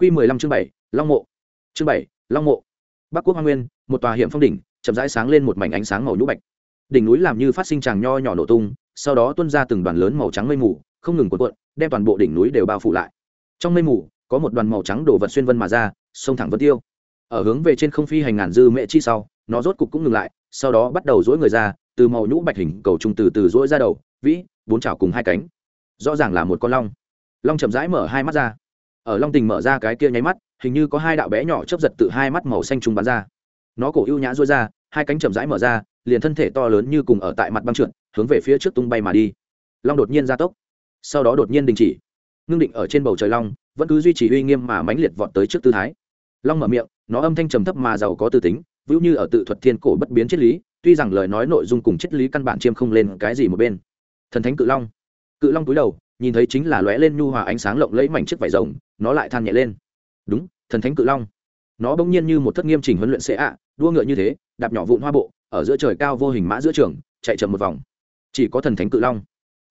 Quy 15 chương 7, Long mộ. Chương 7, Long mộ. Bắc Quốc Hoang Nguyên, một tòa hiểm phong đỉnh, chậm rãi sáng lên một mảnh ánh sáng màu nhũ bạch. Đỉnh núi làm như phát sinh tràng nho nhỏ nổ tung, sau đó tuôn ra từng đoàn lớn màu trắng mây mù, không ngừng cuộn cuộn, đem toàn bộ đỉnh núi đều bao phủ lại. Trong mây mù, có một đoàn màu trắng đổ vật xuyên vân mà ra, sông thẳng vân tiêu. Ở hướng về trên không phi hành ngàn dư mẹ chi sau, nó rốt cục cũng ngừng lại, sau đó bắt đầu duỗi người ra, từ màu nhũ bạch hình cầu trung từ từ duỗi ra đầu, vĩ, bốn chảo cùng hai cánh. Rõ ràng là một con long. Long chậm rãi mở hai mắt ra ở long tình mở ra cái kia nháy mắt, hình như có hai đạo bé nhỏ chấp giật từ hai mắt màu xanh trùng bắn ra. Nó cổ ưu nhã rối ra, hai cánh chậm rãi mở ra, liền thân thể to lớn như cùng ở tại mặt băng trượt, hướng về phía trước tung bay mà đi. Long đột nhiên ra tốc, sau đó đột nhiên đình chỉ. Ngưng định ở trên bầu trời long, vẫn cứ duy trì uy nghiêm mà mãnh liệt vọt tới trước tư thái. Long mở miệng, nó âm thanh trầm thấp mà giàu có tư tính vĩu như ở tự thuật thiên cổ bất biến triết lý, tuy rằng lời nói nội dung cùng triết lý căn bản chiêm không lên cái gì một bên. Thần thánh cự long. Cự long túi đầu, nhìn thấy chính là lóe lên nhu hòa ánh sáng lộng lẫy mảnh chiếc vải rồng nó lại than nhẹ lên. Đúng, thần thánh cự long. Nó bỗng nhiên như một thất nghiêm chỉnh huấn luyện sẽ ạ, đua ngựa như thế, đạp nhỏ vụn hoa bộ, ở giữa trời cao vô hình mã giữa trường, chạy chậm một vòng. Chỉ có thần thánh cự long.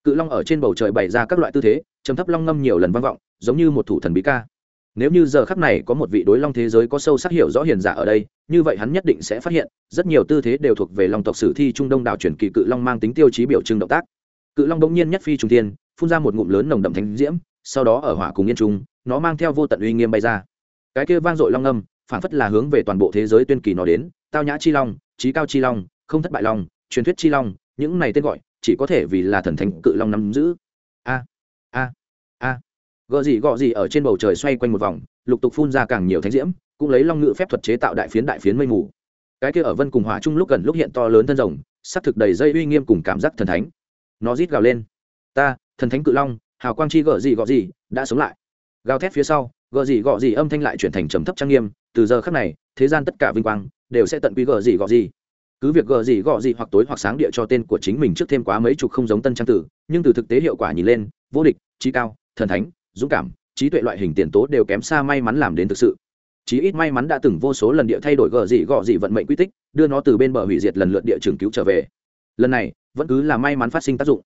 Cự long ở trên bầu trời bày ra các loại tư thế, chấm thấp long ngâm nhiều lần vang vọng, giống như một thủ thần bí ca. Nếu như giờ khắc này có một vị đối long thế giới có sâu sắc hiểu rõ hiền giả ở đây, như vậy hắn nhất định sẽ phát hiện, rất nhiều tư thế đều thuộc về long tộc sử thi trung đông đảo truyền kỳ cự long mang tính tiêu chí biểu trưng động tác. Cự long bỗng nhiên nhất phi trung tiên phun ra một ngụm lớn nồng đậm thánh diễm, sau đó ở hỏa cùng yên trung nó mang theo vô tận uy nghiêm bay ra. Cái kia vang dội long âm phản phất là hướng về toàn bộ thế giới tuyên kỳ nó đến, tao nhã chi long trí cao chi long, không thất bại long, truyền thuyết chi long, những này tên gọi, chỉ có thể vì là thần thánh cự long nắm giữ. A a a. Gợ gì gọ gì ở trên bầu trời xoay quanh một vòng, lục tục phun ra càng nhiều thánh diễm, cũng lấy long ngự phép thuật chế tạo đại phiến đại phiến mây mù. Cái kia ở vân cùng hỏa chung lúc gần lúc hiện to lớn thân rồng sắc thực đầy dây uy nghiêm cùng cảm giác thần thánh. Nó rít gào lên. Ta, thần thánh cự long, hào quang chi gợ gì gọ gì, đã sống lại gào thét phía sau gợ gì gọ gì âm thanh lại chuyển thành trầm thấp trang nghiêm, từ giờ khắc này, thế gian tất cả vinh quang đều sẽ tận quy gợ gì gọ gì. Cứ việc gợ gì gọ gì hoặc tối hoặc sáng địa cho tên của chính mình trước thêm quá mấy chục không giống tân trang tử, nhưng từ thực tế hiệu quả nhìn lên, vô địch, trí cao, thần thánh, dũng cảm, trí tuệ loại hình tiền tố đều kém xa may mắn làm đến thực sự. Chí ít may mắn đã từng vô số lần địa thay đổi gờ gì gọ gì vận mệnh quy tích, đưa nó từ bên bờ hủy diệt lần lượt địa trường cứu trở về. Lần này, vẫn cứ là may mắn phát sinh tác dụng.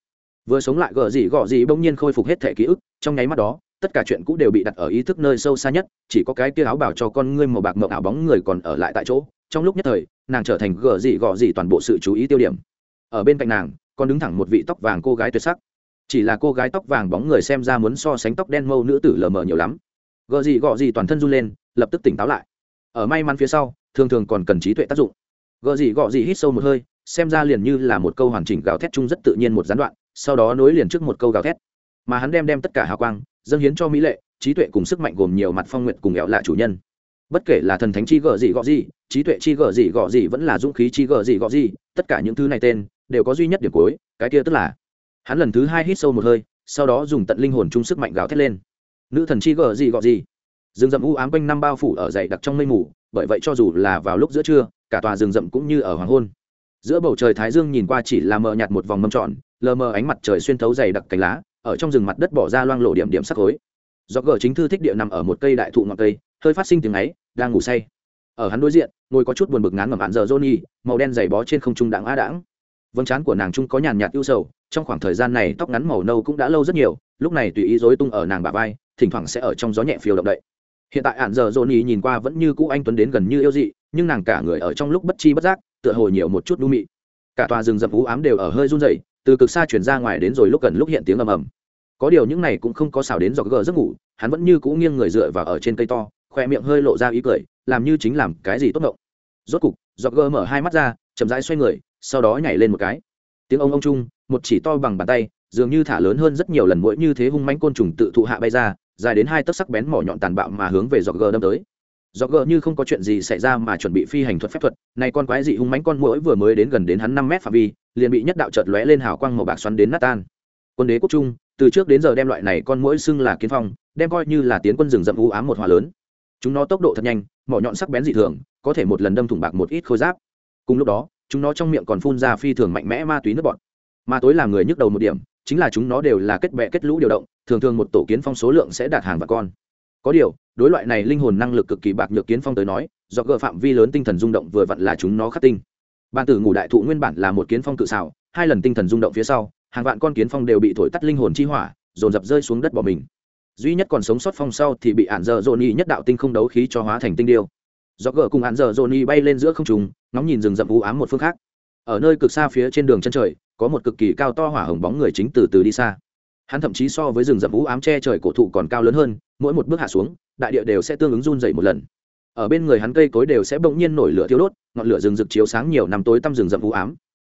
Vừa sống lại gờ gì gọ gì bỗng nhiên khôi phục hết thể ký ức, trong nháy mắt đó tất cả chuyện cũ đều bị đặt ở ý thức nơi sâu xa nhất, chỉ có cái kia áo bảo cho con ngươi màu bạc mộng ảo bóng người còn ở lại tại chỗ. Trong lúc nhất thời, nàng trở thành gờ gì gọ gì toàn bộ sự chú ý tiêu điểm. Ở bên cạnh nàng, còn đứng thẳng một vị tóc vàng cô gái tuyệt sắc. Chỉ là cô gái tóc vàng bóng người xem ra muốn so sánh tóc đen mâu nữ tử lờ mờ nhiều lắm. Gờ gì gọ gì toàn thân run lên, lập tức tỉnh táo lại. Ở may mắn phía sau, thường thường còn cần trí tuệ tác dụng. Gờ gì gọ gì hít sâu một hơi, xem ra liền như là một câu hoàn chỉnh gào thét chung rất tự nhiên một gián đoạn, sau đó nối liền trước một câu gào thét. Mà hắn đem đem tất cả hào quang dâng hiến cho mỹ lệ, trí tuệ cùng sức mạnh gồm nhiều mặt phong nguyện cùng ẹo lạ chủ nhân. Bất kể là thần thánh chi gở gì gọ gì, trí tuệ chi gở gì gọ gì vẫn là dũng khí chi gở gì gọ gì, tất cả những thứ này tên đều có duy nhất điểm cuối, cái kia tức là hắn lần thứ hai hít sâu một hơi, sau đó dùng tận linh hồn chung sức mạnh gào thét lên. Nữ thần chi gở gì gọ gì? Rừng rậm u ám quanh năm bao phủ ở dày đặc trong mây mù, bởi vậy cho dù là vào lúc giữa trưa, cả tòa rừng rậm cũng như ở hoàng hôn. Giữa bầu trời thái dương nhìn qua chỉ là mờ nhạt một vòng mâm tròn, lờ mờ ánh mặt trời xuyên thấu dày đặc cánh lá ở trong rừng mặt đất bỏ ra loang lộ điểm điểm sắc khối. Do gờ chính thư thích địa nằm ở một cây đại thụ ngọn cây, hơi phát sinh tiếng ấy, đang ngủ say. Ở hắn đối diện, ngồi có chút buồn bực ngán ngẩm bạn giờ johnny, màu đen dày bó trên không trung đặng á đãng. Vâng trán của nàng trung có nhàn nhạt ưu sầu, trong khoảng thời gian này tóc ngắn màu nâu cũng đã lâu rất nhiều, lúc này tùy ý rối tung ở nàng bà vai, thỉnh thoảng sẽ ở trong gió nhẹ phiêu động đậy. Hiện tại ạn giờ johnny nhìn qua vẫn như cũ anh tuấn đến gần như yêu dị, nhưng nàng cả người ở trong lúc bất chi bất giác, tựa hồ nhiều một chút đu mị. Cả tòa rừng rậm u ám đều ở hơi run rẩy từ cực xa chuyển ra ngoài đến rồi lúc gần lúc hiện tiếng ầm ầm. Có điều những này cũng không có xào đến do gờ giấc ngủ, hắn vẫn như cũ nghiêng người dựa vào ở trên cây to, khoe miệng hơi lộ ra ý cười, làm như chính làm cái gì tốt ngộng. Rốt cục do gờ mở hai mắt ra, chậm rãi xoay người, sau đó nhảy lên một cái. Tiếng ông ông chung, một chỉ to bằng bàn tay, dường như thả lớn hơn rất nhiều lần mỗi như thế hung mãnh côn trùng tự thụ hạ bay ra, dài đến hai tấc sắc bén mỏ nhọn tàn bạo mà hướng về dọc gờ đâm tới. Do gờ như không có chuyện gì xảy ra mà chuẩn bị phi hành thuật phép thuật, này con quái dị hung mãnh con mũi vừa mới đến gần đến hắn năm mét phạm vi liền bị nhất đạo chợt lóe lên hào quang màu bạc xoắn đến nát tan. Quân đế quốc trung, từ trước đến giờ đem loại này con mũi xưng là kiến phong, đem coi như là tiến quân rừng rậm u ám một hòa lớn. Chúng nó tốc độ thật nhanh, mỏ nhọn sắc bén dị thường, có thể một lần đâm thủng bạc một ít khôi giáp. Cùng lúc đó, chúng nó trong miệng còn phun ra phi thường mạnh mẽ ma túy nước bọt. Ma tối làm người nhức đầu một điểm, chính là chúng nó đều là kết bè kết lũ điều động, thường thường một tổ kiến phong số lượng sẽ đạt hàng và con. Có điều, đối loại này linh hồn năng lực cực kỳ bạc nhược kiến phong tới nói, do gỡ phạm vi lớn tinh thần rung động vừa vặn là chúng nó khắc tinh bàn tử ngủ đại thụ nguyên bản là một kiến phong cự xảo, hai lần tinh thần rung động phía sau, hàng vạn con kiến phong đều bị thổi tắt linh hồn chi hỏa, dồn dập rơi xuống đất bỏ mình. Duy nhất còn sống sót phong sau thì bị ạn dở dồn y nhất đạo tinh không đấu khí cho hóa thành tinh điêu. Do gờ cùng ạn dở dồn y bay lên giữa không trùng ngóng nhìn rừng rậm u ám một phương khác. Ở nơi cực xa phía trên đường chân trời, có một cực kỳ cao to hỏa hồng bóng người chính từ từ đi xa. Hắn thậm chí so với rừng rậm u ám che trời cổ thụ còn cao lớn hơn, mỗi một bước hạ xuống, đại địa đều sẽ tương ứng run dày một lần ở bên người hắn cây cối đều sẽ bỗng nhiên nổi lửa thiêu đốt, ngọn lửa rừng rực chiếu sáng nhiều năm tối tăm rừng rậm u ám.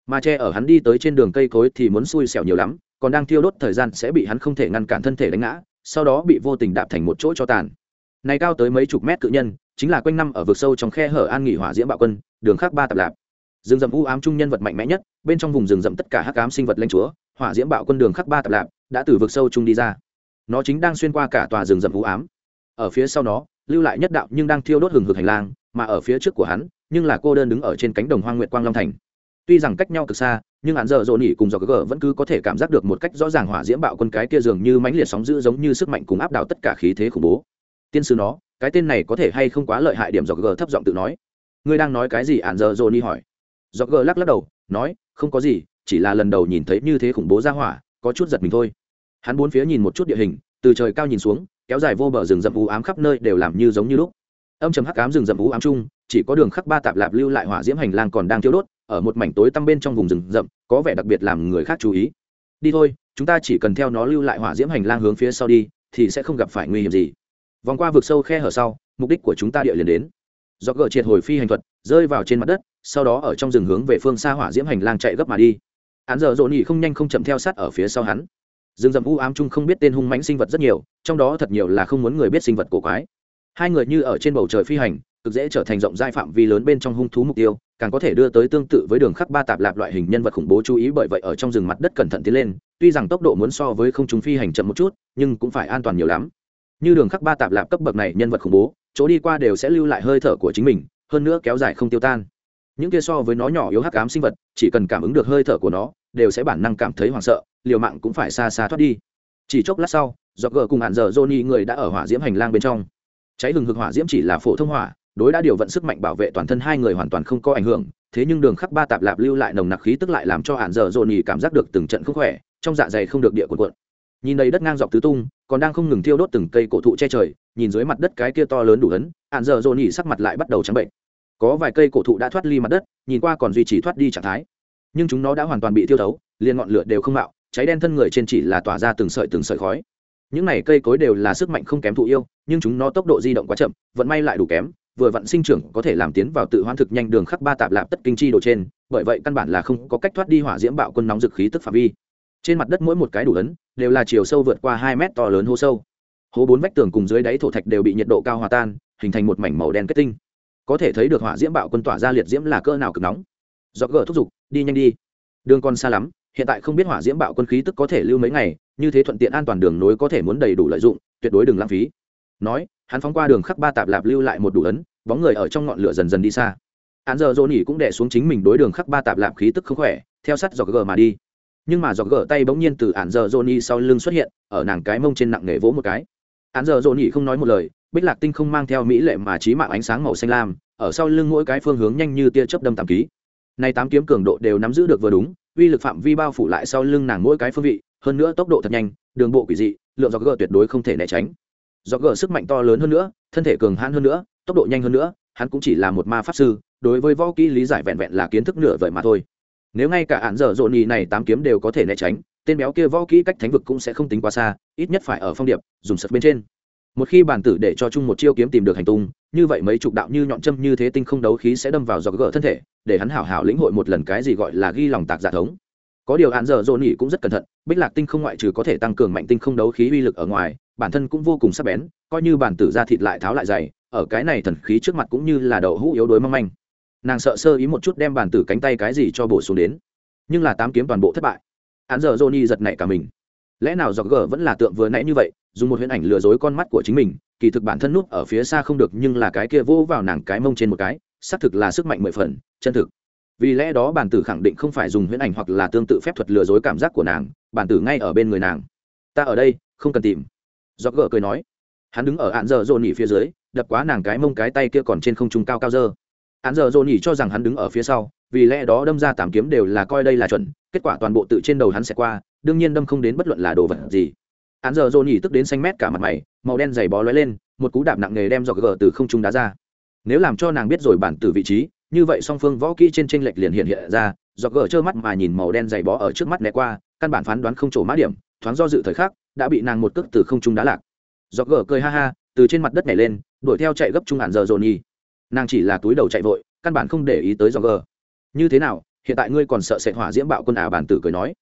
Mà che ở hắn đi tới trên đường cây cối thì muốn xui xẻo nhiều lắm, còn đang thiêu đốt thời gian sẽ bị hắn không thể ngăn cản thân thể đánh ngã, sau đó bị vô tình đạp thành một chỗ cho tàn. Này cao tới mấy chục mét cự nhân, chính là quanh năm ở vực sâu trong khe hở an nghỉ hỏa diễm bạo quân, đường khác ba tập lạp. Rừng rậm u ám trung nhân vật mạnh mẽ nhất, bên trong vùng rừng rậm tất cả hắc ám sinh vật lanh chúa, hỏa diễm bạo quân đường khắc ba tập lạp, đã từ vực sâu trung đi ra. Nó chính đang xuyên qua cả tòa rừng rậm u ám. Ở phía sau nó lưu lại nhất đạo nhưng đang thiêu đốt hừng hực hành lang, mà ở phía trước của hắn, nhưng là cô đơn đứng ở trên cánh đồng hoang nguyệt quang long thành. Tuy rằng cách nhau cực xa, nhưng hắn giờ dồn nhỉ cùng do gờ vẫn cứ có thể cảm giác được một cách rõ ràng hỏa diễm bạo quân cái kia dường như mãnh liệt sóng dữ giống như sức mạnh cùng áp đảo tất cả khí thế khủng bố. Tiên sư nó, cái tên này có thể hay không quá lợi hại điểm do gờ thấp giọng tự nói. Ngươi đang nói cái gì? Ạn giờ dồn nhỉ hỏi. Do gờ lắc lắc đầu, nói, không có gì, chỉ là lần đầu nhìn thấy như thế khủng bố ra hỏa, có chút giật mình thôi. Hắn bốn phía nhìn một chút địa hình, từ trời cao nhìn xuống kéo dài vô bờ rừng rậm u ám khắp nơi đều làm như giống như lúc. Âm trầm hắc ám rừng rậm u ám chung, chỉ có đường khắc ba tạp lạp lưu lại hỏa diễm hành lang còn đang thiêu đốt, ở một mảnh tối tăm bên trong vùng rừng rậm, có vẻ đặc biệt làm người khác chú ý. Đi thôi, chúng ta chỉ cần theo nó lưu lại hỏa diễm hành lang hướng phía sau đi, thì sẽ không gặp phải nguy hiểm gì. Vòng qua vực sâu khe hở sau, mục đích của chúng ta địa liền đến. Do gỡ triệt hồi phi hành thuật, rơi vào trên mặt đất, sau đó ở trong rừng hướng về phương xa hỏa diễm hành lang chạy gấp mà đi. Hắn giờ rộn nhị không nhanh không chậm theo sát ở phía sau hắn rừng rậm u ám chung không biết tên hung mãnh sinh vật rất nhiều, trong đó thật nhiều là không muốn người biết sinh vật cổ quái. Hai người như ở trên bầu trời phi hành, cực dễ trở thành rộng rãi phạm vi lớn bên trong hung thú mục tiêu, càng có thể đưa tới tương tự với đường khắc ba tạp lạp loại hình nhân vật khủng bố chú ý bởi vậy ở trong rừng mặt đất cẩn thận tiến lên, tuy rằng tốc độ muốn so với không chúng phi hành chậm một chút, nhưng cũng phải an toàn nhiều lắm. Như đường khắc ba tạp lạp cấp bậc này nhân vật khủng bố, chỗ đi qua đều sẽ lưu lại hơi thở của chính mình, hơn nữa kéo dài không tiêu tan. Những kia so với nó nhỏ yếu hắc ám sinh vật, chỉ cần cảm ứng được hơi thở của nó đều sẽ bản năng cảm thấy hoảng sợ liều mạng cũng phải xa xa thoát đi. Chỉ chốc lát sau do gờ cùng hạn giờ johnny người đã ở hỏa diễm hành lang bên trong. Cháy hừng hực hỏa diễm chỉ là phổ thông hỏa đối đã điều vận sức mạnh bảo vệ toàn thân hai người hoàn toàn không có ảnh hưởng thế nhưng đường khắc ba tạp lạp lưu lại nồng nặc khí tức lại làm cho hạn giờ johnny cảm giác được từng trận không khỏe trong dạ dày không được địa cuộn cuộn. Nhìn đầy đất ngang dọc tứ tung còn đang không ngừng thiêu đốt từng cây cổ thụ che trời nhìn dưới mặt đất cái kia to lớn đủ lớn, hạn giờ johnny sắc mặt lại bắt đầu trắng bệnh. Có vài cây cổ thụ đã thoát ly mặt đất nhìn qua còn duy trì thoát đi trạng thái nhưng chúng nó đã hoàn toàn bị tiêu thấu liền ngọn lửa đều không mạo cháy đen thân người trên chỉ là tỏa ra từng sợi từng sợi khói. Những này cây cối đều là sức mạnh không kém thụ yêu nhưng chúng nó tốc độ di động quá chậm vận may lại đủ kém vừa vặn sinh trưởng có thể làm tiến vào tự hoán thực nhanh đường khắc ba tạp lạp tất kinh chi đồ trên bởi vậy căn bản là không có cách thoát đi hỏa diễm bạo quân nóng dực khí tức phạm vi. Trên mặt đất mỗi một cái đủ lớn, đều là chiều sâu vượt qua hai mét to lớn hố sâu. Hố bốn vách tường cùng dưới đáy thổ thạch đều bị nhiệt độ cao hòa tan hình thành một mảnh màu đen kết tinh. Có thể thấy được hỏa diễm bạo quân tỏa ra liệt diễm là cỡ nào cực nóng dọc gỡ thúc giục, đi nhanh đi. Đường còn xa lắm, hiện tại không biết hỏa diễm bạo quân khí tức có thể lưu mấy ngày, như thế thuận tiện an toàn đường nối có thể muốn đầy đủ lợi dụng, tuyệt đối đừng lãng phí. Nói, hắn phóng qua đường khắc ba tạp lạp lưu lại một đủ ấn, bóng người ở trong ngọn lửa dần dần đi xa. Hắn giờ dỗ nỉ cũng đẻ xuống chính mình đối đường khắc ba tạp lạp khí tức không khỏe, theo sát dọc gờ mà đi. Nhưng mà dọc gờ tay bỗng nhiên từ hắn giờ dỗ nỉ sau lưng xuất hiện, ở nàng cái mông trên nặng nề vỗ một cái. Hắn giờ dỗ nỉ không nói một lời, bích lạc tinh không mang theo mỹ lệ mà trí mạng ánh sáng màu xanh lam, ở sau lưng mỗi cái phương hướng nhanh như tia chớp đâm tạm ký này tám kiếm cường độ đều nắm giữ được vừa đúng, uy lực phạm vi bao phủ lại sau lưng nàng mỗi cái phương vị, hơn nữa tốc độ thật nhanh, đường bộ quỷ dị, lượng do gờ tuyệt đối không thể né tránh. Do gờ sức mạnh to lớn hơn nữa, thân thể cường hãn hơn nữa, tốc độ nhanh hơn nữa, hắn cũng chỉ là một ma pháp sư, đối với võ kỹ lý giải vẹn vẹn là kiến thức nửa vời mà thôi. Nếu ngay cả hạn dở dộn nhì này tám kiếm đều có thể né tránh, tên béo kia võ kỹ cách thánh vực cũng sẽ không tính quá xa, ít nhất phải ở phong điệp, dùng sật bên trên một khi bản tử để cho chung một chiêu kiếm tìm được hành tung, như vậy mấy chục đạo như nhọn châm như thế tinh không đấu khí sẽ đâm vào dọc gỡ thân thể, để hắn hảo hảo lĩnh hội một lần cái gì gọi là ghi lòng tạc giả thống. Có điều hạn giờ dồn nhỉ cũng rất cẩn thận, bích lạc tinh không ngoại trừ có thể tăng cường mạnh tinh không đấu khí uy lực ở ngoài, bản thân cũng vô cùng sắc bén, coi như bản tử ra thịt lại tháo lại dày, ở cái này thần khí trước mặt cũng như là đậu hũ yếu đuối mong manh. Nàng sợ sơ ý một chút đem bản tử cánh tay cái gì cho bổ xuống đến. Nhưng là tám kiếm toàn bộ thất bại. Hạn giờ dồn nhỉ giật nảy cả mình lẽ nào dọc gờ vẫn là tượng vừa nãy như vậy, dùng một huyễn ảnh lừa dối con mắt của chính mình, kỳ thực bản thân núp ở phía xa không được, nhưng là cái kia vô vào nàng cái mông trên một cái, xác thực là sức mạnh mười phần, chân thực. Vì lẽ đó bản tử khẳng định không phải dùng huyễn ảnh hoặc là tương tự phép thuật lừa dối cảm giác của nàng, bản tử ngay ở bên người nàng. Ta ở đây, không cần tìm. Do gờ cười nói. Hắn đứng ở hạn giờ dồn nhỉ phía dưới, đập quá nàng cái mông cái tay kia còn trên không trung cao cao dơ. Hạn giờ dồn nhỉ cho rằng hắn đứng ở phía sau, vì lẽ đó đâm ra tám kiếm đều là coi đây là chuẩn, kết quả toàn bộ tự trên đầu hắn sẽ qua đương nhiên đâm không đến bất luận là đồ vật gì. Hắn giờ dồn nhỉ tức đến xanh mét cả mặt mày, màu đen dày bó lóe lên, một cú đạp nặng nề đem dọc gờ từ không trung đá ra. Nếu làm cho nàng biết rồi bản từ vị trí, như vậy song phương võ kỹ trên tranh lệch liền hiện hiện ra dọc gờ trơ mắt mà nhìn màu đen dày bó ở trước mắt né qua, căn bản phán đoán không trổ mã điểm, thoáng do dự thời khắc, đã bị nàng một cước từ không trung đá lạc. Dọc gờ cười ha ha, từ trên mặt đất nhảy lên, đuổi theo chạy gấp trung hạn giờ dồn nhỉ nàng chỉ là túi đầu chạy vội, căn bản không để ý tới dọc gờ. Như thế nào, hiện tại ngươi còn sợ sệt hỏa diễm bạo quân ả à bản tử cười nói.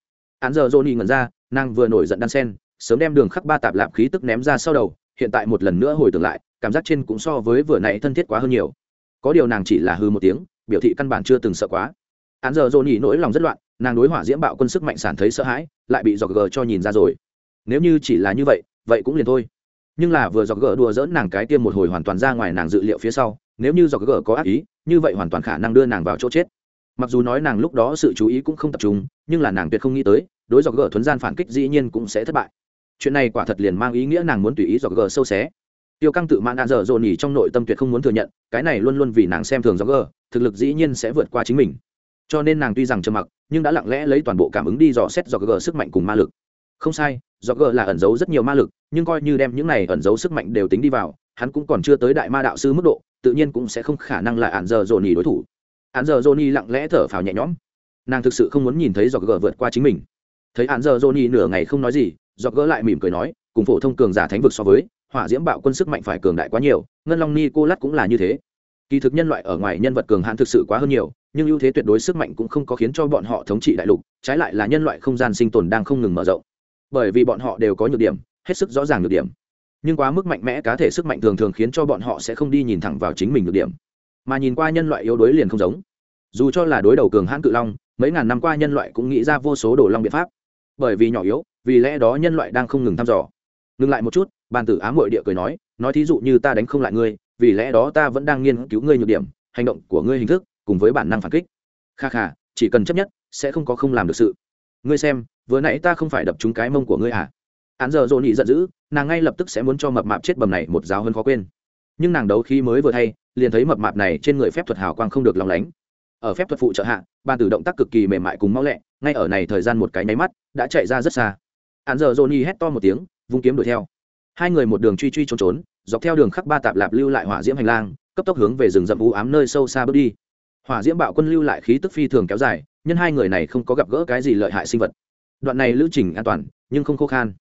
Án giờ Johnny ngẩn ra, nàng vừa nổi giận đan sen, sớm đem đường khắc ba tạp lạp khí tức ném ra sau đầu, hiện tại một lần nữa hồi tưởng lại, cảm giác trên cũng so với vừa nãy thân thiết quá hơn nhiều. Có điều nàng chỉ là hư một tiếng, biểu thị căn bản chưa từng sợ quá. Án giờ Johnny nỗi lòng rất loạn, nàng đối hỏa diễm bạo quân sức mạnh sản thấy sợ hãi, lại bị dọc gờ cho nhìn ra rồi. Nếu như chỉ là như vậy vậy cũng liền thôi. Nhưng là vừa dọc gờ đùa dỡn nàng cái tiêm một hồi hoàn toàn ra ngoài nàng dự liệu phía sau, nếu như dọc gờ có ác ý, như vậy hoàn toàn khả năng đưa nàng vào chỗ chết. Mặc dù nói nàng lúc đó sự chú ý cũng không tập trung, nhưng là nàng tuyệt không nghĩ tới đối dọc gờ thuấn gian phản kích dĩ nhiên cũng sẽ thất bại. Chuyện này quả thật liền mang ý nghĩa nàng muốn tùy ý dọc gờ sâu xé. Tiêu căng tự mãn đã dở dồn nhỉ trong nội tâm tuyệt không muốn thừa nhận, cái này luôn luôn vì nàng xem thường dọc gờ, thực lực dĩ nhiên sẽ vượt qua chính mình. Cho nên nàng tuy rằng trầm mặc, nhưng đã lặng lẽ lấy toàn bộ cảm ứng đi dò xét dọc gờ sức mạnh cùng ma lực. Không sai, dọc gờ là ẩn giấu rất nhiều ma lực, nhưng coi như đem những này ẩn giấu sức mạnh đều tính đi vào, hắn cũng còn chưa tới đại ma đạo sư mức độ, tự nhiên cũng sẽ không khả năng là ạn giờ dồn nhỉ đối thủ. Ạn giờ dồn nhỉ lặng lẽ thở phào nhẹ nhõm. Nàng thực sự không muốn nhìn thấy dọc gờ vượt qua chính mình thấy hạn giờ Johnny nửa ngày không nói gì dọc gỡ lại mỉm cười nói, cùng phổ thông cường giả thánh vực so với, hỏa diễm bạo quân sức mạnh phải cường đại quá nhiều, ngân long ni cô lắt cũng là như thế. Kỳ thực nhân loại ở ngoài nhân vật cường hãn thực sự quá hơn nhiều, nhưng ưu thế tuyệt đối sức mạnh cũng không có khiến cho bọn họ thống trị đại lục, trái lại là nhân loại không gian sinh tồn đang không ngừng mở rộng. Bởi vì bọn họ đều có nhược điểm, hết sức rõ ràng nhược điểm. Nhưng quá mức mạnh mẽ cá thể sức mạnh thường thường khiến cho bọn họ sẽ không đi nhìn thẳng vào chính mình nhược điểm. Mà nhìn qua nhân loại yếu đối liền không giống. Dù cho là đối đầu cường hãn cự long, mấy ngàn năm qua nhân loại cũng nghĩ ra vô số đồ long biện pháp bởi vì nhỏ yếu, vì lẽ đó nhân loại đang không ngừng thăm dò. Ngừng lại một chút, bàn tử ám hội địa cười nói nói thí dụ như ta đánh không lại ngươi, vì lẽ đó ta vẫn đang nghiên cứu ngươi nhược điểm, hành động của ngươi hình thức, cùng với bản năng phản kích. Kha kha, chỉ cần chấp nhất, sẽ không có không làm được sự. Ngươi xem, vừa nãy ta không phải đập trúng cái mông của ngươi à? Án giờ dồn nhị giận dữ, nàng ngay lập tức sẽ muốn cho mập mạp chết bầm này một giáo hơn khó quên. Nhưng nàng đấu khi mới vừa thay, liền thấy mập mạp này trên người phép thuật hào quang không được lòng lánh. Ở phép thuật phụ trợ hạ ban tử động tác cực kỳ mềm mại cùng mau lẹ ngay ở này thời gian một cái nháy mắt, đã chạy ra rất xa. Hạn giờ johnny hét to một tiếng, vung kiếm đuổi theo. Hai người một đường truy truy trốn trốn, dọc theo đường khắc ba tạp lạp lưu lại hỏa diễm hành lang, cấp tốc hướng về rừng rậm u ám nơi sâu xa bước đi. Hỏa diễm bạo quân lưu lại khí tức phi thường kéo dài, nhân hai người này không có gặp gỡ cái gì lợi hại sinh vật. Đoạn này lữ trình an toàn, nhưng không khô khan.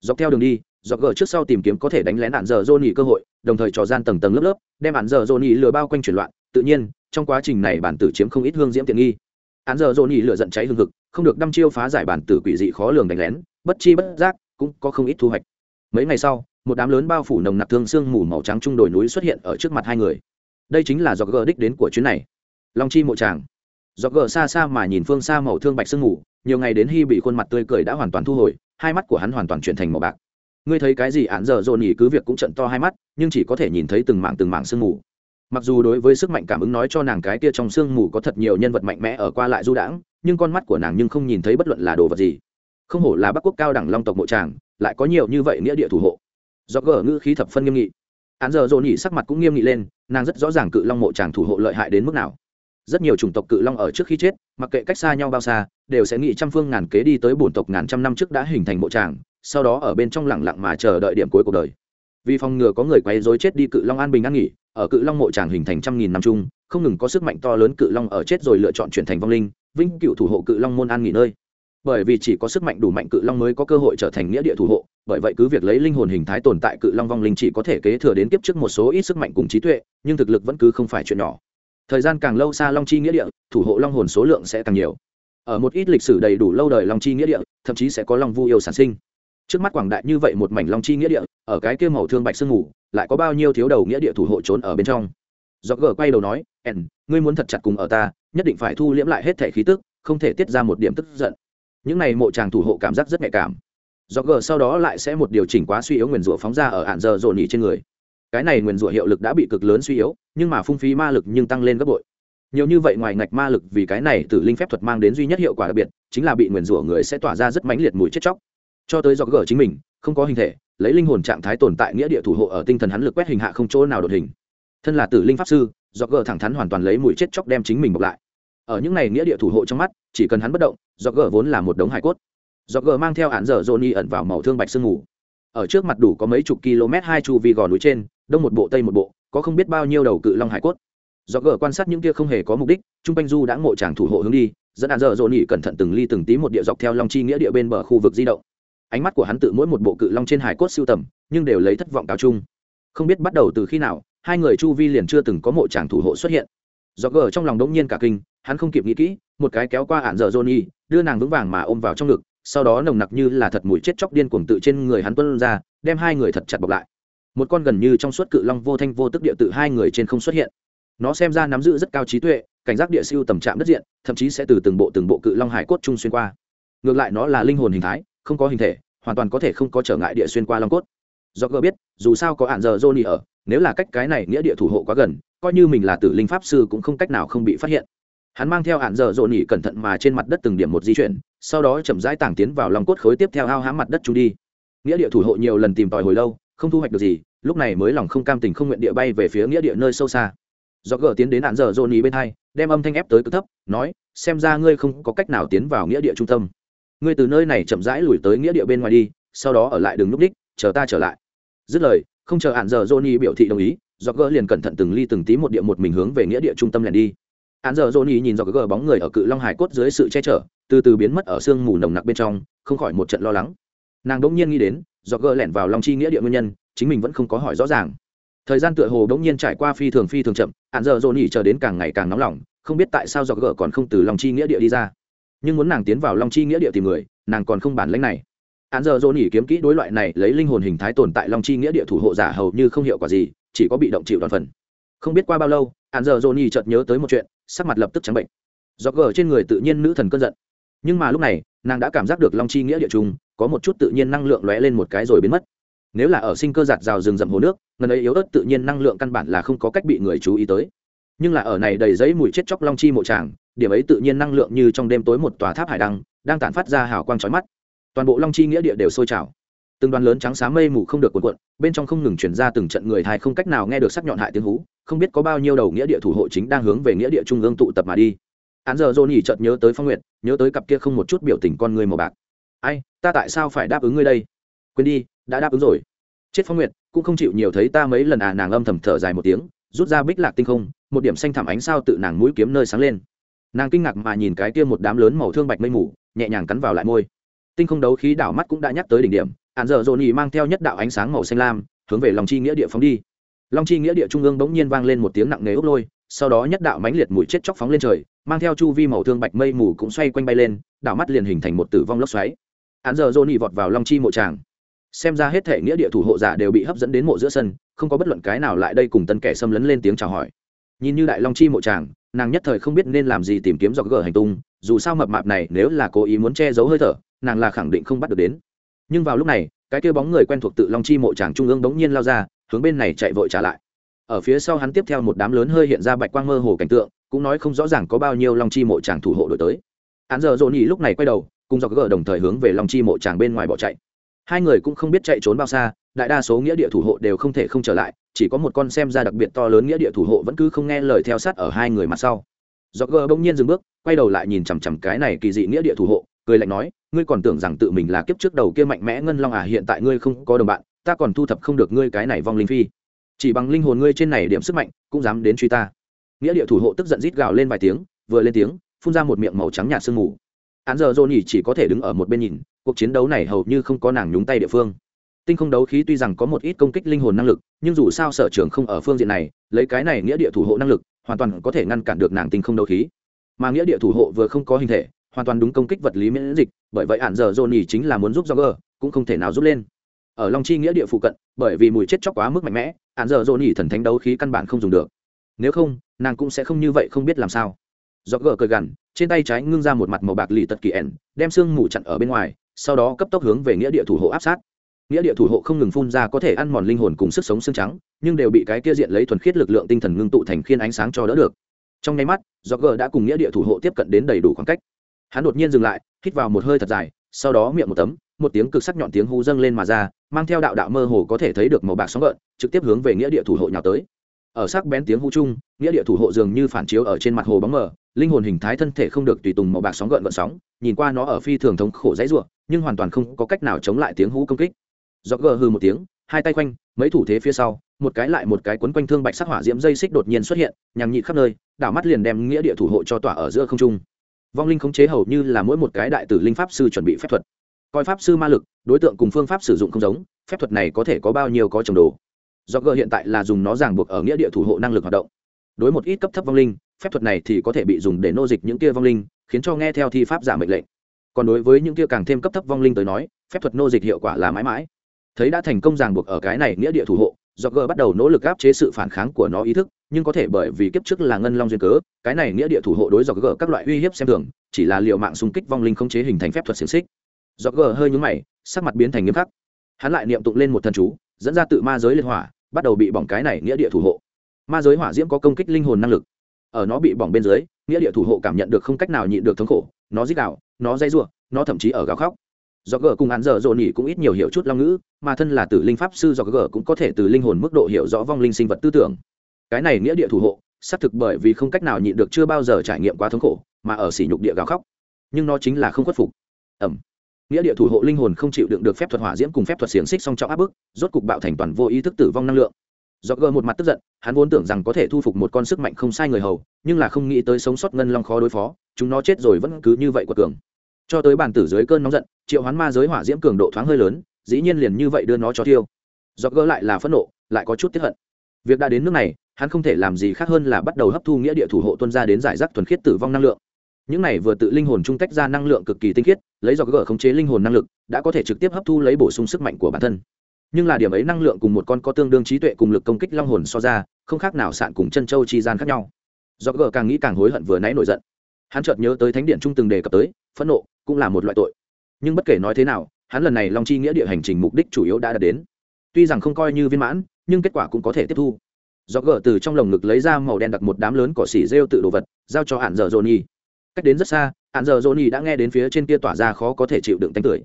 Dọc theo đường đi, dọc gờ trước sau tìm kiếm có thể đánh lén hạn giờ johnny cơ hội, đồng thời trò gian tầng tầng lớp lớp, đem hạn giờ johnny lừa bao quanh chuyển loạn. Tự nhiên, trong quá trình này bản tử chiếm không ít hương diễm tiện nghi án giờ rôn nhị lửa giận cháy hương hực, không được đăm chiêu phá giải bản tử quỷ dị khó lường đánh lén, bất chi bất giác, cũng có không ít thu hoạch. Mấy ngày sau, một đám lớn bao phủ nồng nặc thương sương mù màu trắng trung đồi núi xuất hiện ở trước mặt hai người. Đây chính là do gờ đích đến của chuyến này. Long chi mộ tràng. Do gờ xa xa mà nhìn phương xa màu thương bạch sương mù, nhiều ngày đến hy bị khuôn mặt tươi cười đã hoàn toàn thu hồi, hai mắt của hắn hoàn toàn chuyển thành màu bạc. Ngươi thấy cái gì án giờ dồn nhị cứ việc cũng trận to hai mắt, nhưng chỉ có thể nhìn thấy từng mảng từng mảng sương mù mặc dù đối với sức mạnh cảm ứng nói cho nàng cái kia trong sương mù có thật nhiều nhân vật mạnh mẽ ở qua lại du đãng, nhưng con mắt của nàng nhưng không nhìn thấy bất luận là đồ vật gì. Không hổ là bắc quốc cao đẳng long tộc mộ tràng lại có nhiều như vậy nghĩa địa thủ hộ. Do gỡ ngữ khí thập phân nghiêm nghị. Án giờ dồn nhỉ sắc mặt cũng nghiêm nghị lên, nàng rất rõ ràng cự long mộ tràng thủ hộ lợi hại đến mức nào. Rất nhiều chủng tộc cự long ở trước khi chết, mặc kệ cách xa nhau bao xa, đều sẽ nghĩ trăm phương ngàn kế đi tới bổn tộc ngàn trăm năm trước đã hình thành mộ tràng sau đó ở bên trong lẳng lặng mà chờ đợi điểm cuối cuộc đời vì phòng ngừa có người quấy rối chết đi cự long an bình an nghỉ, ở cự long mộ tràng hình thành trăm nghìn năm chung, không ngừng có sức mạnh to lớn cự long ở chết rồi lựa chọn chuyển thành vong linh vinh cựu thủ hộ cự long môn an nghỉ nơi. Bởi vì chỉ có sức mạnh đủ mạnh cự long mới có cơ hội trở thành nghĩa địa thủ hộ, bởi vậy cứ việc lấy linh hồn hình thái tồn tại cự long vong linh chỉ có thể kế thừa đến kiếp trước một số ít sức mạnh cùng trí tuệ, nhưng thực lực vẫn cứ không phải chuyện nhỏ. Thời gian càng lâu xa long chi nghĩa địa, thủ hộ long hồn số lượng sẽ càng nhiều. Ở một ít lịch sử đầy đủ lâu đời long chi nghĩa địa, thậm chí sẽ có long vu yêu sản sinh trước mắt quảng đại như vậy một mảnh long chi nghĩa địa, ở cái kia màu thương bạch sương ngủ lại có bao nhiêu thiếu đầu nghĩa địa thủ hộ trốn ở bên trong? Do gờ quay đầu nói, ẻn, ngươi muốn thật chặt cùng ở ta, nhất định phải thu liễm lại hết thể khí tức, không thể tiết ra một điểm tức giận. Những này mộ tràng thủ hộ cảm giác rất nhạy cảm. Do gờ sau đó lại sẽ một điều chỉnh quá suy yếu nguyền rủa phóng ra ở hạn giờ dồn nhị trên người. Cái này nguyền rủa hiệu lực đã bị cực lớn suy yếu, nhưng mà phung phí ma lực nhưng tăng lên gấp bội. Nhiều như vậy ngoài ngạch ma lực vì cái này tử linh phép thuật mang đến duy nhất hiệu quả đặc biệt, chính là bị nguyền rủa người sẽ tỏa ra rất mãnh liệt mùi chết chóc cho tới do g chính mình, không có hình thể, lấy linh hồn trạng thái tồn tại nghĩa địa thủ hộ ở tinh thần hắn lực quét hình hạ không chỗ nào đột hình. Thân là tử linh pháp sư do g thẳng thắn hoàn toàn lấy mũi chết chóc đem chính mình bọc lại. Ở những này nghĩa địa thủ hộ trong mắt, chỉ cần hắn bất động do gờ vốn là một đống hải cốt. Do gờ mang theo hạn dở dồn y ẩn vào màu thương bạch sương ngủ. ở trước mặt đủ có mấy chục km hai chu vi gò núi trên, đông một bộ, tây một bộ, có không biết bao nhiêu đầu cự long hải cốt. Do gờ quan sát những kia không hề có mục đích, trung quanh du đã ngộ chàng thủ hộ hướng đi, dẫn hạn dở dồn y cẩn thận từng ly từng tí một địa dọc theo long chi nghĩa địa bên bờ khu vực di động ánh mắt của hắn tự mỗi một bộ cự long trên hải cốt siêu tầm, nhưng đều lấy thất vọng cáo chung. Không biết bắt đầu từ khi nào, hai người chu vi liền chưa từng có mộ chàng thủ hộ xuất hiện. Do gờ trong lòng đống nhiên cả kinh, hắn không kịp nghĩ kỹ, một cái kéo qua ạn dở johnny, đưa nàng vững vàng mà ôm vào trong ngực, sau đó nồng nặc như là thật mùi chết chóc điên cuồng tự trên người hắn tuân ra, đem hai người thật chặt bọc lại. Một con gần như trong suốt cự long vô thanh vô tức địa tự hai người trên không xuất hiện. Nó xem ra nắm giữ rất cao trí tuệ, cảnh giác địa siêu tầm trạm đất diện, thậm chí sẽ từ từng bộ từng bộ cự long hải cốt chung xuyên qua. Ngược lại nó là linh hồn hình thái không có hình thể, hoàn toàn có thể không có trở ngại địa xuyên qua long cốt. Do gỡ biết, dù sao có hạn giờ johnny ở, nếu là cách cái này nghĩa địa thủ hộ quá gần, coi như mình là tử linh pháp sư cũng không cách nào không bị phát hiện. Hắn mang theo hạn giờ johnny cẩn thận mà trên mặt đất từng điểm một di chuyển, sau đó chậm rãi tảng tiến vào lòng cốt khối tiếp theo ao hãm mặt đất chúng đi. Nghĩa địa thủ hộ nhiều lần tìm tòi hồi lâu, không thu hoạch được gì, lúc này mới lòng không cam tình không nguyện địa bay về phía nghĩa địa nơi sâu xa. Do gờ tiến đến hạn giờ johnny bên hai, đem âm thanh ép tới cực thấp, nói, xem ra ngươi không có cách nào tiến vào nghĩa địa trung tâm ngươi từ nơi này chậm rãi lùi tới nghĩa địa bên ngoài đi, sau đó ở lại đường núp đích, chờ ta trở lại. Dứt lời, không chờ hạn giờ johnny biểu thị đồng ý do gỡ liền cẩn thận từng ly từng tí một địa một mình hướng về nghĩa địa trung tâm lẻn đi. Hạn giờ johnny nhìn do gỡ bóng người ở cự long hải cốt dưới sự che chở, từ từ biến mất ở sương mù nồng nặc bên trong, không khỏi một trận lo lắng. Nàng đỗng nhiên nghĩ đến do gỡ lẻn vào long chi nghĩa địa nguyên nhân, chính mình vẫn không có hỏi rõ ràng. Thời gian tựa hồ đ nhiên trải qua phi thường phi thường chậm hạn giờ dồn nhỉ chờ đến càng ngày càng nóng lòng, không biết tại sao do gỡ còn không từ lòng chi nghĩa địa đi ra nhưng muốn nàng tiến vào Long chi nghĩa địa tìm người, nàng còn không bản lãnh này. Hạn giờ dồn nhỉ kiếm kỹ đối loại này lấy linh hồn hình thái tồn tại Long chi nghĩa địa thủ hộ giả hầu như không hiệu quả gì, chỉ có bị động chịu đoàn phần. Không biết qua bao lâu hạn giờ dồn nhỉ chợt nhớ tới một chuyện, sắc mặt lập tức trắng bệnh. Do gờ trên người tự nhiên nữ thần cơn giận. Nhưng mà lúc này, nàng đã cảm giác được long chi nghĩa địa chung có một chút tự nhiên năng lượng lóe lên một cái rồi biến mất. Nếu là ở sinh cơ giạt rào rừng rậm hồ nước, ngần ấy yếu ớt tự nhiên năng lượng căn bản là không có cách bị người chú ý tới. Nhưng là ở này đầy giấy mùi chết chóc long chi mộ tràng điểm ấy tự nhiên năng lượng như trong đêm tối một tòa tháp hải đăng, đang tản phát ra hào quang chói mắt. Toàn bộ long chi nghĩa địa đều sôi trào. Từng đoàn lớn trắng xám mây mù không được cuộn cuộn, bên trong không ngừng chuyển ra từng trận người thai không cách nào nghe được sắc nhọn hại tiếng hú, không biết có bao nhiêu đầu nghĩa địa thủ hộ chính đang hướng về nghĩa địa trung ương tụ tập mà đi. Án giờ dồn nhỉ chợt nhớ tới phong nguyệt, nhớ tới cặp kia không một chút biểu tình con người màu bạc. Ai, ta tại sao phải đáp ứng ngươi đây? Quên đi, đã đáp ứng rồi. Chết phong nguyệt, cũng không chịu nhiều thấy ta mấy lần à. Nàng âm thầm thở dài một tiếng, rút ra bích lạc tinh không, một điểm xanh thảm ánh sao tự nàng mũi kiếm nơi sáng lên nàng kinh ngạc mà nhìn cái kia một đám lớn màu thương bạch mây mù, nhẹ nhàng cắn vào lại môi. Tinh không đấu khí đảo mắt cũng đã nhắc tới đỉnh điểm hạn dở dồn ý mang theo nhất đạo ánh sáng màu xanh lam, hướng về lòng chi nghĩa địa phóng đi. Long chi nghĩa địa trung ương bỗng nhiên vang lên một tiếng nặng nề ốc lôi, sau đó nhất đạo mãnh liệt mũi chết chóc phóng lên trời, mang theo chu vi màu thương bạch mây mù cũng xoay quanh bay lên, đảo mắt liền hình thành một tử vong lốc xoáy. Hạn dở dồn ý vọt vào long chi mộ tràng. Xem ra hết thể nghĩa địa thủ hộ giả đều bị hấp dẫn đến mộ giữa sân, không có bất luận cái nào lại đây cùng tân kẻ xâm lấn lên tiếng chào hỏi. Nhìn như đại long chi mộ tràng nàng nhất thời không biết nên làm gì tìm kiếm dọc gờ hành tung, dù sao mập mạp này nếu là cố ý muốn che giấu hơi thở, nàng là khẳng định không bắt được đến. Nhưng vào lúc này, cái kêu bóng người quen thuộc tự long chi mộ tràng trung ương đống nhiên lao ra, hướng bên này chạy vội trả lại. Ở phía sau hắn tiếp theo một đám lớn hơi hiện ra bạch quang mơ hồ cảnh tượng, cũng nói không rõ ràng có bao nhiêu long chi mộ tràng thủ hộ đổi tới. Hắn giờ dồn nhỉ lúc này quay đầu, cùng dọc gờ đồng thời hướng về long chi mộ tràng bên ngoài bỏ chạy hai người cũng không biết chạy trốn bao xa, đại đa số nghĩa địa thủ hộ đều không thể không trở lại, chỉ có một con xem ra đặc biệt to lớn nghĩa địa thủ hộ vẫn cứ không nghe lời theo sát ở hai người mặt sau. Do gờ bỗng nhiên dừng bước, quay đầu lại nhìn chằm chằm cái này kỳ dị nghĩa địa thủ hộ, cười lạnh nói, ngươi còn tưởng rằng tự mình là kiếp trước đầu kia mạnh mẽ ngân long à hiện tại ngươi không có đồng bạn, ta còn thu thập không được ngươi cái này vong linh phi. Chỉ bằng linh hồn ngươi trên này điểm sức mạnh, cũng dám đến truy ta. Nghĩa địa thủ hộ tức giận rít gào lên vài tiếng, vừa lên tiếng, phun ra một miệng màu trắng nhạt sương mù. Hắn giờ dồn nhỉ chỉ có thể đứng ở một bên nhìn cuộc chiến đấu này hầu như không có nàng nhúng tay địa phương. Tinh không đấu khí tuy rằng có một ít công kích linh hồn năng lực, nhưng dù sao sở trường không ở phương diện này, lấy cái này nghĩa địa thủ hộ năng lực, hoàn toàn có thể ngăn cản được nàng tinh không đấu khí. Mà nghĩa địa thủ hộ vừa không có hình thể, hoàn toàn đúng công kích vật lý miễn dịch, bởi vậy hạn giờ johnny nhỉ chính là muốn giúp jogger, cũng không thể nào giúp lên. Ở long chi nghĩa địa phụ cận, bởi vì mùi chết chóc quá mức mạnh mẽ hạn giờ johnny nhỉ thần thánh đấu khí căn bản không dùng được. Nếu không, nàng cũng sẽ không như vậy không biết làm sao. Jogger cười gằn, trên tay trái ngưng ra một mặt màu bạc lì tật kỳ ẻn đem xương mù chặn ở bên ngoài sau đó cấp tốc hướng về nghĩa địa thủ hộ áp sát. Nghĩa địa thủ hộ không ngừng phun ra có thể ăn mòn linh hồn cùng sức sống xương trắng, nhưng đều bị cái kia diện lấy thuần khiết lực lượng tinh thần ngưng tụ thành khiên ánh sáng cho đỡ được. Trong nháy mắt do g đã cùng nghĩa địa thủ hộ tiếp cận đến đầy đủ khoảng cách. Hắn đột nhiên dừng lại, hít vào một hơi thật dài, sau đó miệng một tấm, một tiếng cực sắc nhọn tiếng hú dâng lên mà ra, mang theo đạo đạo mơ hồ có thể thấy được màu bạc sóng gợn, trực tiếp hướng về nghĩa địa thủ hộ nhào tới ở sắc bén tiếng hú chung, nghĩa địa thủ hộ dường như phản chiếu ở trên mặt hồ bóng mờ, linh hồn hình thái thân thể không được tùy tùng màu bạc sóng gợn gợn sóng, nhìn qua nó ở phi thường thống khổ dãy ruộng nhưng hoàn toàn không có cách nào chống lại tiếng hú công kích. Do gờ hư một tiếng, hai tay quanh, mấy thủ thế phía sau, một cái lại một cái quấn quanh thương bạch sắc hỏa diễm dây xích đột nhiên xuất hiện nhằm nhịn khắp nơi, đảo mắt liền đem nghĩa địa thủ hộ cho tỏa ở giữa không trung. Vong linh khống chế hầu như là mỗi một cái đại tử linh pháp sư chuẩn bị phép thuật. Coi pháp sư ma lực, đối tượng cùng phương pháp sử dụng không giống, phép thuật này có thể có bao nhiêu có trồng đồ do gờ hiện tại là dùng nó ràng buộc ở nghĩa địa thủ hộ năng lực hoạt động. Đối một ít cấp thấp vong linh, phép thuật này thì có thể bị dùng để nô dịch những kia vong linh, khiến cho nghe theo thi pháp giả mệnh lệnh. Còn đối với những kia càng thêm cấp thấp vong linh tới nói, phép thuật nô dịch hiệu quả là mãi mãi. Thấy đã thành công ràng buộc ở cái này nghĩa địa thủ hộ, do gờ bắt đầu nỗ lực áp chế sự phản kháng của nó ý thức, nhưng có thể bởi vì kiếp trước là ngân long duyên cớ, cái này nghĩa địa thủ hộ đối do gờ các loại uy hiếp xem thường, chỉ là liệu mạng xung kích vong linh không chế hình thành phép thuật xiềng xích. Do gờ hơi nhúng mày, sắc mặt biến thành nghiêm khắc. Hắn lại niệm tụng lên một thần chú, dẫn ra tự ma giới liên hỏa bắt đầu bị bỏng cái này nghĩa địa thủ hộ. Ma giới hỏa diễm có công kích linh hồn năng lực. Ở nó bị bỏng bên dưới, nghĩa địa thủ hộ cảm nhận được không cách nào nhịn được thống khổ, nó dích đạo nó dây giụa nó thậm chí ở gào khóc. Do gờ cùng hắn dở dồn nhỉ cũng ít nhiều hiểu chút long ngữ, mà thân là tử linh pháp sư do gờ cũng có thể từ linh hồn mức độ hiểu rõ vong linh sinh vật tư tưởng. Cái này nghĩa địa thủ hộ, xác thực bởi vì không cách nào nhịn được chưa bao giờ trải nghiệm quá thống khổ, mà ở sỉ nhục địa gào khóc. Nhưng nó chính là không khuất phục. Ẩm nghĩa địa thủ hộ linh hồn không chịu đựng được phép thuật hỏa diễm cùng phép thuật xiềng xích song trọng áp bức, rốt cục bạo thành toàn vô ý thức tử vong năng lượng. Do gờ một mặt tức giận, hắn vốn tưởng rằng có thể thu phục một con sức mạnh không sai người hầu, nhưng là không nghĩ tới sống sót ngân long khó đối phó, chúng nó chết rồi vẫn cứ như vậy quật cường. Cho tới bàn tử dưới cơn nóng giận, triệu hoán ma giới hỏa diễm cường độ thoáng hơi lớn, dĩ nhiên liền như vậy đưa nó cho tiêu do gỡ lại là phẫn nộ, lại có chút tiếp hận. Việc đã đến nước này, hắn không thể làm gì khác hơn là bắt đầu hấp thu nghĩa địa thủ hộ tuân ra đến giải rác thuần khiết tử vong năng lượng những này vừa tự linh hồn trung tách ra năng lượng cực kỳ tinh khiết, lấy do gỡ khống chế linh hồn năng lực, đã có thể trực tiếp hấp thu lấy bổ sung sức mạnh của bản thân. Nhưng là điểm ấy năng lượng cùng một con có tương đương trí tuệ cùng lực công kích long hồn so ra, không khác nào sạn cùng chân châu chi gian khác nhau. Do gỡ càng nghĩ càng hối hận vừa nãy nổi giận. Hắn chợt nhớ tới thánh điện trung từng đề cập tới, phẫn nộ cũng là một loại tội. Nhưng bất kể nói thế nào, hắn lần này long chi nghĩa địa hành trình mục đích chủ yếu đã đạt đến. Tuy rằng không coi như viên mãn, nhưng kết quả cũng có thể tiếp thu. Do gỡ từ trong lồng ngực lấy ra màu đen đặc một đám lớn cỏ xỉ rêu tự đồ vật, giao cho hạn dở johnny cách đến rất xa, hạn dở johnny đã nghe đến phía trên kia tỏa ra khó có thể chịu đựng tánh tưởi.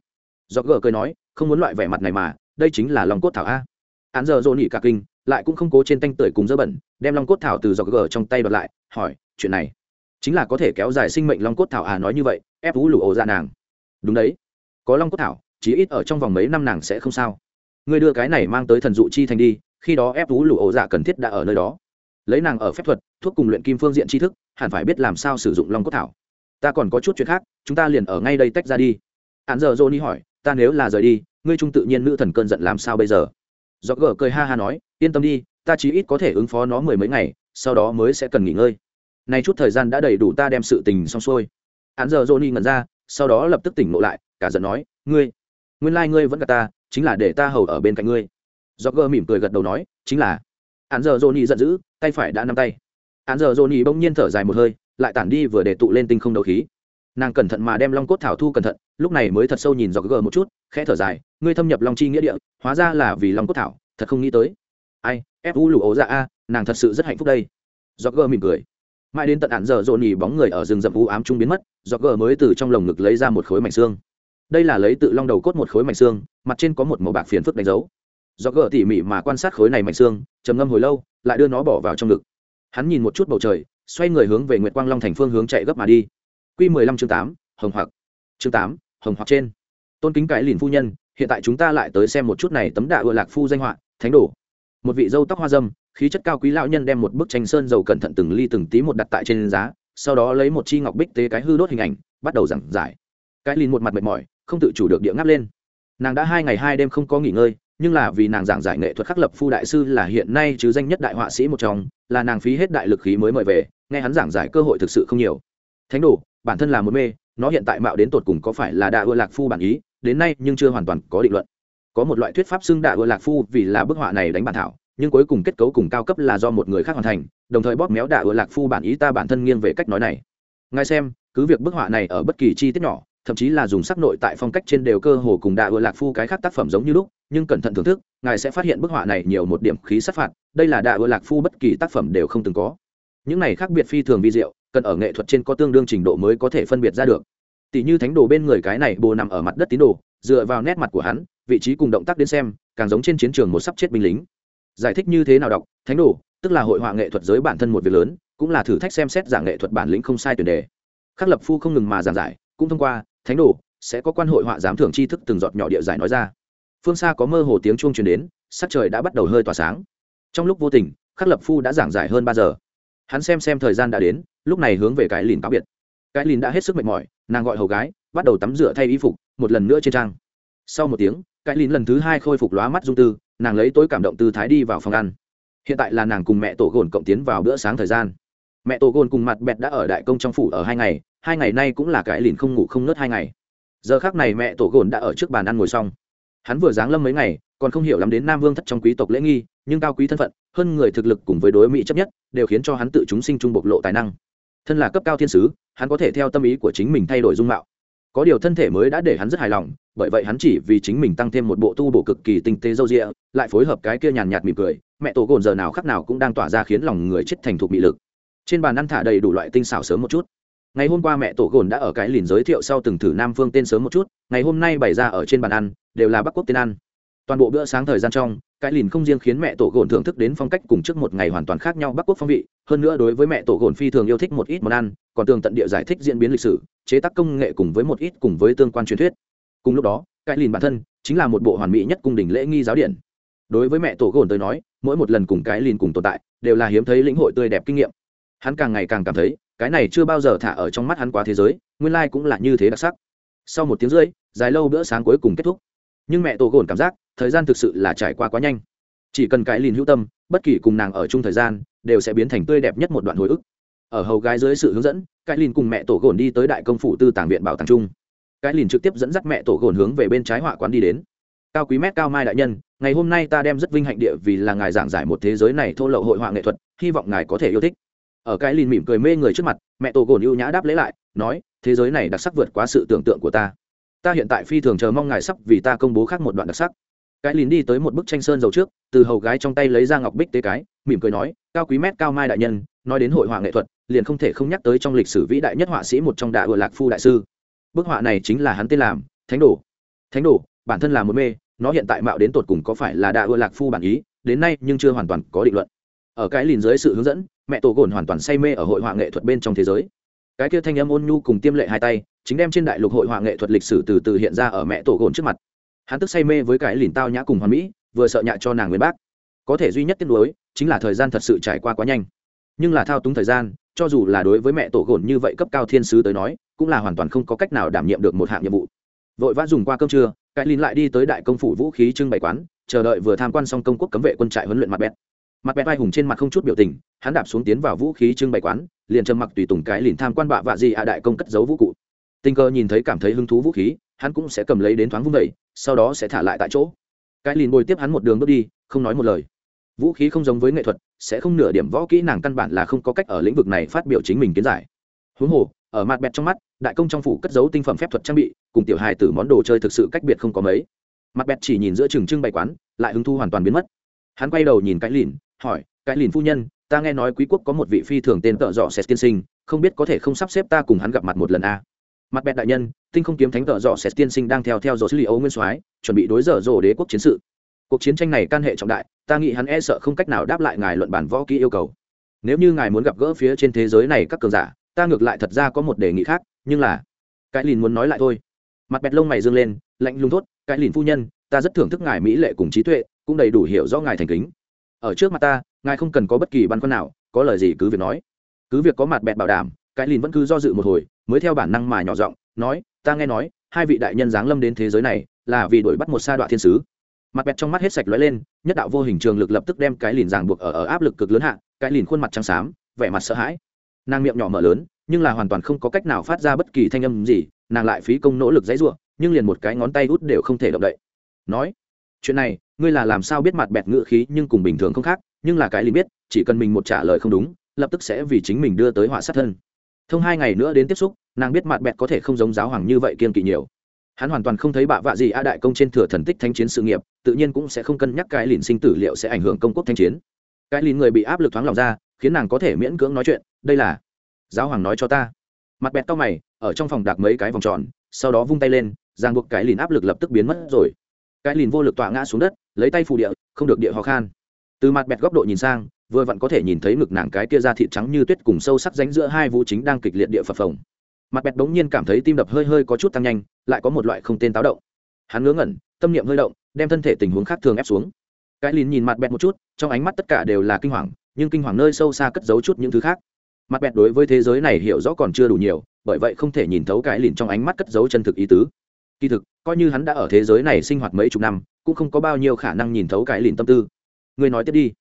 Do gờ cười nói, không muốn loại vẻ mặt này mà, đây chính là lòng cốt thảo a. Hạn dở johnny cả kinh, lại cũng không cố trên tanh tưởi cùng dơ bẩn, đem long cốt thảo từ do gờ trong tay bật lại, hỏi, chuyện này chính là có thể kéo dài sinh mệnh long cốt thảo à nói như vậy, ép vũ lụ ổ ra nàng. Đúng đấy, có long cốt thảo, chí ít ở trong vòng mấy năm nàng sẽ không sao. Ngươi đưa cái này mang tới thần dụ chi thành đi, khi đó ép vũ lụ ổ dạ cần thiết đã ở nơi đó. Lấy nàng ở phép thuật, thuốc cùng luyện kim phương diện tri thức, hẳn phải biết làm sao sử dụng long cốt thảo ta còn có chút chuyện khác, chúng ta liền ở ngay đây tách ra đi. Hạn giờ johnny hỏi, ta nếu là rời đi, ngươi trung tự nhiên nữ thần cơn giận làm sao bây giờ? Do gờ cười ha ha nói, yên tâm đi, ta chí ít có thể ứng phó nó mười mấy ngày, sau đó mới sẽ cần nghỉ ngơi. Nay chút thời gian đã đầy đủ ta đem sự tình xong xuôi. Hắn giờ johnny ngẩn ra, sau đó lập tức tỉnh ngộ lại, cả giận nói, ngươi, nguyên lai、like、ngươi vẫn gặp ta, chính là để ta hầu ở bên cạnh ngươi. Do gờ mỉm cười gật đầu nói, chính là. Hắn giờ johnny giận dữ, tay phải đã nắm tay. Hắn giờ johnny bỗng nhiên thở dài một hơi lại tản đi vừa để tụ lên tinh không đấu khí. Nàng cẩn thận mà đem long cốt thảo thu cẩn thận, lúc này mới thật sâu nhìn dọc gờ một chút, khẽ thở dài, ngươi thâm nhập long chi nghĩa địa, hóa ra là vì long cốt thảo, thật không nghĩ tới. Ai, ép u lụ ố dạ a, nàng thật sự rất hạnh phúc đây. Dọc gờ mỉm cười. Mãi đến tận ạn giờ rộn nhì bóng người ở rừng rậm u ám trung biến mất, dọc gờ mới từ trong lồng ngực lấy ra một khối mảnh xương. Đây là lấy tự long đầu cốt một khối mảnh xương, mặt trên có một màu bạc phiền phức đánh dấu. Do gờ tỉ mỉ mà quan sát khối này mảnh xương, trầm ngâm hồi lâu, lại đưa nó bỏ vào trong ngực. Hắn nhìn một chút bầu trời xoay người hướng về nguyệt quang long thành phương hướng chạy gấp mà đi. Quy mười lăm chương tám, hồng hoặc. Chương tám, hồng hoặc trên. Tôn kính cái lìn phu nhân, hiện tại chúng ta lại tới xem một chút này tấm đạ ưa lạc phu danh họa, thánh đồ. Một vị dâu tóc hoa dâm, khí chất cao quý lão nhân đem một bức tranh sơn dầu cẩn thận từng ly từng tí một đặt tại trên giá, sau đó lấy một chi ngọc bích tế cái hư đốt hình ảnh, bắt đầu giảng giải. Cái lìn một mặt mệt mỏi, không tự chủ được địa ngáp lên. Nàng đã hai ngày hai đêm không có nghỉ ngơi, nhưng là vì nàng giảng giải nghệ thuật khắc lập phu đại sư là hiện nay chứ danh nhất đại họa sĩ một trong, là nàng phí hết đại lực khí mới mời về nghe hắn giảng giải cơ hội thực sự không nhiều. Thánh đồ, bản thân là một mê, nó hiện tại mạo đến tột cùng có phải là đạ ưa lạc phu bản ý, đến nay nhưng chưa hoàn toàn có định luận. Có một loại thuyết pháp xưng đạ ưa lạc phu vì là bức họa này đánh bản thảo, nhưng cuối cùng kết cấu cùng cao cấp là do một người khác hoàn thành, đồng thời bóp méo đạ ưa lạc phu bản ý ta bản thân nghiêng về cách nói này. Ngài xem, cứ việc bức họa này ở bất kỳ chi tiết nhỏ, thậm chí là dùng sắc nội tại phong cách trên đều cơ hồ cùng đạ ưa lạc phu cái khác tác phẩm giống như lúc, nhưng cẩn thận thưởng thức, ngài sẽ phát hiện bức họa này nhiều một điểm khí sát phạt, đây là đạ ưa lạc phu bất kỳ tác phẩm đều không từng có những này khác biệt phi thường vi diệu, cần ở nghệ thuật trên có tương đương trình độ mới có thể phân biệt ra được. Tỷ như thánh đồ bên người cái này, bồ nằm ở mặt đất tín đồ, dựa vào nét mặt của hắn, vị trí cùng động tác đến xem, càng giống trên chiến trường một sắp chết binh lính. Giải thích như thế nào đọc, thánh đồ, tức là hội họa nghệ thuật giới bản thân một việc lớn, cũng là thử thách xem xét giảng nghệ thuật bản lĩnh không sai tuyển đề. Khắc lập phu không ngừng mà giảng giải, cũng thông qua, thánh đồ, sẽ có quan hội họa giám thưởng tri thức từng giọt nhỏ địa giải nói ra. Phương xa có mơ hồ tiếng chuông truyền đến, sắc trời đã bắt đầu hơi tỏa sáng. Trong lúc vô tình, khắc lập phu đã giảng giải hơn ba giờ hắn xem xem thời gian đã đến, lúc này hướng về cái lìn cáo biệt. Cái lìn đã hết sức mệt mỏi, nàng gọi hầu gái, bắt đầu tắm rửa thay y phục, một lần nữa trên trang. Sau một tiếng, cái lìn lần thứ hai khôi phục lóa mắt dung tư, nàng lấy tối cảm động tư thái đi vào phòng ăn. Hiện tại là nàng cùng mẹ tổ gồn cộng tiến vào bữa sáng thời gian. Mẹ tổ gồn cùng mặt bẹt đã ở đại công trong phủ ở hai ngày hai ngày nay cũng là cái lìn không ngủ không nớt hai ngày. Giờ khác này mẹ tổ gồn đã ở trước bàn ăn ngồi xong. Hắn vừa giáng lâm mấy ngày, còn không hiểu lắm đến nam vương thất trong quý tộc lễ nghi, nhưng cao quý thân phận hơn người thực lực cùng với đối mỹ chấp nhất, đều khiến cho hắn tự chúng sinh trung bộc lộ tài năng. Thân là cấp cao thiên sứ, hắn có thể theo tâm ý của chính mình thay đổi dung mạo. Có điều thân thể mới đã để hắn rất hài lòng, bởi vậy hắn chỉ vì chính mình tăng thêm một bộ tu bổ cực kỳ tinh tế dâu rịa lại phối hợp cái kia nhàn nhạt mỉm cười, mẹ tổ gồn giờ nào khắc nào cũng đang tỏa ra khiến lòng người chết thành thục bị lực. Trên bàn ăn thả đầy đủ loại tinh xảo sớm một chút. Ngày hôm qua mẹ tổ gồn đã ở cái lìn giới thiệu sau từng thử nam phương tên sớm một chút, ngày hôm nay bày ra ở trên bàn ăn, đều là bắc quốc tên ăn toàn bộ bữa sáng thời gian trong, cái lìn không riêng khiến mẹ tổ gồn thưởng thức đến phong cách cùng trước một ngày hoàn toàn khác nhau bắc quốc phong vị, hơn nữa đối với mẹ tổ gồn phi thường yêu thích một ít món ăn, còn tường tận địa giải thích diễn biến lịch sử, chế tác công nghệ cùng với một ít cùng với tương quan truyền thuyết. Cùng lúc đó, cái lìn bản thân chính là một bộ hoàn mỹ nhất cung đình lễ nghi giáo điện đối với mẹ tổ gồn tới nói, mỗi một lần cùng cái lìn cùng tồn tại, đều là hiếm thấy lĩnh hội tươi đẹp kinh nghiệm. Hắn càng ngày càng cảm thấy, cái này chưa bao giờ thả ở trong mắt hắn quá thế giới, nguyên lai cũng là như thế đặc sắc. Sau một tiếng rưỡi, dài lâu bữa sáng cuối cùng kết thúc. Nhưng mẹ tổ gồn cảm giác thời gian thực sự là trải qua quá nhanh. Chỉ cần cái lìn hữu tâm, bất kỳ cùng nàng ở chung thời gian, đều sẽ biến thành tươi đẹp nhất một đoạn hồi ức. Ở hầu gái dưới sự hướng dẫn, cái lìn cùng mẹ tổ gồn đi tới đại công phủ tư tàng viện bảo tàng trung cái lìn trực tiếp dẫn dắt mẹ tổ gồn hướng về bên trái họa quán đi đến. Cao quý mét cao mai đại nhân, ngày hôm nay ta đem rất vinh hạnh địa vì là ngài giảng giải một thế giới này thô lậu hội họa nghệ thuật, hy vọng ngài có thể yêu thích. Ở cái lìn mỉm cười mê người trước mặt, mẹ tổ gồn ưu nhã đáp lấy lại, nói, thế giới này đặc sắc vượt quá sự tưởng tượng của ta. Ta hiện tại phi thường chờ mong ngài sắp vì ta công bố khác một đoạn đặc sắc cái lìn đi tới một bức tranh sơn dầu trước, từ hầu gái trong tay lấy ra ngọc bích tế cái, mỉm cười nói, cao quý mét, cao mai đại nhân, nói đến hội họa nghệ thuật, liền không thể không nhắc tới trong lịch sử vĩ đại nhất họa sĩ một trong đại ựa lạc phu đại sư. Bức họa này chính là hắn tên làm, thánh đồ. Thánh đồ, bản thân là một mê, nó hiện tại mạo đến tột cùng có phải là đại ựa lạc phu bản ý, đến nay nhưng chưa hoàn toàn có định luận. Ở cái lìn dưới sự hướng dẫn, mẹ tổ gồn hoàn toàn say mê ở hội họa nghệ thuật bên trong thế giới. Cái kia thanh âm ôn nhu cùng tiêm lệ hai tay, chính đem trên đại lục hội họa nghệ thuật lịch sử từ từ hiện ra ở mẹ tổ gồn trước mặt hắn tức say mê với cái lìn tao nhã cùng hoàn mỹ, vừa sợ nhạ cho nàng nguyên bác. Có thể duy nhất tiếc nuối chính là thời gian thật sự trải qua quá nhanh. Nhưng là thao túng thời gian, cho dù là đối với mẹ tổ gồn như vậy cấp cao thiên sứ tới nói, cũng là hoàn toàn không có cách nào đảm nhiệm được một hạng nhiệm vụ. Vội vã dùng qua cơm trưa, cái lìn lại đi tới đại công phủ vũ khí trưng bày quán, chờ đợi vừa tham quan xong công quốc cấm vệ quân trại huấn luyện mặt bẹt. Mặt bẹt vai hùng trên mặt không chút biểu tình, hắn đạp xuống tiến vào vũ khí trưng bày quán, liền trầm mặc tùy tùng cái lìn tham quan bạ vạ gì ạ đại công cất giấu vũ cụ. Tình cờ nhìn thấy cảm thấy hứng thú vũ khí hắn cũng sẽ cầm lấy đến thoáng vung vẩy sau đó sẽ thả lại tại chỗ. Cái lìn bồi tiếp hắn một đường bước đi, không nói một lời. Vũ khí không giống với nghệ thuật, sẽ không nửa điểm võ kỹ nàng căn bản là không có cách ở lĩnh vực này phát biểu chính mình kiến giải. Huống hồ, ở mặt bẹt trong mắt, đại công trong phủ cất giấu tinh phẩm phép thuật trang bị, cùng tiểu hài tử món đồ chơi thực sự cách biệt không có mấy. Mặt bẹt chỉ nhìn giữa trường trưng bày quán, lại hứng thu hoàn toàn biến mất. Hắn quay đầu nhìn cái lìn, hỏi, cái lìn phu nhân, ta nghe nói quý quốc có một vị phi thường tên tợ dọ sẽ tiên sinh, không biết có thể không sắp xếp ta cùng hắn gặp mặt một lần a? à mặt bẹt đại nhân, tinh không kiếm thánh tợ dọ sét tiên sinh đang theo theo dò xử lý ấu nguyên soái, chuẩn bị đối dở dỗ đế quốc chiến sự. Cuộc chiến tranh này can hệ trọng đại, ta nghĩ hắn e sợ không cách nào đáp lại ngài luận bản võ kỹ yêu cầu. Nếu như ngài muốn gặp gỡ phía trên thế giới này các cường giả, ta ngược lại thật ra có một đề nghị khác, nhưng là, cái lìn muốn nói lại thôi. Mặt bẹt lông mày dương lên, lạnh lùng thốt, cái lìn phu nhân, ta rất thưởng thức ngài mỹ lệ cùng trí tuệ, cũng đầy đủ hiểu rõ ngài thành kính. Ở trước mặt ta, ngài không cần có bất kỳ băn khoăn nào, có lời gì cứ việc nói. Cứ việc có mặt bẹt bảo đảm, cái lìn vẫn cứ do dự một hồi mới theo bản năng mà nhỏ giọng nói ta nghe nói hai vị đại nhân giáng lâm đến thế giới này là vì đuổi bắt một sa đoạn thiên sứ. Mặt bẹt trong mắt hết sạch lóe lên nhất đạo vô hình trường lực lập tức đem cái lìn ràng buộc ở, ở áp lực cực lớn hạ cái lìn khuôn mặt trắng xám vẻ mặt sợ hãi. Nàng miệng nhỏ mở lớn nhưng là hoàn toàn không có cách nào phát ra bất kỳ thanh âm gì nàng lại phí công nỗ lực dãy ruộng nhưng liền một cái ngón tay út đều không thể động đậy. Nói chuyện này ngươi là làm sao biết mặt bẹt ngự khí nhưng cùng bình thường không khác nhưng là cái lìn biết chỉ cần mình một trả lời không đúng lập tức sẽ vì chính mình đưa tới họa sát thân thông hai ngày nữa đến tiếp xúc, nàng biết mặt bẹt có thể không giống giáo hoàng như vậy kiên kỵ nhiều. Hắn hoàn toàn không thấy bạ vạ gì a đại công trên thừa thần tích thanh chiến sự nghiệp, tự nhiên cũng sẽ không cân nhắc cái lìn sinh tử liệu sẽ ảnh hưởng công quốc thanh chiến. Cái lìn người bị áp lực thoáng lòng ra, khiến nàng có thể miễn cưỡng nói chuyện, đây là giáo hoàng nói cho ta. Mặt bẹt to mày, ở trong phòng đạc mấy cái vòng tròn, sau đó vung tay lên giang buộc cái lìn áp lực lập tức biến mất rồi. Cái lìn vô lực tọa ngã xuống đất, lấy tay phụ địa, không được địa ho khan. Từ mặt bẹt góc độ nhìn sang vừa vặn có thể nhìn thấy ngực nàng cái kia da thịt trắng như tuyết cùng sâu sắc ránh giữa hai vũ chính đang kịch liệt địa phập phồng. Mặt bẹt bỗng nhiên cảm thấy tim đập hơi hơi có chút tăng nhanh, lại có một loại không tên táo động. Hắn ngớ ngẩn, tâm niệm hơi động, đem thân thể tình huống khác thường ép xuống. Cái lìn nhìn mặt bẹt một chút, trong ánh mắt tất cả đều là kinh hoàng, nhưng kinh hoàng nơi sâu xa cất giấu chút những thứ khác. Mặt bẹt đối với thế giới này hiểu rõ còn chưa đủ nhiều, bởi vậy không thể nhìn thấu cái lìn trong ánh mắt cất giấu chân thực ý tứ. Kỳ thực, coi như hắn đã ở thế giới này sinh hoạt mấy chục năm, cũng không có bao nhiêu khả năng nhìn thấu cái lìn tâm tư. Người nói tiếp đi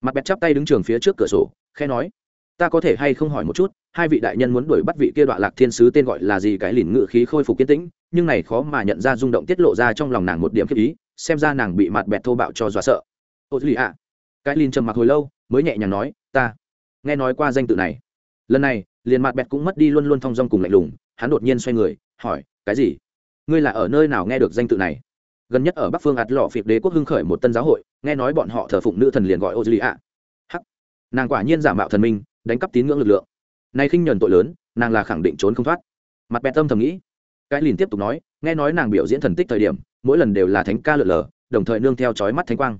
mặt bẹt chắp tay đứng trường phía trước cửa sổ khe nói, ta có thể hay không hỏi một chút, hai vị đại nhân muốn đuổi bắt vị kia đoạn lạc thiên sứ tên gọi là gì? Cái lìn ngự khí khôi phục kiên tĩnh, nhưng này khó mà nhận ra rung động tiết lộ ra trong lòng nàng một điểm khiếp ý, xem ra nàng bị mặt bẹt thô bạo cho dọa sợ. Ô duy ạ. Cái lìn trầm mặc hồi lâu, mới nhẹ nhàng nói, ta nghe nói qua danh tự này. Lần này, liền mặt bẹt cũng mất đi luôn luôn thong dong cùng lạnh lùng, hắn đột nhiên xoay người, hỏi, cái gì? Ngươi là ở nơi nào nghe được danh tự này? Gần nhất ở bắc phương ạt lọ phiệt đế quốc hưng khởi một tân giáo hội nghe nói bọn họ thờ phụng nữ thần liền gọi ô duy ạ. Hắc. Nàng quả nhiên giả mạo thần minh, đánh cắp tín ngưỡng lực lượng. Nay khinh nhuần tội lớn, nàng là khẳng định trốn không thoát. Mặt bẹt tâm thầm nghĩ. Cái liền tiếp tục nói, nghe nói nàng biểu diễn thần tích thời điểm, mỗi lần đều là thánh ca lượn lờ, đồng thời nương theo chói mắt thánh quang.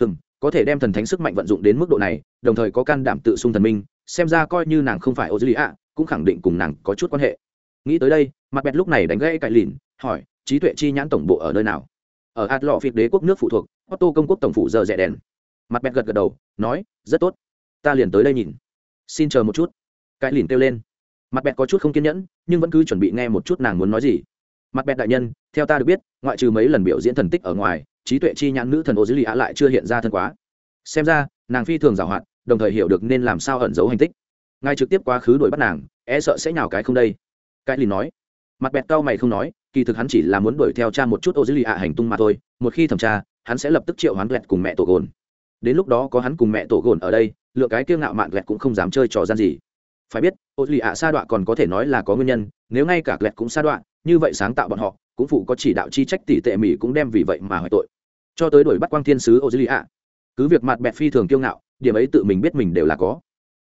Hừm, có thể đem thần thánh sức mạnh vận dụng đến mức độ này, đồng thời có can đảm tự xung thần minh, xem ra coi như nàng không phải ô dư lì ạ, cũng khẳng định cùng nàng có chút quan hệ. Nghĩ tới đây, mặt bẹt lúc này đánh gãy cải lìn hỏi, trí tuệ chi nhãn tổng bộ ở nơi nào? Ở ạt lọ phiệt đế quốc nước phụ thuộc, otto công quốc tổng phủ giờ rẻ đèn. Mặt bẹt gật gật đầu, nói, rất tốt. Ta liền tới đây nhìn. Xin chờ một chút. Cái lìn kêu lên. Mặt bẹt có chút không kiên nhẫn, nhưng vẫn cứ chuẩn bị nghe một chút nàng muốn nói gì. Mặt bẹt đại nhân, theo ta được biết, ngoại trừ mấy lần biểu diễn thần tích ở ngoài, trí tuệ chi nhãn nữ thần ô dưới lì ạ lại chưa hiện ra thân quá. Xem ra, nàng phi thường giảo hoạt đồng thời hiểu được nên làm sao ẩn giấu hành tích. Ngay trực tiếp quá khứ đuổi bắt nàng e sợ sẽ nhào cái không đây. Cái lìn nói. Mặt bẹt cau mày không nói kỳ thực hắn chỉ là muốn đuổi theo cha một chút ô dữ lì ạ hành tung mà thôi, một khi thẩm tra, hắn sẽ lập tức triệu hoán vẹt cùng mẹ tổ gồn. Đến lúc đó có hắn cùng mẹ tổ gồn ở đây, lựa cái kiêu ngạo mạn vẹt cũng không dám chơi trò gian gì. Phải biết ô lì ạ sa đọa còn có thể nói là có nguyên nhân, nếu ngay cả vẹt cũng sa đọa, như vậy sáng tạo bọn họ, cũng phụ có chỉ đạo chi trách tỷ tệ mỹ cũng đem vì vậy mà hỏi tội. Cho tới đuổi bắt quang thiên sứ ô lì ạ. Cứ việc mặt bẹt phi thường kiêu ngạo, điểm ấy tự mình biết mình đều là có.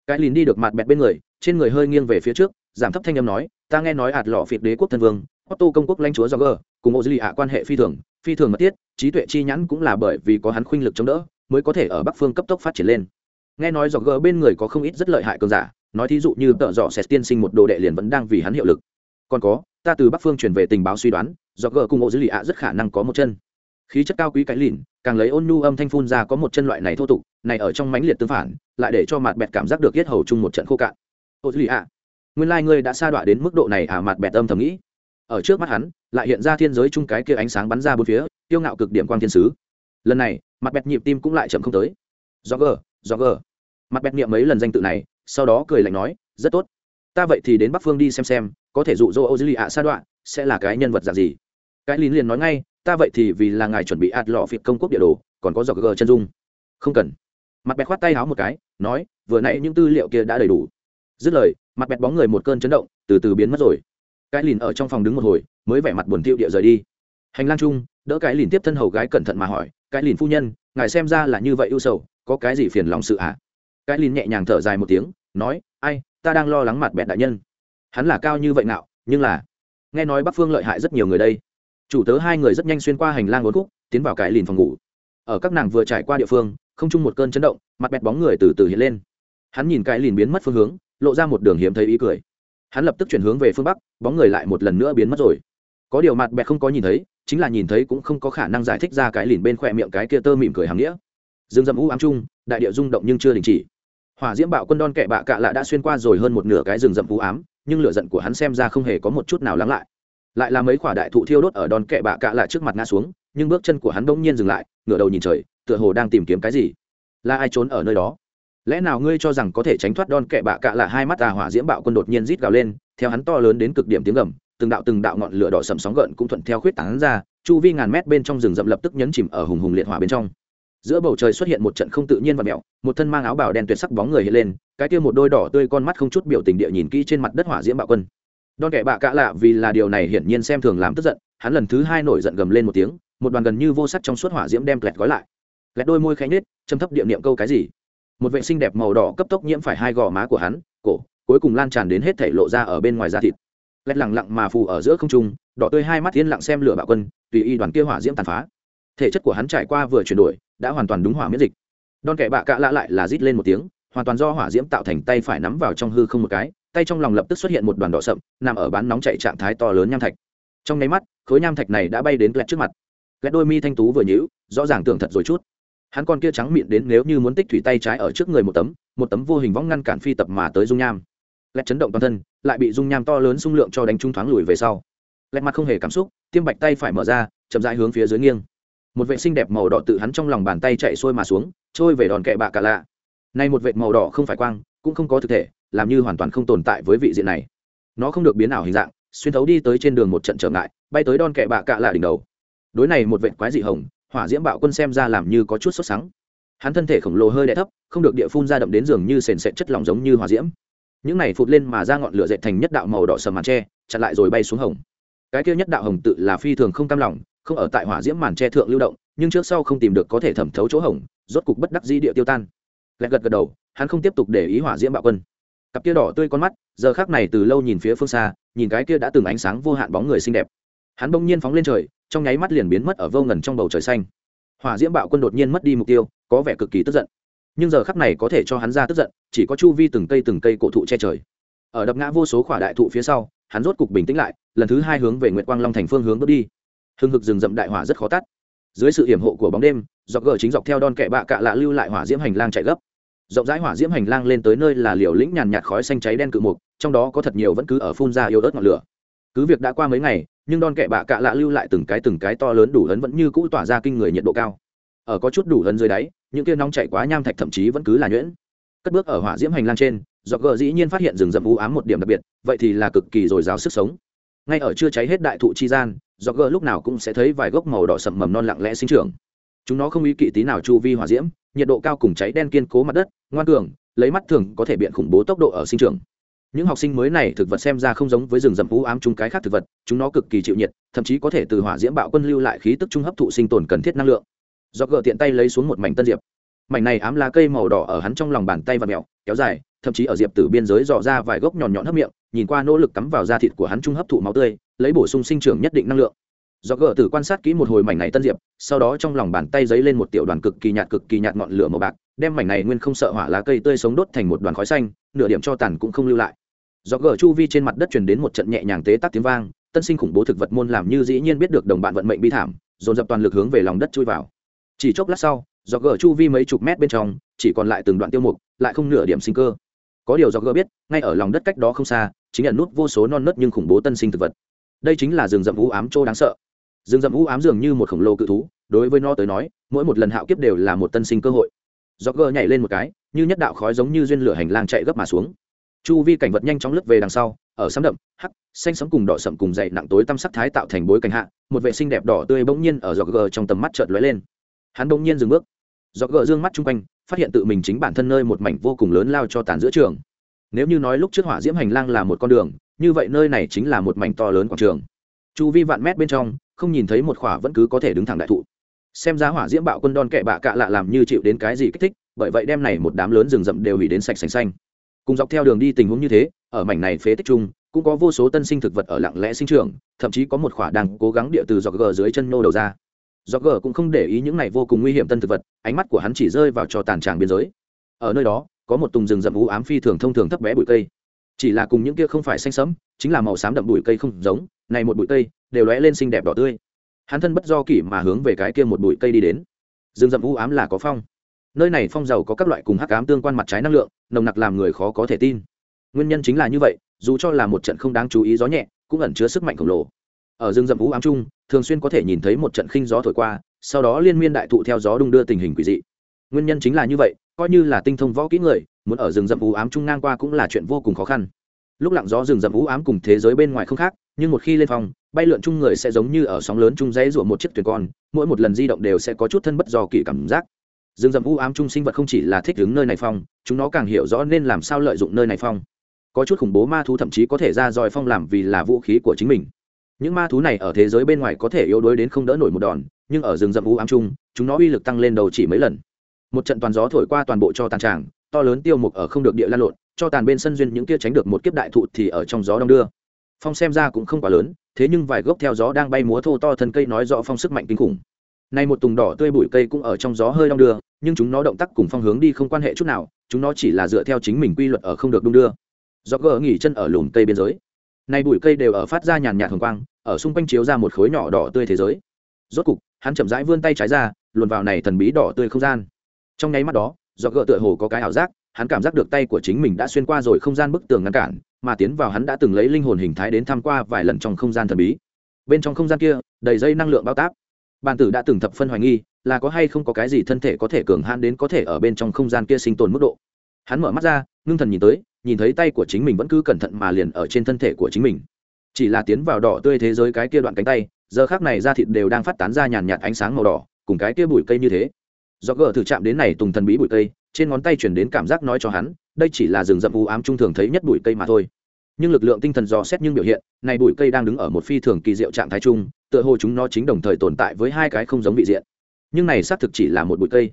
Cái lìn đi được mặt bẹt bên người, trên người hơi nghiêng về phía trước, giảm thấp thanh âm nói, ta nghe nói ạt lọ phiệt đế quốc thân vương otto công quốc lãnh chúa Roger, cùng ô ạ quan hệ phi thường phi thường mật thiết trí tuệ chi nhãn cũng là bởi vì có hắn khuynh lực chống đỡ mới có thể ở bắc phương cấp tốc phát triển lên. Nghe nói Roger bên người có không ít rất lợi hại cường giả nói thí dụ như tợ dọ sẽ tiên sinh một đồ đệ liền vẫn đang vì hắn hiệu lực. Còn có ta từ bắc phương truyền về tình báo suy đoán Roger cùng ô ạ rất khả năng có một chân. Khí chất cao quý cái lìn càng lấy ôn nhu âm thanh phun ra có một chân loại này thô tục này ở trong mãnh liệt tương phản lại để cho mặt bẹt cảm giác được giết hầu chung một trận khô cạn. Ô dư lì ạ nguyên ngươi đã sa đọa đến mức độ này à mặt bẹt âm thầm nghĩ ở trước mắt hắn, lại hiện ra thiên giới chung cái kia ánh sáng bắn ra bốn phía tiêu ngạo cực điểm quang thiên sứ. Lần này, mặt bẹt nhịp tim cũng lại chậm không tới. Do gờ do gờ. Mặt bẹt niệm mấy lần danh tự này, sau đó cười lạnh nói, rất tốt. Ta vậy thì đến bắc phương đi xem xem, có thể dụ dỗ ô dư lì ạ sa đoạn sẽ là cái nhân vật dạng gì? Cái lín liền nói ngay, ta vậy thì vì là ngài chuẩn bị ạt lọ phiệt công quốc địa đồ, còn có do gờ chân dung. Không cần. Mặt bẹt khoát tay háo một cái, nói, vừa nãy những tư liệu kia đã đầy đủ. Dứt lời, mặt bẹt bóng người một cơn chấn động, từ từ biến mất rồi cái lìn ở trong phòng đứng một hồi, mới vẻ mặt buồn tiêu địa rời đi. Hành lang chung, đỡ cái lìn tiếp thân hầu gái cẩn thận mà hỏi, cái lìn phu nhân, ngài xem ra là như vậy ưu sầu, có cái gì phiền lòng sự ạ à? cái lìn nhẹ nhàng thở dài một tiếng, nói, ai, ta đang lo lắng mặt bẹt đại nhân. Hắn là cao như vậy nào nhưng là, nghe nói bắc phương lợi hại rất nhiều người đây. Chủ tớ hai người rất nhanh xuyên qua hành lang uốn khúc, tiến vào cái lìn phòng ngủ. Ở các nàng vừa trải qua địa phương, không chung một cơn chấn động, mặt bẹt bóng người từ từ hiện lên. Hắn nhìn cái lìn biến mất phương hướng, lộ ra một đường hiếm thấy ý cười hắn lập tức chuyển hướng về phương bắc, bóng người lại một lần nữa biến mất rồi. Có điều mặt bẹt không có nhìn thấy, chính là nhìn thấy cũng không có khả năng giải thích ra cái lìn bên khỏe miệng cái kia tơ mỉm cười hàm nghĩa. Dương dầm u ám chung đại địa rung động nhưng chưa đình chỉ. Hỏa diễm bạo quân đon kẹ bạ cạ lạ đã xuyên qua rồi hơn một nửa cái rừng rậm u ám, nhưng lửa giận của hắn xem ra không hề có một chút nào lắng lại. Lại là mấy quả đại thụ thiêu đốt ở đòn kẹ bạ cạ lạ trước mặt ngã xuống, nhưng bước chân của hắn bỗng nhiên dừng lại, ngửa đầu nhìn trời, tựa hồ đang tìm kiếm cái gì. Là ai trốn ở nơi đó? Lẽ nào ngươi cho rằng có thể tránh thoát đòn kẹ bạ cạ lạ hai mắt tà hỏa diễm bạo quân đột nhiên rít gào lên, theo hắn to lớn đến cực điểm tiếng gầm, từng đạo từng đạo ngọn lửa đỏ sầm sóng gợn cũng thuận theo khuyết tán ra, chu vi ngàn mét bên trong rừng rậm lập tức nhấn chìm ở hùng hùng liệt hỏa bên trong. Giữa bầu trời xuất hiện một trận không tự nhiên và mẹo, một thân mang áo bào đen tuyệt sắc bóng người hiện lên, cái kia một đôi đỏ tươi con mắt không chút biểu tình địa nhìn kỹ trên mặt đất hỏa diễm bạo quân. Đòn kẻ bạ cạ lạ vì là điều này hiển nhiên xem thường làm tức giận, hắn lần thứ hai nổi giận gầm lên một tiếng, một đoàn gần như vô sắc trong suốt hỏa diễm đem lẹt gói lại. Lẹt đôi môi khẽ nhếch châm thấp điệm niệm câu cái gì? Một vệ sinh đẹp màu đỏ cấp tốc nhiễm phải hai gò má của hắn, cổ, cuối cùng lan tràn đến hết thể lộ ra ở bên ngoài da thịt. Lẹt lẳng lặng mà phù ở giữa không trung, đỏ tươi hai mắt yên lặng xem lửa bạo quân, tùy y đoàn kia hỏa diễm tàn phá. Thể chất của hắn trải qua vừa chuyển đổi, đã hoàn toàn đúng hỏa miễn dịch. Đòn kẻ bạ cạ lạ lại là rít lên một tiếng, hoàn toàn do hỏa diễm tạo thành tay phải nắm vào trong hư không một cái, tay trong lòng lập tức xuất hiện một đoàn đỏ sậm, nằm ở bán nóng chạy trạng thái to lớn nham thạch. Trong nháy mắt, khối nham thạch này đã bay đến lẹt trước mặt. Ghét đôi mi thanh tú vừa nhữ rõ ràng tưởng thật rồi chút hắn con kia trắng miệng đến nếu như muốn tích thủy tay trái ở trước người một tấm một tấm vô hình võng ngăn cản phi tập mà tới dung nham. Lẹt chấn động toàn thân, lại bị dung nham to lớn xung lượng cho đánh trung thoáng lùi về sau. Lẹt mặt không hề cảm xúc, tiêm bạch tay phải mở ra, chậm rãi hướng phía dưới nghiêng. Một vệ sinh đẹp màu đỏ tự hắn trong lòng bàn tay chạy xuôi mà xuống, trôi về đòn kẹ bạ cả lạ. Nay một vệ màu đỏ không phải quang, cũng không có thực thể, làm như hoàn toàn không tồn tại với vị diện này. Nó không được biến ảo hình dạng, xuyên thấu đi tới trên đường một trận trở ngại, bay tới đòn kẹ bạ cả lạ đỉnh đầu. Đối này một vệ quái dị hồng hỏa diễm bạo quân xem ra làm như có chút sốt sắng. Hắn thân thể khổng lồ hơi đẹ thấp, không được địa phun ra đậm đến giường như sền sệt chất lỏng giống như hỏa diễm. Những này phụt lên mà ra ngọn lửa dệt thành nhất đạo màu đỏ sầm màn tre chặn lại rồi bay xuống hồng. Cái kia nhất đạo hồng tự là phi thường không cam lòng, không ở tại hỏa diễm màn tre thượng lưu động, nhưng trước sau không tìm được có thể thẩm thấu chỗ hồng, rốt cục bất đắc di địa tiêu tan. Lẹt gật gật đầu, hắn không tiếp tục để ý hỏa diễm bạo quân. Cặp kia đỏ tươi con mắt, giờ khác này từ lâu nhìn phía phương xa, nhìn cái kia đã từng ánh sáng vô hạn bóng người xinh đẹp. Hắn bỗng nhiên phóng lên trời trong nháy mắt liền biến mất ở vô ngần trong bầu trời xanh. Hỏa diễm bạo quân đột nhiên mất đi mục tiêu, có vẻ cực kỳ tức giận. Nhưng giờ khắc này có thể cho hắn ra tức giận, chỉ có chu vi từng cây từng cây cổ thụ che trời. Ở đập ngã vô số khỏa đại thụ phía sau, hắn rốt cục bình tĩnh lại, lần thứ hai hướng về nguyệt quang long thành phương hướng bước đi. Hưng hực rừng rậm đại hỏa rất khó tắt. Dưới sự hiểm hộ của bóng đêm, dọc gờ chính dọc theo đòn kẻ bạ cạ lạ lưu lại hỏa diễm hành lang chạy gấp. Rộng rãi hỏa diễm hành lang lên tới nơi là liều lĩnh nhàn nhạt khói xanh cháy đen cự mục, trong đó có thật nhiều vẫn cứ ở phun ra yêu ớt ngọn lửa cứ việc đã qua mấy ngày, nhưng đòn kẹ bạ cạ lạ lưu lại từng cái từng cái to lớn đủ hấn vẫn như cũ tỏa ra kinh người nhiệt độ cao. Ở có chút đủ hấn dưới đáy, những kia nóng chạy quá nham thạch thậm chí vẫn cứ là nhuyễn. Cất bước ở hỏa diễm hành lang trên do gờ dĩ nhiên phát hiện rừng rậm u ám một điểm đặc biệt, vậy thì là cực kỳ dồi dào sức sống. Ngay ở chưa cháy hết đại thụ chi gian do gờ lúc nào cũng sẽ thấy vài gốc màu đỏ sậm mầm non lặng lẽ sinh trưởng. Chúng nó không ý kỵ tí nào chu vi hỏa diễm, nhiệt độ cao cùng cháy đen kiên cố mặt đất, ngoan cường, lấy mắt thường có thể biện khủng bố tốc độ ở sinh trưởng những học sinh mới này thực vật xem ra không giống với rừng rậm u ám chúng cái khác thực vật, chúng nó cực kỳ chịu nhiệt, thậm chí có thể từ hỏa diễm bạo quân lưu lại khí tức trung hấp thụ sinh tồn cần thiết năng lượng. Do gỡ tiện tay lấy xuống một mảnh tân diệp. Mảnh này ám lá cây màu đỏ ở hắn trong lòng bàn tay và mẹo, kéo dài, thậm chí ở diệp từ biên giới dò ra vài gốc nhọn nhọn hấp miệng, nhìn qua nỗ lực cắm vào da thịt của hắn trung hấp thụ máu tươi, lấy bổ sung sinh trưởng nhất định năng lượng. Do gỡ tử quan sát kỹ một hồi mảnh này tân diệp, sau đó trong lòng bàn tay giấy lên một tiểu đoàn cực kỳ nhạt cực kỳ nhạt ngọn lửa màu bạc, đem mảnh này nguyên không sợ hỏa lá cây tươi sống đốt thành một đoàn khói xanh, nửa điểm cho tàn cũng không lưu lại do gờ chu vi trên mặt đất truyền đến một trận nhẹ nhàng tế tắc tiếng vang, tân sinh khủng bố thực vật môn làm như dĩ nhiên biết được đồng bạn vận mệnh bi thảm, dồn dập toàn lực hướng về lòng đất chui vào. Chỉ chốc lát sau, do gờ chu vi mấy chục mét bên trong, chỉ còn lại từng đoạn tiêu mục, lại không nửa điểm sinh cơ. Có điều do gờ biết, ngay ở lòng đất cách đó không xa, chính là nút vô số non nớt nhưng khủng bố tân sinh thực vật. Đây chính là rừng rậm u ám trô đáng sợ. Rừng rậm u ám dường như một khổng lồ cự thú, đối với nó tới nói, mỗi một lần hạo kiếp đều là một tân sinh cơ hội. Do gờ nhảy lên một cái, như nhất đạo khói giống như duyên lửa hành lang chạy gấp mà xuống chu vi cảnh vật nhanh chóng lướt về đằng sau, ở sấm đậm, hắc, xanh sấm cùng đỏ sậm cùng dậy nặng tối tăm sắc thái tạo thành bối cảnh hạ, một vệ sinh đẹp đỏ tươi bỗng nhiên ở giọt gờ trong tầm mắt chợt lóe lên. Hắn bỗng nhiên dừng bước. Do gỡ dương mắt chung quanh, phát hiện tự mình chính bản thân nơi một mảnh vô cùng lớn lao cho tàn giữa trường. Nếu như nói lúc trước hỏa diễm hành lang là một con đường, như vậy nơi này chính là một mảnh to lớn quảng trường. Chu vi vạn mét bên trong, không nhìn thấy một khỏa vẫn cứ có thể đứng thẳng đại thụ. Xem ra hỏa diễm bạo quân đon kệ bạ cạ lạ làm như chịu đến cái gì kích thích, bởi vậy đem này một đám lớn rừng rậm đều hủy đến sạch sành xanh cùng dọc theo đường đi tình huống như thế, ở mảnh này phế tích chung, cũng có vô số tân sinh thực vật ở lặng lẽ sinh trưởng, thậm chí có một khỏa đang cố gắng địa từ dọc gờ dưới chân nô đầu ra. Dọc gờ cũng không để ý những này vô cùng nguy hiểm tân thực vật, ánh mắt của hắn chỉ rơi vào cho tàn tràng biên giới. Ở nơi đó, có một tùng rừng rậm u ám phi thường thông thường thấp bé bụi cây. Chỉ là cùng những kia không phải xanh sẫm, chính là màu xám đậm bụi cây không giống, này một bụi cây, đều lóe lên xinh đẹp đỏ tươi. Hắn thân bất do kỷ mà hướng về cái kia một bụi cây đi đến. Rừng rậm u ám là có phong nơi này phong dầu có các loại cùng hắc ám tương quan mặt trái năng lượng, nồng nặc làm người khó có thể tin. Nguyên nhân chính là như vậy, dù cho là một trận không đáng chú ý gió nhẹ, cũng ẩn chứa sức mạnh khổng lồ. Ở rừng rậm vũ ám trung thường xuyên có thể nhìn thấy một trận khinh gió thổi qua, sau đó liên miên đại thụ theo gió đung đưa tình hình quỷ dị. Nguyên nhân chính là như vậy, coi như là tinh thông võ kỹ người, muốn ở rừng rậm vũ ám trung ngang qua cũng là chuyện vô cùng khó khăn. Lúc lặng gió rừng rậm vũ ám cùng thế giới bên ngoài không khác, nhưng một khi lên phòng, bay lượn chung người sẽ giống như ở sóng lớn chung dãy ruộng một chiếc thuyền con, mỗi một lần di động đều sẽ có chút thân bất do kỳ cảm giác rừng rậm vũ ám chung sinh vật không chỉ là thích đứng nơi này phong, chúng nó càng hiểu rõ nên làm sao lợi dụng nơi này phong. Có chút khủng bố ma thú thậm chí có thể ra dòi phong làm vì là vũ khí của chính mình. Những ma thú này ở thế giới bên ngoài có thể yếu đuối đến không đỡ nổi một đòn, nhưng ở rừng rậm u ám chung, chúng nó uy lực tăng lên đầu chỉ mấy lần. Một trận toàn gió thổi qua toàn bộ cho tàn tràng, to lớn tiêu mục ở không được địa lan lộn, cho tàn bên sân duyên những kia tránh được một kiếp đại thụ thì ở trong gió đông đưa. Phong xem ra cũng không quá lớn, thế nhưng vài gốc theo gió đang bay múa thô to thân cây nói rõ phong sức mạnh kinh khủng nay một tùng đỏ tươi bụi cây cũng ở trong gió hơi đong đưa, nhưng chúng nó động tác cùng phong hướng đi không quan hệ chút nào, chúng nó chỉ là dựa theo chính mình quy luật ở không được đung đưa. Do gỡ nghỉ chân ở lùm cây biên giới. Nay bụi cây đều ở phát ra nhàn nhạt hồng quang, ở xung quanh chiếu ra một khối nhỏ đỏ tươi thế giới. Rốt cục, hắn chậm rãi vươn tay trái ra, luồn vào này thần bí đỏ tươi không gian. Trong nháy mắt đó do gỡ tựa hồ có cái ảo giác, hắn cảm giác được tay của chính mình đã xuyên qua rồi không gian bức tường ngăn cản, mà tiến vào hắn đã từng lấy linh hồn hình thái đến tham qua vài lần trong không gian thần bí. Bên trong không gian kia, đầy dây năng lượng bao táp bàn tử đã từng thập phân hoài nghi, là có hay không có cái gì thân thể có thể cường hãn đến có thể ở bên trong không gian kia sinh tồn mức độ. Hắn mở mắt ra, ngưng thần nhìn tới, nhìn thấy tay của chính mình vẫn cứ cẩn thận mà liền ở trên thân thể của chính mình. Chỉ là tiến vào đỏ tươi thế giới cái kia đoạn cánh tay, giờ khác này da thịt đều đang phát tán ra nhàn nhạt ánh sáng màu đỏ, cùng cái kia bụi cây như thế. Do gờ thử chạm đến này tùng thần bí bụi cây, trên ngón tay chuyển đến cảm giác nói cho hắn, đây chỉ là rừng rậm u ám trung thường thấy nhất bụi cây mà thôi nhưng lực lượng tinh thần dò xét nhưng biểu hiện, này bụi cây đang đứng ở một phi thường kỳ diệu trạng thái chung, tựa hồ chúng nó chính đồng thời tồn tại với hai cái không giống vị diện. Nhưng này xác thực chỉ là một bụi cây.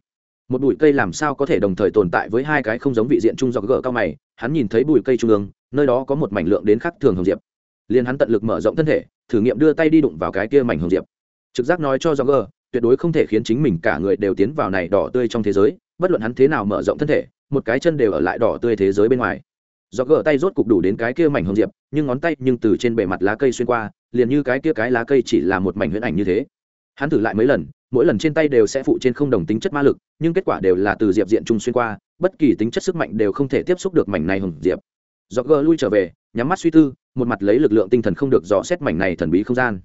Một bụi cây làm sao có thể đồng thời tồn tại với hai cái không giống vị diện chung do gỡ cao mày, hắn nhìn thấy bụi cây trung ương, nơi đó có một mảnh lượng đến khắc thường hồng diệp. Liền hắn tận lực mở rộng thân thể, thử nghiệm đưa tay đi đụng vào cái kia mảnh hồng diệp. Trực giác nói cho do gỡ tuyệt đối không thể khiến chính mình cả người đều tiến vào này đỏ tươi trong thế giới, bất luận hắn thế nào mở rộng thân thể, một cái chân đều ở lại đỏ tươi thế giới bên ngoài do gỡ tay rốt cục đủ đến cái kia mảnh hồng diệp, nhưng ngón tay nhưng từ trên bề mặt lá cây xuyên qua, liền như cái kia cái lá cây chỉ là một mảnh huyễn ảnh như thế. Hắn thử lại mấy lần, mỗi lần trên tay đều sẽ phụ trên không đồng tính chất ma lực, nhưng kết quả đều là từ diệp diện trung xuyên qua, bất kỳ tính chất sức mạnh đều không thể tiếp xúc được mảnh này hồng diệp. Do gỡ lui trở về, nhắm mắt suy tư, một mặt lấy lực lượng tinh thần không được dò xét mảnh này thần bí không gian.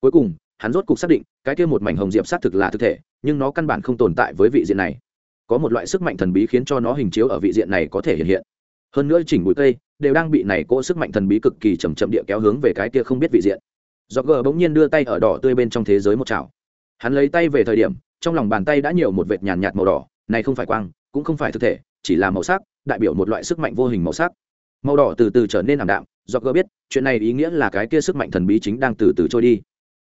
Cuối cùng, hắn rốt cục xác định, cái kia một mảnh hồng diệp xác thực là thực thể, nhưng nó căn bản không tồn tại với vị diện này. Có một loại sức mạnh thần bí khiến cho nó hình chiếu ở vị diện này có thể hiện hiện hơn nữa chỉnh bụi cây đều đang bị này cỗ sức mạnh thần bí cực kỳ chầm chậm địa kéo hướng về cái kia không biết vị diện. Do gờ bỗng nhiên đưa tay ở đỏ tươi bên trong thế giới một chảo. Hắn lấy tay về thời điểm, trong lòng bàn tay đã nhiều một vệt nhàn nhạt màu đỏ, này không phải quang, cũng không phải thực thể, chỉ là màu sắc, đại biểu một loại sức mạnh vô hình màu sắc. Màu đỏ từ từ trở nên ảm đạm do gờ biết, chuyện này ý nghĩa là cái kia sức mạnh thần bí chính đang từ từ trôi đi.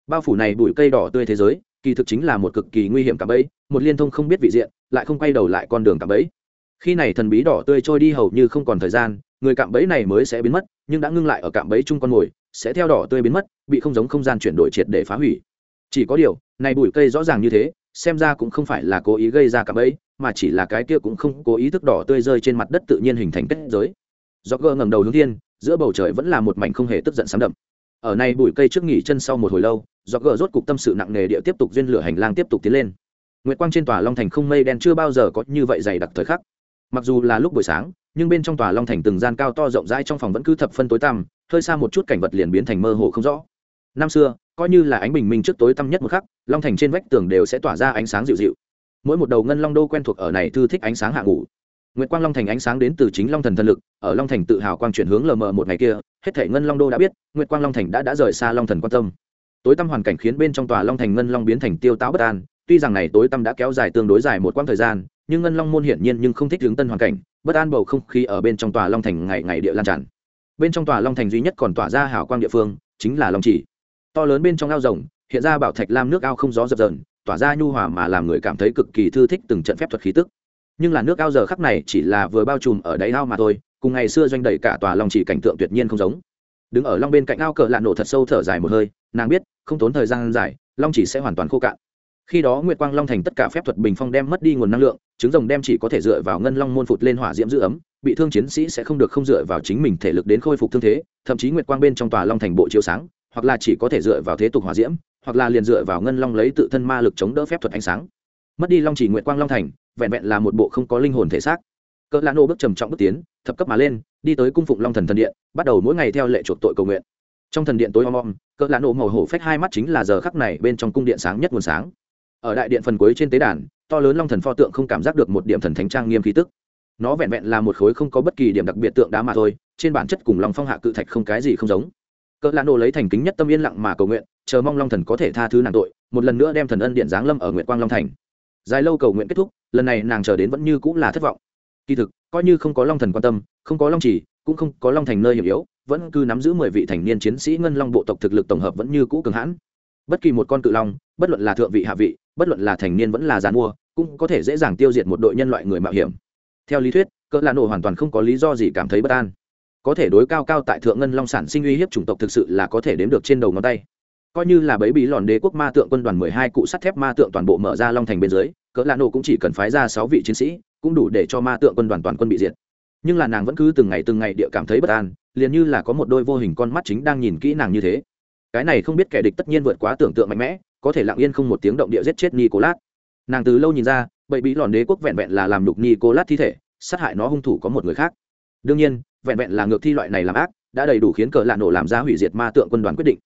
Bao phủ này bụi cây đỏ tươi thế giới, kỳ thực chính là một cực kỳ nguy hiểm cả bẫy, một liên thông không biết vị diện, lại không quay đầu lại con đường cả bẫy khi này thần bí đỏ tươi trôi đi hầu như không còn thời gian, người cạm bẫy này mới sẽ biến mất, nhưng đã ngưng lại ở cạm bẫy chung con mồi, sẽ theo đỏ tươi biến mất, bị không giống không gian chuyển đổi triệt để phá hủy. Chỉ có điều, này bụi cây rõ ràng như thế, xem ra cũng không phải là cố ý gây ra cạm bẫy, mà chỉ là cái kia cũng không cố ý thức đỏ tươi rơi trên mặt đất tự nhiên hình thành kết giới. Do gơ ngầm đầu hướng thiên, giữa bầu trời vẫn là một mảnh không hề tức giận sám đậm. Ở này bụi cây trước nghỉ chân sau một hồi lâu do gờ rốt cục tâm sự nặng nề địa tiếp tục duyên lửa hành lang tiếp tục tiến lên. Nguyệt quang trên tòa long thành không mây đen chưa bao giờ có như vậy dày đặc thời khắc mặc dù là lúc buổi sáng nhưng bên trong tòa long thành từng gian cao to rộng rãi trong phòng vẫn cứ thập phân tối tăm hơi xa một chút cảnh vật liền biến thành mơ hồ không rõ. Năm xưa coi như là ánh bình minh trước tối tăm nhất một khắc long thành trên vách tường đều sẽ tỏa ra ánh sáng dịu dịu. Mỗi một đầu ngân long đô quen thuộc ở này thư thích ánh sáng hạ ngủ. Nguyệt Quang Long Thành ánh sáng đến từ chính Long Thần thần lực, ở Long Thành tự hào quang chuyển hướng lờ mờ một ngày kia, hết thảy Ngân Long Đô đã biết, Nguyệt Quang Long Thành đã đã rời xa Long Thần quan tâm. Tối tăm hoàn cảnh khiến bên trong tòa Long Thành Ngân Long biến thành tiêu táo bất an, tuy rằng này tối tăm đã kéo dài tương đối dài một quãng thời gian, nhưng Ngân Long môn hiển nhiên nhưng không thích hướng tân hoàn cảnh, bất an bầu không khí ở bên trong tòa Long Thành ngày ngày địa lan tràn. Bên trong tòa Long Thành duy nhất còn tỏa ra hào quang địa phương, chính là Long Chỉ. To lớn bên trong ao rồng, hiện ra bảo thạch lam nước ao không gió dập dờn, tỏa ra nhu hòa mà làm người cảm thấy cực kỳ thư thích từng trận phép thuật khí tức nhưng là nước ao giờ khắc này chỉ là vừa bao trùm ở đáy ao mà thôi cùng ngày xưa doanh đẩy cả tòa long chỉ cảnh tượng tuyệt nhiên không giống đứng ở long bên cạnh ao cờ lạ nổ thật sâu thở dài một hơi nàng biết không tốn thời gian dài long chỉ sẽ hoàn toàn khô cạn khi đó nguyệt quang long thành tất cả phép thuật bình phong đem mất đi nguồn năng lượng, trứng rồng đem chỉ có thể dựa vào ngân long môn phụt lên hỏa diễm giữ ấm, bị thương chiến sĩ sẽ không được không dựa vào chính mình thể lực đến khôi phục thương thế, thậm chí nguyệt quang bên trong tòa long thành bộ chiếu sáng, hoặc là chỉ có thể dựa vào thế tục hỏa diễm, hoặc là liền dựa vào ngân long lấy tự thân ma lực chống đỡ phép thuật ánh sáng. Mất đi long chỉ nguyệt quang long thành, vẹn vẹn là một bộ không có linh hồn thể xác. Cỡ lạ nô bước trầm trọng bước tiến, thập cấp mà lên, đi tới cung phụng long thần thần điện, bắt đầu mỗi ngày theo lệ chuộc tội cầu nguyện. Trong thần điện tối om om, cỡ lạ nô màu hổ phách hai mắt chính là giờ khắc này bên trong cung điện sáng nhất nguồn sáng ở đại điện phần cuối trên tế đàn, to lớn long thần pho tượng không cảm giác được một điểm thần thánh trang nghiêm khí tức. Nó vẹn vẹn là một khối không có bất kỳ điểm đặc biệt tượng đá mà thôi, trên bản chất cùng long phong hạ cự thạch không cái gì không giống. Cỡ lạ đồ lấy thành kính nhất tâm yên lặng mà cầu nguyện, chờ mong long thần có thể tha thứ nàng tội, một lần nữa đem thần ân điện giáng lâm ở nguyện quang long thành. Dài lâu cầu nguyện kết thúc, lần này nàng chờ đến vẫn như cũng là thất vọng. Kỳ thực, coi như không có long thần quan tâm, không có long chỉ cũng không có long thành nơi hiểm yếu, vẫn cứ nắm giữ mười vị thành niên chiến sĩ ngân long bộ tộc thực lực tổng hợp vẫn như cũ cường hãn bất kỳ một con cự long, bất luận là thượng vị hạ vị, bất luận là thành niên vẫn là giàn mua cũng có thể dễ dàng tiêu diệt một đội nhân loại người mạo hiểm. Theo lý thuyết, cỡ lạ nổ hoàn toàn không có lý do gì cảm thấy bất an. Có thể đối cao cao tại thượng ngân long sản sinh uy hiếp chủng tộc thực sự là có thể đếm được trên đầu ngón tay. Coi như là bấy bí lòn đế quốc ma tượng quân đoàn mười hai cụ sắt thép ma tượng toàn bộ mở ra long thành bên dưới, cỡ lạ nổ cũng chỉ cần phái ra sáu vị chiến sĩ, cũng đủ để cho ma tượng quân đoàn toàn quân bị diệt. Nhưng là nàng vẫn cứ từng ngày từng ngày địa cảm thấy bất an, liền như là có một đôi vô hình con mắt chính đang nhìn kỹ nàng như thế cái này không biết kẻ địch tất nhiên vượt quá tưởng tượng mạnh mẽ, có thể lặng yên không một tiếng động địa giết chết nicolas. Nàng từ lâu nhìn ra, bậy bí lòn đế quốc vẹn vẹn là làm nhục nicolas thi thể, sát hại nó hung thủ có một người khác. Đương nhiên, vẹn vẹn là ngược thi loại này làm ác, đã đầy đủ khiến cờ lạ nổ làm ra hủy diệt ma tượng quân đoàn quyết định.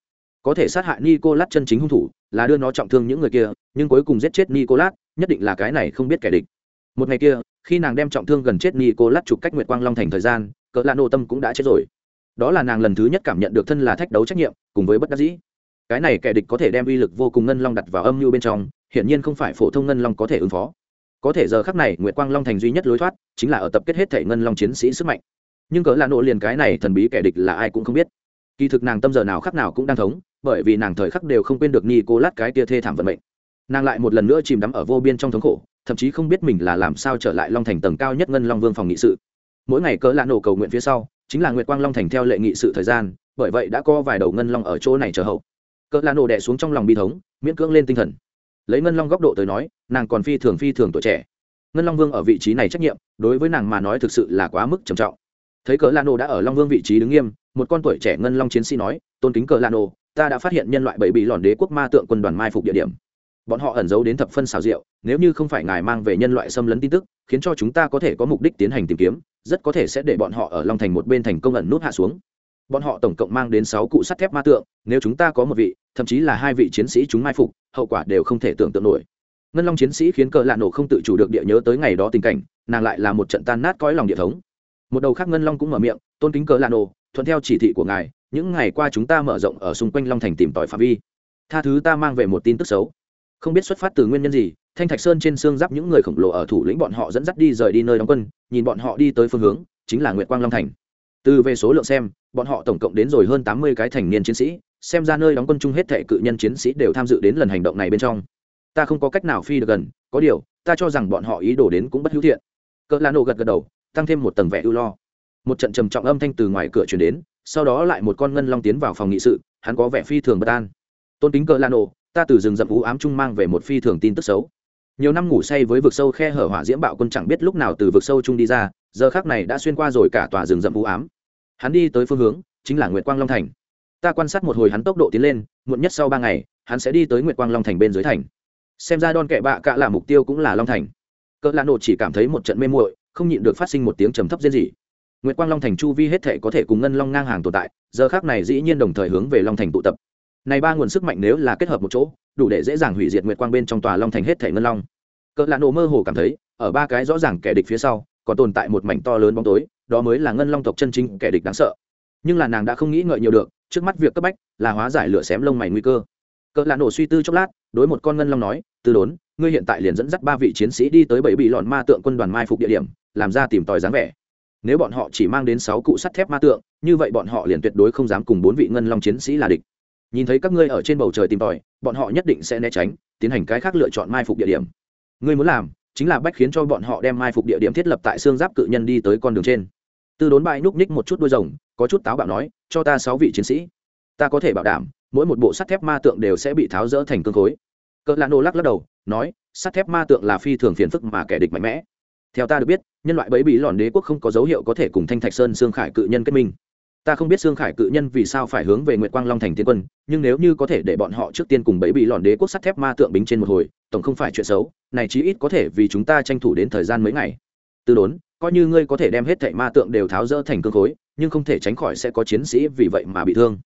Có thể sát hại nicolas chân chính hung thủ, là đưa nó trọng thương những người kia, nhưng cuối cùng giết chết nicolas, nhất định là cái này không biết kẻ địch. Một ngày kia, khi nàng đem trọng thương gần chết nicolas chụp cách nguyệt quang long thành thời gian cỡ lạ nổ tâm cũng đã chết rồi đó là nàng lần thứ nhất cảm nhận được thân là thách đấu trách nhiệm, cùng với bất đắc dĩ. Cái này kẻ địch có thể đem uy lực vô cùng ngân long đặt vào âm mưu bên trong, hiển nhiên không phải phổ thông ngân long có thể ứng phó. Có thể giờ khắc này, nguyệt quang long thành duy nhất lối thoát, chính là ở tập kết hết thể ngân long chiến sĩ sức mạnh. Nhưng cỡ là nổ liền cái này thần bí kẻ địch là ai cũng không biết. Kỳ thực nàng tâm giờ nào khắc nào cũng đang thống, bởi vì nàng thời khắc đều không quên được ni cô lát cái tia thê thảm vận mệnh. Nàng lại một lần nữa chìm đắm ở vô biên trong thống khổ, thậm chí không biết mình là làm sao trở lại long thành tầng cao nhất ngân long vương phòng nghị sự. Mỗi ngày cỡ lạ nổ cầu nguyện phía sau chính là nguyệt quang long thành theo lệ nghị sự thời gian, bởi vậy đã có vài đầu ngân long ở chỗ này chờ hậu. Cỡ lan nổ đẻ xuống trong lòng bi thống, miễn cưỡng lên tinh thần. Lấy ngân long góc độ tới nói, nàng còn phi thường phi thường tuổi trẻ. Ngân long vương ở vị trí này trách nhiệm, đối với nàng mà nói thực sự là quá mức trầm trọng. Thấy cỡ lan nổ đã ở long vương vị trí đứng nghiêm, một con tuổi trẻ ngân long chiến sĩ nói, tôn kính cỡ lan nổ ta đã phát hiện nhân loại bảy bị lòn đế quốc ma tượng quân đoàn mai phục địa điểm bọn họ ẩn giấu đến thập phân xào rượu nếu như không phải ngài mang về nhân loại xâm lấn tin tức, khiến cho chúng ta có thể có mục đích tiến hành tìm kiếm, rất có thể sẽ để bọn họ ở long thành một bên thành công ẩn nút hạ xuống. Bọn họ tổng cộng mang đến sáu cụ sắt thép ma tượng, nếu chúng ta có một vị, thậm chí là hai vị chiến sĩ chúng mai phục, hậu quả đều không thể tưởng tượng nổi. Ngân long chiến sĩ khiến cờ lạ nổ không tự chủ được địa nhớ tới ngày đó tình cảnh, nàng lại là một trận tan nát cõi lòng địa thống. Một đầu khác ngân long cũng mở miệng, tôn kính cờ lạ nổ, thuận theo chỉ thị của ngài, những ngày qua chúng ta mở rộng ở xung quanh long thành tìm tòi phạm vi. Tha thứ ta mang về một tin tức xấu không biết xuất phát từ nguyên nhân gì, thanh thạch sơn trên xương giáp những người khổng lồ ở thủ lĩnh bọn họ dẫn dắt đi rời đi nơi đóng quân, nhìn bọn họ đi tới phương hướng, chính là nguyệt quang long thành. Từ về số lượng xem, bọn họ tổng cộng đến rồi hơn tám mươi cái thành niên chiến sĩ, xem ra nơi đóng quân chung hết thệ cự nhân chiến sĩ đều tham dự đến lần hành động này bên trong. Ta không có cách nào phi được gần, có điều, ta cho rằng bọn họ ý đồ đến cũng bất hữu thiện. Cỡ lá nổ gật gật đầu, tăng thêm một tầng vẻ ưu lo. Một trận trầm trọng âm thanh từ ngoài cửa chuyển đến, sau đó lại một con ngân long tiến vào phòng nghị sự, hắn có vẻ phi thường bất an. Tôn kính cỡ lá nổ ta từ rừng rậm u ám trung mang về một phi thường tin tức xấu. Nhiều năm ngủ say với vực sâu khe hở hỏa diễm bạo quân chẳng biết lúc nào từ vực sâu trung đi ra, giờ khác này đã xuyên qua rồi cả tòa rừng rậm u ám. Hắn đi tới phương hướng, chính là nguyệt quang long thành. Ta quan sát một hồi hắn tốc độ tiến lên, muộn nhất sau ba ngày, hắn sẽ đi tới nguyệt quang long thành bên dưới thành. Xem ra đòn kẹ bạ cạ là mục tiêu cũng là long thành. Cỡ lạ nổ chỉ cảm thấy một trận mê muội, không nhịn được phát sinh một tiếng trầm thấp riêng gì nguyệt quang long thành chu vi hết thể có thể cùng ngân long ngang hàng tồn tại, giờ khác này dĩ nhiên đồng thời hướng về long thành tụ tập này ba nguồn sức mạnh nếu là kết hợp một chỗ, đủ để dễ dàng hủy diệt nguyệt quang bên trong tòa long thành hết thể ngân long. Cỡ lạ nổ mơ hồ cảm thấy, ở ba cái rõ ràng kẻ địch phía sau, còn tồn tại một mảnh to lớn bóng tối, đó mới là ngân long tộc chân chính kẻ địch đáng sợ. Nhưng là nàng đã không nghĩ ngợi nhiều được, trước mắt việc cấp bách là hóa giải lửa xém lông mày nguy cơ. Cỡ lạ nổ suy tư chốc lát, đối một con ngân long nói từ đốn, ngươi hiện tại liền dẫn dắt ba vị chiến sĩ đi tới bảy bị lọn ma tượng quân đoàn mai phục địa điểm, làm ra tìm tòi dáng vẻ. Nếu bọn họ chỉ mang đến sáu cụ sắt thép ma tượng, như vậy bọn họ liền tuyệt đối không dám cùng bốn vị ngân long chiến sĩ là địch nhìn thấy các ngươi ở trên bầu trời tìm tòi, bọn họ nhất định sẽ né tránh, tiến hành cái khác lựa chọn mai phục địa điểm. Ngươi muốn làm, chính là bách khiến cho bọn họ đem mai phục địa điểm thiết lập tại xương giáp cự nhân đi tới con đường trên. Tư đốn bại núp ních một chút đuôi rồng, có chút táo bạo nói, cho ta sáu vị chiến sĩ. Ta có thể bảo đảm, mỗi một bộ sắt thép ma tượng đều sẽ bị tháo rỡ thành cương khối. Cỡ lạ nô lắc lắc đầu, nói, sắt thép ma tượng là phi thường phiền phức mà kẻ địch mạnh mẽ. Theo ta được biết, nhân loại bẫy bị lòn đế quốc không có dấu hiệu có thể cùng thanh thạch sơn xương khải cự nhân kết minh ta không biết xương khải cự nhân vì sao phải hướng về nguyệt quang long thành tiến quân, nhưng nếu như có thể để bọn họ trước tiên cùng bẫy bị lòn đế quốc sắt thép ma tượng bính trên một hồi, tổng không phải chuyện xấu, này chí ít có thể vì chúng ta tranh thủ đến thời gian mấy ngày. Từ đốn, coi như ngươi có thể đem hết thảy ma tượng đều tháo rỡ thành cương khối, nhưng không thể tránh khỏi sẽ có chiến sĩ vì vậy mà bị thương.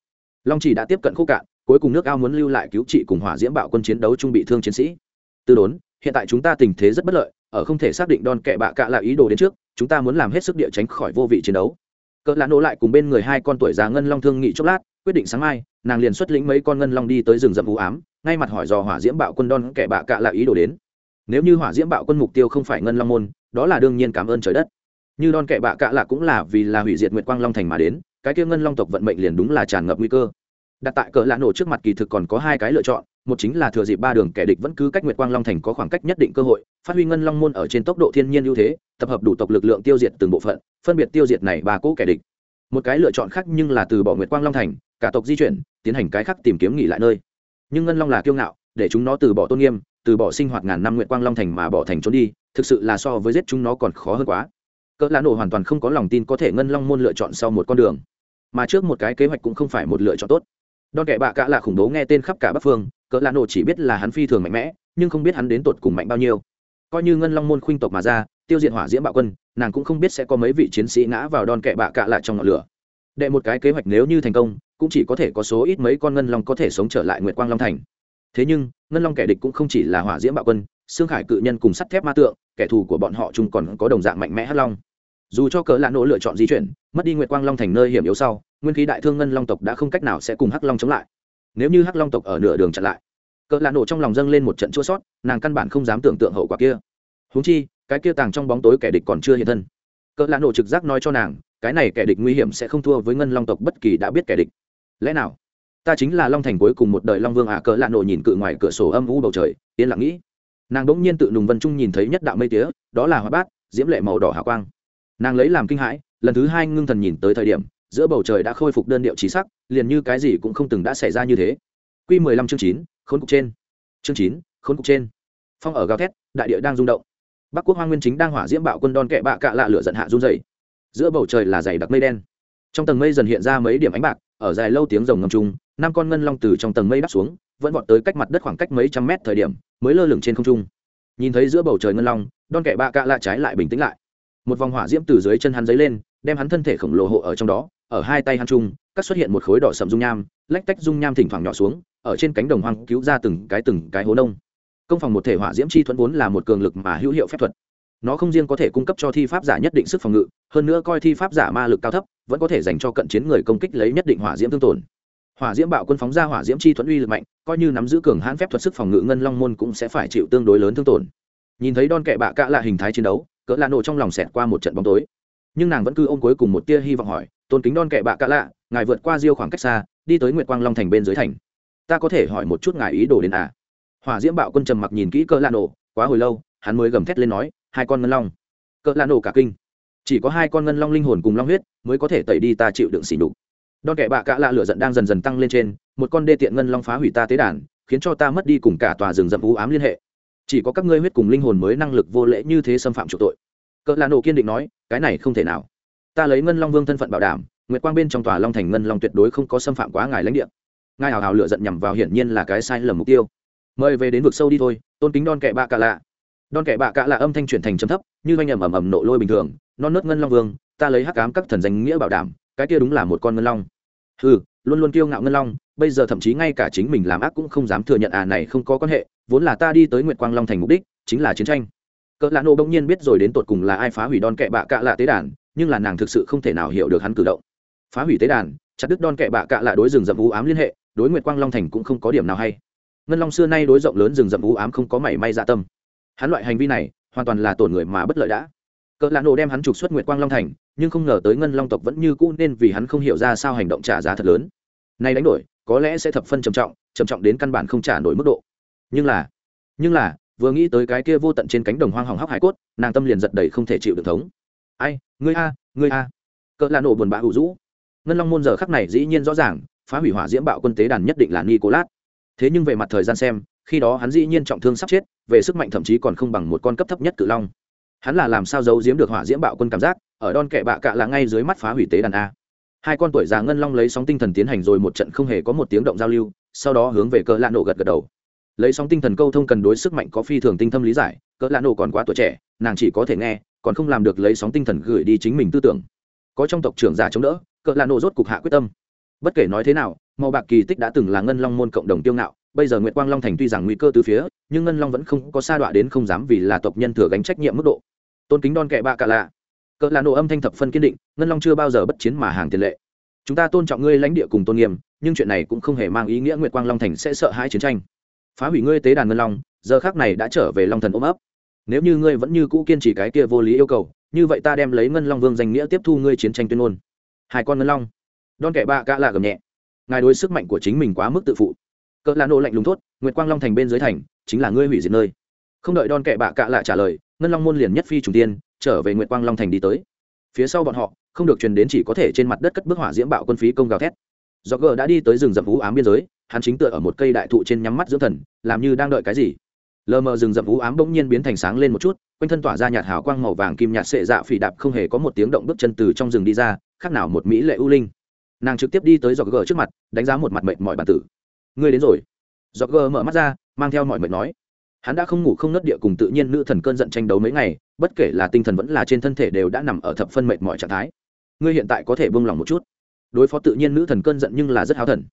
Long chỉ đã tiếp cận khúc cạn, cuối cùng nước ao muốn lưu lại cứu trị cùng hỏa diễm bạo quân chiến đấu chung bị thương chiến sĩ. Từ đốn, hiện tại chúng ta tình thế rất bất lợi, ở không thể xác định đòn kẻ bạ cạ là ý đồ đến trước, chúng ta muốn làm hết sức địa tránh khỏi vô vị chiến đấu cỡ lã nổ lại cùng bên người hai con tuổi già ngân long thương nghị chốc lát, quyết định sáng mai, nàng liền xuất lĩnh mấy con ngân long đi tới rừng rậm u ám, ngay mặt hỏi dò hỏa diễm bạo quân đon kẻ bạ cạ là ý đồ đến. Nếu như hỏa diễm bạo quân mục tiêu không phải ngân long môn, đó là đương nhiên cảm ơn trời đất. Như đon kẻ bạ cạ là cũng là vì là hủy diệt nguyệt quang long thành mà đến, cái kia ngân long tộc vận mệnh liền đúng là tràn ngập nguy cơ. Đặt tại cỡ lạ nổ trước mặt kỳ thực còn có hai cái lựa chọn, một chính là thừa dịp ba đường kẻ địch vẫn cứ cách nguyệt quang long thành có khoảng cách nhất định cơ hội, phát huy ngân long môn ở trên tốc độ thiên nhiên ưu thế tập hợp đủ tộc lực lượng tiêu diệt từng bộ phận, phân biệt tiêu diệt này ba cỗ kẻ địch. Một cái lựa chọn khác nhưng là từ bỏ nguyệt quang long thành, cả tộc di chuyển, tiến hành cái khác tìm kiếm nghỉ lại nơi. Nhưng ngân long là kiêu ngạo, để chúng nó từ bỏ tôn nghiêm, từ bỏ sinh hoạt ngàn năm nguyệt quang long thành mà bỏ thành trốn đi, thực sự là so với giết chúng nó còn khó hơn quá. Cỡ lãn nổ hoàn toàn không có lòng tin có thể ngân long môn lựa chọn sau một con đường. Mà trước một cái kế hoạch cũng không phải một lựa chọn tốt. Đòn kẻ bạ cạ là khủng bố nghe tên khắp cả bắc phương, cỡ lãn nổ chỉ biết là hắn phi thường mạnh mẽ, nhưng không biết hắn đến tột cùng mạnh bao nhiêu. Coi như ngân long môn khuynh tộc mà ra tiêu diệt hỏa diễm bạo quân, nàng cũng không biết sẽ có mấy vị chiến sĩ ngã vào đòn kẹ bạ cạ lại trong ngọn lửa. Đệ một cái kế hoạch nếu như thành công, cũng chỉ có thể có số ít mấy con ngân long có thể sống trở lại nguyệt quang long thành. Thế nhưng, ngân long kẻ địch cũng không chỉ là hỏa diễm bạo quân xương khải cự nhân cùng sắt thép ma tượng, kẻ thù của bọn họ chung còn có đồng dạng mạnh mẽ hắc long. Dù cho cỡ lạ nỗ lựa chọn di chuyển, mất đi nguyệt quang long thành nơi hiểm yếu sau, nguyên khí đại thương ngân long tộc đã không cách nào sẽ cùng hắc long chống lại. Nếu như hắc long tộc ở nửa đường chặn lại, cỡ lạ nổ trong lòng dâng lên một trận chua sót, nàng căn bản không dám tưởng tượng hậu quả kia. Húng chi cái kia tàng trong bóng tối kẻ địch còn chưa hiện thân. Cỡ lạ nổ trực giác nói cho nàng, cái này kẻ địch nguy hiểm sẽ không thua với ngân long tộc bất kỳ đã biết kẻ địch. Lẽ nào? Ta chính là long thành cuối cùng một đời long vương à? Cỡ lạ nổ nhìn cự ngoài cửa sổ âm u bầu trời, yên lặng nghĩ. Nàng đỗng nhiên tự nùng vân trung nhìn thấy nhất đạo mây tía, đó là hoa bát, diễm lệ màu đỏ hào quang. Nàng lấy làm kinh hãi, lần thứ hai ngưng thần nhìn tới thời điểm, giữa bầu trời đã khôi phục đơn điệu trí sắc, liền như cái gì cũng không từng đã xảy ra như thế. Q mười lăm chương chín, khốn cục trên. Chương chín, khốn cục trên. Phong ở gào thét, đại địa đang rung động bắc quốc hoa nguyên chính đang hỏa diễm bạo quân đòn kẹ bạ cạ lạ lửa giận hạ run dày giữa bầu trời là dày đặc mây đen. Trong tầng mây dần hiện ra mấy điểm ánh bạc, ở dài lâu tiếng rồng ngầm trung, năm con ngân long từ trong tầng mây đáp xuống, vẫn vọt tới cách mặt đất khoảng cách mấy trăm mét thời điểm, mới lơ lửng trên không trung. Nhìn thấy giữa bầu trời ngân long đòn kẹ bạ cạ lạ trái lại bình tĩnh lại. Một vòng hỏa diễm từ dưới chân hắn dấy lên, đem hắn thân thể khổng lồ hộ ở trong đó, ở hai tay hắn trung, cắt xuất hiện một khối đỏ sầm dung nham, lách tách dung nham thỉnh thoảng nhỏ xuống, ở trên cánh đồng hoang cứu ra từng cái từng cái hố nông công phòng một thể hỏa diễm chi thuẫn vốn là một cường lực mà hữu hiệu phép thuật. Nó không riêng có thể cung cấp cho thi pháp giả nhất định sức phòng ngự, hơn nữa coi thi pháp giả ma lực cao thấp, vẫn có thể dành cho cận chiến người công kích lấy nhất định hỏa diễm tương tổn. Hỏa diễm bạo quân phóng ra hỏa diễm chi thuẫn uy lực mạnh, coi như nắm giữ cường hãn phép thuật sức phòng ngự ngân long môn cũng sẽ phải chịu tương đối lớn thương tổn. Nhìn thấy đòn kẹ bạ cạ là hình thái chiến đấu, cỡ lạ nổ trong lòng xẹt qua một trận bóng tối. Nhưng nàng vẫn cứ ôm cuối cùng một tia hy vọng hỏi, tôn kính đon kệ bạ cạ lạ, ngài vượt qua diêu khoảng cách xa, đi tới nguyệt quang long thành bên dưới thành. Ta có thể hỏi một chút ngài ý đồ đến à? Hỏa diễm bạo quân trầm mặc nhìn kỹ cỡ lạ nổ, quá hồi lâu, hắn mới gầm thét lên nói, hai con ngân long. Cỡ lạ nổ cả kinh. Chỉ có hai con ngân long linh hồn cùng long huyết mới có thể tẩy đi ta chịu đựng xỉ đục đòn kệ bạ Cả lạ lửa giận đang dần dần tăng lên trên, một con đê tiện ngân long phá hủy ta tế đàn, khiến cho ta mất đi cùng cả tòa rừng rậm u ám liên hệ. Chỉ có các ngươi huyết cùng linh hồn mới năng lực vô lễ như thế xâm phạm chủ tội. Cỡ lạ nổ kiên định nói, cái này không thể nào. Ta lấy ngân long vương thân phận bảo đảm, nguyệt quang bên trong tòa long thành ngân long tuyệt đối không có xâm phạm quá ngài lãnh địa. Ngài hào hào lựa giận nhằm vào hiển nhiên là cái sai lầm mục tiêu mời về đến vực sâu đi thôi, tôn kính đon kẹ bạ cạ lạ. Đon kẹ bạ cạ lạ âm thanh chuyển thành chấm thấp, như doanh ầm ầm ầm nộ lôi bình thường, non nớt ngân long vương, ta lấy hắc ám các thần danh nghĩa bảo đảm, cái kia đúng là một con ngân long. Ừ luôn luôn kiêu ngạo ngân long, bây giờ thậm chí ngay cả chính mình làm ác cũng không dám thừa nhận à này không có quan hệ, vốn là ta đi tới nguyệt quang long thành mục đích, chính là chiến tranh. Cỡ lạ nô bỗng nhiên biết rồi đến tột cùng là ai phá hủy đon kẹ bạ cạ lạ tế đàn, nhưng là nàng thực sự không thể nào hiểu được hắn cử động. Phá hủy tế đàn, chặt đứt đon kẹ bạ cạ lạ đối rừng rậm u ám liên hệ, đối nguyệt quang long thành cũng không có điểm nào hay ngân long xưa nay đối rộng lớn rừng rậm u ám không có mảy may dạ tâm. Hắn loại hành vi này, hoàn toàn là tổn người mà bất lợi đã. Cỡ lạ nổ đem hắn trục xuất nguyệt quang long thành, nhưng không ngờ tới ngân long tộc vẫn như cũ nên vì hắn không hiểu ra sao hành động trả giá thật lớn. Nay đánh đổi, có lẽ sẽ thập phân trầm trọng trầm trọng đến căn bản không trả nổi mức độ. Nhưng là nhưng là, vừa nghĩ tới cái kia vô tận trên cánh đồng hoang hỏng hóc hải cốt, nàng tâm liền giật đầy không thể chịu được thống. Ai, ngươi a ngươi a. Cỡ lạ nổ buồn bã hữu rũ ngân long môn giờ khắc này dĩ nhiên rõ ràng, phá hủy hỏa diễm bạo quân tế đàn nhất định là nicolas thế nhưng về mặt thời gian xem, khi đó hắn dĩ nhiên trọng thương sắp chết, về sức mạnh thậm chí còn không bằng một con cấp thấp nhất cự long. Hắn là làm sao giấu giếm được hỏa diễm bạo quân cảm giác, ở đon kẹ bạ cạ là ngay dưới mắt phá hủy tế đàn a. Hai con tuổi già ngân long lấy sóng tinh thần tiến hành rồi một trận không hề có một tiếng động giao lưu, sau đó hướng về cỡ lạ nổ gật gật đầu. Lấy sóng tinh thần câu thông cần đối sức mạnh có phi thường tinh thâm lý giải cỡ lạ nổ còn quá tuổi trẻ, nàng chỉ có thể nghe, còn không làm được lấy sóng tinh thần gửi đi chính mình tư tưởng. Có trong tộc trưởng giả chống đỡ cỡ lạ nổ rốt cục hạ quyết tâm. Bất kể nói thế nào màu bạc kỳ tích đã từng là ngân long môn cộng đồng tiêu ngạo, bây giờ nguyệt quang long thành tuy rằng nguy cơ từ phía, nhưng ngân long vẫn không có sa đọa đến không dám vì là tộc nhân thừa gánh trách nhiệm mức độ. Tôn kính đon kệ bạ cả lạ. Cỡ là nổ âm thanh thập phân kiên định, ngân long chưa bao giờ bất chiến mà hàng tiền lệ. Chúng ta tôn trọng ngươi lãnh địa cùng tôn nghiêm, nhưng chuyện này cũng không hề mang ý nghĩa nguyệt quang long thành sẽ sợ hãi chiến tranh. Phá hủy ngươi tế đàn ngân long, giờ khác này đã trở về long thần ôm ấp. Nếu như ngươi vẫn như cũ kiên trì cái kia vô lý yêu cầu, như vậy ta đem lấy ngân long vương danh nghĩa tiếp thu ngươi chiến tranh tuyên ngôn. Hai con ngân long. Đon kẻ bạ cả là gầm nhẹ ngài đối sức mạnh của chính mình quá mức tự phụ. Cỡ là nô lạnh lùng thốt, nguyệt quang long thành bên dưới thành, chính là ngươi hủy diệt nơi. Không đợi đòn kẻ bạ cạ lạ trả lời, ngân long môn liền nhất phi trùng tiên, trở về nguyệt quang long thành đi tới. Phía sau bọn họ, không được truyền đến chỉ có thể trên mặt đất cất bức hỏa diễm bạo quân phí công gào thét. Do gờ đã đi tới rừng rậm vũ ám biên giới, hắn chính tựa ở một cây đại thụ trên nhắm mắt dưỡng thần, làm như đang đợi cái gì. Lờ mờ rừng rậm vũ ám bỗng nhiên biến thành sáng lên một chút, quanh thân tỏa ra nhạt hào quang màu vàng kim nhạt sệ dạ phỉ đạp không hề có một tiếng động bước chân từ trong rừng đi ra, khác nào một mỹ lệ ưu linh nàng trực tiếp đi tới dọc gờ trước mặt, đánh giá một mặt mệnh mọi bản tử. Ngươi đến rồi. Dọc gờ mở mắt ra, mang theo mọi mệnh nói. Hắn đã không ngủ không nớt địa cùng tự nhiên nữ thần cơn giận tranh đấu mấy ngày, bất kể là tinh thần vẫn là trên thân thể đều đã nằm ở thập phân mệnh mọi trạng thái. Ngươi hiện tại có thể buông lòng một chút. Đối phó tự nhiên nữ thần cơn giận nhưng là rất háo thần.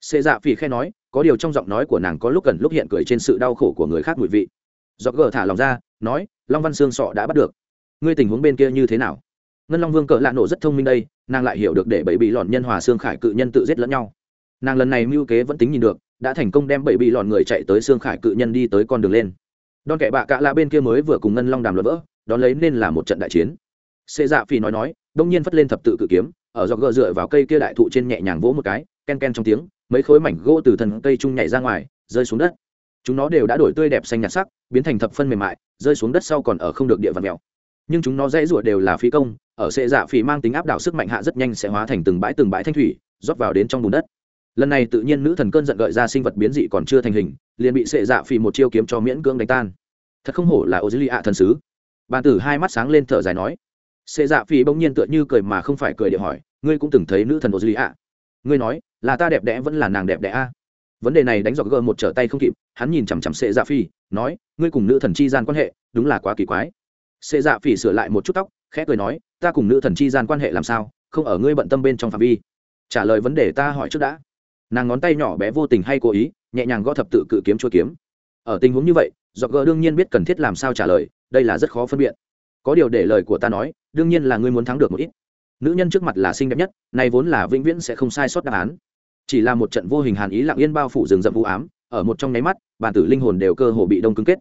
Xê dạ phì khe nói, có điều trong giọng nói của nàng có lúc gần lúc hiện cười trên sự đau khổ của người khác mùi vị. Dọc gờ thả lòng ra, nói, long văn xương sọ đã bắt được. Ngươi tình huống bên kia như thế nào? Ngân long vương cỡ lạ nổ rất thông minh đây, nàng lại hiểu được để bảy bị lọn nhân hòa xương khải cự nhân tự giết lẫn nhau. Nàng lần này mưu kế vẫn tính nhìn được, đã thành công đem bảy bị lọn người chạy tới xương khải cự nhân đi tới con đường lên. Đòn kẻ bạ cạ lạ bên kia mới vừa cùng ngân long đàm luận vỡ, đón lấy nên là một trận đại chiến. Xê dạ phi nói nói, đông nhiên phất lên thập tự cự kiếm, ở dọc gờ dựa vào cây kia đại thụ trên nhẹ nhàng vỗ một cái, ken ken trong tiếng, mấy khối mảnh gỗ từ thân cây trung nhảy ra ngoài, rơi xuống đất. Chúng nó đều đã đổi tươi đẹp xanh nhạt sắc, biến thành thập phân mềm mại, rơi xuống đất sau còn ở không được địa vật mèo nhưng chúng nó dễ ruột đều là phi công, ở sệ dạ phỉ mang tính áp đảo sức mạnh hạ rất nhanh sẽ hóa thành từng bãi từng bãi thanh thủy, rót vào đến trong bùn đất. Lần này tự nhiên nữ thần cơn giận gợi ra sinh vật biến dị còn chưa thành hình, liền bị sệ dạ phỉ một chiêu kiếm cho miễn cưỡng đánh tan. Thật không hổ là ô dữ lì ạ thần sứ. Bàn tử hai mắt sáng lên thở dài nói. Sệ dạ phỉ bỗng nhiên tựa như cười mà không phải cười để hỏi, ngươi cũng từng thấy nữ thần ô dữ lì ạ ngươi nói, là ta đẹp đẽ vẫn là nàng đẹp đẽ a? Vấn đề này đánh dọc gờ một trở tay không kịp, hắn nhìn chằm chằm sệ dạ phi nói, ngươi cùng nữ thần chi gian quan hệ, đúng là quá kỳ quái xê dạ phỉ sửa lại một chút tóc, khẽ cười nói, ta cùng nữ thần chi gian quan hệ làm sao? Không ở ngươi bận tâm bên trong phạm vi. Trả lời vấn đề ta hỏi trước đã. Nàng ngón tay nhỏ bé vô tình hay cố ý, nhẹ nhàng gõ thập tự cự kiếm chua kiếm. Ở tình huống như vậy, dọc gơ đương nhiên biết cần thiết làm sao trả lời, đây là rất khó phân biệt. Có điều để lời của ta nói, đương nhiên là ngươi muốn thắng được một ít. Nữ nhân trước mặt là xinh đẹp nhất này vốn là vĩnh viễn sẽ không sai sót đáp án. Chỉ là một trận vô hình hàn ý lặng yên bao phủ rừng rậm vũ ám, ở một trong nháy mắt, bản tử linh hồn đều cơ hồ bị đông cứng kết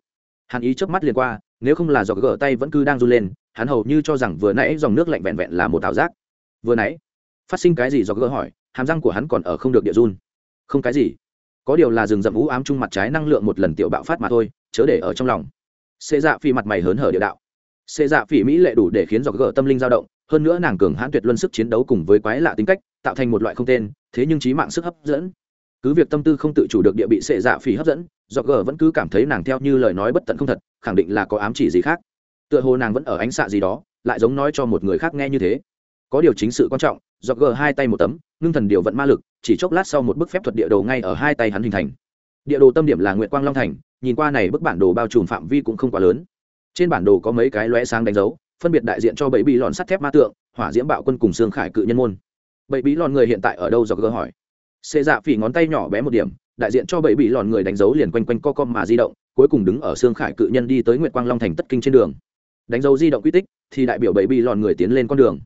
hàn ý trước mắt liền qua, nếu không là do gỡ tay vẫn cứ đang run lên, hắn hầu như cho rằng vừa nãy dòng nước lạnh vẹn vẹn là một ảo giác. Vừa nãy, phát sinh cái gì do gỡ hỏi, hàm răng của hắn còn ở không được địa run. Không cái gì. Có điều là rừng rậm vũ ám chung mặt trái năng lượng một lần tiểu bạo phát mà thôi, chớ để ở trong lòng. Xê dạ phi mặt mày hớn hở địa đạo. Xê dạ phi mỹ lệ đủ để khiến do gỡ tâm linh dao động, hơn nữa nàng cường hãn tuyệt luân sức chiến đấu cùng với quái lạ tính cách, tạo thành một loại không tên, thế nhưng trí mạng sức hấp dẫn cứ việc tâm tư không tự chủ được địa bị sệ dạ phỉ hấp dẫn do gờ vẫn cứ cảm thấy nàng theo như lời nói bất tận không thật, khẳng định là có ám chỉ gì khác. Tựa hồ nàng vẫn ở ánh xạ gì đó, lại giống nói cho một người khác nghe như thế. Có điều chính sự quan trọng do gờ hai tay một tấm, ngưng thần điều vận ma lực, chỉ chốc lát sau một bức phép thuật địa đồ ngay ở hai tay hắn hình thành. Địa đồ tâm điểm là nguyện quang long thành, nhìn qua này bức bản đồ bao trùm phạm vi cũng không quá lớn. Trên bản đồ có mấy cái lóe sáng đánh dấu, phân biệt đại diện cho bảy bị lọn sắt thép ma tượng, hỏa diễm bạo quân cùng xương khải cự nhân môn. Bảy bí lọn người hiện tại ở đâu? Do gờ hỏi xê dạ phỉ ngón tay nhỏ bé một điểm, đại diện cho bảy bị lòn người đánh dấu liền quanh quanh co com mà di động, cuối cùng đứng ở xương khải cự nhân đi tới nguyệt quang long thành tất kinh trên đường. Đánh dấu di động quy tích, thì đại biểu bảy bị lòn người tiến lên con đường.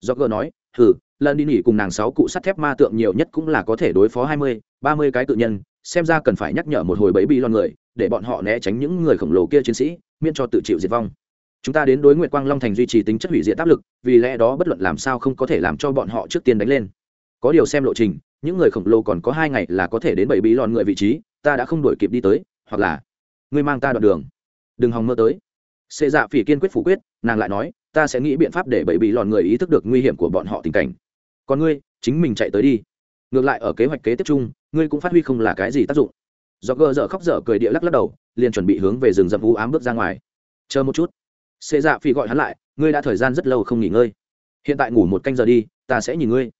Do gờ nói, hừ, lần đi nghỉ cùng nàng sáu cụ sắt thép ma tượng nhiều nhất cũng là có thể đối phó hai mươi, ba mươi cái cự nhân, xem ra cần phải nhắc nhở một hồi bảy bị lòn người, để bọn họ né tránh những người khổng lồ kia chiến sĩ, miễn cho tự chịu diệt vong. Chúng ta đến đối nguyệt quang long thành duy trì tính chất hủy diệt áp lực, vì lẽ đó bất luận làm sao không có thể làm cho bọn họ trước tiên đánh lên. Có điều xem lộ trình những người khổng lồ còn có hai ngày là có thể đến bảy bí lòn người vị trí, ta đã không đổi kịp đi tới, hoặc là, ngươi mang ta đoạn đường. Đừng hòng mơ tới. Xê dạ phỉ kiên quyết phủ quyết, nàng lại nói, ta sẽ nghĩ biện pháp để bảy bí lòn người ý thức được nguy hiểm của bọn họ tình cảnh. Còn ngươi, chính mình chạy tới đi. Ngược lại ở kế hoạch kế tiếp chung, ngươi cũng phát huy không là cái gì tác dụng. Do gờ dở khóc dở cười địa lắc lắc đầu, liền chuẩn bị hướng về rừng rậm u ám bước ra ngoài. Chờ một chút. Xê dạ phi gọi hắn lại, ngươi đã thời gian rất lâu không nghỉ ngơi. Hiện tại ngủ một canh giờ đi, ta sẽ nhìn ngươi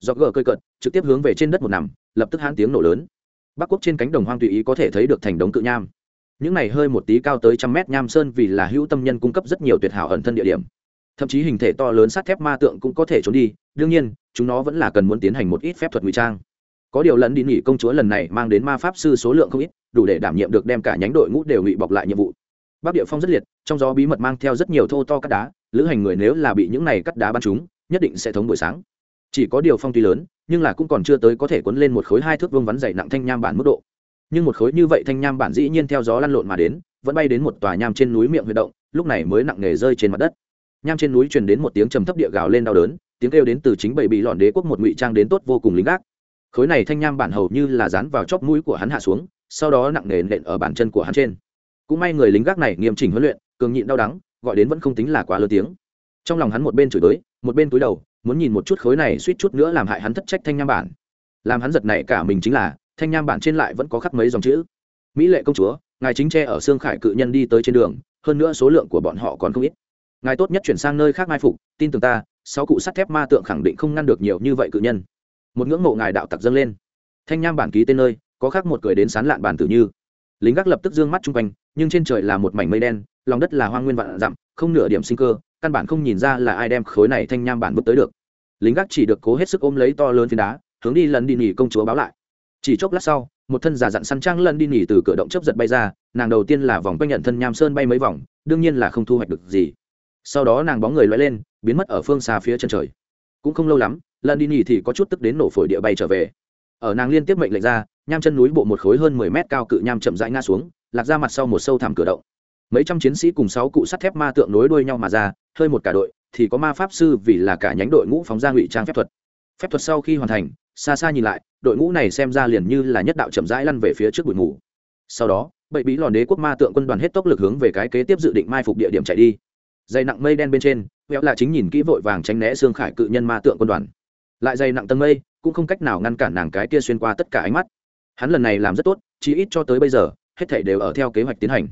do gờ cơi cợt, trực tiếp hướng về trên đất một nằm, lập tức hãn tiếng nổ lớn. Bắc quốc trên cánh đồng hoang tùy ý có thể thấy được thành đống cự nham. Những này hơi một tí cao tới trăm mét nham sơn vì là hữu tâm nhân cung cấp rất nhiều tuyệt hảo ẩn thân địa điểm. Thậm chí hình thể to lớn sắt thép ma tượng cũng có thể trốn đi, đương nhiên, chúng nó vẫn là cần muốn tiến hành một ít phép thuật ngụy trang. Có điều lần đi nghỉ công chúa lần này mang đến ma pháp sư số lượng không ít, đủ để đảm nhiệm được đem cả nhánh đội ngũ đều ngụy bọc lại nhiệm vụ. Bắc địa phong rất liệt, trong gió bí mật mang theo rất nhiều thô to cắt đá, lữ hành người nếu là bị những này cắt đá bắn chúng nhất định sẽ thống buổi sáng chỉ có điều phong tuy lớn, nhưng là cũng còn chưa tới có thể cuốn lên một khối hai thước vương vắn dày nặng thanh nham bản mức độ. Nhưng một khối như vậy thanh nham bản dĩ nhiên theo gió lăn lộn mà đến, vẫn bay đến một tòa nham trên núi miệng huy động, lúc này mới nặng nề rơi trên mặt đất. Nham trên núi truyền đến một tiếng trầm thấp địa gào lên đau đớn, tiếng kêu đến từ chính bầy bị lọn đế quốc một ngụy trang đến tốt vô cùng lính gác. Khối này thanh nham bản hầu như là dán vào chóp mũi của hắn hạ xuống, sau đó nặng nề nện ở bàn chân của hắn trên. Cũng may người lính gác này nghiêm chỉnh huấn luyện, cường nhịn đau đắng, gọi đến vẫn không tính là quá lớn tiếng. Trong lòng hắn một bên chửi tới một bên túi đầu muốn nhìn một chút khối này suýt chút nữa làm hại hắn thất trách thanh nham bản. Làm hắn giật này cả mình chính là, thanh nham bản trên lại vẫn có khắc mấy dòng chữ. Mỹ lệ công chúa, ngài chính tre ở xương khải cự nhân đi tới trên đường, hơn nữa số lượng của bọn họ còn không ít. Ngài tốt nhất chuyển sang nơi khác mai phục, tin tưởng ta, sáu cụ sắt thép ma tượng khẳng định không ngăn được nhiều như vậy cự nhân. Một ngưỡng mộ ngài đạo tặc dâng lên. Thanh nham bản ký tên nơi, có khác một cười đến sán lạn bản tử như. Lính gác lập tức d ư ơ n g mắt chung quanh, nhưng trên trời là một mảnh mây đen, lòng đất là hoang nguyên vạn dặm, không nửa điểm sinh cơ căn bản không nhìn ra là ai đem khối này thanh nham bản bước tới được. Lính gác chỉ được cố hết sức ôm lấy to lớn phiến đá, hướng đi lần đi nghỉ công chúa báo lại. Chỉ chốc lát sau, một thân giả dặn săn trang lần đi nghỉ từ cửa động chấp giật bay ra, nàng đầu tiên là vòng quanh nhận thân nham sơn bay mấy vòng, đương nhiên là không thu hoạch được gì. Sau đó nàng bóng người loay lên, biến mất ở phương xa phía chân trời. Cũng không lâu lắm, lần đi nghỉ thì có chút tức đến nổ phổi địa bay trở về. Ở nàng liên tiếp mệnh lệnh ra, nham chân núi bộ một khối hơn mười mét cao cự nham chậm rãi ngã xuống, lạc ra mặt sau một sâu thẳm cửa động mấy trăm chiến sĩ cùng sáu cụ sắt thép ma tượng nối đuôi nhau mà ra, hơi một cả đội, thì có ma pháp sư vì là cả nhánh đội ngũ phóng ra ngụy trang phép thuật. Phép thuật sau khi hoàn thành, xa xa nhìn lại, đội ngũ này xem ra liền như là nhất đạo chậm rãi lăn về phía trước bụi mù. Sau đó, bậy bí lòn đế quốc ma tượng quân đoàn hết tốc lực hướng về cái kế tiếp dự định mai phục địa điểm chạy đi. Dày nặng mây đen bên trên véo là chính nhìn kỹ vội vàng tránh né xương khải cự nhân ma tượng quân đoàn. Lại dày nặng tầng mây, cũng không cách nào ngăn cản nàng cái kia xuyên qua tất cả ánh mắt. Hắn lần này làm rất tốt, chí ít cho tới bây giờ, hết thảy đều ở theo kế hoạch tiến hành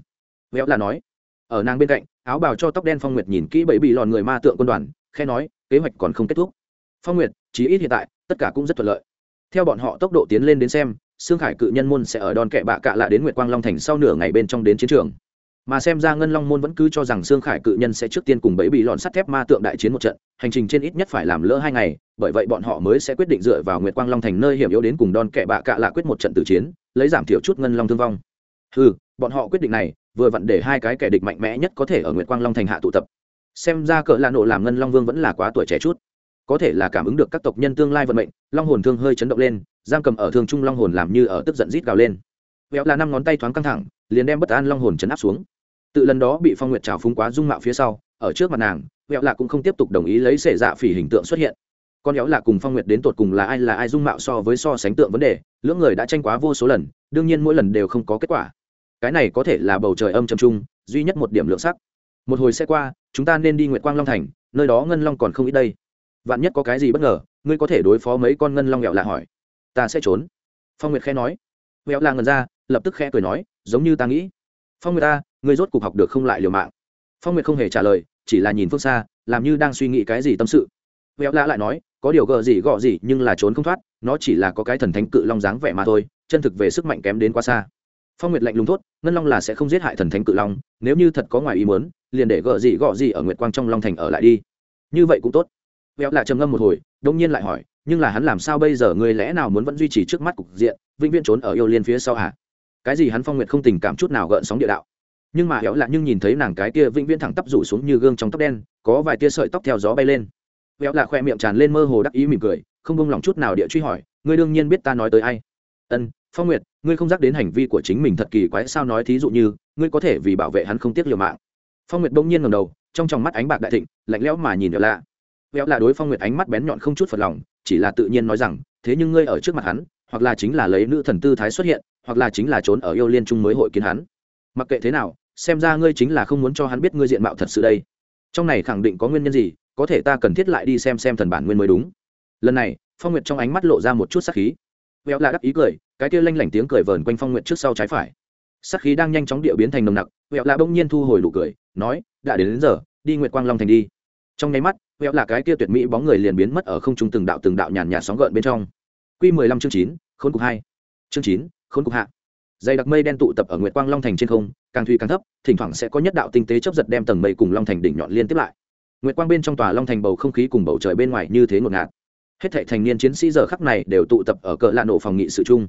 véo là nói, ở nàng bên cạnh, áo bào cho tóc đen phong nguyệt nhìn kỹ bẫy bị lòn người ma tượng quân đoàn khe nói, kế hoạch còn không kết thúc. Phong nguyệt chỉ ít hiện tại, tất cả cũng rất thuận lợi. Theo bọn họ tốc độ tiến lên đến xem xương khải cự nhân môn sẽ ở đòn kẹ bạ cạ lạ đến nguyệt quang long thành sau nửa ngày bên trong đến chiến trường. Mà xem ra ngân long môn vẫn cứ cho rằng xương khải cự nhân sẽ trước tiên cùng bẫy bị lòn sắt thép ma tượng đại chiến một trận, hành trình trên ít nhất phải làm lỡ hai ngày, bởi vậy bọn họ mới sẽ quyết định dựa vào nguyệt quang long thành nơi hiểm yếu đến cùng đòn kẻ bạ cạ lạ quyết một trận tử chiến, lấy giảm thiểu chút ngân long thương vong. Ừ bọn họ quyết định này, vừa vặn để hai cái kẻ địch mạnh mẽ nhất có thể ở nguyệt quang long thành hạ tụ tập. Xem ra cỡ lạ nộ làm ngân long vương vẫn là quá tuổi trẻ chút. Có thể là cảm ứng được các tộc nhân tương lai vận mệnh, long hồn thương hơi chấn động lên, giam cầm ở thương trung long hồn làm như ở tức giận rít gào lên. Véo là năm ngón tay thoáng căng thẳng, liền đem bất an long hồn chấn áp xuống. Tự lần đó bị phong nguyệt trào phúng quá dung mạo phía sau, ở trước mặt nàng véo là cũng không tiếp tục đồng ý lấy sể dạ phỉ hình tượng xuất hiện. Con éo là cùng phong nguyệt đến tột cùng là ai là ai dung mạo so với so sánh tượng vấn đề, lưỡng người đã tranh quá vô số lần, đương nhiên mỗi lần đều không có kết quả cái này có thể là bầu trời âm trầm trung duy nhất một điểm lượng sắc. Một hồi xe qua, chúng ta nên đi nguyệt quang long thành, nơi đó ngân long còn không ít đây. Vạn nhất có cái gì bất ngờ, ngươi có thể đối phó mấy con ngân long nghèo lạ hỏi. Ta sẽ trốn. Phong nguyệt khẽ nói. Nghèo lạ ngần ra, lập tức khẽ cười nói, giống như ta nghĩ. Phong nguyệt ta, ngươi rốt cuộc học được không lại liều mạng. Phong nguyệt không hề trả lời, chỉ là nhìn phương xa, làm như đang suy nghĩ cái gì tâm sự. Véo lạ lại nói, có điều gờ gì gọ gì, nhưng là trốn không thoát, nó chỉ là có cái thần thánh cự long dáng vẻ mà thôi, chân thực về sức mạnh kém đến quá xa phong nguyệt lạnh lùng thốt, ngân long là sẽ không giết hại thần thánh cự long, nếu như thật có ngoài ý muốn, liền để gợ gì gọ gì ở nguyệt quang trong long thành ở lại đi. Như vậy cũng tốt. Vẹo lạ trầm ngâm một hồi đông nhiên lại hỏi, nhưng là hắn làm sao bây giờ, người lẽ nào muốn vẫn duy trì trước mắt cục diện, vĩnh viễn trốn ở yêu liên phía sau hả? Cái gì hắn phong nguyệt không tình cảm chút nào gợn sóng địa đạo. Nhưng mà hẻo lạ nhưng nhìn thấy nàng cái kia vĩnh viễn thẳng tắp rủ xuống như gương trong tóc đen, có vài tia sợi tóc theo gió bay lên. Hẻo lạ khoe miệng tràn lên mơ hồ đắc ý mỉm cười, không bông lòng chút nào địa truy hỏi, ngươi đương nhiên biết ta nói tới ai? Ân phong nguyệt, ngươi không dắt đến hành vi của chính mình thật kỳ quái sao nói thí dụ như, ngươi có thể vì bảo vệ hắn không tiếc liều mạng. Phong nguyệt bỗng nhiên ngầm đầu, trong tròng mắt ánh bạc đại thịnh, lạnh lẽo mà nhìn héo lạ. Héo lạ đối phong nguyệt ánh mắt bén nhọn không chút phật lòng, chỉ là tự nhiên nói rằng, thế nhưng ngươi ở trước mặt hắn, hoặc là chính là lấy nữ thần tư thái xuất hiện, hoặc là chính là trốn ở yêu liên trung mới hội kiến hắn. Mặc kệ thế nào, xem ra ngươi chính là không muốn cho hắn biết ngươi diện mạo thật sự đây. Trong này khẳng định có nguyên nhân gì, có thể ta cần thiết lại đi xem xem thần bản nguyên mới đúng. Lần này, phong nguyệt trong ánh mắt lộ ra một chút sắc khí véo là đắc ý cười cái kia lanh lảnh tiếng cười vờn quanh phong nguyệt trước sau trái phải. Sắc khí đang nhanh chóng địa biến thành nồng nặc véo là bỗng nhiên thu hồi nụ cười nói đã đến, đến giờ đi nguyệt quang long thành đi. Trong nháy mắt véo là cái kia tuyệt mỹ bóng người liền biến mất ở không trung từng đạo từng đạo nhàn nhạt sóng gợn bên trong. Q mười lăm chương chín khốn cục hai. Chương chín khốn cục hạ. Dày đặc mây đen tụ tập ở nguyệt quang long thành trên không càng thủy càng thấp thỉnh thoảng sẽ có nhất đạo tinh tế chấp giật đem tầng mây cùng long thành đỉnh nhọn liên tiếp lại. Nguyệt quang bên trong tòa long thành bầu không khí cùng bầu trời bên ngoài như thế ngột ngạt hết thảy thành niên chiến sĩ giờ khắc này đều tụ tập ở cỡ lạ nổ phòng nghị sự chung.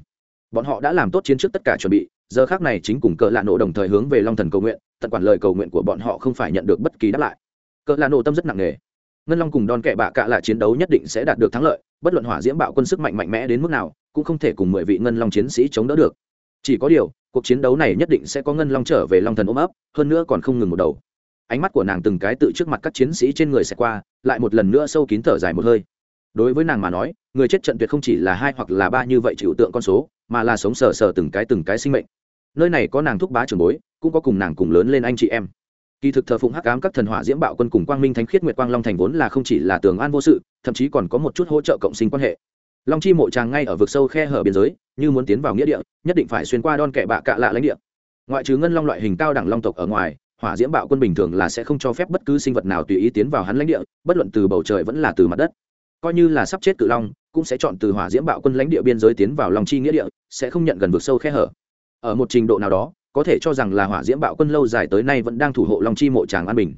Bọn họ đã làm tốt chiến trước tất cả chuẩn bị, giờ khắc này chính cùng cỡ lạ nổ đồng thời hướng về long thần cầu nguyện, tận quản lời cầu nguyện của bọn họ không phải nhận được bất kỳ đáp lại. Cỡ lạ nổ tâm rất nặng nề. Ngân long cùng đòn Kẻ bạ cạ là chiến đấu nhất định sẽ đạt được thắng lợi, bất luận hỏa diễm bạo quân sức mạnh mạnh mẽ đến mức nào, cũng không thể cùng mười vị ngân long chiến sĩ chống đỡ được. Chỉ có điều, cuộc chiến đấu này nhất định sẽ có ngân long trở về long thần ôm ấp, hơn nữa còn không ngừng một đầu. Ánh mắt của nàng từng cái tự trước mặt các chiến sĩ trên người sẽ qua, lại một lần nữa sâu kín thở dài một hơi đối với nàng mà nói, người chết trận tuyệt không chỉ là hai hoặc là ba như vậy chịu tượng con số, mà là sống sờ sờ từng cái từng cái sinh mệnh. Nơi này có nàng thúc bá trường bối, cũng có cùng nàng cùng lớn lên anh chị em. Kỳ thực thờ phụng hắc ám các thần hỏa diễm bạo quân cùng quang minh thánh khiết nguyệt quang long thành vốn là không chỉ là tường an vô sự, thậm chí còn có một chút hỗ trợ cộng sinh quan hệ. Long chi mộ tràng ngay ở vực sâu khe hở biên giới, như muốn tiến vào nghĩa địa, nhất định phải xuyên qua đon kẻ bạ cạ lạ lãnh địa. Ngoại trừ ngân long loại hình cao đẳng long tộc ở ngoài, hỏa diễm bạo quân bình thường là sẽ không cho phép bất cứ sinh vật nào tùy ý tiến vào hắn lãnh địa, bất luận từ bầu trời vẫn là từ mặt đất coi như là sắp chết cự long, cũng sẽ chọn từ hỏa diễm bạo quân lãnh địa biên giới tiến vào lòng chi nghĩa địa, sẽ không nhận gần vực sâu khe hở. Ở một trình độ nào đó, có thể cho rằng là hỏa diễm bạo quân lâu dài tới nay vẫn đang thủ hộ long chi mộ tràng an bình.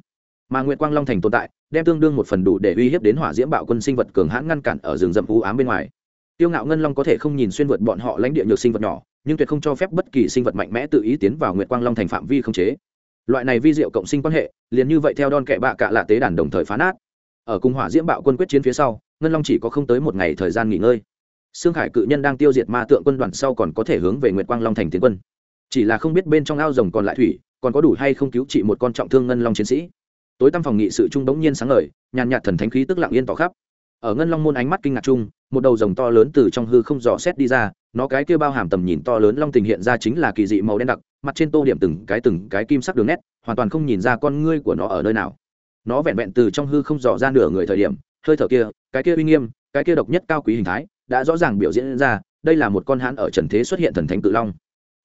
Mà nguyệt quang long thành tồn tại, đem tương đương một phần đủ để uy hiếp đến hỏa diễm bạo quân sinh vật cường hãn ngăn cản ở rừng rậm u ám bên ngoài. Tiêu ngạo ngân long có thể không nhìn xuyên vượt bọn họ lãnh địa nhược sinh vật nhỏ, nhưng tuyệt không cho phép bất kỳ sinh vật mạnh mẽ tự ý tiến vào nguyệt quang long thành phạm vi không chế. Loại này vi diệu cộng sinh quan hệ, liền như vậy theo đòn kẹ bạ cạ lạ tế đàn đồng thời phá nát. Ở cung hỏa diễm bạo quân quyết chiến phía sau ngân long chỉ có không tới một ngày thời gian nghỉ ngơi Sương Khải cự nhân đang tiêu diệt ma tượng quân đoàn sau còn có thể hướng về Nguyệt Quang Long thành tiến quân. Chỉ là không biết bên trong ao rồng còn lại thủy, còn có đủ hay không cứu trị một con trọng thương ngân long chiến sĩ. Tối tăm phòng nghị sự trung đống nhiên sáng ngời, nhàn nhạt thần thánh khí tức lặng yên tỏ khắp. Ở ngân long môn ánh mắt kinh ngạc chung, một đầu rồng to lớn từ trong hư không dò xét đi ra, nó cái kia bao hàm tầm nhìn to lớn long tình hiện ra chính là kỳ dị màu đen đặc, mặt trên tô điểm từng cái từng cái kim sắc đường nét, hoàn toàn không nhìn ra con ngươi của nó ở nơi nào. Nó vẹn vẹn từ trong hư không dò ra nửa người thời điểm, hơi thở kia, cái kia uy nghiêm, cái kia độc nhất cao quý hình thái, đã rõ ràng biểu diễn ra đây là một con hãn ở trần thế xuất hiện thần thánh cự long.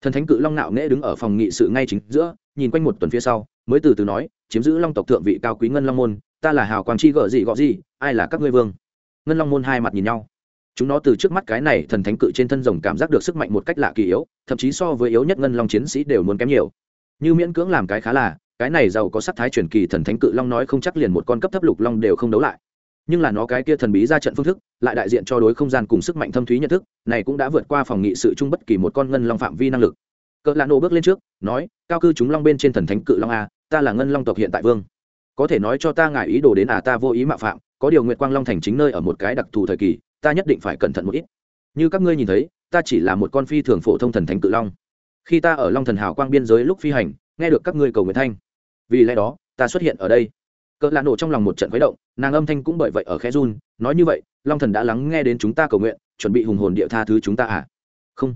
Thần thánh cự long nạo nghễ đứng ở phòng nghị sự ngay chính giữa nhìn quanh một tuần phía sau mới từ từ nói chiếm giữ long tộc thượng vị cao quý ngân long môn ta là hào quang chi gợ gì gọ gì ai là các ngươi vương? Ngân long môn hai mặt nhìn nhau. Chúng nó từ trước mắt cái này thần thánh cự trên thân rồng cảm giác được sức mạnh một cách lạ kỳ yếu thậm chí so với yếu nhất ngân long chiến sĩ đều muốn kém nhiều. Như miễn cưỡng làm cái khá là cái này giàu có sắc thái truyền kỳ thần thánh cự long nói không chắc liền một con cấp thấp lục long đều không đấu lại nhưng là nó cái kia thần bí ra trận phương thức, lại đại diện cho đối không gian cùng sức mạnh thâm thúy nhận thức, này cũng đã vượt qua phòng nghị sự chung bất kỳ một con ngân long phạm vi năng lực. Cỡ lạ nổ bước lên trước, nói, cao cư chúng long bên trên thần thánh cự long a, ta là ngân long tộc hiện tại vương. Có thể nói cho ta ngại ý đồ đến à ta vô ý mạo phạm, có điều nguyệt quang long thành chính nơi ở một cái đặc thù thời kỳ, ta nhất định phải cẩn thận một ít. Như các ngươi nhìn thấy, ta chỉ là một con phi thường phổ thông thần thánh cự long. Khi ta ở long thần hào quang biên giới lúc phi hành, nghe được các ngươi cầu nguyện thanh. Vì lẽ đó, ta xuất hiện ở đây cỡ lạ nổ trong lòng một trận khuấy động, nàng âm thanh cũng bởi vậy ở khe run, nói như vậy, long thần đã lắng nghe đến chúng ta cầu nguyện, chuẩn bị hùng hồn địa tha thứ chúng ta à? Không.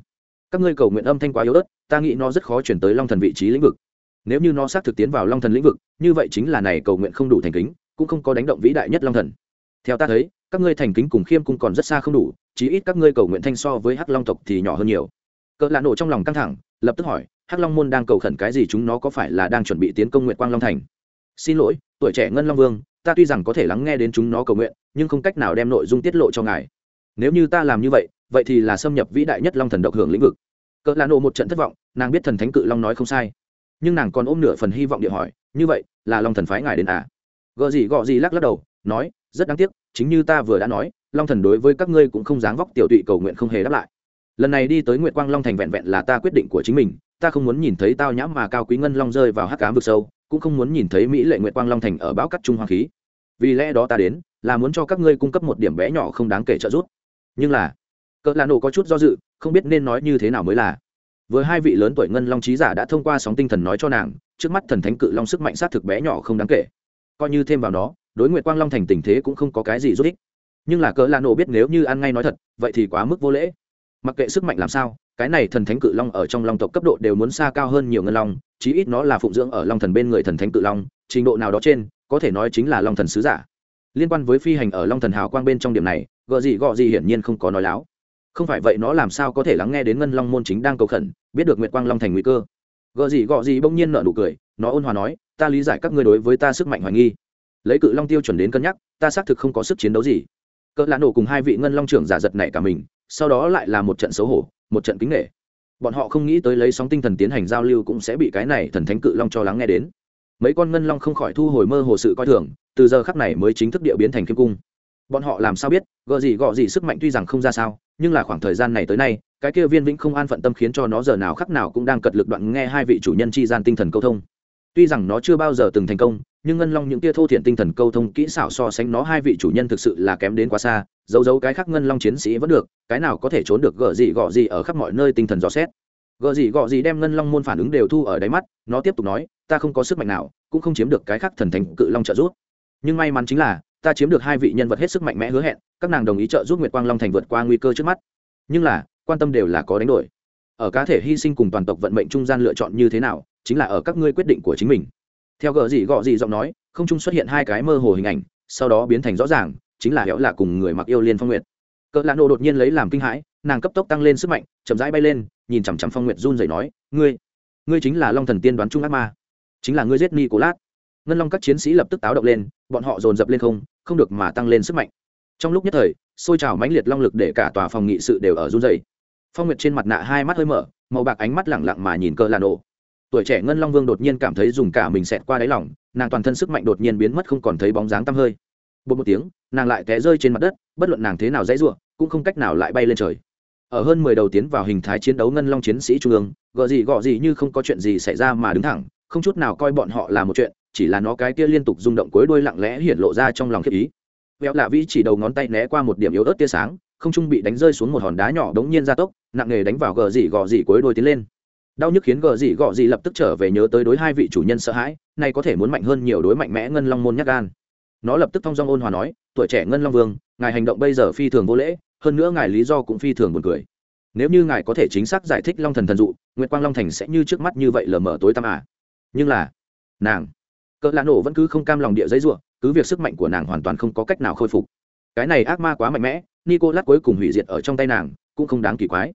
Các ngươi cầu nguyện âm thanh quá yếu ớt, ta nghĩ nó rất khó chuyển tới long thần vị trí lĩnh vực. Nếu như nó xác thực tiến vào long thần lĩnh vực, như vậy chính là này cầu nguyện không đủ thành kính, cũng không có đánh động vĩ đại nhất long thần. Theo ta thấy, các ngươi thành kính cùng khiêm cũng còn rất xa không đủ, chí ít các ngươi cầu nguyện thanh so với hắc long tộc thì nhỏ hơn nhiều. Cỡ lạ nổ trong lòng căng thẳng, lập tức hỏi, hắc long môn đang cầu khẩn cái gì chúng nó có phải là đang chuẩn bị tiến công nguyện quang long thành? Xin lỗi tuổi trẻ ngân long vương, ta tuy rằng có thể lắng nghe đến chúng nó cầu nguyện, nhưng không cách nào đem nội dung tiết lộ cho ngài. Nếu như ta làm như vậy vậy thì là xâm nhập vĩ đại nhất long thần độc hưởng lĩnh vực. Cỡ là nộ một trận thất vọng, nàng biết thần thánh cự long nói không sai. Nhưng nàng còn ôm nửa phần hy vọng địa hỏi, như vậy, là long thần phái ngài đến à? Gợ gì gọ gì lắc lắc đầu, nói, rất đáng tiếc, chính như ta vừa đã nói, long thần đối với các ngươi cũng không dáng vóc tiểu tụy cầu nguyện không hề đáp lại. Lần này đi tới nguyệt quang long thành vẹn vẹn là ta quyết định của chính mình ta không muốn nhìn thấy tao nhãm mà cao quý ngân long rơi vào hắc cám vực sâu, cũng không muốn nhìn thấy mỹ lệ nguyệt quang long thành ở bão cắt trung hoàng khí. Vì lẽ đó ta đến, là muốn cho các ngươi cung cấp một điểm bé nhỏ không đáng kể trợ giúp. Nhưng là, cỡ lạ nổ có chút do dự, không biết nên nói như thế nào mới là. Với hai vị lớn tuổi ngân long trí giả đã thông qua sóng tinh thần nói cho nàng, trước mắt thần thánh cự long sức mạnh sát thực bé nhỏ không đáng kể. Coi như thêm vào đó đối nguyệt quang long thành tình thế cũng không có cái gì rút ích. Nhưng là cỡ lạ nổ biết nếu như ăn ngay nói thật, vậy thì quá mức vô lễ. Mặc kệ sức mạnh làm sao cái này thần thánh cự long ở trong long tộc cấp độ đều muốn xa cao hơn nhiều ngân long, chí ít nó là phụng dưỡng ở long thần bên người thần thánh cự long, trình độ nào đó trên, có thể nói chính là long thần sứ giả. Liên quan với phi hành ở long thần hào quang bên trong điểm này, gợ gì gọ gì hiển nhiên không có nói láo. Không phải vậy nó làm sao có thể lắng nghe đến ngân long môn chính đang cầu khẩn, biết được nguyệt quang long thành nguy cơ. Gợ gì gọ gì bỗng nhiên nợ nụ cười, nó ôn hòa nói, ta lý giải các ngươi đối với ta sức mạnh hoài nghi. Lấy cự long tiêu chuẩn đến cân nhắc, ta xác thực không có sức chiến đấu gì. Cỡ lã nổ cùng hai vị ngân long trưởng giả giật này cả mình sau đó lại là một trận xấu hổ, một trận kính nghệ bọn họ không nghĩ tới lấy sóng tinh thần tiến hành giao lưu cũng sẽ bị cái này thần thánh cự long cho lắng nghe đến. Mấy con ngân long không khỏi thu hồi mơ hồ sự coi thường, từ giờ khắc này mới chính thức địa biến thành kim cung. Bọn họ làm sao biết gợ gì gọ gì sức mạnh tuy rằng không ra sao, nhưng là khoảng thời gian này tới nay, cái kia viên vĩnh không an phận tâm khiến cho nó giờ nào khắc nào cũng đang cật lực đoạn nghe hai vị chủ nhân chi gian tinh thần câu thông tuy rằng nó chưa bao giờ từng thành công, nhưng ngân long những tia thô thiện tinh thần câu thông kỹ xảo so sánh nó hai vị chủ nhân thực sự là kém đến quá xa dấu dấu cái khác ngân long chiến sĩ vẫn được, cái nào có thể trốn được gợ gì gọ gì ở khắp mọi nơi tinh thần dò xét. Gợ gì gọ gì đem ngân long môn phản ứng đều thu ở đáy mắt, nó tiếp tục nói, ta không có sức mạnh nào, cũng không chiếm được cái khác thần thánh cự long trợ giúp. Nhưng may mắn chính là, ta chiếm được hai vị nhân vật hết sức mạnh mẽ hứa hẹn, các nàng đồng ý trợ giúp nguyệt quang long thành vượt qua nguy cơ trước mắt. Nhưng là, quan tâm đều là có đánh đổi. Ở cá thể hy sinh cùng toàn tộc vận mệnh trung gian lựa chọn như thế nào chính là ở các ngươi quyết định của chính mình. Theo gợ gì gọ gì giọng nói, không trung xuất hiện hai cái mơ hồ hình ảnh, sau đó biến thành rõ ràng, chính là hẻo lạ cùng người mặc yêu liên phong nguyệt. Cỡ lạ nô đột nhiên lấy làm kinh hãi, nàng cấp tốc tăng lên sức mạnh, chậm rãi bay lên, nhìn chằm chằm phong nguyệt run rẩy nói, ngươi ngươi chính là long thần tiên đoán trung ác ma. Chính là ngươi giết ni cố lát ngân long các chiến sĩ lập tức táo động lên, bọn họ dồn dập lên không không được mà tăng lên sức mạnh. Trong lúc nhất thời, xôi trào mãnh liệt long lực để cả tòa phòng nghị sự đều ở run rẩy. Phong nguyệt trên mặt nạ hai mắt hơi mở, màu bạc ánh mắt lẳng lặng mà nhìn cỡ lạ nô tuổi trẻ ngân long vương đột nhiên cảm thấy dùng cả mình xẹt qua đáy lỏng nàng toàn thân sức mạnh đột nhiên biến mất không còn thấy bóng dáng tăm hơi. Bột một tiếng, nàng lại té rơi trên mặt đất, bất luận nàng thế nào dãy ruộng cũng không cách nào lại bay lên trời. Ở hơn mười đầu tiến vào hình thái chiến đấu ngân long chiến sĩ trung ương gợ gì gọ gì như không có chuyện gì xảy ra mà đứng thẳng, không chút nào coi bọn họ là một chuyện, chỉ là nó cái kia liên tục rung động cuối đuôi lặng lẽ hiện lộ ra trong lòng khiếp ý. Vẹo lạ vĩ chỉ đầu ngón tay né qua một điểm yếu ớt tia sáng, không trung bị đánh rơi xuống một hòn đá nhỏ đống nhiên ra tốc, nặng nề đánh vào gờ dị gò dị cuối đuôi tiến lên đau nhức khiến gờ dị gọ dị lập tức trở về nhớ tới đối hai vị chủ nhân sợ hãi, nay có thể muốn mạnh hơn nhiều đối mạnh mẽ ngân long môn nhắc gan. Nó lập tức thong dong ôn hòa nói, tuổi trẻ ngân long vương, ngài hành động bây giờ phi thường vô lễ, hơn nữa ngài lý do cũng phi thường buồn cười. Nếu như ngài có thể chính xác giải thích long thần thần dụ, nguyệt quang long thành sẽ như trước mắt như vậy lờ mờ tối tăm à. nhưng là, nàng, cỡ lạ nổ vẫn cứ không cam lòng địa giấy ruộng cứ việc sức mạnh của nàng hoàn toàn không có cách nào khôi phục. Cái này ác ma quá mạnh mẽ nico lát cuối cùng hủy diệt ở trong tay nàng, cũng không đáng kỳ quái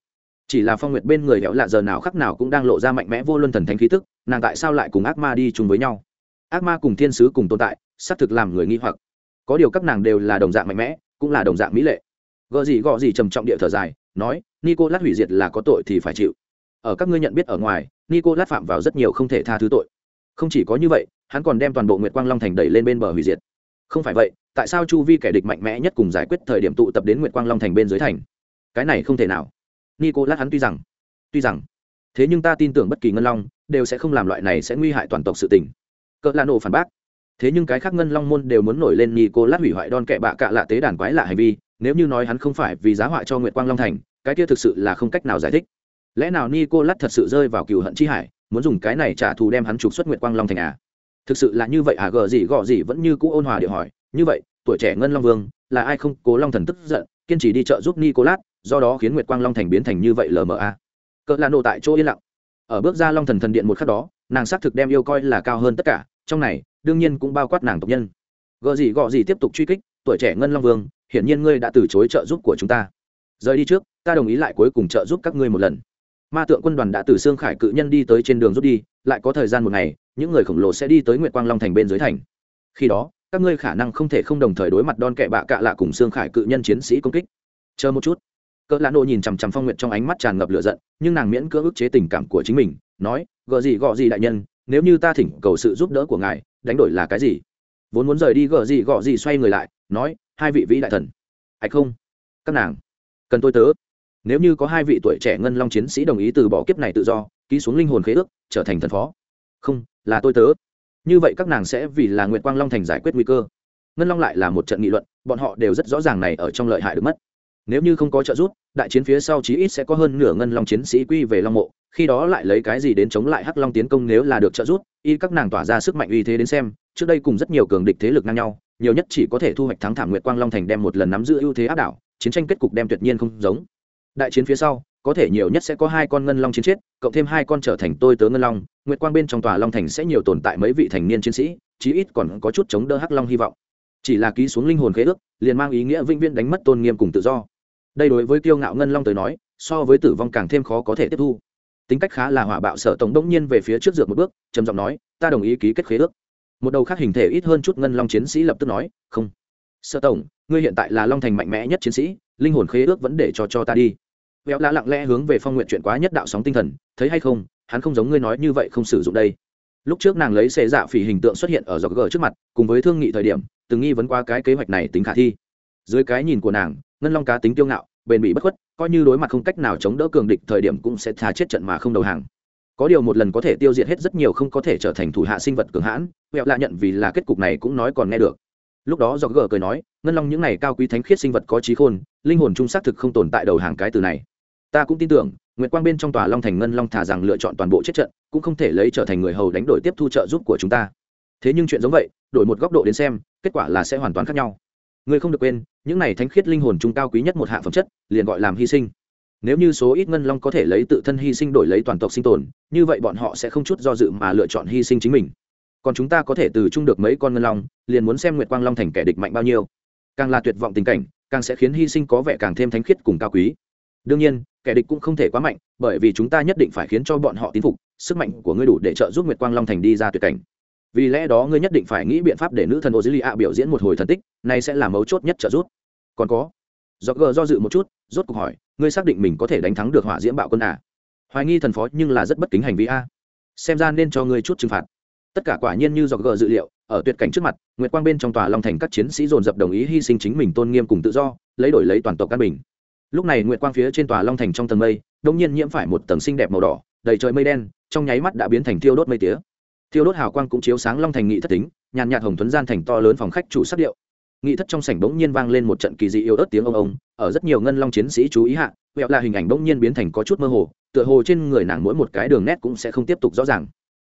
chỉ là phong nguyệt bên người hẹo lạ giờ nào khắc nào cũng đang lộ ra mạnh mẽ vô luân thần thánh khí tức, nàng tại sao lại cùng ác ma đi chung với nhau? Ác ma cùng thiên sứ cùng tồn tại, xác thực làm người nghi hoặc. Có điều các nàng đều là đồng dạng mạnh mẽ, cũng là đồng dạng mỹ lệ. Gợ gì gọ gì trầm trọng địa thở dài, nói nico lát hủy diệt là có tội thì phải chịu. Ở các ngươi nhận biết ở ngoài nico lát phạm vào rất nhiều không thể tha thứ tội. Không chỉ có như vậy, hắn còn đem toàn bộ nguyệt quang long thành đẩy lên bên bờ hủy diệt. Không phải vậy, tại sao chu vi kẻ địch mạnh mẽ nhất cùng giải quyết thời điểm tụ tập đến nguyệt quang long thành bên dưới thành? Cái này không thể nào nico lát hắn tuy rằng tuy rằng, thế nhưng ta tin tưởng bất kỳ ngân long đều sẽ không làm loại này sẽ nguy hại toàn tộc sự tình. Cỡ là nổ phản bác. Thế nhưng cái khác ngân long môn đều muốn nổi lên nico lát hủy hoại đòn kẻ bạ cạ lạ tế đàn quái lạ hành vi, nếu như nói hắn không phải vì giá họa cho nguyệt quang long thành, cái kia thực sự là không cách nào giải thích. Lẽ nào nico lát thật sự rơi vào cừu hận chi hải, muốn dùng cái này trả thù đem hắn trục xuất nguyệt quang long thành à? Thực sự là như vậy à? Gờ gì, gọ gì vẫn như cũ ôn hòa điệu hỏi. Như vậy, tuổi trẻ ngân long vương là ai không? Cố long thần tức giận, kiên trì đi chợ giúp nicolas do đó khiến nguyệt quang long thành biến thành như vậy lờ mờ a. Cỡ là nộ tại chỗ yên lặng. Ở bước ra long thần thần điện một khắc đó, nàng xác thực đem yêu coi là cao hơn tất cả, trong này, đương nhiên cũng bao quát nàng tộc nhân. Gợ gì gọ gì tiếp tục truy kích, tuổi trẻ ngân long vương, hiển nhiên ngươi đã từ chối trợ giúp của chúng ta. Rời đi trước, ta đồng ý lại cuối cùng trợ giúp các ngươi một lần. Ma tượng quân đoàn đã từ xương khải cự nhân đi tới trên đường rút đi, lại có thời gian một ngày, những người khổng lồ sẽ đi tới nguyệt quang long thành bên dưới thành. Khi đó, các ngươi khả năng không thể không đồng thời đối mặt đon kẹ bạ cạ lạ cùng xương khải cự nhân chiến sĩ công kích. Chờ một chút cỡ lạ nộ nhìn chằm chằm phong nguyệt trong ánh mắt tràn ngập lửa giận, nhưng nàng miễn cưỡng ức chế tình cảm của chính mình, nói gợ gì, gọ gì đại nhân, nếu như ta thỉnh cầu sự giúp đỡ của ngài, đánh đổi là cái gì? Vốn muốn rời đi gợ gì, gọ gì xoay người lại, nói, hai vị vĩ đại thần. Ạch không? Các nàng. Cần tôi tớ. Nếu như có hai vị tuổi trẻ ngân long chiến sĩ đồng ý từ bỏ kiếp này tự do, ký xuống linh hồn khế ước, trở thành thần phó. Không, là tôi tớ. Như vậy các nàng sẽ vì là nguyện quang long thành giải quyết nguy cơ. Ngân long lại là một trận nghị luận, bọn họ đều rất rõ ràng này ở trong lợi hại được mất nếu như không có trợ giúp, đại chiến phía sau chí ít sẽ có hơn nửa ngân long chiến sĩ quy về long mộ, khi đó lại lấy cái gì đến chống lại hắc long tiến công nếu là được trợ giúp, y các nàng tỏa ra sức mạnh uy thế đến xem, trước đây cùng rất nhiều cường địch thế lực ngang nhau, nhiều nhất chỉ có thể thu hoạch thắng thảm nguyệt quang long thành đem một lần nắm giữ ưu thế áp đảo, chiến tranh kết cục đem tuyệt nhiên không giống. Đại chiến phía sau, có thể nhiều nhất sẽ có hai con ngân long chiến chết, cộng thêm hai con trở thành tôi tớ ngân long, nguyệt quang bên trong tòa long thành sẽ nhiều tồn tại mấy vị thành niên chiến sĩ, chí ít còn có chút chống đỡ hắc long hy vọng. Chỉ là ký xuống linh hồn khế ước, liền mang ý nghĩa vĩnh viễn đánh mất tôn nghiêm cùng tự do đây đối với kiêu ngạo ngân long tới nói, so với tử vong càng thêm khó có thể tiếp thu. Tính cách khá là hỏa bạo sở tổng đông nhiên về phía trước dược một bước, trầm giọng nói, ta đồng ý ký kết khế ước. Một đầu khác hình thể ít hơn chút ngân long chiến sĩ lập tức nói, không. Sở tổng, ngươi hiện tại là long thành mạnh mẽ nhất chiến sĩ, linh hồn khế ước vẫn để cho cho ta đi. Véo lạ lặng lẽ hướng về phong nguyện chuyện quá nhất đạo sóng tinh thần, thấy hay không, hắn không giống ngươi nói như vậy không sử dụng đây. Lúc trước nàng lấy xe dạ phỉ hình tượng xuất hiện ở dọc gờ trước mặt, cùng với thương nghị thời điểm, từng nghi vấn qua cái kế hoạch này tính khả thi. Dưới cái nhìn của nàng ngân long cá tính kiêu ngạo, bền bỉ bất khuất, coi như đối mặt không cách nào chống đỡ cường địch thời điểm cũng sẽ thà chết trận mà không đầu hàng. Có điều một lần có thể tiêu diệt hết rất nhiều không có thể trở thành thủ hạ sinh vật cường hãn vẹo lạ nhận vì là kết cục này cũng nói còn nghe được. Lúc đó do gờ cười nói, ngân long những này cao quý thánh khiết sinh vật có trí khôn, linh hồn trung xác thực không tồn tại đầu hàng cái từ này. Ta cũng tin tưởng, nguyệt quang bên trong tòa long thành ngân long thả rằng lựa chọn toàn bộ chết trận, cũng không thể lấy trở thành người hầu đánh đổi tiếp thu trợ giúp của chúng ta. Thế nhưng chuyện giống vậy, đổi một góc độ đến xem, kết quả là sẽ hoàn toàn khác nhau người không được quên, những này thánh khiết linh hồn trung cao quý nhất một hạ phẩm chất, liền gọi làm hy sinh. Nếu như số ít ngân long có thể lấy tự thân hy sinh đổi lấy toàn tộc sinh tồn, như vậy bọn họ sẽ không chút do dự mà lựa chọn hy sinh chính mình. Còn chúng ta có thể từ chung được mấy con ngân long, liền muốn xem nguyệt quang long thành kẻ địch mạnh bao nhiêu. Càng là tuyệt vọng tình cảnh, càng sẽ khiến hy sinh có vẻ càng thêm thánh khiết cùng cao quý. Đương nhiên, kẻ địch cũng không thể quá mạnh, bởi vì chúng ta nhất định phải khiến cho bọn họ tín phục, sức mạnh của ngươi đủ để trợ giúp nguyệt quang long thành đi ra tuyệt cảnh vì lẽ đó ngươi nhất định phải nghĩ biện pháp để nữ thần ô dữ lì ạ biểu diễn một hồi thần tích này sẽ là mấu chốt nhất trợ giúp. Còn có do gờ do dự một chút, rốt cuộc hỏi, ngươi xác định mình có thể đánh thắng được hỏa diễm bạo quân à? Hoài nghi thần phó nhưng là rất bất kính hành vi a. Xem ra nên cho ngươi chút trừng phạt. Tất cả quả nhiên như do gờ dự liệu, ở tuyệt cảnh trước mặt, nguyệt quang bên trong tòa long thành các chiến sĩ dồn dập đồng ý hy sinh chính mình tôn nghiêm cùng tự do, lấy đổi lấy toàn tộc căn bình. Lúc này nguyệt quang phía trên tòa long thành trong tầng mây đông nhiên nhiễm phải một tầng xinh đẹp màu đỏ, đầy trời mây đen, trong nháy mắt đã biến thành thiêu đốt mây tía thiêu đốt hào quang cũng chiếu sáng long thành nghị thất tính, nhàn nhạt hồng thuấn gian thành to lớn phòng khách chủ sắc điệu. Nghị thất trong sảnh bỗng nhiên vang lên một trận kỳ dị yêu ớt tiếng ông ông, ở rất nhiều ngân long chiến sĩ chú ý hạ vẹo là hình ảnh bỗng nhiên biến thành có chút mơ hồ, tựa hồ trên người nàng mỗi một cái đường nét cũng sẽ không tiếp tục rõ ràng.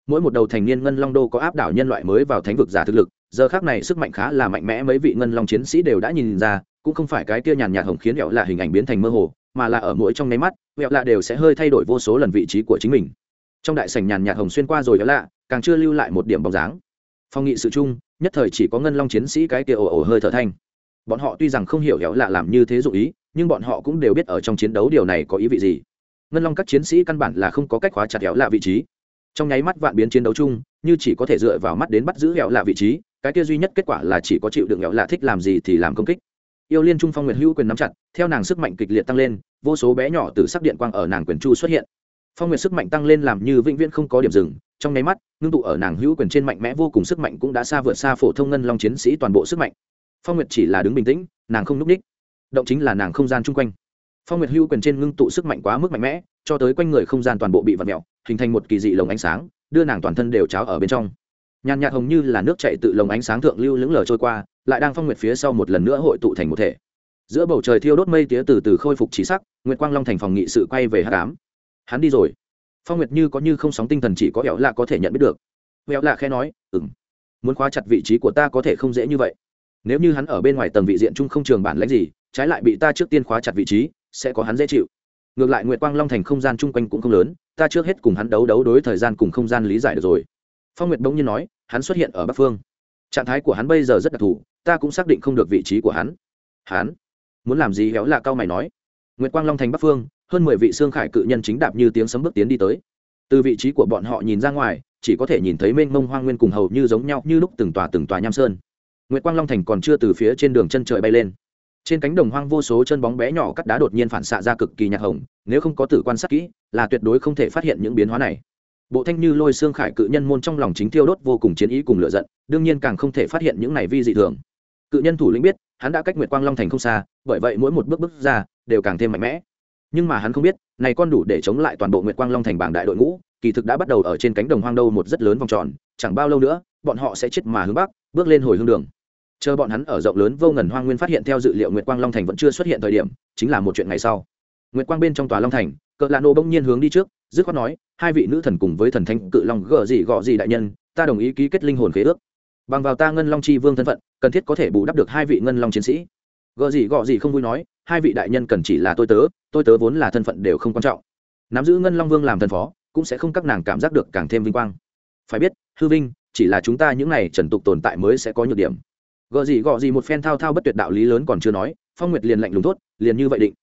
Mỗi một đầu thành niên ngân long đô có áp đảo nhân loại mới vào thánh vực giả thực lực, giờ khác này sức mạnh khá là mạnh mẽ mấy vị ngân long chiến sĩ đều đã nhìn ra, cũng không phải cái kia nhàn nhạt hồng khiến vẹo là hình ảnh biến thành mơ hồ, mà là ở mỗi trong nháy mắt vẹo lạ đều sẽ hơi thay đổi vô số lần vị trí của chính mình trong đại sảnh nhàn nhạt hồng xuyên qua rồi đó lạ càng chưa lưu lại một điểm bóng dáng. Phong nghị sự chung, nhất thời chỉ có ngân long chiến sĩ cái kia ồ ồ hơi thở thanh. Bọn họ tuy rằng không hiểu héo lạ làm như thế dụ ý, nhưng bọn họ cũng đều biết ở trong chiến đấu điều này có ý vị gì. Ngân long các chiến sĩ căn bản là không có cách khóa chặt héo lạ vị trí. Trong nháy mắt vạn biến chiến đấu chung, như chỉ có thể dựa vào mắt đến bắt giữ héo lạ vị trí, cái kia duy nhất kết quả là chỉ có chịu đựng héo lạ thích làm gì thì làm công kích. Yêu liên trung phong nguyệt hữu quyền nắm chặt, theo nàng sức mạnh kịch liệt tăng lên, vô số bé nhỏ từ sắc điện quang ở nàng quyền chu xuất hiện phong nguyệt sức mạnh tăng lên làm như vĩnh viễn không có điểm dừng, trong nháy mắt, ngưng tụ ở nàng hữu quyền trên mạnh mẽ vô cùng sức mạnh cũng đã xa vượt xa phổ thông ngân long chiến sĩ toàn bộ sức mạnh. Phong nguyệt chỉ là đứng bình tĩnh, nàng không n ú c ních động chính là nàng không gian chung quanh. Phong nguyệt hữu quyền trên ngưng tụ sức mạnh quá mức mạnh mẽ, cho tới quanh người không gian toàn bộ bị vặt mẹo hình thành một kỳ dị lồng ánh sáng, đưa nàng toàn thân đều cháo ở bên trong. Nhàn nhạt hồng như là nước chạy tự lồng ánh sáng thượng lưu lững lờ trôi qua, lại đang phong nguyệt phía sau một lần nữa hội tụ thành một thể. Giữa bầu trời thiêu đốt mây tía từ từ khôi phục trí sắc, nguyệt quang long thành phòng nghị sự quay về hát cám hắn đi rồi. Phong nguyệt như có như không sóng tinh thần chỉ có hẹo lạ có thể nhận biết được. Hẹo lạ khẽ nói ừng muốn khóa chặt vị trí của ta có thể không dễ như vậy. Nếu như hắn ở bên ngoài tầng vị diện chung không trường bản lãnh gì, trái lại bị ta trước tiên khóa chặt vị trí, sẽ có hắn dễ chịu. Ngược lại nguyệt quang long thành không gian chung quanh cũng không lớn, ta trước hết cùng hắn đấu đấu đối thời gian cùng không gian lý giải được rồi. Phong nguyệt bỗng nhiên nói, hắn xuất hiện ở bắc phương. Trạng thái của hắn bây giờ rất đặc thù, ta cũng xác định không được vị trí của hắn. Hắn? Muốn làm gì? Héo là cao mày nói. Nguyệt quang long thành bắc phương hơn mười vị xương khải cự nhân chính đạp như tiếng sấm bước tiến đi tới. Từ vị trí của bọn họ nhìn ra ngoài, chỉ có thể nhìn thấy mênh mông hoang nguyên cùng hầu như giống nhau như lúc từng tòa từng tòa nham sơn. Nguyệt quang long thành còn chưa từ phía trên đường chân trời bay lên. Trên cánh đồng hoang vô số chân bóng bé nhỏ cắt đá đột nhiên phản xạ ra cực kỳ nhạt hồng, nếu không có tử quan sát kỹ, là tuyệt đối không thể phát hiện những biến hóa này. Bộ thanh như lôi xương khải cự nhân môn trong lòng chính thiêu đốt vô cùng chiến ý cùng lựa giận, đương nhiên càng không thể phát hiện những này vi dị thường. Cự nhân thủ lĩnh biết, hắn đã cách nguyệt quang long thành không xa, bởi vậy mỗi một bước bước ra, đều càng thêm mạnh mẽ nhưng mà hắn không biết, này con đủ để chống lại toàn bộ nguyệt quang long thành bảng đại đội ngũ, kỳ thực đã bắt đầu ở trên cánh đồng hoang đâu một rất lớn vòng tròn, chẳng bao lâu nữa, bọn họ sẽ chết mà hướng bắc, bước lên hồi hương đường. Chờ bọn hắn ở rộng lớn vô ngần hoang nguyên phát hiện theo dự liệu nguyệt quang long thành vẫn chưa xuất hiện thời điểm, chính là một chuyện ngày sau. Nguyệt quang bên trong tòa long thành, cỡ lạ nô bỗng nhiên hướng đi trước, dứt khoát nói, hai vị nữ thần cùng với thần thanh cự long gờ gì gọ gì đại nhân, ta đồng ý ký kết linh hồn khế ước. Bằng vào ta ngân long chi vương thân phận, cần thiết có thể bù đắp được hai vị ngân long chiến sĩ gợ gì gọ gì không vui nói, hai vị đại nhân cần chỉ là tôi tớ tôi tớ vốn là thân phận đều không quan trọng. Nắm giữ ngân long vương làm thần phó, cũng sẽ không các nàng cảm giác được càng thêm vinh quang. Phải biết, hư vinh, chỉ là chúng ta những này trần tục tồn tại mới sẽ có nhược điểm. Gợ gì gọ gì một phen thao thao bất tuyệt đạo lý lớn còn chưa nói, phong nguyệt liền lạnh lùng thốt, liền như vậy định.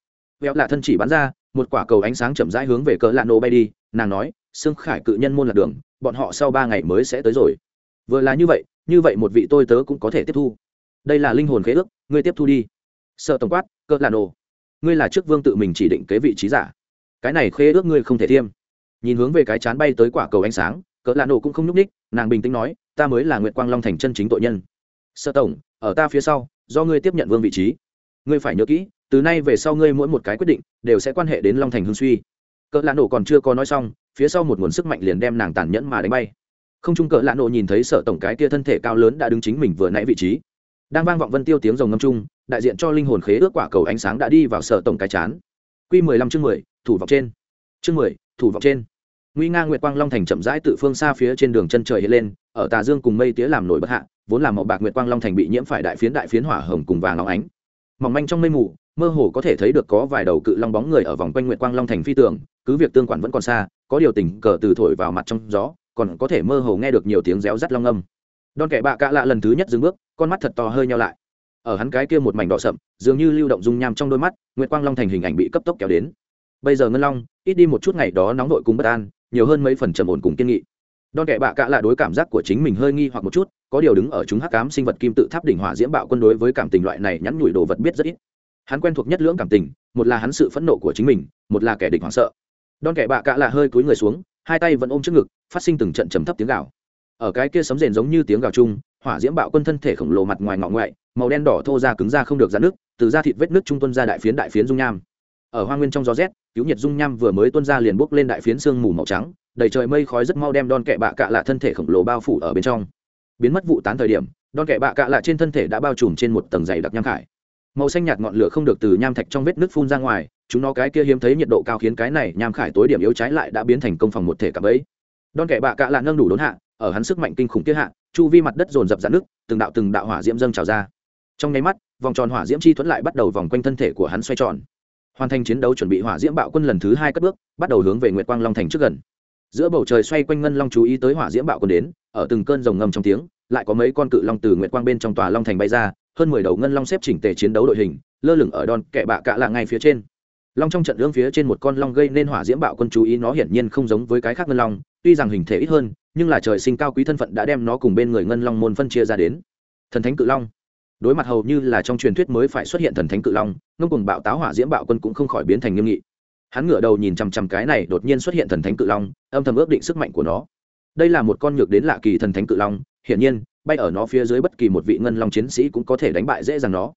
Vẹo lạ thân chỉ bắn ra, một quả cầu ánh sáng chậm rãi hướng về cỡ lạ nổ bay đi, nàng nói xương khải cự nhân môn lạc đường, bọn họ sau ba ngày mới sẽ tới rồi. Vừa là như vậy như vậy một vị tôi tớ cũng có thể tiếp thu. Đây là linh hồn khế ước, ngươi tiếp thu đi sợ tổng quát cỡ là nổ, ngươi là trước vương tự mình chỉ định kế vị trí giả. Cái này khê ước ngươi không thể thiêm. Nhìn hướng về cái chán bay tới quả cầu ánh sáng cỡ là nổ cũng không nhúc ních nàng bình tĩnh nói, ta mới là nguyệt quang long thành chân chính tội nhân. Sợ tổng, ở ta phía sau, do ngươi tiếp nhận vương vị trí. Ngươi phải nhớ kỹ, từ nay về sau ngươi mỗi một cái quyết định đều sẽ quan hệ đến long thành hương suy. Cỡ lạ nổ còn chưa có nói xong, phía sau một nguồn sức mạnh liền đem nàng tàn nhẫn mà đánh bay. Không trung cỡ lạ nổ nhìn thấy sở tổng cái kia thân thể cao lớn đã đứng chính mình vừa nãy vị trí đang vang vọng vân tiêu tiếng rồng ngâm trung, đại diện cho linh hồn khế ước quả cầu ánh sáng đã đi vào sở tổng cái chán. Q mười lăm chương mười, thủ vọng trên. Chương mười, thủ vọng trên. Nguy nga nguyệt quang long thành chậm rãi tự phương xa phía trên đường chân trời hiện lên, ở tà dương cùng mây tía làm nổi bất hạ, vốn là màu bạc nguyệt quang long thành bị nhiễm phải đại phiến đại phiến hỏa hồng cùng vàng óng ánh. Mỏng manh trong mây mù, mơ hồ có thể thấy được có vài đầu cự long bóng người ở vòng quanh nguyệt quang long thành phi tường, cứ việc tương quản vẫn còn xa, có điều tình cờ từ thổi vào mặt trong gió, còn có thể mơ hồ nghe được nhiều tiếng réo rắt long âm. Đòn kẻ bạ cạ lạ lần thứ nhất dừng bước con mắt thật to hơi nhau lại. Ở hắn cái kia một mảnh đỏ sậm, dường như lưu động dung nham trong đôi mắt, nguyệt quang long thành hình ảnh bị cấp tốc kéo đến. Bây giờ ngân long, ít đi một chút ngày đó nóng nội cùng bất an, nhiều hơn mấy phần trầm ổn cùng kiên nghị. Đòn kẻ bạ cạ là đối cảm giác của chính mình hơi nghi hoặc một chút, có điều đứng ở chúng hắc cám sinh vật kim tự tháp đỉnh hỏa diễm bạo quân đối với cảm tình loại này nhắn nhủi đồ vật biết rất ít. Hắn quen thuộc nhất lưỡng cảm tình, một là hắn sự phẫn nộ của chính mình, một là kẻ địch hoảng sợ. Đòn kẻ bạ cạ là hơi cúi người xuống, hai tay vẫn ôm trước ngực, phát sinh từng trận trầm thấp tiếng gào. Ở cái kia sấm rền giống như tiếng gào chung hỏa diễm bạo quân thân thể khổng lồ mặt ngoài ngọ ngoại, màu đen đỏ thô ra cứng ra không được dạn nước, từ da thịt vết nước trung tuân ra đại phiến đại phiến dung nham. Ở hoa nguyên trong gió rét, cứu nhiệt dung nham vừa mới tuân ra liền bốc lên đại phiến sương mù màu trắng, đầy trời mây khói rất mau đem đòn kẹ bạ cạ lạ thân thể khổng lồ bao phủ ở bên trong. Biến mất vụ tán thời điểm đòn kẹ bạ cạ lạ trên thân thể đã bao trùm trên một tầng dày đặc nham khải. Màu xanh nhạt ngọn lửa không được từ nham thạch trong vết nước phun ra ngoài, chúng nó cái kia hiếm thấy nhiệt độ cao khiến cái này nham khải tối điểm yếu trái lại đã biến thành công phòng một thể cả bấy đòn kẹ bạ cạ lạ nâng đủ đốn hạ, ở hắn sức mạnh kinh khủng kia hạ chu vi mặt đất dồn dập dạn nước, từng đạo từng đạo hỏa diễm dâng trào ra. Trong nháy mắt, vòng tròn hỏa diễm chi thuẫn lại bắt đầu vòng quanh thân thể của hắn xoay tròn. Hoàn thành chiến đấu chuẩn bị hỏa diễm bạo quân lần thứ hai cất bước, bắt đầu hướng về nguyệt quang long thành trước gần. Giữa bầu trời xoay quanh ngân long chú ý tới hỏa diễm bạo quân đến, ở từng cơn rồng ngầm trong tiếng, lại có mấy con cự long từ nguyệt quang bên trong tòa long thành bay ra, hơn mười đầu ngân long xếp chỉnh tề chiến đấu đội hình, lơ lửng ở đòn kẻ bạ cạ lạ ngay phía trên. Long trong trận lương phía trên một con long gây nên hỏa diễm bạo quân chú ý nó hiển nhiên không giống với cái khác ngân long, tuy rằng hình thể ít hơn nhưng là trời sinh cao quý thân phận đã đem nó cùng bên người ngân long môn phân chia ra đến. Thần thánh cự long. Đối mặt hầu như là trong truyền thuyết mới phải xuất hiện thần thánh cự long, ngông cùng bạo táo hỏa diễm bạo quân cũng không khỏi biến thành nghiêm nghị. Hắn ngửa đầu nhìn chằm chằm cái này đột nhiên xuất hiện thần thánh cự long, âm thầm ước định sức mạnh của nó. Đây là một con nhược đến lạ kỳ thần thánh cự long, hiển nhiên, bay ở nó phía dưới bất kỳ một vị ngân long chiến sĩ cũng có thể đánh bại dễ dàng nó.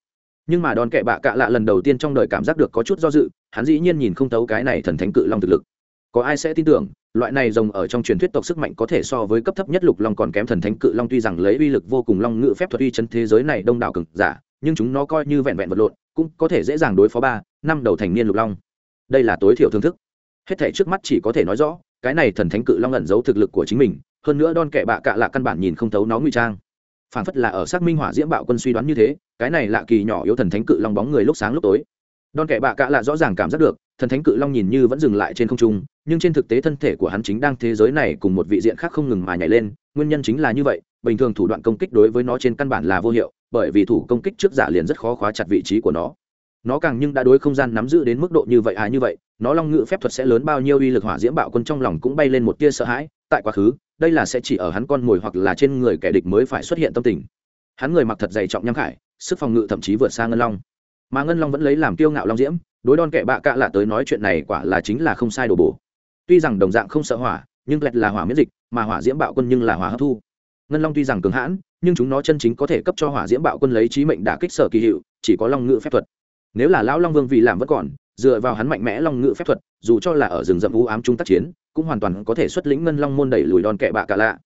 Nhưng mà đòn kệ bạ cạ lạ lần đầu tiên trong đời cảm giác được có chút do dự, hắn dĩ nhiên nhìn không thấu cái này thần thánh cự long thực lực có ai sẽ tin tưởng, loại này rồng ở trong truyền thuyết tộc sức mạnh có thể so với cấp thấp nhất lục long còn kém thần thánh cự long tuy rằng lấy uy lực vô cùng long ngự phép thuật uy chấn thế giới này đông đảo cực giả, nhưng chúng nó coi như vẹn vẹn vật lộn, cũng có thể dễ dàng đối phó ba, năm đầu thành niên lục long. Đây là tối thiểu thương thức. Hết thể trước mắt chỉ có thể nói rõ, cái này thần thánh cự long ẩn giấu thực lực của chính mình, hơn nữa đon kẹ bạ cạ lạ căn bản nhìn không thấu nó ngụy trang. Phản phất là ở xác minh hỏa diễm bạo quân suy đoán như thế, cái này lạ kỳ nhỏ yếu thần thánh cự long bóng người lúc sáng lúc tối. Đon kẹ bạ cạ lạ rõ ràng cảm giác được thần thánh cự long nhìn như vẫn dừng lại trên không trung, nhưng trên thực tế thân thể của hắn chính đang thế giới này cùng một vị diện khác không ngừng mà nhảy lên, nguyên nhân chính là như vậy, bình thường thủ đoạn công kích đối với nó trên căn bản là vô hiệu, bởi vì thủ công kích trước giả liền rất khó khóa chặt vị trí của nó. Nó càng nhưng đã đối không gian nắm giữ đến mức độ như vậy à như vậy, nó long ngự phép thuật sẽ lớn bao nhiêu uy lực hỏa diễm bạo quân trong lòng cũng bay lên một tia sợ hãi, tại quá khứ, đây là sẽ chỉ ở hắn con mồi hoặc là trên người kẻ địch mới phải xuất hiện tâm tình. Hắn người mặc thật dày trọng nham khải, sức phòng ngự thậm chí vượt xa ngân long mà ngân long vẫn lấy làm kiêu ngạo long diễm, đối đòn kẻ bạ cạ lạ tới nói chuyện này quả là chính là không sai đổ bổ. Tuy rằng đồng dạng không sợ hỏa, nhưng lẹt là hỏa miễn dịch, mà hỏa diễm bạo quân nhưng là hỏa hấp thu. Ngân long tuy rằng cường hãn, nhưng chúng nó chân chính có thể cấp cho hỏa diễm bạo quân lấy trí mệnh đả kích sở kỳ hiệu, chỉ có long ngự phép thuật. Nếu là lão long vương vì làm vẫn còn, dựa vào hắn mạnh mẽ long ngự phép thuật, dù cho là ở rừng rậm u ám trung tác chiến, cũng hoàn toàn có thể xuất lĩnh ngân long môn đẩy lùi đòn kẻ bạ cả lạ.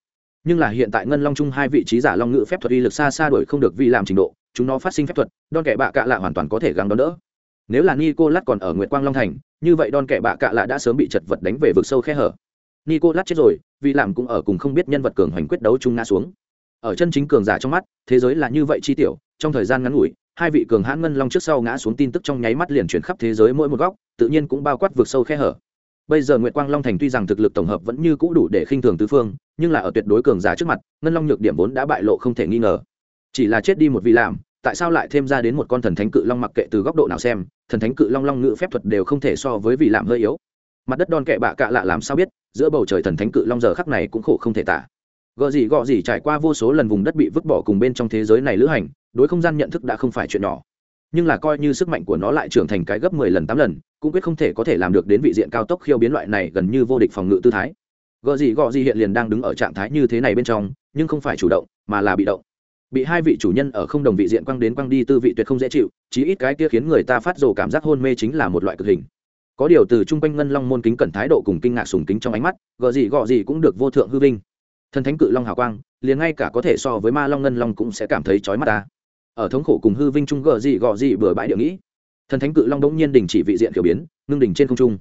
Nhưng là hiện tại ngân long chung hai vị trí giả long ngự phép thuật uy lực xa xa đuổi không được vi làm trình độ chúng nó phát sinh phép thuật đòn kẻ bạ cạ lạ hoàn toàn có thể gắng đón đỡ. Nếu là nico lát còn ở nguyệt quang long thành, như vậy đòn kẻ bạ cạ lạ đã sớm bị chật vật đánh về vực sâu khe hở. Nico lát chết rồi, vì làm cũng ở cùng không biết nhân vật cường hoành quyết đấu chung ngã xuống. Ở chân chính cường giả trong mắt, thế giới là như vậy chi tiểu, trong thời gian ngắn ngủi, hai vị cường hãn ngân long trước sau ngã xuống tin tức trong nháy mắt liền chuyển khắp thế giới mỗi một góc, tự nhiên cũng bao quát vượt sâu khe hở. Bây giờ nguyệt quang long thành tuy rằng thực lực tổng hợp vẫn như cũ đủ để khinh thường tứ phương, nhưng là ở tuyệt đối cường giả trước mặt, ngân long nhược điểm vốn đã bại lộ không thể nghi ngờ chỉ là chết đi một vị làm tại sao lại thêm ra đến một con thần thánh cự long mặc kệ từ góc độ nào xem, thần thánh cự long long ngự phép thuật đều không thể so với vị làm hơi yếu. Mặt đất đòn kệ bạ cạ lạ làm sao biết, giữa bầu trời thần thánh cự long giờ khắc này cũng khổ không thể tả. Gợ gì gọ gì trải qua vô số lần vùng đất bị vứt bỏ cùng bên trong thế giới này lữ hành, đối không gian nhận thức đã không phải chuyện nhỏ. Nhưng là coi như sức mạnh của nó lại trưởng thành cái gấp mười lần tám lần, cũng quyết không thể có thể làm được đến vị diện cao tốc khiêu biến loại này gần như vô địch phòng ngự tư thái. Gợ gì gọ gì hiện liền đang đứng ở trạng thái như thế này bên trong, nhưng không phải chủ động, mà là bị động bị hai vị chủ nhân ở không đồng vị diện quăng đến quăng đi tư vị tuyệt không dễ chịu, chí ít cái kia khiến người ta phát rồ cảm giác hôn mê chính là một loại cực hình. Có điều từ chung quanh ngân long môn kính cẩn thái độ cùng kinh ngạc sùng kính trong ánh mắt gợ gì gọ gì cũng được vô thượng hư vinh. Thần thánh cự long hào quang, liền ngay cả có thể so với ma long ngân long cũng sẽ cảm thấy chói mắt ta. Ở thống khổ cùng hư vinh trung gò gì gọ gì bừa bãi địa nghĩ, thần thánh cự long đống nhiên đình chỉ vị diện kiểu biến, ngưng đỉnh trên không trung.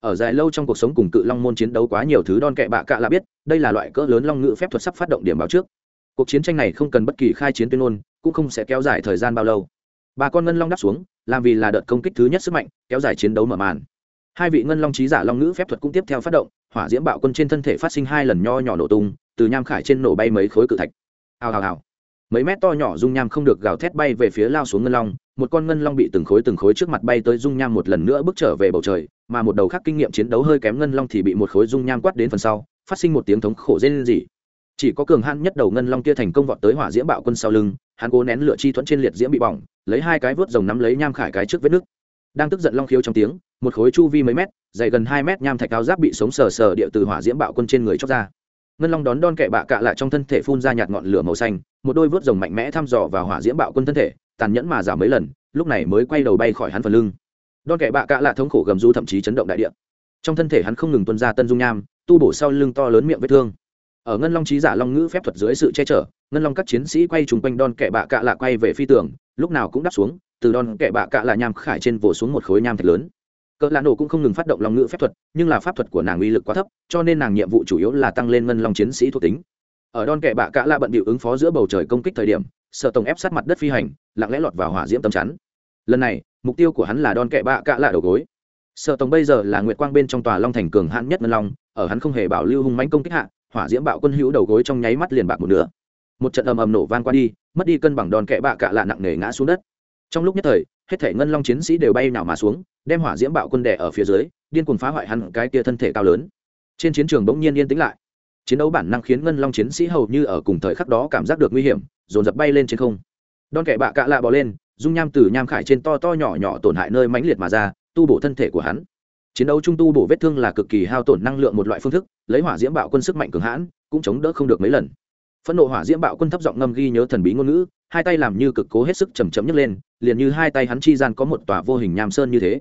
Ở dài lâu trong cuộc sống cùng cự long môn chiến đấu quá nhiều thứ đon kẹ bạ cạ là biết, đây là loại cỡ lớn long ngự phép thuật sắp phát động điểm báo trước cuộc chiến tranh này không cần bất kỳ khai chiến tuyên ngôn, cũng không sẽ kéo dài thời gian bao lâu. Ba con ngân long đáp xuống, làm vì là đợt công kích thứ nhất sức mạnh, kéo dài chiến đấu mở màn. Hai vị ngân long trí giả long ngữ phép thuật cũng tiếp theo phát động, hỏa diễm bạo quân trên thân thể phát sinh hai lần nho nhỏ nổ tung, từ nham khải trên nổ bay mấy khối cự thạch. Hào hào hào. Mấy mét to nhỏ dung nham không được gào thét bay về phía lao xuống ngân long, một con ngân long bị từng khối từng khối trước mặt bay tới dung nham một lần nữa bước trở về bầu trời, mà một đầu khác kinh nghiệm chiến đấu hơi kém ngân long thì bị một khối dung nham quát đến phần sau, phát sinh một tiếng thống khổ rên rỉ chỉ có cường hãn nhất đầu ngân long kia thành công vọt tới hỏa diễm bạo quân sau lưng, hắn cố nén lửa chi thuẫn trên liệt diễm bị bỏng, lấy hai cái vớt rồng nắm lấy nham khải cái trước vết nước. Đang tức giận long khiếu trong tiếng, một khối chu vi mấy mét, dày gần hai mét nham thạch cao giáp bị sống sờ sờ địa từ hỏa diễm bạo quân trên người chóc ra. Ngân long đón đon kẹ bạ cạ lại trong thân thể phun ra nhạt ngọn lửa màu xanh, một đôi vớt rồng mạnh mẽ thăm dò vào hỏa diễm bạo quân thân thể, tàn nhẫn mà giảm mấy lần, lúc này mới quay đầu bay khỏi hắn phần lưng. Đon kẹ bạ cạ lạ thống khổ gầm rú thậm chí chấn động đại địa. Trong thân thể hắn không ngừng tuân ra tân dung nham, tu bổ sau lưng to lớn miệng vết thương ở ngân long trí giả long ngữ phép thuật dưới sự che chở, ngân long các chiến sĩ quay trùng quanh đòn kẹ bạ cạ lạ quay về phi tường, lúc nào cũng đáp xuống, từ đòn kẻ bạ cạ lạ nham khải trên vồ xuống một khối nham thạch lớn. Cỡ lạ nổ cũng không ngừng phát động long ngữ phép thuật, nhưng là pháp thuật của nàng uy lực quá thấp, cho nên nàng nhiệm vụ chủ yếu là tăng lên ngân long chiến sĩ thuộc tính. Ở đòn kẻ bạ cạ lạ bận bịu ứng phó giữa bầu trời công kích thời điểm sợ tổng ép sát mặt đất phi hành, lặng lẽ lọt vào hỏa diễm tầm chắn. Lần này, mục tiêu của hắn là đòn kẻ bạ cạ lạ đầu gối. Sợ tổng bây giờ là nguyệt quang bên trong tòa long thành cường hãn nhất ngân long, ở hắn không hề bảo lưu hung mãnh công kích hạ hỏa diễm bạo quân hữu đầu gối trong nháy mắt liền bạc một nửa. Một trận ầm ầm nổ vang qua đi, mất đi cân bằng đòn kẻ bạ cạ lạ nặng nề ngã xuống đất. Trong lúc nhất thời, hết thể ngân long chiến sĩ đều bay nào mà xuống, đem hỏa diễm bạo quân đẻ ở phía dưới, điên cuồng phá hoại hắn cái kia thân thể cao lớn. Trên chiến trường bỗng nhiên yên tĩnh lại. Chiến đấu bản năng khiến ngân long chiến sĩ hầu như ở cùng thời khắc đó cảm giác được nguy hiểm, dồn dập bay lên trên không. Đòn kẻ bạ cạ lạ bỏ lên, dung nham từ nham khải trên to to nhỏ nhỏ tổn hại nơi mãnh liệt mà ra, tu bổ thân thể của hắn chiến đấu trung tu bổ vết thương là cực kỳ hao tổn năng lượng một loại phương thức, lấy hỏa diễm bạo quân sức mạnh cường hãn, cũng chống đỡ không được mấy lần. Phẫn nộ hỏa diễm bạo quân thấp giọng ngâm ghi nhớ thần bí ngôn ngữ, hai tay làm như cực cố hết sức chầm chậm nhấc lên, liền như hai tay hắn chi gian có một tòa vô hình nham sơn như thế.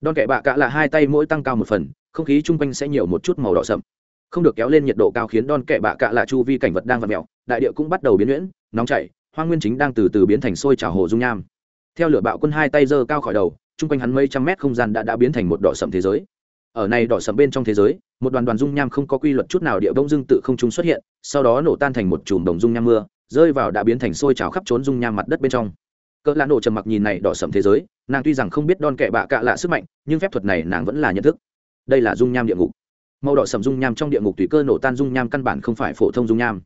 Đòn kẻ bạ cạ là hai tay mỗi tăng cao một phần, không khí chung quanh sẽ nhiều một chút màu đỏ sậm. Không được kéo lên nhiệt độ cao khiến đòn kẻ bạ cạ là chu vi cảnh vật đang vặt mẹo đại địa cũng bắt đầu biến nhuyễn, nóng chảy, hoa nguyên chính đang từ từ biến thành sôi trào hồ dung nham. Theo lửa bạo quân hai tay giơ cao khỏi đầu chung quanh hắn mấy trăm mét không gian đã đã biến thành một đỏ sầm thế giới. Ở này đỏ sầm bên trong thế giới, một đoàn đoàn dung nham không có quy luật chút nào địa bông dưng tự không trung xuất hiện, sau đó nổ tan thành một chùm đồng dung nham mưa, rơi vào đã biến thành sôi trào khắp trốn dung nham mặt đất bên trong. Cỡ lạ nổ trầm mặc nhìn này đỏ sầm thế giới, nàng tuy rằng không biết đòn kẹ bạ cạ lạ sức mạnh, nhưng phép thuật này nàng vẫn là nhận thức. Đây là dung nham địa ngục. Màu đỏ sầm dung nham trong địa ngục tùy cơ nổ tan dung nham căn bản không phải phổ thông dung nham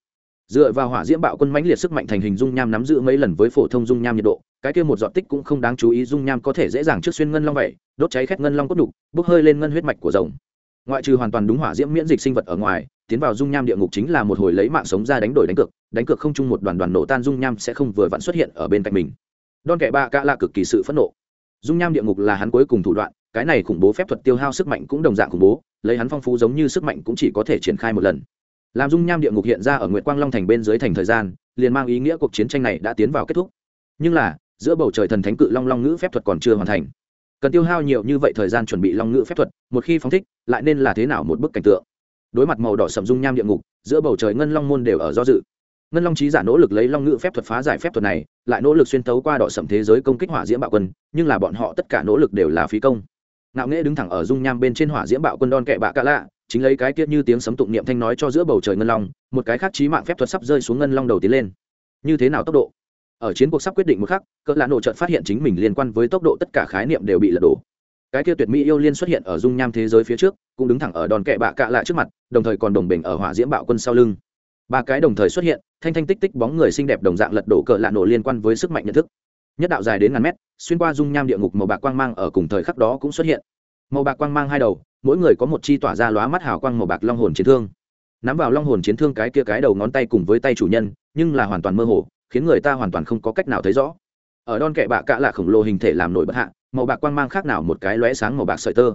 dựa vào hỏa diễm bạo quân mãnh liệt sức mạnh thành hình dung nham nắm giữ mấy lần với phổ thông dung nham nhiệt độ, cái kia một giọt tích cũng không đáng chú ý, dung nham có thể dễ dàng trước xuyên ngân long vậy, đốt cháy khét ngân long cốt đục, bốc hơi lên ngân huyết mạch của rồng. Ngoại trừ hoàn toàn đúng hỏa diễm miễn dịch sinh vật ở ngoài, tiến vào dung nham địa ngục chính là một hồi lấy mạng sống ra đánh đổi đánh cược đánh cược không chung một đoàn đoàn nổ tan dung nham sẽ không vừa vặn xuất hiện ở bên cạnh mình. Đòn kẻ ba ca là cực kỳ sự phẫn nộ. Dung nham địa ngục là hắn cuối cùng thủ đoạn, cái này khủng bố phép thuật tiêu hao sức mạnh cũng đồng dạng khủng bố, lấy hắn phong phú giống như sức mạnh cũng chỉ có thể triển khai một lần làm dung nham địa ngục hiện ra ở nguyệt quang long thành bên dưới thành thời gian, liền mang ý nghĩa cuộc chiến tranh này đã tiến vào kết thúc. Nhưng là, giữa bầu trời thần thánh cự long long ngữ phép thuật còn chưa hoàn thành. Cần tiêu hao nhiều như vậy thời gian chuẩn bị long ngữ phép thuật, một khi phóng thích, lại nên là thế nào một bức cảnh tượng? Đối mặt màu đỏ sầm dung nham địa ngục, giữa bầu trời ngân long môn đều ở do dự. Ngân long trí giả nỗ lực lấy long ngữ phép thuật phá giải phép thuật này, lại nỗ lực xuyên tấu qua đỏ sầm thế giới công kích hỏa diễm bạo quân, nhưng là bọn họ tất cả nỗ lực đều là phí công. Ngạo nghễ đứng thẳng ở dung nham bên trên hỏa diễm bạo quân đon kẹ bạ cả lạ chính lấy cái kia như tiếng sấm tụng niệm thanh nói cho giữa bầu trời ngân long, một cái khác trí mạng phép thuật sắp rơi xuống ngân long đầu tiến lên. Như thế nào tốc độ? Ở chiến cuộc sắp quyết định một khắc, cỡ lạ nổ trợt phát hiện chính mình liên quan với tốc độ tất cả khái niệm đều bị lật đổ. Cái kia tuyệt mỹ yêu liên xuất hiện ở dung nham thế giới phía trước, cũng đứng thẳng ở đòn kẹ bạ cạ lạ trước mặt, đồng thời còn đồng bình ở hỏa diễm bạo quân sau lưng. Ba cái đồng thời xuất hiện, thanh thanh tích tích bóng người xinh đẹp đồng dạng lật đổ cỡ lạ nổ liên quan với sức mạnh nhận thức. Nhất đạo dài đến ngàn mét, xuyên qua dung nham địa ngục màu bạc quang mang ở cùng thời khắc đó cũng xuất hiện. Màu bạc quang mang hai đầu mỗi người có một chi tỏa ra lóa mắt hào quang màu bạc long hồn chiến thương. Nắm vào long hồn chiến thương cái kia cái đầu ngón tay cùng với tay chủ nhân, nhưng là hoàn toàn mơ hồ, khiến người ta hoàn toàn không có cách nào thấy rõ. Ở đòn kẹ bạ cạ là khổng lồ hình thể làm nổi bất hạ, màu bạc quang mang khác nào một cái lóe sáng màu bạc sợi tơ.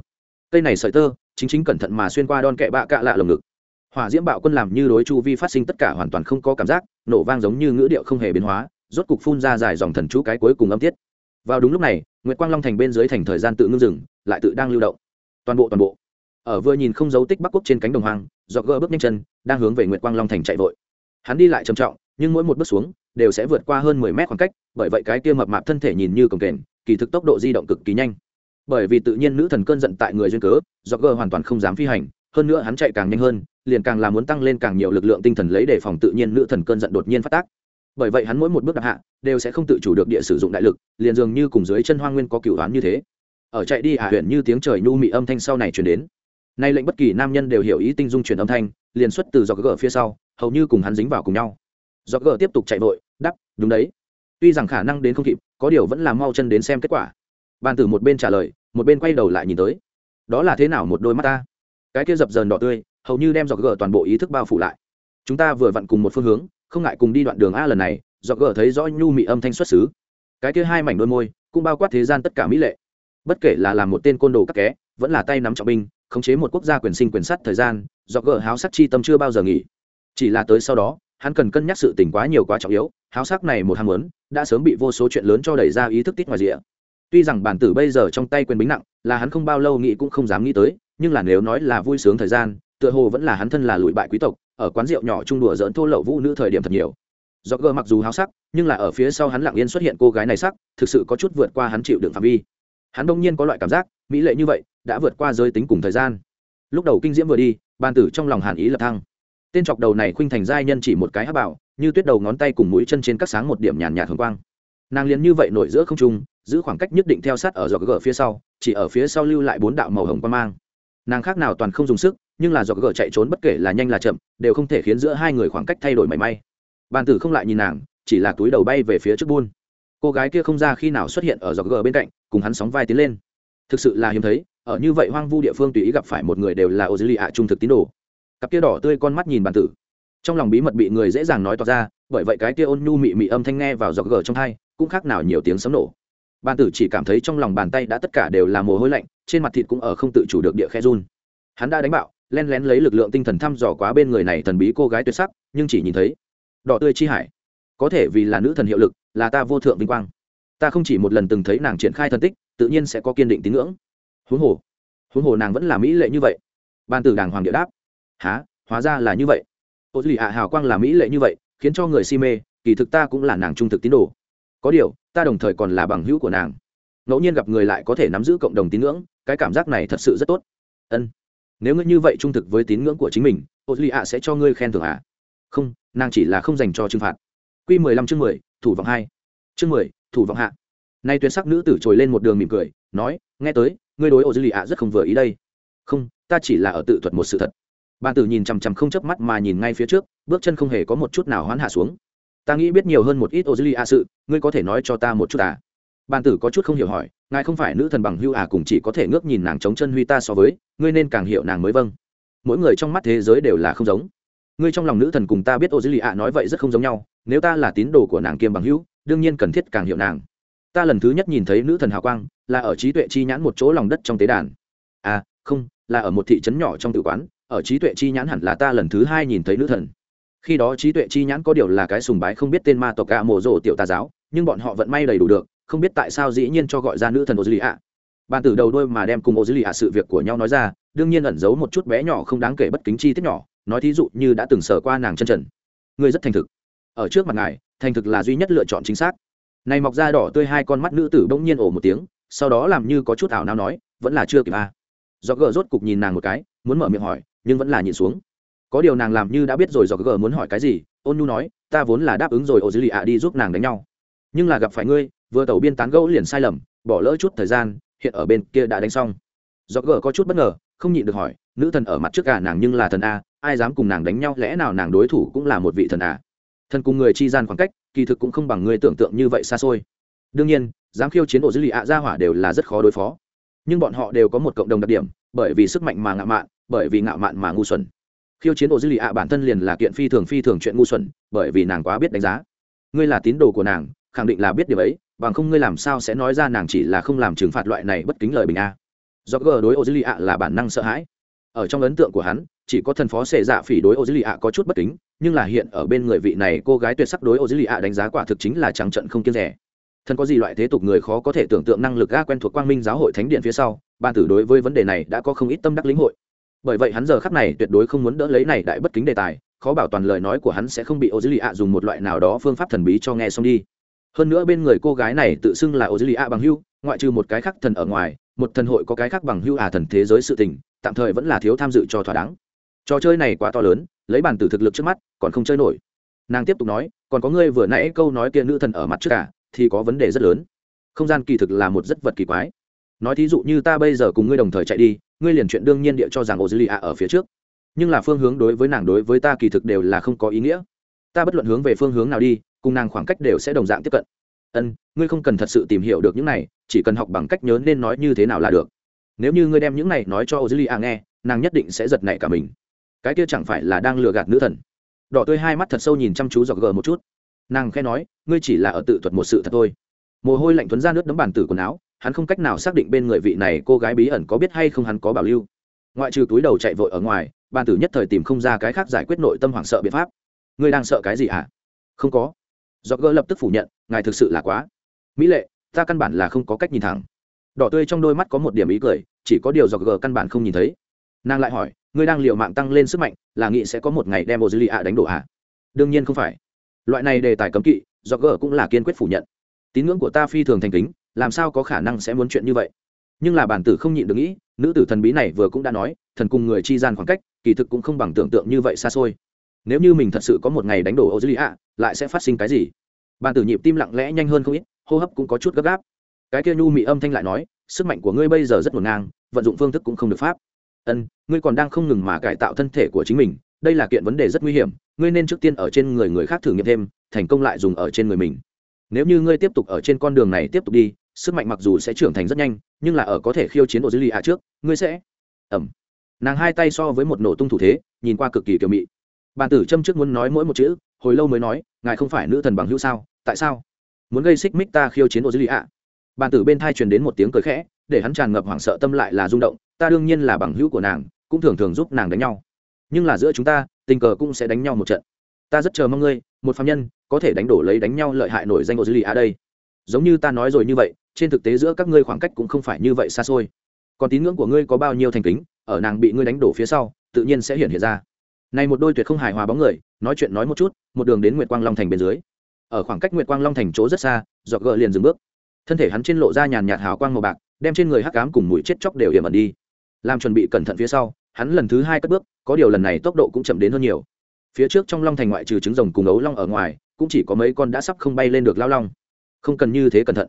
Cây này sợi tơ, chính chính cẩn thận mà xuyên qua đòn kẹ bạ cạ lạ lồng ngực. Hỏa diễm bạo quân làm như đối chu vi phát sinh tất cả hoàn toàn không có cảm giác, nổ vang giống như ngữ điệu không hề biến hóa, rốt cục phun ra dài dòng thần chú cái cuối cùng âm tiết. Vào đúng lúc này nguyễn quang long thành bên dưới thành thời gian tự ngưng dừng, lại tự đang lưu động toàn bộ toàn bộ. Ở vừa nhìn không dấu tích bắc quốc trên cánh đồng hoang, dọc gỡ bước nhanh chân, đang hướng về nguyệt quang long thành chạy vội. Hắn đi lại trầm trọng, nhưng mỗi một bước xuống, đều sẽ vượt qua hơn mười mét khoảng cách, bởi vậy cái kia mập mạp thân thể nhìn như cồng kềnh, kỳ thực tốc độ di động cực kỳ nhanh. Bởi vì tự nhiên nữ thần cơn giận tại người duyên cớ, dọc gỡ hoàn toàn không dám phi hành, hơn nữa hắn chạy càng nhanh hơn, liền càng là muốn tăng lên càng nhiều lực lượng tinh thần lấy để phòng tự nhiên nữ thần cơn giận đột nhiên phát tác. Bởi vậy hắn mỗi một bước đạp hạ, đều sẽ không tự chủ được địa sử dụng đại lực, liền dường như cùng dưới chân hoa nguyên có cựu đoán như thế ở chạy đi ả à huyện như tiếng trời nhu mị âm thanh sau này chuyển đến. Nay lệnh bất kỳ nam nhân đều hiểu ý tinh dung truyền âm thanh, liền xuất từ dọc gỡ phía sau, hầu như cùng hắn dính vào cùng nhau. Dọc gỡ tiếp tục chạy vội đắp đúng đấy. Tuy rằng khả năng đến không kịp, có điều vẫn là mau chân đến xem kết quả. Bàn tử một bên trả lời, một bên quay đầu lại nhìn tới. Đó là thế nào một đôi mắt ta? Cái kia dập dờn đỏ tươi, hầu như đem dọc gỡ toàn bộ ý thức bao phủ lại. Chúng ta vừa vặn cùng một phương hướng, không ngại cùng đi đoạn đường a lần này. Dọc gỡ thấy rõ nhu mị âm thanh xuất xứ. Cái kia hai mảnh đôi môi, cũng bao quát thế gian tất cả mỹ lệ bất kể là làm một tên côn đồ các ké, vẫn là tay nắm trọng binh, khống chế một quốc gia quyền sinh quyền sắt thời gian, do gờ háo sắc chi tâm chưa bao giờ nghỉ. Chỉ là tới sau đó, hắn cần cân nhắc sự tình quá nhiều quá trọng yếu, háo sắc này một ham muốn, đã sớm bị vô số chuyện lớn cho đẩy ra ý thức tít ngoài rìa. Tuy rằng bản tử bây giờ trong tay quyền bính nặng, là hắn không bao lâu nghĩ cũng không dám nghĩ tới, nhưng là nếu nói là vui sướng thời gian, tựa hồ vẫn là hắn thân là lụi bại quý tộc, ở quán rượu nhỏ trung đùa dỡn thô lậu vũ nữ thời điểm thật nhiều. Do gờ mặc dù háo sắc, nhưng là ở phía sau hắn lặng yên xuất hiện cô gái này sắc, thực sự có chút vượt qua hắn chịu đựng phạm vi hắn đông nhiên có loại cảm giác, mỹ lệ như vậy, đã vượt qua giới tính cùng thời gian. Lúc đầu kinh diễm vừa đi, bàn tử trong lòng hàn ý lập thăng. Tên chọc đầu này khuynh thành giai nhân chỉ một cái hát bảo, như tuyết đầu ngón tay cùng mũi chân trên các sáng một điểm nhàn nhạt thường quang. Nàng liền như vậy nổi giữa không trung, giữ khoảng cách nhất định theo sát ở giọt gờ phía sau, chỉ ở phía sau lưu lại bốn đạo màu hồng quang mang. Nàng khác nào toàn không dùng sức, nhưng là giọt gờ chạy trốn bất kể là nhanh là chậm, đều không thể khiến giữa hai người khoảng cách thay đổi mảy may. Bàn tử không lại nhìn nàng, chỉ là túi đầu bay về phía trước buôn. Cô gái kia không ra khi nào xuất hiện ở giọt gờ bên cạnh cùng hắn sóng vai tiến lên. Thực sự là hiếm thấy, ở như vậy hoang vu địa phương tùy ý gặp phải một người đều là ô dư lì ạ trung thực tín đồ. Cặp kia đỏ tươi con mắt nhìn bàn tử. Trong lòng bí mật bị người dễ dàng nói tỏ ra, bởi vậy cái kia ôn nhu mị mị âm thanh nghe vào giọt gờ trong thai cũng khác nào nhiều tiếng sấm nổ. Bàn tử chỉ cảm thấy trong lòng bàn tay đã tất cả đều là mồ hôi lạnh, trên mặt thịt cũng ở không tự chủ được địa khe run. Hắn đã đánh bạo len lén lấy lực lượng tinh thần thăm dò quá bên người này thần bí cô gái tuyệt sắc, nhưng chỉ nhìn thấy đỏ tươi chi hải. Có thể vì là nữ thần hiệu lực, là ta vô thượng vinh quang ta không chỉ một lần từng thấy nàng triển khai thần tích, tự nhiên sẽ có kiên định tín ngưỡng. Huống hồ huống hồ nàng vẫn là mỹ lệ như vậy. Ban tử đàng hoàng địa đáp. Há hóa ra là như vậy. Ô lì Hạ hào quang là mỹ lệ như vậy, khiến cho người si mê, kỳ thực ta cũng là nàng trung thực tín đồ. Có điều, ta đồng thời còn là bằng hữu của nàng. Ngẫu nhiên gặp người lại có thể nắm giữ cộng đồng tín ngưỡng, cái cảm giác này thật sự rất tốt. Ân. Nếu ngươi như vậy trung thực với tín ngưỡng của chính mình, ô lì Hạ sẽ cho ngươi khen thưởng à? Không, nàng chỉ là không dành cho trừng phạt. Q mười lăm chương mười, thủ vọng hai. Chương mười thủ vọng hạ. Nay tuyệt sắc nữ tử trồi lên một đường mỉm cười, nói, nghe tới, ngươi đối ô dư lì ạ rất không vừa ý đây. Không, ta chỉ là ở tự thuật một sự thật. Bàn tử nhìn chằm chằm không chớp mắt mà nhìn ngay phía trước, bước chân không hề có một chút nào hoán hạ xuống. Ta nghĩ biết nhiều hơn một ít ô dư lì ạ sự, ngươi có thể nói cho ta một chút à? Bàn tử có chút không hiểu hỏi, ngài không phải nữ thần bằng hưu à cùng chỉ có thể ngước nhìn nàng chống chân huy ta so với, ngươi nên càng hiểu nàng mới vâng. Mỗi người trong mắt thế giới đều là không giống. Ngươi trong lòng nữ thần cùng ta biết ô dư lì ạ nói vậy rất không giống nhau, nếu ta là tín đồ của nàng kiêm bằng hữu đương nhiên cần thiết càng hiểu nàng. Ta lần thứ nhất nhìn thấy nữ thần hào quang, là ở trí tuệ chi nhãn một chỗ lòng đất trong tế đàn. À không, là ở một thị trấn nhỏ trong tự quán, ở trí tuệ chi nhãn hẳn là ta lần thứ hai nhìn thấy nữ thần. Khi đó trí tuệ chi nhãn có điều là cái sùng bái không biết tên ma tộc gà mổ rổ tiểu tà giáo, nhưng bọn họ vẫn may đầy đủ được, không biết tại sao dĩ nhiên cho gọi ra nữ thần ô dư lì ạ bàn tử đầu đôi mà đem cùng ô dư lì ạ sự việc của nhau nói ra, đương nhiên ẩn giấu một chút bé nhỏ không đáng kể bất kính chi tiết nhỏ, nói thí dụ như đã từng sở qua nàng chân trần. Ngươi rất thành thực. Ở trước mặt ngài thành thực là duy nhất lựa chọn chính xác. Này mọc da đỏ tươi hai con mắt nữ tử bỗng nhiên ổ một tiếng, sau đó làm như có chút ảo nào nói, vẫn là chưa kịp a à. do gờ rốt cục nhìn nàng một cái, muốn mở miệng hỏi, nhưng vẫn là nhìn xuống. Có điều nàng làm như đã biết rồi do gờ muốn hỏi cái gì, ôn nhu nói, ta vốn là đáp ứng rồi ô dư lì ạ, đi giúp nàng đánh nhau. Nhưng là gặp phải ngươi, vừa tàu biên tán gẫu liền sai lầm, bỏ lỡ chút thời gian, hiện ở bên kia đã đánh xong. Do gờ có chút bất ngờ, không nhịn được hỏi, nữ thần ở mặt trước cả nàng nhưng là thần a ai dám cùng nàng đánh nhau, lẽ nào nàng đối thủ cũng là một vị thần à? Thần cùng người chi gian khoảng cách, kỳ thực cũng không bằng người tưởng tượng như vậy xa xôi. Đương nhiên dám khiêu chiến ổ dữ lì ạ ra hỏa đều là rất khó đối phó. Nhưng bọn họ đều có một cộng đồng đặc điểm, bởi vì sức mạnh mà ngạo mạn, bởi vì ngạo mạn mà ngu xuẩn. Khiêu chiến ổ dữ lì ạ bản thân liền là kiện phi thường phi thường chuyện ngu xuẩn, bởi vì nàng quá biết đánh giá. Ngươi là tín đồ của nàng, khẳng định là biết điều ấy, bằng không ngươi làm sao sẽ nói ra nàng chỉ là không làm trừng phạt loại này bất kính lời bình a. Do gờ đối ô dữ lì ạ là bản năng sợ hãi. Ở trong ấn tượng của hắn, chỉ có thần phó xệ dạ phỉ đối ô dữ lì ạ có chút bất kính nhưng là hiện ở bên người vị này cô gái tuyệt sắc đối ô dữ lì ạ đánh giá quả thực chính là trắng trận không kiên rẻ. Thân có gì loại thế tục người khó có thể tưởng tượng năng lực ga quen thuộc quang minh giáo hội thánh điện phía sau, ban tử đối với vấn đề này đã có không ít tâm đắc lĩnh hội. Bởi vậy hắn giờ khắc này tuyệt đối không muốn đỡ lấy này đại bất kính đề tài, khó bảo toàn lời nói của hắn sẽ không bị ô dữ lì ạ dùng một loại nào đó phương pháp thần bí cho nghe xong đi. Hơn nữa bên người cô gái này tự xưng là ô dữ lì ạ bằng hưu, ngoại trừ một cái khác thần ở ngoài, một thần hội có cái khác bằng hưu à thần thế giới sự tình, tạm thời vẫn là thiếu tham dự cho thỏa đáng. Trò chơi này quá to lớn lấy bản tử thực lực trước mắt, còn không chơi nổi. Nàng tiếp tục nói, còn có ngươi vừa nãy câu nói kia nữ thần ở mặt trước cả thì có vấn đề rất lớn. Không gian kỳ thực là một rất vật kỳ quái. Nói thí dụ như ta bây giờ cùng ngươi đồng thời chạy đi, ngươi liền chuyện đương nhiên địa cho rằng ô dư lì ạ ở phía trước. Nhưng là phương hướng đối với nàng đối với ta kỳ thực đều là không có ý nghĩa. Ta bất luận hướng về phương hướng nào đi, cùng nàng khoảng cách đều sẽ đồng dạng tiếp cận. Ân, ngươi không cần thật sự tìm hiểu được những này, chỉ cần học bằng cách nhớ nên nói như thế nào là được. Nếu như ngươi đem những này nói cho ô dư lì ạ nghe, nàng nhất định sẽ giật nảy cả mình cái kia chẳng phải là đang lừa gạt nữ thần? Đỏ tươi hai mắt thật sâu nhìn chăm chú dọc gờ một chút. Nàng khẽ nói, ngươi chỉ là ở tự thuật một sự thật thôi. Mồ hôi lạnh tuấn ra nước đấm bàn tử quần áo, hắn không cách nào xác định bên người vị này cô gái bí ẩn có biết hay không hắn có bảo lưu. Ngoại trừ túi đầu chạy vội ở ngoài, bàn tử nhất thời tìm không ra cái khác giải quyết nội tâm hoảng sợ biện pháp. Ngươi đang sợ cái gì hả không có. Dọc gỡ lập tức phủ nhận, ngài thực sự là quá. Mỹ lệ, ta căn bản là không có cách nhìn thẳng. Đỏ tươi trong đôi mắt có một điểm ý cười, chỉ có điều dọc gờ căn bản không nhìn thấy. Nàng lại hỏi ngươi đang liệu mạng tăng lên sức mạnh, là nghĩ sẽ có một ngày đem ô dư lì ạ đánh đổ à? đương nhiên không phải. Loại này đề tài cấm kỵ do gỡ cũng là kiên quyết phủ nhận. Tín ngưỡng của ta phi thường thành kính, làm sao có khả năng sẽ muốn chuyện như vậy? Nhưng là bản tử không nhịn được nghĩ, nữ tử thần bí này vừa cũng đã nói, thần cùng người chi gian khoảng cách, kỳ thực cũng không bằng tưởng tượng như vậy xa xôi. Nếu như mình thật sự có một ngày đánh đổ ô dư lì ạ lại sẽ phát sinh cái gì? Bản tử nhịp tim lặng lẽ nhanh hơn không ít, hô hấp cũng có chút gấp gáp. Cái kia nhu mị âm thanh lại nói, sức mạnh của ngươi bây giờ rất ngổn ngang, vận dụng phương thức cũng không được pháp ân, ngươi còn đang không ngừng mà cải tạo thân thể của chính mình, đây là kiện vấn đề rất nguy hiểm, ngươi nên trước tiên ở trên người người khác thử nghiệm thêm, thành công lại dùng ở trên người mình. Nếu như ngươi tiếp tục ở trên con đường này tiếp tục đi, sức mạnh mặc dù sẽ trưởng thành rất nhanh, nhưng là ở có thể khiêu chiến ô dư lì ạ trước, ngươi sẽ ẩm. Nàng hai tay so với một nổ tung thủ thế, nhìn qua cực kỳ kiểu mị. Bàn tử châm trước muốn nói mỗi một chữ, hồi lâu mới nói, ngài không phải nữ thần bằng hữu sao, tại sao? Muốn gây xích mích ta khiêu chiến ô dư lì ạ bàn tử bên thai truyền đến một tiếng cười khẽ, để hắn tràn ngập hoảng sợ tâm lại là rung động ta đương nhiên là bằng hữu của nàng, cũng thường thường giúp nàng đánh nhau. Nhưng là giữa chúng ta, tình cờ cũng sẽ đánh nhau một trận. Ta rất chờ mong ngươi, một phạm nhân, có thể đánh đổ lấy đánh nhau lợi hại nổi danh của dư lì a đây. Giống như ta nói rồi như vậy, trên thực tế giữa các ngươi khoảng cách cũng không phải như vậy xa xôi. Còn tín ngưỡng của ngươi có bao nhiêu thành kính, ở nàng bị ngươi đánh đổ phía sau, tự nhiên sẽ hiện hiện ra. Này một đôi tuyệt không hài hòa bóng người, nói chuyện nói một chút, một đường đến nguyệt quang long thành bên dưới. Ở khoảng cách nguyệt quang long thành chỗ rất xa dọc gờ liền dừng bước. Thân thể hắn trên lộ ra nhàn nhạt hào quang màu bạc, đem trên người hắc cám cùng mũi chết chóc đều hiểm ẩn đi làm chuẩn bị cẩn thận phía sau, hắn lần thứ hai cất bước, có điều lần này tốc độ cũng chậm đến hơn nhiều. Phía trước trong long thành ngoại trừ trứng rồng cùng ấu long ở ngoài, cũng chỉ có mấy con đã sắp không bay lên được lao long. Không cần như thế cẩn thận.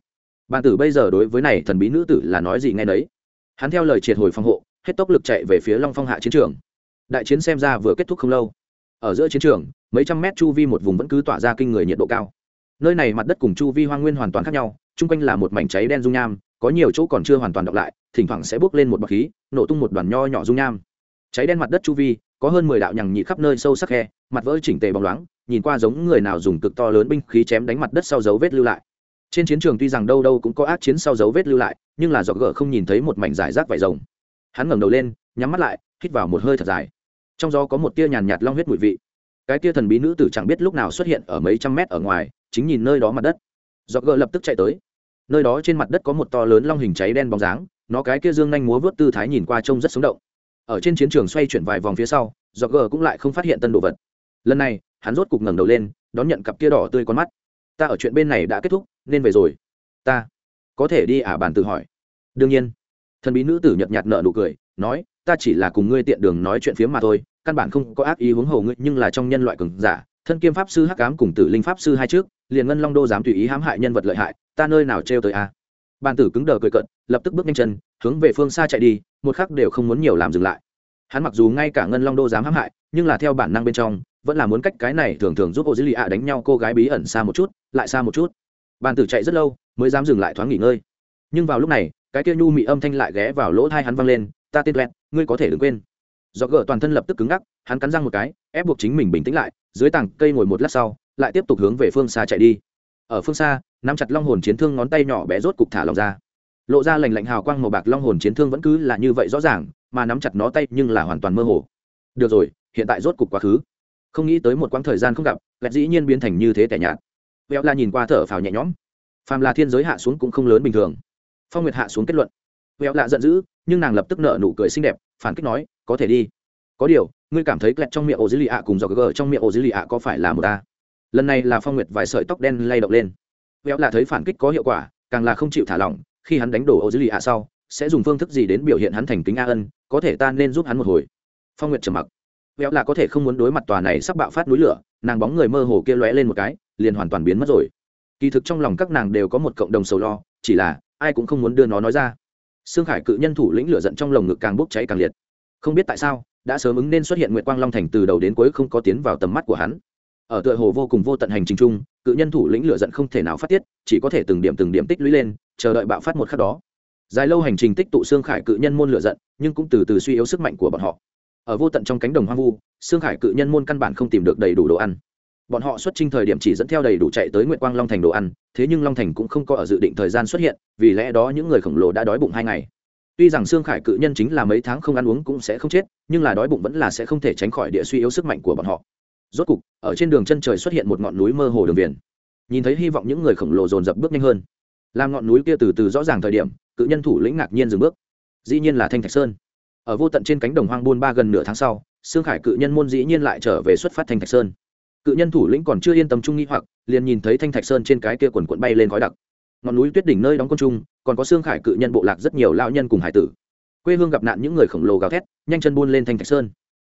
Bàn tử bây giờ đối với này thần bí nữ tử là nói gì ngay đấy hắn theo lời triệt hồi phòng hộ, hết tốc lực chạy về phía long phong hạ chiến trường. Đại chiến xem ra vừa kết thúc không lâu. Ở giữa chiến trường, mấy trăm mét chu vi một vùng vẫn cứ tỏa ra kinh người nhiệt độ cao. Nơi này mặt đất cùng chu vi hoang nguyên hoàn toàn khác nhau chung quanh là một mảnh cháy đen dung nham, có nhiều chỗ còn chưa hoàn toàn đọc lại, thỉnh thoảng sẽ bước lên một bọc khí, nổ tung một đoàn nho nhỏ dung nham. Cháy đen mặt đất chu vi, có hơn mười đạo nhằng nhị khắp nơi sâu sắc khe, mặt vỡ chỉnh tề bóng loáng, nhìn qua giống người nào dùng cực to lớn binh khí chém đánh mặt đất sau dấu vết lưu lại. Trên chiến trường tuy rằng đâu đâu cũng có ác chiến sau dấu vết lưu lại, nhưng là dọc gỡ không nhìn thấy một mảnh giải rác vải rồng. Hắn ngẩng đầu lên, nhắm mắt lại, hít vào một hơi thật dài. Trong gió có một tia nhàn nhạt long huyết mùi vị. Cái tia thần bí nữ tử chẳng biết lúc nào xuất hiện ở mấy trăm mét ở ngoài, chính nhìn nơi đó mặt đất do gờ lập tức chạy tới. Nơi đó trên mặt đất có một to lớn long hình cháy đen bóng dáng, nó cái kia dương nhanh múa vớt tư thái nhìn qua trông rất sống động. Ở trên chiến trường xoay chuyển vài vòng phía sau do gờ cũng lại không phát hiện tân đồ vật. Lần này, hắn rốt cục ngẩng đầu lên, đón nhận cặp kia đỏ tươi con mắt. Ta ở chuyện bên này đã kết thúc, nên về rồi. Ta có thể đi ả à? Bàn tự hỏi. Đương nhiên. Thần bí nữ tử nhợt nhạt nợ nụ cười, nói, ta chỉ là cùng ngươi tiện đường nói chuyện phía mà thôi, căn bản không có ác ý huống hồ ngươi, nhưng là trong nhân loại cường giả thân kiêm pháp sư hắc ám cùng tử linh pháp sư hai trước, liền ngân long đô dám tùy ý hãm hại nhân vật lợi hại, ta nơi nào trêu tới a? À? bàn tử cứng đờ cười cận lập tức bước nhanh chân, hướng về phương xa chạy đi, một khắc đều không muốn nhiều làm dừng lại. Hắn mặc dù ngay cả ngân long đô dám hãm hại, nhưng là theo bản năng bên trong, vẫn là muốn cách cái này thường thường giúp ô dữ lì ạ đánh nhau cô gái bí ẩn xa một chút, lại xa một chút. Bàn tử chạy rất lâu, mới dám dừng lại thoáng nghỉ ngơi. Nhưng vào lúc này, cái kia nhu mị âm thanh lại ghé vào lỗ thai hắn văng lên, ta tên toẹt ngươi có thể đừng quên do gỡ toàn thân lập tức cứng ngắc, hắn cắn răng một cái, ép buộc chính mình bình tĩnh lại, dưới tảng cây ngồi một lát sau, lại tiếp tục hướng về phương xa chạy đi. Ở phương xa, nắm chặt long hồn chiến thương ngón tay nhỏ bé rốt cục thả lòng ra. Lộ ra lành lạnh hào quang màu bạc long hồn chiến thương vẫn cứ là như vậy rõ ràng, mà nắm chặt nó tay nhưng là hoàn toàn mơ hồ. Được rồi, hiện tại rốt cục quá khứ. Không nghĩ tới một quãng thời gian không gặp, lẹt dĩ nhiên biến thành như thế tẻ nhạt. Vẹo la nhìn qua thở phào nhẹ nhõm. Phàm là thiên giới hạ xuống cũng không lớn bình thường. Phong nguyệt hạ xuống kết luận. Vẹo lạ giận dữ, nhưng nàng lập tức nợ nụ cười xinh đẹp phản kích nói, có thể đi. Có điều, ngươi cảm thấy kẹt trong miệng ổ dữ lì ạ cùng dò gờ trong miệng ổ dữ lì ạ có phải là một ta? Lần này là phong nguyệt vài sợi tóc đen lay động lên. Véo là thấy phản kích có hiệu quả, càng là không chịu thả lỏng, khi hắn đánh đổ ổ dữ lì ạ sau, sẽ dùng phương thức gì đến biểu hiện hắn thành kính a ân, có thể ta nên giúp hắn một hồi. Phong nguyệt trầm mặc. Véo là có thể không muốn đối mặt tòa này sắp bạo phát núi lửa, nàng bóng người mơ hồ kia lóe lên một cái, liền hoàn toàn biến mất rồi. Kỳ thực trong lòng các nàng đều có một cộng đồng sầu lo, chỉ là, ai cũng không muốn đưa nó nói ra sương khải cự nhân thủ lĩnh lửa giận trong lồng ngực càng bốc cháy càng liệt. Không biết tại sao, đã sớm ứng nên xuất hiện nguyệt quang long thành từ đầu đến cuối không có tiến vào tầm mắt của hắn. Ở tựa hồ vô cùng vô tận hành trình chung, cự nhân thủ lĩnh lửa giận không thể nào phát tiết, chỉ có thể từng điểm từng điểm tích lũy lên, chờ đợi bạo phát một khắc đó. Dài lâu hành trình tích tụ Sương khải cự nhân môn lửa giận, nhưng cũng từ từ suy yếu sức mạnh của bọn họ. Ở vô tận trong cánh đồng hoang vu, Sương khải cự nhân môn căn bản không tìm được đầy đủ đồ ăn bọn họ xuất trình thời điểm chỉ dẫn theo đầy đủ chạy tới Nguyệt quang long thành đồ ăn, thế nhưng long thành cũng không có ở dự định thời gian xuất hiện, vì lẽ đó những người khổng lồ đã đói bụng hai ngày. Tuy rằng xương khải cự nhân chính là mấy tháng không ăn uống cũng sẽ không chết, nhưng là đói bụng vẫn là sẽ không thể tránh khỏi địa suy yếu sức mạnh của bọn họ. Rốt cục, ở trên đường chân trời xuất hiện một ngọn núi mơ hồ đường viền. Nhìn thấy hy vọng những người khổng lồ dồn dập bước nhanh hơn. Làm ngọn núi kia từ từ rõ ràng thời điểm, cự nhân thủ lĩnh ngạc nhiên dừng bước. Dĩ nhiên là thanh thạch sơn. Ở vô tận trên cánh đồng hoang buôn ba gần nửa tháng sau xương khải cự nhân môn dĩ nhiên lại trở về xuất phát thanh thạch sơn cự nhân thủ lĩnh còn chưa yên tâm trung nghi hoặc, liền nhìn thấy thanh thạch sơn trên cái kia quần quận bay lên khói đặc. Ngọn núi tuyết đỉnh nơi đóng quân trung còn có xương khải cự nhân bộ lạc rất nhiều lao nhân cùng hải tử. Quê hương gặp nạn những người khổng lồ gào thét, nhanh chân buôn lên thanh thạch sơn.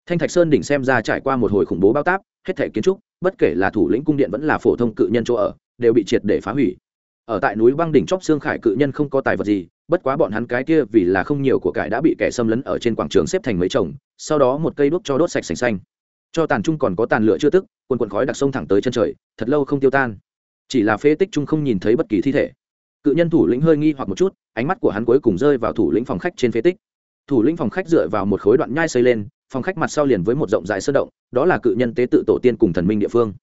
Thanh thạch sơn đỉnh xem ra trải qua một hồi khủng bố bao táp, hết thể kiến trúc, bất kể là thủ lĩnh cung điện vẫn là phổ thông cự nhân chỗ ở, đều bị triệt để phá hủy. Ở tại núi băng đỉnh chóp xương khải cự nhân không có tài vật gì, bất quá bọn hắn cái kia vì là không nhiều của cải đã bị kẻ xâm lấn ở trên quảng trường xếp thành mấy chồng, sau đó một cây đuốc cho đốt sạch sành xanh cho tàn trung còn có tàn lửa chưa tức, quần quần khói đặc sông thẳng tới chân trời, thật lâu không tiêu tan. Chỉ là phế tích trung không nhìn thấy bất kỳ thi thể. Cự nhân thủ lĩnh hơi nghi hoặc một chút, ánh mắt của hắn cuối cùng rơi vào thủ lĩnh phòng khách trên phế tích. Thủ lĩnh phòng khách dựa vào một khối đoạn nhai xây lên, phòng khách mặt sau liền với một rộng dài sơn động, đó là cự nhân tế tự tổ tiên cùng thần minh địa phương.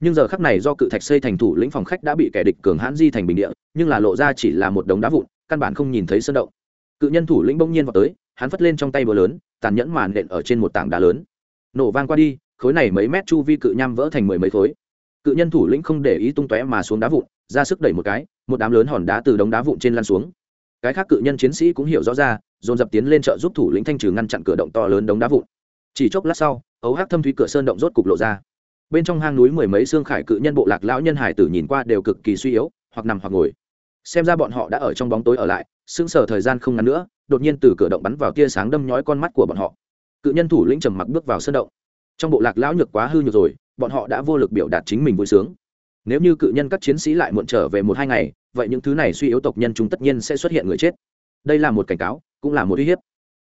Nhưng giờ khắc này do cự thạch xây thành thủ lĩnh phòng khách đã bị kẻ địch cường hãn di thành bình địa, nhưng là lộ ra chỉ là một đống đá vụn, căn bản không nhìn thấy sơn động. Cự nhân thủ lĩnh bỗng nhiên vào tới, hắn phất lên trong tay búa lớn, tàn nhẫn màn nện ở trên một tảng đá lớn nổ vang qua đi, khối này mấy mét chu vi cự nham vỡ thành mười mấy khối. Cự nhân thủ lĩnh không để ý tung tóe mà xuống đá vụn, ra sức đẩy một cái, một đám lớn hòn đá từ đống đá vụn trên lan xuống. Cái khác cự nhân chiến sĩ cũng hiểu rõ ra, dồn dập tiến lên trợ giúp thủ lĩnh thanh trừ ngăn chặn cửa động to lớn đống đá vụn. Chỉ chốc lát sau, ấu hắc thâm thúy cửa sơn động rốt cục lộ ra. Bên trong hang núi mười mấy xương khải cự nhân bộ lạc lão nhân hải tử nhìn qua đều cực kỳ suy yếu, hoặc nằm hoặc ngồi. Xem ra bọn họ đã ở trong bóng tối ở lại, sững sờ thời gian không ngắn nữa, đột nhiên từ cửa động bắn vào tia sáng đâm nhói con mắt của bọn họ cự nhân thủ lĩnh trầm mặc bước vào sân động. Trong bộ lạc lão nhược quá hư nhược rồi, bọn họ đã vô lực biểu đạt chính mình vui sướng. Nếu như cự nhân các chiến sĩ lại muộn trở về một hai ngày, vậy những thứ này suy yếu tộc nhân chúng tất nhiên sẽ xuất hiện người chết. Đây là một cảnh cáo, cũng là một uy hiếp.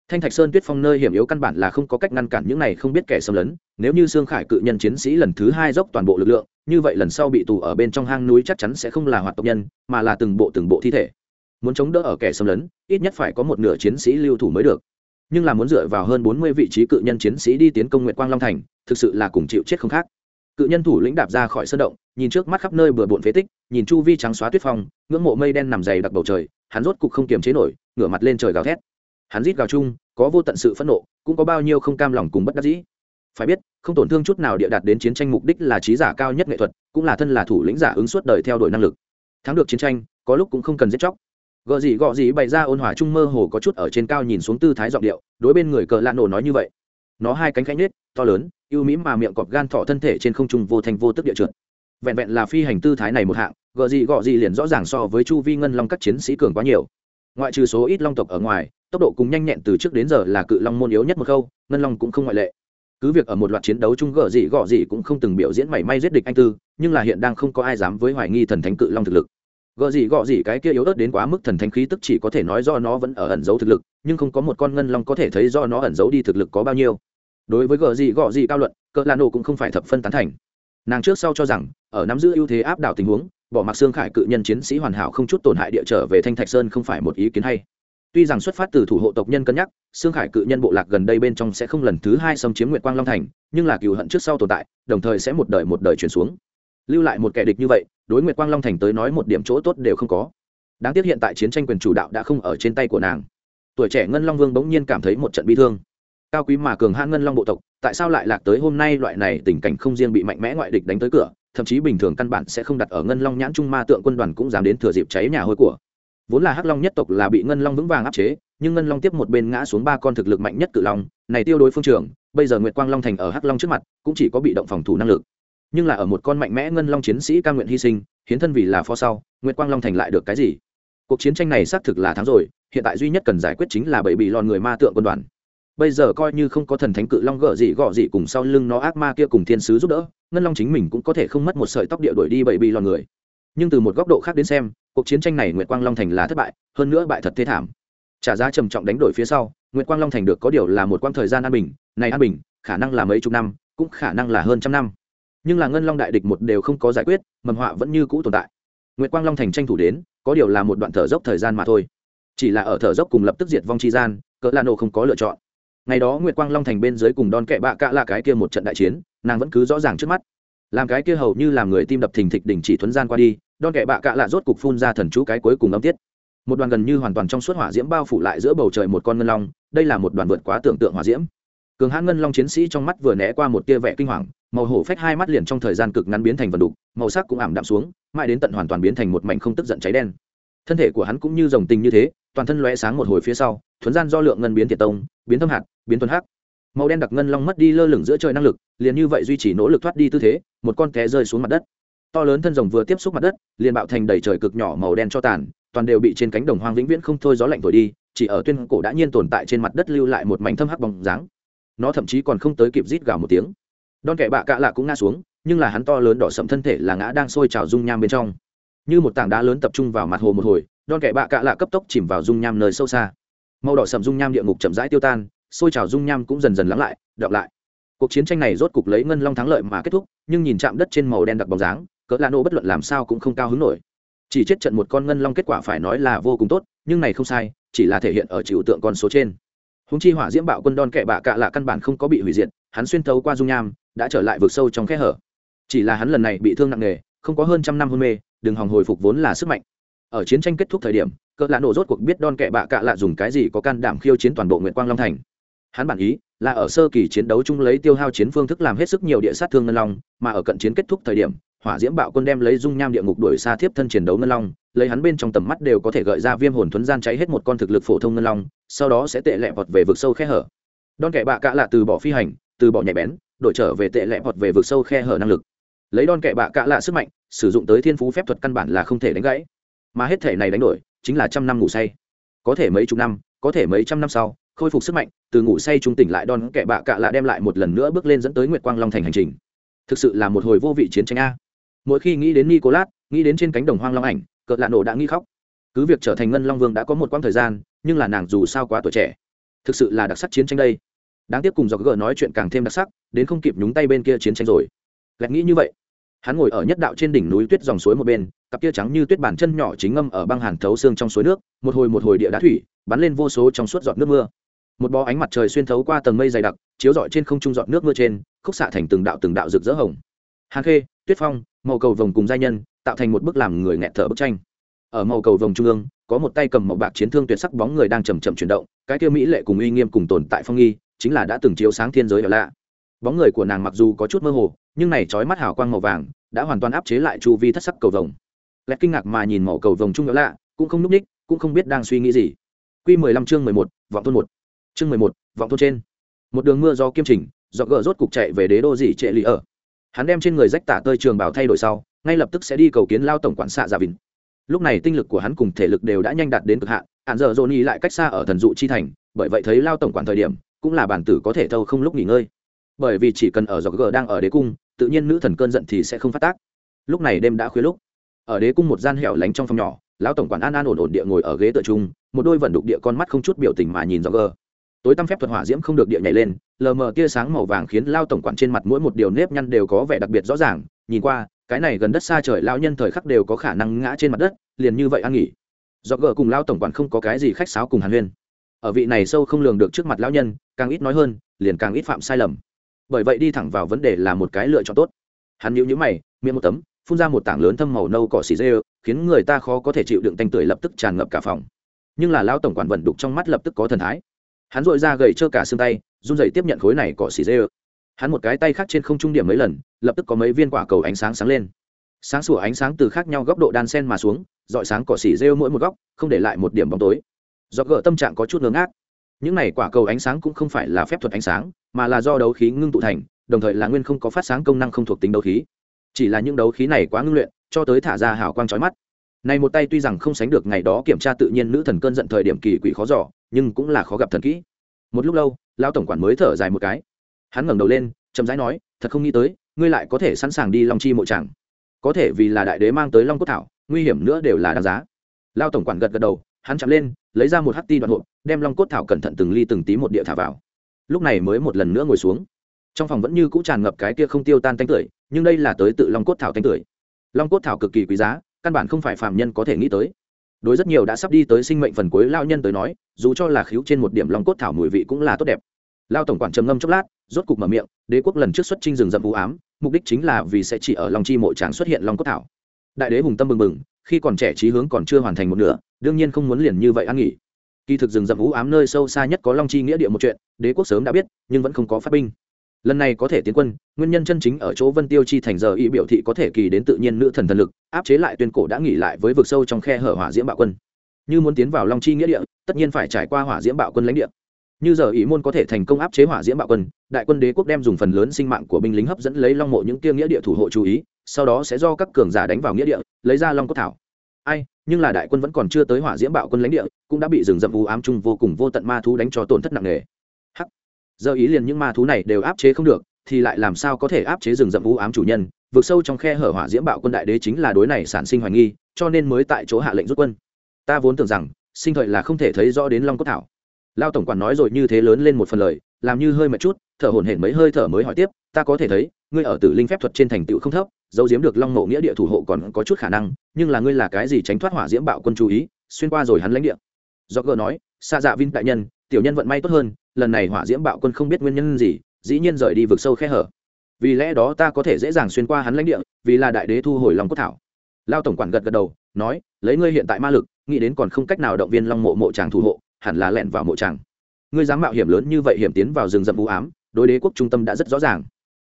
Thanh thạch sơn tuyết phong nơi hiểm yếu căn bản là không có cách ngăn cản những này không biết kẻ xâm lấn. Nếu như sương khải cự nhân chiến sĩ lần thứ hai dốc toàn bộ lực lượng, như vậy lần sau bị tù ở bên trong hang núi chắc chắn sẽ không là hoạt tộc nhân, mà là từng bộ từng bộ thi thể. Muốn chống đỡ ở kẻ xâm lấn, ít nhất phải có một nửa chiến sĩ lưu thủ mới được nhưng là muốn dựa vào hơn bốn mươi vị trí cự nhân chiến sĩ đi tiến công nguyện quang long thành, thực sự là cùng chịu chết không khác. Cự nhân thủ lĩnh đạp ra khỏi sân động, nhìn trước mắt khắp nơi bừa bộn phế tích, nhìn chu vi trắng xóa tuyết phong, ngưỡng mộ mây đen nằm dày đặc bầu trời, hắn rốt cục không kiềm chế nổi, ngửa mặt lên trời gào thét. Hắn rít gào chung, có vô tận sự phẫn nộ, cũng có bao nhiêu không cam lòng cùng bất đắc dĩ. Phải biết, không tổn thương chút nào địa đạt đến chiến tranh mục đích là trí giả cao nhất nghệ thuật, cũng là thân là thủ lĩnh giả ứng suốt đời theo đuổi năng lực. Thắng được chiến tranh, có lúc cũng không cần giết chóc gợ gì gọ gì bày ra ôn hòa trung mơ hồ có chút ở trên cao nhìn xuống tư thái giọng điệu, đối bên người cờ lạ nổ nói như vậy. Nó hai cánh cánh nết to lớn ưu mỹ mà miệng cọp gan thọ thân thể trên không trung vô thành vô tức địa trượt. Vẹn vẹn là phi hành tư thái này một hạng gợ gì gọ gì liền rõ ràng so với chu vi ngân long các chiến sĩ cường quá nhiều. Ngoại trừ số ít long tộc ở ngoài, tốc độ cùng nhanh nhẹn từ trước đến giờ là cự long môn yếu nhất một khâu, ngân long cũng không ngoại lệ. Cứ việc ở một loạt chiến đấu chung gợ gì gọ gì cũng không từng biểu diễn mảy may giết địch anh tư, nhưng là hiện đang không có ai dám với hoài nghi thần thánh cự long thực lực gợ gì gọ gì cái kia yếu ớt đến quá mức thần thánh khí tức chỉ có thể nói do nó vẫn ở ẩn giấu thực lực, nhưng không có một con ngân long có thể thấy do nó ẩn giấu đi thực lực có bao nhiêu. Đối với gợ gì gọ gì cao luận, cỡ lan nổ cũng không phải thập phân tán thành. Nàng trước sau cho rằng, ở nắm giữ ưu thế áp đảo tình huống, bỏ mặc xương khải cự nhân chiến sĩ hoàn hảo không chút tổn hại địa trở về thanh thạch sơn không phải một ý kiến hay. Tuy rằng xuất phát từ thủ hộ tộc nhân cân nhắc, xương khải cự nhân bộ lạc gần đây bên trong sẽ không lần thứ hai xâm chiếm nguyệt quang long thành, nhưng là cựu hận trước sau tồn tại, đồng thời sẽ một đời một đời chuyển xuống. Lưu lại một kẻ địch như vậy đối nguyệt quang long thành tới nói một điểm chỗ tốt đều không có. Đáng tiếc hiện tại chiến tranh quyền chủ đạo đã không ở trên tay của nàng. Tuổi trẻ ngân long vương bỗng nhiên cảm thấy một trận bi thương. Cao quý mà cường hãn ngân long bộ tộc, tại sao lại lạc tới hôm nay loại này tình cảnh không riêng bị mạnh mẽ ngoại địch đánh tới cửa, thậm chí bình thường căn bản sẽ không đặt ở ngân long nhãn trung ma tượng quân đoàn cũng dám đến thừa dịp cháy nhà hôi của. Vốn là hắc long nhất tộc là bị ngân long vững vàng áp chế, nhưng ngân long tiếp một bên ngã xuống ba con thực lực mạnh nhất cự long, này tiêu đối phương trường, bây giờ nguyệt quang long thành ở hắc long trước mặt, cũng chỉ có bị động phòng thủ năng lực nhưng là ở một con mạnh mẽ ngân long chiến sĩ ca nguyện hy sinh, hiến thân vì là phó sau, nguyệt quang long thành lại được cái gì? Cuộc chiến tranh này xác thực là thắng rồi, hiện tại duy nhất cần giải quyết chính là bảy bị lòn người ma tượng quân đoàn. Bây giờ coi như không có thần thánh cự long gợ gì gọ gì cùng sau lưng nó ác ma kia cùng thiên sứ giúp đỡ, ngân long chính mình cũng có thể không mất một sợi tóc địa đuổi đi bảy bị lòn người. Nhưng từ một góc độ khác đến xem, cuộc chiến tranh này nguyệt quang long thành là thất bại, hơn nữa bại thật thế thảm. Trả giá trầm trọng đánh đổi phía sau, nguyệt quang long thành được có điều là một quãng thời gian an bình, này an bình, khả năng là mấy chục năm, cũng khả năng là hơn trăm năm nhưng là ngân long đại địch một đều không có giải quyết, mầm họa vẫn như cũ tồn tại. Nguyệt quang long thành tranh thủ đến, có điều là một đoạn thở dốc thời gian mà thôi. Chỉ là ở thở dốc cùng lập tức diệt vong chi gian, cỡ là nổ không có lựa chọn. Ngày đó nguyệt quang long thành bên dưới cùng đòn kẹ bạ cạ là cái kia một trận đại chiến, nàng vẫn cứ rõ ràng trước mắt. Làm cái kia hầu như làm người tim đập thình thịch đỉnh chỉ thuấn gian qua đi đòn kẹ bạ cạ là rốt cục phun ra thần chú cái cuối cùng âm tiết. Một đoàn gần như hoàn toàn trong suốt hỏa diễm bao phủ lại giữa bầu trời một con ngân long, đây là một đoàn vượt quá tưởng tượng hỏa diễm. Cường hãn ngân long chiến sĩ trong mắt vừa né qua một tia vẻ kinh hoàng màu hổ phách hai mắt liền trong thời gian cực ngắn biến thành vần đục, màu sắc cũng ảm đạm xuống, mãi đến tận hoàn toàn biến thành một mảnh không tức giận cháy đen. Thân thể của hắn cũng như dòng tình như thế, toàn thân lóe sáng một hồi phía sau, thuấn gian do lượng ngân biến thiệt tông, biến thâm hạt, biến thuần hắc. Màu đen đặc ngân long mất đi lơ lửng giữa trời năng lực, liền như vậy duy trì nỗ lực thoát đi tư thế, một con té rơi xuống mặt đất. To lớn thân rồng vừa tiếp xúc mặt đất, liền bạo thành đầy trời cực nhỏ màu đen cho tàn, toàn đều bị trên cánh đồng hoang vĩnh viễn không thôi gió lạnh thổi đi, chỉ ở tuyên cổ đã nhiên tồn tại trên mặt đất lưu lại một mảnh thâm hắc bóng dáng. Nó thậm chí còn không tới kịp rít gào một tiếng đòn kẻ bạ cạ lạ cũng ngã xuống, nhưng là hắn to lớn đỏ sậm thân thể là ngã đang sôi trào dung nham bên trong. Như một tảng đá lớn tập trung vào mặt hồ một hồi đòn kẻ bạ cạ lạ cấp tốc chìm vào dung nham nơi sâu xa. Màu đỏ sậm dung nham địa ngục chậm rãi tiêu tan, sôi trào dung nham cũng dần dần lắng lại, đọng lại. Cuộc chiến tranh này rốt cục lấy ngân long thắng lợi mà kết thúc, nhưng nhìn chạm đất trên màu đen đặc bóng dáng, cỡ lạ nô bất luận làm sao cũng không cao hứng nổi. Chỉ chết trận một con ngân long kết quả phải nói là vô cùng tốt, nhưng này không sai, chỉ là thể hiện ở chịu tượng con số trên. Húng chi hỏa diễm bạo quân đòn kẹ bạ cạ lạ căn bản không có bị hủy diệt, hắn xuyên thấu qua dung nham đã trở lại vực sâu trong khe hở. Chỉ là hắn lần này bị thương nặng nề, không có hơn trăm năm hôn mê, đừng hòng hồi phục vốn là sức mạnh. Ở chiến tranh kết thúc thời điểm, cỡ lạ nổ rốt cuộc biết đon kẻ bạ cạ lạ dùng cái gì có can đảm khiêu chiến toàn bộ nguyện quang long thành. Hắn bản ý là ở sơ kỳ chiến đấu chung lấy tiêu hao chiến phương thức làm hết sức nhiều địa sát thương ngân long, mà ở cận chiến kết thúc thời điểm, hỏa diễm bạo quân đem lấy dung nham địa ngục đuổi xa thiếp thân chiến đấu ngân long, lấy hắn bên trong tầm mắt đều có thể gợi ra viêm hồn thuấn gian cháy hết một con thực lực phổ thông ngân long, sau đó sẽ tệ lẹ vọt về vực sâu khe hở. Đon kẻ bạ cạ lạ từ bỏ phi hành, từ bỏ nhạy bén đổi trở về tệ lẹ hoặc về vực sâu khe hở năng lực. Lấy đòn kẻ bạ cạ lạ sức mạnh, sử dụng tới thiên phú phép thuật căn bản là không thể đánh gãy. Mà hết thể này đánh đổi, chính là trăm năm ngủ say. Có thể mấy chục năm, có thể mấy trăm năm sau, khôi phục sức mạnh, từ ngủ say trung tỉnh lại đòn kẻ bạ cạ lạ đem lại một lần nữa bước lên dẫn tới nguyệt quang long thành hành trình. Thực sự là một hồi vô vị chiến tranh a. Mỗi khi nghĩ đến nicolas, nghĩ đến trên cánh đồng hoang long ảnh, cỡ lạ nổ đã nghĩ khóc. Cứ việc trở thành ngân long vương đã có một quãng thời gian, nhưng là nàng dù sao quá tuổi trẻ. Thực sự là đặc sắc chiến tranh đây đáng tiếc cùng do gờ nói chuyện càng thêm đặc sắc, đến không kịp nhúng tay bên kia chiến tranh rồi. Lẹt nghĩ như vậy. Hắn ngồi ở nhất đạo trên đỉnh núi tuyết dòng suối một bên, cặp kia trắng như tuyết bàn chân nhỏ chính ngâm ở băng hàn thấu xương trong suối nước, một hồi một hồi địa đá thủy, bắn lên vô số trong suốt giọt nước mưa. Một bó ánh mặt trời xuyên thấu qua tầng mây dày đặc, chiếu rọi trên không trung giọt nước mưa trên, khúc xạ thành từng đạo từng đạo rực rỡ hồng. Hàng khê, tuyết phong, màu cầu vồng cùng giai nhân, tạo thành một bức làm người nghẹt thở bức tranh. Ở màu cầu vồng trung ương, có một tay cầm màu bạc chiến thương tuyệt sắc bóng người đang chầm chậm chuyển động, cái kia mỹ lệ cùng uy nghiêm cùng tồn tại phong nghi chính là đã từng chiếu sáng thiên giới ở lạ. Bóng người của nàng mặc dù có chút mơ hồ, nhưng này trói mắt hào quang màu vàng đã hoàn toàn áp chế lại chu vi thất sắc cầu vồng. Lẹt kinh ngạc mà nhìn màu cầu vồng chung ở lạ, cũng không núp ních, cũng không biết đang suy nghĩ gì. Q mười lăm chương mười một, vọng thôn một. Chương mười một, vọng thôn trên. Một đường mưa do kiêm trình, do gỡ rốt cục chạy về đế đô dỉ trệ lì ở. Hắn đem trên người rách tả tơi trường bảo thay đổi sau, ngay lập tức sẽ đi cầu kiến lao tổng quản xạ giả vịn. Lúc này tinh lực của hắn cùng thể lực đều đã nhanh đạt đến cực hạn hạn giờ dồn y lại cách xa ở thần dụ chi thành, bởi vậy thấy lao tổng quản thời điểm cũng là bản tử có thể thâu không lúc nghỉ ngơi. Bởi vì chỉ cần ở dọc g đang ở đế cung, tự nhiên nữ thần cơn giận thì sẽ không phát tác. Lúc này đêm đã khuya lúc. Ở đế cung một gian hẻo lánh trong phòng nhỏ, lão tổng quản an an ổn ổn địa ngồi ở ghế tựa trung, một đôi vận đục địa con mắt không chút biểu tình mà nhìn dọc g tối tăm phép thuật hỏa diễm không được địa nhảy lên, lờ mờ tia sáng màu vàng khiến lao tổng quản trên mặt mỗi một điều nếp nhăn đều có vẻ đặc biệt rõ ràng. Nhìn qua, cái này gần đất xa trời lao nhân thời khắc đều có khả năng ngã trên mặt đất, liền như vậy ăn nghỉ. Do gờ cùng lao tổng quản không có cái gì khách sáo cùng hàn huyên. Ở vị này sâu không lường được trước mặt lão nhân càng ít nói hơn, liền càng ít phạm sai lầm. Bởi vậy đi thẳng vào vấn đề là một cái lựa chọn tốt. Hắn nhíu nhíu mày, miệng một tấm, phun ra một tảng lớn thâm màu nâu cỏ xì dê, khiến người ta khó có thể chịu đựng tanh tưởi lập tức tràn ngập cả phòng. Nhưng là lao tổng quản vận đục trong mắt lập tức có thần thái. Hắn dội ra gầy trơ cả xương tay, run rẩy tiếp nhận khối này cỏ xì dê. Hắn một cái tay khác trên không trung điểm mấy lần, lập tức có mấy viên quả cầu ánh sáng sáng lên. Sáng sủa ánh sáng từ khác nhau góc độ đan sen mà xuống, dọi sáng cỏ xỉ rêu mỗi một góc, không để lại một điểm bóng tối. Do gỡ tâm trạng có chút ngớ ngác những này quả cầu ánh sáng cũng không phải là phép thuật ánh sáng, mà là do đấu khí ngưng tụ thành, đồng thời là nguyên không có phát sáng công năng không thuộc tính đấu khí. Chỉ là những đấu khí này quá ngưng luyện, cho tới thả ra hào quang trói mắt. Này một tay tuy rằng không sánh được ngày đó kiểm tra tự nhiên nữ thần cơn giận thời điểm kỳ quỷ khó giỏ nhưng cũng là khó gặp thần kỹ. Một lúc lâu, lão tổng quản mới thở dài một cái. Hắn ngẩng đầu lên, chậm rãi nói, thật không nghĩ tới, ngươi lại có thể sẵn sàng đi long chi mộ chẳng. có thể vì là đại đế mang tới long cốt thảo, nguy hiểm nữa đều là đáng giá. Lao tổng quản gật gật đầu, hắn chạm lên lấy ra một hắc ti đoạn hộp, đem long cốt thảo cẩn thận từng ly từng tí một địa thả vào. Lúc này mới một lần nữa ngồi xuống. Trong phòng vẫn như cũ tràn ngập cái kia không tiêu tan tanh tưởi, nhưng đây là tới tự long cốt thảo tanh tưởi. Long cốt thảo cực kỳ quý giá, căn bản không phải phạm nhân có thể nghĩ tới. Đối rất nhiều đã sắp đi tới sinh mệnh phần cuối lao nhân tới nói, dù cho là khiếu trên một điểm long cốt thảo mùi vị cũng là tốt đẹp. Lao tổng quản trầm ngâm chốc lát, rốt cục mở miệng, đế quốc lần trước xuất trinh rừng rậm vũ ám, mục đích chính là vì sẽ chỉ ở long chi mộ tràng xuất hiện long cốt thảo. Đại đế hùng tâm bừng bừng, khi còn trẻ trí hướng còn chưa hoàn thành một nửa đương nhiên không muốn liền như vậy ăn nghỉ. Kỳ thực rừng rậm vũ ám nơi sâu xa nhất có long chi nghĩa địa một chuyện, đế quốc sớm đã biết, nhưng vẫn không có phát binh. Lần này có thể tiến quân, nguyên nhân chân chính ở chỗ vân tiêu chi thành giờ y biểu thị có thể kỳ đến tự nhiên nữ thần thần lực, áp chế lại tuyên cổ đã nghỉ lại với vực sâu trong khe hở hỏa diễm bạo quân. Như muốn tiến vào long chi nghĩa địa, tất nhiên phải trải qua hỏa diễm bạo quân lãnh địa. Như giờ ý môn có thể thành công áp chế hỏa diễm bạo quân, đại quân đế quốc đem dùng phần lớn sinh mạng của binh lính hấp dẫn lấy long mộ những kia nghĩa địa thủ hộ chú ý, sau đó sẽ do các cường giả đánh vào nghĩa địa, lấy ra long cốt thảo ai, nhưng là đại quân vẫn còn chưa tới hỏa diễm bạo quân lãnh địa, cũng đã bị rừng rậm u ám chung vô cùng vô tận ma thú đánh cho tổn thất nặng nề. Hắc. Giờ ý liền những ma thú này đều áp chế không được, thì lại làm sao có thể áp chế rừng rậm u ám chủ nhân? Vượt sâu trong khe hở hỏa diễm bạo quân đại đế chính là đối này sản sinh hoài nghi, cho nên mới tại chỗ hạ lệnh rút quân. Ta vốn tưởng rằng, sinh thời là không thể thấy rõ đến long cốt thảo. Lao tổng quản nói rồi như thế lớn lên một phần lời, làm như hơi mệt chút, thở hổn hển mấy hơi thở mới hỏi tiếp, ta có thể thấy, ngươi ở tử linh phép thuật trên thành tựu không thấp dấu giếm được long mộ nghĩa địa thủ hộ còn có chút khả năng, nhưng là ngươi là cái gì tránh thoát hỏa diễm bạo quân chú ý, xuyên qua rồi hắn lãnh địa. Do gờ nói xa dạ vinh đại nhân, tiểu nhân vận may tốt hơn, lần này hỏa diễm bạo quân không biết nguyên nhân gì, dĩ nhiên rời đi vực sâu khe hở. Vì lẽ đó ta có thể dễ dàng xuyên qua hắn lãnh địa, vì là đại đế thu hồi long cốt thảo. Lao tổng quản gật gật đầu, nói, lấy ngươi hiện tại ma lực, nghĩ đến còn không cách nào động viên long mộ mộ tràng thủ hộ, hẳn là lẹn vào mộ tràng. Ngươi dám mạo hiểm lớn như vậy hiểm tiến vào rừng rậm vũ ám, đối đế quốc trung tâm đã rất rõ ràng.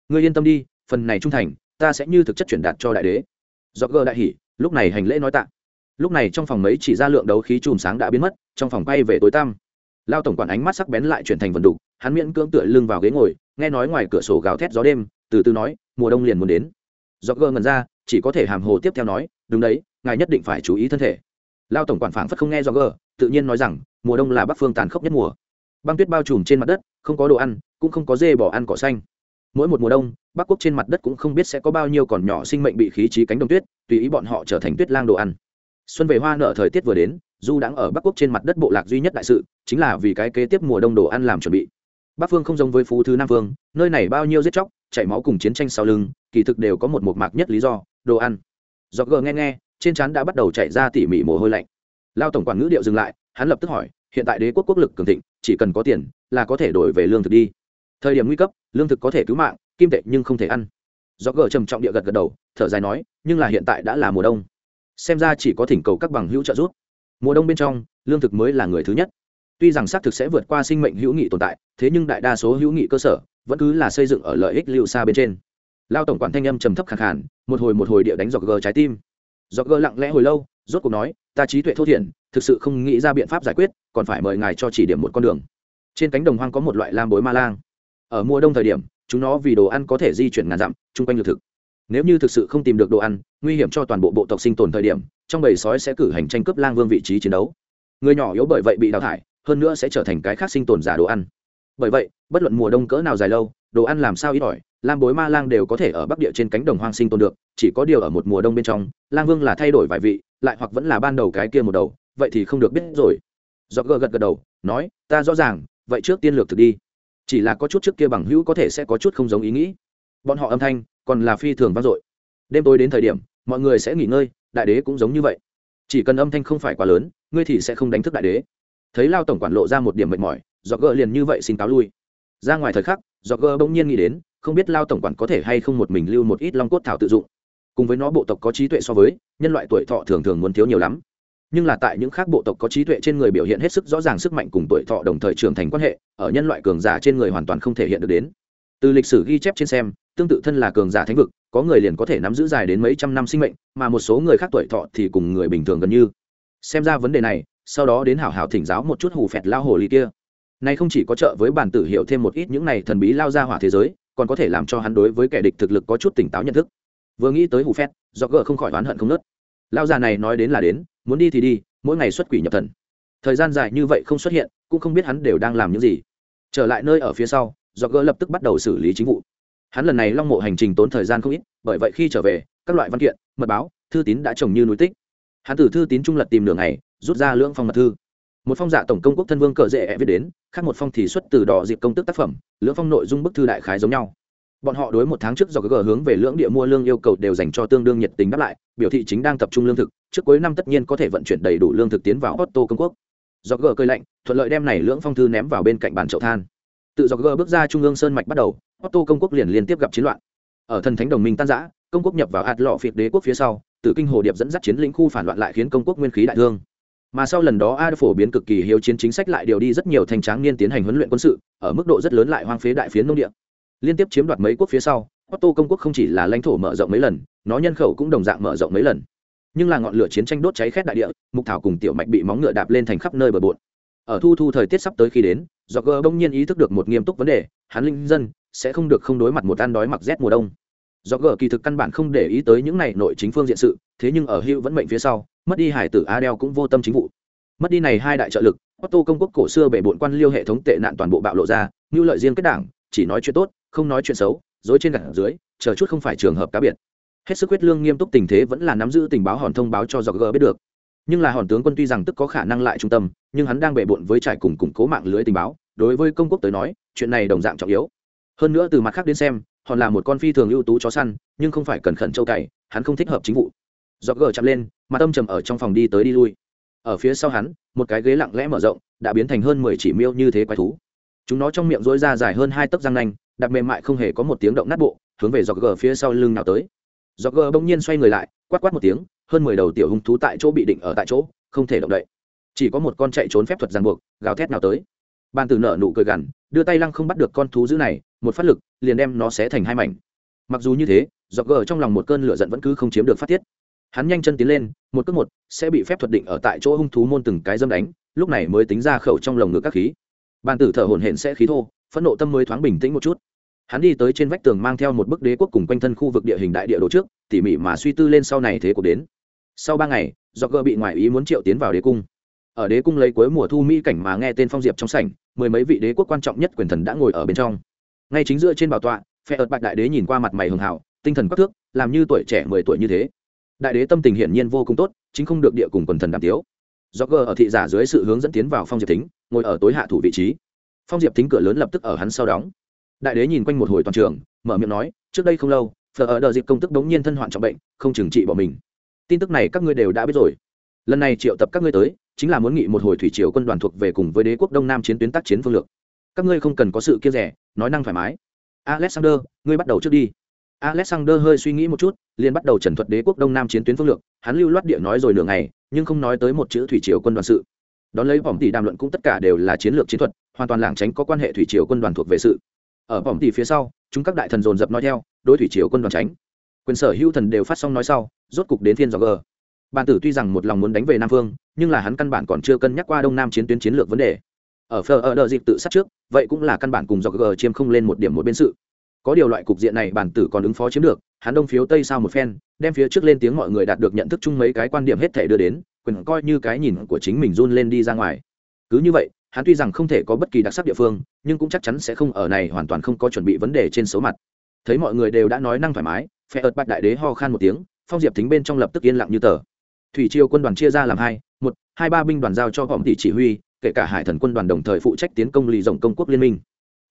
Ngươi yên tâm đi, phần này trung thành ta sẽ như thực chất chuyển đạt cho đại đế. Do gờ đại hỉ, lúc này hành lễ nói tạ. Lúc này trong phòng mấy chỉ ra lượng đấu khí chùm sáng đã biến mất, trong phòng bay về tối tăm. Lao tổng quản ánh mắt sắc bén lại chuyển thành vần đục, hắn miễn cưỡng tựa lưng vào ghế ngồi, nghe nói ngoài cửa sổ gào thét gió đêm, từ từ nói, mùa đông liền muốn đến. Do gờ ngần ra, chỉ có thể hàm hồ tiếp theo nói, đúng đấy, ngài nhất định phải chú ý thân thể. Lao tổng quản phảng phất không nghe do gờ tự nhiên nói rằng, mùa đông là bắc phương tàn khốc nhất mùa. Băng tuyết bao trùm trên mặt đất, không có đồ ăn, cũng không có dê bỏ ăn cỏ xanh mỗi một mùa đông, bắc quốc trên mặt đất cũng không biết sẽ có bao nhiêu còn nhỏ sinh mệnh bị khí trí cánh đồng tuyết, tùy ý bọn họ trở thành tuyết lang đồ ăn. Xuân về hoa nở thời tiết vừa đến, du đãng ở bắc quốc trên mặt đất bộ lạc duy nhất đại sự, chính là vì cái kế tiếp mùa đông đồ ăn làm chuẩn bị. Bắc phương không giống với phú thứ nam phương, nơi này bao nhiêu giết chóc, chảy máu cùng chiến tranh sau lưng, kỳ thực đều có một một mạc nhất lý do, đồ ăn. Do gờ nghe nghe, trên trán đã bắt đầu chạy ra tỉ mỉ mồ hôi lạnh. Lao tổng quản ngữ điệu dừng lại, hắn lập tức hỏi, hiện tại đế quốc quốc lực cường thịnh, chỉ cần có tiền là có thể đổi về lương thực đi thời điểm nguy cấp, lương thực có thể cứu mạng, kim tệ nhưng không thể ăn. Do gờ trầm trọng địa gật gật đầu, thở dài nói, nhưng là hiện tại đã là mùa đông. Xem ra chỉ có thỉnh cầu các bằng hữu trợ giúp. Mùa đông bên trong, lương thực mới là người thứ nhất. Tuy rằng xác thực sẽ vượt qua sinh mệnh hữu nghị tồn tại, thế nhưng đại đa số hữu nghị cơ sở vẫn cứ là xây dựng ở lợi ích lưu xa bên trên. Lao tổng quản thanh âm trầm thấp khẳng khản một hồi một hồi địa đánh dọc gờ trái tim. Dọc gờ lặng lẽ hồi lâu, rốt cuộc nói, ta trí tuệ thô thiển, thực sự không nghĩ ra biện pháp giải quyết, còn phải mời ngài cho chỉ điểm một con đường. Trên cánh đồng hoang có một loại lam bối ma lang ở mùa đông thời điểm, chúng nó vì đồ ăn có thể di chuyển ngàn dặm, chung quanh lương thực. Nếu như thực sự không tìm được đồ ăn, nguy hiểm cho toàn bộ bộ tộc sinh tồn thời điểm, trong bầy sói sẽ cử hành tranh cướp lang vương vị trí chiến đấu. Người nhỏ yếu bởi vậy bị đào thải, hơn nữa sẽ trở thành cái khác sinh tồn giả đồ ăn. Bởi vậy, bất luận mùa đông cỡ nào dài lâu, đồ ăn làm sao ít ỏi, lam bối ma lang đều có thể ở bắc địa trên cánh đồng hoang sinh tồn được, chỉ có điều ở một mùa đông bên trong, lang vương là thay đổi vài vị, lại hoặc vẫn là ban đầu cái kia một đầu, vậy thì không được biết rồi. Do gờ gật gật đầu, nói, ta rõ ràng, vậy trước tiên lược thực đi chỉ là có chút trước kia bằng hữu có thể sẽ có chút không giống ý nghĩ. Bọn họ âm thanh còn là phi thường vang dội. Đêm tối đến thời điểm, mọi người sẽ nghỉ ngơi, đại đế cũng giống như vậy. Chỉ cần âm thanh không phải quá lớn, ngươi thì sẽ không đánh thức đại đế. Thấy lao tổng quản lộ ra một điểm mệt mỏi do gỡ liền như vậy xin cáo lui. Ra ngoài thời khắc do gỡ bỗng nhiên nghĩ đến, không biết lao tổng quản có thể hay không một mình lưu một ít long cốt thảo tự dụng. Cùng với nó bộ tộc có trí tuệ so với, nhân loại tuổi thọ thường thường muốn thiếu nhiều lắm nhưng là tại những khác bộ tộc có trí tuệ trên người biểu hiện hết sức rõ ràng sức mạnh cùng tuổi thọ đồng thời trưởng thành quan hệ, ở nhân loại cường giả trên người hoàn toàn không thể hiện được đến. Từ lịch sử ghi chép trên xem, tương tự thân là cường giả thánh vực, có người liền có thể nắm giữ dài đến mấy trăm năm sinh mệnh, mà một số người khác tuổi thọ thì cùng người bình thường gần như. Xem ra vấn đề này, sau đó đến hảo hảo thỉnh giáo một chút hù phẹt lao hồ ly kia. Này không chỉ có trợ với bản tử hiểu thêm một ít những này thần bí lao ra hỏa thế giới, còn có thể làm cho hắn đối với kẻ địch thực lực có chút tỉnh táo nhận thức. Vừa nghĩ tới hù phét do gờ không khỏi oán hận không nớt. Lao già này nói đến là đến muốn đi thì đi, mỗi ngày xuất quỷ nhập thần. Thời gian dài như vậy không xuất hiện, cũng không biết hắn đều đang làm những gì. Trở lại nơi ở phía sau do gỡ lập tức bắt đầu xử lý chính vụ. Hắn lần này long mộ hành trình tốn thời gian không ít, bởi vậy khi trở về, các loại văn kiện, mật báo, thư tín đã trồng như núi tích. Hắn từ thư tín trung lật tìm đường này rút ra lưỡng phong mật thư. Một phong giả tổng công quốc thân vương cờ dễ viết đến, khác một phong thì xuất từ đỏ dịp công tức tác phẩm, lưỡng phong nội dung bức thư đại khái giống nhau. Bọn họ đối một tháng trước do gỡ hướng về lưỡng địa mua lương yêu cầu đều dành cho tương đương nhiệt tình đáp lại, biểu thị chính đang tập trung lương thực trước cuối năm tất nhiên có thể vận chuyển đầy đủ lương thực tiến vào otto công quốc. Do gờ cười lạnh thuận lợi đem này lưỡng phong thư ném vào bên cạnh bàn chậu than. Tự do g bước ra trung ương sơn mạch bắt đầu otto công quốc liền liên tiếp gặp chiến loạn. Ở thần thánh đồng minh tan rã, công quốc nhập vào ạt lọ phiệt đế quốc phía sau tử kinh hồ điệp dẫn dắt chiến lĩnh khu phản loạn lại khiến công quốc nguyên khí đại thương. Mà sau lần đó a phổ biến cực kỳ hiếu chiến chính sách lại điều đi rất nhiều thành tráng niên tiến hành huấn luyện quân sự ở mức độ rất lớn lại hoang phế đại phiến nông địa. Liên tiếp chiếm đoạt mấy quốc phía sau otto công quốc không chỉ là lãnh thổ mở rộng mấy lần nó nhân khẩu cũng đồng dạng mở rộng mấy lần nhưng là ngọn lửa chiến tranh đốt cháy khét đại địa, mục thảo cùng tiểu mạch bị móng ngựa đạp lên thành khắp nơi bờ bộn. Ở thu thu thời tiết sắp tới khi đến do gờ bỗng nhiên ý thức được một nghiêm túc vấn đề, hắn linh dân, sẽ không được không đối mặt một ăn đói mặc rét mùa đông. Do gờ kỳ thực căn bản không để ý tới những này nội chính phương diện sự, thế nhưng ở hữu vẫn mệnh phía sau, mất đi hải tử adel cũng vô tâm chính vụ. Mất đi này hai đại trợ lực, otto công quốc cổ xưa bể bộn quan liêu hệ thống tệ nạn toàn bộ bạo lộ ra, như lợi riêng kết đảng, chỉ nói chuyện tốt, không nói chuyện xấu dối trên gặt dưới, chờ chút không phải trường hợp cá biệt hết sức quyết lương nghiêm túc tình thế vẫn là nắm giữ tình báo hòn thông báo cho dọc g biết được. Nhưng là hòn tướng quân tuy rằng tức có khả năng lại trung tâm, nhưng hắn đang bệ bộn với trải cùng củng cố mạng lưới tình báo, đối với công quốc tới nói, chuyện này đồng dạng trọng yếu. Hơn nữa từ mặt khác đến xem, hòn là một con phi thường ưu tú chó săn, nhưng không phải cẩn khẩn châu cày, hắn không thích hợp chính vụ. Dọc gờ chạm lên mặt tâm trầm ở trong phòng đi tới đi lui. Ở phía sau hắn, một cái ghế lặng lẽ mở rộng, đã biến thành hơn mười chỉ miêu như thế quái thú. Chúng nó trong miệng rối ra dài hơn hai tấc răng nanh đặt mềm mại không hề có một tiếng động nát bộ, hướng về dọc gờ phía sau lưng nào tới dọc gờ bỗng nhiên xoay người lại, quát quát một tiếng, hơn mười đầu tiểu hung thú tại chỗ bị định ở tại chỗ, không thể động đậy. Chỉ có một con chạy trốn phép thuật ràng buộc, gào thét nào tới. Ban từ nợ nụ cười gằn, đưa tay lăng không bắt được con thú dữ này, một phát lực, liền đem nó xé thành hai mảnh. Mặc dù như thế, dọc gờ trong lòng một cơn lửa giận vẫn cứ không chiếm được phát tiết. Hắn nhanh chân tiến lên, một cước một, sẽ bị phép thuật định ở tại chỗ hung thú môn từng cái dâm đánh, lúc này mới tính ra khẩu trong lồng ngực các khí. Bàn tử thở hổn hển sẽ khí thô, phẫn nộ tâm mới thoáng bình tĩnh một chút hắn đi tới trên vách tường mang theo một bức đế quốc cùng quanh thân khu vực địa hình đại địa đồ trước, tỉ mỉ mà suy tư lên sau này thế cuộc đến. Sau ba ngày do gờ bị ngoại ý muốn triệu tiến vào đế cung. Ở đế cung lấy cuối mùa thu mỹ cảnh mà nghe tên phong diệp trong sảnh, mười mấy vị đế quốc quan trọng nhất quyền thần đã ngồi ở bên trong. Ngay chính giữa trên bảo tọa, phe ợt bạch đại đế nhìn qua mặt mày hường hảo, tinh thần quắc thước, làm như tuổi trẻ mười tuổi như thế. Đại đế tâm tình hiển nhiên vô cùng tốt, chính không được địa cùng quần thần đàm tiếu. Do gờ ở thị giả dưới sự hướng dẫn tiến vào phong diệp tính ngồi ở tối hạ thủ vị trí. Phong diệp tính cửa lớn lập tức ở hắn sau đóng đại đế nhìn quanh một hồi toàn trường, mở miệng nói, trước đây không lâu, phở ở đợt dịp công tức đống nhiên thân hoạn trọng bệnh, không trừng trị bỏ mình. Tin tức này các ngươi đều đã biết rồi. Lần này triệu tập các ngươi tới, chính là muốn nghị một hồi thủy triều quân đoàn thuộc về cùng với đế quốc đông nam chiến tuyến tác chiến phương lược. Các ngươi không cần có sự kia rẻ, nói năng thoải mái. Alexander, ngươi bắt đầu trước đi. Alexander hơi suy nghĩ một chút, liền bắt đầu trần thuật đế quốc đông nam chiến tuyến phương lược. Hắn lưu loát địa nói rồi nửa ngày, nhưng không nói tới một chữ thủy triều quân đoàn sự. Đón lấy vòng tỷ đàm luận cũng tất cả đều là chiến lược chiến thuật, hoàn toàn lảng tránh có quan hệ thủy triều quân đoàn thuộc về sự ở vòng tỷ phía sau, chúng các đại thần dồn dập nói theo, đối thủy triều quân đoàn tránh. Quyền sở hữu thần đều phát xong nói sau, rốt cục đến phiên dò g bàn tử tuy rằng một lòng muốn đánh về nam phương, nhưng là hắn căn bản còn chưa cân nhắc qua đông nam chiến tuyến chiến lược vấn đề. Ở phờ ở đợi dịp tự sát trước, vậy cũng là căn bản cùng dò g chiếm không lên một điểm một bên sự. Có điều loại cục diện này bản tử còn ứng phó chiếm được, hắn đông phiếu tây sao một phen, đem phía trước lên tiếng mọi người đạt được nhận thức chung mấy cái quan điểm hết thể đưa đến, quyền coi như cái nhìn của chính mình run lên đi ra ngoài. Cứ như vậy hắn tuy rằng không thể có bất kỳ đặc sắc địa phương, nhưng cũng chắc chắn sẽ không ở này hoàn toàn không có chuẩn bị vấn đề trên số mặt. Thấy mọi người đều đã nói năng thoải mái, phe ợt bạch đại đế ho khan một tiếng, phong diệp thính bên trong lập tức yên lặng như tờ. Thủy triều quân đoàn chia ra làm hai, một, hai ba binh đoàn giao cho vọng tỷ chỉ huy, kể cả hải thần quân đoàn đồng thời phụ trách tiến công lì rộng công quốc liên minh.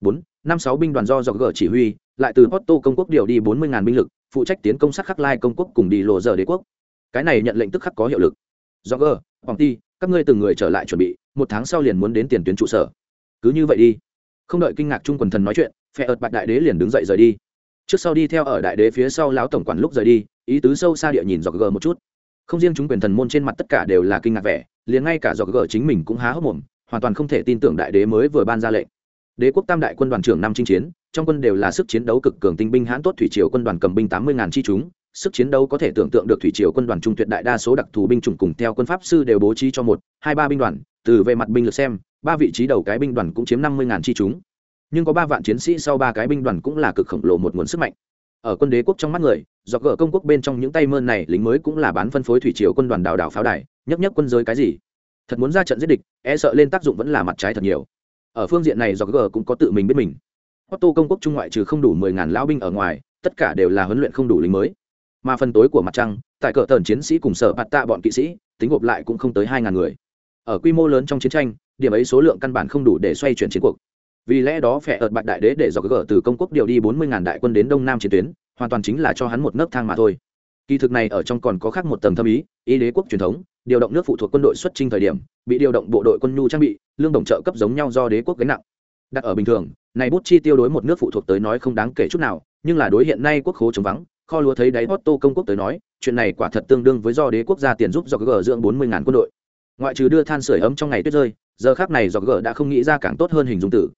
Bốn, năm sáu binh đoàn do dọc g chỉ huy, lại từ Otto công quốc điều đi bốn mươi binh lực, phụ trách tiến công sát khắc lai công quốc cùng đi lộ giờ đế quốc. Cái này nhận lệnh tức khắc có hiệu lực. Do g hoàng tỷ các ngươi từng người trở lại chuẩn bị, một tháng sau liền muốn đến tiền tuyến trụ sở. Cứ như vậy đi. Không đợi kinh ngạc trung quần thần nói chuyện, phe ợt bạch đại đế liền đứng dậy rời đi. Trước sau đi theo ở đại đế phía sau lão tổng quản lúc rời đi, ý tứ sâu xa địa nhìn dọc gờ một chút. Không riêng chúng quyền thần môn trên mặt tất cả đều là kinh ngạc vẻ, liền ngay cả dọc gờ chính mình cũng há hốc mồm, hoàn toàn không thể tin tưởng đại đế mới vừa ban ra lệnh. Đế quốc tam đại quân đoàn trưởng năm chinh chiến, trong quân đều là sức chiến đấu cực cường tinh binh hãn tốt thủy triều quân đoàn cầm binh tám mươi ngàn chi chúng sức chiến đấu có thể tưởng tượng được thủy triều quân đoàn trung tuyệt đại đa số đặc thù binh chủng cùng theo quân pháp sư đều bố trí cho một, hai, ba binh đoàn, từ về mặt binh lực xem, ba vị trí đầu cái binh đoàn cũng chiếm năm mươi ngàn chi chúng. Nhưng có ba vạn chiến sĩ sau ba cái binh đoàn cũng là cực khổng lồ một nguồn sức mạnh. Ở quân đế quốc trong mắt người do gỡ công quốc bên trong những tay mơn này lính mới cũng là bán phân phối thủy triều quân đoàn đào đảo pháo đài nhấp nhấp quân giới cái gì? Thật muốn ra trận giết địch e sợ lên tác dụng vẫn là mặt trái thật nhiều. Ở phương diện này do gỡ cũng có tự mình biết mình. Otto công quốc trung ngoại trừ không đủ mười ngàn lão binh ở ngoài, tất cả đều là huấn luyện không đủ lính mới mà phần tối của mặt trăng, tại cỡ tần chiến sĩ cùng sở bạt tạ bọn kỵ sĩ, tính gộp lại cũng không tới hai ngàn người. Ở quy mô lớn trong chiến tranh, điểm ấy số lượng căn bản không đủ để xoay chuyển chiến cuộc. Vì lẽ đó phe ợt bạt đại đế để dò gỡ từ công quốc điều đi bốn mươi ngàn đại quân đến đông nam chiến tuyến, hoàn toàn chính là cho hắn một nấc thang mà thôi. Kỳ thực này ở trong còn có khác một tầng thâm ý y đế quốc truyền thống, điều động nước phụ thuộc quân đội xuất trình thời điểm, bị điều động bộ đội quân nhu trang bị, lương đồng trợ cấp giống nhau do đế quốc gánh nặng. Đặt ở bình thường, này bút chi tiêu đối một nước phụ thuộc tới nói không đáng kể chút nào, nhưng là đối hiện nay quốc khố chống vắng kho lúa thấy đáy Otto công quốc tới nói, chuyện này quả thật tương đương với do đế quốc gia tiền giúp do gỡ dưỡng 40 ngàn quân đội. Ngoại trừ đưa than sưởi ấm trong ngày tuyết rơi, giờ khắc này do gỡ đã không nghĩ ra càng tốt hơn hình dung tử.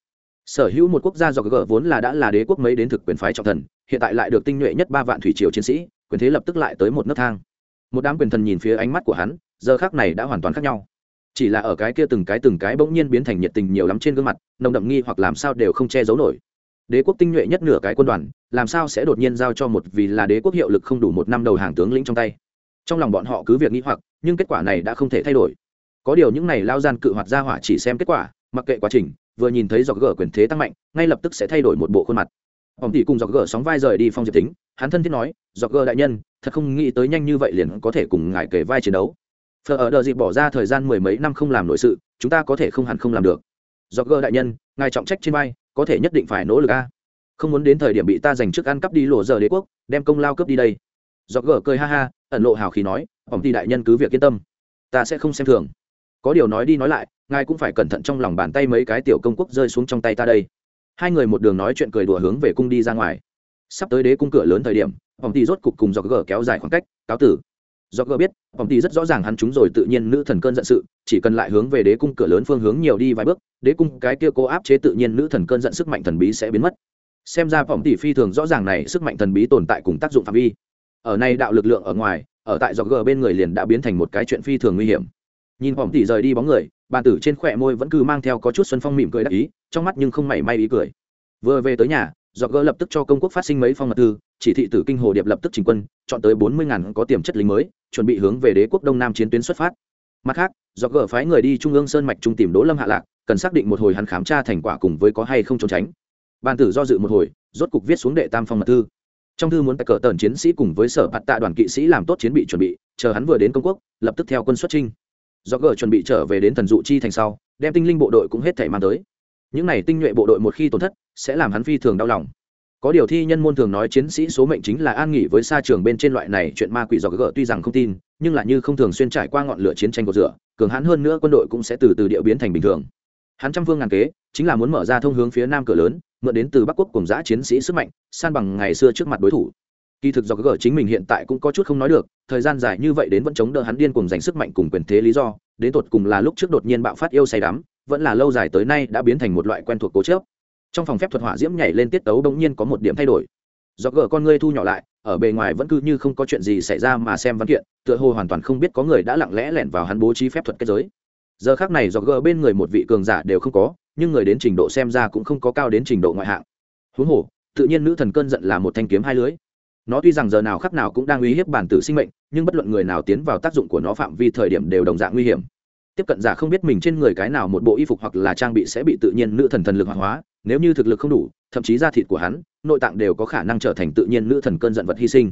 Sở hữu một quốc gia do gỡ vốn là đã là đế quốc mấy đến thực quyền phái trọng thần, hiện tại lại được tinh nhuệ nhất ba vạn thủy triều chiến sĩ, quyền thế lập tức lại tới một nấc thang. Một đám quyền thần nhìn phía ánh mắt của hắn, giờ khắc này đã hoàn toàn khác nhau. Chỉ là ở cái kia từng cái từng cái bỗng nhiên biến thành nhiệt tình nhiều lắm trên gương mặt, nồng đậm nghi hoặc làm sao đều không che giấu nổi đế quốc tinh nhuệ nhất nửa cái quân đoàn, làm sao sẽ đột nhiên giao cho một vì là đế quốc hiệu lực không đủ một năm đầu hàng tướng lĩnh trong tay? Trong lòng bọn họ cứ việc nghĩ hoặc, nhưng kết quả này đã không thể thay đổi. Có điều những này lao gian cự hoạt ra hỏa chỉ xem kết quả, mặc kệ quá trình, vừa nhìn thấy dọc gỡ quyền thế tăng mạnh, ngay lập tức sẽ thay đổi một bộ khuôn mặt. Ông tỷ cùng dọc gỡ sóng vai rời đi phong diệp tính, hắn thân thiết nói, dọc gỡ đại nhân, thật không nghĩ tới nhanh như vậy liền có thể cùng ngài kể vai chiến đấu. Phờ ở đợi dịp bỏ ra thời gian mười mấy năm không làm nội sự, chúng ta có thể không hẳn không làm được. Dọc gỡ đại nhân, ngài trọng trách trên vai có thể nhất định phải nỗ lực a. Không muốn đến thời điểm bị ta dành trước ăn cắp đi lộ giờ đế quốc, đem công lao cướp đi đây. Do gờ cười ha ha, ẩn lộ hào khí nói ổng ty đại nhân cứ việc yên tâm, ta sẽ không xem thường. Có điều nói đi nói lại, ngài cũng phải cẩn thận trong lòng bàn tay mấy cái tiểu công quốc rơi xuống trong tay ta đây. Hai người một đường nói chuyện cười đùa hướng về cung đi ra ngoài. Sắp tới đế cung cửa lớn thời điểm ổng ty rốt cục cùng do gờ kéo dài khoảng cách, cáo tử do gờ biết phòng ty rất rõ ràng hắn chúng rồi tự nhiên nữ thần cơn giận sự, chỉ cần lại hướng về đế cung cửa lớn phương hướng nhiều đi vài bước, đế cung cái kia cố áp chế tự nhiên nữ thần cơn giận sức mạnh thần bí sẽ biến mất. Xem ra phòng tỷ phi thường rõ ràng này sức mạnh thần bí tồn tại cùng tác dụng phạm vi. Ở này đạo lực lượng ở ngoài, ở tại dọc gờ bên người liền đã biến thành một cái chuyện phi thường nguy hiểm. Nhìn phòng tỷ rời đi bóng người bàn tử trên khỏe môi vẫn cứ mang theo có chút xuân phong mỉm cười đắc ý, trong mắt nhưng không mảy may ý cười. Vừa về tới nhà dọc gờ lập tức cho công quốc phát sinh mấy phong mật thư, chỉ thị tử kinh hồ điệp lập tức trình quân, chọn tới bốn mươi ngàn có tiềm chất lính mới, chuẩn bị hướng về đế quốc đông nam chiến tuyến xuất phát. Mặt khác dọc gờ phái người đi trung ương sơn mạch trung tìm đỗ lâm hạ lạc, cần xác định một hồi hắn khám tra thành quả cùng với có hay không trốn tránh. Bàn tử do dự một hồi, rốt cục viết xuống đệ tam phong mật thư. Trong thư muốn tại cờ tần chiến sĩ cùng với sở bạt tạ đoàn kỵ sĩ làm tốt chiến bị chuẩn bị, chờ hắn vừa đến công quốc, lập tức theo quân xuất trinh do gờ chuẩn bị trở về đến thần dụ chi thành sau, đem tinh linh bộ đội cũng hết thể mang tới những này tinh nhuệ bộ đội một khi tổn thất, sẽ làm hắn phi thường đau lòng. Có điều thi nhân môn thường nói chiến sĩ số mệnh chính là an nghỉ với xa trường bên trên loại này chuyện ma quỷ dọc gỡ tuy rằng không tin, nhưng là như không thường xuyên trải qua ngọn lửa chiến tranh cột rửa, cường hãn hơn nữa quân đội cũng sẽ từ từ điệu biến thành bình thường. Hắn trăm phương ngàn kế, chính là muốn mở ra thông hướng phía nam cửa lớn, mượn đến từ bắc quốc cùng giã chiến sĩ sức mạnh, san bằng ngày xưa trước mặt đối thủ. Kỳ thực do gỡ chính mình hiện tại cũng có chút không nói được, thời gian dài như vậy đến vẫn chống đỡ hắn điên cùng giành sức mạnh cùng quyền thế lý do, đến tột cùng là lúc trước đột nhiên bạo phát yêu say đắm vẫn là lâu dài tới nay đã biến thành một loại quen thuộc cố chớp. Trong phòng phép thuật hỏa diễm nhảy lên tiết tấu bỗng nhiên có một điểm thay đổi. Do gỡ con ngươi thu nhỏ lại, ở bề ngoài vẫn cứ như không có chuyện gì xảy ra mà xem văn kiện, tựa hồ hoàn toàn không biết có người đã lặng lẽ lẻn vào hắn bố trí phép thuật kết giới. Giờ khác này do gỡ bên người một vị cường giả đều không có, nhưng người đến trình độ xem ra cũng không có cao đến trình độ ngoại hạng. Huống hồ, tự nhiên nữ thần cơn giận là một thanh kiếm hai lưới. Nó tuy rằng giờ nào khắc nào cũng đang uy hiếp bản tử sinh mệnh, nhưng bất luận người nào tiến vào tác dụng của nó phạm vi thời điểm đều đồng dạng nguy hiểm tiếp cận giả không biết mình trên người cái nào một bộ y phục hoặc là trang bị sẽ bị tự nhiên nữ thần thần lực hoạt hóa, nếu như thực lực không đủ, thậm chí da thịt của hắn, nội tạng đều có khả năng trở thành tự nhiên nữ thần cơn giận vật hy sinh.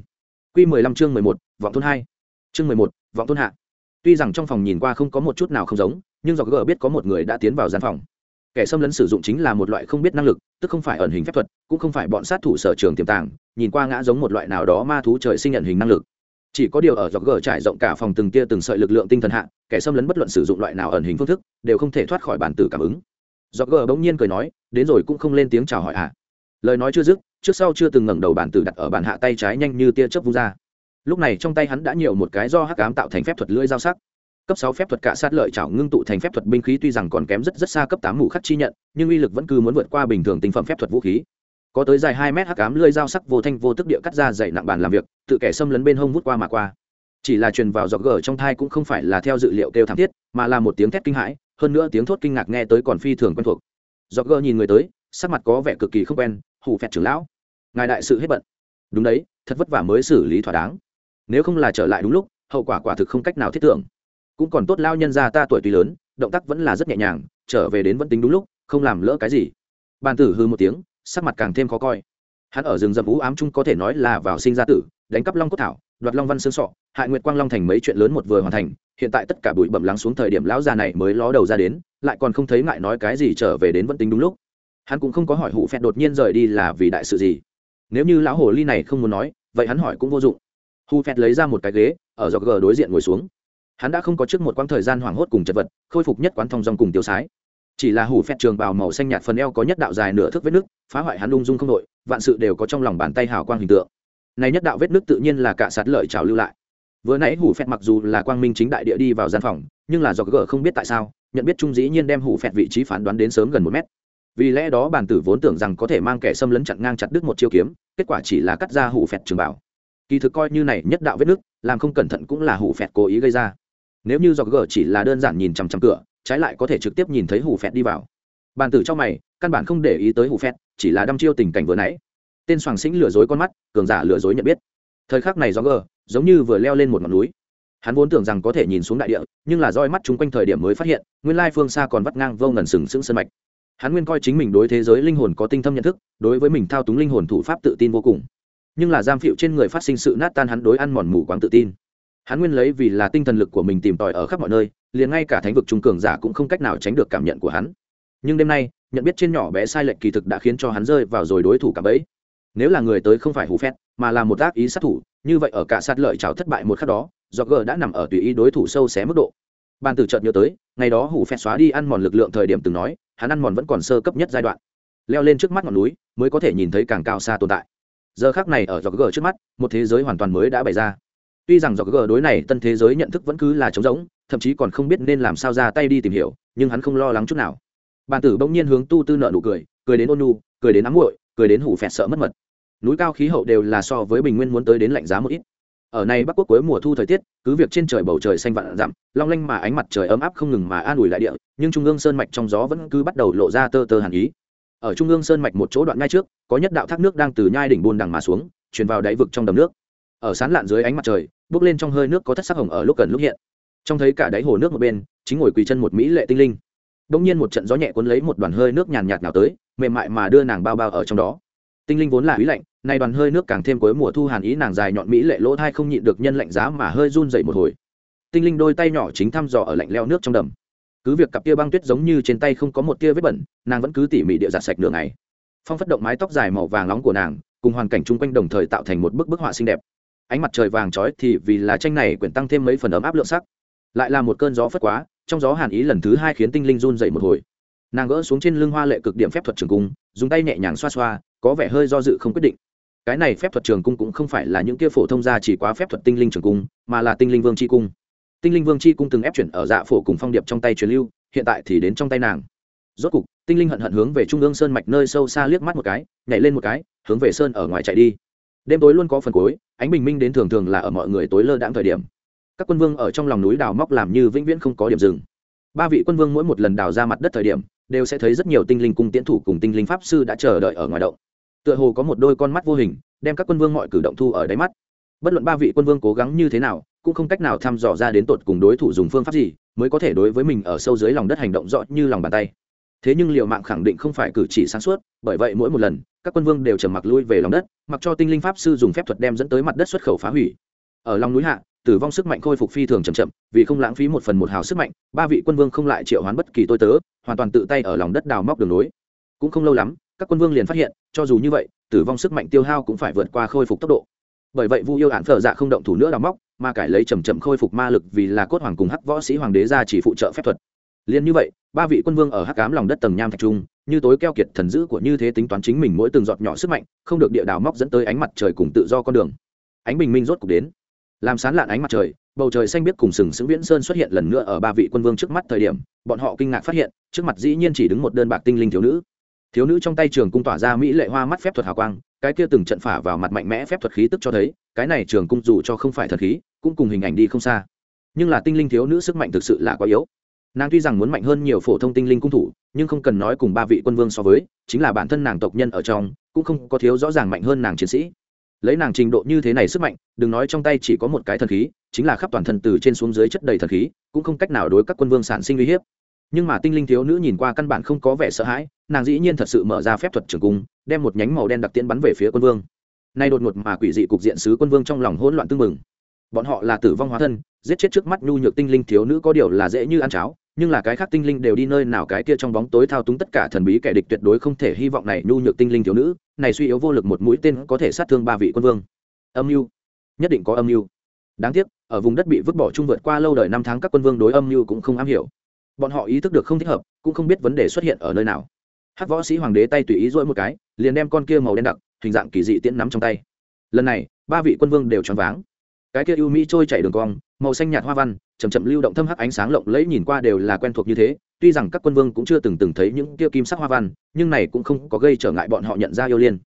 Q mười lăm chương mười một, vọng thôn hai. Chương mười một, vọng thôn hạ. Tuy rằng trong phòng nhìn qua không có một chút nào không giống, nhưng do g biết có một người đã tiến vào gian phòng. Kẻ xâm lấn sử dụng chính là một loại không biết năng lực, tức không phải ẩn hình phép thuật, cũng không phải bọn sát thủ sở trường tiềm tàng, nhìn qua ngã giống một loại nào đó ma thú trời sinh nhận hình năng lực chỉ có điều ở dọc gờ trải rộng cả phòng từng tia từng sợi lực lượng tinh thần hạ, kẻ xâm lấn bất luận sử dụng loại nào ẩn hình phương thức, đều không thể thoát khỏi bản tử cảm ứng. Dọc gờ bỗng nhiên cười nói, đến rồi cũng không lên tiếng chào hỏi hạ lời nói chưa dứt, trước sau chưa từng ngẩng đầu bản tử đặt ở bàn hạ tay trái nhanh như tia chớp vung ra. Lúc này trong tay hắn đã nhiều một cái do hắc ám tạo thành phép thuật lưỡi dao sắc. Cấp sáu phép thuật cả sát lợi chảo ngưng tụ thành phép thuật binh khí tuy rằng còn kém rất rất xa cấp tám mũ khắc chi nhận, nhưng uy lực vẫn cứ muốn vượt qua bình thường tinh phẩm phép thuật vũ khí có tới dài hai mét hắc ám lưỡi dao sắc vô thanh vô tức địa cắt ra dày nặng bàn làm việc, tự kẻ xâm lấn bên hông vút qua mà qua. Chỉ là truyền vào giọt gở trong thai cũng không phải là theo dự liệu kêu thảm thiết, mà là một tiếng thét kinh hãi, hơn nữa tiếng thốt kinh ngạc nghe tới còn phi thường quen thuộc. Giọt gở nhìn người tới, sắc mặt có vẻ cực kỳ không quen, hủ phẹt trưởng lão, ngài đại sự hết bận. Đúng đấy, thật vất vả mới xử lý thỏa đáng. Nếu không là trở lại đúng lúc, hậu quả quả thực không cách nào thiết tưởng. Cũng còn tốt lao nhân ra ta tuổi tuy lớn, động tác vẫn là rất nhẹ nhàng, trở về đến vẫn tính đúng lúc, không làm lỡ cái gì. Bàn tử hư một tiếng sắc mặt càng thêm khó coi. Hắn ở rừng rậm vũ ám chung có thể nói là vào sinh ra tử, đánh cắp long cốt thảo, đoạt long văn xương sọ, hại nguyệt quang long thành mấy chuyện lớn một vừa hoàn thành, hiện tại tất cả bụi bẩm lắng xuống thời điểm lão già này mới ló đầu ra đến, lại còn không thấy ngại nói cái gì trở về đến vẫn tính đúng lúc. Hắn cũng không có hỏi hụ phẹt đột nhiên rời đi là vì đại sự gì. Nếu như lão hồ ly này không muốn nói, vậy hắn hỏi cũng vô dụng. Hủ phẹt lấy ra một cái ghế, ở dọc gờ đối diện ngồi xuống. Hắn đã không có trước một quãng thời gian hoảng hốt cùng chật vật, khôi phục nhất quán thong dong cùng tiêu sái chỉ là hủ phẹt trường bào màu xanh nhạt phần eo có nhất đạo dài nửa thước vết nước phá hoại hắn lung dung không đội, vạn sự đều có trong lòng bàn tay hào quang hình tượng. Này nhất đạo vết nước tự nhiên là cả sạt lợi trào lưu lại. Vừa nãy hủ phẹt mặc dù là quang minh chính đại địa đi vào gian phòng, nhưng là do gỡ không biết tại sao, nhận biết trung dĩ nhiên đem hủ phẹt vị trí phán đoán đến sớm gần một mét. Vì lẽ đó bản tử vốn tưởng rằng có thể mang kẻ xâm lấn chặn ngang chặt đứt một chiêu kiếm, kết quả chỉ là cắt ra hủ phẹt trường bảo kỳ thực coi như này nhất đạo vết nước làm không cẩn thận cũng là hủ phẹt cố ý gây ra. Nếu như do gỡ chỉ là đơn giản nhìn chằm chằm cửa trái lại có thể trực tiếp nhìn thấy hủ phẹt đi vào. Bàn tử trong mày, căn bản không để ý tới hủ phẹt, chỉ là đăm chiêu tình cảnh vừa nãy. Tên soàng sinh lừa dối con mắt, cường giả lừa dối nhận biết. Thời khắc này do gờ, giống như vừa leo lên một ngọn núi. Hắn vốn tưởng rằng có thể nhìn xuống đại địa, nhưng là roi mắt chung quanh thời điểm mới phát hiện, nguyên lai phương xa còn vắt ngang vô ngần sừng sững sân mạch. Hắn nguyên coi chính mình đối thế giới linh hồn có tinh thâm nhận thức, đối với mình thao túng linh hồn thủ pháp tự tin vô cùng. Nhưng là giam phịu trên người phát sinh sự nát tan hắn đối ăn mòn mù quáng tự tin hắn nguyên lấy vì là tinh thần lực của mình tìm tòi ở khắp mọi nơi, liền ngay cả thánh vực trung cường giả cũng không cách nào tránh được cảm nhận của hắn. Nhưng đêm nay, nhận biết trên nhỏ bé sai lệch kỳ thực đã khiến cho hắn rơi vào rồi đối thủ cả bẫy. Nếu là người tới không phải hù phét, mà là một ác ý sát thủ, như vậy ở cả sát lợi trào thất bại một khắc đó do g đã nằm ở tùy ý đối thủ sâu xé mức độ. Ban từ chợt nhớ tới, ngày đó hủ phét xóa đi ăn mòn lực lượng thời điểm từng nói, hắn ăn mòn vẫn còn sơ cấp nhất giai đoạn. Leo lên trước mắt ngọn núi, mới có thể nhìn thấy càng cao xa tồn tại. Giờ khác này ở do g trước mắt, một thế giới hoàn toàn mới đã bày ra tuy rằng dọc g đối này tân thế giới nhận thức vẫn cứ là trống rỗng, thậm chí còn không biết nên làm sao ra tay đi tìm hiểu, nhưng hắn không lo lắng chút nào. Bàn tử bỗng nhiên hướng tu tư nợ nụ cười cười đến ôn nu cười đến ám muội, cười đến hủ phẹt sợ mất mật. Núi cao khí hậu đều là so với bình nguyên muốn tới đến lạnh giá một ít. Ở này bắc quốc cuối mùa thu thời tiết, cứ việc trên trời bầu trời xanh vạn dặm, long lanh mà ánh mặt trời ấm áp không ngừng mà an ủi lại địa, nhưng trung ương sơn mạch trong gió vẫn cứ bắt đầu lộ ra tơ tơ hàn ý. Ở trung ương sơn mạch một chỗ đoạn ngay trước, có nhất đạo thác nước đang từ nhai đỉnh buôn đằng mà xuống, truyền vào đáy vực trong đầm nước ở sán lạn dưới ánh mặt trời, bước lên trong hơi nước có thất sắc hồng ở lúc gần lúc hiện. Trong thấy cả đáy hồ nước một bên, chính ngồi quỳ chân một mỹ lệ tinh linh. Đông nhiên một trận gió nhẹ cuốn lấy một đoàn hơi nước nhàn nhạt nào tới, mềm mại mà đưa nàng bao bao ở trong đó. Tinh linh vốn là ý lạnh, nay đoàn hơi nước càng thêm cuối mùa thu hàn ý nàng dài nhọn mỹ lệ lỗ thai không nhịn được nhân lạnh giá mà hơi run dậy một hồi. Tinh linh đôi tay nhỏ chính thăm dò ở lạnh leo nước trong đầm. Cứ việc cặp tia băng tuyết giống như trên tay không có một tia vết bẩn, nàng vẫn cứ tỉ mỉ địa giặt sạch đường này phong phất động mái tóc dài màu vàng nóng của nàng, cùng hoàn cảnh chung quanh đồng thời tạo thành một bức bức họa xinh đẹp ánh mặt trời vàng trói thì vì là tranh này quyển tăng thêm mấy phần ấm áp lượng sắc. Lại là một cơn gió phất quá, trong gió hàn ý lần thứ hai khiến tinh linh run dậy một hồi. Nàng gỡ xuống trên lưng hoa lệ cực điểm phép thuật trường cung, dùng tay nhẹ nhàng xoa xoa, có vẻ hơi do dự không quyết định. Cái này phép thuật trường cung cũng không phải là những kia phổ thông gia chỉ quá phép thuật tinh linh trường cung, mà là tinh linh vương c h i cung. Tinh linh vương c h i cung từng ép chuyển ở dạ phổ cùng phong điệp trong tay truyền lưu, hiện tại thì đến trong tay nàng. Rốt cục, tinh linh hận hận hướng về trung ương sơn mạch nơi sâu xa liếc mắt một cái, nhảy lên một cái, hướng về sơn ở ngoài chạy đi đêm tối luôn có phần cuối, ánh bình minh đến thường thường là ở mọi người tối lơ đãng thời điểm. Các quân vương ở trong lòng núi đào móc làm như vĩnh viễn không có điểm dừng. Ba vị quân vương mỗi một lần đào ra mặt đất thời điểm, đều sẽ thấy rất nhiều tinh linh cung tiễn thủ cùng tinh linh pháp sư đã chờ đợi ở ngoài động. Tựa hồ có một đôi con mắt vô hình, đem các quân vương mọi cử động thu ở đáy mắt. Bất luận ba vị quân vương cố gắng như thế nào, cũng không cách nào thăm dò ra đến tột cùng đối thủ dùng phương pháp gì, mới có thể đối với mình ở sâu dưới lòng đất hành động rõ như lòng bàn tay thế nhưng liệu mạng khẳng định không phải cử chỉ sáng suốt, bởi vậy mỗi một lần, các quân vương đều trầm mặc lui về lòng đất, mặc cho tinh linh pháp sư dùng phép thuật đem dẫn tới mặt đất xuất khẩu phá hủy. Ở lòng núi hạ, tử vong sức mạnh khôi phục phi thường chậm chậm, vì không lãng phí một phần một hào sức mạnh, ba vị quân vương không lại triệu hoán bất kỳ tôi tớ, hoàn toàn tự tay ở lòng đất đào móc đường nối. Cũng không lâu lắm, các quân vương liền phát hiện, cho dù như vậy, tử vong sức mạnh tiêu hao cũng phải vượt qua khôi phục tốc độ. Bởi vậy vu yêu hạn phở dạ không động thủ nữa đào móc, mà cải lấy chầm chậm khôi phục ma lực vì là cốt hoàng cùng hắc võ sĩ hoàng đế ra chỉ phụ trợ phép thuật. Liền như vậy ba vị quân vương ở hắc cám lòng đất tầng nham thạch trung, như tối keo kiệt thần dữ của như thế tính toán chính mình mỗi từng giọt nhỏ sức mạnh, không được địa đào móc dẫn tới ánh mặt trời cùng tự do con đường. Ánh bình minh rốt cục đến. Làm sán lạn ánh mặt trời, bầu trời xanh biết cùng sừng sững viễn sơn xuất hiện lần nữa ở ba vị quân vương trước mắt thời điểm, bọn họ kinh ngạc phát hiện, trước mặt dĩ nhiên chỉ đứng một đơn bạc tinh linh thiếu nữ. Thiếu nữ trong tay trường cung tỏa ra mỹ lệ hoa mắt phép thuật hào quang, cái kia từng trận phả vào mặt mạnh mẽ phép thuật khí tức cho thấy, cái này trường cung dù cho không phải thật khí, cũng cùng hình ảnh đi không xa. Nhưng là tinh linh thiếu nữ sức mạnh thực sự là quá yếu nàng tuy rằng muốn mạnh hơn nhiều phổ thông tinh linh cung thủ, nhưng không cần nói cùng ba vị quân vương so với, chính là bản thân nàng tộc nhân ở trong, cũng không có thiếu rõ ràng mạnh hơn nàng chiến sĩ. Lấy nàng trình độ như thế này sức mạnh, đừng nói trong tay chỉ có một cái thần khí, chính là khắp toàn thân từ trên xuống dưới chất đầy thần khí, cũng không cách nào đối các quân vương sản sinh uy hiếp. Nhưng mà tinh linh thiếu nữ nhìn qua căn bản không có vẻ sợ hãi, nàng dĩ nhiên thật sự mở ra phép thuật trường cung, đem một nhánh màu đen đặc tiễn bắn về phía quân vương. Nay đột ngột mà quỷ dị cục diện sứ quân vương trong lòng hỗn loạn tương mừng bọn họ là tử vong hóa thân, giết chết trước mắt nhu nhược tinh linh thiếu nữ có điều là dễ như ăn cháo nhưng là cái khác tinh linh đều đi nơi nào cái kia trong bóng tối thao túng tất cả thần bí kẻ địch tuyệt đối không thể hy vọng này nhu nhược tinh linh thiếu nữ, này suy yếu vô lực một mũi tên có thể sát thương ba vị quân vương. Âm mưu. Nhất định có âm mưu. Đáng tiếc, ở vùng đất bị vứt bỏ chung vượt qua lâu đời năm tháng các quân vương đối âm mưu cũng không am hiểu. Bọn họ ý thức được không thích hợp, cũng không biết vấn đề xuất hiện ở nơi nào. Hát võ sĩ hoàng đế tay tùy ý dỗi một cái, liền đem con kia màu đen đặc, hình dạng kỳ dị tiễn nắm trong tay. Lần này, ba vị quân vương đều choáng váng. Cái kia ưu mỹ trôi chảy đường cong, màu xanh nhạt hoa văn chậm chậm lưu động thâm hắc ánh sáng lộng lẫy nhìn qua đều là quen thuộc như thế tuy rằng các quân vương cũng chưa từng từng thấy những kia kim sắc hoa văn nhưng này cũng không có gây trở ngại bọn họ nhận ra yêu liên.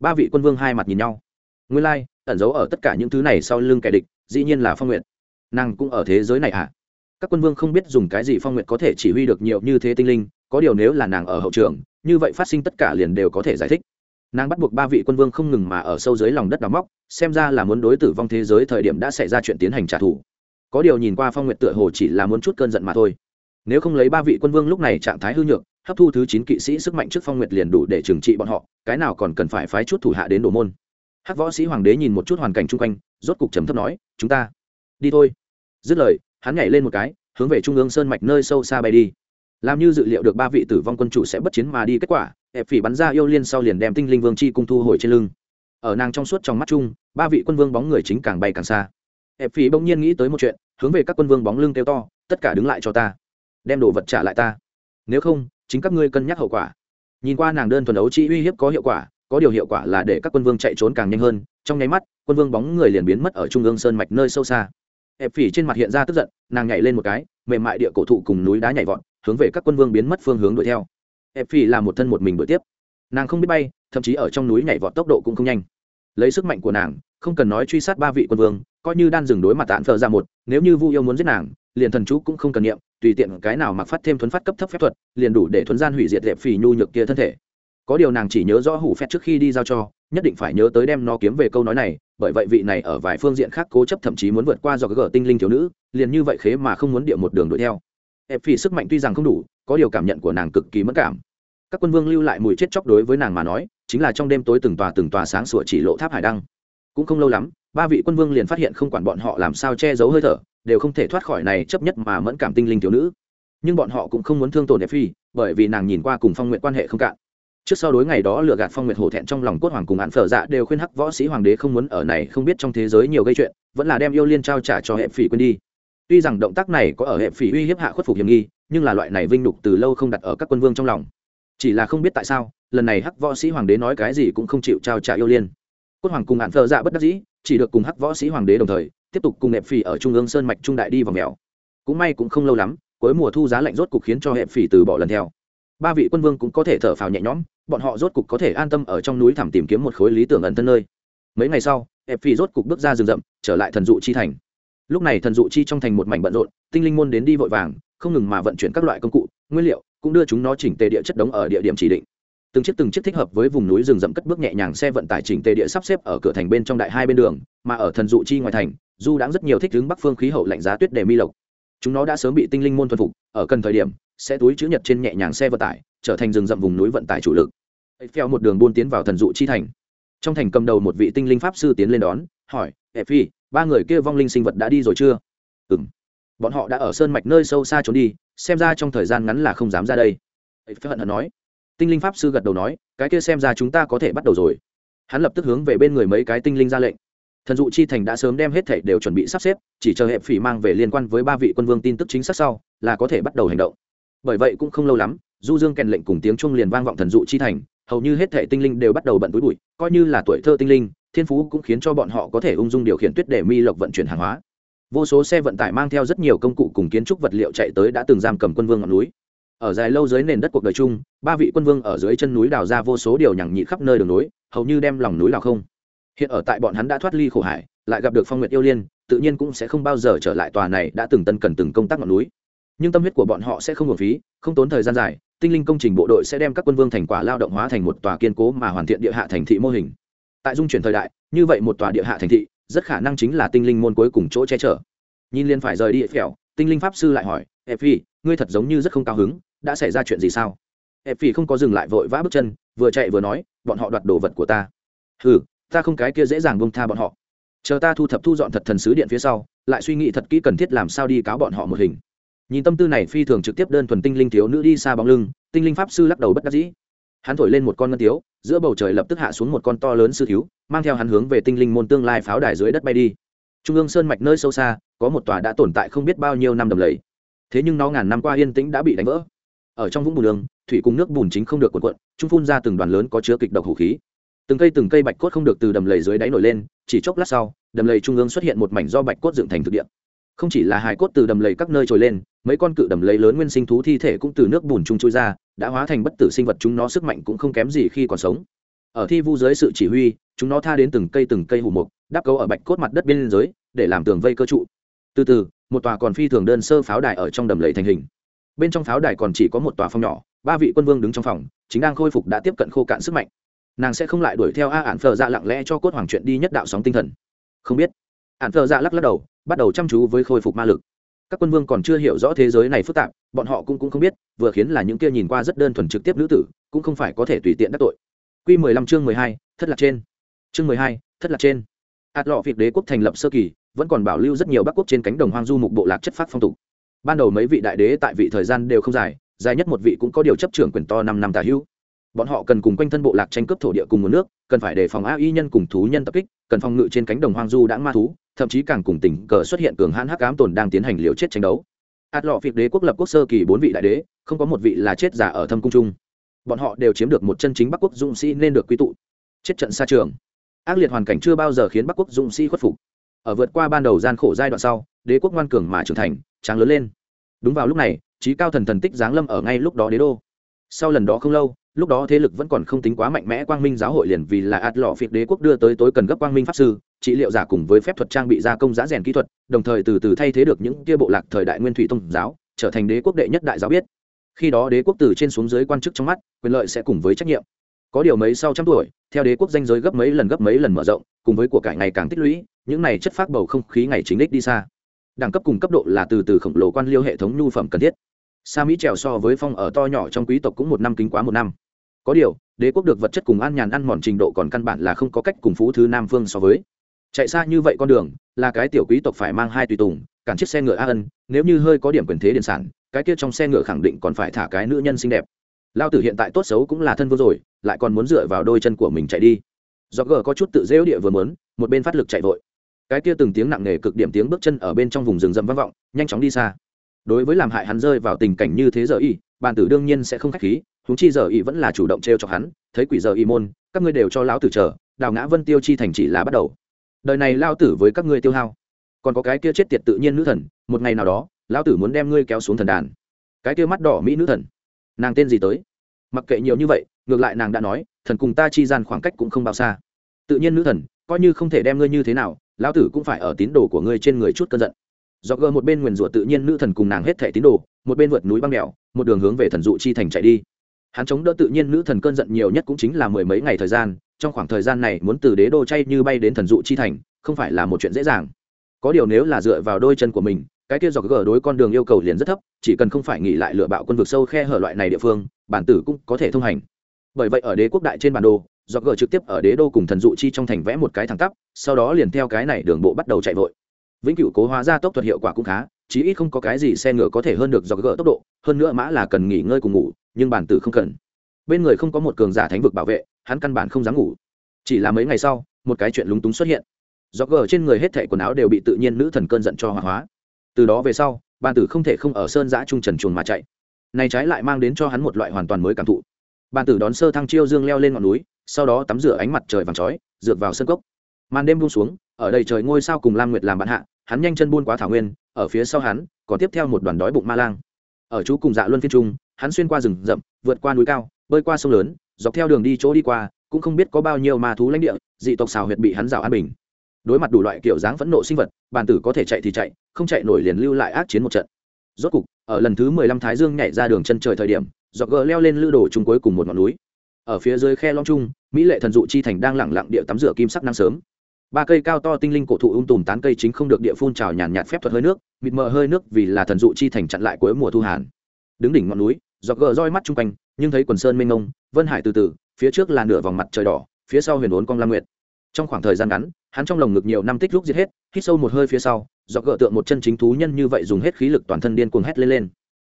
Ba vị quân vương hai mặt nhìn nhau. Nguyên lai、like, ẩn giấu ở tất cả những thứ này sau lưng kẻ địch dĩ nhiên là phong nguyện nàng cũng ở thế giới này ạ à? các quân vương không biết dùng cái gì phong nguyện có thể chỉ huy được nhiều như thế tinh linh có điều nếu là nàng ở hậu trường như vậy phát sinh tất cả liền đều có thể giải thích. Nàng bắt buộc ba vị quân vương không ngừng mà ở sâu dưới lòng đất đào móc xem ra là muốn đối tử vong thế giới thời điểm đã xảy ra chuyện tiến hành trả thù có điều nhìn qua phong nguyện tựa hồ chỉ là muốn chút cơn giận mà thôi. Nếu không lấy ba vị quân vương lúc này trạng thái hư nhược, hấp thu thứ chín kỵ sĩ sức mạnh trước phong nguyệt liền đủ để trừng trị bọn họ, cái nào còn cần phải phái chút thủ hạ đến đổ môn. Hắc võ sĩ hoàng đế nhìn một chút hoàn cảnh chung quanh, rốt cục trầm thấp nói, chúng ta, đi thôi. Dứt lời, hắn nhảy lên một cái, hướng về trung ương sơn mạch nơi sâu xa bay đi. Làm như dự liệu được ba vị tử vong quân chủ sẽ bất chiến mà đi, kết quả ép phỉ bắn ra yêu liên sau liền đem tinh linh vương chi cung thu hồi trên lưng. Ở nàng trong suốt trong mắt chung, ba vị quân vương bóng người chính càng bay càng xa ép phỉ bỗng nhiên nghĩ tới một chuyện, hướng về các quân vương bóng lưng kêu to, tất cả đứng lại cho ta, đem đồ vật trả lại ta. Nếu không, chính các ngươi cân nhắc hậu quả. Nhìn qua nàng đơn thuần đấu chi uy hiếp có hiệu quả, có điều hiệu quả là để các quân vương chạy trốn càng nhanh hơn. Trong nháy mắt, quân vương bóng người liền biến mất ở trung ương sơn mạch nơi sâu xa. Ép phỉ trên mặt hiện ra tức giận, nàng nhảy lên một cái, mềm mại địa cổ thụ cùng núi đá nhảy vọt, hướng về các quân vương biến mất phương hướng đuổi theo. Ép phỉ là một thân một mình đuổi tiếp. Nàng không biết bay, thậm chí ở trong núi nhảy vọt tốc độ cũng không nhanh. Lấy sức mạnh của nàng, không cần nói truy sát ba vị quân vương coi như đan dừng đối mặt tạn phờ ra một, nếu như vu yêu muốn giết nàng, liền thần chú cũng không cần niệm, tùy tiện cái nào mặc phát thêm thuấn phát cấp thấp phép thuật, liền đủ để thuấn gian hủy diệt đẹp phì nhu nhược kia thân thể. Có điều nàng chỉ nhớ rõ hủ phép trước khi đi giao cho, nhất định phải nhớ tới đem nó kiếm về câu nói này, bởi vậy vị này ở vài phương diện khác cố chấp thậm chí muốn vượt qua do gỡ tinh linh thiếu nữ, liền như vậy khế mà không muốn địa một đường đuổi theo. Ép phì sức mạnh tuy rằng không đủ, có điều cảm nhận của nàng cực kỳ mất cảm. Các quân vương lưu lại mùi chết chóc đối với nàng mà nói, chính là trong đêm tối từng tòa từng tòa sáng sủa chỉ lộ tháp hải đăng. Cũng không lâu lắm ba vị quân vương liền phát hiện không quản bọn họ làm sao che giấu hơi thở, đều không thể thoát khỏi này chấp nhất mà mẫn cảm tinh linh thiếu nữ. Nhưng bọn họ cũng không muốn thương tổn đẹp phi, bởi vì nàng nhìn qua cùng phong nguyện quan hệ không cạn. Trước sau đối ngày đó lừa gạt phong nguyệt hổ thẹn trong lòng cốt hoàng cùng hạn phở dạ đều khuyên hắc võ sĩ hoàng đế không muốn ở này không biết trong thế giới nhiều gây chuyện, vẫn là đem yêu liên trao trả cho hệ phỉ quên đi. Tuy rằng động tác này có ở hệ phỉ uy hiếp hạ khuất phục hiểm nghi, nhưng là loại này vinh đục từ lâu không đặt ở các quân vương trong lòng. Chỉ là không biết tại sao, lần này hắc võ sĩ hoàng đế nói cái gì cũng không chịu trao trả yêu liên. Cốt hoàng cùng hạn phở dạ bất đắc dĩ chỉ được cùng hắc võ sĩ hoàng đế đồng thời, tiếp tục cùng hẹp phỉ ở trung ương sơn mạch trung đại đi vào mèo. Cũng may cũng không lâu lắm, cuối mùa thu giá lạnh rốt cục khiến cho hẹp phỉ từ bỏ lần theo. Ba vị quân vương cũng có thể thở phào nhẹ nhõm, bọn họ rốt cục có thể an tâm ở trong núi thẳm tìm kiếm một khối lý tưởng ẩn thân nơi. Mấy ngày sau, hẹp phì rốt cục bước ra rừng rậm, trở lại thần dụ chi thành. Lúc này thần dụ chi trong thành một mảnh bận rộn, tinh linh môn đến đi vội vàng, không ngừng mà vận chuyển các loại công cụ, nguyên liệu, cũng đưa chúng nó chỉnh tề địa chất đống ở địa điểm chỉ định từng chiếc từng chiếc thích hợp với vùng núi rừng rậm cất bước nhẹ nhàng xe vận tải chỉnh tề địa sắp xếp ở cửa thành bên trong đại hai bên đường, mà ở thần dụ chi ngoài thành, du đã rất nhiều thích hướng bắc phương khí hậu lạnh giá tuyết để mi lộc. Chúng nó đã sớm bị tinh linh môn thuần phục, ở cần thời điểm, sẽ túi chữ nhật trên nhẹ nhàng xe vận tải, trở thành rừng rậm vùng núi vận tải chủ lực. Phèo một đường buôn tiến vào thần dụ chi thành. Trong thành cầm đầu một vị tinh linh pháp sư tiến lên đón, hỏi ẹ phi, ba người kia vong linh sinh vật đã đi rồi chưa? Ừ m bọn họ đã ở sơn mạch nơi sâu xa trốn đi, xem ra trong thời gian ngắn là không dám ra đây. Phèo hận hận nói tinh linh pháp sư gật đầu nói, cái kia xem ra chúng ta có thể bắt đầu rồi. Hắn lập tức hướng về bên người mấy cái tinh linh ra lệnh. Thần dụ chi thành đã sớm đem hết thảy đều chuẩn bị sắp xếp, chỉ chờ hệ phỉ mang về liên quan với ba vị quân vương tin tức chính xác sau, là có thể bắt đầu hành động. Bởi vậy cũng không lâu lắm, du dương kèn lệnh cùng tiếng trung liền vang vọng thần dụ chi thành, hầu như hết thảy tinh linh đều bắt đầu bận túi bụi, coi như là tuổi thơ tinh linh, thiên phú cũng khiến cho bọn họ có thể ung dung điều khiển tuyết để mi lộc vận chuyển hàng hóa. Vô số xe vận tải mang theo rất nhiều công cụ cùng kiến trúc vật liệu chạy tới đã từng giam cầm quân vương ngọn núi ở dài lâu dưới nền đất cuộc đời chung, ba vị quân vương ở dưới chân núi đào ra vô số điều nhằng nhị khắp nơi đường núi hầu như đem lòng núi là không. Hiện ở tại bọn hắn đã thoát ly khổ hải, lại gặp được phong nguyệt yêu liên, tự nhiên cũng sẽ không bao giờ trở lại tòa này đã từng tân cần từng công tác ngọn núi. Nhưng tâm huyết của bọn họ sẽ không hưởng phí, không tốn thời gian dài, tinh linh công trình bộ đội sẽ đem các quân vương thành quả lao động hóa thành một tòa kiên cố mà hoàn thiện địa hạ thành thị mô hình. Tại dung chuyển thời đại, như vậy một tòa địa hạ thành thị, rất khả năng chính là tinh linh môn cuối cùng chỗ che chở. Nhìn liên phải rời đi phèo tinh linh pháp sư lại hỏi e phi ngươi thật giống như rất không cao hứng đã xảy ra chuyện gì sao? Ép phi không có dừng lại vội vã bước chân, vừa chạy vừa nói, bọn họ đoạt đồ vật của ta. Ừ ta không cái kia dễ dàng bông tha bọn họ. Chờ ta thu thập thu dọn thật thần sứ điện phía sau, lại suy nghĩ thật kỹ cần thiết làm sao đi cáo bọn họ một hình. Nhìn tâm tư này, phi thường trực tiếp đơn thuần tinh linh thiếu nữ đi xa bóng lưng, tinh linh pháp sư lắc đầu bất đắc dĩ. Hắn thổi lên một con ngân tiếu, giữa bầu trời lập tức hạ xuống một con to lớn sư thiếu, mang theo hắn hướng về tinh linh môn tương lai pháo đài dưới đất bay đi. Trung ương sơn mạch nơi sâu xa, có một tòa đã tồn tại không biết bao nhiêu năm đầm lầy. Thế nhưng nó ngàn năm qua yên tĩnh đã bị đánh vỡ ở trong vũng bùn đường thủy cùng nước bùn chính không được cuộn cuộn, trung phun ra từng đoàn lớn có chứa kịch độc hủ khí. Từng cây từng cây bạch cốt không được từ đầm lầy dưới đáy nổi lên, chỉ chốc lát sau, đầm lầy trung ương xuất hiện một mảnh do bạch cốt dựng thành thực địa. Không chỉ là hài cốt từ đầm lầy các nơi trồi lên, mấy con cự đầm lầy lớn nguyên sinh thú thi thể cũng từ nước bùn trung trôi ra, đã hóa thành bất tử sinh vật chúng nó sức mạnh cũng không kém gì khi còn sống. Ở thi vu dưới sự chỉ huy, chúng nó tha đến từng cây từng cây hủ mục, đắp cấu ở bạch cốt mặt đất bên dưới, để làm tường vây cơ trụ. Từ từ, một tòa còn phi thường đơn sơ pháo đài ở trong đầm lầy thành hình bên trong pháo đài còn chỉ có một tòa phòng nhỏ ba vị quân vương đứng trong phòng chính đang khôi phục đã tiếp cận khô cạn sức mạnh. Nàng sẽ không lại đuổi theo a ạn phờ dạ lặng lẽ cho cốt hoàng chuyện đi nhất đạo sóng tinh thần. Không biết. Ạn phờ dạ lắc lắc đầu bắt đầu chăm chú với khôi phục ma lực. Các quân vương còn chưa hiểu rõ thế giới này phức tạp bọn họ cũng, cũng không biết vừa khiến là những kia nhìn qua rất đơn thuần trực tiếp nữ tử cũng không phải có thể tùy tiện đắc tội. Q mười lăm chương mười hai thất lạc trên. Chương mười hai thất lạc trên. Ạt lọ việc đế quốc thành lập sơ kỳ vẫn còn bảo lưu rất nhiều bắc quốc trên cánh đồng hoang du mục bộ lạc chất phát phong tục ban đầu mấy vị đại đế tại vị thời gian đều không dài dài nhất một vị cũng có điều chấp trưởng quyền to năm năm tà hữu. Bọn họ cần cùng quanh thân bộ lạc tranh cướp thổ địa cùng nguồn nước, cần phải đề phòng a y nhân cùng thú nhân tập kích, cần phòng ngự trên cánh đồng hoang du đã ma thú, thậm chí càng cùng tình cờ xuất hiện cường hãn hắc ám tồn đang tiến hành liều chết tranh đấu. Ạt lọ việc đế quốc lập quốc sơ kỳ bốn vị đại đế, không có một vị là chết giả ở thâm cung trung. Bọn họ đều chiếm được một chân chính bắc quốc dũng sĩ nên được quy tụ. Chết trận xa trường. Ác liệt hoàn cảnh chưa bao giờ khiến bắc quốc dũng sĩ khuất phục. Ở vượt qua ban đầu gian khổ giai đoạn sau, đế quốc ngoan cường mà trưởng thành, tráng lớn lên đúng vào lúc này, trí cao thần thần tích giáng lâm ở ngay lúc đó đế đô. Sau lần đó không lâu, lúc đó thế lực vẫn còn không tính quá mạnh mẽ quang minh giáo hội liền vì là ạt lọ phiệt đế quốc đưa tới tối cần gấp quang minh pháp sư, trị liệu giả cùng với phép thuật trang bị gia công giá rèn kỹ thuật, đồng thời từ từ thay thế được những kia bộ lạc thời đại nguyên thủy tôn giáo, trở thành đế quốc đệ nhất đại giáo biết. Khi đó đế quốc từ trên xuống dưới quan chức trong mắt, quyền lợi sẽ cùng với trách nhiệm. Có điều mấy sau trăm tuổi, theo đế quốc danh giới gấp mấy lần gấp mấy lần mở rộng, cùng với của cải ngày càng tích lũy, những này chất phát bầu không khí ngày chính đích đi xa đẳng cấp cùng cấp độ là từ từ khổng lồ quan liêu hệ thống nhu phẩm cần thiết. Sa mỹ trèo so với phong ở to nhỏ trong quý tộc cũng một năm kính quá một năm. Có điều, đế quốc được vật chất cùng an nhàn ăn mòn trình độ còn căn bản là không có cách cùng phú thứ nam phương so với. Chạy xa như vậy con đường, là cái tiểu quý tộc phải mang hai tùy tùng, cản chiếc xe ngựa a ân, nếu như hơi có điểm quyền thế điện sản, cái kia trong xe ngựa khẳng định còn phải thả cái nữ nhân xinh đẹp. Lao tử hiện tại tốt xấu cũng là thân vô rồi, lại còn muốn dựa vào đôi chân của mình chạy đi. Do gờ có chút tự rêu địa vừa mớn một bên phát lực chạy vội cái kia từng tiếng nặng nề cực điểm tiếng bước chân ở bên trong vùng rừng rậm vang vọng, nhanh chóng đi xa. Đối với làm hại hắn rơi vào tình cảnh như thế giờ y bàn tử đương nhiên sẽ không khách khí húng chi giờ y vẫn là chủ động t r e o cho hắn, thấy quỷ giờ y môn, các ngươi đều cho lão tử chờ, đào ngã vân tiêu chi thành chỉ là bắt đầu. Đời này lao tử với các ngươi tiêu hao. Còn có cái kia chết tiệt tự nhiên nữ thần, một ngày nào đó, lão tử muốn đem ngươi kéo xuống thần đàn. Cái kia mắt đỏ mỹ nữ thần. Nàng tên gì tới? Mặc kệ nhiều như vậy, ngược lại nàng đã nói, thần cùng ta chi gian khoảng cách cũng không bao xa. Tự nhiên nữ thần, coi như không thể đem ngươi như thế nào lão tử cũng phải ở tín đồ của ngươi trên người chút cơn giận. Do gờ một bên nguyền rủa tự nhiên nữ thần cùng nàng hết thẻ tín đồ, một bên vượt núi băng đèo một đường hướng về thần dụ chi thành chạy đi. Hắn chống đỡ tự nhiên nữ thần cơn giận nhiều nhất cũng chính là mười mấy ngày thời gian, trong khoảng thời gian này muốn từ đế đô chay như bay đến thần dụ chi thành, không phải là một chuyện dễ dàng. Có điều nếu là dựa vào đôi chân của mình, cái kia do gờ đối con đường yêu cầu liền rất thấp, chỉ cần không phải nghỉ lại lựa bạo quân vực sâu khe hở loại này địa phương, bản tử cũng có thể thông hành. Bởi vậy ở đế quốc đại trên bản đồ do gờ trực tiếp ở đế đô cùng thần dụ chi trong thành vẽ một cái thẳng tắp, sau đó liền theo cái này đường bộ bắt đầu chạy vội. Vĩnh cửu cố hóa ra tốc thuật hiệu quả cũng khá, chí ít không có cái gì xe ngựa có thể hơn được do gờ tốc độ, hơn nữa mã là cần nghỉ ngơi cùng ngủ, nhưng bản tử không cần. Bên người không có một cường giả thánh vực bảo vệ, hắn căn bản không dám ngủ. Chỉ là mấy ngày sau, một cái chuyện lúng túng xuất hiện. Do gờ trên người hết thẻ quần áo đều bị tự nhiên nữ thần cơn giận cho hoạt hóa. Từ đó về sau, bản tử không thể không ở sơn giã trung trần chuồn mà chạy. Này trái lại mang đến cho hắn một loại hoàn toàn mới cảm thụ. Bản tử đón sơ thăng chiêu dương leo lên ngọn núi sau đó tắm rửa ánh mặt trời vàng chói dược vào sân cốc. Màn đêm buông xuống, ở đây trời ngôi sao cùng lam nguyệt làm bạn hạ, hắn nhanh chân buôn quá thảo nguyên, ở phía sau hắn, còn tiếp theo một đoàn đói bụng ma lang. Ở chú cùng dạ luân phiên trung, hắn xuyên qua rừng rậm, vượt qua núi cao, bơi qua sông lớn, dọc theo đường đi chỗ đi qua, cũng không biết có bao nhiêu ma thú lãnh địa, dị tộc xào huyệt bị hắn rào an bình. Đối mặt đủ loại kiểu dáng phẫn nộ sinh vật, bàn tử có thể chạy thì chạy, không chạy nổi liền lưu lại ác chiến một trận. Rốt cục, ở lần thứ mười lăm thái dương nhảy ra đường chân trời thời điểm, dọc gờ leo lên lư đồ chung cuối cùng một ngọn núi ở phía dưới khe long trung mỹ lệ thần dụ chi thành đang lẳng lặng địa tắm rửa kim sắc năng sớm. Ba cây cao to tinh linh cổ thụ ung tùm tán cây chính không được địa phun trào nhàn nhạt phép thuật hơi nước, mịt mờ hơi nước vì là thần dụ chi thành chặn lại cuối mùa thu hàn. Đứng đỉnh ngọn núi giọt gờ roi mắt chung quanh, nhưng thấy quần sơn mênh mông, vân hải từ từ, phía trước là nửa vòng mặt trời đỏ, phía sau huyền ốn cong lam nguyệt. Trong khoảng thời gian ngắn, hắn trong lồng ngực nhiều năm tích lúc giết hết, hít sâu một hơi phía sau giọt gờ tượng một chân chính thú nhân như vậy dùng hết khí lực toàn thân điên cuồng hét lên lên.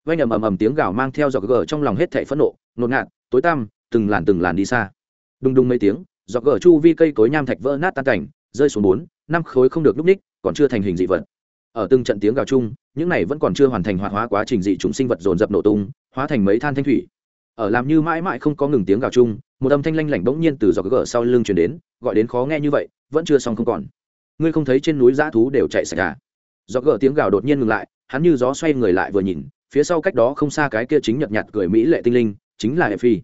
Vang ầm ầm ầm tiếng gào mang theo giọt gờ trong lòng hết thảy phẫn nộ nột ngạt, tối tăm từng làn từng làn đi xa. Đùng đùng mấy tiếng dọc gở chu vi cây cối nham thạch vỡ nát tan cảnh, rơi xuống bốn, năm khối không được núp ních, còn chưa thành hình dị vật. Ở từng trận tiếng gào chung, những này vẫn còn chưa hoàn thành hoạt hóa quá trình dị chúng sinh vật dồn dập nổ tung, hóa thành mấy than thanh thủy. Ở làm như mãi mãi không có ngừng tiếng gào chung, một âm thanh lanh lảnh bỗng nhiên từ giọt gở sau lưng truyền đến, gọi đến khó nghe như vậy, vẫn chưa xong không còn. Ngươi không thấy trên núi dã thú đều chạy sạch à? Giọt gở tiếng gào đột nhiên ngừng lại, hắn như gió xoay người lại vừa nhìn, phía sau cách đó không xa cái kia chính nhợt nhạt cười mỹ lệ tinh linh, chính là phi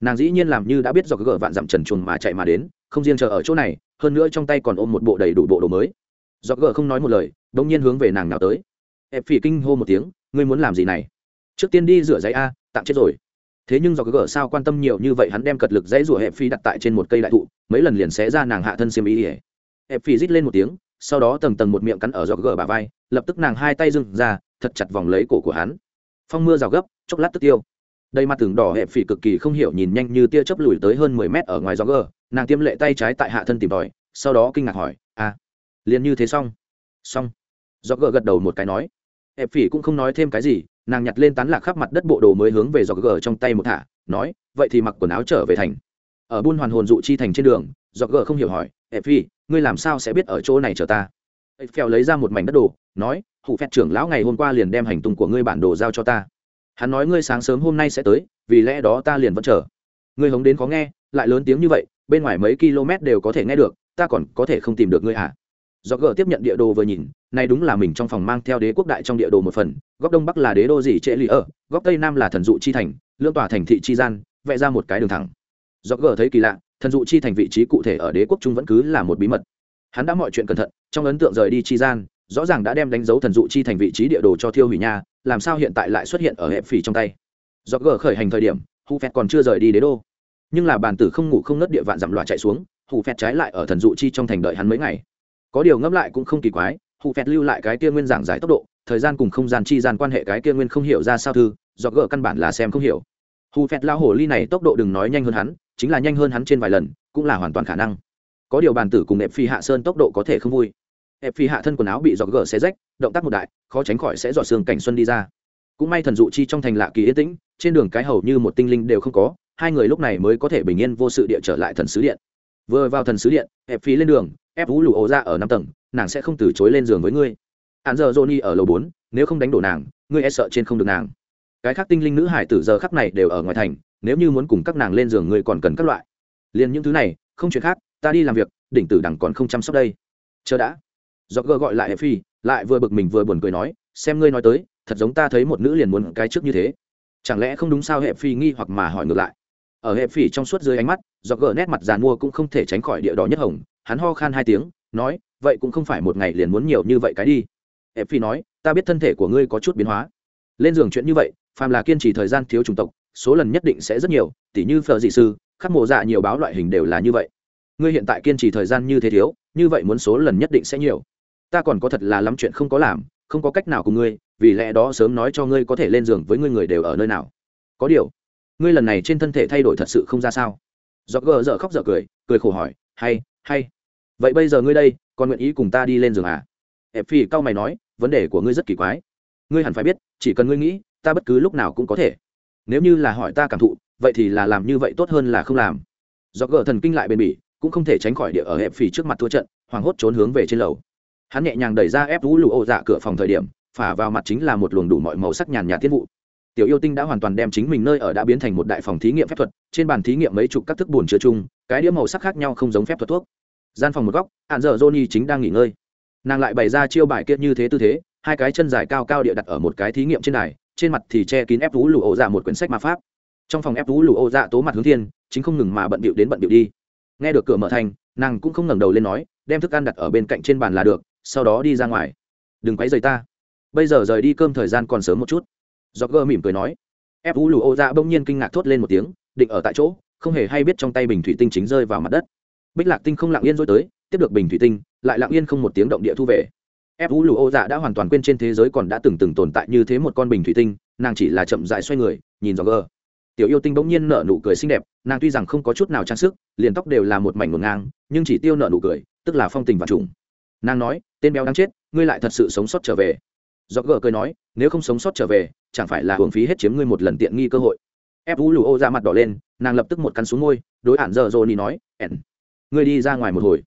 nàng dĩ nhiên làm như đã biết do gờ vạn dặm trần chuồng mà chạy mà đến, không riêng chờ ở chỗ này, hơn nữa trong tay còn ôm một bộ đầy đủ bộ đồ mới. Do gờ không nói một lời đông nhiên hướng về nàng nào tới. Ép phỉ kinh hô một tiếng, ngươi muốn làm gì này? Trước tiên đi rửa giấy a, tạm chết rồi. Thế nhưng do gờ sao quan tâm nhiều như vậy hắn đem cật lực dãy rủa ép phi đặt tại trên một cây đại thụ, mấy lần liền xé ra nàng hạ thân xiêm ý ỉa ép phi rít lên một tiếng, sau đó tầng tầng một miệng cắn ở do gờ bà vai, lập tức nàng hai tay dưng ra, thật chặt vòng lấy cổ của hắn. Phong mưa rào gấp, chốc lát tức tiêu đây mặt tường đỏ hẹp phỉ cực kỳ không hiểu nhìn nhanh như tia chớp lùi tới hơn mười mét ở ngoài gió gờ. Nàng tiêm lệ tay trái tại hạ thân tìm tòi, sau đó kinh ngạc hỏi à liền như thế xong? Xong. Gió gờ gật đầu một cái nói. Hẹp phỉ cũng không nói thêm cái gì, nàng nhặt lên tán lạc khắp mặt đất bộ đồ mới hướng về gió gờ trong tay một thả, nói, vậy thì mặc quần áo trở về thành. Ở buôn hoàn hồn dụ chi thành trên đường, gió gờ không hiểu hỏi, hẹp phỉ, ngươi làm sao sẽ biết ở chỗ này chờ ta? Phèo lấy ra một mảnh đất đồ, nói hụ phép trưởng lão ngày hôm qua liền đem hành tung của ngươi bản đồ giao cho ta hắn nói ngươi sáng sớm hôm nay sẽ tới, vì lẽ đó ta liền vẫn chờ. Ngươi hống đến có nghe, lại lớn tiếng như vậy, bên ngoài mấy km đều có thể nghe được, ta còn có thể không tìm được ngươi à? Do gỡ tiếp nhận địa đồ vừa nhìn, này đúng là mình trong phòng mang theo đế quốc đại trong địa đồ một phần, góc đông bắc là đế đô gì trễ lì ở, góc tây nam là thần dụ chi thành lương tòa thành thị chi gian, vẽ ra một cái đường thẳng. Do gỡ thấy kỳ lạ, thần dụ chi thành vị trí cụ thể ở đế quốc trung vẫn cứ là một bí mật. Hắn đã mọi chuyện cẩn thận, trong ấn tượng rời đi chi gian rõ ràng đã đem đánh dấu thần dụ chi thành vị trí địa đồ cho thiêu hủy nha, làm sao hiện tại lại xuất hiện ở hẹp phì trong tay? Do gờ khởi hành thời điểm hù phẹt còn chưa rời đi đế đô. Nhưng là bàn tử không ngủ không nớt địa vạn giảm loạt chạy xuống hù phẹt trái lại ở thần dụ chi trong thành đợi hắn mấy ngày. Có điều ngẫm lại cũng không kỳ quái hù phẹt lưu lại cái kia nguyên giảng giải tốc độ, thời gian cùng không gian chi gian quan hệ cái kia nguyên không hiểu ra sao thư, do gờ căn bản là xem không hiểu. Hù phẹt lao hồ ly này tốc độ đừng nói nhanh hơn hắn, chính là nhanh hơn hắn trên vài lần, cũng là hoàn toàn khả năng. Có điều bàn tử cùng ép phi hạ sơn tốc độ có thể không vui ép phi hạ thân quần áo bị giọt gở xé rách, động tác một đại, khó tránh khỏi sẽ dọa xương cảnh xuân đi ra. Cũng may thần dụ chi trong thành lạ kỳ yên tĩnh, trên đường cái hầu như một tinh linh đều không có, hai người lúc này mới có thể bình yên vô sự địa trở lại thần sứ điện. Vừa vào thần sứ điện, ép phí lên đường, ép vũ lụ ổ ra ở năm tầng, nàng sẽ không từ chối lên giường với ngươi. Hạn giờ johnny ở lầu bốn, nếu không đánh đổ nàng, ngươi e sợ trên không được nàng. Cái khác tinh linh nữ hải tử giờ khắc này đều ở ngoài thành, nếu như muốn cùng các nàng lên giường ngươi còn cần các loại. Liền những thứ này, không chuyện khác, ta đi làm việc, đỉnh tử đẳng còn không chăm sóc đây. Chờ đã do gơ gọi lại hệ phi, lại vừa bực mình vừa buồn cười nói, xem ngươi nói tới, thật giống ta thấy một nữ liền muốn cái trước như thế. Chẳng lẽ không đúng sao hệ phi nghi hoặc mà hỏi ngược lại. Ở hệ phi trong suốt dưới ánh mắt do gờ nét mặt giàn mua cũng không thể tránh khỏi địa đỏ nhất hồng, hắn ho khan hai tiếng, nói, vậy cũng không phải một ngày liền muốn nhiều như vậy cái đi. Hệ phi nói, ta biết thân thể của ngươi có chút biến hóa. Lên giường chuyện như vậy, phàm là kiên trì thời gian thiếu chủng tộc, số lần nhất định sẽ rất nhiều, tỉ như phờ dị sư, khắc mộ dạ nhiều báo loại hình đều là như vậy. Ngươi hiện tại kiên trì thời gian như thế thiếu, như vậy muốn số lần nhất định sẽ nhiều ta còn có thật là lắm chuyện không có làm, không có cách nào cùng ngươi, vì lẽ đó sớm nói cho ngươi có thể lên giường với ngươi người đều ở nơi nào. Có điều, ngươi lần này trên thân thể thay đổi thật sự không ra sao? Do gờ dở khóc dở cười cười khổ hỏi, hay hay. Vậy bây giờ ngươi đây, còn nguyện ý cùng ta đi lên giường à? Ép phi cao mày nói, vấn đề của ngươi rất kỳ quái. Ngươi hẳn phải biết, chỉ cần ngươi nghĩ, ta bất cứ lúc nào cũng có thể. Nếu như là hỏi ta cảm thụ, vậy thì là làm như vậy tốt hơn là không làm. Do gờ thần kinh lại bền bỉ, cũng không thể tránh khỏi địa ở hẹp phì trước mặt thua trận, hoảng hốt trốn hướng về trên lầu hắn nhẹ nhàng đẩy ra ép vũ lụ ô dạ cửa phòng thời điểm, phả vào mặt chính là một luồng đủ mọi màu sắc nhàn nhạt tiết vụ. Tiểu yêu tinh đã hoàn toàn đem chính mình nơi ở đã biến thành một đại phòng thí nghiệm phép thuật, trên bàn thí nghiệm mấy chục các thức buồn chứa chung, cái đĩa màu sắc khác nhau không giống phép thuật thuốc. Gian phòng một góc, hạn dở johnny chính đang nghỉ ngơi. Nàng lại bày ra chiêu bài kiệt như thế tư thế, hai cái chân dài cao cao địa đặt ở một cái thí nghiệm trên đài, trên mặt thì che kín ép vũ lụ ô dạ một quyển sách ma pháp. Trong phòng ép vũ lụ ô dạ tố mặt hướng thiên, chính không ngừng mà bận bịu đến bận bịu đi. Nghe được cửa mở thành, nàng cũng không ngẩng đầu lên nói, đem thức ăn đặt ở bên cạnh trên bàn là được sau đó đi ra ngoài. Đừng quấy rầy ta. Bây giờ rời đi cơm thời gian còn sớm một chút. Do gơ mỉm cười nói. Ép vũ lù ô ra bỗng nhiên kinh ngạc thốt lên một tiếng, định ở tại chỗ, không hề hay biết trong tay bình thủy tinh chính rơi vào mặt đất. Bích lạc tinh không lặng yên dối tới, tiếp được bình thủy tinh, lại lặng yên không một tiếng động địa thu về. Ép vũ lù ô dạ đã hoàn toàn quên trên thế giới còn đã từng từng tồn tại như thế một con bình thủy tinh, nàng chỉ là chậm dại xoay người, nhìn do gơ. Tiểu yêu tinh bỗng nhiên nở nụ cười xinh đẹp, nàng tuy rằng không có chút nào trang sức, liền tóc đều là một mảnh ngột ngang, nhưng chỉ tiêu nở nụ cười, tức là phong tình và trùng nàng nói, tên béo đang chết, ngươi lại thật sự sống sót trở về. Do gờ cười nói, nếu không sống sót trở về, chẳng phải là hưởng phí hết chiếm ngươi một lần tiện nghi cơ hội. Ép vũ lù ô ra mặt đỏ lên, nàng lập tức một cắn xuống môi, đối ản giờ rồi nói, ẻn, ngươi đi ra ngoài một hồi.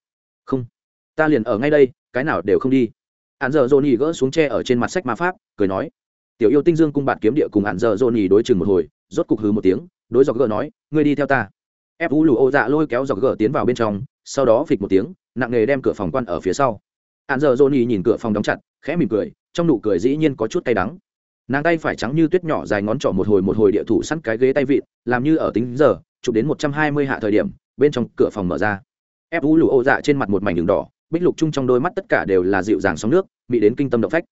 Không, ta liền ở ngay đây, cái nào đều không đi. Ản giờ rồi gỡ xuống tre ở trên mặt sách ma pháp, cười nói, tiểu yêu tinh dương cung bạt kiếm địa cùng ản giờ rồi đối chừng một hồi, rốt cục hứ một tiếng, đối dọc Gờ nói, ngươi đi theo ta. Ép vũ lù ô dạ lôi kéo dọc Gờ tiến vào bên trong sau đó phịch một tiếng, nặng nghề đem cửa phòng quan ở phía sau. Hạn giờ johnny nhìn cửa phòng đóng chặt, khẽ mỉm cười, trong nụ cười dĩ nhiên có chút tay đắng. Nàng tay phải trắng như tuyết nhỏ dài ngón trỏ một hồi một hồi địa thủ sẵn cái ghế tay vịn, làm như ở tính giờ, chụp đến một trăm hai mươi hạ thời điểm, bên trong cửa phòng mở ra. Ép vũ lù ô dạ trên mặt một mảnh đường đỏ, bích lục chung trong đôi mắt tất cả đều là dịu dàng sóng nước bị đến kinh tâm động phách.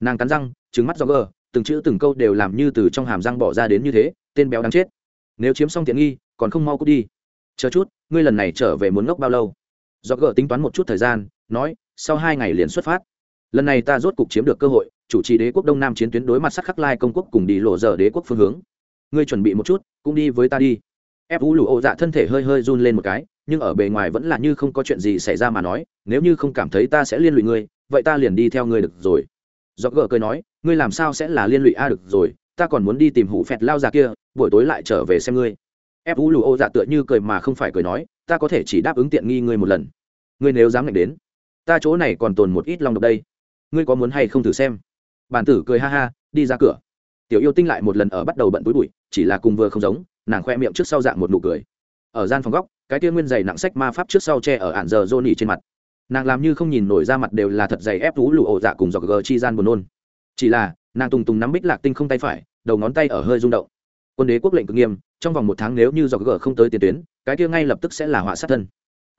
Nàng cắn răng trứng mắt do gờ, từng chữ từng câu đều làm như từ trong hàm răng bỏ ra đến như thế, tên béo đáng chết. Nếu chiếm xong tiện nghi, còn không mau cút đi. Chờ chút ngươi lần này trở về muốn ngốc bao lâu? Do gờ tính toán một chút thời gian, nói, sau hai ngày liền xuất phát. Lần này ta rốt cục chiếm được cơ hội, chủ trì đế quốc đông nam chiến tuyến đối mặt sắc khắc lai công quốc cùng đi lộ dở đế quốc phương hướng. Ngươi chuẩn bị một chút, cũng đi với ta đi. Ép vũ lụ ô dạ thân thể hơi hơi run lên một cái, nhưng ở bề ngoài vẫn là như không có chuyện gì xảy ra mà nói, nếu như không cảm thấy ta sẽ liên lụy ngươi, vậy ta liền đi theo ngươi được rồi. Do gờ cười nói, ngươi làm sao sẽ là liên lụy a được rồi, ta còn muốn đi tìm hủ phẹt lao già kia, buổi tối lại trở về xem ngươi ép vũ lù ô dạ tựa như cười mà không phải cười nói, ta có thể chỉ đáp ứng tiện nghi ngươi một lần. Ngươi nếu dám ngạch đến, ta chỗ này còn tồn một ít lòng độc đây. Ngươi có muốn hay không thử xem? Bản tử cười ha ha, đi ra cửa. Tiểu yêu tinh lại một lần ở bắt đầu bận túi bụi, chỉ là cùng vừa không giống, nàng khoe miệng trước sau dạng một nụ cười. Ở gian phòng góc, cái tiên nguyên dày nặng sách ma pháp trước sau che ở ạn giờ rô nỉ trên mặt. Nàng làm như không nhìn nổi ra mặt đều là thật dày ép thú lụ ổ dạ cùng dọc gờ chi gian buồn nôn. Chỉ là, nàng tùng tùng nắm bích lạc tinh không tay phải, đầu ngón tay ở hơi rung động quân đế quốc lệnh cực nghiêm, trong vòng một tháng nếu như dọc gờ không tới tiền tuyến, cái kia ngay lập tức sẽ là họa sát thân.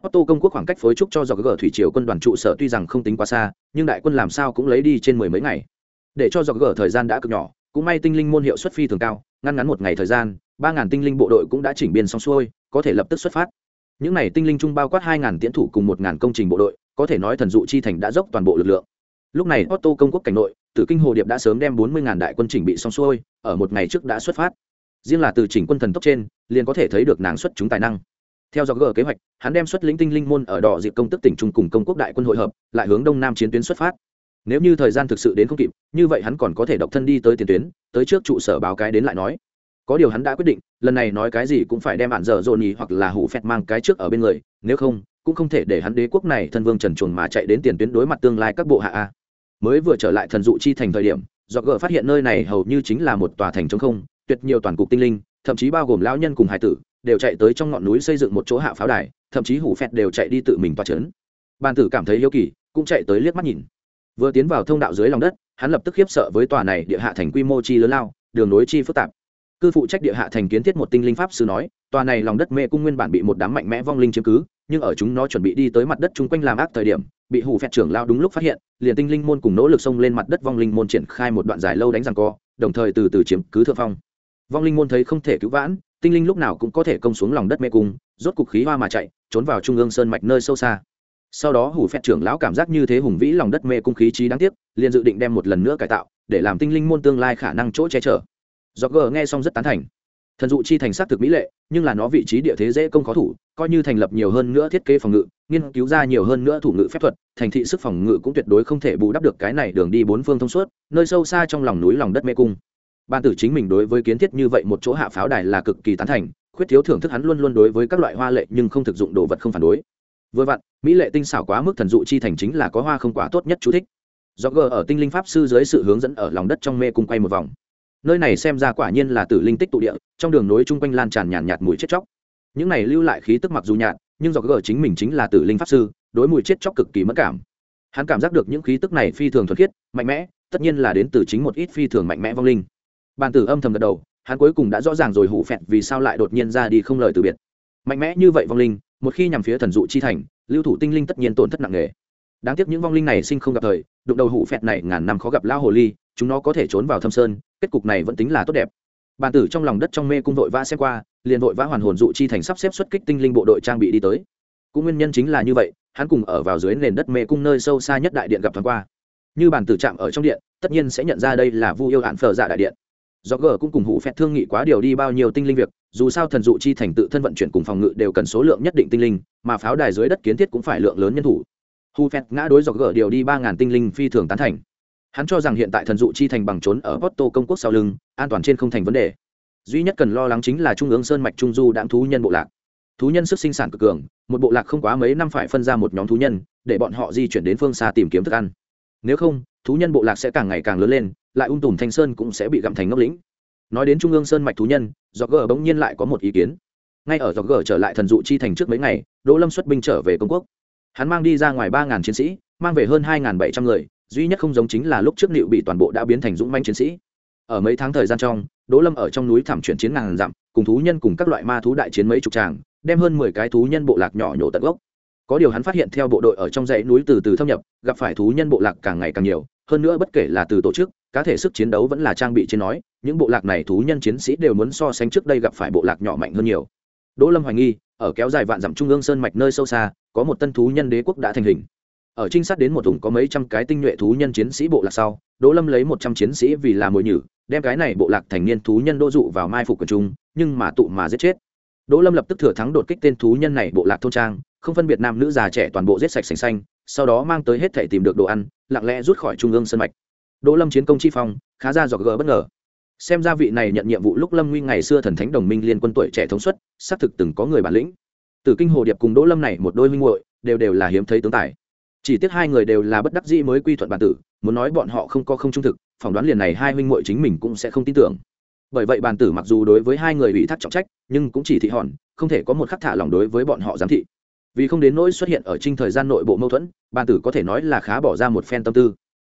Otto công quốc khoảng cách phối trúc cho dọc gờ thủy triều quân đoàn trụ sở tuy rằng không tính quá xa, nhưng đại quân làm sao cũng lấy đi trên mười mấy ngày. Để cho dọc gờ thời gian đã cực nhỏ, cũng may tinh linh môn hiệu suất phi thường cao, ngăn ngắn một ngày thời gian, ba ngàn tinh linh bộ đội cũng đã chỉnh biên xong xuôi, có thể lập tức xuất phát. Những n à y tinh linh chung bao quát hai ngàn tiễn thủ cùng một ngàn công trình bộ đội, có thể nói thần dụ chi thành đã dốc toàn bộ lực lượng. Lúc này otto công quốc cảnh nội, tử kinh hồ điệp đã sớm đem bốn mươi ngàn đại quân chỉnh bị xong xuôi, ở một ngày trước đã xuất phát riêng là từ chỉnh quân thần tốc trên, liền có thể thấy được nàng xuất chúng tài năng. Theo do g kế hoạch, hắn đem xuất lĩnh tinh linh môn ở đỏ dịp công tức tỉnh trung cùng công quốc đại quân hội hợp, lại hướng đông nam chiến tuyến xuất phát. Nếu như thời gian thực sự đến không kịp, như vậy hắn còn có thể độc thân đi tới tiền tuyến, tới trước trụ sở báo cái đến lại nói. Có điều hắn đã quyết định, lần này nói cái gì cũng phải đem bạn dở dồn nhì hoặc là hủ phẹt mang cái trước ở bên người, nếu không, cũng không thể để hắn đế quốc này thân vương trần chuồn mà chạy đến tiền tuyến đối mặt tương lai các bộ hạ a. Mới vừa trở lại thần dụ chi thành thời điểm do gỡ phát hiện nơi này hầu như chính là một tòa thành trống không tuyệt nhiều toàn cục tinh linh, thậm chí bao gồm lão nhân cùng hải tử, đều chạy tới trong ngọn núi xây dựng một chỗ hạ pháo đài, thậm chí hủ phẹt đều chạy đi tự mình toa trấn. Bàn tử cảm thấy yêu kỳ, cũng chạy tới liếc mắt nhìn. Vừa tiến vào thông đạo dưới lòng đất, hắn lập tức khiếp sợ với tòa này địa hạ thành quy mô chi lớn lao, đường nối chi phức tạp. Cư phụ trách địa hạ thành kiến thiết một tinh linh pháp sư nói, tòa này lòng đất mê cung nguyên bản bị một đám mạnh mẽ vong linh chiếm cứ, nhưng ở chúng nó chuẩn bị đi tới mặt đất chung quanh làm ác thời điểm, bị hủ phẹt trưởng lao đúng lúc phát hiện, liền tinh linh môn cùng nỗ lực xông lên mặt đất vong linh môn triển khai một đoạn dài lâu đánh rằng co, đồng thời từ từ chiếm cứ thượng phong vong linh môn thấy không thể cứu vãn, tinh linh lúc nào cũng có thể công xuống lòng đất mê cung, rốt cục khí hoa mà chạy, trốn vào trung ương sơn mạch nơi sâu xa. Sau đó hủ phẹt trưởng lão cảm giác như thế hùng vĩ lòng đất mê cung khí trí đáng tiếc, liền dự định đem một lần nữa cải tạo, để làm tinh linh môn tương lai khả năng chỗ che chở. Do gờ nghe xong rất tán thành. Thần dụ chi thành xác thực mỹ lệ, nhưng là nó vị trí địa thế dễ công khó thủ, coi như thành lập nhiều hơn nữa thiết kế phòng ngự, nghiên cứu ra nhiều hơn nữa thủ ngự phép thuật, thành thị sức phòng ngự cũng tuyệt đối không thể bù đắp được cái này đường đi bốn phương thông suốt, nơi sâu xa trong lòng núi lòng đất mê cung ban tử chính mình đối với kiến thiết như vậy một chỗ hạ pháo đài là cực kỳ tán thành khuyết thiếu thưởng thức hắn luôn luôn đối với các loại hoa lệ nhưng không thực dụng đồ vật không phản đối. Vừa vặn mỹ lệ tinh xảo quá mức thần dụ chi thành chính là có hoa không quá tốt nhất chú thích. Do g ở tinh linh pháp sư dưới sự hướng dẫn ở lòng đất trong mê cung quay một vòng. Nơi này xem ra quả nhiên là tử linh tích tụ địa trong đường nối chung quanh lan tràn nhàn nhạt, mùi chết chóc. Những này lưu lại khí tức mặc dù nhạt nhưng do g chính mình chính là tử linh pháp sư đối mùi chết chóc cực kỳ mất cảm. Hắn cảm giác được những khí tức này phi thường thuật khiết mạnh mẽ tất nhiên là đến từ chính một ít phi thường mạnh mẽ vong linh bàn tử âm thầm gật đầu, hắn cuối cùng đã rõ ràng rồi hủ phẹt vì sao lại đột nhiên ra đi không lời từ biệt. Mạnh mẽ như vậy vong linh, một khi nhằm phía thần dụ chi thành, lưu thủ tinh linh tất nhiên tổn thất nặng nề. Đáng tiếc những vong linh này sinh không gặp thời, đụng đầu hủ phẹt này ngàn năm khó gặp lao hồ ly, chúng nó có thể trốn vào thâm sơn, kết cục này vẫn tính là tốt đẹp. Bàn tử trong lòng đất trong mê cung vội vã xem qua, liền vội vã hoàn hồn dụ chi thành sắp xếp xuất kích tinh linh bộ đội trang bị đi tới. Cũng nguyên nhân chính là như vậy, hắn cùng ở vào dưới nền đất mê cung nơi sâu xa nhất đại điện gặp thoáng qua. Như bàn tử chạm ở trong điện, tất nhiên sẽ nhận ra đây là vu yêu hạn phở dạ đại điện do g cũng cùng hụ phẹt thương nghị quá điều đi bao nhiêu tinh linh việc, dù sao thần dụ chi thành tự thân vận chuyển cùng phòng ngự đều cần số lượng nhất định tinh linh, mà pháo đài dưới đất kiến thiết cũng phải lượng lớn nhân thủ. Hụ phẹt ngã đối do g điều đi ba ngàn tinh linh phi thường tán thành. Hắn cho rằng hiện tại thần dụ chi thành bằng trốn ở porto công quốc sau lưng, an toàn trên không thành vấn đề. Duy nhất cần lo lắng chính là trung ương sơn mạch trung du đãng thú nhân bộ lạc. Thú nhân sức sinh sản cực cường, một bộ lạc không quá mấy năm phải phân ra một nhóm thú nhân, để bọn họ di chuyển đến phương xa tìm kiếm thức ăn. Nếu không, thú nhân bộ lạc sẽ càng ngày càng lớn lên lại ung tùm thanh sơn cũng sẽ bị gặm thành ngốc lĩnh. Nói đến trung ương sơn mạch thú nhân do gờ bỗng nhiên lại có một ý kiến. Ngay ở do gờ trở lại thần dụ chi thành trước mấy ngày, đỗ lâm xuất binh trở về công quốc. Hắn mang đi ra ngoài ba ngàn chiến sĩ, mang về hơn hai ngàn bảy trăm người, duy nhất không giống chính là lúc trước liệu bị toàn bộ đã biến thành dũng manh chiến sĩ. Ở mấy tháng thời gian trong, đỗ lâm ở trong núi thảm chuyển chiến ngàn dặm, cùng thú nhân cùng các loại ma thú đại chiến mấy chục tràng, đem hơn mười cái thú nhân bộ lạc nhỏ nhổ tận gốc có điều hắn phát hiện theo bộ đội ở trong dãy núi từ từ thâm nhập, gặp phải thú nhân bộ lạc càng ngày càng nhiều, hơn nữa bất kể là từ tổ chức, cá thể sức chiến đấu vẫn là trang bị trên nói, những bộ lạc này thú nhân chiến sĩ đều muốn so sánh trước đây gặp phải bộ lạc nhỏ mạnh hơn nhiều. Đỗ lâm hoài nghi, ở kéo dài vạn dặm trung ương sơn mạch nơi sâu xa, có một tân thú nhân đế quốc đã thành hình. Ở trinh sát đến một thùng có mấy trăm cái tinh nhuệ thú nhân chiến sĩ bộ lạc sau, đỗ lâm lấy một trăm chiến sĩ vì là mồi nhử, đem cái này bộ lạc thành niên thú nhân đô dụ vào mai phục quần chúng, nhưng mà tụ mà giết chết. Đỗ lâm lập tức thừa thắng đột kích tên thú nhân này bộ lạc thôn trang không phân biệt nam nữ già trẻ toàn bộ giết sạch sành xanh, sau đó mang tới hết thể tìm được đồ ăn, lặng lẽ rút khỏi trung ương sân mạch. Đỗ lâm chiến công chi phong, khá ra dọc gỡ bất ngờ. Xem ra vị này nhận nhiệm vụ lúc lâm nguy ngày xưa thần thánh đồng minh liên quân tuổi trẻ thống suất, xác thực từng có người bản lĩnh. Từ kinh hồ điệp cùng đỗ lâm này một đôi minh muội, đều đều là hiếm thấy tướng tài. Chỉ tiếc hai người đều là bất đắc dĩ mới quy thuận bản tử, muốn nói bọn họ không có không trung thực, phỏng đoán liền này hai huynh muội chính mình cũng sẽ không tin tưởng. Bởi vậy bản tử mặc dù đối với hai người ủy thác trọng trách, nhưng cũng chỉ thị hòn, không thể có một khắc thả lòng đối với bọn họ giám thị vì không đến nỗi xuất hiện ở trinh thời gian nội bộ mâu thuẫn ban tử có thể nói là khá bỏ ra một phen tâm tư.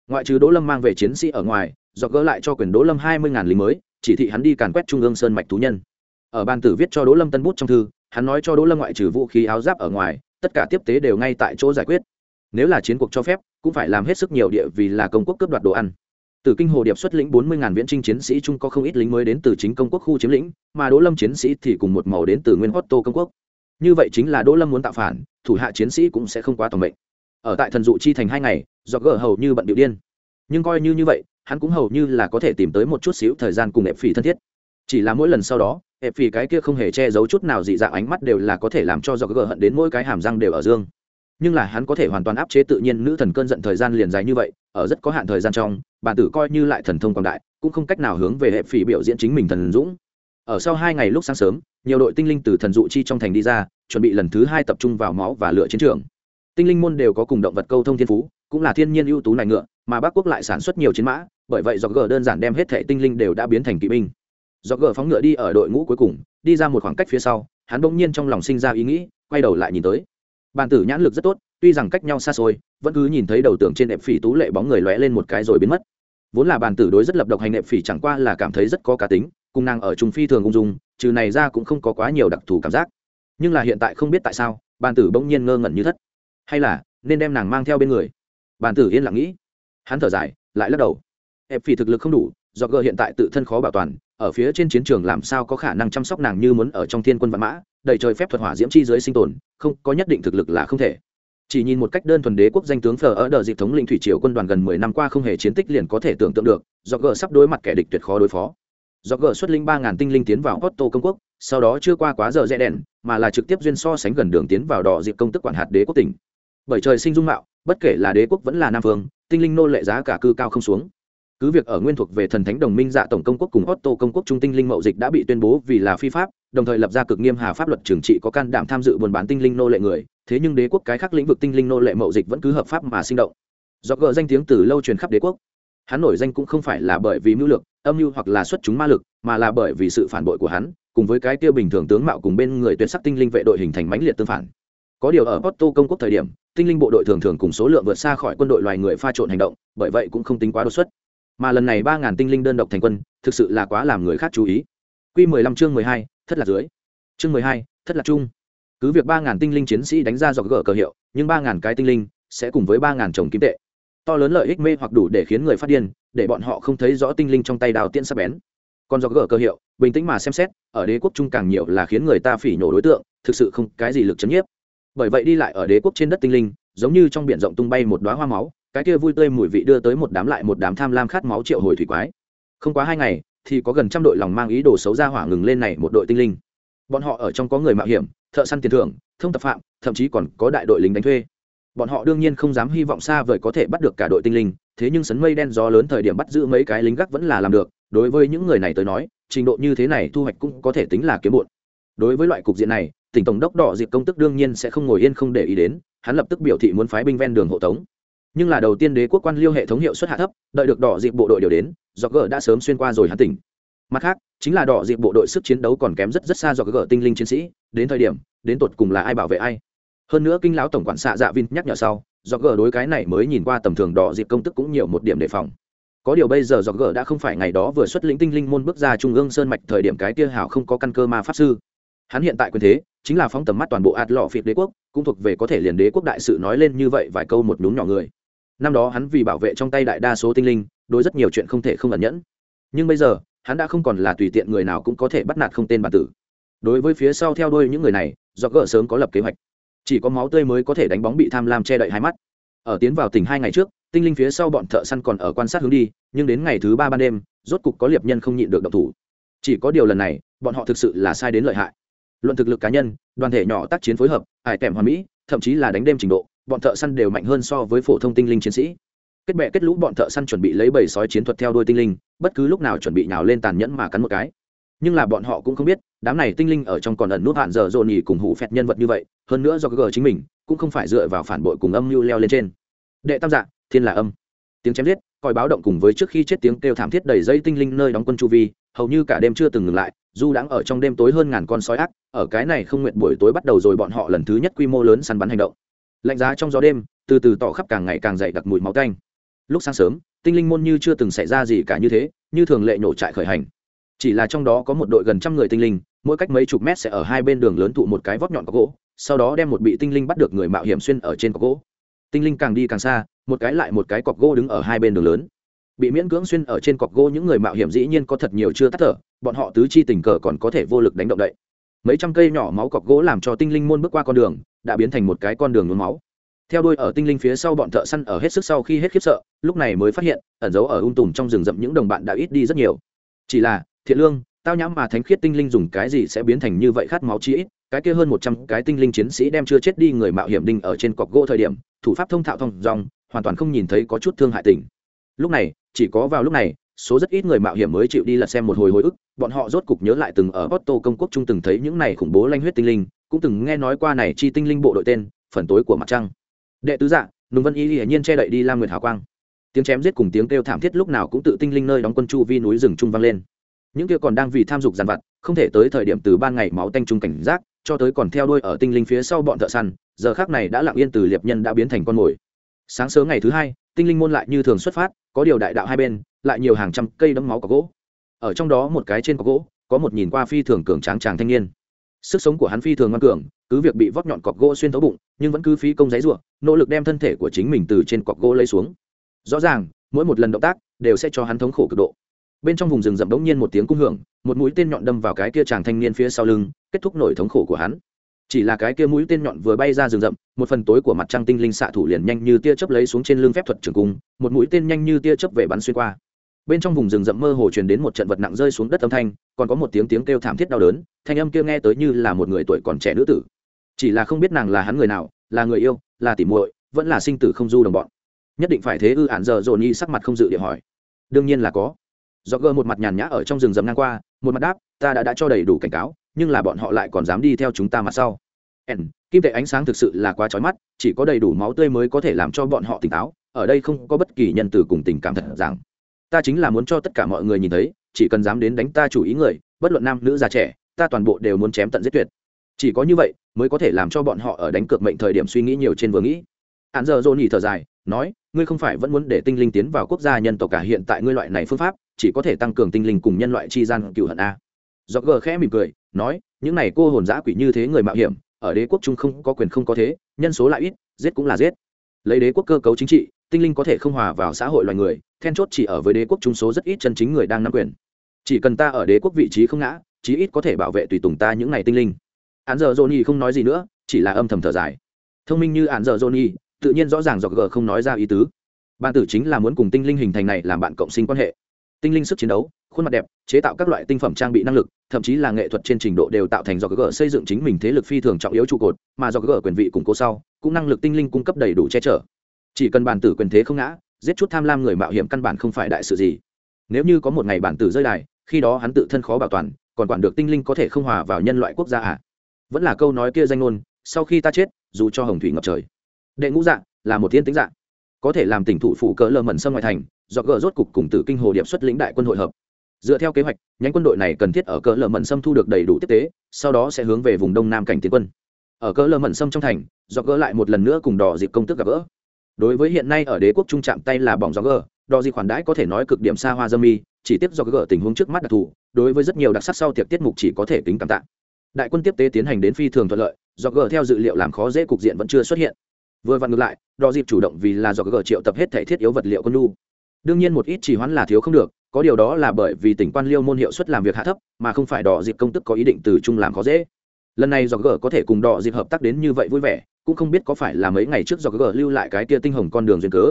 Ngoại trừ đỗ lâm mang về chiến sĩ ở ngoài do gỡ lại cho quyền đỗ lâm hai mươi ngàn lính mới, chỉ thị hắn đi càn quét trung ương sơn mạch thú nhân. Ở ban tử viết cho đỗ lâm tân bút trong thư, hắn nói cho đỗ lâm ngoại trừ vũ khí, áo giáp ở ngoài, tất cả tiếp tế đều ngay tại chỗ giải quyết. Nếu là chiến cuộc cho phép, cũng phải làm hết sức nhiều địa vì là công quốc cướp đoạt đồ ăn. Từ kinh hồ điệp xuất lĩnh bốn mươi ngàn viễn trinh chiến sĩ, chung có không ít lính mới đến từ chính công quốc khu chiếm lĩnh, mà đỗ lâm chiến sĩ thì cùng một màu đến từ nguyên otto công quốc như vậy chính là đỗ lâm muốn tạo phản, thủ hạ chiến sĩ cũng sẽ không quá toàn mệnh. Ở tại thần dụ chi thành hai ngày, do gỡ hầu như bận điệu điên. Nhưng coi như như vậy, hắn cũng hầu như là có thể tìm tới một chút xíu thời gian cùng ép phỉ thân thiết. Chỉ là mỗi lần sau đó ép phỉ cái kia không hề che giấu chút nào dị dạng ánh mắt đều là có thể làm cho do gỡ hận đến mỗi cái hàm răng đều ở dương. Nhưng là hắn có thể hoàn toàn áp chế tự nhiên nữ thần cơn giận thời gian liền dài như vậy, ở rất có hạn thời gian trong bản tử coi như lại thần thông quảng đại, cũng không cách nào hướng về hệ phỉ biểu diễn chính mình thần dũng ở sau hai ngày lúc sáng sớm, nhiều đội tinh linh từ thần dụ chi trong thành đi ra, chuẩn bị lần thứ hai tập trung vào máu và lựa chiến trường. Tinh linh môn đều có cùng động vật câu thông thiên phú, cũng là thiên nhiên ưu tú này ngựa, mà bắc quốc lại sản xuất nhiều chiến mã, bởi vậy do gờ đơn giản đem hết thẻ tinh linh đều đã biến thành kỵ binh. Do gờ phóng ngựa đi ở đội ngũ cuối cùng, đi ra một khoảng cách phía sau, hắn bỗng nhiên trong lòng sinh ra ý nghĩ, quay đầu lại nhìn tới. Bàn tử nhãn lực rất tốt, tuy rằng cách nhau xa xôi, vẫn cứ nhìn thấy đầu tưởng trên nệm phỉ tú lệ bóng người lóe lên một cái rồi biến mất. Vốn là bàn tử đối rất lập độc hành nệm phỉ chẳng qua là cảm thấy rất có cá tính cùng nàng ở trung phi thường ung dung, trừ này ra cũng không có quá nhiều đặc thù cảm giác. Nhưng là hiện tại không biết tại sao, bàn tử bỗng nhiên ngơ ngẩn như thất. Hay là, nên đem nàng mang theo bên người? Bàn tử yên lặng nghĩ. Hắn thở dài, lại lắc đầu. Ép phỉ thực lực không đủ, do gờ hiện tại tự thân khó bảo toàn, ở phía trên chiến trường làm sao có khả năng chăm sóc nàng như muốn ở trong thiên quân vạn mã, đầy trời phép thuật hỏa diễm chi dưới sinh tồn, không, có nhất định thực lực là không thể. Chỉ nhìn một cách đơn thuần đế quốc danh tướng phờ ở đợt dịp thống lĩnh thủy triều quân đoàn gần mười năm qua không hề chiến tích liền có thể tưởng tượng được, do gờ sắp đối mặt kẻ địch tuyệt khó đối phó do gờ xuất linh ba ngàn tinh linh tiến vào otto công quốc, sau đó chưa qua quá giờ rẽ đèn, mà là trực tiếp duyên so sánh gần đường tiến vào đỏ dịp công tức quản hạt đế quốc tỉnh. Bởi trời sinh dung mạo, bất kể là đế quốc vẫn là nam phương tinh linh nô lệ giá cả cư cao không xuống. Cứ việc ở nguyên thuộc về thần thánh đồng minh dạ tổng công quốc cùng otto công quốc trung tinh linh mậu dịch đã bị tuyên bố vì là phi pháp, đồng thời lập ra cực nghiêm hà pháp luật trừng trị có can đảm tham dự buôn bán tinh linh nô lệ người, thế nhưng đế quốc cái khác lĩnh vực tinh linh nô lệ mậu dịch vẫn cứ hợp pháp mà sinh động. Do gỡ danh tiếng từ lâu truyền khắp đế quốc. Hắn nổi danh cũng không phải là bởi vì mưu lược âm mưu hoặc là xuất chúng ma lực, mà là bởi vì sự phản bội của hắn, cùng với cái kia bình thường tướng mạo cùng bên người tuyệt sắc tinh linh vệ đội hình thành mãnh liệt tương phản. Có điều ở Porto công quốc thời điểm, tinh linh bộ đội thường thường cùng số lượng vượt xa khỏi quân đội loài người pha trộn hành động, bởi vậy cũng không tính quá đột xuất. Mà lần này ba ngàn tinh linh đơn độc thành quân, thực sự là quá làm người khác chú ý. Q mười lăm chương mười hai, thất lạc dưới. Chương mười hai, thất lạc chung. Cứ việc ba ngàn tinh linh chiến sĩ đánh ra dọc gỡ cờ hiệu, nhưng ba ngàn cái tinh linh sẽ cùng với ba ngàn chồng kim tệ. To lớn lợi ích mê hoặc đủ để khiến người phát điên để bọn họ không thấy rõ tinh linh trong tay đào tiên sắp bén. Còn do gỡ cơ hiệu, bình tĩnh mà xem xét, ở đế quốc trung càng nhiều là khiến người ta phỉ nhổ đối tượng, thực sự không cái gì lực chấn nhiếp. Bởi vậy đi lại ở đế quốc trên đất tinh linh, giống như trong biển rộng tung bay một đoá hoa máu, cái kia vui tươi mùi vị đưa tới một đám lại một đám tham lam khát máu triệu hồi thủy quái. Không quá hai ngày, thì có gần trăm đội lòng mang ý đồ xấu ra hỏa ngừng lên này một đội tinh linh. Bọn họ ở trong có người mạo hiểm, thợ săn tiền thưởng, thông tập phạm, thậm chí còn có đại đội lính đánh thuê. Bọn họ đương nhiên không dám hy vọng xa vời có thể bắt được cả đội tinh linh thế nhưng sấn mây đen gió lớn thời điểm bắt giữ mấy cái lính gác vẫn là làm được, đối với những người này tới nói, trình độ như thế này thu hoạch cũng có thể tính là kiếm bụn đối với loại cục diện này, tỉnh tổng đốc đỏ diệp công tức đương nhiên sẽ không ngồi yên không để ý đến, hắn lập tức biểu thị muốn phái binh ven đường hộ tống. Nhưng là đầu tiên đế quốc quan liêu hệ thống hiệu suất hạ thấp, đợi được đỏ diệp bộ đội điều đến do gờ đã sớm xuyên qua rồi hắn tỉnh. Mặt khác, chính là đỏ diệp bộ đội sức chiến đấu còn kém rất rất xa do gờ tinh linh chiến sĩ, đến thời điểm, đến tột cùng là ai bảo vệ ai? Hơn nữa kinh lão tổng quản xạ dạ vin nhắc nhở sau do gờ đối cái này mới nhìn qua tầm thường đỏ dịp công tức cũng nhiều một điểm đề phòng. Có điều bây giờ do gờ đã không phải ngày đó vừa xuất lĩnh tinh linh môn bước ra trung ương sơn mạch thời điểm cái kia hảo không có căn cơ ma pháp sư. Hắn hiện tại quyền thế, chính là phóng tầm mắt toàn bộ ạt lọ phiệt đế quốc, cũng thuộc về có thể liền đế quốc đại sự nói lên như vậy vài câu một nhún nhỏ người. Năm đó hắn vì bảo vệ trong tay đại đa số tinh linh, đối rất nhiều chuyện không thể không ẩn nhẫn. Nhưng bây giờ, hắn đã không còn là tùy tiện người nào cũng có thể bắt nạt không tên bản tử. Đối với phía sau theo đuôi những người này do gỡ sớm có lập kế hoạch chỉ có máu tươi mới có thể đánh bóng bị tham lam che đậy hai mắt. Ở tiến vào tỉnh hai ngày trước, tinh linh phía sau bọn thợ săn còn ở quan sát hướng đi, nhưng đến ngày thứ ba ban đêm, rốt cục có liệp nhân không nhịn được động thủ. Chỉ có điều lần này, bọn họ thực sự là sai đến lợi hại. Luận thực lực cá nhân, đoàn thể nhỏ tác chiến phối hợp, ải kèm hoàn mỹ, thậm chí là đánh đêm trình độ, bọn thợ săn đều mạnh hơn so với phổ thông tinh linh chiến sĩ. Kết bệ kết lũ bọn thợ săn chuẩn bị lấy bầy sói chiến thuật theo đuôi tinh linh, bất cứ lúc nào chuẩn bị nào lên tàn nhẫn mà cắn một cái nhưng là bọn họ cũng không biết, đám này tinh linh ở trong còn ẩn nút hạn giờ dồn nhì cùng hủ phẹt nhân vật như vậy, hơn nữa do gờ chính mình, cũng không phải dựa vào phản bội cùng âm mưu leo lên trên. Đệ tam dạng thiên là âm. Tiếng chém giết còi báo động cùng với trước khi chết tiếng kêu thảm thiết đầy dây tinh linh nơi đóng quân chu vi, hầu như cả đêm chưa từng ngừng lại, du đãng ở trong đêm tối hơn ngàn con sói ác, ở cái này không nguyện buổi tối bắt đầu rồi bọn họ lần thứ nhất quy mô lớn săn bắn hành động. Lạnh giá trong gió đêm, từ từ tỏ khắp càng ngày càng dày đặc mùi máu tanh. Lúc sáng sớm, tinh linh môn như chưa từng xảy ra gì cả như thế, như thường lệ nổ trại khởi hành chỉ là trong đó có một đội gần trăm người tinh linh, mỗi cách mấy chục mét sẽ ở hai bên đường lớn thụ một cái vót nhọn có gỗ, sau đó đem một bị tinh linh bắt được người mạo hiểm xuyên ở trên cọc gỗ. Tinh linh càng đi càng xa, một cái lại một cái cọc gỗ đứng ở hai bên đường lớn. Bị miễn cưỡng xuyên ở trên cọc gỗ những người mạo hiểm dĩ nhiên có thật nhiều chưa tắt thở, bọn họ tứ chi tình cờ còn có thể vô lực đánh động đậy. Mấy trăm cây nhỏ máu cọc gỗ làm cho tinh linh môn bước qua con đường, đã biến thành một cái con đường nhuốm máu. Theo đuôi ở tinh linh phía sau bọn thợ săn ở hết sức sau khi hết khiếp sợ, lúc này mới phát hiện, ẩn giấu ở ung tùm trong rừng rậm những đồng bạn đã ít đi rất nhiều. Chỉ là thiện lương, tao nhãm mà thánh khiết tinh linh dùng cái gì sẽ biến thành như vậy khát máu chi ít? Cái kia hơn một trăm cái tinh linh chiến sĩ đem chưa chết đi người mạo hiểm đinh ở trên cọc gỗ thời điểm, thủ pháp thông thạo thông dòng, hoàn toàn không nhìn thấy có chút thương hại tình. Lúc này, chỉ có vào lúc này, số rất ít người mạo hiểm mới chịu đi lật xem một hồi hồi ức, bọn họ rốt cục nhớ lại từng ở Otto công quốc trung từng thấy những này khủng bố lanh huyết tinh linh, cũng từng nghe nói qua này chi tinh linh bộ đội tên, phần tối của mặt trăng. Đệ tứ dạ nùng vân y hiển nhiên che đậy đi lam nguyệt hào quang. Tiếng chém giết cùng tiếng kêu thảm thiết lúc nào cũng tự tinh linh nơi đóng quân chu vi núi rừng trung vang lên những kia còn đang vì tham dục giàn vặt, không thể tới thời điểm từ ban ngày máu tanh trung cảnh giác, cho tới còn theo đuôi ở tinh linh phía sau bọn thợ săn, giờ khác này đã lặng yên từ liệp nhân đã biến thành con mồi. Sáng sớm ngày thứ hai, tinh linh môn lại như thường xuất phát, có điều đại đạo hai bên, lại nhiều hàng trăm cây đấm máu có gỗ. Ở trong đó một cái trên có gỗ, có một nhìn qua phi thường cường tráng tràng thanh niên. Sức sống của hắn phi thường ngoan cường, cứ việc bị vót nhọn cọc gỗ xuyên thấu bụng, nhưng vẫn cứ phí công giấy ruộng nỗ lực đem thân thể của chính mình từ trên cọc gỗ lấy xuống. Rõ ràng, mỗi một lần động tác đều sẽ cho hắn thống khổ cực độ bên trong vùng rừng rậm đống nhiên một tiếng cung hưởng, một mũi tên nhọn đâm vào cái kia chàng thanh niên phía sau lưng, kết thúc nổi thống khổ của hắn. Chỉ là cái kia mũi tên nhọn vừa bay ra rừng rậm, một phần tối của mặt trăng tinh linh xạ thủ liền nhanh như tia chớp lấy xuống trên lưng phép thuật trường cung, một mũi tên nhanh như tia chớp về bắn xuyên qua. Bên trong vùng rừng rậm mơ hồ truyền đến một trận vật nặng rơi xuống đất âm thanh, còn có một tiếng tiếng kêu thảm thiết đau đớn, thanh âm kia nghe tới như là một người tuổi còn trẻ nữ tử. Chỉ là không biết nàng là hắn người nào, là người yêu, là tỉ muội, vẫn là sinh tử không du đồng bọn. Nhất định phải thế ư ản giờ dồn y sắc mặt không dự địa hỏi. Đương nhiên là có do gơ một mặt nhàn nhã ở trong rừng rậm ngang qua, một mặt đáp, ta đã đã cho đầy đủ cảnh cáo, nhưng là bọn họ lại còn dám đi theo chúng ta mặt sau. N kim tệ ánh sáng thực sự là quá trói mắt, chỉ có đầy đủ máu tươi mới có thể làm cho bọn họ tỉnh táo, ở đây không có bất kỳ nhân từ cùng tình cảm thật rằng ta chính là muốn cho tất cả mọi người nhìn thấy, chỉ cần dám đến đánh ta chủ ý người, bất luận nam nữ già trẻ, ta toàn bộ đều muốn chém tận giết tuyệt. Chỉ có như vậy, mới có thể làm cho bọn họ ở đánh cược mệnh thời điểm suy nghĩ nhiều trên vừa nghĩ. Hạn giờ dồn nhỉ thở dài, nói, ngươi không phải vẫn muốn để tinh linh tiến vào quốc gia nhân tộc cả hiện tại ngươi loại này phương pháp chỉ có thể tăng cường tinh linh cùng nhân loại chi gian cựu hận a. Do gờ khẽ mỉm cười, nói, những này cô hồn giã quỷ như thế người mạo hiểm, ở đế quốc trung không có quyền không có thế, nhân số lại ít, giết cũng là giết. Lấy đế quốc cơ cấu chính trị, tinh linh có thể không hòa vào xã hội loài người, then chốt chỉ ở với đế quốc trung số rất ít chân chính người đang nắm quyền. Chỉ cần ta ở đế quốc vị trí không ngã, chí ít có thể bảo vệ tùy tùng ta những ngày tinh linh. Án giờ johnny không nói gì nữa, chỉ là âm thầm thở dài. Thông minh như án giờ johnny, tự nhiên rõ ràng do g không nói ra ý tứ. Ban tử chính là muốn cùng tinh linh hình thành này làm bạn cộng sinh quan hệ tinh linh sức chiến đấu, khuôn mặt đẹp, chế tạo các loại tinh phẩm trang bị năng lực, thậm chí là nghệ thuật trên trình độ đều tạo thành do g xây dựng chính mình thế lực phi thường trọng yếu trụ cột, mà do g quyền vị củng cố sau, cũng năng lực tinh linh cung cấp đầy đủ che chở. Chỉ cần bản tử quyền thế không ngã, giết chút tham lam người mạo hiểm căn bản không phải đại sự gì. Nếu như có một ngày bản tử rơi đài, khi đó hắn tự thân khó bảo toàn, còn quản được tinh linh có thể không hòa vào nhân loại quốc gia à? Vẫn là câu nói kia danh ngôn, sau khi ta chết, dù cho hồng thủy ngập trời. Đệ ngũ dạng là một thiên tính dạng có thể làm tỉnh thủ phủ cỡ lờ mẩn sâm ngoại thành do gờ rốt cục cùng tử kinh hồ điệp xuất lĩnh đại quân hội hợp. Dựa theo kế hoạch, nhánh quân đội này cần thiết ở cỡ lờ Mận sâm thu được đầy đủ tiếp tế, sau đó sẽ hướng về vùng đông nam cảnh tiến quân. Ở cỡ lờ Mận sâm trong thành do gỡ lại một lần nữa cùng Đò dịp công tức gặp gỡ. Đối với hiện nay ở đế quốc trung chạm tay là bỏng do gỡ đò dịp khoản đãi có thể nói cực điểm xa hoa dâm mi, chỉ tiếp do gỡ tình huống trước mắt đặc thù, đối với rất nhiều đặc sắc sau tiệc tiết mục chỉ có thể tính cảm tạ. Đại quân tiếp tế tiến hành đến phi thường thuận lợi do gỡ theo dự liệu làm khó dễ cục diện vẫn chưa xuất hiện. Vừa vặn ngược lại, đò dịp chủ động vì là do gỡ triệu tập hết thể thiết yếu vật liệu quân lu đương nhiên một ít chỉ hoãn là thiếu không được, có điều đó là bởi vì tỉnh quan liêu môn hiệu suất làm việc hạ thấp, mà không phải đỏ dịp công tức có ý định từ chung làm khó dễ. Lần này do gờ có thể cùng đỏ dịp hợp tác đến như vậy vui vẻ, cũng không biết có phải là mấy ngày trước do gờ lưu lại cái tia tinh hồng con đường duyên cớ.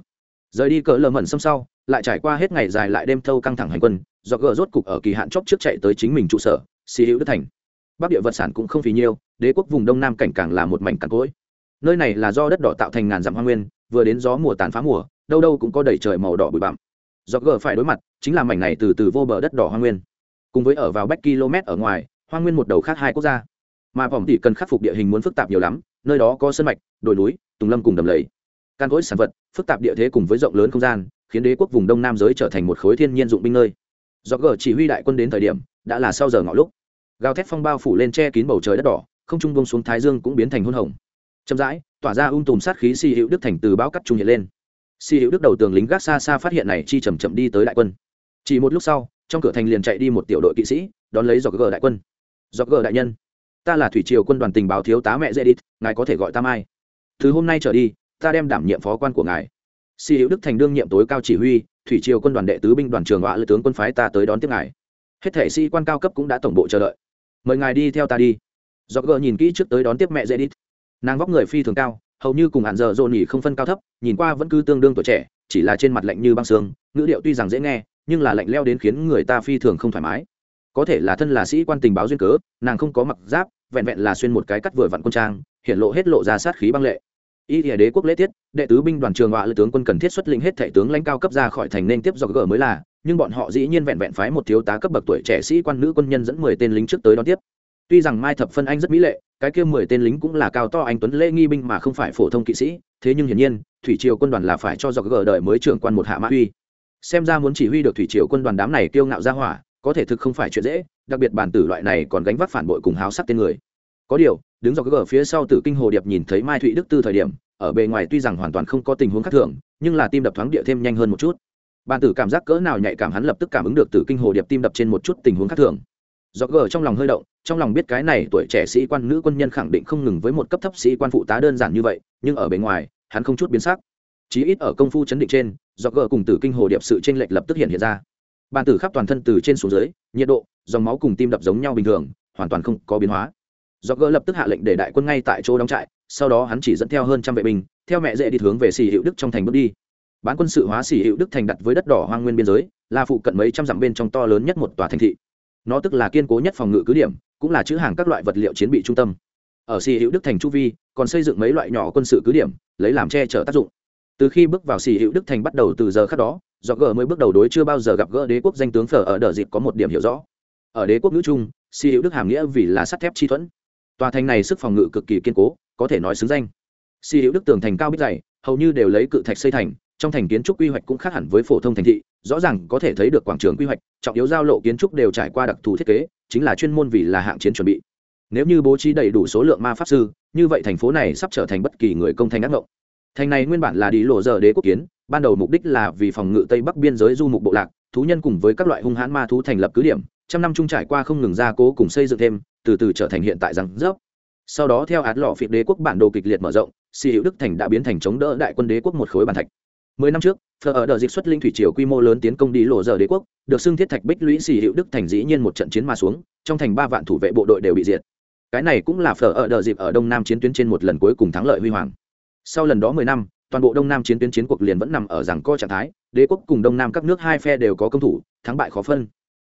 Rời đi cỡ lờ mẩn xâm sau, lại trải qua hết ngày dài lại đêm thâu căng thẳng hành quân do gờ rốt cục ở kỳ hạn chóp trước chạy tới chính mình trụ sở, xì hữu đức thành. Bắc địa vật sản cũng không vì nhiêu, đế quốc vùng đông nam cảnh càng là một mảnh cằn cỗi. Nơi này là do đất đỏ tạo thành ngàn dặm hoa nguyên, vừa đến gió mùa tàn phá mùa đâu đâu cũng có đầy trời màu đỏ bụi bặm. Do gờ phải đối mặt, chính là mảnh này từ từ vô bờ đất đỏ hoa nguyên. Cùng với ở vào bách km ở ngoài, hoa nguyên một đầu khác hai quốc gia. Mà vòng tỷ cần khắc phục địa hình muốn phức tạp nhiều lắm, nơi đó có sân mạch, đồi núi, tùng lâm cùng đầm lầy. Căn cối sản vật, phức tạp địa thế cùng với rộng lớn không gian, khiến đế quốc vùng đông nam giới trở thành một khối thiên nhiên dụng binh nơi. Do gờ chỉ huy đại quân đến thời điểm, đã là sau giờ ngọ lúc. Gào thét phong bao phủ lên che kín bầu trời đất đỏ, không trung bông xuống thái dương cũng biến thành hôn hồng. Chậm rãi, tỏa ra ung tùm sát khí si hữu đức thành từ bão cắt trung hiện lên si hữu đức đầu tường lính gác xa xa phát hiện này, chi chầm chậm đi tới đại quân. Chỉ một lúc sau, trong cửa thành liền chạy đi một tiểu đội kỵ sĩ, đón lấy dọc gờ đại quân. Dọc gờ đại nhân, ta là thủy triều quân đoàn tình báo thiếu tá mẹ dễ đít ngài có thể gọi ta mai. Từ hôm nay trở đi, ta đem đảm nhiệm phó quan của ngài. Si hữu đức thành đương nhiệm tối cao chỉ huy, thủy triều quân đoàn đệ tứ binh đoàn trường họa lữ tướng quân phái ta tới đón tiếp ngài. Hết thể sĩ quan cao cấp cũng đã tổng bộ chờ đợi. Mời ngài đi theo ta đi. Do gờ nhìn kỹ trước tới đón tiếp mẹ dễ đít nàng vóc người phi thường cao hầu như cùng hạn giờ dồn nhỉ không phân cao thấp, nhìn qua vẫn cứ tương đương tuổi trẻ, chỉ là trên mặt lạnh như băng xương ngữ điệu tuy rằng dễ nghe, nhưng là lạnh leo đến khiến người ta phi thường không thoải mái. Có thể là thân là sĩ quan tình báo duyên cớ, nàng không có mặc giáp, vẹn vẹn là xuyên một cái cắt vừa vặn quân trang, hiện lộ hết lộ ra sát khí băng lệ. Y địa đế quốc lễ tiết, đệ tứ binh đoàn trường họa lữ tướng quân cần thiết xuất lĩnh hết thệ tướng lãnh cao cấp ra khỏi thành nên tiếp do gỡ mới là, nhưng bọn họ dĩ nhiên vẹn vẹn phái một thiếu tá cấp bậc tuổi trẻ sĩ quan nữ quân nhân dẫn mười tên lính trước tới đón tiếp tuy rằng mai thập phân anh rất mỹ lệ, cái kia mười tên lính cũng là cao to anh tuấn lễ nghi binh mà không phải phổ thông kỵ sĩ, thế nhưng hiển nhiên, thủy triều quân đoàn là phải cho dọc gờ đợi mới trưởng quan một hạ mã uy. Xem ra muốn chỉ huy được thủy triều quân đoàn đám này kiêu ngạo ra hỏa, có thể thực không phải chuyện dễ, đặc biệt bản tử loại này còn gánh vác phản bội cùng háo sắc tên người. Có điều, đứng dọc gờ phía sau tử kinh hồ điệp nhìn thấy mai thụy đức tư thời điểm, ở bề ngoài tuy rằng hoàn toàn không có tình huống khác thường, nhưng là tim đập thoáng địa thêm nhanh hơn một chút. Bản tử cảm giác cỡ nào nhạy cảm hắn lập tức cảm ứng được tử kinh hồ điệp tim đập trên một chút tình huống khác thường do gờ trong lòng hơi động, trong lòng biết cái này tuổi trẻ sĩ quan nữ quân nhân khẳng định không ngừng với một cấp thấp sĩ quan phụ tá đơn giản như vậy, nhưng ở bề ngoài, hắn không chút biến sắc. Chí ít ở công phu chấn định trên do gờ cùng tử kinh hồ điệp sự tranh lệch lập tức hiện hiện ra. Bàn tử khắp toàn thân từ trên xuống dưới, nhiệt độ, dòng máu cùng tim đập giống nhau bình thường, hoàn toàn không có biến hóa. Do gờ lập tức hạ lệnh để đại quân ngay tại chỗ đóng trại, sau đó hắn chỉ dẫn theo hơn trăm vệ binh, theo mẹ dễ đi hướng về xì hữu đức trong thành bước đi. Bán quân sự hóa xì hữu đức thành đặt với đất đỏ hoang nguyên biên giới, là phụ cận mấy trăm dặm bên trong to lớn nhất một tòa thành thị nó tức là kiên cố nhất phòng ngự cứ điểm, cũng là chữ hàng các loại vật liệu chiến bị trung tâm. Ở xì hữu đức thành chu vi, còn xây dựng mấy loại nhỏ quân sự cứ điểm, lấy làm che chở tác dụng. Từ khi bước vào xì hữu đức thành bắt đầu từ giờ khác đó, do g mới bước đầu đối chưa bao giờ gặp gỡ đế quốc danh tướng phở ở đờ dịp có một điểm hiểu rõ. Ở đế quốc ngữ trung, xì hữu đức hàm nghĩa vì là sắt thép chi thuẫn. Tòa thành này sức phòng ngự cực kỳ kiên cố, có thể nói xứng danh. Xì hữu đức tường thành cao bích dày, hầu như đều lấy cự thạch xây thành trong thành kiến trúc quy hoạch cũng khác hẳn với phổ thông thành thị, rõ ràng có thể thấy được quảng trường quy hoạch, trọng yếu giao lộ kiến trúc đều trải qua đặc thù thiết kế, chính là chuyên môn vì là hạng chiến chuẩn bị. Nếu như bố trí đầy đủ số lượng ma pháp sư, như vậy thành phố này sắp trở thành bất kỳ người công thành ác ngộng. Thành này nguyên bản là đi lộ giờ đế quốc kiến, ban đầu mục đích là vì phòng ngự tây bắc biên giới du mục bộ lạc, thú nhân cùng với các loại hung hãn ma thú thành lập cứ điểm, trăm năm chung trải qua không ngừng gia cố cùng xây dựng thêm, từ từ trở thành hiện tại rằng dốc sau đó theo át lọ phiệt đế quốc bản đồ kịch liệt mở rộng, xì hữu đức thành đã biến thành chống đỡ đại quân đế quốc một khối bàn thạch mười năm trước thờ ở đợt dịch xuất linh thủy triều quy mô lớn tiến công đi lộ giờ đế quốc, được xưng thiết thạch bích lũy xì hữu đức thành dĩ nhiên một trận chiến mà xuống, trong thành ba vạn thủ vệ bộ đội đều bị diệt. Cái này cũng là phở ở đợt dịp ở đông nam chiến tuyến trên một lần cuối cùng thắng lợi huy hoàng. Sau lần đó mười năm, toàn bộ đông nam chiến tuyến chiến cuộc liền vẫn nằm ở rằng co trạng thái, đế quốc cùng đông nam các nước hai phe đều có công thủ, thắng bại khó phân.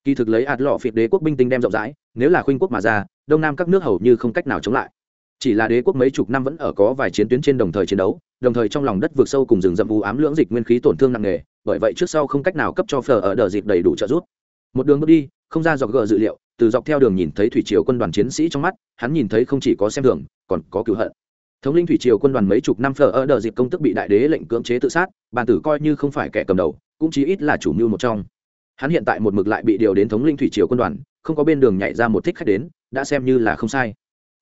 Kỳ thực lấy ạt lọ phiệt đế quốc binh tinh đem rộng rãi, nếu là khuynh quốc mà ra, đông nam các nước hầu như không cách nào chống lại chỉ là đế quốc mấy chục năm vẫn ở có vài chiến tuyến trên đồng thời chiến đấu, đồng thời trong lòng đất vượt sâu cùng rừng rậm u ám lưỡng dịch nguyên khí tổn thương nặng nề, bởi vậy trước sau không cách nào cấp cho phở ở đợt dịp đầy đủ trợ giúp. Một đường bước đi, không ra dọc gờ dự liệu, từ dọc theo đường nhìn thấy thủy triều quân đoàn chiến sĩ trong mắt, hắn nhìn thấy không chỉ có xem thường, còn có cứu hận. Thống linh thủy triều quân đoàn mấy chục năm phở ở đợt dịp công tức bị đại đế lệnh cưỡng chế tự sát, bàn tử coi như không phải kẻ cầm đầu, cũng chí ít là chủ mưu một trong. Hắn hiện tại một mực lại bị điều đến thống linh thủy triều quân đoàn, không có bên đường nhảy ra một thích khách đến, đã xem như là không sai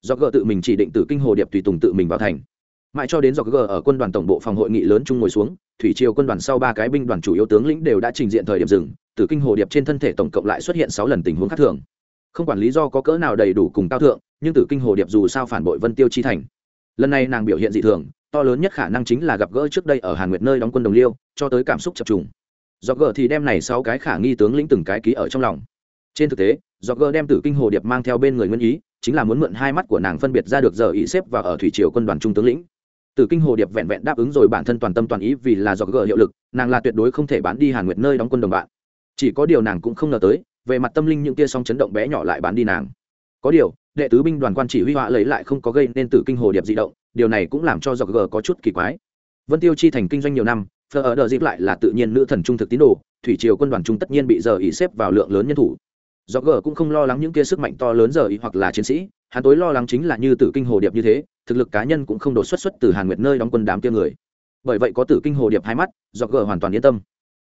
do gờ tự mình chỉ định tử kinh hồ điệp tùy tùng tự mình vào thành. Mãi cho đến do gờ ở quân đoàn tổng bộ phòng hội nghị lớn chung ngồi xuống, thủy triều quân đoàn sau ba cái binh đoàn chủ yếu tướng lĩnh đều đã trình diện thời điểm dừng tử kinh hồ điệp trên thân thể tổng cộng lại xuất hiện sáu lần tình huống khác thường. Không quản lý do có cỡ nào đầy đủ cùng cao thượng, nhưng tử kinh hồ điệp dù sao phản bội vân tiêu chi thành. Lần này nàng biểu hiện dị thường, to lớn nhất khả năng chính là gặp gỡ trước đây ở hàn nguyệt nơi đóng quân đồng liêu, cho tới cảm xúc chập trùng. Do gờ thì đem này sáu cái khả nghi tướng lĩnh từng cái ký ở trong lòng. Trên thực tế, do gờ đem tử kinh hồ điệp mang theo bên người nguyên ý chính là muốn mượn hai mắt của nàng phân biệt ra được giờ ý xếp và ở thủy triều quân đoàn trung tướng lĩnh. Tử kinh hồ điệp vẹn vẹn đáp ứng rồi bản thân toàn tâm toàn ý vì là do gờ hiệu lực, nàng là tuyệt đối không thể bán đi hàn nguyệt nơi đóng quân đồng bạn. Chỉ có điều nàng cũng không ngờ tới, về mặt tâm linh những tia song chấn động bé nhỏ lại bán đi nàng. Có điều, đệ tứ binh đoàn quan chỉ huy họa lấy lại không có gây nên tử kinh hồ điệp di động, điều này cũng làm cho do gờ có chút kỳ quái. Vân tiêu chi thành kinh doanh nhiều năm phờ ở đờ dịp lại là tự nhiên nữ thần trung thực tín đồ, thủy triều quân đoàn trung tất nhiên bị giờ ý xếp vào lượng lớn nhân thủ do gờ cũng không lo lắng những kia sức mạnh to lớn giờ ý hoặc là chiến sĩ, hắn tối lo lắng chính là như tử kinh hồ điệp như thế, thực lực cá nhân cũng không đột xuất xuất từ hàn nguyệt nơi đóng quân đám kia người. Bởi vậy có tử kinh hồ điệp hai mắt do gờ hoàn toàn yên tâm.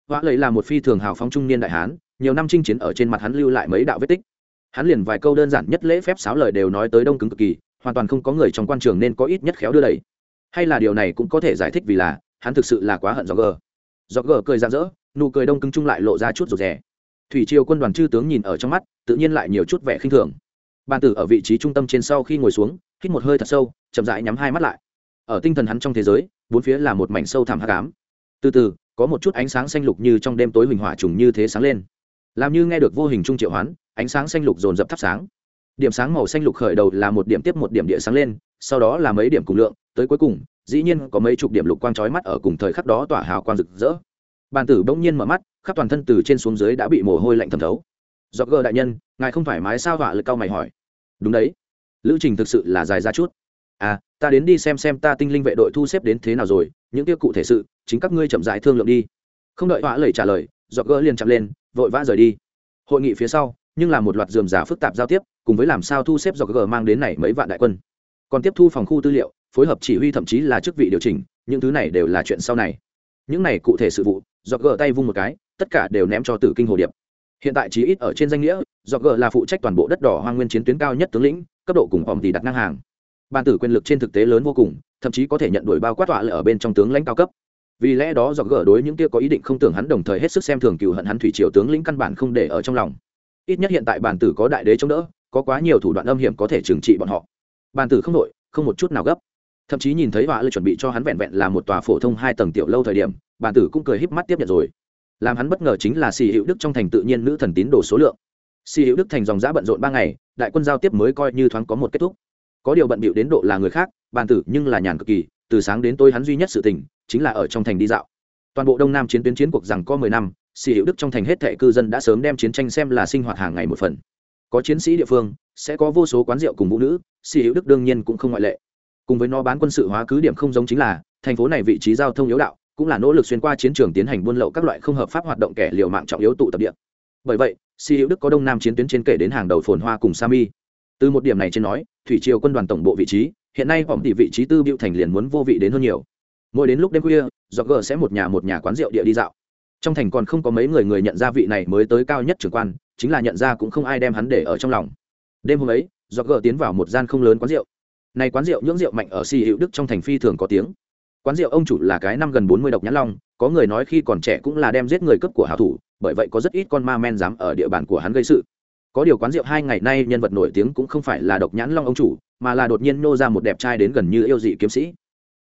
Vã lầy là một phi thường hào phóng trung niên đại hán, nhiều năm chinh chiến ở trên mặt hắn lưu lại mấy đạo vết tích. Hắn liền vài câu đơn giản nhất lễ phép sáo lời đều nói tới đông cứng cực kỳ, hoàn toàn không có người trong quan trường nên có ít nhất khéo đưa đẩy. Hay là điều này cũng có thể giải thích vì là, hắn thực sự là quá hận do gờ. Do gờ cười rạng rỡ, nụ cười đông cứng chung lại lộ ra chút rụt rè thủy triều quân đoàn chư tướng nhìn ở trong mắt, tự nhiên lại nhiều chút vẻ khinh thường. Bàn tử ở vị trí trung tâm trên sau khi ngồi xuống, hít một hơi thật sâu, chậm rãi nhắm hai mắt lại. Ở tinh thần hắn trong thế giới, bốn phía là một mảnh sâu thẳm hắc ám. Từ từ, có một chút ánh sáng xanh lục như trong đêm tối huỳnh hỏa trùng như thế sáng lên. Làm như nghe được vô hình trung triệu hoán, ánh sáng xanh lục dồn dập thắp sáng. Điểm sáng màu xanh lục khởi đầu là một điểm tiếp một điểm địa sáng lên, sau đó là mấy điểm cùng lượng, tới cuối cùng, dĩ nhiên có mấy chục điểm lục quang trói mắt ở cùng thời khắc đó tỏa hào quang rực rỡ bàn tử bỗng nhiên mở mắt, khắp toàn thân từ trên xuống dưới đã bị mồ hôi lạnh thẩm thấu. Do gờ đại nhân, ngài không thoải mái sao? Họa lực cao mày hỏi. Đúng đấy. Lữ trình thực sự là dài ra chút. À ta đến đi xem xem ta tinh linh vệ đội thu xếp đến thế nào rồi, những tiêu cụ thể sự, chính các ngươi chậm rãi thương lượng đi. Không đợi họa lời trả lời do gỡ liền chậm lên, vội vã rời đi. Hội nghị phía sau, nhưng là một loạt dườm giả phức tạp giao tiếp, cùng với làm sao thu xếp do gỡ mang đến này mấy vạn đại quân. Còn tiếp thu phòng khu tư liệu, phối hợp chỉ huy thậm chí là chức vị điều chỉnh, những thứ này đều là chuyện sau này những này cụ thể sự vụ do gỡ tay vung một cái, tất cả đều ném cho tử kinh hồ điệp. Hiện tại chí ít ở trên danh nghĩa do gỡ là phụ trách toàn bộ đất đỏ hoang nguyên chiến tuyến cao nhất tướng lĩnh, cấp độ cùng hòm thì đặt ngang hàng. Ban tử quyền lực trên thực tế lớn vô cùng, thậm chí có thể nhận đuổi bao quát tọa lại ở bên trong tướng lãnh cao cấp. Vì lẽ đó do gỡ đối những kia có ý định không tưởng hắn đồng thời hết sức xem thường cựu hận hắn thủy triều tướng lĩnh căn bản không để ở trong lòng. Ít nhất hiện tại bản tử có đại đế chống đỡ, có quá nhiều thủ đoạn âm hiểm có thể trừng trị bọn họ. Bản tử không đội không một chút nào gấp thậm chí nhìn thấy họa lư chuẩn bị cho hắn vẹn vẹn là một tòa phổ thông hai tầng tiểu lâu thời điểm bản tử cũng cười híp mắt tiếp nhận rồi. Làm hắn bất ngờ chính là xì hữu đức trong thành tự nhiên nữ thần tín đồ số lượng. Xì hữu đức thành dòng giã bận rộn ba ngày, đại quân giao tiếp mới coi như thoáng có một kết thúc. Có điều bận bịu đến độ là người khác bản tử nhưng là nhàn cực kỳ, từ sáng đến tối hắn duy nhất sự tình, chính là ở trong thành đi dạo. Toàn bộ đông nam chiến tuyến chiến cuộc rằng có mười năm xì hữu đức trong thành hết thệ cư dân đã sớm đem chiến tranh xem là sinh hoạt hàng ngày một phần. Có chiến sĩ địa phương, sẽ có vô số quán rượu cùng vũ nữ xì hữu đức đương nhiên cũng không ngoại lệ cùng với nó bán quân sự hóa cứ điểm không giống chính là, thành phố này vị trí giao thông yếu đạo, cũng là nỗ lực xuyên qua chiến trường tiến hành buôn lậu các loại không hợp pháp hoạt động kẻ liều mạng trọng yếu tụ tập địa. Bởi vậy si hữu đức có đông nam chiến tuyến trên kể đến hàng đầu phồn hoa cùng sami. Từ một điểm này trên nói, thủy triều quân đoàn tổng bộ vị trí, hiện nay vọng tỷ vị trí tư biệu thành liền muốn vô vị đến hơn nhiều. Mỗi đến lúc đêm khuya do g sẽ một nhà một nhà quán rượu địa đi dạo. Trong thành còn không có mấy người người nhận ra vị này mới tới cao nhất trưởng quan, chính là nhận ra cũng không ai đem hắn để ở trong lòng. Đêm hôm ấy do g tiến vào một gian không lớn quán rượu này quán rượu, nhưỡng rượu mạnh ở si hữu đức trong thành phi thường có tiếng. Quán rượu ông chủ là cái năm gần bốn mươi độc nhãn long, có người nói khi còn trẻ cũng là đem giết người cấp của hảo thủ, bởi vậy có rất ít con ma men dám ở địa bàn của hắn gây sự. Có điều quán rượu hai ngày nay nhân vật nổi tiếng cũng không phải là độc nhãn long ông chủ, mà là đột nhiên nô ra một đẹp trai đến gần như yêu dị kiếm sĩ.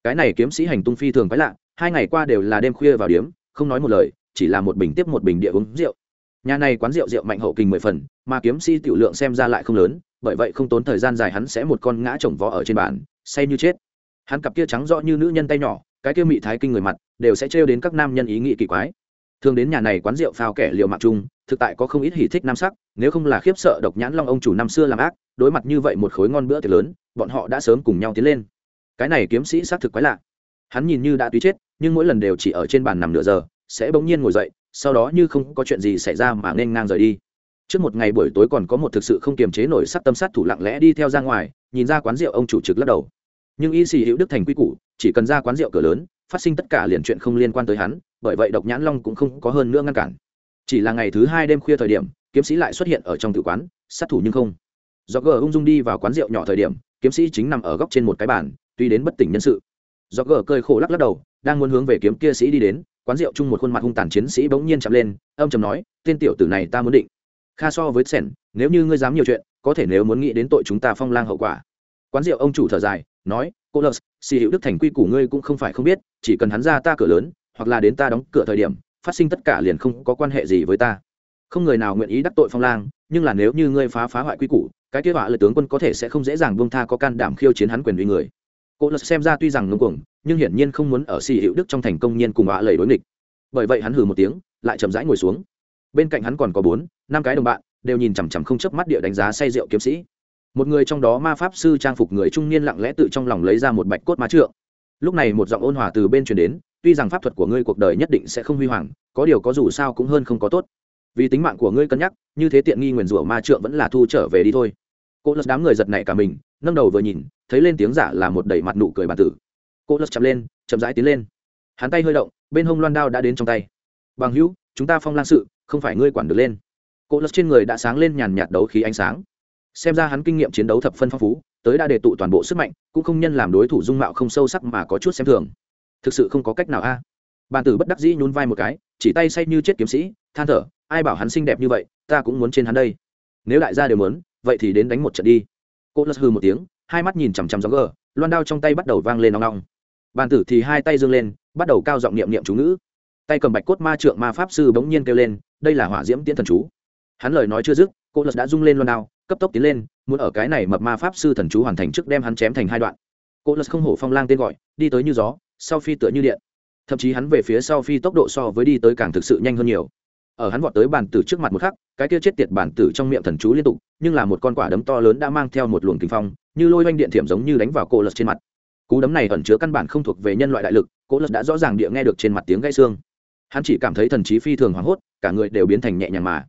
Cái này kiếm sĩ hành tung phi thường quái lạ, hai ngày qua đều là đêm khuya vào điếm, không nói một lời, chỉ là một bình tiếp một bình địa uống rượu. Nhà này quán rượu rượu mạnh hậu kinh mười phần, mà kiếm sĩ tiểu lượng xem ra lại không lớn bởi vậy không tốn thời gian dài hắn sẽ một con ngã chồng vó ở trên bàn, say như chết. Hắn cặp kia trắng rõ như nữ nhân tay nhỏ, cái kia mị thái kinh người mặt, đều sẽ trêu đến các nam nhân ý nghĩ kỳ quái. Thường đến nhà này quán rượu phao kẻ liều mạng chung, thực tại có không ít hỉ thích nam sắc, nếu không là khiếp sợ độc nhãn long ông chủ năm xưa làm ác, đối mặt như vậy một khối ngon bữa tiệc lớn, bọn họ đã sớm cùng nhau tiến lên. Cái này kiếm sĩ xác thực quái lạ. Hắn nhìn như đã tùy chết, nhưng mỗi lần đều chỉ ở trên bàn nằm nửa giờ, sẽ bỗng nhiên ngồi dậy, sau đó như không có chuyện gì xảy ra mà nên ngang rời đi trước một ngày buổi tối còn có một thực sự không kiềm chế nổi sắc tâm sát thủ lặng lẽ đi theo ra ngoài, nhìn ra quán rượu ông chủ trực lắc đầu. Nhưng y xì hữu đức thành quy củ, chỉ cần ra quán rượu cửa lớn, phát sinh tất cả liền chuyện không liên quan tới hắn, bởi vậy độc nhãn long cũng không có hơn nữa ngăn cản. Chỉ là ngày thứ hai đêm khuya thời điểm, kiếm sĩ lại xuất hiện ở trong tự quán, sát thủ nhưng không. Do gờ ung dung đi vào quán rượu nhỏ thời điểm, kiếm sĩ chính nằm ở góc trên một cái bàn, tuy đến bất tỉnh nhân sự. Do gờ cơi khổ lắc lắc đầu, đang muốn hướng về kiếm kia sĩ đi đến, quán rượu chung một khuôn mặt hung tàn chiến sĩ bỗng nhiên chạm lên, âm chầm nói, tên tiểu tử này ta muốn định kha so với sẻn nếu như ngươi dám nhiều chuyện, có thể nếu muốn nghĩ đến tội chúng ta phong lang hậu quả. Quán rượu ông chủ thở dài, nói, cô lợt, xì hữu đức thành quy củ ngươi cũng không phải không biết, chỉ cần hắn ra ta cửa lớn, hoặc là đến ta đóng cửa thời điểm, phát sinh tất cả liền không có quan hệ gì với ta. Không người nào nguyện ý đắc tội phong lang, nhưng là nếu như ngươi phá phá hoại quy củ, cái kế họa lời tướng quân có thể sẽ không dễ dàng buông tha có can đảm khiêu chiến hắn quyền uy người. Cô lợt xem ra tuy rằng ngưng cuồng, nhưng hiển nhiên không muốn ở xì hữu đức trong thành công nhiên cùng họa lầy đối nghịch. Bởi vậy hắn hừ một tiếng, lại chậm rãi ngồi xuống. Bên cạnh hắn còn có bốn năm cái đồng bạn, đều nhìn chằm chằm không chớp mắt địa đánh giá say rượu kiếm sĩ. Một người trong đó ma pháp sư trang phục người trung niên lặng lẽ tự trong lòng lấy ra một bạch cốt ma trượng. Lúc này một giọng ôn hòa từ bên truyền đến, tuy rằng pháp thuật của ngươi cuộc đời nhất định sẽ không huy hoàng, có điều có dù sao cũng hơn không có tốt. Vì tính mạng của ngươi cân nhắc, như thế tiện nghi nguyền rủa ma trượng vẫn là thu trở về đi thôi. Cô lật đám người giật nảy cả mình nâng đầu vừa nhìn, thấy lên tiếng giả là một đầy mặt nụ cười bản tử. Cô lật chậm lên, chậm rãi tiến lên. Hắn tay hơi động, bên hông loan đao đã đến trong tay. Bằng hữu, chúng ta phong lan sự, không phải ngươi quản được lên cô lật trên người đã sáng lên nhàn nhạt đấu khí ánh sáng. Xem ra hắn kinh nghiệm chiến đấu thập phân phong phú, tới đã đề tụ toàn bộ sức mạnh, cũng không nhân làm đối thủ dung mạo không sâu sắc mà có chút xem thường. Thực sự không có cách nào a. À. bàn tử bất đắc dĩ nhún vai một cái, chỉ tay say như chết kiếm sĩ, than thở, ai bảo hắn xinh đẹp như vậy, ta cũng muốn trên hắn đây. Nếu đại gia đều muốn, vậy thì đến đánh một trận đi. Cô lật hư một tiếng, hai mắt nhìn chằm chằm gió gờ, loan đao trong tay bắt đầu vang lên nong nong bàn tử thì hai tay dương lên, bắt đầu cao giọng niệm niệm chú ngữ. Tay cầm bạch cốt ma trượng ma pháp sư bỗng nhiên kêu lên, đây là hỏa diễm tiễn thần chú hắn lời nói chưa dứt, cô lật đã rung lên loan đao, cấp tốc tiến lên, muốn ở cái này mập ma pháp sư thần chú hoàn thành trước đem hắn chém thành hai đoạn. Cô lật không hổ phong lang tên gọi, đi tới như gió, sau phi tựa như điện. Thậm chí hắn về phía sau phi tốc độ so với đi tới càng thực sự nhanh hơn nhiều. Ở hắn vọt tới bàn tử trước mặt một khắc, cái kia chết tiệt bản tử trong miệng thần chú liên tục, nhưng là một con quả đấm to lớn đã mang theo một luồng kinh phong, như lôi oanh điện thiểm giống như đánh vào cô lật trên mặt. Cú đấm này ẩn chứa căn bản không thuộc về nhân loại đại lực, cô lật đã rõ ràng địa nghe được trên mặt tiếng gãy xương. Hắn chỉ cảm thấy thần trí phi thường hoảng hốt, cả người đều biến thành nhẹ nhàng mà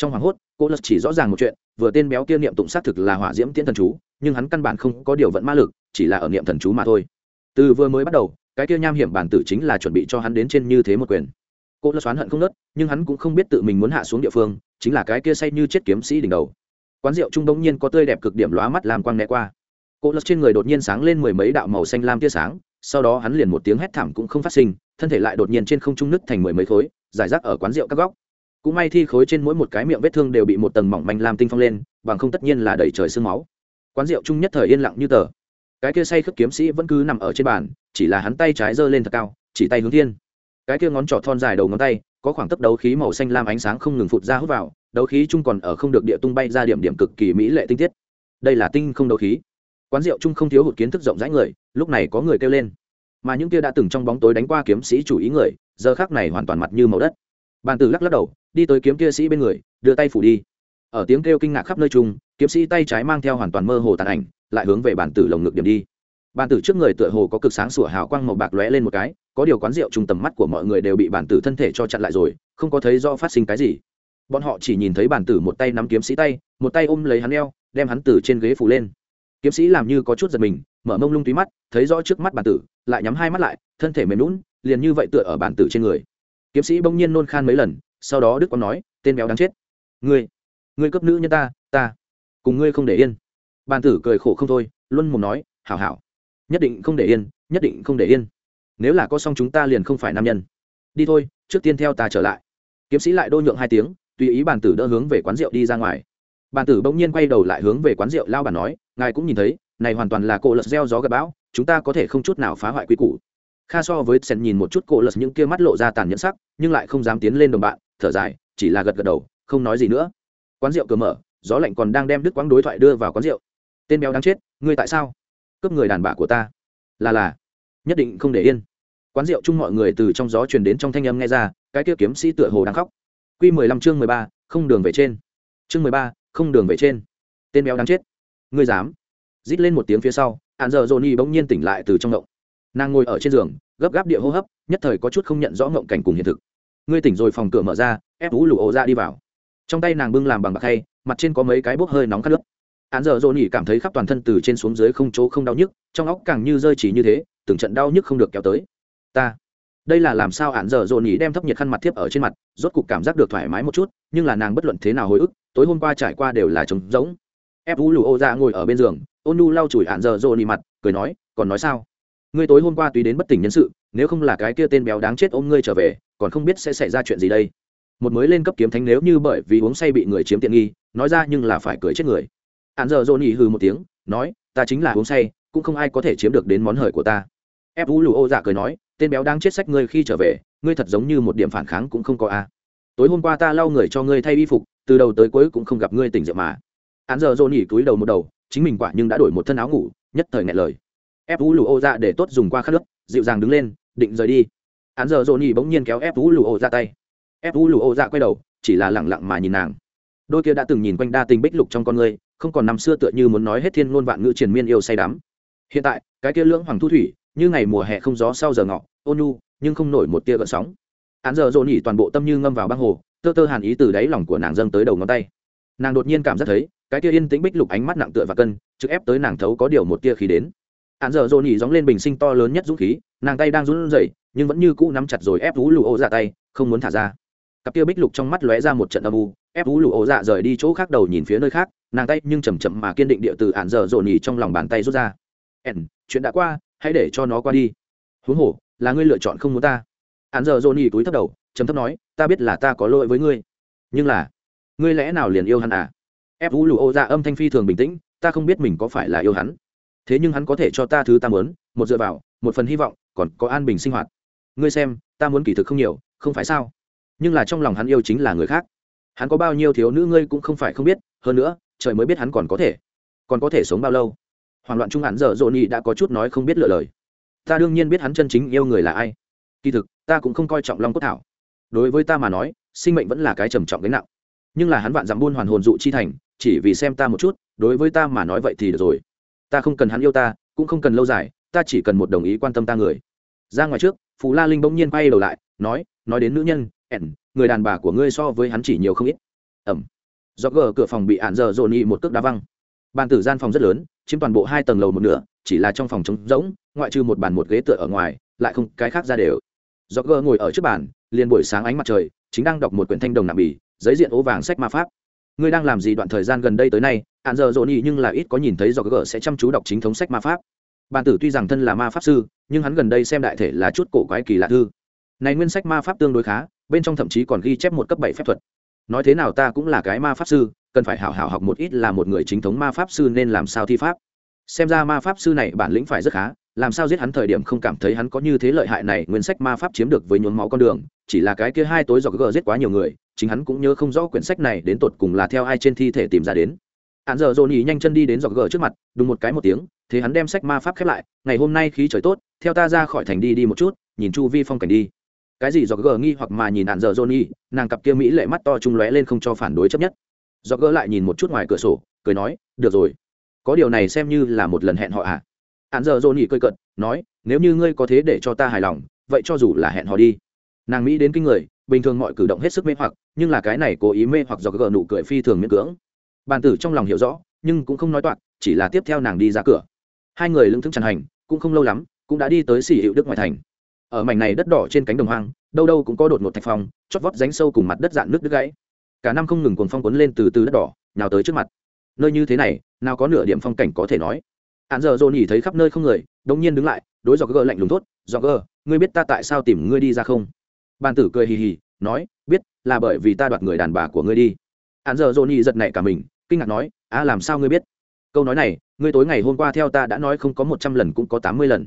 trong hoảng hốt, cô lật chỉ rõ ràng một chuyện, vừa tên béo kia niệm tụng xác thực là hỏa diễm tiễn thần chú, nhưng hắn căn bản không có điều vận ma lực, chỉ là ở niệm thần chú mà thôi. Từ vừa mới bắt đầu, cái kia nham hiểm bản tử chính là chuẩn bị cho hắn đến trên như thế một quyền. Cô lật xoán hận không nớt, nhưng hắn cũng không biết tự mình muốn hạ xuống địa phương, chính là cái kia say như chết kiếm sĩ đỉnh đầu. Quán rượu trung đông nhiên có tươi đẹp cực điểm lóa mắt làm quang né qua. Cô lật trên người đột nhiên sáng lên mười mấy đạo màu xanh lam tia sáng, sau đó hắn liền một tiếng hét thảm cũng không phát sinh, thân thể lại đột nhiên trên không trung nứt thành mười mấy khối, giải rác ở quán rượu các góc cũng may thi khối trên mỗi một cái miệng vết thương đều bị một tầng mỏng manh lam tinh phong lên, bằng không tất nhiên là đầy trời sương máu. Quán rượu chung nhất thời yên lặng như tờ. Cái kia say khướp kiếm sĩ vẫn cứ nằm ở trên bàn, chỉ là hắn tay trái giơ lên thật cao, chỉ tay hướng thiên. Cái kia ngón trỏ thon dài đầu ngón tay, có khoảng tấc đấu khí màu xanh lam ánh sáng không ngừng phụt ra hút vào, đấu khí chung còn ở không được địa tung bay ra điểm điểm cực kỳ mỹ lệ tinh tiết. Đây là tinh không đấu khí. Quán rượu chung không thiếu hụt kiến thức rộng rãi người, lúc này có người kêu lên. Mà những kia đã từng trong bóng tối đánh qua kiếm sĩ chủ ý người, giờ khác này hoàn toàn mặt như màu đất bàn tử lắc lắc đầu, đi tới kiếm kia sĩ bên người, đưa tay phủ đi. Ở tiếng kêu kinh ngạc khắp nơi chung, kiếm sĩ tay trái mang theo hoàn toàn mơ hồ tàn ảnh, lại hướng về bàn tử lồng ngực điểm đi. Bàn tử trước người tựa hồ có cực sáng sủa hào quang màu bạc lóe lên một cái, có điều quán rượu trung tầm mắt của mọi người đều bị bản tử thân thể cho chặn lại rồi, không có thấy do phát sinh cái gì. Bọn họ chỉ nhìn thấy bản tử một tay nắm kiếm sĩ tay, một tay ôm lấy hắn eo, đem hắn từ trên ghế phủ lên. Kiếm sĩ làm như có chút giật mình, mở mông lung tí mắt, thấy rõ trước mắt bản tử, lại nhắm hai mắt lại, thân thể mềm lún liền như vậy tựa ở bản tử trên người kiếm sĩ bỗng nhiên nôn khan mấy lần, sau đó đức quang nói, tên béo đáng chết. Ngươi ngươi cấp nữ nhân ta ta, cùng ngươi không để yên. Bàn tử cười khổ không thôi luân mồm nói, hảo hảo. Nhất định không để yên, nhất định không để yên. Nếu là có xong chúng ta liền không phải nam nhân. Đi thôi, trước tiên theo ta trở lại. Kiếm sĩ lại đô nhượng hai tiếng, tùy ý bàn tử đỡ hướng về quán rượu đi ra ngoài. Bàn tử bỗng nhiên quay đầu lại hướng về quán rượu lao bàn nói, ngài cũng nhìn thấy, này hoàn toàn là cỗ lật gieo gió gặp bão, chúng ta có thể không chút nào phá hoại quy củ kha so với sen nhìn một chút cổ lật những kia mắt lộ ra tàn nhẫn sắc, nhưng lại không dám tiến lên đồng bạn, thở dài, chỉ là gật gật đầu, không nói gì nữa. Quán rượu cửa mở, gió lạnh còn đang đem đứt quãng đối thoại đưa vào quán rượu. Tên béo đang chết, ngươi tại sao? Cướp người đàn bà của ta. Là là, nhất định không để yên. Quán rượu chung mọi người từ trong gió truyền đến trong thanh âm nghe ra, cái kia kiếm sĩ tựa hồ đang khóc. Q mười lăm chương mười ba, không đường về trên. Chương mười ba, không đường về trên. Tên béo đang chết. Ngươi dám. Rít lên một tiếng phía sau hạn giờ dồn y bỗng nhiên tỉnh lại từ trong ngộng nàng ngồi ở trên giường, gấp gáp địa hô hấp, nhất thời có chút không nhận rõ ngộng cảnh cùng hiện thực. Ngươi tỉnh rồi, phòng cửa mở ra, ép vũ lụ ổ ra đi vào. Trong tay nàng bưng làm bằng bạc hay mặt trên có mấy cái bốc hơi nóng khát nước. Án giờ dồn nhỉ cảm thấy khắp toàn thân từ trên xuống dưới không chỗ không đau nhức, trong óc càng như rơi chỉ như thế, từng trận đau nhức không được kéo tới. Ta, đây là làm sao? Án giờ dồn nhỉ đem thấp nhiệt khăn mặt tiếp ở trên mặt, rốt cục cảm giác được thoải mái một chút, nhưng là nàng bất luận thế nào hồi ức, tối hôm qua trải qua đều là trống rỗng. Ép vũ lụ ô ra ngồi ở bên giường, ôn nu lau chùi án giờ dồn nhỉ mặt, cười nói, còn nói sao? Ngươi tối hôm qua tùy đến bất tỉnh nhân sự, nếu không là cái kia tên béo đáng chết ôm ngươi trở về, còn không biết sẽ xảy ra chuyện gì đây. Một mới lên cấp kiếm thánh nếu như bởi vì uống say bị người chiếm tiện nghi, nói ra nhưng là phải cười chết người. Hạn giờ dồn nhỉ hừ một tiếng, nói, ta chính là uống say, cũng không ai có thể chiếm được đến món hời của ta. Ép vũ lù ô dạ cười nói, tên béo đang chết sách ngươi khi trở về, ngươi thật giống như một điểm phản kháng cũng không có a. Tối hôm qua ta lau người cho ngươi thay y phục, từ đầu tới cuối cũng không gặp ngươi tỉnh rượu mà. Hắn giờ dồn nhỉ túi đầu một đầu, chính mình quả nhưng đã đổi một thân áo ngủ, nhất thời ngại lời ép vũ lù ô dạ để tốt dùng qua khát nước, dịu dàng đứng lên, định rời đi. Hắn giờ dồn Nhi bỗng nhiên kéo ép vũ lù ô dạ tay. Ép vũ lù ô dạ quay đầu, chỉ là lẳng lặng mà nhìn nàng. Đôi kia đã từng nhìn quanh đa tình bích lục trong con ngươi không còn năm xưa tựa như muốn nói hết thiên ngôn vạn ngữ triền miên yêu say đắm. Hiện tại, cái kia lưỡng hoàng thu thủy, như ngày mùa hè không gió sau giờ ngọ ôn nhu, nhưng không nổi một tia gợn sóng. Hắn giờ dồn Nhi toàn bộ tâm như ngâm vào băng hồ, tơ tơ hàn ý từ đáy lòng của nàng dâng tới đầu ngón tay. Nàng đột nhiên cảm giác thấy, cái kia yên tĩnh bích lục ánh mắt nặng tựa và cân, trực ép tới nàng thấu có điều một tia khí đến. Hàn Dở dồn nhỉ gióng lên bình sinh to lớn nhất dũng khí, nàng tay đang run rẩy, nhưng vẫn như cũ nắm chặt rồi ép vũ lụ ô ra tay, không muốn thả ra. Cặp kia bích lục trong mắt lóe ra một trận âm u, ép vũ lụ ô dạ rời đi chỗ khác đầu nhìn phía nơi khác, nàng tay nhưng chầm chậm mà kiên định địa từ Hàn Dở dồn nhỉ trong lòng bàn tay rút ra. Ẻn chuyện đã qua, hãy để cho nó qua đi. Huống hồ, là ngươi lựa chọn không muốn ta. Hàn Dở dồn nhỉ túi thấp đầu chấm thấp nói, ta biết là ta có lỗi với ngươi. Nhưng là, ngươi lẽ nào liền yêu hắn à? Ép vũ lụ ô dạ âm thanh phi thường bình tĩnh, ta không biết mình có phải là yêu hắn thế nhưng hắn có thể cho ta thứ ta muốn, một dựa vào, một phần hy vọng, còn có an bình sinh hoạt. Ngươi xem, ta muốn kỳ thực không nhiều, không phải sao? Nhưng là trong lòng hắn yêu chính là người khác. Hắn có bao nhiêu thiếu nữ ngươi cũng không phải không biết, hơn nữa, trời mới biết hắn còn có thể, còn có thể sống bao lâu. Hoảng loạn trung hắn giờ dồn nhị đã có chút nói không biết lựa lời. Ta đương nhiên biết hắn chân chính yêu người là ai. Kỳ thực, ta cũng không coi trọng long cốt thảo. Đối với ta mà nói, sinh mệnh vẫn là cái trầm trọng gánh nặng. Nhưng là hắn vạn dặm buôn hoàn hồn dụ chi thành, chỉ vì xem ta một chút, đối với ta mà nói vậy thì được rồi ta không cần hắn yêu ta, cũng không cần lâu dài, ta chỉ cần một đồng ý quan tâm ta người. Ra ngoài trước, Phù la linh bỗng nhiên quay đầu lại, nói nói đến nữ nhân ẻn người đàn bà của ngươi so với hắn chỉ nhiều không ít. Ẩm. Do gờ cửa phòng bị ạn giờ dồn nhị một cước đá văng. Bàn tử gian phòng rất lớn, chiếm toàn bộ hai tầng lầu một nửa, chỉ là trong phòng trống rỗng, ngoại trừ một bàn một ghế tựa ở ngoài, lại không cái khác ra đều. Do gờ ngồi ở trước bàn, liền buổi sáng ánh mặt trời, chính đang đọc một quyển thanh đồng nạm bì, giấy diện ố vàng sách ma pháp. Ngươi đang làm gì đoạn thời gian gần đây tới nay ạn giờ dồn nhị nhưng là ít có nhìn thấy do gờ sẽ chăm chú đọc chính thống sách ma pháp. Bàn tử tuy rằng thân là ma pháp sư, nhưng hắn gần đây xem đại thể là chút cổ quái kỳ lạ thư. Này nguyên sách ma pháp tương đối khá, bên trong thậm chí còn ghi chép một cấp bảy phép thuật. Nói thế nào ta cũng là cái ma pháp sư, cần phải hảo hảo học một ít là một người chính thống ma pháp sư nên làm sao thi pháp. Xem ra ma pháp sư này bản lĩnh phải rất khá, làm sao giết hắn thời điểm không cảm thấy hắn có như thế lợi hại này, nguyên sách ma pháp chiếm được với nhuốm máu con đường, chỉ là cái kia hai tối do gờ giết quá nhiều người, chính hắn cũng nhớ không rõ quyển sách này đến tột cùng là theo ai trên thi thể tìm ra đến hạn giờ dồn ý nhanh chân đi đến dọc gờ trước mặt đúng một cái một tiếng, thế hắn đem sách ma pháp khép lại, ngày hôm nay khí trời tốt, theo ta ra khỏi thành đi đi một chút, nhìn chu vi phong cảnh đi. Cái gì dọc gờ nghi hoặc mà nhìn hạn giờ johnny, nàng cặp kia mỹ lệ mắt to trung lóe lên không cho phản đối chấp nhất. Dọc gỡ lại nhìn một chút ngoài cửa sổ, cười nói, được rồi. Có điều này xem như là một lần hẹn họ à? Hạn giờ johnny cười cận nói, nếu như ngươi có thế để cho ta hài lòng, vậy cho dù là hẹn họ đi. Nàng mỹ đến kinh người, bình thường mọi cử động hết sức mê hoặc, nhưng là cái này cố ý mê hoặc do gỡ nụ cười phi thường miễn cưỡng bàn tử trong lòng hiểu rõ, nhưng cũng không nói toạc, chỉ là tiếp theo nàng đi ra cửa. Hai người lưng thức tràn hành, cũng không lâu lắm, cũng đã đi tới xỉ hiệu đức ngoại thành. Ở mảnh này đất đỏ trên cánh đồng hoang, đâu đâu cũng có đột một thạch phong, chót vót ránh sâu cùng mặt đất dạn nước đứt gãy. Cả năm không ngừng cuồng phong cuốn lên từ từ đất đỏ nào tới trước mặt. Nơi như thế này, nào có nửa điểm phong cảnh có thể nói. Hạn giờ dồn nhỉ thấy khắp nơi không người, đống nhiên đứng lại, đối dọc gờ lạnh lùng thốt dọc gờ, ngươi biết ta tại sao tìm ngươi đi ra không? Bàn tử cười hì hì, nói, biết, là bởi vì ta đoạt người đàn bà của ngươi đi hạn giờ dồn giật nảy cả mình, kinh ngạc nói à làm sao ngươi biết? Câu nói này, ngươi tối ngày hôm qua theo ta đã nói không có một trăm lần cũng có tám mươi lần.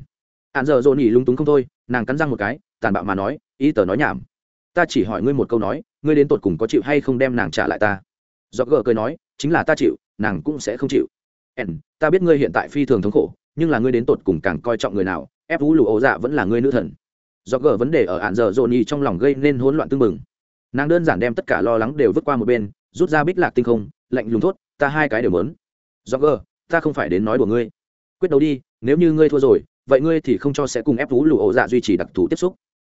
Hạn giờ dồn lúng túng không thôi, nàng cắn răng một cái, tàn bạo mà nói, ý tờ nói nhảm. Ta chỉ hỏi ngươi một câu nói, ngươi đến tột cùng có chịu hay không đem nàng trả lại ta? Do gờ cười nói, chính là ta chịu, nàng cũng sẽ không chịu. Ẻn ta biết ngươi hiện tại phi thường thống khổ, nhưng là ngươi đến tột cùng càng coi trọng người nào, ép vũ lụ ấu dạ vẫn là ngươi nữ thần. Do gờ vấn đề ở hạn giờ dồn trong lòng gây nên hỗn loạn tương mừng nàng đơn giản đem tất cả lo lắng đều vứt qua một bên rút ra bích lạc tinh không, lạnh lùng thốt, ta hai cái đều mớn do gờ, ta không phải đến nói của ngươi. Quyết đấu đi, nếu như ngươi thua rồi, vậy ngươi thì không cho sẽ cùng ép thú lụ ổ dạ duy trì đặc thù tiếp xúc.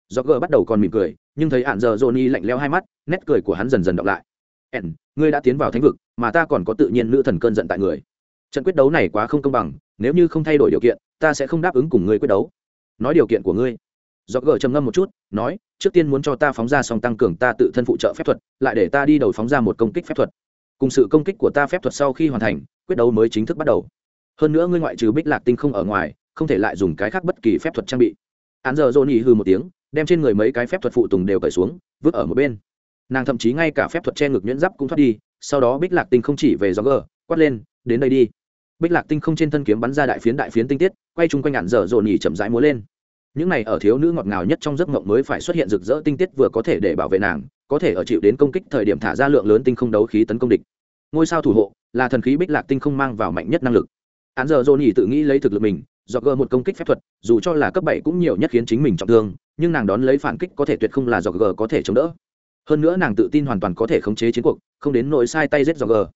Do gờ bắt đầu còn mỉm cười, nhưng thấy hạn giờ johnny lạnh leo hai mắt, nét cười của hắn dần dần đọc lại. Ẻn, ngươi đã tiến vào thánh vực, mà ta còn có tự nhiên nữ thần cơn giận tại người. Trận quyết đấu này quá không công bằng, nếu như không thay đổi điều kiện, ta sẽ không đáp ứng cùng ngươi quyết đấu. Nói điều kiện của ngươi do gờ trầm ngâm một chút, nói, trước tiên muốn cho ta phóng ra xong tăng cường ta tự thân phụ trợ phép thuật, lại để ta đi đầu phóng ra một công kích phép thuật. Cùng sự công kích của ta phép thuật sau khi hoàn thành, quyết đấu mới chính thức bắt đầu. Hơn nữa ngươi ngoại trừ bích lạc tinh không ở ngoài, không thể lại dùng cái khác bất kỳ phép thuật trang bị. Án giờ dồn nhì hư một tiếng, đem trên người mấy cái phép thuật phụ tùng đều cởi xuống, vứt ở một bên. Nàng thậm chí ngay cả phép thuật che ngực nhuyễn giáp cũng thoát đi, sau đó bích lạc tinh không chỉ về gió gờ, quát lên, đến đây đi. Bích lạc tinh không trên thân kiếm bắn ra đại phiến đại phiến tinh tiết, quay chung quanh ạn dở dồn nhì chậm rãi múa lên những này ở thiếu nữ ngọt ngào nhất trong giấc mộng mới phải xuất hiện rực rỡ tinh tiết vừa có thể để bảo vệ nàng, có thể ở chịu đến công kích thời điểm thả ra lượng lớn tinh không đấu khí tấn công địch. Ngôi sao thủ hộ là thần khí bích lạc tinh không mang vào mạnh nhất năng lực. Án giờ dồn nhỉ tự nghĩ lấy thực lực mình do gờ một công kích phép thuật, dù cho là cấp bảy cũng nhiều nhất khiến chính mình trọng thương, nhưng nàng đón lấy phản kích có thể tuyệt không là do gờ có thể chống đỡ. Hơn nữa nàng tự tin hoàn toàn có thể khống chế chiến cuộc, không đến nỗi sai tay giết do gờ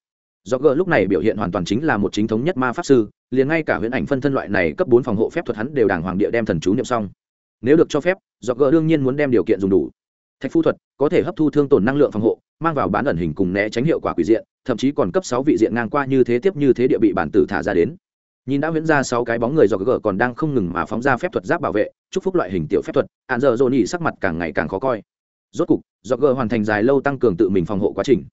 do gờ lúc này biểu hiện hoàn toàn chính là một chính thống nhất ma pháp sư, liền ngay cả huyễn ảnh phân thân loại này cấp bốn phòng hộ phép thuật hắn đều đàng hoàng địa đem thần chú niệm xong. Nếu được cho phép, do gờ đương nhiên muốn đem điều kiện dùng đủ. Thạch phu thuật có thể hấp thu thương tổn năng lượng phòng hộ, mang vào bán ẩn hình cùng né tránh hiệu quả quỷ diện, thậm chí còn cấp sáu vị diện ngang qua như thế tiếp như thế địa bị bản tử thả ra đến. Nhìn đã huyễn ra sáu cái bóng người do gờ còn đang không ngừng mà phóng ra phép thuật giáp bảo vệ, chúc phúc loại hình tiểu phép thuật hạn giờ dồn nhỉ sắc mặt càng ngày càng khó coi. Rốt cục, do gờ hoàn thành dài lâu tăng cường tự mình phòng hộ quá trình.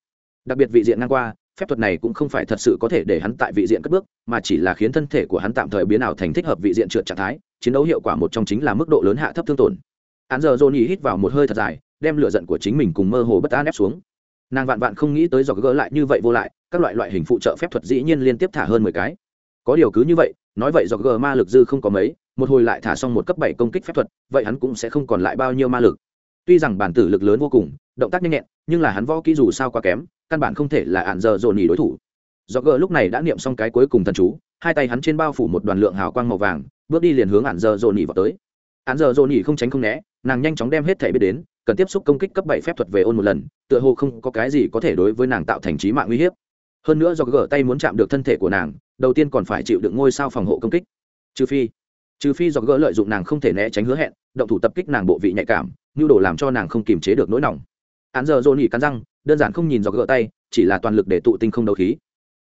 Đặc biệt vị diện ngang qua phép thuật này cũng không phải thật sự có thể để hắn tại vị diện cất bước, mà chỉ là khiến thân thể của hắn tạm thời biến ảo thành thích hợp vị diện trượt trạng thái, chiến đấu hiệu quả một trong chính là mức độ lớn hạ thấp thương tổn. Hắn giờ johnny hít vào một hơi thật dài, đem lửa giận của chính mình cùng mơ hồ bất an ép xuống. Nàng vạn vạn không nghĩ tới giọt gỡ lại như vậy vô lại, các loại loại hình phụ trợ phép thuật dĩ nhiên liên tiếp thả hơn mười cái. Có điều cứ như vậy, nói vậy do g ma lực dư không có mấy, một hồi lại thả xong một cấp bảy công kích phép thuật, vậy hắn cũng sẽ không còn lại bao nhiêu ma lực. Tuy rằng bản tử lực lớn vô cùng, động tác nhanh nhẹn, nhưng là hắn võ kỹ dù sao quá kém căn bản không thể là ạn giờ dồn nhì đối thủ. Do gờ lúc này đã niệm xong cái cuối cùng thần chú, hai tay hắn trên bao phủ một đoàn lượng hào quang màu vàng, bước đi liền hướng ạn giờ dồn nhì vào tới. Ạn giờ dồn nhì không tránh không né, nàng nhanh chóng đem hết thể biết đến, cần tiếp xúc công kích cấp bảy phép thuật về ôn một lần, tựa hồ không có cái gì có thể đối với nàng tạo thành trí mạng uy hiếp. Hơn nữa do gờ tay muốn chạm được thân thể của nàng, đầu tiên còn phải chịu được ngôi sao phòng hộ công kích. Trừ phi trừ phi do gỡ lợi dụng nàng không thể né tránh hứa hẹn, động thủ tập kích nàng bộ vị nhạy cảm nhu đồ làm cho nàng không kiềm chế được nỗi lòng án giờ dồn nhỉ cắn răng, đơn giản không nhìn do gỡ tay, chỉ là toàn lực để tụ tinh không đấu khí.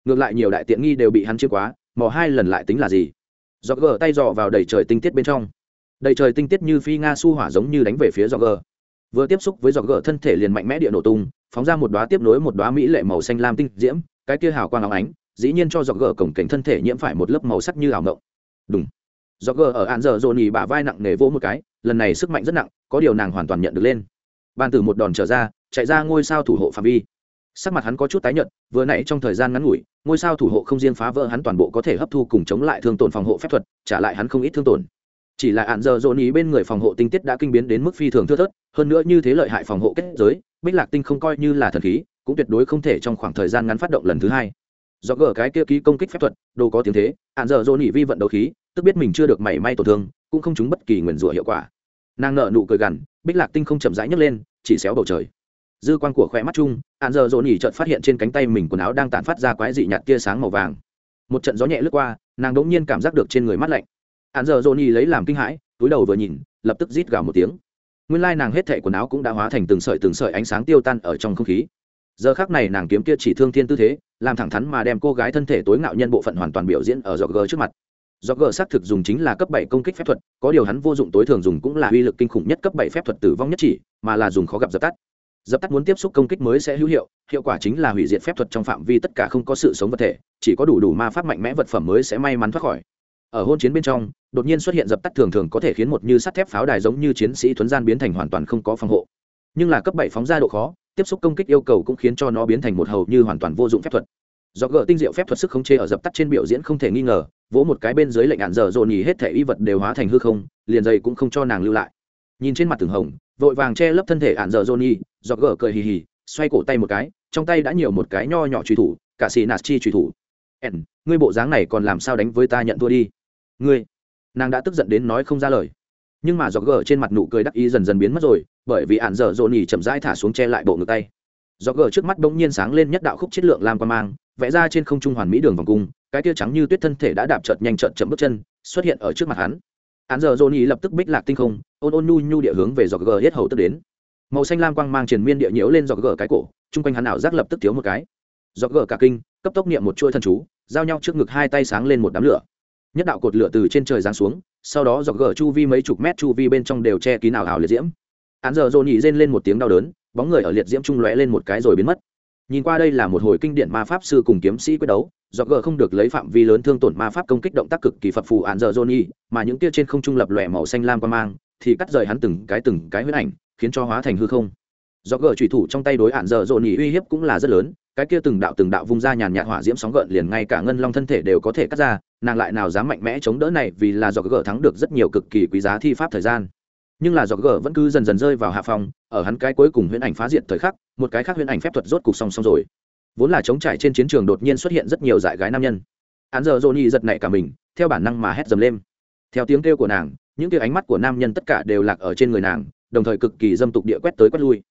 Ngược lại nhiều đại tiện nghi đều bị hắn chiếm quá, mò hai lần lại tính là gì? Do gỡ tay dò vào đầy trời tinh tiết bên trong. Đầy trời tinh tiết như phi nga su hỏa giống như đánh về phía do gỡ. Vừa tiếp xúc với giọt gỡ thân thể liền mạnh mẽ địa nổ tung, phóng ra một đoá tiếp nối một đoá mỹ lệ màu xanh lam tinh diễm, cái kia hào quang óng ánh, dĩ nhiên cho giọt gỡ cổng cảnh thân thể nhiễm phải một lớp màu sắc như ảo ngộng. Đúng giọt gỡ ở ạn giờ dồn nhỉ bả vai nặng nề vỗ một cái, lần này sức mạnh rất nặng, có điều nàng hoàn toàn nhận được lên ban từ một đòn trở ra, chạy ra ngôi sao thủ hộ phạm vi. Sắc mặt hắn có chút tái nhợt, vừa nãy trong thời gian ngắn ngủi, ngôi sao thủ hộ không riêng phá vỡ hắn toàn bộ có thể hấp thu cùng chống lại thương tổn phòng hộ phép thuật, trả lại hắn không ít thương tổn. Chỉ là hạn giờ dồn ý bên người phòng hộ tinh tiết đã kinh biến đến mức phi thường thưa thớt, hơn nữa như thế lợi hại phòng hộ kết giới, bích lạc tinh không coi như là thần khí, cũng tuyệt đối không thể trong khoảng thời gian ngắn phát động lần thứ hai. Do gỡ cái kia ký công kích phép thuật, đồ có tiếng thế hạn giờ dồn ý vi vận đấu khí, tức biết mình chưa được mảy may tổn thương, cũng không trúng bất kỳ nguyền rủa hiệu quả nàng nợ nụ cười gằn, bích lạc tinh không chậm rãi nhấc lên, chỉ xéo bầu trời. Dư quan của khỏe mắt chung hạn giờ dồn nhỉ chợt phát hiện trên cánh tay mình quần áo đang tản phát ra quái dị nhạt tia sáng màu vàng. Một trận gió nhẹ lướt qua, nàng đ ỗ n g nhiên cảm giác được trên người mắt lạnh. Hạn giờ dồn nhỉ lấy làm kinh hãi, túi đầu vừa nhìn, lập tức rít gào một tiếng. Nguyên lai nàng hết thệ quần áo cũng đã hóa thành từng sợi từng sợi ánh sáng tiêu tan ở trong không khí. Giờ khác này nàng kiếm kia chỉ thương thiên tư thế, làm thẳng thắn mà đem cô gái thân thể tối ngạo nhân bộ phận hoàn toàn biểu diễn ở dọc gờ trước mặt do gờ xác thực dùng chính là cấp bảy công kích phép thuật, có điều hắn vô dụng tối thường dùng cũng là uy lực kinh khủng nhất cấp bảy phép thuật tử vong nhất chỉ, mà là dùng khó gặp dập tắt. Dập tắt muốn tiếp xúc công kích mới sẽ hữu hiệu hiệu quả chính là hủy diệt phép thuật trong phạm vi tất cả không có sự sống vật thể, chỉ có đủ đủ ma pháp mạnh mẽ vật phẩm mới sẽ may mắn thoát khỏi. Ở hôn chiến bên trong, đột nhiên xuất hiện dập tắt thường thường có thể khiến một như sắt thép pháo đài giống như chiến sĩ thuấn gian biến thành hoàn toàn không có phòng hộ. Nhưng là cấp bảy phóng ra độ khó, tiếp xúc công kích yêu cầu cũng khiến cho nó biến thành một hầu như hoàn toàn vô dụng phép thuật do gỡ tinh diệu phép thuật sức khống chế ở dập tắt trên biểu diễn không thể nghi ngờ, vỗ một cái bên dưới lệnh ạn dở dồn nhì hết thể y vật đều hóa thành hư không, liền dây cũng không cho nàng lưu lại. Nhìn trên mặt từng hồng, vội vàng che lấp thân thể ạn dở dồn nhì, do gỡ cười hì hì, xoay cổ tay một cái, trong tay đã nhiều một cái nho nhỏ truy thủ, cả xì nạt chi truy thủ. Ẻn ngươi bộ dáng này còn làm sao đánh với ta nhận thua đi? Ngươi? Nàng đã tức giận đến nói không ra lời. Nhưng mà do gỡ trên mặt nụ cười đắc ý dần dần biến mất rồi, bởi vì ạn dở dồn nhì chậm rãi thả xuống che lại bộ ngực tay. Do gỡ trước mắt bỗng nhiên sáng lên nhất đạo khúc chất lượng lam quan mang vẽ ra trên không trung hoàn mỹ đường vòng cung, cái tia trắng như tuyết thân thể đã đạp chợt nhanh chợt chậm bước chân, xuất hiện ở trước mặt hắn. Hắn giờ dồn lập tức bích lạc tinh không, ôn ôn nhu nhu địa hướng về dọc gờ hết hầu tức đến. Màu xanh lam quang mang triền miên địa nhiễu lên dọc gờ cái cổ, chung quanh hắn ảo giác lập tức thiếu một cái. Dọc gờ cả kinh, cấp tốc niệm một chuôi thần chú, giao nhau trước ngực hai tay sáng lên một đám lửa. Nhất đạo cột lửa từ trên trời giáng xuống, sau đó dọc gờ chu vi mấy chục mét chu vi bên trong đều che kín ảo ảo liệt diễm. Hắn giờ dồn nhị rên lên một tiếng đau đớn, bóng người ở liệt diễm trung lóe lên một cái rồi biến mất nhìn qua đây là một hồi kinh điển ma pháp sư cùng kiếm sĩ quyết đấu do gờ không được lấy phạm vi lớn thương tổn ma pháp công kích động tác cực kỳ phật phù ạn giờ johnny, mà những tia trên không trung lập lòe màu xanh lam qua mang, thì cắt rời hắn từng cái từng cái huyết ảnh, khiến cho hóa thành hư không. Do gờ trùy thủ trong tay đối ạn giờ johnny uy hiếp cũng là rất lớn, cái kia từng đạo từng đạo vung ra nhàn nhạt hỏa diễm sóng gợn liền ngay cả ngân long thân thể đều có thể cắt ra, nàng lại nào dám mạnh mẽ chống đỡ này vì là do gờ thắng được rất nhiều cực kỳ quý giá thi pháp thời gian nhưng là dọc gờ vẫn cứ dần dần rơi vào hạ phòng ở hắn cái cuối cùng huyễn ảnh phá diện thời khắc, một cái khác huyễn ảnh phép thuật rốt cục song song rồi. Vốn là chống trải trên chiến trường đột nhiên xuất hiện rất nhiều dại gái nam nhân. Hắn giờ dồn nhị giật nảy cả mình, theo bản năng mà hét dầm lên. Theo tiếng kêu của nàng, những tia ánh mắt của nam nhân tất cả đều lạc ở trên người nàng, đồng thời cực kỳ dâm tục địa quét tới quét lui.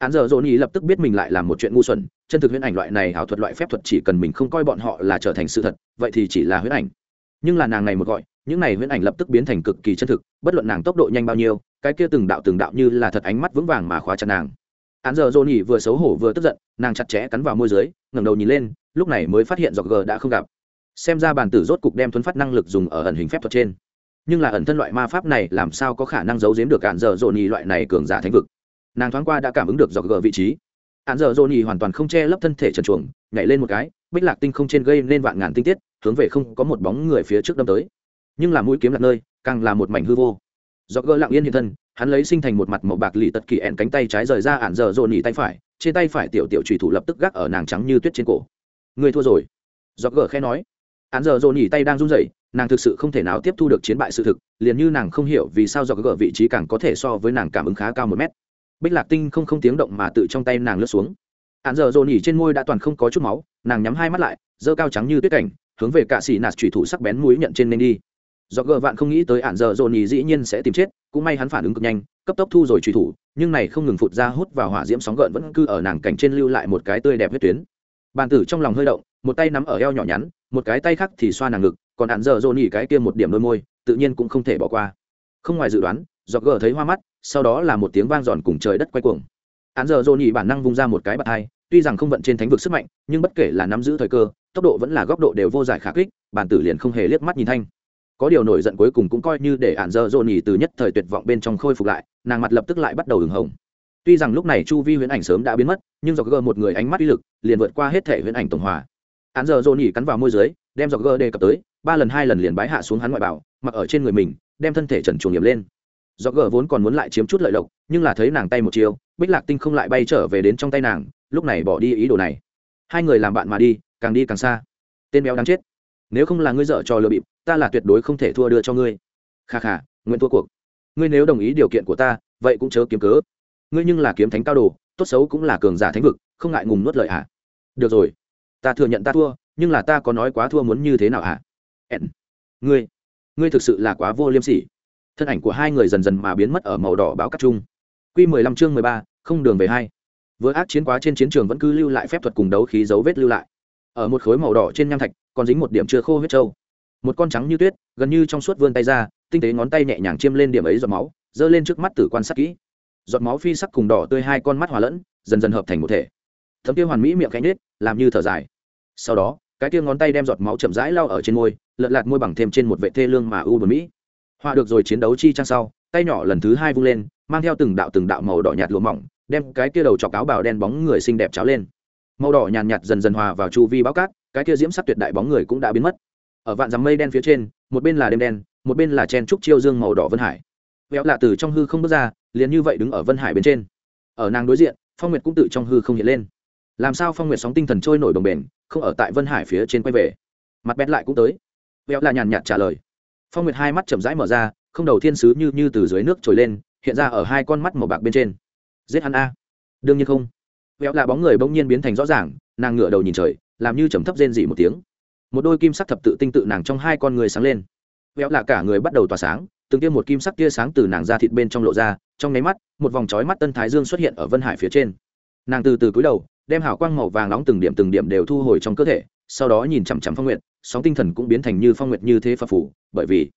Hắn giờ dồn nhị lập tức biết mình lại làm một chuyện ngu xuẩn, chân thực huyễn ảnh loại này ảo thuật loại phép thuật chỉ cần mình không coi bọn họ là trở thành sự thật, vậy thì chỉ là huyễn ảnh. Nhưng là nàng này một gọi, những này huyễn ảnh lập tức biến thành cực kỳ chân thực, bất luận nàng tốc độ nhanh bao nhiêu cái kia từng đạo từng đạo như là thật ánh mắt vững vàng mà khóa chặt nàng. Hắn giờ dồn nhỉ vừa xấu hổ vừa tức giận, nàng chặt chẽ cắn vào môi dưới, ngẩng đầu nhìn lên, lúc này mới phát hiện dọc g đã không gặp. Xem ra bàn tử rốt cục đem thuấn phát năng lực dùng ở ẩn hình phép thuật trên. Nhưng là ẩn thân loại ma pháp này làm sao có khả năng giấu giếm được hạn giờ dồn nhì loại này cường giả thánh vực? Nàng thoáng qua đã cảm ứng được dọc g vị trí. Hạn giờ dồn nhì hoàn toàn không che lấp thân thể trần chuồng nhảy lên một cái, bích lạc tinh không trên gây nên vạn ngàn tinh tiết, hướng về không có một bóng người phía trước đâm tới. Nhưng là mũi kiếm lạc nơi, càng là một mảnh hư vô do gỡ lặng yên hiện thân, hắn lấy sinh thành một mặt màu bạc lì tật kỳ ẹn cánh tay trái rời ra ản giờ dồn nỉ tay phải, trên tay phải tiểu tiểu trùy thủ lập tức gác ở nàng trắng như tuyết trên cổ. Người thua rồi. Do gỡ khẽ nói. Ản giờ dồn nỉ tay đang run rẩy, nàng thực sự không thể nào tiếp thu được chiến bại sự thực, liền như nàng không hiểu vì sao do gỡ vị trí càng có thể so với nàng cảm ứng khá cao một mét. Bích lạc tinh không không tiếng động mà tự trong tay nàng lướt xuống. Ản giờ dồn nỉ trên môi đã toàn không có chút máu, nàng nhắm hai mắt lại dơ cao trắng như tuyết cảnh, hướng về cạ xỉ nạt chủy thủ sắc bén mũi nhận trên nên đi do gờ vạn không nghĩ tới ạn giờ dồn nhì dĩ nhiên sẽ tìm chết, cũng may hắn phản ứng cực nhanh, cấp tốc thu rồi truy thủ, nhưng này không ngừng phụt ra hút vào hỏa diễm sóng gợn vẫn cứ ở nàng cảnh trên lưu lại một cái tươi đẹp huyết tuyến. Bàn tử trong lòng hơi động, một tay nắm ở eo nhỏ nhắn, một cái tay khác thì xoa nàng ngực, còn ạn giờ dồn nhì cái kia một điểm đôi môi, tự nhiên cũng không thể bỏ qua. Không ngoài dự đoán, do gờ thấy hoa mắt, sau đó là một tiếng vang giòn cùng trời đất quay cuồng. Ạn giờ dồn nhì bản năng vung ra một cái bạt hai, tuy rằng không vận trên thánh vực sức mạnh, nhưng bất kể là nắm giữ thời cơ, tốc độ vẫn là góc độ đều vô giải khả kích, bàn tử liền không hề liếc mắt nhìn thanh có điều nổi giận cuối cùng cũng coi như để ạn dơ dồn nhì từ nhất thời tuyệt vọng bên trong khôi phục lại, nàng mặt lập tức lại bắt đầu ửng hồng. Tuy rằng lúc này chu vi huyễn ảnh sớm đã biến mất, nhưng do gờ một người ánh mắt uy lực liền vượt qua hết thể huyễn ảnh tổng hòa. Ạn dơ dồn nhì cắn vào môi dưới, đem do gờ đề cập tới, ba lần hai lần liền bái hạ xuống hắn ngoại bảo, mặc ở trên người mình, đem thân thể trần chuồng nghiệm lên. Do gờ vốn còn muốn lại chiếm chút lợi lộc, nhưng là thấy nàng tay một chiều bích lạc tinh không lại bay trở về đến trong tay nàng, lúc này bỏ đi ý đồ này. Hai người làm bạn mà đi, càng đi càng xa. Tên béo đáng chết nếu không là ngươi dợ trò lừa bịp, ta là tuyệt đối không thể thua đưa cho ngươi. Kha kha, nguyện thua cuộc. Ngươi nếu đồng ý điều kiện của ta, vậy cũng chớ kiếm cớ. Ngươi nhưng là kiếm thánh cao đồ, tốt xấu cũng là cường giả thánh vực, không ngại ngùng nuốt lợi hả? Được rồi. Ta thừa nhận ta thua, nhưng là ta có nói quá thua muốn như thế nào hả? Ẹn. Ngươi ngươi thực sự là quá vô liêm sỉ. Thân ảnh của hai người dần dần mà biến mất ở màu đỏ báo cắt chung. Q mười lăm chương mười ba, không đường về hai. Vừa ác chiến quá trên chiến trường vẫn cứ lưu lại phép thuật cùng đấu khí dấu vết lưu lại ở một khối màu đỏ trên nham thạch, còn dính một điểm chưa khô huyết trâu. Một con trắng như tuyết, gần như trong suốt vươn tay ra, tinh tế ngón tay nhẹ nhàng chiêm lên điểm ấy giọt máu, giơ lên trước mắt tử quan sát kỹ. Giọt máu phi sắc cùng đỏ tươi hai con mắt hòa lẫn, dần dần hợp thành một thể. Thấm kia hoàn mỹ miệng cánh nết làm như thở dài. Sau đó, cái kia ngón tay đem giọt máu chậm rãi lao ở trên môi lợn lạt môi bằng thêm trên một vệ thê lương mà u bờ mỹ. Họa được rồi chiến đấu chi trang sau, tay nhỏ lần thứ hai vung lên, mang theo từng đạo từng đạo màu đỏ nhạt lụa mỏng, đem cái kia đầu chọc áo bào đen bóng người xinh đẹp cháo lên màu đỏ nhàn nhạt dần dần hòa vào chu vi báo cát, cái kia diễm sắc tuyệt đại bóng người cũng đã biến mất. Ở vạn dằm mây đen phía trên, một bên là đêm đen, một bên là chen trúc chiêu dương màu đỏ vân hải. Véo lạ từ trong hư không bước ra, liền như vậy đứng ở vân hải bên trên. Ở nàng đối diện, phong nguyệt cũng tự trong hư không hiện lên. Làm sao phong nguyệt sóng tinh thần trôi nổi đồng bền, không ở tại vân hải phía trên quay về? Mặt bét lại cũng tới. Véo là nhàn nhạt trả lời. Phong nguyệt hai mắt chậm rãi mở ra, không đầu thiên sứ như như từ dưới nước trồi lên, hiện ra ở hai con mắt màu bạc bên trên. Giết hắn a. Đương nhiên không véo là bóng người bỗng nhiên biến thành rõ ràng, nàng ngửa đầu nhìn trời, làm như trầm thấp rên dị một tiếng. Một đôi kim sắc thập tự tinh tự nàng trong hai con người sáng lên. Véo là cả người bắt đầu tỏa sáng, từng tiêm một kim sắc tia sáng từ nàng ra thịt bên trong lộ ra, trong nháy mắt, một vòng trói mắt tân thái dương xuất hiện ở vân hải phía trên. Nàng từ từ cúi đầu, đem hào quang màu vàng nóng từng điểm từng điểm đều thu hồi trong cơ thể, sau đó nhìn chằm chằm phong nguyện sóng tinh thần cũng biến thành như phong nguyệt như thế phật phủ bởi vì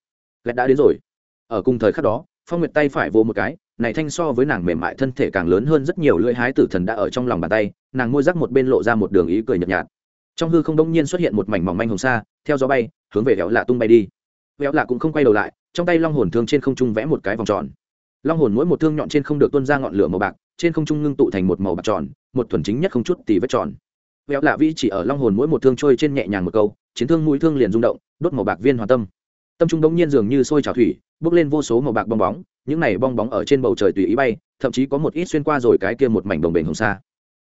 ghét đã đến rồi. Ở cùng thời khắc đó, phong nguyệt tay phải vô một cái này thanh so với nàng mềm mại thân thể càng lớn hơn rất nhiều, lưỡi hái tử thần đã ở trong lòng bàn tay, nàng môi rắc một bên lộ ra một đường ý cười nhợt nhạt. Trong hư không đông nhiên xuất hiện một mảnh mỏng manh hồng xa theo gió bay, hướng về vẻo lạ tung bay đi. Vẻo lạ cũng không quay đầu lại, trong tay long hồn thương trên không trung vẽ một cái vòng tròn. Long hồn mỗi một thương nhọn trên không được tuân ra ngọn lửa màu bạc, trên không trung ngưng tụ thành một màu bạc tròn, một thuần chính nhất không chút tì vết tròn. Vẻo lạ vi chỉ ở long hồn mỗi một thương trôi trên nhẹ nhàng một câu, chiến thương mũi thương liền rung động, đốt màu bạc viên hoàn tâm. Tâm trung đông nhiên dường như sôi trào thủy, bước lên vô số màu bạc bong bóng những này bong bóng ở trên bầu trời tùy ý bay, thậm chí có một ít xuyên qua rồi cái kia một mảnh đồng bền hồng sa.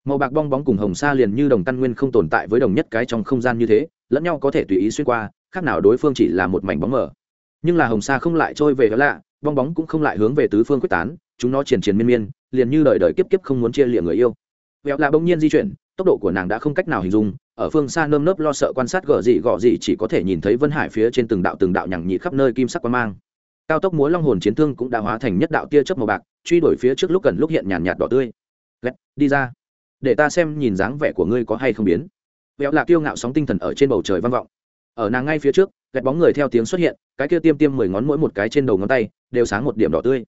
Màu bạc bong bóng cùng hồng sa liền như đồng căn nguyên không tồn tại với đồng nhất cái trong không gian như thế, lẫn nhau có thể tùy ý xuyên qua, khác nào đối phương chỉ là một mảnh bóng mờ. Nhưng là hồng sa không lại trôi về đó lạ, bong bóng cũng không lại hướng về tứ phương quyết tán, chúng nó triển triển miên miên, liền như đời đời kiếp kiếp không muốn chia lịa người yêu. Vẹo lạ bỗng nhiên di chuyển, tốc độ của nàng đã không cách nào hình dung, ở phương xa nơm nớp lo sợ quan sát gở gì gọ gì chỉ có thể nhìn thấy vân hải phía trên từng đạo từng đạo nhằng nhị khắp nơi kim sắc quan mang cao tốc múa long hồn chiến thương cũng đã hóa thành nhất đạo tia chớp màu bạc, truy đuổi phía trước lúc cần lúc hiện nhàn nhạt đỏ tươi. Lét đi ra. Để ta xem nhìn dáng vẻ của ngươi có hay không biến. Vẹo là kiêu ngạo sóng tinh thần ở trên bầu trời vang vọng. Ở nàng ngay phía trước lẹt bóng người theo tiếng xuất hiện, cái kia tiêm tiêm mười ngón mỗi một cái trên đầu ngón tay, đều sáng một điểm đỏ tươi.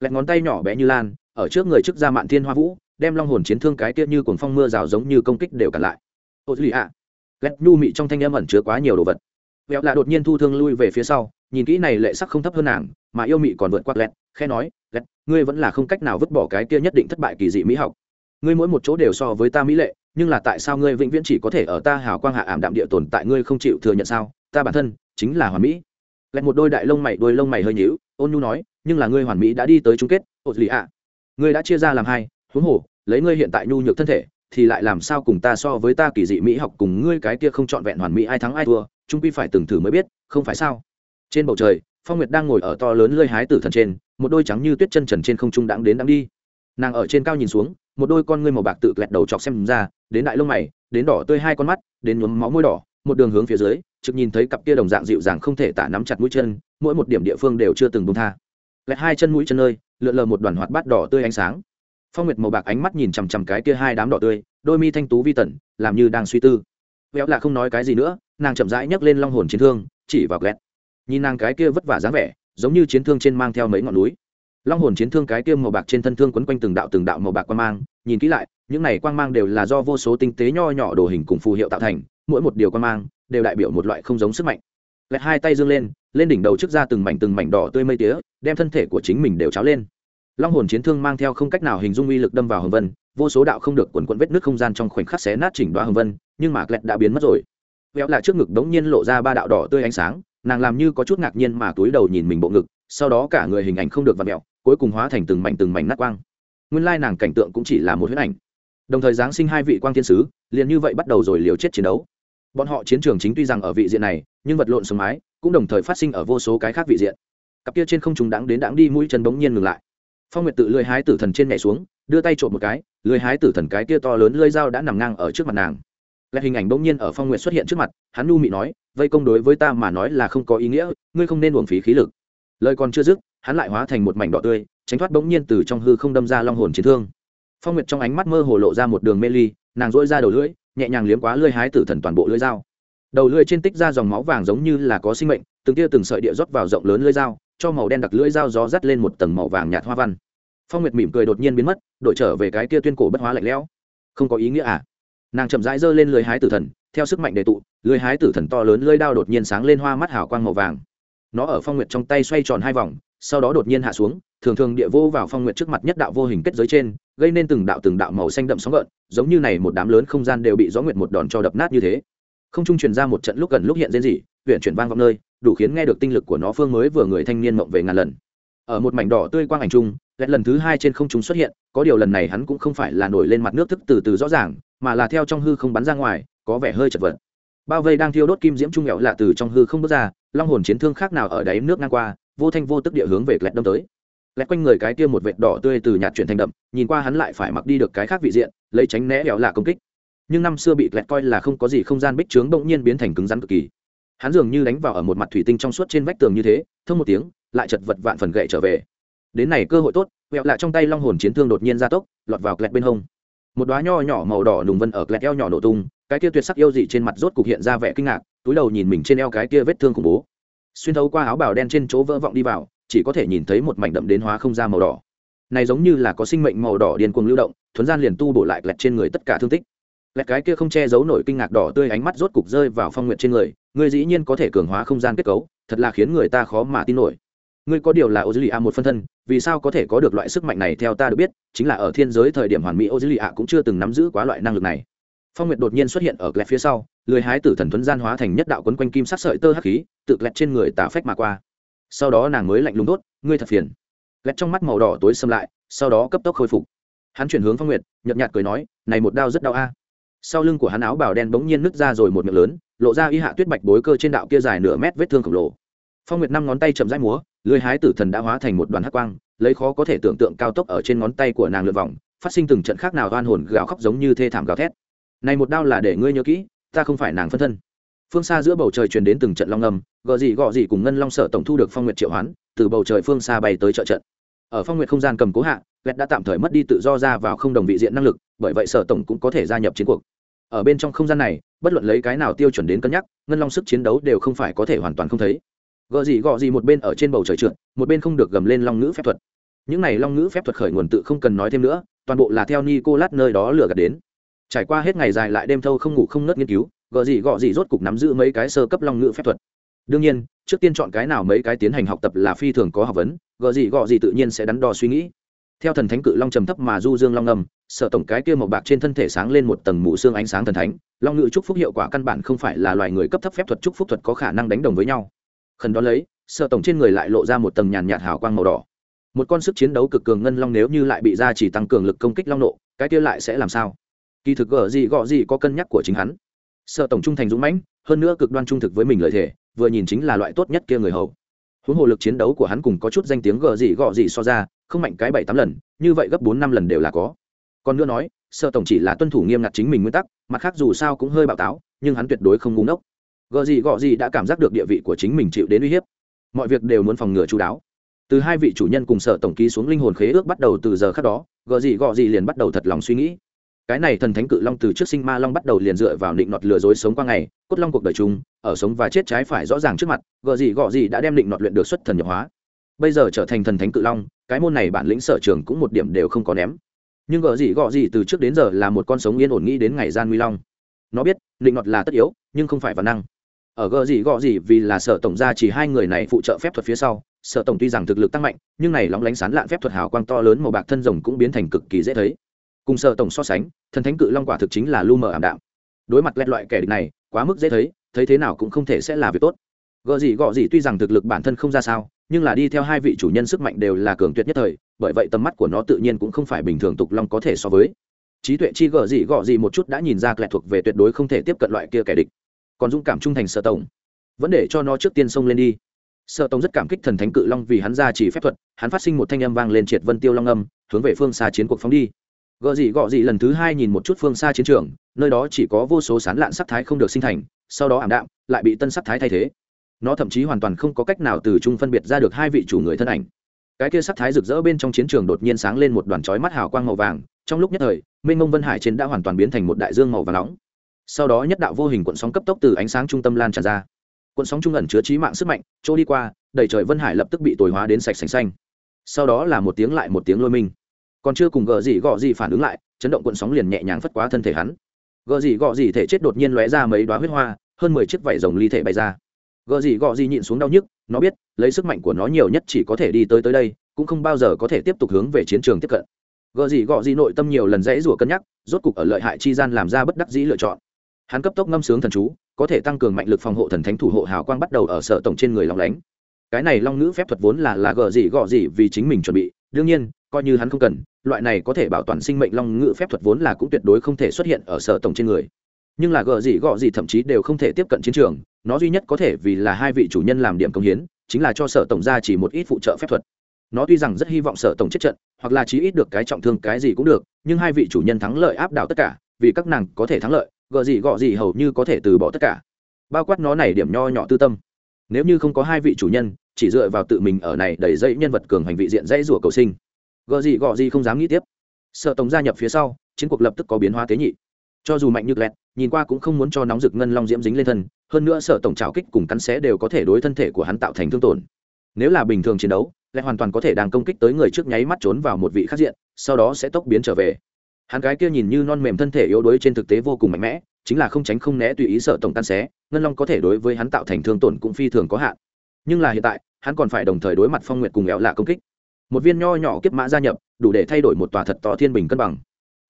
Lẹt ngón tay nhỏ bé như lan, ở trước người trước ra mạn thiên hoa vũ, đem long hồn chiến thương cái kia như cuồng phong mưa rào giống như công kích đều cản lại. Ô duy ạ. Lẹt nhu mị trong thanh âm ẩn chứa quá nhiều đồ vật vẹo lạ đột nhiên thu thương lui về phía sau, nhìn kỹ này lệ sắc không thấp hơn nàng, mà yêu mị còn vượt qua lẹt khe nói lẹt ngươi vẫn là không cách nào vứt bỏ cái kia nhất định thất bại kỳ dị mỹ học. Ngươi mỗi một chỗ đều so với ta mỹ lệ, nhưng là tại sao ngươi vĩnh viễn chỉ có thể ở ta hào quang hạ ảm đạm địa tồn tại ngươi không chịu thừa nhận sao? Ta bản thân chính là hoàn mỹ. Lẹt một đôi đại lông mày, đôi lông mày hơi nhíu, ôn nhu nói, nhưng là ngươi hoàn mỹ đã đi tới chung kết ột lì ạ. Ngươi đã chia ra làm hai, huống hồ, lấy ngươi hiện tại nhu nhược thân thể, thì lại làm sao cùng ta so với ta kỳ dị mỹ học cùng ngươi cái kia không trọn vẹn hoàn mỹ ai thắng ai thua? Trung quy phải từng thử mới biết, không phải sao? Trên bầu trời, phong nguyệt đang ngồi ở to lớn lơi hái tử thần trên, một đôi trắng như tuyết chân trần trên không trung đãng đến đãng đi. Nàng ở trên cao nhìn xuống, một đôi con ngươi màu bạc tự lẹt đầu chọc xem ra, đến đại lông mày, đến đỏ tươi hai con mắt, đến nhuốm máu môi đỏ, một đường hướng phía dưới trực nhìn thấy cặp kia đồng dạng dịu dàng không thể tả nắm chặt mũi chân, mỗi một điểm địa phương đều chưa từng bông tha. Lẹt hai chân mũi chân nơi, lượn lờ một đoàn hoạt bát đỏ tươi ánh sáng. Phong nguyệt màu bạc ánh mắt nhìn chằm chằm cái kia hai đám đỏ tươi, đôi mi thanh tú vi tẩn làm như đang suy tư. Véo là không nói cái gì nữa nàng chậm rãi nhấc lên long hồn chiến thương, chỉ vào ghét nhìn nàng cái kia vất vả dáng vẻ, giống như chiến thương trên mang theo mấy ngọn núi. Long hồn chiến thương cái kia màu bạc trên thân thương quấn quanh từng đạo từng đạo màu bạc quan mang, nhìn kỹ lại, những này quang mang đều là do vô số tinh tế nho nhỏ đồ hình cùng phù hiệu tạo thành, mỗi một điều quang mang đều đại biểu một loại không giống sức mạnh. Lẹt hai tay dương lên lên đỉnh đầu trước ra từng mảnh từng mảnh đỏ tươi mây tía, đem thân thể của chính mình đều cháo lên. Long hồn chiến thương mang theo không cách nào hình dung uy lực đâm vào hồng vân, vô số đạo không được quần quận vết nước không gian trong khoảnh khắc xé nát chỉnh đoá hồng vân, nhưng mà lẹt đã biến mất rồi véo là trước ngực đống nhiên lộ ra ba đạo đỏ tươi ánh sáng, nàng làm như có chút ngạc nhiên mà túi đầu nhìn mình bộ ngực, sau đó cả người hình ảnh không được vặt mẹo cuối cùng hóa thành từng mảnh từng mảnh nát quang. Nguyên lai nàng cảnh tượng cũng chỉ là một huyết ảnh. Đồng thời giáng sinh hai vị quang thiên sứ, liền như vậy bắt đầu rồi liều chết chiến đấu. Bọn họ chiến trường chính tuy rằng ở vị diện này, nhưng vật lộn sống mái, cũng đồng thời phát sinh ở vô số cái khác vị diện. Cặp kia trên không trùng đáng đến đáng đi mũi chân bỗng nhiên ngừng lại. Phong nguyệt tự lưới hái tử thần trên nhảy xuống, đưa tay trộm một cái lưới hái tử thần cái kia to lớn lưới dao đã nằm ngang ở trước mặt nàng lại hình ảnh bỗng nhiên ở phong nguyệt xuất hiện trước mặt, hắn nu mị nói, vây công đối với ta mà nói là không có ý nghĩa, ngươi không nên uổng phí khí lực. Lời còn chưa dứt, hắn lại hóa thành một mảnh đỏ tươi, tránh thoát bỗng nhiên từ trong hư không đâm ra long hồn chiến thương. Phong nguyệt trong ánh mắt mơ hồ lộ ra một đường mê ly, nàng dỗi ra đầu lưỡi, nhẹ nhàng liếm quá lưỡi hái tử thần toàn bộ lưỡi dao. Đầu lưỡi trên tích ra dòng máu vàng giống như là có sinh mệnh, từng tia từng sợi địa rót vào rộng lớn lưỡi dao, cho màu đen đặc lưỡi dao gió dắt lên một tầng màu vàng nhạt hoa văn. Phong nguyệt mỉm cười đột nhiên biến mất, đổi trở về cái kia tuyên cổ bất hóa lạnh lẽo. Không có ý nghĩa à? Nàng chậm rãi giơ lên lưỡi hái tử thần, theo sức mạnh đề tụ lưỡi hái tử thần to lớn lưới đao đột nhiên sáng lên hoa mắt hào quang màu vàng. Nó ở phong nguyệt trong tay xoay tròn hai vòng, sau đó đột nhiên hạ xuống, thường thường địa vô vào phong nguyệt trước mặt nhất đạo vô hình kết giới trên, gây nên từng đạo từng đạo màu xanh đậm sóng gợn, giống như này một đám lớn không gian đều bị gió nguyệt một đòn cho đập nát như thế. Không trung truyền ra một trận lúc gần lúc hiện rên rỉ huyện chuyển vang vọng nơi, đủ khiến nghe được tinh lực của nó phương mới vừa người thanh niên mộng về ngàn lần. Ở một mảnh đỏ tươi quang ảnh trung ghét lần thứ hai trên không trung xuất hiện, có điều lần này hắn cũng không phải là nổi lên mặt nước thức từ từ rõ ràng mà là theo trong hư không bắn ra ngoài, có vẻ hơi chật vật. Bao vây đang thiêu đốt kim diễm trung nghẹo lạ từ trong hư không bước ra, long hồn chiến thương khác nào ở đáy nước ngang qua, vô thanh vô tức địa hướng về lẹt đâm tới. Lẹt quanh người cái kia một vệt đỏ tươi từ nhạt chuyển thành đậm, nhìn qua hắn lại phải mặc đi được cái khác vị diện, lấy tránh né nghẹo lạ công kích. Nhưng năm xưa bị lẹt coi là không có gì không gian bích trướng bỗng nhiên biến thành cứng rắn cực kỳ. Hắn dường như đánh vào ở một mặt thủy tinh trong suốt trên vách tường như thế, thông một tiếng, lại chật vật vạn phần gậy trở về. Đến này cơ hội tốt lẹo lạ trong tay long hồn chiến thương đột nhiên ra tốc, lọt vào lẹt bên hông một đoá nho nhỏ màu đỏ nùng vân ở lẹt eo nhỏ nổ tung, cái kia tuyệt sắc yêu dị trên mặt rốt cục hiện ra vẻ kinh ngạc, túi đầu nhìn mình trên eo cái kia vết thương khủng bố. Xuyên thấu qua áo bào đen trên chỗ vỡ vọng đi vào, chỉ có thể nhìn thấy một mảnh đậm đến hóa không ra màu đỏ. Này giống như là có sinh mệnh màu đỏ điên cuồng lưu động, thuấn gian liền tu bổ lại lẹt trên người tất cả thương tích. Lẹt cái kia không che giấu nổi kinh ngạc đỏ tươi ánh mắt rốt cục rơi vào phong nguyện trên người người dĩ nhiên có thể cường hóa không gian kết cấu, thật là khiến người ta khó mà tin nổi ngươi có điều là ô dư lì a một phân thân, vì sao có thể có được loại sức mạnh này theo ta được biết, chính là ở thiên giới thời điểm hoàn mỹ ô dư lì a cũng chưa từng nắm giữ quá loại năng lực này. Phong nguyệt đột nhiên xuất hiện ở lẹt phía sau, lười hái tử thần thuấn gian hóa thành nhất đạo quấn quanh kim sắc sợi tơ hắc khí, tự lẹt trên người tà phách mà qua. Sau đó nàng mới lạnh lùng tốt ngươi thật phiền. Lẹt trong mắt màu đỏ tối xâm lại, sau đó cấp tốc khôi phục. Hắn chuyển hướng phong nguyệt, nhợt nhạt cười nói, này một đao rất đau a. Sau lưng của hắn áo bào đen bỗng nhiên nứt ra rồi một miệng lớn, lộ ra y hạ tuyết bạch bối cơ trên đạo kia dài nửa mét vết thương khổng lồ phong nguyệt năm ngón tay chậm rãi múa lưới hái tử thần đã hóa thành một đoàn hắc quang, lấy khó có thể tưởng tượng cao tốc ở trên ngón tay của nàng lượt vòng, phát sinh từng trận khác nào oan hồn gào khóc giống như thê thảm gào thét. Này một đao là để ngươi nhớ kỹ, ta không phải nàng phân thân. Phương xa giữa bầu trời truyền đến từng trận long ngầm gò gì gọ gì cùng ngân long sở tổng thu được phong nguyệt triệu hoán, từ bầu trời phương xa bay tới trợ trận. Ở phong nguyệt không gian cầm cố hạ vẹt đã tạm thời mất đi tự do ra vào không đồng vị diện năng lực, bởi vậy sở tổng cũng có thể gia nhập chiến cuộc. Ở bên trong không gian này, bất luận lấy cái nào tiêu chuẩn đến cân nhắc, ngân long sức chiến đấu đều không phải có thể hoàn toàn không thấy gợ gì gọ gì một bên ở trên bầu trời trượt, một bên không được gầm lên long ngữ phép thuật. Những này long ngữ phép thuật khởi nguồn tự không cần nói thêm nữa, toàn bộ là theo nicolas nơi đó lừa gạt đến. Trải qua hết ngày dài lại đêm thâu không ngủ không nớt nghiên cứu gợ gì gọ gì rốt cục nắm giữ mấy cái sơ cấp long ngữ phép thuật. Đương nhiên, trước tiên chọn cái nào mấy cái tiến hành học tập là phi thường có học vấn gợ gì gọ gì tự nhiên sẽ đắn đo suy nghĩ. Theo thần thánh cự long trầm thấp mà du dương long ngầm, sợ tổng cái kia màu bạc trên thân thể sáng lên một tầng mù xương ánh sáng thần thánh, long ngữ chúc phúc hiệu quả căn bản không phải là loài người cấp thấp phép thuật chúc phúc thuật có khả năng đánh đồng với nhau khẩn đó lấy, sợ tổng trên người lại lộ ra một tầng nhàn nhạt hào quang màu đỏ. Một con sức chiến đấu cực cường ngân long nếu như lại bị ra chỉ tăng cường lực công kích long nộ, cái kia lại sẽ làm sao? Kỳ thực gở gì gọ gì có cân nhắc của chính hắn. Sợ tổng trung thành dũng mãnh, hơn nữa cực đoan trung thực với mình lợi thể vừa nhìn chính là loại tốt nhất kia người hầu. Huống hồ lực chiến đấu của hắn cùng có chút danh tiếng gở gì gọ gì so ra, không mạnh cái bảy tám lần, như vậy gấp bốn năm lần đều là có. Còn nữa nói, sợ tổng chỉ là tuân thủ nghiêm ngặt chính mình nguyên tắc, mặt khác dù sao cũng hơi bạo táo, nhưng hắn tuyệt đối không ngu ngốc gợ gì gọ gì đã cảm giác được địa vị của chính mình chịu đến uy hiếp. Mọi việc đều muốn phòng ngừa chú đáo. Từ hai vị chủ nhân cùng sở tổng ký xuống linh hồn khế ước bắt đầu từ giờ khác đó gợ gì gọ gì liền bắt đầu thật lòng suy nghĩ. Cái này thần thánh cự long từ trước sinh ma long bắt đầu liền dựa vào định nọt lừa dối sống qua ngày, cốt long cuộc đời chung, ở sống và chết trái phải rõ ràng trước mặt gợ gì gọ gì đã đem định nọt luyện được xuất thần nhập hóa. Bây giờ trở thành thần thánh cự long, cái môn này bản lĩnh sở trường cũng một điểm đều không có ném. Nhưng gợ gì gọ gì từ trước đến giờ là một con sống yên ổn nghĩ đến ngày gian nguy long. Nó biết, định nọt là tất yếu, nhưng không phải văn năng ở gờ gì gọ gì vì là sở tổng gia chỉ hai người này phụ trợ phép thuật phía sau, sở tổng tuy rằng thực lực tăng mạnh, nhưng này lóng lánh sán lạn phép thuật hào quang to lớn màu bạc thân rồng cũng biến thành cực kỳ dễ thấy. Cùng sở tổng so sánh, thần thánh cự long quả thực chính là lu mờ ảm đạm. Đối mặt lẹt loại kẻ địch này, quá mức dễ thấy thấy thế nào cũng không thể sẽ là việc tốt. Gợ gì gọ gì tuy rằng thực lực bản thân không ra sao, nhưng là đi theo hai vị chủ nhân sức mạnh đều là cường tuyệt nhất thời, bởi vậy tầm mắt của nó tự nhiên cũng không phải bình thường tục long có thể so với. Trí tuệ chi gợ gì gọ gì một chút đã nhìn ra lẹt thuộc về tuyệt đối không thể tiếp cận loại kia kẻ địch còn dũng cảm trung thành sở tổng. Vẫn để cho nó trước tiên xông lên đi. Sở tổng rất cảm kích thần thánh cự long vì hắn ra chỉ phép thuật, hắn phát sinh một thanh âm vang lên triệt vân tiêu long âm, hướng về phương xa chiến cuộc phóng đi. Gợ gì gọ gì lần thứ hai nhìn một chút phương xa chiến trường, nơi đó chỉ có vô số sán lạn sắc thái không được sinh thành, sau đó ảm đạm, lại bị tân sắc thái thay thế. Nó thậm chí hoàn toàn không có cách nào từ chung phân biệt ra được hai vị chủ người thân ảnh. Cái kia sắc thái rực rỡ bên trong chiến trường đột nhiên sáng lên một đoàn chói mắt hào quang màu vàng, trong lúc nhất thời, mênh mông vân hải trên đã hoàn toàn biến thành một đại dương màu vàng nóng sau đó nhất đạo vô hình cuộn sóng cấp tốc từ ánh sáng trung tâm lan tràn ra. Cuộn sóng trung ẩn chứa trí mạng sức mạnh trôi đi qua đầy trời vân hải lập tức bị tồi hóa đến sạch sành xanh. Sau đó là một tiếng lại một tiếng lôi mình, còn chưa cùng gờ gì gọ gì phản ứng lại chấn động cuộn sóng liền nhẹ nhàng phất quá thân thể hắn. Gờ gì gọ gì thể chết đột nhiên lóe ra mấy đoá huyết hoa hơn mười chiếc vảy rồng ly thể bay ra. Gờ gì gọ gì nhịn xuống đau nhức nó biết lấy sức mạnh của nó nhiều nhất chỉ có thể đi tới tới đây cũng không bao giờ có thể tiếp tục hướng về chiến trường tiếp cận. Gờ gì gọ gì nội tâm nhiều lần dãy rủa cân nhắc rốt cục ở lợi hại chi gian làm ra bất đắc dĩ lựa chọn hắn cấp tốc ngâm sướng thần chú, có thể tăng cường mạnh lực phòng hộ thần thánh thủ hộ hào quang bắt đầu ở sở tổng trên người lòng lánh. Cái này long ngữ phép thuật vốn là là gờ gì gọ gì vì chính mình chuẩn bị, đương nhiên, coi như hắn không cần, loại này có thể bảo toàn sinh mệnh long ngữ phép thuật vốn là cũng tuyệt đối không thể xuất hiện ở sở tổng trên người. Nhưng là gờ gì gọ gì thậm chí đều không thể tiếp cận chiến trường, nó duy nhất có thể vì là hai vị chủ nhân làm điểm công hiến, chính là cho sở tổng ra chỉ một ít phụ trợ phép thuật. Nó tuy rằng rất hy vọng sở tổng chết trận, hoặc là chí ít được cái trọng thương cái gì cũng được, nhưng hai vị chủ nhân thắng lợi áp đảo tất cả, vì các nàng có thể thắng lợi gợ gì gọ gì hầu như có thể từ bỏ tất cả. Bao quát nó này điểm nho nhỏ tư tâm. Nếu như không có hai vị chủ nhân, chỉ dựa vào tự mình ở này đẩy dây nhân vật cường hành vị diện dãy rủa cầu sinh. Gợ gì gọ gì không dám nghĩ tiếp. Sợ tổng gia nhập phía sau, chiến cuộc lập tức có biến hóa tế nhị. Cho dù mạnh như lẹt nhìn qua cũng không muốn cho nóng rực ngân long diễm dính lên thân, hơn nữa sợ tổng trào kích cùng cắn xé đều có thể đối thân thể của hắn tạo thành thương tổn. Nếu là bình thường chiến đấu lại hoàn toàn có thể đang công kích tới người trước nháy mắt trốn vào một vị khác diện, sau đó sẽ tốc biến trở về hắn cái kia nhìn như non mềm thân thể yếu đuối trên thực tế vô cùng mạnh mẽ, chính là không tránh không né tùy ý sợ tổng tan xé, ngân long có thể đối với hắn tạo thành thương tổn cũng phi thường có hạn. Nhưng là hiện tại, hắn còn phải đồng thời đối mặt phong nguyệt cùng éo lạ công kích. Một viên nho nhỏ kiếp mã gia nhập, đủ để thay đổi một tòa thật to thiên bình cân bằng.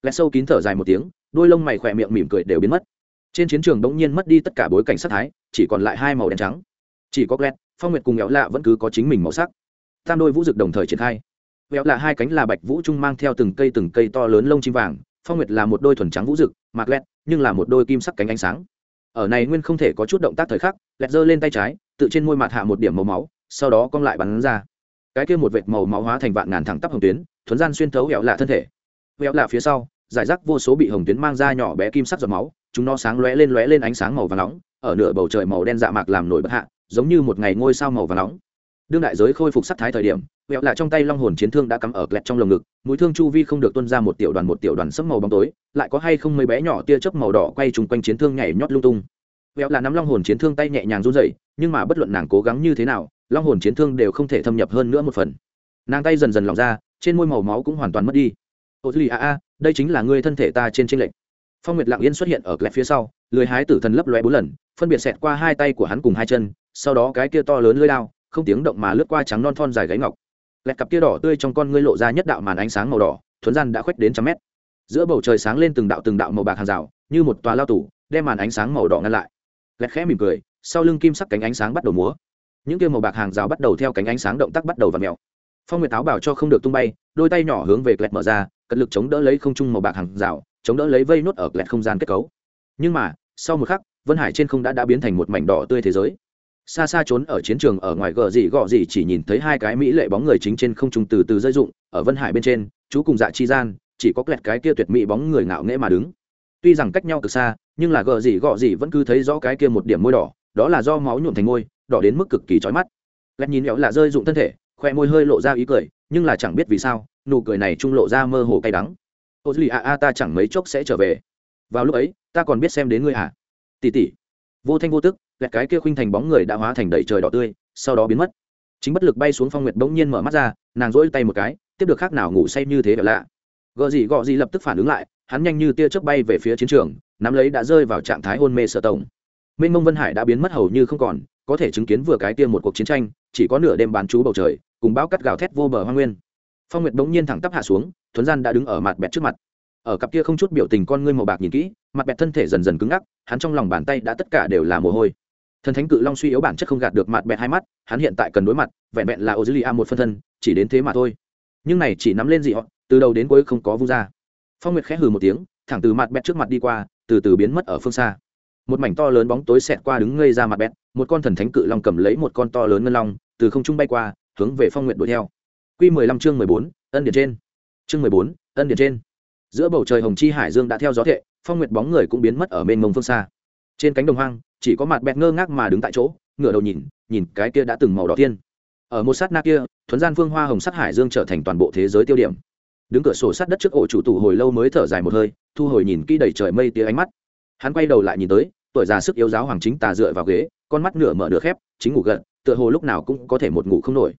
Lẽ sâu kín thở dài một tiếng, đôi lông mày khỏe miệng mỉm cười đều biến mất. Trên chiến trường bỗng nhiên mất đi tất cả bối cảnh sắc thái, chỉ còn lại hai màu đen trắng. Chỉ có gled phong nguyệt cùng éo lạ vẫn cứ có chính mình màu sắc. Tam đôi vũ dực đồng thời triển khai. Vẹo là hai cánh là bạch vũ trung mang theo từng cây từng cây to lớn lông chim vàng phong nguyệt là một đôi thuần trắng vũ dực mạc lẹt, nhưng là một đôi kim sắc cánh ánh sáng. Ở này nguyên không thể có chút động tác thời khắc lẹt giơ lên tay trái tự trên môi mặt hạ một điểm màu máu sau đó cong lại bắn ra. Cái kia một vệt màu máu hóa thành vạn ngàn thẳng tắp hồng tuyến thuấn gian xuyên thấu hẹo lạ thân thể. Hẹo lạ phía sau giải rác vô số bị hồng tuyến mang ra nhỏ bé kim sắc giọt máu chúng nó sáng lóe lên lóe lên ánh sáng màu vàng nóng ở nửa bầu trời màu đen dạ mạc làm nổi bất hạ giống như một ngày ngôi sao màu vàng nóng. Đương đại giới khôi phục sắc thái thời điểm vẹo lạ trong tay long hồn chiến thương đã cắm ở kẹt trong lồng ngực, mũi thương chu vi không được tuân ra một tiểu đoàn một tiểu đoàn sẫm màu bóng tối, lại có hay không mấy bé nhỏ tia chớp màu đỏ quay trùng quanh chiến thương nhảy nhót lung tung. Vẹo là nắm long hồn chiến thương tay nhẹ nhàng run dậy nhưng mà bất luận nàng cố gắng như thế nào, long hồn chiến thương đều không thể thâm nhập hơn nữa một phần. Nàng tay dần dần lỏng ra, trên môi màu máu cũng hoàn toàn mất đi. Ô duy, a a, đây chính là ngươi thân thể ta trên tranh lệch. Phong nguyệt lặng yên xuất hiện ở lẹt phía sau, lười hái tử thần lấp lóe bốn lần, phân biệt xẹt qua hai tay của hắn cùng hai chân, sau đó cái kia to lớn lưỡi lao không tiếng động mà lướt qua trắng non thon dài gáy ngọc lẹt cặp kia đỏ tươi trong con ngươi lộ ra nhất đạo màn ánh sáng màu đỏ, thuấn gian đã khuếch đến trăm mét. Giữa bầu trời sáng lên từng đạo từng đạo màu bạc hàng rào, như một tòa lao tủ đem màn ánh sáng màu đỏ ngăn lại. Lẹt khẽ mỉm cười, sau lưng kim sắc cánh ánh sáng bắt đầu múa. Những kia màu bạc hàng rào bắt đầu theo cánh ánh sáng động tác bắt đầu và mèo. Phong nguyệt áo bảo cho không được tung bay, đôi tay nhỏ hướng về lẹt mở ra, cật lực chống đỡ lấy không trung màu bạc hàng rào, chống đỡ lấy vây nốt ở lẹt không gian kết cấu. Nhưng mà, sau một khắc, vân hải trên không đã đã biến thành một mảnh đỏ tươi thế giới xa xa trốn ở chiến trường ở ngoài gờ gì gọ gì chỉ nhìn thấy hai cái mỹ lệ bóng người chính trên không trung từ từ rơi dụng ở vân hải bên trên, chú cùng dạ chi gian, chỉ có kẹt cái kia tuyệt mỹ bóng người ngạo nghễ mà đứng. Tuy rằng cách nhau từ xa, nhưng là gờ gì gọ gì vẫn cứ thấy rõ cái kia một điểm môi đỏ, đó là do máu nhuộm thành môi, đỏ đến mức cực kỳ chói mắt. Lẹt nhìn éo là rơi dụng thân thể, khoe môi hơi lộ ra ý cười, nhưng là chẳng biết vì sao, nụ cười này trung lộ ra mơ hồ cay đắng. Ô duy a a, ta chẳng mấy chốc sẽ trở về. Vào lúc ấy, ta còn biết xem đến ngươi à tỉ tỉ vô thanh vô tức lẹt cái kia khuynh thành bóng người đã hóa thành đầy trời đỏ tươi, sau đó biến mất. Chính bất lực bay xuống phong nguyệt bỗng nhiên mở mắt ra, nàng rỗi tay một cái, tiếp được khác nào ngủ say như thế lạ. Gợ gì gọ gì lập tức phản ứng lại, hắn nhanh như tia chớp bay về phía chiến trường, nắm lấy đã rơi vào trạng thái hôn mê sợ tổng. Minh mông vân hải đã biến mất hầu như không còn, có thể chứng kiến vừa cái kia một cuộc chiến tranh, chỉ có nửa đêm bán chú bầu trời, cùng bão cắt gào thét vô bờ hoa nguyên. Phong nguyệt bỗng nhiên thẳng tắp hạ xuống, thuấn gian đã đứng ở mặt bẹt trước mặt. Ở cặp kia không chút biểu tình con ngươi màu bạc nhìn kỹ mặt bẹt thân thể dần dần cứng ngắc, hắn trong lòng bàn tay đã tất cả đều là mồ hôi. Thần thánh cự long suy yếu bản chất không gạt được mặt bẹt hai mắt, hắn hiện tại cần đối mặt, vẹn vẹn là ô dư li a một phân thân, chỉ đến thế mà thôi. Nhưng này chỉ nắm lên gì họ, từ đầu đến cuối không có vung ra. Phong nguyệt khẽ hừ một tiếng, thẳng từ mặt bẹt trước mặt đi qua, từ từ biến mất ở phương xa. Một mảnh to lớn bóng tối xẹt qua đứng ngây ra mặt bẹt, một con thần thánh cự long cầm lấy một con to lớn ngân long, từ không trung bay qua, hướng về phong nguyện đuổi theo. Q mười lăm chương mười bốn, ân điện trên. Chương mười bốn, ân điện trên. Giữa bầu trời hồng chi hải dương đã theo gió thệ phong nguyệt bóng người cũng biến mất ở bên mông phương xa. Trên cánh đồng hoang, chỉ có mặt bẹt ngơ ngác mà đứng tại chỗ, ngửa đầu nhìn nhìn cái kia đã từng màu đỏ thiên. Ở một sát na kia, thuấn gian phương hoa hồng sát hải dương trở thành toàn bộ thế giới tiêu điểm. Đứng cửa sổ sát đất trước ổ chủ tủ hồi lâu mới thở dài một hơi, thu hồi nhìn kỹ đầy trời mây tía ánh mắt. Hắn quay đầu lại nhìn tới, tuổi già sức yếu giáo hoàng chính tà dựa vào ghế, con mắt nửa mở nửa khép, chính ngủ gật, tựa hồ lúc nào cũng có thể một ngủ không nổi.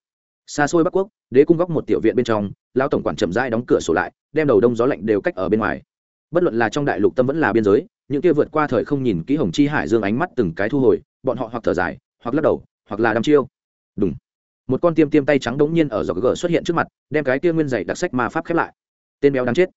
Xa xôi bắc quốc, đế cung góc một tiểu viện bên trong lao tổng quản chậm rãi đóng cửa sổ lại, đem đầu đông gió lạnh đều cách ở bên ngoài bất luận là trong đại lục tâm vẫn là biên giới, những kia vượt qua thời không nhìn kỹ hồng chi hải dương ánh mắt từng cái thu hồi, bọn họ hoặc thở dài, hoặc lắc đầu, hoặc là đăm chiêu. Đúng một con tiêm tiêm tay trắng đống nhiên ở dọc gờ xuất hiện trước mặt, đem cái kia nguyên dạy đặc sách ma pháp khép lại. Tên béo đáng chết.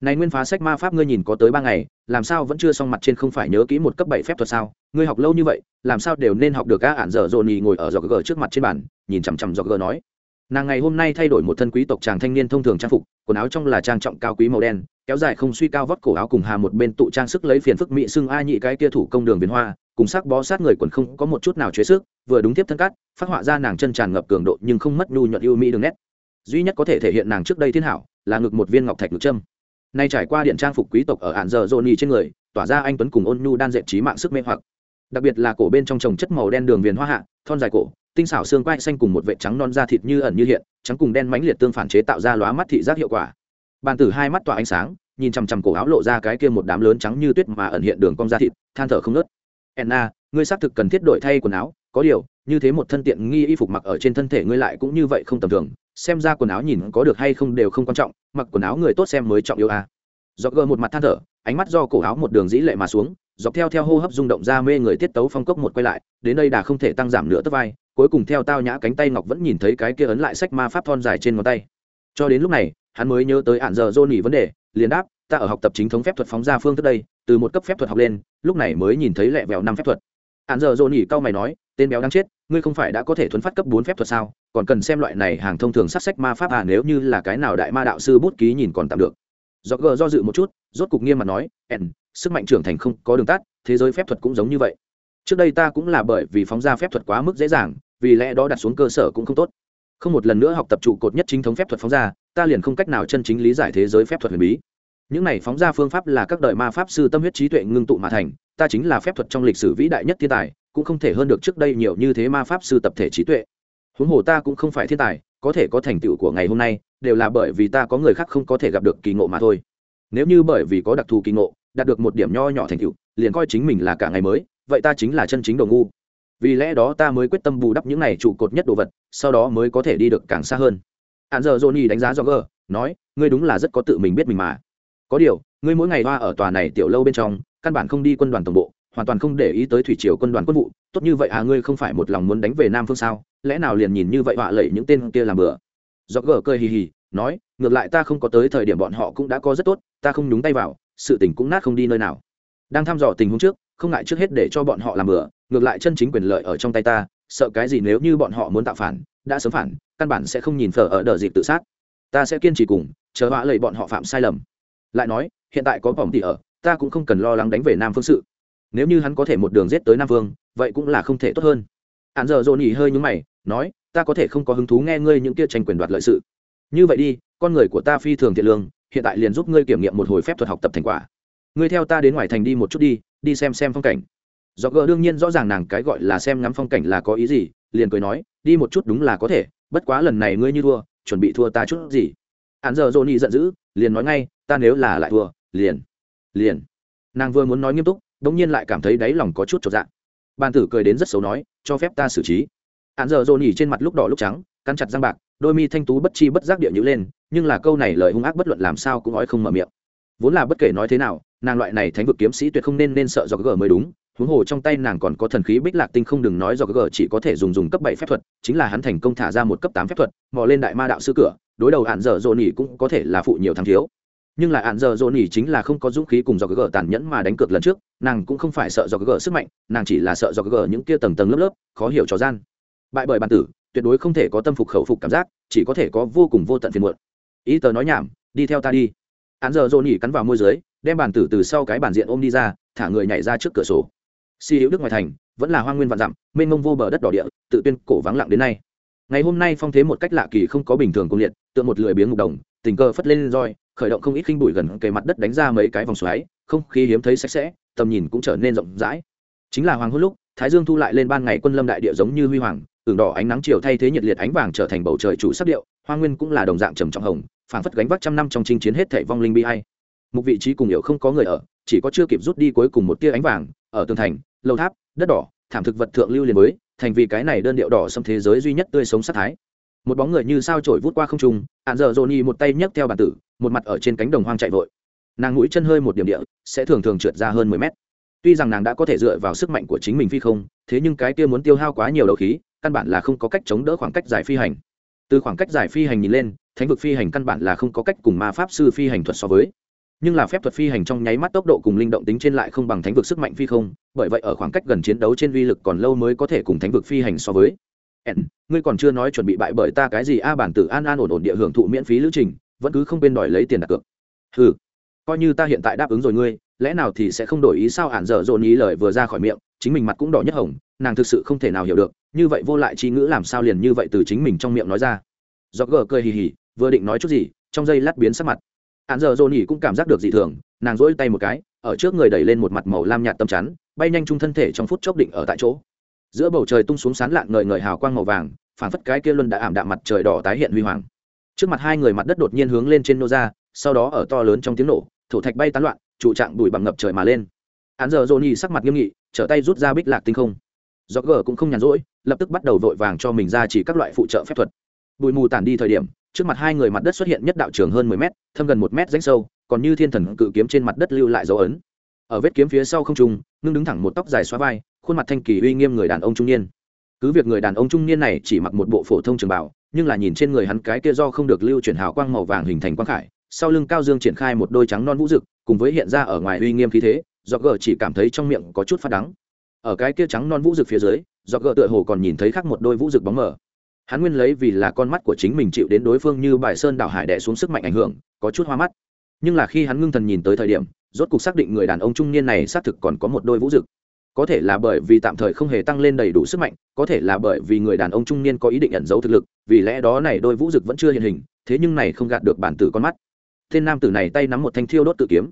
Này nguyên phá sách ma pháp ngươi nhìn có tới ba ngày, làm sao vẫn chưa xong mặt trên không phải nhớ kỹ một cấp bảy phép thuật sao? Ngươi học lâu như vậy, làm sao đều nên học được ca ản dở dồn nhì ngồi ở dọc gờ trước mặt trên bàn, nhìn chằm chằm dọc gờ nói. Nàng ngày hôm nay thay đổi một thân quý tộc chàng thanh niên thông thường trang phục, quần áo trong là trang trọng cao quý màu đen kéo dài không suy cao vót cổ áo cùng hà một bên tụ trang sức lấy phiền phức mỹ xưng a nhị cái kia thủ công đường biến hoa, cùng sắc bó sát người quần không có một chút nào chế sức, vừa đúng tiếp thân cát phát họa ra nàng chân tràn ngập cường độ nhưng không mất nhu nhuận ưu mỹ đường nét. Duy nhất có thể thể hiện nàng trước đây thiên hảo, là ngực một viên ngọc thạch ngực trâm nay trải qua điện trang phục quý tộc ở ạn giờ johnny trên người, tỏa ra anh tuấn cùng ôn nhu đan dệt trí mạng sức mê hoặc. Đặc biệt là cổ bên trong trồng chất màu đen đường viền hoa hạ, thon dài cổ, tinh xảo xương quai xanh cùng một vệ trắng non da thịt như ẩn như hiện, trắng cùng đen mãnh liệt tương phản chế tạo ra lóa mắt thị giác hiệu quả bàn tử hai mắt tỏa ánh sáng, nhìn chằm chằm cổ áo lộ ra cái kia một đám lớn trắng như tuyết mà ẩn hiện đường cong da thịt, than thở không nớt enna, ngươi xác thực cần thiết đổi thay quần áo, có điều, như thế một thân tiện nghi y phục mặc ở trên thân thể ngươi lại cũng như vậy không tầm thường, xem ra quần áo nhìn có được hay không đều không quan trọng, mặc quần áo người tốt xem mới trọng yêu à. do gờ một mặt than thở, ánh mắt do cổ áo một đường dĩ lệ mà xuống, dọc theo theo hô hấp rung động ra mê người tiết tấu phong cốc một quay lại, đến đây đã không thể tăng giảm nữa tấp vai, cuối cùng theo tao nhã cánh tay ngọc vẫn nhìn thấy cái kia ấn lại sách ma pháp thon dài trên ngón tay cho đến lúc này hắn mới nhớ tới ạn giờ dô nỉ vấn đề, liền đáp, ta ở học tập chính thống phép thuật phóng ra phương thức đây, từ một cấp phép thuật học lên, lúc này mới nhìn thấy lẹ vẹo năm phép thuật. Ạn giờ dô nỉ cau mày nói, tên béo đang chết, ngươi không phải đã có thể thuấn phát cấp bốn phép thuật sao? Còn cần xem loại này hàng thông thường sát sách ma pháp à nếu như là cái nào đại ma đạo sư bút ký nhìn còn tạm được. Do gờ do dự một chút, rốt cục nghiêm mặt nói ẻn sức mạnh trưởng thành không có đường tắt, thế giới phép thuật cũng giống như vậy. Trước đây ta cũng là bởi vì phóng ra phép thuật quá mức dễ dàng, vì lẽ đó đặt xuống cơ sở cũng không tốt. Không một lần nữa học tập trụ cột nhất chính thống phép thuật phóng ra ta liền không cách nào chân chính lý giải thế giới phép thuật huyền bí. Những này phóng ra phương pháp là các đời ma pháp sư tâm huyết trí tuệ ngưng tụ mà thành, ta chính là phép thuật trong lịch sử vĩ đại nhất thiên tài, cũng không thể hơn được trước đây nhiều như thế ma pháp sư tập thể trí tuệ. Huống hồ ta cũng không phải thiên tài, có thể có thành tựu của ngày hôm nay, đều là bởi vì ta có người khác không có thể gặp được kỳ ngộ mà thôi. Nếu như bởi vì có đặc thù kỳ ngộ, đạt được một điểm nho nhỏ thành tựu, liền coi chính mình là cả ngày mới, vậy ta chính là chân chính đồ ngu. Vì lẽ đó ta mới quyết tâm bù đắp những này trụ cột nhất đồ vật, sau đó mới có thể đi được càng xa hơn hạn giờ johnny đánh giá do gờ nói, ngươi đúng là rất có tự mình biết mình mà. Có điều, ngươi mỗi ngày hoa ở tòa này tiểu lâu bên trong, căn bản không đi quân đoàn tổng bộ, hoàn toàn không để ý tới thủy triều quân đoàn quân vụ. Tốt như vậy à ngươi không phải một lòng muốn đánh về nam phương sao? Lẽ nào liền nhìn như vậy họa lẩy những tên kia làm bừa? Do gờ cười hì hì, nói, ngược lại ta không có tới thời điểm bọn họ cũng đã có rất tốt, ta không nhúng tay vào, sự tình cũng nát không đi nơi nào. Đang thăm dò tình huống trước, không ngại trước hết để cho bọn họ làm bừa, ngược lại chân chính quyền lợi ở trong tay ta sợ cái gì nếu như bọn họ muốn tạo phản, đã sớm phản, căn bản sẽ không nhìn phở ở đợt dịp tự sát. Ta sẽ kiên trì cùng, chờ họa lầy bọn họ phạm sai lầm. Lại nói, hiện tại có vòng Tỷ ở, ta cũng không cần lo lắng đánh về nam phương sự. Nếu như hắn có thể một đường giết tới nam phương vậy cũng là không thể tốt hơn. Hạn giờ dồn nhỉ hơi nhúng mày, nói, ta có thể không có hứng thú nghe ngươi những kia tranh quyền đoạt lợi sự. Như vậy đi, con người của ta phi thường thiện lương, hiện tại liền giúp ngươi kiểm nghiệm một hồi phép thuật học tập thành quả. Ngươi theo ta đến ngoài thành đi một chút đi đi xem xem phong cảnh do gờ đương nhiên rõ ràng nàng cái gọi là xem ngắm phong cảnh là có ý gì, liền cười nói, đi một chút đúng là có thể, bất quá lần này ngươi như thua, chuẩn bị thua ta chút gì. Hắn giờ Johnny giận dữ, liền nói ngay, ta nếu là lại thua, liền liền. Nàng vừa muốn nói nghiêm túc đ nhiên lại cảm thấy đáy lòng có chút chột dạng bàn tử cười đến rất xấu nói, cho phép ta xử trí. Hắn giờ Johnny trên mặt lúc đỏ lúc trắng, cắn chặt răng bạc, đôi mi thanh tú bất chi bất giác địa nhữ lên, nhưng là câu này lời hung ác bất luận làm sao cũng nói không mở miệng. Vốn là bất kể nói thế nào, nàng loại này thánh vực kiếm sĩ tuyệt không nên nên sợ do gờ mới đúng huống hồ trong tay nàng còn có thần khí bích lạc tinh không đừng nói do gờ chỉ có thể dùng dùng cấp bảy phép thuật, chính là hắn thành công thả ra một cấp tám phép thuật, mò lên đại ma đạo sư cửa, đối đầu hạn dở dồn nhỉ cũng có thể là phụ nhiều thắng thiếu. Nhưng là hạn dở dồn nhỉ chính là không có dũng khí cùng do gờ tàn nhẫn mà đánh cược lần trước, nàng cũng không phải sợ do gờ sức mạnh, nàng chỉ là sợ do gờ những kia tầng tầng lớp lớp, khó hiểu trò gian. Bại bởi bản tử, tuyệt đối không thể có tâm phục khẩu phục cảm giác, chỉ có thể có vô cùng vô tận phiền muộn. Ý tờ nói nhảm, đi theo ta đi. Hắn giờ dồn nhỉ cắn vào môi dưới, đem bản tử từ sau cái bản diện ôm đi ra, thả người nhảy ra trước cửa sổ si hữu đức ngoài thành, vẫn là hoa nguyên vạn dặm, mênh mông vô bờ đất đỏ địa, tự tuyên cổ vắng lặng đến nay. Ngày hôm nay phong thế một cách lạ kỳ không có bình thường cung liệt, tựa một lười biếng ngục đồng, tình cờ phất lên roi, khởi động không ít khinh bụi gần kề mặt đất đánh ra mấy cái vòng xoáy, không khí hiếm thấy sạch sẽ, tầm nhìn cũng trở nên rộng rãi. Chính là hoàng hôn lúc, thái dương thu lại lên ban ngày quân lâm đại địa giống như huy hoàng ửng đỏ ánh nắng chiều thay thế nhiệt liệt ánh vàng trở thành bầu trời chủ sắc điệu hoa nguyên cũng là đồng dạng trầm trọng hồng, phảng phất gánh vác trăm năm trong chinh chiến hết thảy vong linh bi hay một vị trí cùng hiểu không có người ở, chỉ có chưa kịp rút đi cuối cùng một tia ánh vàng, ở tường thành lầu tháp, đất đỏ, thảm thực vật thượng lưu liền mới, thành vì cái này đơn điệu đỏ xâm thế giới duy nhất tươi sống sát thái. Một bóng người như sao trổi vút qua không trung hạn dở dồn y một tay nhấc theo bàn tử, một mặt ở trên cánh đồng hoang chạy vội. Nàng mũi chân hơi một điểm địa, sẽ thường thường trượt ra hơn mười mét. Tuy rằng nàng đã có thể dựa vào sức mạnh của chính mình phi không, thế nhưng cái kia muốn tiêu hao quá nhiều đầu khí, căn bản là không có cách chống đỡ khoảng cách giải phi hành. Từ khoảng cách giải phi hành nhìn lên, thánh vực phi hành căn bản là không có cách cùng ma pháp sư phi hành thuật so với nhưng là phép thuật phi hành trong nháy mắt tốc độ cùng linh động tính trên lại không bằng thánh vực sức mạnh phi không, bởi vậy ở khoảng cách gần chiến đấu trên vi lực còn lâu mới có thể cùng thánh vực phi hành so với. N ngươi còn chưa nói chuẩn bị bại bởi ta cái gì a, bản tử an an ổn ổn địa hưởng thụ miễn phí lữ trình, vẫn cứ không bên đòi lấy tiền đặt cược. Ừ coi như ta hiện tại đáp ứng rồi ngươi, lẽ nào thì sẽ không đổi ý sao? Ản dở dồn ý lời vừa ra khỏi miệng, chính mình mặt cũng đỏ nhất hồng, nàng thực sự không thể nào hiểu được, như vậy vô lại chi ngữ làm sao liền như vậy từ chính mình trong miệng nói ra. Do gờ cười hì hì, vừa định nói chút gì, trong giây lát biến sắc mặt hạn giờ dồn nhỉ cũng cảm giác được dị thường, nàng dỗi tay một cái, ở trước người đẩy lên một mặt màu lam nhạt tâm chắn, bay nhanh chung thân thể trong phút chốc định ở tại chỗ. Giữa bầu trời tung xuống sán lạng ngời ngời hào quang màu vàng phản phất cái kia luân đã ảm đạm mặt trời đỏ tái hiện huy hoàng. Trước mặt hai người mặt đất đột nhiên hướng lên trên nô ra, sau đó ở to lớn trong tiếng nổ, thổ thạch bay tán loạn, trụ trạng bụi bằng ngập trời mà lên. Hắn giờ dồn nhỉ sắc mặt nghiêm nghị, trở tay rút ra bích lạc tinh không. Do gờ cũng không nhàn rỗi, lập tức bắt đầu vội vàng cho mình ra chỉ các loại phụ trợ phép thuật. Bụi mù tản đi thời điểm trước mặt hai người mặt đất xuất hiện nhất đạo trường hơn mười mét, thâm gần một mét rãnh sâu, còn như thiên thần cự kiếm trên mặt đất lưu lại dấu ấn. Ở vết kiếm phía sau không trung, ngưng đứng thẳng một tóc dài xóa vai, khuôn mặt thanh kỳ uy nghiêm người đàn ông trung niên. Cứ việc người đàn ông trung niên này chỉ mặc một bộ phổ thông trường bảo nhưng là nhìn trên người hắn cái kia do không được lưu chuyển hào quang màu vàng hình thành quang khải, sau lưng cao dương triển khai một đôi trắng non vũ rực, cùng với hiện ra ở ngoài uy nghiêm khí thế do gờ chỉ cảm thấy trong miệng có chút phát đắng. Ở cái kia trắng non vũ rực phía dưới do gờ tựa hồ còn nhìn thấy khác một đôi vũ rực bóng mờ hắn nguyên lấy vì là con mắt của chính mình chịu đến đối phương như bài sơn đảo hải đẻ xuống sức mạnh ảnh hưởng có chút hoa mắt. Nhưng là khi hắn ngưng thần nhìn tới thời điểm rốt cuộc xác định người đàn ông trung niên này xác thực còn có một đôi vũ dực, có thể là bởi vì tạm thời không hề tăng lên đầy đủ sức mạnh có thể là bởi vì người đàn ông trung niên có ý định ẩn giấu thực lực vì lẽ đó này đôi vũ dực vẫn chưa hiện hình thế nhưng này không gạt được bản tử con mắt. Tên nam tử này tay nắm một thanh thiêu đốt tự kiếm.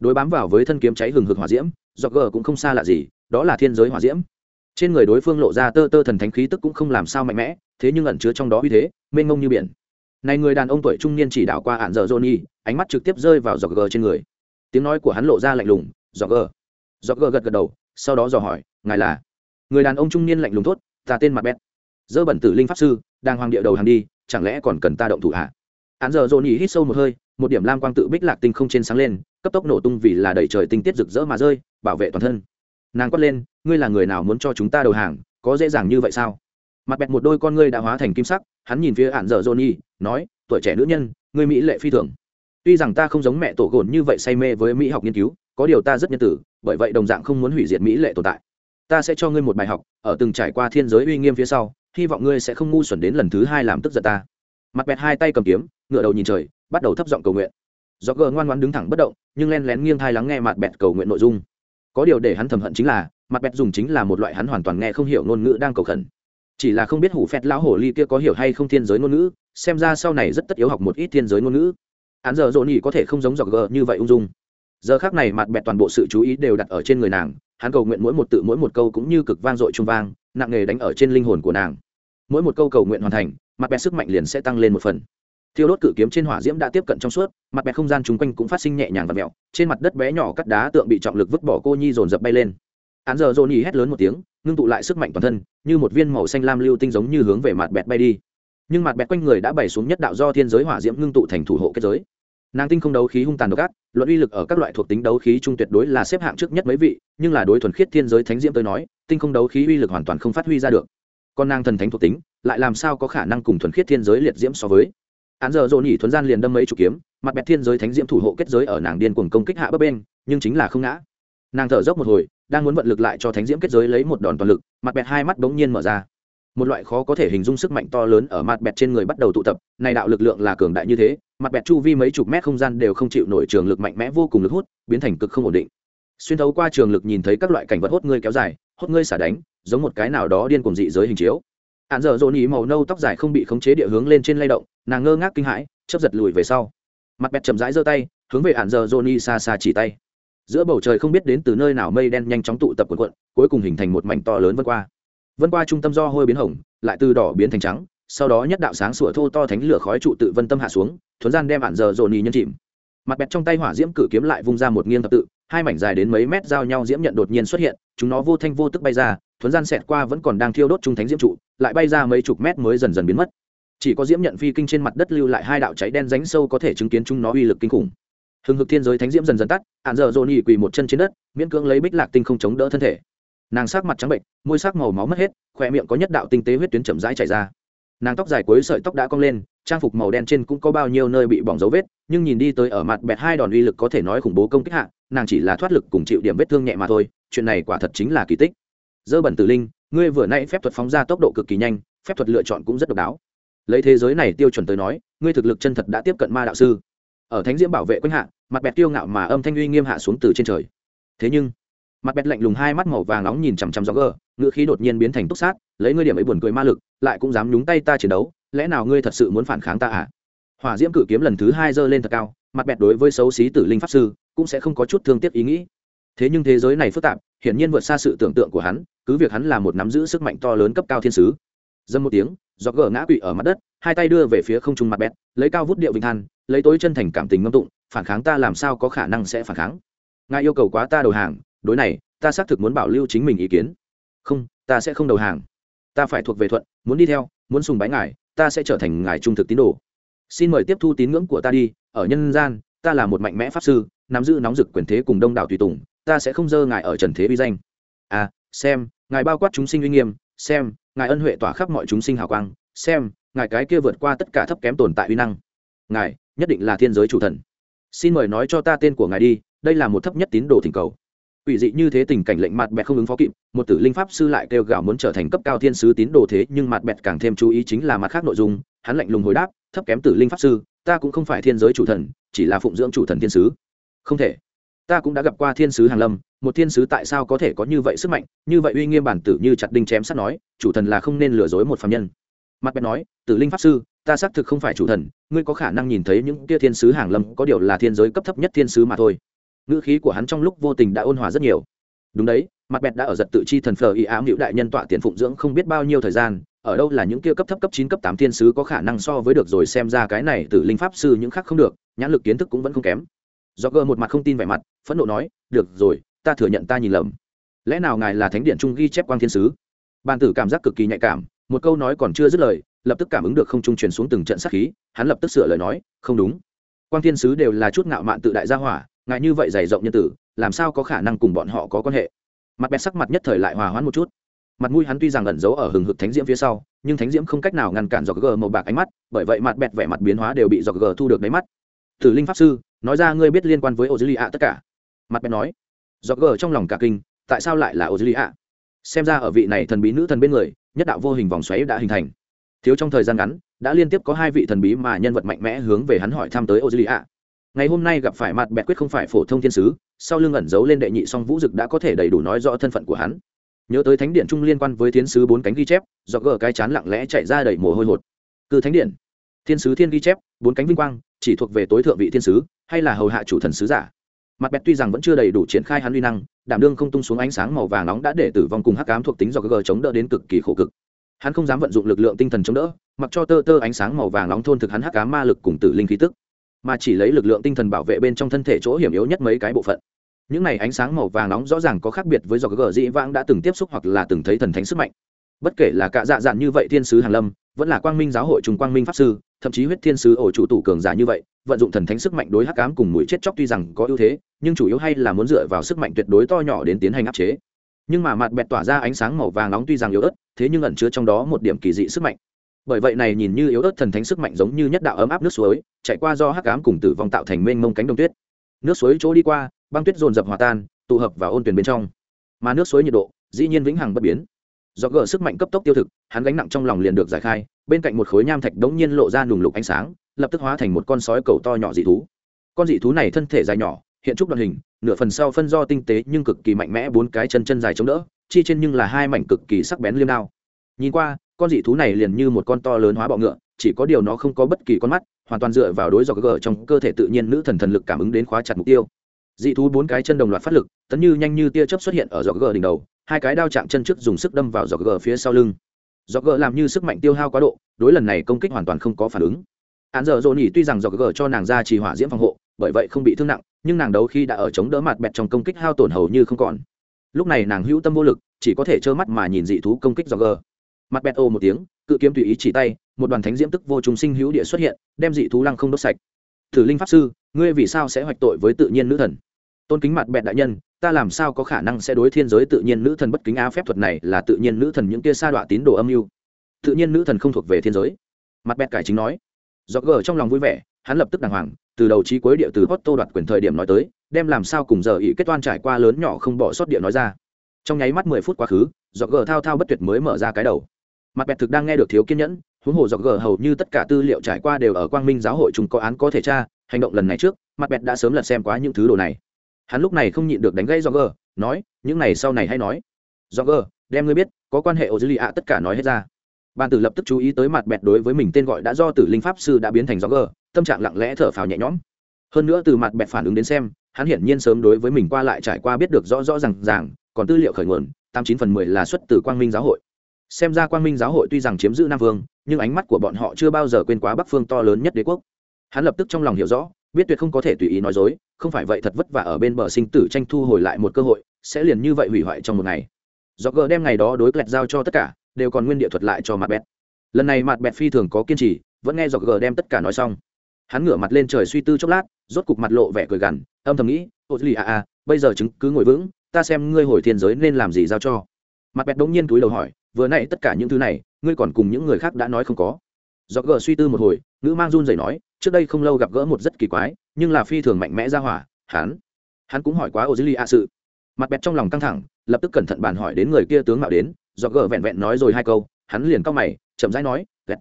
Đối bám vào với thân kiếm cháy hừng hực hỏa diễm do gờ cũng không xa lạ gì đó là thiên giới hỏa diễm trên người đối phương lộ ra tơ tơ thần thánh khí tức cũng không làm sao mạnh mẽ, thế nhưng ẩn chứa trong đó uy thế, mênh mông như biển. Này người đàn ông tuổi trung niên chỉ đạo qua ạn giờ johnny, ánh mắt trực tiếp rơi vào giọt gờ trên người. Tiếng nói của hắn lộ ra lạnh lùng, giọt gờ. Giọt gờ gật gật đầu, sau đó dò hỏi, ngài là? Người đàn ông trung niên lạnh lùng thốt, ta tên mặt bét dơ bẩn tử linh pháp sư, đang hoàng địa đầu hàng đi, chẳng lẽ còn cần ta động thủ hạ ạn giờ Johnny hít sâu một hơi, một điểm lam quang tự bích lạc tinh không trên sáng lên, cấp tốc nổ tung vì là đẩy trời tinh tiết rực rỡ mà rơi, bảo vệ toàn thân nàng quát lên, ngươi là người nào muốn cho chúng ta đầu hàng, có dễ dàng như vậy sao? Mặt bẹt một đôi con ngươi đã hóa thành kim sắc, hắn nhìn phía ạn dở johnny, nói, tuổi trẻ nữ nhân, ngươi mỹ lệ phi thường. Tuy rằng ta không giống mẹ tổ gồn như vậy say mê với mỹ học nghiên cứu, có điều ta rất nhân tử, bởi vậy đồng dạng không muốn hủy diệt mỹ lệ tồn tại. Ta sẽ cho ngươi một bài học, ở từng trải qua thiên giới uy nghiêm phía sau, hy vọng ngươi sẽ không ngu xuẩn đến lần thứ hai làm tức giận ta. Mặt bẹt hai tay cầm kiếm ngựa đầu nhìn trời, bắt đầu thấp giọng cầu nguyện. Do gờ ngoan ngoan đứng thẳng bất động, nhưng len lén nghiêng thai lắng nghe mặt bẹt cầu nguyện nội dung có điều để hắn thầm hận chính là, mặt bẹt dùng chính là một loại hắn hoàn toàn nghe không hiểu ngôn ngữ đang cầu khẩn. Chỉ là không biết hủ phẹt lão hổ ly kia có hiểu hay không thiên giới ngôn ngữ, xem ra sau này rất tất yếu học một ít thiên giới ngôn ngữ. Hắn giờ dỗ nhỉ có thể không giống dọc gờ như vậy ung dung. Giờ khác này mặt bẹt toàn bộ sự chú ý đều đặt ở trên người nàng, hắn cầu nguyện mỗi một tự mỗi một câu cũng như cực vang dội trung vang, nặng nề đánh ở trên linh hồn của nàng. Mỗi một câu cầu nguyện hoàn thành, mặt bẹt sức mạnh liền sẽ tăng lên một phần thiêu đốt cự kiếm trên hỏa diễm đã tiếp cận trong suốt, mặt bẹt không gian chung quanh cũng phát sinh nhẹ nhàng và mẹo, trên mặt đất bé nhỏ cắt đá tượng bị trọng lực vứt bỏ cô nhi dồn dập bay lên. Án giờ dồn nhì hét lớn một tiếng, ngưng tụ lại sức mạnh toàn thân, như một viên màu xanh lam lưu tinh giống như hướng về mặt bẹt bay đi. Nhưng mặt bẹt quanh người đã bày xuống nhất đạo do thiên giới hỏa diễm ngưng tụ thành thủ hộ kết giới. Nàng tinh không đấu khí hung tàn độc ác, luận uy lực ở các loại thuộc tính đấu khí trung tuyệt đối là xếp hạng trước nhất mấy vị, nhưng là đối thuần khiết thiên giới thánh diễm tới nói, tinh không đấu khí uy lực hoàn toàn không phát huy ra được. Còn nàng thần thánh thuộc tính, lại làm sao có khả năng cùng thuần khiết thiên giới liệt diễm so với? Án giờ dồn nhỉ thuấn gian liền đâm mấy chủ kiếm, mặt bẹt thiên giới thánh diễm thủ hộ kết giới ở nàng điên cuồng công kích hạ bấp bên, nhưng chính là không ngã. Nàng thở dốc một hồi, đang muốn vận lực lại cho thánh diễm kết giới lấy một đòn toàn lực, mặt bẹt hai mắt bỗng nhiên mở ra. Một loại khó có thể hình dung sức mạnh to lớn ở mặt bẹt trên người bắt đầu tụ tập, này đạo lực lượng là cường đại như thế, mặt bẹt chu vi mấy chục mét không gian đều không chịu nổi trường lực mạnh mẽ vô cùng lực hút, biến thành cực không ổn định. Xuyên thấu qua trường lực nhìn thấy các loại cảnh vật hốt ngươi kéo dài, hốt ngươi xả đánh, giống một cái nào đó điên cùng dị giới hình chiếu hạn dở dồn ý màu nâu tóc dài không bị khống chế địa hướng lên trên lay động, nàng ngơ ngác kinh hãi chấp giật lùi về sau. Mặt bẹt chậm rãi giơ tay, hướng về hạn dở dồn ý xa xa chỉ tay. Giữa bầu trời không biết đến từ nơi nào mây đen nhanh chóng tụ tập quần quận, cuối cùng hình thành một mảnh to lớn vân qua. Vân qua trung tâm do hôi biến hồng, lại từ đỏ biến thành trắng, sau đó nhất đạo sáng sủa thô to thánh lửa khói trụ tự vân tâm hạ xuống, thuấn gian đem ạn giờ dồn nhì nhân chìm. Mặt bẹt trong tay hỏa diễm cử kiếm lại vung ra một nghiêng tập tự, hai mảnh dài đến mấy mét giao nhau diễm nhận đột nhiên xuất hiện chúng nó vô thanh vô tức bay ra, thuấn gian xẹt qua vẫn còn đang thiêu đốt trung thánh diễm trụ, lại bay ra mấy chục mét mới dần dần biến mất. Chỉ có diễm nhận phi kinh trên mặt đất lưu lại hai đạo cháy đen ránh sâu có thể chứng kiến chúng nó uy lực kinh khủng. Hừng hực thiên giới thánh diễm dần dần tắt ạn giờ dồn nhì quỳ một chân trên đất, miễn cưỡng lấy bích lạc tinh không chống đỡ thân thể. Nàng sắc mặt trắng bệnh, môi sắc màu máu mất hết, khỏe miệng có nhất đạo tinh tế huyết tuyến chậm rãi chảy ra. Nàng tóc dài cuối sợi tóc đã cong lên, trang phục màu đen trên cũng có bao nhiêu nơi bị bỏng dấu vết, nhưng nhìn đi tới ở mặt bẹt hai đòn uy lực có thể nói khủng bố công kích hạ, nàng chỉ là thoát lực cùng chịu điểm vết thương nhẹ mà thôi chuyện này quả thật chính là kỳ tích. Dơ bẩn tử linh, ngươi vừa nay phép thuật phóng ra tốc độ cực kỳ nhanh, phép thuật lựa chọn cũng rất độc đáo. Lấy thế giới này tiêu chuẩn tới nói, ngươi thực lực chân thật đã tiếp cận ma đạo sư. Ở thánh diễm bảo vệ quanh hạ, mặt bẹt tiêu ngạo mà âm thanh uy nghiêm hạ xuống từ trên trời. Thế nhưng, mặt bẹt lạnh lùng hai mắt màu vàng nóng nhìn chằm chằm gió gờ ngữ khí đột nhiên biến thành túc sát, lấy ngươi điểm ấy buồn cười ma lực, lại cũng dám nhúng tay ta chiến đấu, lẽ nào ngươi thật sự muốn phản kháng ta à? Hỏa diễm cử kiếm lần thứ hai giơ lên thật cao, mặt bẹt đối với xấu xí tử linh pháp sư, cũng sẽ không có chút thương tiếc ý nghĩ thế nhưng thế giới này phức tạp, hiển nhiên vượt xa sự tưởng tượng của hắn, cứ việc hắn là một nắm giữ sức mạnh to lớn cấp cao thiên sứ. Dâm một tiếng do gờ ngã quỵ ở mặt đất, hai tay đưa về phía không trung mặt bẹt, lấy cao vút điệu vinh than, lấy tối chân thành cảm tình ngâm tụng, phản kháng ta làm sao có khả năng sẽ phản kháng? Ngài yêu cầu quá ta đầu hàng, đối này, ta xác thực muốn bảo lưu chính mình ý kiến. Không, ta sẽ không đầu hàng. Ta phải thuộc về thuận, muốn đi theo, muốn sùng bái ngài, ta sẽ trở thành ngài trung thực tín đồ. Xin mời tiếp thu tín ngưỡng của ta đi, ở nhân gian, ta là một mạnh mẽ pháp sư, nắm giữ nóng rực quyền thế cùng đông đảo tùy tùng ta sẽ không dơ ngài ở trần thế bi danh. À xem, ngài bao quát chúng sinh uy nghiêm, xem, ngài ân huệ tỏa khắp mọi chúng sinh hào quang, xem, ngài cái kia vượt qua tất cả thấp kém tồn tại uy năng. Ngài, nhất định là thiên giới chủ thần. Xin mời nói cho ta tên của ngài đi, đây là một thấp nhất tín đồ thỉnh cầu. Ủy dị như thế tình cảnh lệnh mặt bẹt không ứng phó kịp, một tử linh pháp sư lại kêu gào muốn trở thành cấp cao thiên sứ tín đồ thế, nhưng mặt bẹt càng thêm chú ý chính là mặt khác nội dung, hắn lạnh lùng hồi đáp, thấp kém tử linh pháp sư, ta cũng không phải thiên giới chủ thần, chỉ là phụng dưỡng chủ thần thiên sứ. Không thể ta cũng đã gặp qua thiên sứ hàng lâm, một thiên sứ tại sao có thể có như vậy sức mạnh, như vậy uy nghiêm bản tử như chặt đinh chém sắt nói, chủ thần là không nên lừa dối một phạm nhân. Mặt bẹt nói, tử linh pháp sư, ta xác thực không phải chủ thần, ngươi có khả năng nhìn thấy những kia thiên sứ hàng lâm, có điều là thiên giới cấp thấp nhất thiên sứ mà thôi. Ngữ khí của hắn trong lúc vô tình đã ôn hòa rất nhiều. Đúng đấy, mặt bẹt đã ở giật tự chi thần phờ y ám hữu đại nhân tọa tiền phụng dưỡng không biết bao nhiêu thời gian, ở đâu là những kia cấp thấp cấp chín cấp tám thiên sứ có khả năng so với được rồi xem ra cái này tử linh pháp sư những khác không được, nhãn lực kiến thức cũng vẫn không kém. Do gơ một mặt không tin vẻ mặt phẫn nộ nói, được rồi, ta thừa nhận ta nhìn lầm. Lẽ nào ngài là thánh điện trung ghi chép quang thiên sứ? Ban tử cảm giác cực kỳ nhạy cảm, một câu nói còn chưa dứt lời, lập tức cảm ứng được không trung truyền xuống từng trận sát khí, hắn lập tức sửa lời nói, không đúng. Quang thiên sứ đều là chút ngạo mạn tự đại gia hỏa, ngài như vậy dày rộng nhân tử, làm sao có khả năng cùng bọn họ có quan hệ? Mặt bẹt sắc mặt nhất thời lại hòa hoãn một chút. Mặt mũi hắn tuy rằng ẩn giấu ở hừng hực thánh diễm phía sau, nhưng thánh diễm không cách nào ngăn cản dọc gờ màu bạc ánh mắt, bởi vậy mặt bẹt vẻ mặt biến hóa đều bị dọc gờ thu được đáy mắt. Thử linh pháp sư, nói ra ngươi biết liên quan với ô dư lì ạ tất cả mặt bèn nói do gờ trong lòng cả kinh, tại sao lại là ô dư lì ạ xem ra ở vị này thần bí nữ thần bên người, nhất đạo vô hình vòng xoáy đã hình thành. Thiếu trong thời gian ngắn, đã liên tiếp có hai vị thần bí mà nhân vật mạnh mẽ hướng về hắn hỏi thăm tới ô dư lì ạ ngày hôm nay gặp phải mặt bẹt quyết không phải phổ thông thiên sứ, sau lưng ẩn giấu lên đệ nhị song vũ dực đã có thể đầy đủ nói rõ thân phận của hắn. Nhớ tới thánh điện trung liên quan với thiên sứ bốn cánh ghi chép do gờ cái chán lặng lẽ chạy ra đầy mồ hôi hột. Cư thánh điện, thiên sứ thiên ghi chép, bốn cánh vinh quang, chỉ thuộc về tối thượng vị thiên sứ, hay là hầu hạ chủ thần sứ giả? Mặt bẹt tuy rằng vẫn chưa đầy đủ triển khai hắn uy năng, đảm đương không tung xuống ánh sáng màu vàng nóng đã để tử vong cùng hắc ám thuộc tính do gờ chống đỡ đến cực kỳ khổ cực. Hắn không dám vận dụng lực lượng tinh thần chống đỡ, mặc cho tơ tơ ánh sáng màu vàng nóng thôn thực hắn hắc ám ma lực cùng tử linh khí tức, mà chỉ lấy lực lượng tinh thần bảo vệ bên trong thân thể chỗ hiểm yếu nhất mấy cái bộ phận. Những này ánh sáng màu vàng nóng rõ ràng có khác biệt với do gờ dĩ vãng đã từng tiếp xúc hoặc là từng thấy thần thánh sức mạnh. Bất kể là cả dạ dạn như vậy thiên sứ hàn lâm vẫn là quang minh giáo hội trùng quang minh pháp sư, thậm chí huyết thiên sứ ổ chủ tủ cường giả như vậy, vận dụng thần thánh sức mạnh đối hắc ám cùng mũi chết chóc tuy rằng có ưu thế, nhưng chủ yếu hay là muốn dựa vào sức mạnh tuyệt đối to nhỏ đến tiến hành áp chế. Nhưng mà mặt bẹt tỏa ra ánh sáng màu vàng nóng tuy rằng yếu ớt, thế nhưng ẩn chứa trong đó một điểm kỳ dị sức mạnh. Bởi vậy này nhìn như yếu ớt thần thánh sức mạnh giống như nhất đạo ấm áp nước suối, chạy qua do hắc ám cùng tử vong tạo thành mênh mông cánh đồng tuyết. Nước suối chỗ đi qua, băng tuyết dồn dập hòa tan, tụ hợp và ôn tuyển bên trong. Mà nước suối nhiệt độ dĩ nhiên vĩnh hằng bất biến do gỡ sức mạnh cấp tốc tiêu thực, hắn gánh nặng trong lòng liền được giải khai, bên cạnh một khối nham thạch đống nhiên lộ ra nùng lục ánh sáng, lập tức hóa thành một con sói cầu to nhỏ dị thú. Con dị thú này thân thể dài nhỏ, hiện trúc đoạn hình, nửa phần sau phân do tinh tế nhưng cực kỳ mạnh mẽ bốn cái chân chân dài chống đỡ, chi trên nhưng là hai mảnh cực kỳ sắc bén liêm đao. Nhìn qua, con dị thú này liền như một con to lớn hóa bọ ngựa, chỉ có điều nó không có bất kỳ con mắt, hoàn toàn dựa vào đối dọc gờ trong cơ thể tự nhiên nữ thần thần lực cảm ứng đến khóa chặt mục tiêu. Dị thú bốn cái chân đồng loạt phát lực, tấn như nhanh như tia chớp xuất hiện ở dọc gờ đỉnh đầu hai cái đao chạm chân trước dùng sức đâm vào dọc gờ phía sau lưng. Dọc gờ làm như sức mạnh tiêu hao quá độ, đối lần này công kích hoàn toàn không có phản ứng. Hạn giờ dồn nhỉ tuy rằng dọc gờ cho nàng ra trì hỏa diễm phòng hộ, bởi vậy không bị thương nặng, nhưng nàng đấu khi đã ở chống đỡ mặt bẹt trong công kích hao tổn hầu như không còn. Lúc này nàng hữu tâm vô lực, chỉ có thể trơ mắt mà nhìn dị thú công kích dọc gờ. Mặt bẹt ô một tiếng, cự kiếm tùy ý chỉ tay, một đoàn thánh diễm tức vô trùng sinh hữu địa xuất hiện, đem dị thú lăng không đốt sạch. Thử linh pháp sư, ngươi vì sao sẽ hoạch tội với tự nhiên nữ thần? Tôn kính mặt bẹt đại nhân, ta làm sao có khả năng sẽ đối thiên giới tự nhiên nữ thần bất kính á phép thuật này là tự nhiên nữ thần những kia sa đọa tín đồ âm mưu? Tự nhiên nữ thần không thuộc về thiên giới. Mặt bẹt cải chính nói. Do gờ trong lòng vui vẻ, hắn lập tức đàng hoàng, từ đầu trí cuối địa từ hot tô đoạt quyền thời điểm nói tới, đem làm sao cùng giờ ý kết toan trải qua lớn nhỏ không bỏ sót địa nói ra. Trong nháy mắt mười phút quá khứ do gờ thao thao bất tuyệt mới mở ra cái đầu. Mặt bẹt thực đang nghe được thiếu kiên nhẫn, huống hồ do gờ hầu như tất cả tư liệu trải qua đều ở quang minh giáo hội chúng có án có thể tra, hành động lần này trước, mặt bẹt đã sớm lật xem quá những thứ đồ này hắn lúc này không nhịn được đánh gây do gờ nói, những này sau này hay nói. Do gờ đem ngươi biết, có quan hệ ô dư lì ạ, tất cả nói hết ra. Ban tử lập tức chú ý tới mặt bẹt đối với mình tên gọi đã do tử linh pháp sư đã biến thành do gờ tâm trạng lặng lẽ thở phào nhẹ nhõm. Hơn nữa từ mặt bẹt phản ứng đến xem, hắn hiển nhiên sớm đối với mình qua lại trải qua biết được rõ rõ r à n g ràng, còn tư liệu khởi nguồn, tám chín phần mười là xuất từ quang minh giáo hội. Xem ra quang minh giáo hội tuy rằng chiếm giữ nam vương, nhưng ánh mắt của bọn họ chưa bao giờ quên quá bắc phương to lớn nhất đế quốc. Hắn lập tức trong lòng hiểu rõ biết tuyệt không có thể tùy ý nói dối, không phải vậy thật vất vả ở bên bờ sinh tử tranh thu hồi lại một cơ hội, sẽ liền như vậy hủy hoại trong một ngày. Do gờ đem ngày đó đối kẹt giao cho tất cả, đều còn nguyên địa thuật lại cho mặt bẹt. Lần này mặt bẹt phi thường có kiên trì, vẫn nghe do gờ đem tất cả nói xong. Hắn ngửa mặt lên trời suy tư chốc lát, rốt cục mặt lộ vẻ cười gằn, âm thầm nghĩ, ô lì à à bây giờ chứng cứ ngồi vững, ta xem ngươi hồi thiên giới nên làm gì giao cho. Mặt bẹt đống nhiên túi đầu hỏi, vừa nãy tất cả những thứ này, ngươi còn cùng những người khác đã nói không có? Do gờ suy tư một hồi, ngữ mang run rẩy nói trước đây không lâu gặp gỡ một rất kỳ quái, nhưng là phi thường mạnh mẽ ra hỏa, hắn hắn cũng hỏi quá ô dưới ly a sự. Mặt bẹt trong lòng căng thẳng, lập tức cẩn thận bàn hỏi đến người kia tướng mạo đến, do gờ vẹn vẹn nói rồi hai câu, hắn liền cau mày, chậm rãi nói vẹt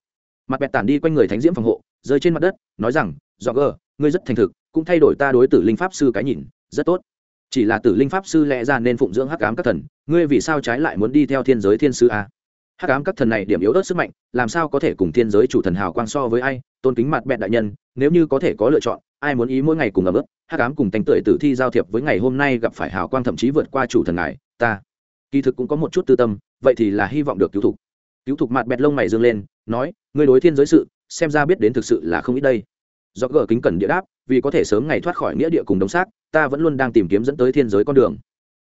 mặt bẹt tản đi quanh người thánh diễm phòng hộ, rơi trên mặt đất, nói rằng, do gờ, ngươi rất thành thực, cũng thay đổi ta đối tử linh pháp sư cái nhìn, rất tốt. Chỉ là tử linh pháp sư lẽ ra nên phụng dưỡng hắc ám các thần, ngươi vì sao trái lại muốn đi theo thiên giới thiên sư a? Hắc ám các thần này điểm yếu ớt sức mạnh, làm sao có thể cùng thiên giới chủ thần hào quang so với ai, tôn kính mặt bẹn đại nhân, nếu như có thể có lựa chọn, ai muốn ý mỗi ngày cùng ấm ức, hắc ám cùng tánh tưởi tử thi giao thiệp với ngày hôm nay gặp phải hào quang thậm chí vượt qua chủ thần ngài, ta, kỳ thực cũng có một chút tư tâm, vậy thì là hy vọng được cứu thục. Cứu thục mặt bẹt lông mày dương lên, nói, ngươi đối thiên giới sự, xem ra biết đến thực sự là không ít đây. Do gờ kính cẩn địa đáp, vì có thể sớm ngày thoát khỏi nghĩa địa cùng đống xác, ta vẫn luôn đang tìm kiếm dẫn tới thiên giới con đường.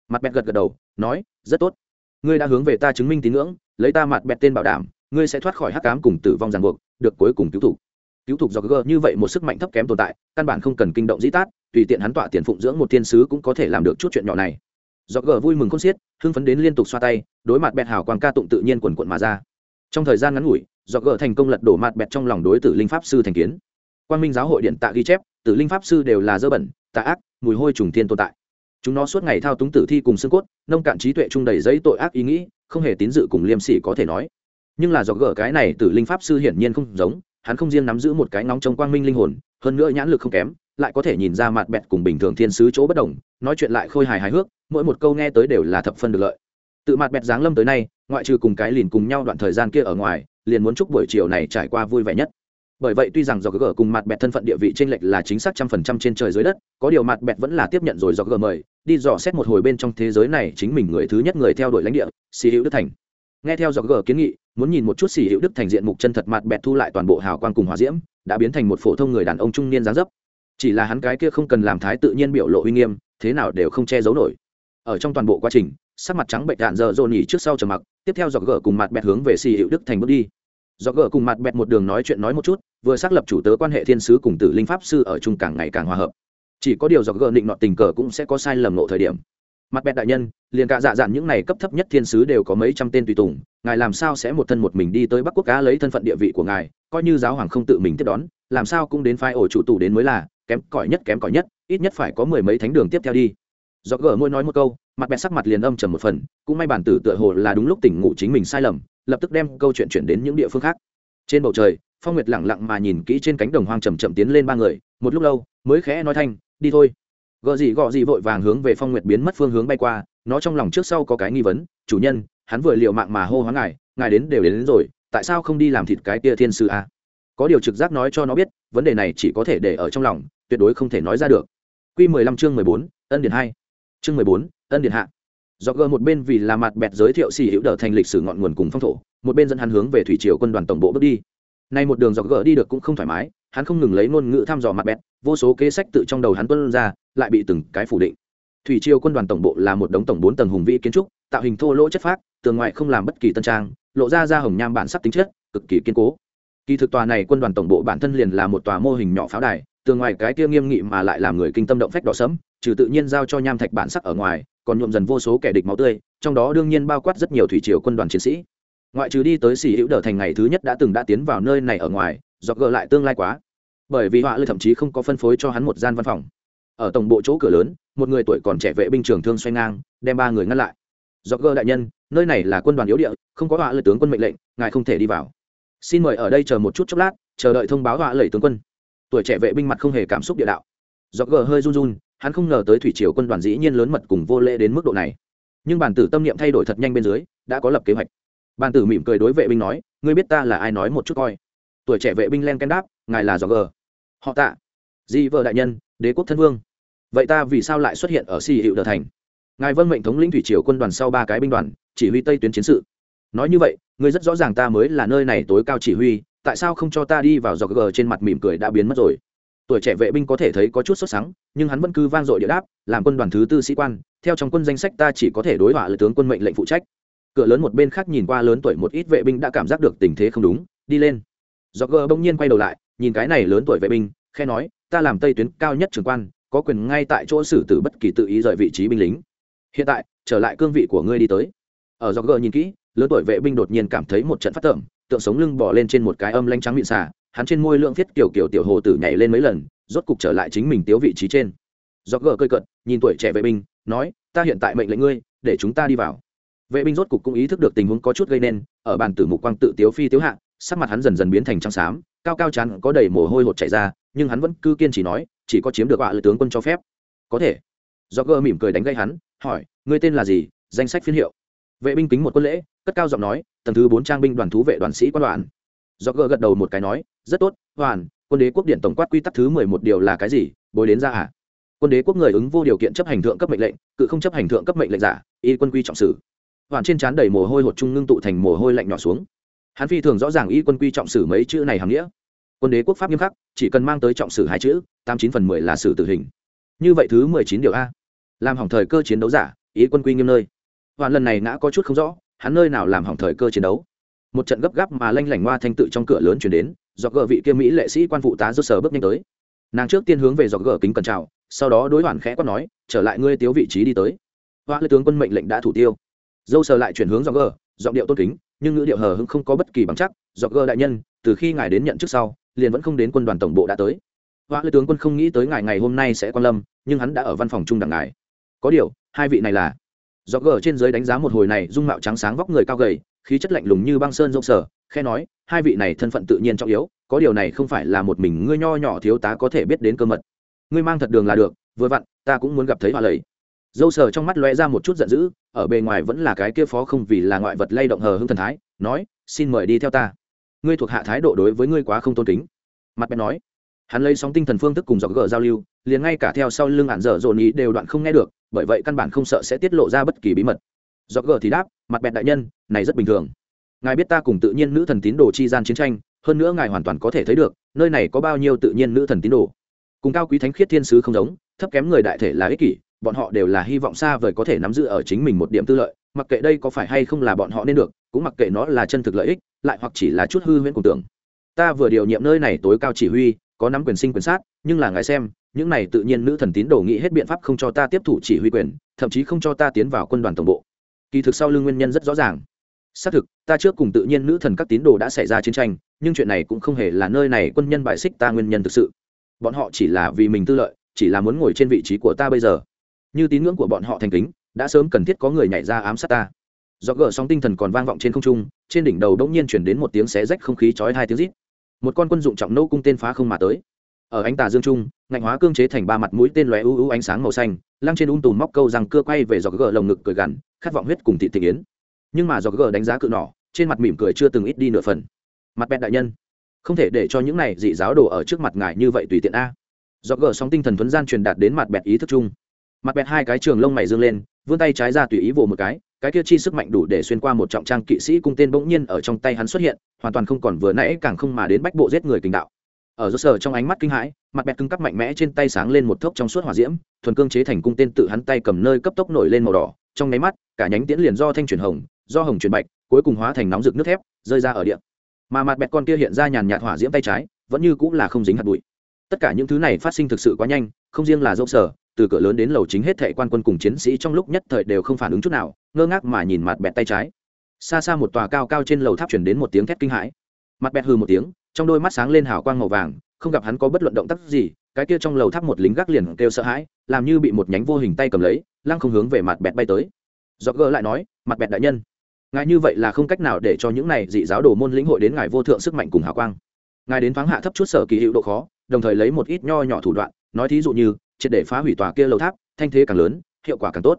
Mặt bẹt gật gật đầu, nói, rất tốt ngươi đã hướng về ta chứng minh tín ngưỡng, lấy ta mặt bẹt tên bảo đảm, ngươi sẽ thoát khỏi hắc cám cùng tử vong ràng buộc, được cuối cùng cứu thủ. Cứu thục do gờ như vậy một sức mạnh thấp kém tồn tại, căn bản không cần kinh động dĩ tát, tùy tiện hắn tọa tiền phụng dưỡng một thiên sứ cũng có thể làm được chút chuyện nhỏ này. Do gờ vui mừng con xiết, hưng phấn đến liên tục xoa tay, đối mặt bẹt hào quang ca tụng tự nhiên quần quận mà ra. Trong thời gian ngắn ngủi, do gờ thành công lật đổ mặt bẹt trong lòng đối tử linh pháp sư thành kiến. Quan minh giáo hội điện tạ ghi chép, tử linh pháp sư đều là dơ bẩn, tà ác, mùi hôi trùng thiên tồn tại chúng nó suốt ngày thao túng tử thi cùng xương cốt, nông cạn trí tuệ trung đầy giấy tội ác ý nghĩ, không hề tín dự cùng liêm sỉ có thể nói. Nhưng là do gỡ cái này tử linh pháp sư hiển nhiên không giống, hắn không riêng nắm giữ một cái nóng trong quang minh linh hồn, hơn nữa nhãn lực không kém, lại có thể nhìn ra mặt bẹt cùng bình thường thiên sứ chỗ bất đồng, nói chuyện lại khôi hài hài hước, mỗi một câu nghe tới đều là thập phân được lợi. Tự mặt bẹt giáng lâm tới nay, ngoại trừ cùng cái liền cùng nhau đoạn thời gian kia ở ngoài, liền muốn chúc buổi chiều này trải qua vui vẻ nhất bởi vậy tuy rằng do gờ cùng mặt bẹt thân phận địa vị t r ê n lệch là chính xác trăm phần trăm trên trời dưới đất, có điều mặt bẹt vẫn là tiếp nhận rồi do gờ mời, đi dò xét một hồi bên trong thế giới này chính mình người thứ nhất người theo đuổi lãnh địa xì hữu đức thành. Nghe theo do gờ kiến nghị, muốn nhìn một chút xì hữu đức thành diện mục chân thật mặt bẹt thu lại toàn bộ hào quang cùng hòa diễm, đã biến thành một phổ thông người đàn ông trung niên gián dấp. Chỉ là hắn cái kia không cần làm thái tự nhiên biểu lộ uy nghiêm, thế nào đều không che giấu nổi. Ở trong toàn bộ quá trình, sắc mặt trắng bệnh đạn giờ dồn nhỉ trước sau trầm mặc, tiếp theo dọc gờ cùng mặt bẹt hướng về xì hữu đức thành bước đi. Do gờ cùng mặt bẹt một đường nói chuyện nói một chút vừa xác lập chủ tớ quan hệ thiên sứ cùng tử linh pháp sư ở chung càng ngày càng hòa hợp. Chỉ có điều do gỡ định nọ tình cờ cũng sẽ có sai lầm nộ thời điểm. Mặt bẹt đại nhân, liền cả dạ dạn những này cấp thấp nhất thiên sứ đều có mấy trăm tên tùy tùng, ngài làm sao sẽ một thân một mình đi tới bắc quốc cá lấy thân phận địa vị của ngài, coi như giáo hoàng không tự mình tiếp đón, làm sao cũng đến phái ổ chủ tù đến mới là, kém cỏi nhất kém cỏi nhất, ít nhất phải có mười mấy thánh đường tiếp theo đi. Do gỡ môi nói một câu, mặt bẹt sắc mặt liền âm trầm một phần, cũng may bản tử tựa hồ là đúng lúc tỉnh ngủ chính mình sai lầm, lập tức đem câu chuyện chuyển đến những địa phương khác. Trên bầu trời phong nguyệt lẳng lặng mà nhìn kỹ trên cánh đồng hoang chầm chậm tiến lên ba người một lúc lâu mới khẽ nói thanh đi thôi. Gợ gì gọ gì vội vàng hướng về phong nguyệt biến mất phương hướng bay qua nó trong lòng trước sau có cái nghi vấn chủ nhân hắn vừa liệu mạng mà hô hoáng ngài ngài đến đều đến, đến rồi tại sao không đi làm thịt cái tia thiên sư a? Có điều trực giác nói cho nó biết vấn đề này chỉ có thể để ở trong lòng tuyệt đối không thể nói ra được. Q mười lăm chương mười bốn ân điển hai. Chương mười bốn ân điển hạ. Do gờ một bên vì là mặt bẹt giới thiệu xì hữu đờ thành lịch sử ngọn nguồn cùng phong thổ một bên dẫn hắn hướng về thủy triều quân đoàn tổng bộ bước đi nay một đường dọc gờ đi được cũng không thoải mái, hắn không ngừng lấy ngôn ngữ thăm dò mặt bẹt, vô số kế sách tự trong đầu hắn tuân ra, lại bị từng cái phủ định. Thủy triều quân đoàn tổng bộ là một đống tổng bốn tầng hùng vĩ kiến trúc, tạo hình thô lỗ chất phác, tường ngoại không làm bất kỳ tân trang, lộ ra ra hồng nham bản sắc tính chất, cực kỳ kiên cố. Kỳ thực tòa này quân đoàn tổng bộ bản thân liền là một tòa mô hình nhỏ pháo đài, tường ngoài cái kia nghiêm nghị mà lại làm người kinh tâm động phách đỏ sẫm, trừ tự nhiên giao cho nham thạch bản sắc ở ngoài, còn nhuộm dần vô số kẻ địch máu tươi, trong đó đương nhiên bao quát rất nhiều thủy triều quân đoàn chiến sĩ ngoại trừ đi tới xỉ hữu đờ thành ngày thứ nhất đã từng đã tiến vào nơi này ở ngoài do gỡ lại tương lai quá. Bởi vì họa lư thậm chí không có phân phối cho hắn một gian văn phòng. Ở tổng bộ chỗ cửa lớn, một người tuổi còn trẻ vệ binh trường thương xoay ngang, đem ba người ngăn lại. Do gỡ đại nhân, nơi này là quân đoàn yếu địa, không có họa lư tướng quân mệnh lệnh, ngài không thể đi vào. Xin mời ở đây chờ một chút chốc lát, chờ đợi thông báo họa lầy tướng quân. Tuổi trẻ vệ binh mặt không hề cảm xúc địa đạo. Do gỡ hơi run run, hắn không ngờ tới thủy triều quân đoàn dĩ nhiên lớn mật cùng vô lễ đến mức độ này. Nhưng bản tử tâm niệm thay đổi thật nhanh bên dưới, đã có lập kế hoạch bàn tử mỉm cười đối vệ binh nói, ngươi biết ta là ai nói một chút coi. Tuổi trẻ vệ binh len ken đáp, ngài là do gờ. Họ tạ. Di vợ đại nhân, đế quốc thân vương. Vậy ta vì sao lại xuất hiện ở si hiệu đờ thành? Ngài vân mệnh thống lĩnh thủy triều quân đoàn sau ba cái binh đoàn, chỉ huy tây tuyến chiến sự. Nói như vậy, ngươi rất rõ ràng ta mới là nơi này tối cao chỉ huy, tại sao không cho ta đi vào dọc gờ trên mặt mỉm cười đã biến mất rồi? Tuổi trẻ vệ binh có thể thấy có chút sốt sắng, nhưng hắn vẫn cứ vang dội địa đáp, làm quân đoàn thứ tư sĩ quan, theo trong quân danh sách ta chỉ có thể đối họa lời tướng quân mệnh lệnh phụ trách cửa lớn một bên khác nhìn qua lớn tuổi một ít vệ binh đã cảm giác được tình thế không đúng, đi lên. Do gờ bỗng nhiên quay đầu lại, nhìn cái này lớn tuổi vệ binh khe nói, ta làm tây tuyến cao nhất trường quan, có quyền ngay tại chỗ xử tử bất kỳ tự ý rời vị trí binh lính. Hiện tại, trở lại cương vị của ngươi đi tới. Ở do gờ nhìn kỹ, lớn tuổi vệ binh đột nhiên cảm thấy một trận phát tởm, tượng sống lưng bỏ lên trên một cái âm lanh trắng mịn xà, hắn trên môi lượng thiết kiểu kiểu tiểu hồ tử nhảy lên mấy lần, rốt cục trở lại chính mình tiếu vị trí trên. Do gờ cơi cận nhìn tuổi trẻ vệ binh, nói, ta hiện tại mệnh lệnh ngươi, để chúng ta đi vào vệ binh rốt cục cũng ý thức được tình huống có chút gây nên, ở bàn tử mục quang tự tiếu phi tiếu hạ, sắc mặt hắn dần dần biến thành trắng xám, cao cao chắn có đầy mồ hôi hột chảy ra, nhưng hắn vẫn cứ kiên trì nói, chỉ có chiếm được họa lữ tướng quân cho phép. Có thể. Do gơ mỉm cười đánh gây hắn, hỏi, ngươi tên là gì? Danh sách phiên hiệu. Vệ binh kính một quân lễ, cất cao giọng nói, tầng thứ bốn trang binh đoàn thú vệ đoàn sĩ quan đoàn. Do gơ gật đầu một cái nói, rất tốt hoàn quân đế quốc điện tổng quát quy tắc thứ mười một điều là cái gì? Bồi đến ra à? Quân đế quốc người ứng vô điều kiện chấp hành thượng cấp mệnh lệnh, cự không chấp hành thượng cấp mệnh lệnh giả, y quân quy trọng sử hoàn trên trán đầy mồ hôi hột trung ngưng tụ thành mồ hôi lạnh nhỏ xuống. Hắn phi thường rõ ràng y quân quy trọng sử mấy chữ này hàm nghĩa. Quân đế quốc pháp nghiêm khắc, chỉ cần mang tới trọng sử hai chữ, tám chín phần mười là sử tử hình. Như vậy thứ mười chín điều a. Làm hỏng thời cơ chiến đấu giả ý quân quy nghiêm nơi. Hoàn lần này ngã có chút không rõ, hắn nơi nào làm hỏng thời cơ chiến đấu. Một trận gấp gáp mà lanh lảnh hoa thanh tự trong cửa lớn chuyển đến do gờ vị kia mỹ lệ sĩ quan phụ tá do sở bước nhanh tới. Nàng trước tiên hướng về dọc gờ kính cẩn trào sau đó đối hoàn khẽ quát nói, trở lại ngươi tiếu vị trí đi tới. Hoa lê tướng quân mệnh lệnh đã thủ tiêu dâu sờ lại chuyển hướng dọc gờ giọng điệu tôn kính, nhưng ngữ điệu hờ hưng không có bất kỳ bằng chắc. Dọc gờ đại nhân, từ khi ngài đến nhận trước sau, liền vẫn không đến quân đoàn tổng bộ đã tới. Hoa lê tướng quân không nghĩ tới ngài ngày hôm nay sẽ quan lâm, nhưng hắn đã ở văn phòng trung đẳng ngài. Có điều, hai vị này là? Do gờ trên giới đánh giá một hồi này, dung mạo trắng sáng vóc người cao gầy, khí chất lạnh lùng như băng sơn dâu sờ khe nói, hai vị này thân phận tự nhiên trọng yếu, có điều này không phải là một mình ngươi nho nhỏ thiếu tá có thể biết đến cơ mật. Ngươi mang thật đường là được, vừa vặn, ta cũng muốn gặp thấy hòa lầy dâu sờ trong mắt lóe ra một chút giận dữ, ở bề ngoài vẫn là cái kia phó không vì là ngoại vật lay động hờ hưng thần thái, nói, xin mời đi theo ta. Ngươi thuộc hạ thái độ đối với ngươi quá không tôn kính. Mặt bèn nói. Hắn lấy sóng tinh thần phương thức cùng dọc gờ giao lưu, liền ngay cả theo sau lưng ản dở dồn ý đều đoạn không nghe được, bởi vậy căn bản không sợ sẽ tiết lộ ra bất kỳ bí mật. Dọc gờ thì đáp, mặt bẹt đại nhân, này rất bình thường. Ngài biết ta cùng tự nhiên nữ thần tín đồ chi gian chiến tranh, hơn nữa ngài hoàn toàn có thể thấy được, nơi này có bao nhiêu tự nhiên nữ thần tín đồ. Cùng cao quý thánh khiết thiên sứ không giống, thấp kém người đại thể là ích kỷ bọn họ đều là hy vọng xa vời có thể nắm giữ ở chính mình một điểm tư lợi, mặc kệ đây có phải hay không là bọn họ nên được, cũng mặc kệ nó là chân thực lợi ích, lại hoặc chỉ là chút hư huyễn cùng tưởng. Ta vừa điều nhiệm nơi này tối cao chỉ huy, có nắm quyền sinh quyền sát, nhưng là ngài xem, những này tự nhiên nữ thần tín đồ nghĩ hết biện pháp không cho ta tiếp thủ chỉ huy quyền, thậm chí không cho ta tiến vào quân đoàn tổng bộ. Kỳ thực sau lưng nguyên nhân rất rõ ràng. Xác thực, ta trước cùng tự nhiên nữ thần các tín đồ đã xảy ra chiến tranh, nhưng chuyện này cũng không hề là nơi này quân nhân bại xích ta nguyên nhân thực sự. Bọn họ chỉ là vì mình tư lợi, chỉ là muốn ngồi trên vị trí của ta bây giờ như tín ngưỡng của bọn họ thành kính, đã sớm cần thiết có người nhảy ra ám sát ta. Do gỡ sóng tinh thần còn vang vọng trên không trung, trên đỉnh đầu đống nhiên chuyển đến một tiếng xé rách không khí chói hai tiếng rít. Một con quân dụng trọng nô cung tên phá không mà tới. Ở ánh tà dương trung, ngạnh hóa cương chế thành ba mặt mũi tên lóe ưu ưu ánh sáng màu xanh, lăng trên ung tùm móc câu rằng cưa quay về dọc gờ lồng ngực cười gằn, khát vọng huyết cùng thị thị yến. Nhưng mà dọc gờ đánh giá cự nỏ, trên mặt mỉm cười chưa từng ít đi nửa phần. Mặt bẹt đại nhân, không thể để cho những này dị giáo đồ ở trước mặt ngài như vậy tùy tiện a. Dọc gờ sóng tinh thần thuấn gian truyền đạt đến mặt bẹt ý thức chung mặt bẹt hai cái trường lông mày dương lên, vươn tay trái ra tùy ý vồ một cái cái kia chi sức mạnh đủ để xuyên qua một trọng trang kỵ sĩ cung tên bỗng nhiên ở trong tay hắn xuất hiện, hoàn toàn không còn vừa nãy càng không mà đến bách bộ giết người kinh đạo. Ở rốt sở trong ánh mắt kinh hãi, mặt bẹt cứng cắp mạnh mẽ trên tay sáng lên một thốc trong suốt hỏa diễm, thuần cương chế thành cung tên tự hắn tay cầm nơi cấp tốc nổi lên màu đỏ, trong nháy mắt, cả nhánh tiễn liền do thanh chuyển hồng, do hồng chuyển bạch, cuối cùng hóa thành nóng rực nước thép, rơi ra ở địa. Mà mặt bẹt con kia hiện ra nhàn nhạt hỏa diễm tay trái, vẫn như cũng là không dính hạt bụi. Tất cả những thứ này phát sinh thực sự quá nhanh, không riêng là dâu sở từ cửa lớn đến lầu chính hết thệ quan quân cùng chiến sĩ trong lúc nhất thời đều không phản ứng chút nào, ngơ ngác mà nhìn mặt bẹt tay trái. Xa xa một tòa cao cao trên lầu tháp chuyển đến một tiếng thét kinh hãi. Mặt bẹt hừ một tiếng, trong đôi mắt sáng lên hào quang màu vàng, không gặp hắn có bất luận động tác gì, cái kia trong lầu tháp một lính gác liền kêu sợ hãi, làm như bị một nhánh vô hình tay cầm lấy, lăng không hướng về mặt bẹt bay tới. Do gỡ lại nói, mặt bẹt đại nhân, ngài như vậy là không cách nào để cho những này dị giáo đồ môn lĩnh hội đến ngài vô thượng sức mạnh cùng hào quang. Ngài đến thoáng hạ thấp chút sở kỳ hữu độ khó, đồng thời lấy một ít nho nhỏ thủ đoạn, nói thí dụ như triệt để phá hủy tòa kia lầu tháp, thanh thế càng lớn, hiệu quả càng tốt.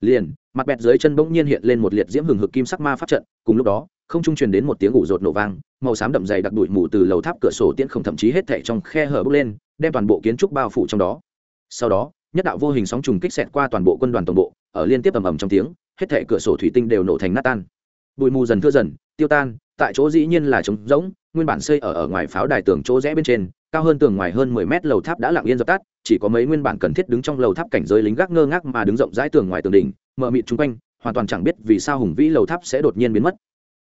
Liền, mặt bẹt dưới chân bỗng nhiên hiện lên một liệt diễm hừng hực kim sắc ma pháp trận, cùng lúc đó, không trung truyền đến một tiếng ủ rột nổ vang, màu xám đậm dày đặc đụi mù từ lầu tháp cửa sổ tiễn không thậm chí hết thảy trong khe hở bốc lên, đem toàn bộ kiến trúc bao phủ trong đó. Sau đó, nhất đạo vô hình sóng trùng kích xẹt qua toàn bộ quân đoàn tổng bộ, ở liên tiếp ầm ầm trong tiếng, hết thảy cửa sổ thủy tinh đều nổ thành nát tan. Bụi mù dần thưa dần, tiêu tan, tại chỗ dĩ nhiên là trống rỗng nguyên bản xây ở ở ngoài pháo đài tường chỗ rẽ bên trên, cao hơn tường ngoài hơn mười mét lầu tháp đã lặng yên dập tắt, chỉ có mấy nguyên bản cần thiết đứng trong lầu tháp cảnh giới lính gác ngơ ngác mà đứng rộng rãi tường ngoài tường đỉnh, mờ mịt chung quanh, hoàn toàn chẳng biết vì sao hùng vĩ lầu tháp sẽ đột nhiên biến mất.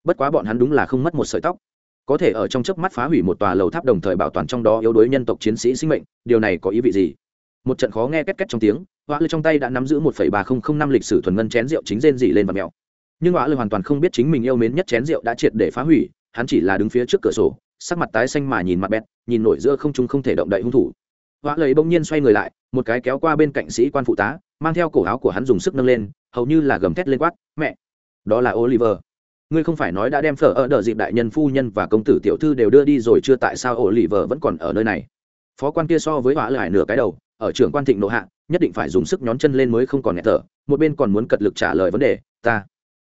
Bất quá bọn hắn đúng là không mất một sợi tóc. Có thể ở trong chớp mắt phá hủy một tòa lầu tháp đồng thời bảo toàn trong đó yếu đuối nhân tộc chiến sĩ sinh mệnh, điều này có ý vị gì? Một trận khó nghe két két trong tiếng họa lư trong tay đã nắm giữ một ba nghìn năm lịch sử thuần ngân chén rượu chính rên dị lên và mèo. Nhưng họa lư hoàn toàn không biết chính mình yêu mến nhất chén rượu đã triệt để phá hủy hắn chỉ là đứng phía trước cửa sổ, sắc mặt tái xanh mà nhìn mặt bẹt, nhìn nổi giữa không trung không thể động đậy hung thủ. Hoa lầy bỗng nhiên xoay người lại, một cái kéo qua bên cạnh sĩ quan phụ tá, mang theo cổ áo của hắn dùng sức nâng lên, hầu như là gầm thét lên quát, mẹ! Đó là oliver. Ngươi không phải nói đã đem phở ở đợi dịp đại nhân phu nhân và công tử tiểu thư đều đưa đi rồi chưa? Tại sao oliver vẫn còn ở nơi này? Phó quan kia so với họa lại nửa cái đầu, ở trưởng quan thịnh nộ hạ, nhất định phải dùng sức nhón chân lên mới không còn nghẹt thở, một bên còn muốn cật lực trả lời vấn đề, ta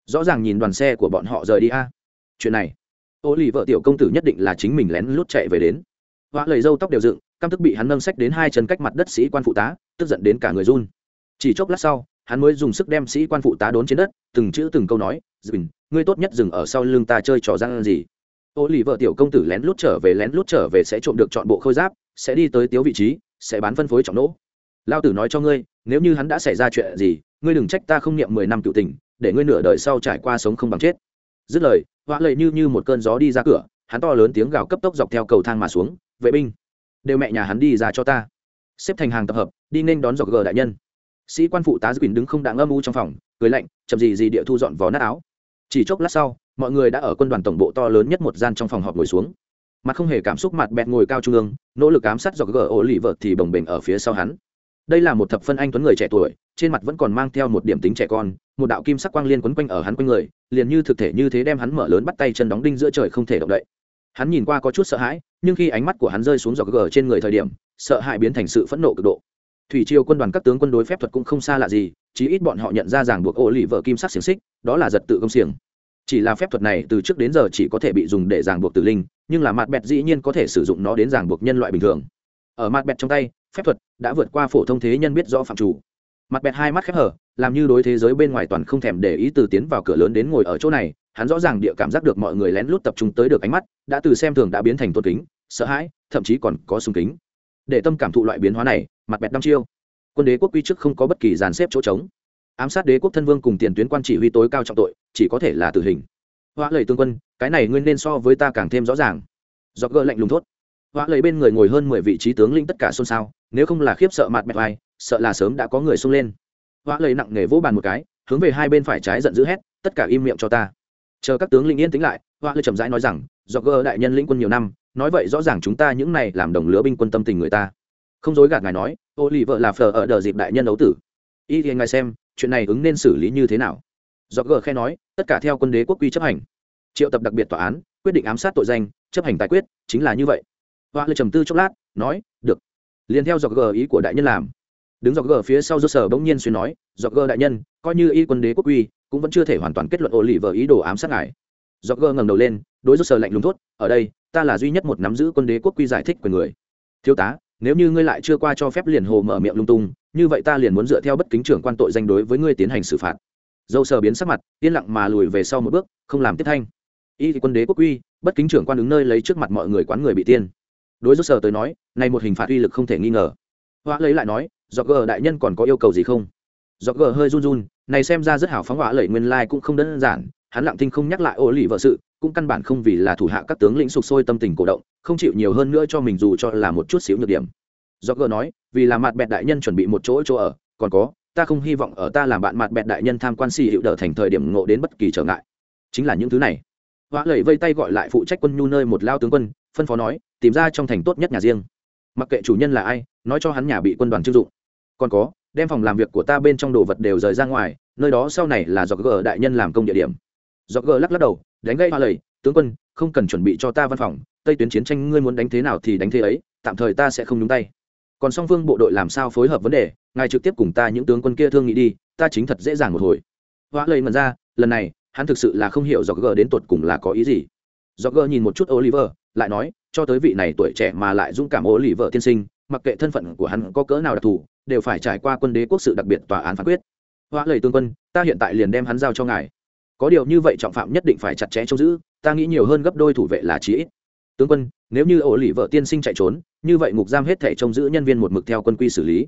rõ ràng nhìn đoàn xe của bọn họ rời đi a. Chuyện này ô lì vợ tiểu công tử nhất định là chính mình lén lút chạy về đến. Họa lầy dâu tóc đều dựng, căm tức bị hắn nâng sách đến hai chân cách mặt đất sĩ quan phụ tá, tức giận đến cả người run. Chỉ chốc lát sau, hắn mới dùng sức đem sĩ quan phụ tá đốn trên đất, từng chữ từng câu nói dừng ngươi tốt nhất dừng ở sau lưng ta chơi trò răng gì. Ô lì vợ tiểu công tử lén lút trở về, lén lút trở về sẽ trộm được chọn bộ khôi giáp, sẽ đi tới tiếu vị trí, sẽ bán phân phối trọng nỗ. Lao tử nói cho ngươi, nếu như hắn đã xảy ra chuyện gì, ngươi đừng trách ta không niệm mười năm cựu tình, để ngươi nửa đời sau trải qua sống không bằng chết. Dứt lời họa lệ như như một cơn gió đi ra cửa, hắn to lớn tiếng gào cấp tốc dọc theo cầu thang mà xuống, vệ binh, đều mẹ nhà hắn đi ra cho ta. Xếp thành hàng tập hợp, đi nên đón dọc gờ đại nhân. Sĩ quan phụ tá quyền đứng không đặng âm u trong phòng, cười lạnh, chậm gì gì địa thu dọn vò nát áo. Chỉ chốc lát sau, mọi người đã ở quân đoàn tổng bộ to lớn nhất một gian trong phòng họp ngồi xuống. Mặt không hề cảm xúc mặt bẹt ngồi cao trung ương, nỗ lực ám sát dọc gờ ổ lì vợt thì bồng bềnh ở phía sau hắn đây là một thập phân anh tuấn người trẻ tuổi, trên mặt vẫn còn mang theo một điểm tính trẻ con, một đạo kim sắc quang liên quấn quanh ở hắn quanh người, liền như thực thể như thế đem hắn mở lớn bắt tay chân đóng đinh giữa trời không thể động đậy. Hắn nhìn qua có chút sợ hãi, nhưng khi ánh mắt của hắn rơi xuống dọc gờ trên người thời điểm, sợ hãi biến thành sự phẫn nộ cực độ. Thủy triều quân đoàn các tướng quân đối phép thuật cũng không xa lạ gì, chí ít bọn họ nhận ra ràng buộc ô lì vợ kim sắc xiềng xích, đó là giật tự công xiềng. Chỉ là phép thuật này từ trước đến giờ chỉ có thể bị dùng để ràng buộc tử linh, nhưng là mặt bẹt dĩ nhiên có thể sử dụng nó đến ràng buộc nhân loại bình thường. Ở mặt bẹt trong tay phép thuật đã vượt qua phổ thông thế nhân biết rõ phạm chủ. Mặt bẹt hai mắt khép hở, làm như đối thế giới bên ngoài toàn không thèm để ý từ tiến vào cửa lớn đến ngồi ở chỗ này, hắn rõ ràng địa cảm giác được mọi người lén lút tập trung tới được ánh mắt, đã từ xem thường đã biến thành tôn kính, sợ hãi, thậm chí còn có sung kính. Để tâm cảm thụ loại biến hóa này, mặt bẹt năm chiêu. Quân đế quốc quy chức không có bất kỳ dàn xếp chỗ trống. Ám sát đế quốc thân vương cùng tiền tuyến quan chỉ huy tối cao trọng tội, chỉ có thể là tử hình. Hoa lầy tương quân, cái này nguyên nên so với ta càng thêm rõ ràng. Do gỡ lạnh lùng thốt. Hoa lầy bên người ngồi hơn mười vị trí tướng linh tất cả xôn xao nếu không là khiếp sợ mặt mẹ vai, sợ là sớm đã có người xông lên. Hoa lấy nặng nề vỗ bàn một cái, hướng về hai bên phải trái giận dữ hét, tất cả im miệng cho ta. Chờ các tướng linh yên tĩnh lại, hoa lê chậm rãi nói rằng do gơ đại nhân lĩnh quân nhiều năm, nói vậy rõ ràng chúng ta những này làm đồng lứa binh quân tâm tình người ta. Không dối gạt ngài nói ô lì vợ là phờ ở đờ dịp đại nhân ấu tử. Y thì ngài xem, chuyện này ứng nên xử lý như thế nào? Do gờ khe nói, tất cả theo quân đế quốc quy chấp hành. Triệu tập đặc biệt tòa án, quyết định ám sát tội danh, chấp hành tài quyết, chính là như vậy. Hoa lê trầm tư chốc lát, nói, được liền theo dọc gờ ý của đại nhân làm. Đứng dọc gờ phía sau do sở bỗng nhiên xuyên nói, dọc gờ đại nhân, coi như y quân đế quốc uy, cũng vẫn chưa thể hoàn toàn kết luận ổ lì vợ ý đồ ám sát ngài. Dọc gờ ngẩng đầu lên, đối do sở lạnh lùng thốt, ở đây, ta là duy nhất một nắm giữ quân đế quốc quy giải thích quyền người. Thiếu tá, nếu như ngươi lại chưa qua cho phép liền hồ mở miệng lung tung, như vậy ta liền muốn dựa theo bất kính trưởng quan tội danh đối với ngươi tiến hành xử phạt. Dâu sờ biến sắc mặt, yên lặng mà lùi về sau một bước, không làm tiếp thanh. Y quân đế quốc uy, bất kính trưởng quan đứng nơi lấy trước mặt mọi người quán người bị tiên đối với sờ tới nói, này một hình phạt uy lực không thể nghi ngờ. Hoa lấy lại nói do gờ đại nhân còn có yêu cầu gì không? Do gờ hơi run run, này xem ra rất hảo phóng hỏa lẩy nguyên lai cũng không đơn giản, hắn lặng thinh không nhắc lại ô lì vợ sự, cũng căn bản không vì là thủ hạ các tướng lĩnh sục sôi tâm tình cổ động, không chịu nhiều hơn nữa cho mình dù cho là một chút xíu nhược điểm. Do gờ nói, vì là mặt bẹt đại nhân chuẩn bị một chỗ chỗ ở, còn có, ta không hy vọng ở ta làm bạn mặt bẹt đại nhân tham quan xì hữu đỡ thành thời điểm ngộ đến bất kỳ trở ngại. Chính là những thứ này. Hoa lẩy vây tay gọi lại phụ trách quân nhu nơi một lao tướng quân, phân phó nói tìm ra trong thành tốt nhất nhà riêng. Mặc kệ chủ nhân là ai, nói cho hắn nhà bị quân đoàn chưng dụng. Còn có, đem phòng làm việc của ta bên trong đồ vật đều rời ra ngoài, nơi đó sau này là do gờ đại nhân làm công địa điểm. Do gờ lắc lắc đầu, đánh gây hoa lầy tướng quân, không cần chuẩn bị cho ta văn phòng, tây tuyến chiến tranh ngươi muốn đánh thế nào thì đánh thế ấy, tạm thời ta sẽ không nhúng tay. Còn song phương bộ đội làm sao phối hợp vấn đề, ngài trực tiếp cùng ta những tướng quân kia thương nghị đi, ta chính thật dễ dàng một hồi. Hoa lầy mật ra, lần này, hắn thực sự là không hiểu do gờ đến tột cùng là có ý gì. Do gờ nhìn một chút oliver, lại nói cho tới vị này tuổi trẻ mà lại dũng cảm oliver tiên sinh, mặc kệ thân phận của hắn có cỡ nào đặc thù, đều phải trải qua quân đế quốc sự đặc biệt tòa án phán quyết. Hoa lầy tương quân, ta hiện tại liền đem hắn giao cho ngài. Có điều như vậy trọng phạm nhất định phải chặt chẽ trông giữ, ta nghĩ nhiều hơn gấp đôi thủ vệ là chí ít. Tướng quân, nếu như ổ lì vợ tiên sinh chạy trốn, như vậy ngục giam hết thể trông giữ nhân viên một mực theo quân quy xử lý.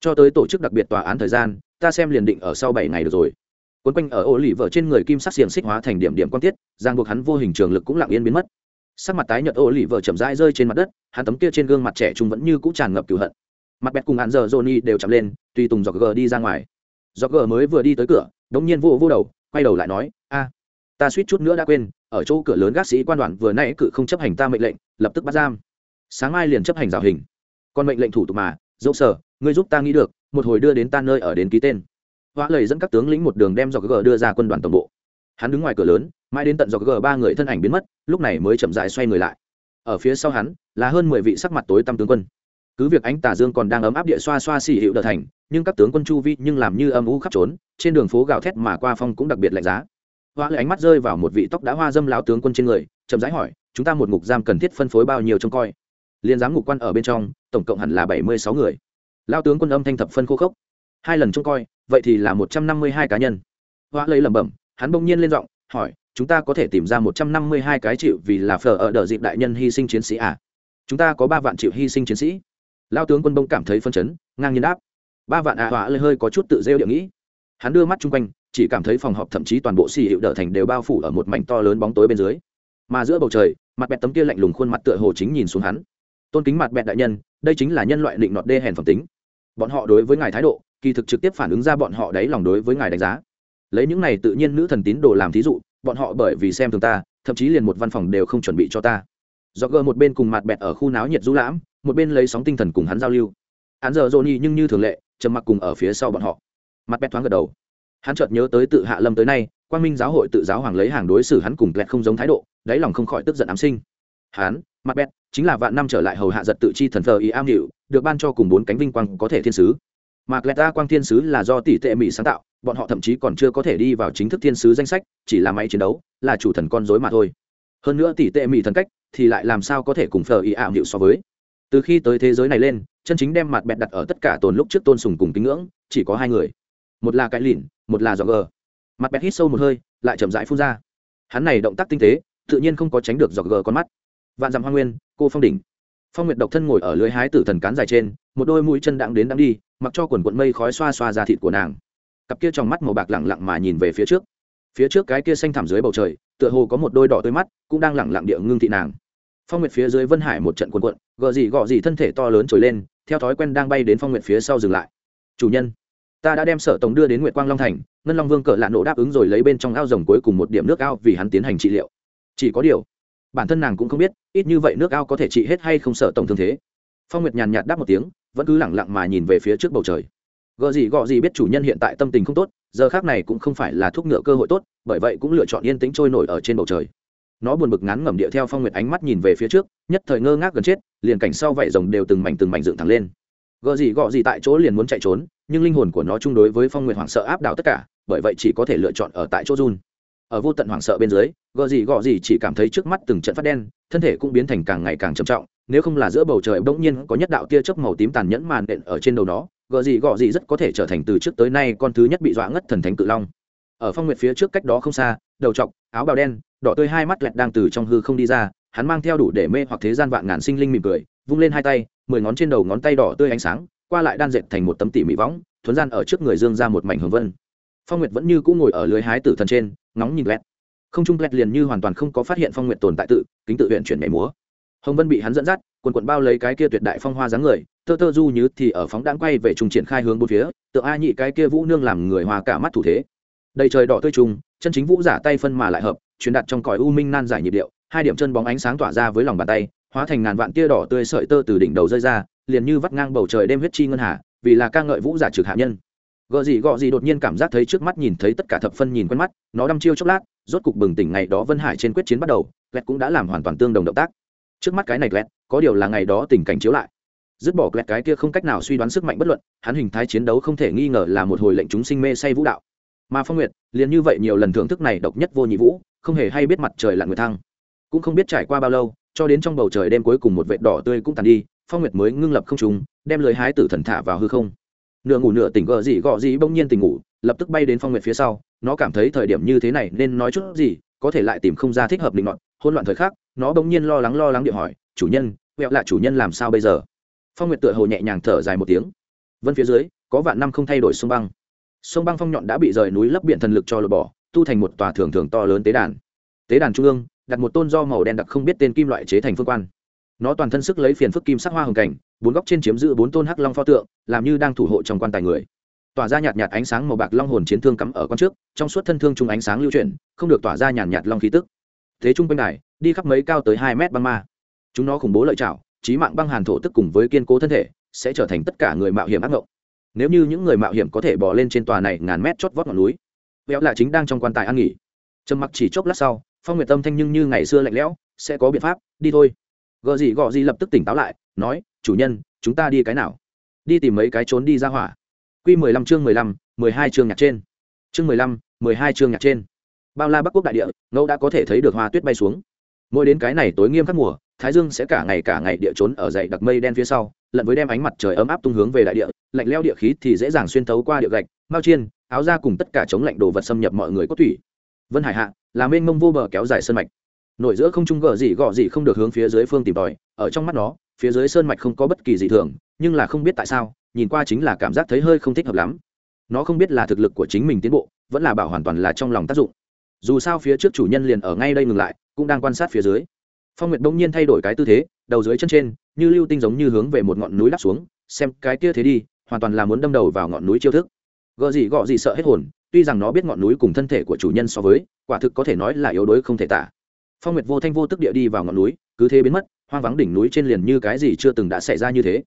Cho tới tổ chức đặc biệt tòa án thời gian, ta xem liền định ở sau bảy ngày được rồi. Quấn quanh ở ổ lì vợ trên người kim sắc xiềng xích hóa thành điểm điểm quan tiết giang buộc hắn vô hình trường lực cũng lặng yên biến mất sắc mặt tái nhợt ô lì vợ chậm rãi rơi trên mặt đất, hắn tấm kia trên gương mặt trẻ trung vẫn như cũ tràn ngập cửu hận. Mặt bẹt cùng hạn giờ johnny đều chậm lên, tùy tùng dọc gờ đi ra ngoài. Dọc gờ mới vừa đi tới cửa, đống nhiên vô vô đầu, quay đầu lại nói, a, ta suýt chút nữa đã quên, ở chỗ cửa lớn gác sĩ quan đoàn vừa nãy cự không chấp hành ta mệnh lệnh, lập tức bắt giam. Sáng mai liền chấp hành rào hình. Còn mệnh lệnh thủ tục mà, dẫu sở ngươi giúp ta nghĩ được, một hồi đưa đến ta nơi ở đến ký tên. Hoa lời dẫn các tướng lĩnh một đường đem dọc gờ đưa ra quân đoàn tổng bộ hắn đứng ngoài cửa lớn, mãi đến tận dọc g ba người thân ảnh biến mất, lúc này mới chậm dại xoay người lại. Ở phía sau hắn, là hơn mười vị sắc mặt tối tăm tướng quân. Cứ việc ánh tà dương còn đang ấm áp địa xoa xoa xỉ hiệu đờ thành, nhưng các tướng quân chu vi nhưng làm như âm u khắp trốn, trên đường phố gào thét mà qua phong cũng đặc biệt lạnh giá. Hoa lại ánh mắt rơi vào một vị tóc đã hoa dâm lão tướng quân trên người, chậm rãi hỏi, chúng ta một ngục giam cần thiết phân phối bao nhiêu trông coi? Liên giám ngục quan ở bên trong, tổng cộng hẳn là bảy mươi sáu người. Lao tướng quân âm thanh thập phân khô khốc, hai lần trông coi, vậy thì là một trăm năm mươi hai cá nhân. Hoa lấy lẩm bẩm hắn bỗng nhiên lên giọng, hỏi, chúng ta có thể tìm ra một trăm năm mươi hai cái chịu vì là phở ở đợt dịp đại nhân hy sinh chiến sĩ à? Chúng ta có ba vạn chịu hy sinh chiến sĩ. Lao tướng quân bông cảm thấy phân chấn, ngang nhiên đáp, ba vạn ạ à họa lơi hơi có chút tự rêu địa nghĩ. Hắn đưa mắt chung quanh, chỉ cảm thấy phòng họp thậm chí toàn bộ xì hiệu đỡ thành đều bao phủ ở một mảnh to lớn bóng tối bên dưới. Mà giữa bầu trời, mặt bẹt tấm kia lạnh lùng khuôn mặt tựa hồ chính nhìn xuống hắn. Tôn kính mặt bẹt đại nhân, đây chính là nhân loại định nọt đê hèn phẩm tính. Bọn họ đối với ngài thái độ, kỳ thực trực tiếp phản ứng ra bọn họ đáy lòng đối với ngài đánh giá lấy những này tự nhiên nữ thần tín đồ làm thí dụ, bọn họ bởi vì xem thường ta, thậm chí liền một văn phòng đều không chuẩn bị cho ta. Do gờ một bên cùng mặt bẹt ở khu náo nhiệt du lãm, một bên lấy sóng tinh thần cùng hắn giao lưu. Hắn giờ dồn nhi nhưng như thường lệ, trầm mặc cùng ở phía sau bọn họ. Mặt bẹt thoáng gật đầu. Hắn chợt nhớ tới tự hạ lâm tới nay quan minh giáo hội tự giáo hoàng lấy hàng đối xử hắn cùng lẹt không giống thái độ, đáy lòng không khỏi tức giận ám sinh. Hắn, mặt bẹt, chính là vạn năm trở lại hầu hạ giật tự chi thần thờ ý am hiệu được ban cho cùng bốn cánh vinh quang có thể thiên sứ mà ta quang thiên sứ là do tỷ tệ mỹ sáng tạo, bọn họ thậm chí còn chưa có thể đi vào chính thức thiên sứ danh sách, chỉ là máy chiến đấu, là chủ thần con dối mà thôi. Hơn nữa tỷ tệ mỹ thần cách thì lại làm sao có thể cùng phờ ý ảo hiệu so với. Từ khi tới thế giới này lên, chân chính đem mặt bẹt đặt ở tất cả tồn lúc trước tôn sùng cùng kính ngưỡng, chỉ có hai người. Một là cái lìn, một là dò gờ. Mặt bẹt hít sâu một hơi, lại chậm rãi phun ra. Hắn này động tác tinh tế, tự nhiên không có tránh được dò gờ con mắt. Vạn dặm hoa nguyên, cô phong đỉnh phong nguyệt độc thân ngồi ở lưới hái tử thần cán dài trên, một đôi mũi chân đặng đến đặng đi, mặc cho quần quận mây khói xoa xoa ra thịt của nàng. Cặp kia trong mắt màu bạc lẳng lặng mà nhìn về phía trước. Phía trước cái kia xanh thảm dưới bầu trời, tựa hồ có một đôi đỏ tươi mắt, cũng đang lẳng lặng địa ngưng thị nàng. Phong nguyệt phía dưới vân hải một trận quần quận gợ gì gọ gì thân thể to lớn trồi lên, theo thói quen đang bay đến phong nguyệt phía sau dừng lại. Chủ nhân, ta đã đem sở tổng đưa đến nguyệt quang long thành, ngân long vương cỡ lạ nổ đáp ứng rồi lấy bên trong ao rồng cuối cùng một điểm nước ao vì hắn tiến hành trị liệu. Chỉ có điều bản thân nàng cũng không biết, ít như vậy nước ao có thể trị hết hay không sở tổng thương thế. Phong nguyệt nhàn nhạt đáp một tiếng, vẫn cứ lẳng lặng mà nhìn về phía trước bầu trời. Gợ gì gọ gì biết chủ nhân hiện tại tâm tình không tốt, giờ khác này cũng không phải là thuốc ngựa cơ hội tốt, bởi vậy cũng lựa chọn yên tĩnh trôi nổi ở trên bầu trời. Nó buồn bực ngắn ngẩm điệu theo phong nguyệt ánh mắt nhìn về phía trước, nhất thời ngơ ngác gần chết, liền cảnh sau vảy rồng đều từng mảnh từng mảnh dựng thẳng lên. Gợ gì gọ gì tại chỗ liền muốn chạy trốn, nhưng linh hồn của nó chung đối với phong nguyệt hoảng sợ áp đảo tất cả, bởi vậy chỉ có thể lựa chọn ở tại chỗ run ở vô tận hoảng sợ bên dưới, gò gì gò gì chỉ cảm thấy trước mắt từng trận phát đen, thân thể cũng biến thành càng ngày càng trầm trọng, nếu không là giữa bầu trời bỗng nhiên có nhất đạo tia chớp màu tím tàn nhẫn màn đện ở trên đầu nó, gò gì gò gì rất có thể trở thành từ trước tới nay con thứ nhất bị dọa ngất thần thánh cự long. Ở phong nguyệt phía trước cách đó không xa, đầu trọc, áo bào đen, đỏ tươi hai mắt lẹt đang từ trong hư không đi ra, hắn mang theo đủ để mê hoặc thế gian vạn ngàn sinh linh mỉm cười, vung lên hai tay, mười ngón trên đầu ngón tay đỏ tươi ánh sáng, qua lại đan dệt thành một tấm tỉ mỹ võng, thuấn gian ở trước người dương ra một mảnh hồng vân. Phong nguyệt vẫn như cũ ngồi ở lưới hái tử thần trên ngóng nhìn lẹt. Không trung lẹt liền như hoàn toàn không có phát hiện phong nguyện tồn tại tự, kính tự huyện chuyển nhảy múa. Hồng vân bị hắn dẫn dắt, quần quần bao lấy cái kia tuyệt đại phong hoa dáng người tơ tơ du như thì ở phóng đãng quay về trùng triển khai hướng bốn phía tượng a nhị cái kia vũ nương làm người hòa cả mắt thủ thế. Đầy trời đỏ tươi trùng, chân chính vũ giả tay phân mà lại hợp, truyền đặt trong cõi u minh nan giải nhịp điệu, hai điểm chân bóng ánh sáng tỏa ra với lòng bàn tay, hóa thành ngàn vạn tia đỏ tươi sợi tơ từ đỉnh đầu rơi ra, liền như vắt ngang bầu trời đêm huyết chi ngân hà, vì là ca ngợi vũ giả trực hạ nhân gợ gì gọ gì đột nhiên cảm giác thấy trước mắt nhìn thấy tất cả thập phân nhìn quen mắt, nó đăm chiêu chốc lát, rốt cục bừng tỉnh ngày đó vân hải trên quyết chiến bắt đầu lẹt cũng đã làm hoàn toàn tương đồng động tác. Trước mắt cái này lẹt có điều là ngày đó tình cảnh chiếu lại. Dứt bỏ lẹt cái kia không cách nào suy đoán sức mạnh bất luận, hắn hình thái chiến đấu không thể nghi ngờ là một hồi lệnh chúng sinh mê say vũ đạo. Mà phong nguyệt, liền như vậy nhiều lần thưởng thức này độc nhất vô nhị vũ, không hề hay biết mặt trời lặn người thăng. Cũng không biết trải qua bao lâu, cho đến trong bầu trời đêm cuối cùng một vệt đỏ tươi cũng tàn đi, phong nguyệt mới ngưng lập không trùng đem lưới hái tử thần thả vào hư không nửa ngủ nửa tỉnh gờ gì gọ gì bỗng nhiên tỉnh ngủ, lập tức bay đến phong nguyệt phía sau. Nó cảm thấy thời điểm như thế này nên nói chút gì, có thể lại tìm không ra thích hợp định luận hôn loạn thời khắc, nó bỗng nhiên lo lắng lo lắng điện hỏi, chủ nhân, quẹo lại chủ nhân làm sao bây giờ? Phong nguyệt tựa hồ nhẹ nhàng thở dài một tiếng. Vân phía dưới, có vạn năm không thay đổi sông băng. Sông băng phong nhọn đã bị rời núi lấp biển thần lực cho lột bỏ, tu thành một tòa thường thường to lớn tế đàn. Tế đàn trung ương, đặt một tôn do màu đen đặc không biết tên kim loại chế thành phương quan nó toàn thân sức lấy phiền phức kim sắc hoa hồng cảnh, bốn góc trên chiếm giữ bốn tôn hắc long pho tượng, làm như đang thủ hộ trong quan tài người. Tỏa ra nhạt nhạt ánh sáng màu bạc long hồn chiến thương cắm ở con trước, trong suốt thân thương chung ánh sáng lưu chuyển, không được tỏa ra nhàn nhạt long khí tức. Thế trung quanh đài, đi khắp mấy cao tới hai mét băng ma. Chúng nó khủng bố lợi chảo trí mạng băng hàn thổ tức cùng với kiên cố thân thể, sẽ trở thành tất cả người mạo hiểm ác ngộng. Nếu như những người mạo hiểm có thể bỏ lên trên tòa này ngàn mét chót vót ngọn núi véo là chính đang trong quan tài ăn nghỉ. Trầm mặc chỉ chốc lát sau, phong nguyệt tâm thanh nhưng như ngày xưa lạnh lẽo, sẽ có biện pháp, đi thôi gợ gì gọ gì lập tức tỉnh táo lại, nói, chủ nhân, chúng ta đi cái nào? Đi tìm mấy cái trốn đi ra hỏa. Q mười lăm chương mười lăm, mười hai chương nhạc trên. Chương mười lăm, mười hai chương nhạc trên. Bao la bắc quốc đại địa, ngẫu đã có thể thấy được hoa tuyết bay xuống. Mỗi đến cái này tối nghiêm khắc mùa, thái dương sẽ cả ngày cả ngày địa trốn ở dậy đặc mây đen phía sau lẫn với đem ánh mặt trời ấm áp tung hướng về đại địa, lạnh leo địa khí thì dễ dàng xuyên thấu qua địa gạch, mao chiên, áo da cùng tất cả chống lạnh đồ vật xâm nhập mọi người có thủy vân hải hạ, là mênh mông vô bờ kéo dài sơn mạch nổi giữa không trung gờ gì gọ gì không được hướng phía dưới phương tìm tòi, ở trong mắt nó, phía dưới sơn mạch không có bất kỳ gì thường, nhưng là không biết tại sao, nhìn qua chính là cảm giác thấy hơi không thích hợp lắm. Nó không biết là thực lực của chính mình tiến bộ, vẫn là bảo hoàn toàn là trong lòng tác dụng. Dù sao phía trước chủ nhân liền ở ngay đây ngừng lại, cũng đang quan sát phía dưới. Phong nguyệt đông nhiên thay đổi cái tư thế, đầu dưới chân trên, như lưu tinh giống như hướng về một ngọn núi đắp xuống, xem cái kia thế đi, hoàn toàn là muốn đâm đầu vào ngọn núi chiêu thức. Gợ gì gọ gì sợ hết hồn, tuy rằng nó biết ngọn núi cùng thân thể của chủ nhân so với, quả thực có thể nói là yếu đuối không thể tả phong nguyệt vô thanh vô tức địa đi vào ngọn núi, cứ thế biến mất, hoang vắng đỉnh núi trên liền như cái gì chưa từng đã xảy ra như thế.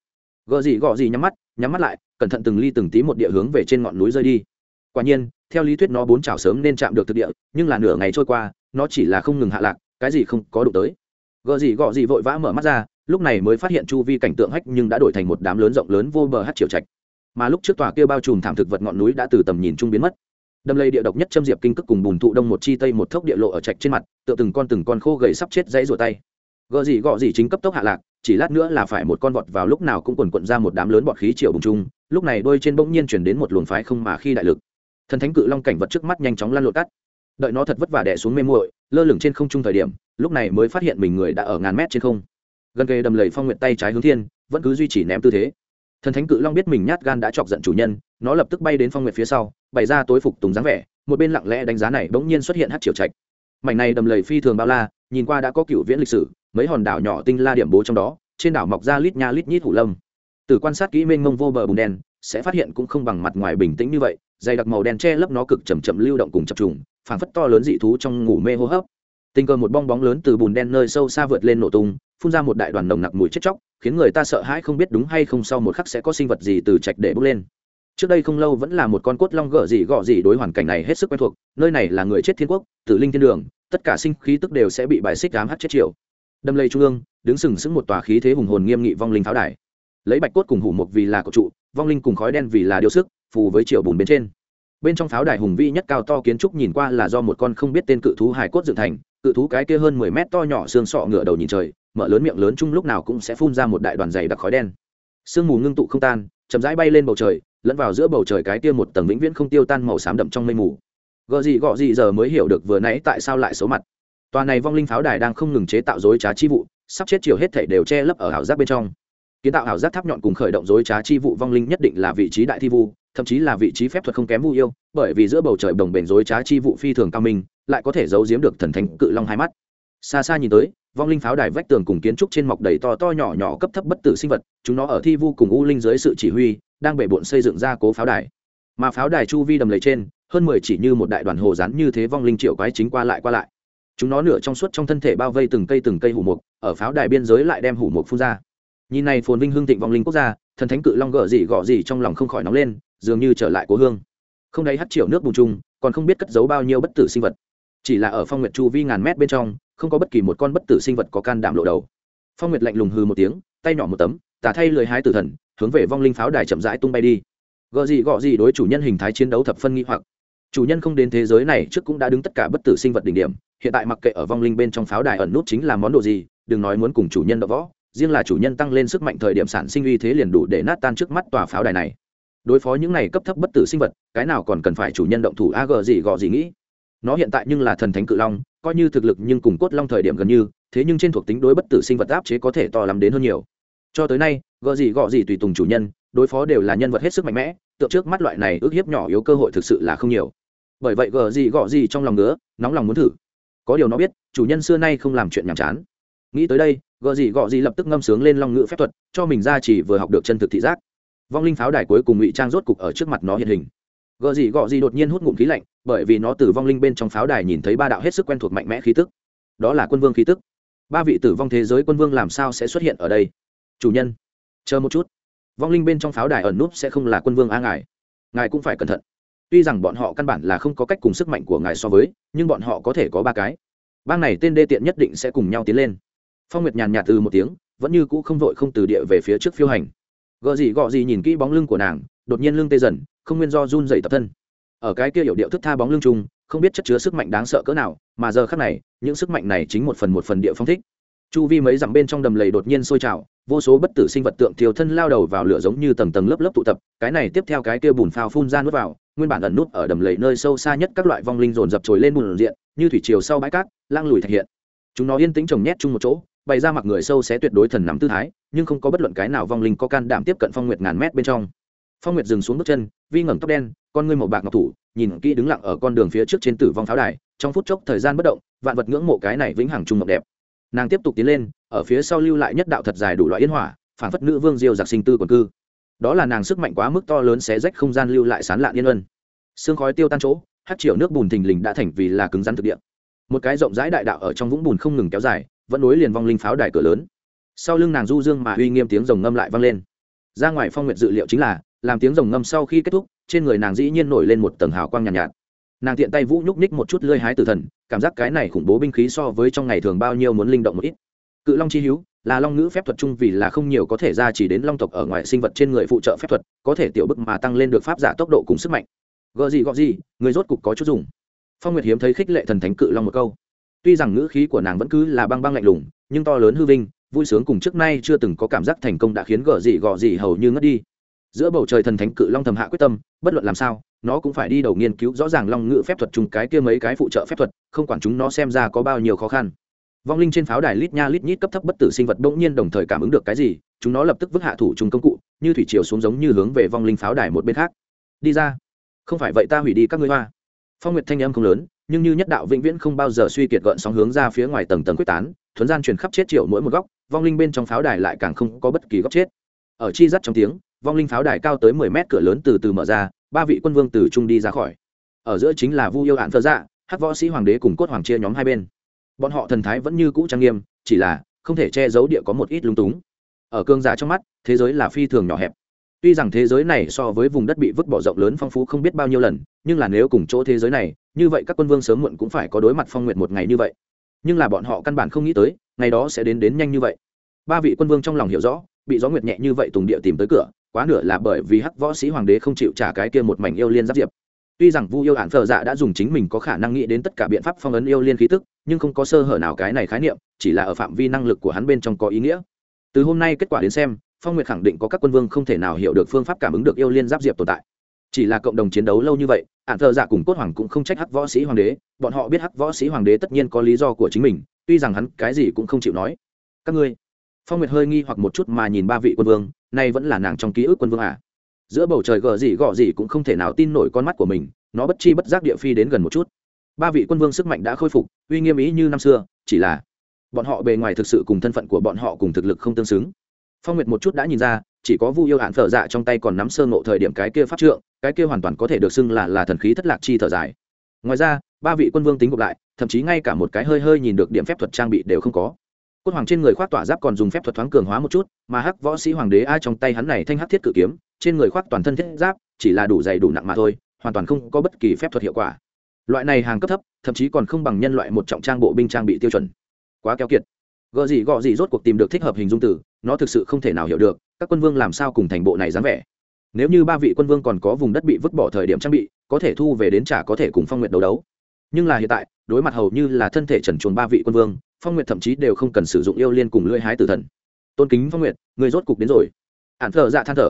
Gợ gì gọ gì nhắm mắt nhắm mắt lại, cẩn thận từng ly từng tí một địa hướng về trên ngọn núi rơi đi. Quả nhiên, theo lý thuyết nó bốn chảo sớm nên chạm được thực địa, nhưng là nửa ngày trôi qua, nó chỉ là không ngừng hạ lạc, cái gì không có đủ tới. Gợ gì gọ gì vội vã mở mắt ra, lúc này mới phát hiện chu vi cảnh tượng hách nhưng đã đổi thành một đám lớn rộng lớn vô bờ hát triều trạch. Mà lúc trước tòa kia bao trùm thảm thực vật ngọn núi đã từ tầm nhìn trung biến mất đâm lây địa độc nhất châm diệp kinh cước cùng bùn thụ đông một chi tây một thốc địa lộ ở trạch trên mặt, tựa từng con từng con khô gầy sắp chết dãy rủa tay. Gợ gì gọ gì chính cấp tốc hạ lạc, chỉ lát nữa là phải một con vọt vào lúc nào cũng quần quận ra một đám lớn bọt khí triệu bùng chung lúc này đôi trên bỗng nhiên chuyển đến một luồng phái không mà khi đại lực. Thần thánh cự long cảnh vật trước mắt nhanh chóng lan lộn tắt. Đợi nó thật vất vả đẻ xuống mê muội, lơ lửng trên không trung thời điểm, lúc này mới phát hiện mình người đã ở ngàn mét trên không. Gần kề đầm lầy phong nguyện tay trái hướng thiên, vẫn cứ duy trì ném tư thế. Thần thánh cự long biết mình nhát gan đã chọc giận chủ nhân, nó lập tức bay đến phong nguyện phía sau bày ra tối phục tùng dáng vẻ, một bên lặng lẽ đánh giá này bỗng nhiên xuất hiện hát triều trạch. Mảnh này đầm lầy phi thường bao la, nhìn qua đã có cựu viễn lịch sử, mấy hòn đảo nhỏ tinh la điểm bố trong đó, trên đảo mọc ra lít nha lít nhít hủ lâm. Từ quan sát kỹ mênh mông vô bờ bùn đen, sẽ phát hiện cũng không bằng mặt ngoài bình tĩnh như vậy, dày đặc màu đen che lấp nó cực chầm chậm lưu động cùng chập trùng, phảng phất to lớn dị thú trong ngủ mê hô hấp. Tình cờ một bong bóng lớn từ bùn đen nơi sâu xa vượt lên nổ tung, phun ra một đại đoàn nồng nặc mùi chết chóc, khiến người ta sợ hãi không biết đúng hay không sau một khắc sẽ có sinh vật gì từ trạch để bốc lên trước đây không lâu vẫn là một con cốt long gở gì gọ gì đối hoàn cảnh này hết sức quen thuộc, nơi này là người chết thiên quốc, tử linh thiên đường, tất cả sinh khí tức đều sẽ bị bài xích ám hát chết triệu đâm lây trung ương, đứng sừng sững một tòa khí thế hùng hồn nghiêm nghị vong linh pháo đài. Lấy bạch cốt cùng hủ mục vì là cổ trụ, vong linh cùng khói đen vì là điêu sức, phù với triệu bùn bên trên. Bên trong pháo đài hùng vĩ nhất cao to kiến trúc nhìn qua là do một con không biết tên cự thú hài cốt dựng thành, cự thú cái kia hơn mười mét to nhỏ xương sọ ngựa đầu nhìn trời, mở lớn miệng lớn chung lúc nào cũng sẽ phun ra một đại đoàn dày đặc khói đen. Sương mù ngưng tụ không tan, chậm rãi bay lên bầu trời lẫn vào giữa bầu trời cái kia một tầng vĩnh viễn không tiêu tan màu xám đậm trong mây mù. Gợ gì gọ gì giờ mới hiểu được vừa nãy tại sao lại xấu mặt. Tòa này vong linh pháo đài đang không ngừng chế tạo dối trá chi vụ, sắp chết chiều hết thảy đều che lấp ở ảo giác bên trong. Kiến tạo ảo giác tháp nhọn cùng khởi động dối trá chi vụ vong linh nhất định là vị trí đại thi vu, thậm chí là vị trí phép thuật không kém vu yêu, bởi vì giữa bầu trời đồng bền dối trá chi vụ phi thường cao minh, lại có thể giấu giếm được thần thánh cự long hai mắt. Xa xa nhìn tới vong linh pháo đài vách tường cùng kiến trúc trên mọc đầy to to nhỏ nhỏ cấp thấp bất tử sinh vật, chúng nó ở thi vu cùng u linh dưới sự chỉ huy, đang bể bộn xây dựng ra cố pháo đài. Mà pháo đài chu vi đầm lầy trên, hơn mười chỉ như một đại đoàn hồ rán như thế vong linh triệu quái chính qua lại qua lại. Chúng nó nửa trong suốt trong thân thể bao vây từng cây từng cây hủ mục, ở pháo đài biên giới lại đem hủ mục phun ra. Nhìn này phồn vinh hương thịnh vong linh quốc gia, thần thánh cự long gở gì gọ gì trong lòng không khỏi nóng lên, dường như trở lại cố hương. Không đáy hắt triệu nước bùn chung còn không biết cất giấu bao nhiêu bất tử sinh vật chỉ là ở phong nguyệt chu vi ngàn mét bên trong, không có bất kỳ một con bất tử sinh vật có can đảm lộ đầu. Phong nguyệt lạnh lùng hư một tiếng, tay nhỏ một tấm tả thay lười hái tử thần, hướng về vong linh pháo đài chậm rãi tung bay đi. Gợ gì gọ gì đối chủ nhân hình thái chiến đấu thập phân nghi hoặc. Chủ nhân không đến thế giới này trước cũng đã đứng tất cả bất tử sinh vật đỉnh điểm, hiện tại mặc kệ ở vong linh bên trong pháo đài ẩn nút chính là món đồ gì, đừng nói muốn cùng chủ nhân đọ võ, riêng là chủ nhân tăng lên sức mạnh thời điểm sản sinh uy thế liền đủ để nát tan trước mắt tòa pháo đài này. Đối phó những này cấp thấp bất tử sinh vật, cái nào còn cần phải chủ nhân động thủ ag gì gò gì nghĩ? Nó hiện tại nhưng là thần thánh cự long, coi như thực lực nhưng cùng cốt long thời điểm gần như, thế nhưng trên thuộc tính đối bất tử sinh vật áp chế có thể to lắm đến hơn nhiều. Cho tới nay gợ gì gọ gì tùy tùng chủ nhân, đối phó đều là nhân vật hết sức mạnh mẽ, tượng trước mắt loại này ước hiếp nhỏ yếu cơ hội thực sự là không nhiều. Bởi vậy gờ gì gọ gì trong lòng nữa nóng lòng muốn thử. Có điều nó biết, chủ nhân xưa nay không làm chuyện nhàm chán. Nghĩ tới đây gợ gì gọ gì lập tức ngâm sướng lên long ngữ phép thuật, cho mình ra chỉ vừa học được chân thực thị giác. Vong linh pháo đài cuối cùng ngụy trang rốt cục ở trước mặt nó hiện hình gợ gì gọ gì đột nhiên hút ngụm khí lạnh, bởi vì nó từ vong linh bên trong pháo đài nhìn thấy ba đạo hết sức quen thuộc mạnh mẽ khí tức. Đó là quân vương khí tức. Ba vị tử vong thế giới quân vương làm sao sẽ xuất hiện ở đây? Chủ nhân, chờ một chút. Vong linh bên trong pháo đài ẩn núp sẽ không là quân vương a ngài. Ngài cũng phải cẩn thận. Tuy rằng bọn họ căn bản là không có cách cùng sức mạnh của ngài so với, nhưng bọn họ có thể có ba cái. Bang này tên đê tiện nhất định sẽ cùng nhau tiến lên. Phong nguyệt nhàn nhạt từ một tiếng, vẫn như cũ không vội không từ địa về phía trước phiêu hành. Gợ gì gọ gì nhìn kỹ bóng lưng của nàng, đột nhiên lưng tê dần không nguyên do run dày tập thân. Ở cái kia hiệu điệu thức tha bóng lưng chung không biết chất chứa sức mạnh đáng sợ cỡ nào, mà giờ khác này, những sức mạnh này chính một phần một phần địa phong thích. Chu vi mấy dặm bên trong đầm lầy đột nhiên sôi trào, vô số bất tử sinh vật tượng thiều thân lao đầu vào lửa giống như tầng tầng lớp lớp tụ tập, cái này tiếp theo cái kia bùn phao phun ra nuốt vào, nguyên bản ẩn nút ở đầm lầy nơi sâu xa nhất các loại vong linh dồn dập trồi lên bùn diện, như thủy triều sau bãi cát lang lùi thể hiện. Chúng nó yên tĩnh trồng nhét chung một chỗ, bày ra mặc người sâu sẽ tuyệt đối thần nắm tư thái, nhưng không có bất luận cái nào vong linh có can đảm tiếp cận phong nguyệt ngàn mét bên trong phong nguyệt dừng xuống bước chân, vi ngẩng tóc đen, con ngươi màu bạc ngọc thủ, nhìn kỹ đứng lặng ở con đường phía trước trên tử vong pháo đài, trong phút chốc thời gian bất động, vạn vật ngưỡng mộ cái này vĩnh hằng trung mộng đẹp. Nàng tiếp tục tiến lên, ở phía sau lưu lại nhất đạo thật dài đủ loại yên hỏa phản phất nữ vương diêu giặc sinh tư quần cư. Đó là nàng sức mạnh quá mức to lớn xé rách không gian lưu lại sán lạn yên ân. Xương khói tiêu tan chỗ, hát triệu nước bùn thình lình đã thành vì là cứng rắn thực địa. Một cái rộng rãi đại đạo ở trong vũng bùn không ngừng kéo dài, vẫn nối liền vong linh pháo đài cửa lớn. Sau lưng nàng du dương mà uy nghiêm tiếng rồng ngâm lại vang lên. Ra ngoài phong nguyện dự liệu chính là làm tiếng rồng ngâm sau khi kết thúc trên người nàng dĩ nhiên nổi lên một tầng hào quang nhàn nhạt, nhạt. Nàng tiện tay vũ nhúc ních một chút lơi hái tử thần cảm giác cái này khủng bố binh khí so với trong ngày thường bao nhiêu muốn linh động một ít. Cự long chi hữu là long ngữ phép thuật chung vì là không nhiều có thể ra chỉ đến long tộc ở ngoài sinh vật trên người phụ trợ phép thuật có thể tiểu bức mà tăng lên được pháp giả tốc độ cùng sức mạnh. Gợ gì gọ gì người rốt cục có chút dùng. Phong nguyệt hiếm thấy khích lệ thần thánh cự long một câu. Tuy rằng ngữ khí của nàng vẫn cứ là băng băng lạnh lùng nhưng to lớn hư vinh vui sướng cùng trước nay chưa từng có cảm giác thành công đã khiến gợ gì gọ gì hầu như ngất đi giữa bầu trời thần thánh cự long thầm hạ quyết tâm, bất luận làm sao, nó cũng phải đi đầu nghiên cứu rõ ràng long ngữ phép thuật chung cái kia mấy cái phụ trợ phép thuật, không quản chúng nó xem ra có bao nhiêu khó khăn. Vong linh trên pháo đài lít nha lít nhít cấp thấp bất tử sinh vật bỗng nhiên đồng thời cảm ứng được cái gì, chúng nó lập tức vứt hạ thủ chung công cụ, như thủy chiều xuống giống như hướng về vong linh pháo đài một bên khác. Đi ra. Không phải vậy ta hủy đi các ngươi hoa. Phong nguyệt thanh âm không lớn, nhưng như nhất đạo vĩnh viễn không bao giờ suy kiệt gợn sóng hướng ra phía ngoài tầng tầng quyết tán, thuấn gian truyền khắp chết triệu mỗi một góc, vong linh bên trong pháo đài lại càng không có bất kỳ góc chết. Ở chi dắt trong tiếng vong linh pháo đài cao tới mười mét cửa lớn từ từ mở ra, ba vị quân vương từ trung đi ra khỏi. Ở giữa chính là vu yêu hạn thơ dạ hắc võ sĩ hoàng đế cùng cốt hoàng chia nhóm hai bên. Bọn họ thần thái vẫn như cũ trang nghiêm, chỉ là không thể che giấu địa có một ít lung túng. Ở cương giả trong mắt, thế giới là phi thường nhỏ hẹp. Tuy rằng thế giới này so với vùng đất bị vứt bỏ rộng lớn phong phú không biết bao nhiêu lần, nhưng là nếu cùng chỗ thế giới này, như vậy các quân vương sớm muộn cũng phải có đối mặt phong nguyện một ngày như vậy. Nhưng là bọn họ căn bản không nghĩ tới, ngày đó sẽ đến đến nhanh như vậy. Ba vị quân vương trong lòng hiểu rõ, bị gió nguyệt nhẹ như vậy tùng địa tìm tới cửa quá nửa là bởi vì hắc võ sĩ hoàng đế không chịu trả cái kia một mảnh yêu liên giáp diệp. Tuy rằng vu yêu hạn phờ dạ đã dùng chính mình có khả năng nghĩ đến tất cả biện pháp phong ấn yêu liên khí tức, nhưng không có sơ hở nào cái này khái niệm, chỉ là ở phạm vi năng lực của hắn bên trong có ý nghĩa. Từ hôm nay kết quả đến xem, phong nguyệt khẳng định có các quân vương không thể nào hiểu được phương pháp cảm ứng được yêu liên giáp diệp tồn tại. Chỉ là cộng đồng chiến đấu lâu như vậy ạn thợ dạ cùng cốt hoàng cũng không trách hắc võ sĩ hoàng đế, bọn họ biết hắc võ sĩ hoàng đế tất nhiên có lý do của chính mình, tuy rằng hắn cái gì cũng không chịu nói. Các ngươi phong nguyệt hơi nghi hoặc một chút mà nhìn ba vị quân vương, nay vẫn là nàng trong ký ức quân vương à. Giữa bầu trời gờ gì gọ gì cũng không thể nào tin nổi con mắt của mình, nó bất chi bất giác địa phi đến gần một chút. Ba vị quân vương sức mạnh đã khôi phục, uy nghiêm ý như năm xưa, chỉ là bọn họ bề ngoài thực sự cùng thân phận của bọn họ cùng thực lực không tương xứng. Phong nguyệt một chút đã nhìn ra, chỉ có vu yêu hạn thở dạ trong tay còn nắm sơ ngộ thời điểm cái kia pháp trượng, cái kia hoàn toàn có thể được xưng là là thần khí thất lạc chi thở dài. Ngoài ra, ba vị quân vương tính gộp lại, thậm chí ngay cả một cái hơi hơi nhìn được điểm phép thuật trang bị đều không có cốt hoàng trên người khoác tỏa giáp còn dùng phép thuật thoáng cường hóa một chút, mà hắc võ sĩ hoàng đế ai trong tay hắn này thanh hắc thiết cự kiếm, trên người khoác toàn thân thiết giáp, chỉ là đủ dày đủ nặng mà thôi, hoàn toàn không có bất kỳ phép thuật hiệu quả. Loại này hàng cấp thấp, thậm chí còn không bằng nhân loại một trọng trang bộ binh trang bị tiêu chuẩn. Quá keo kiệt. Gợ gì gọ gì rốt cuộc tìm được thích hợp hình dung từ, nó thực sự không thể nào hiểu được, các quân vương làm sao cùng thành bộ này dám vẻ. Nếu như ba vị quân vương còn có vùng đất bị vứt bỏ thời điểm trang bị, có thể thu về đến trả có thể cùng phong nguyện đấu đấu. Nhưng là hiện tại, đối mặt hầu như là thân thể trần chuồng ba vị quân vương phong nguyệt thậm chí đều không cần sử dụng yêu liên cùng lưỡi hái tử thần. Tôn kính phong nguyệt người rốt cục đến rồi. Ạn thở dạ than thở.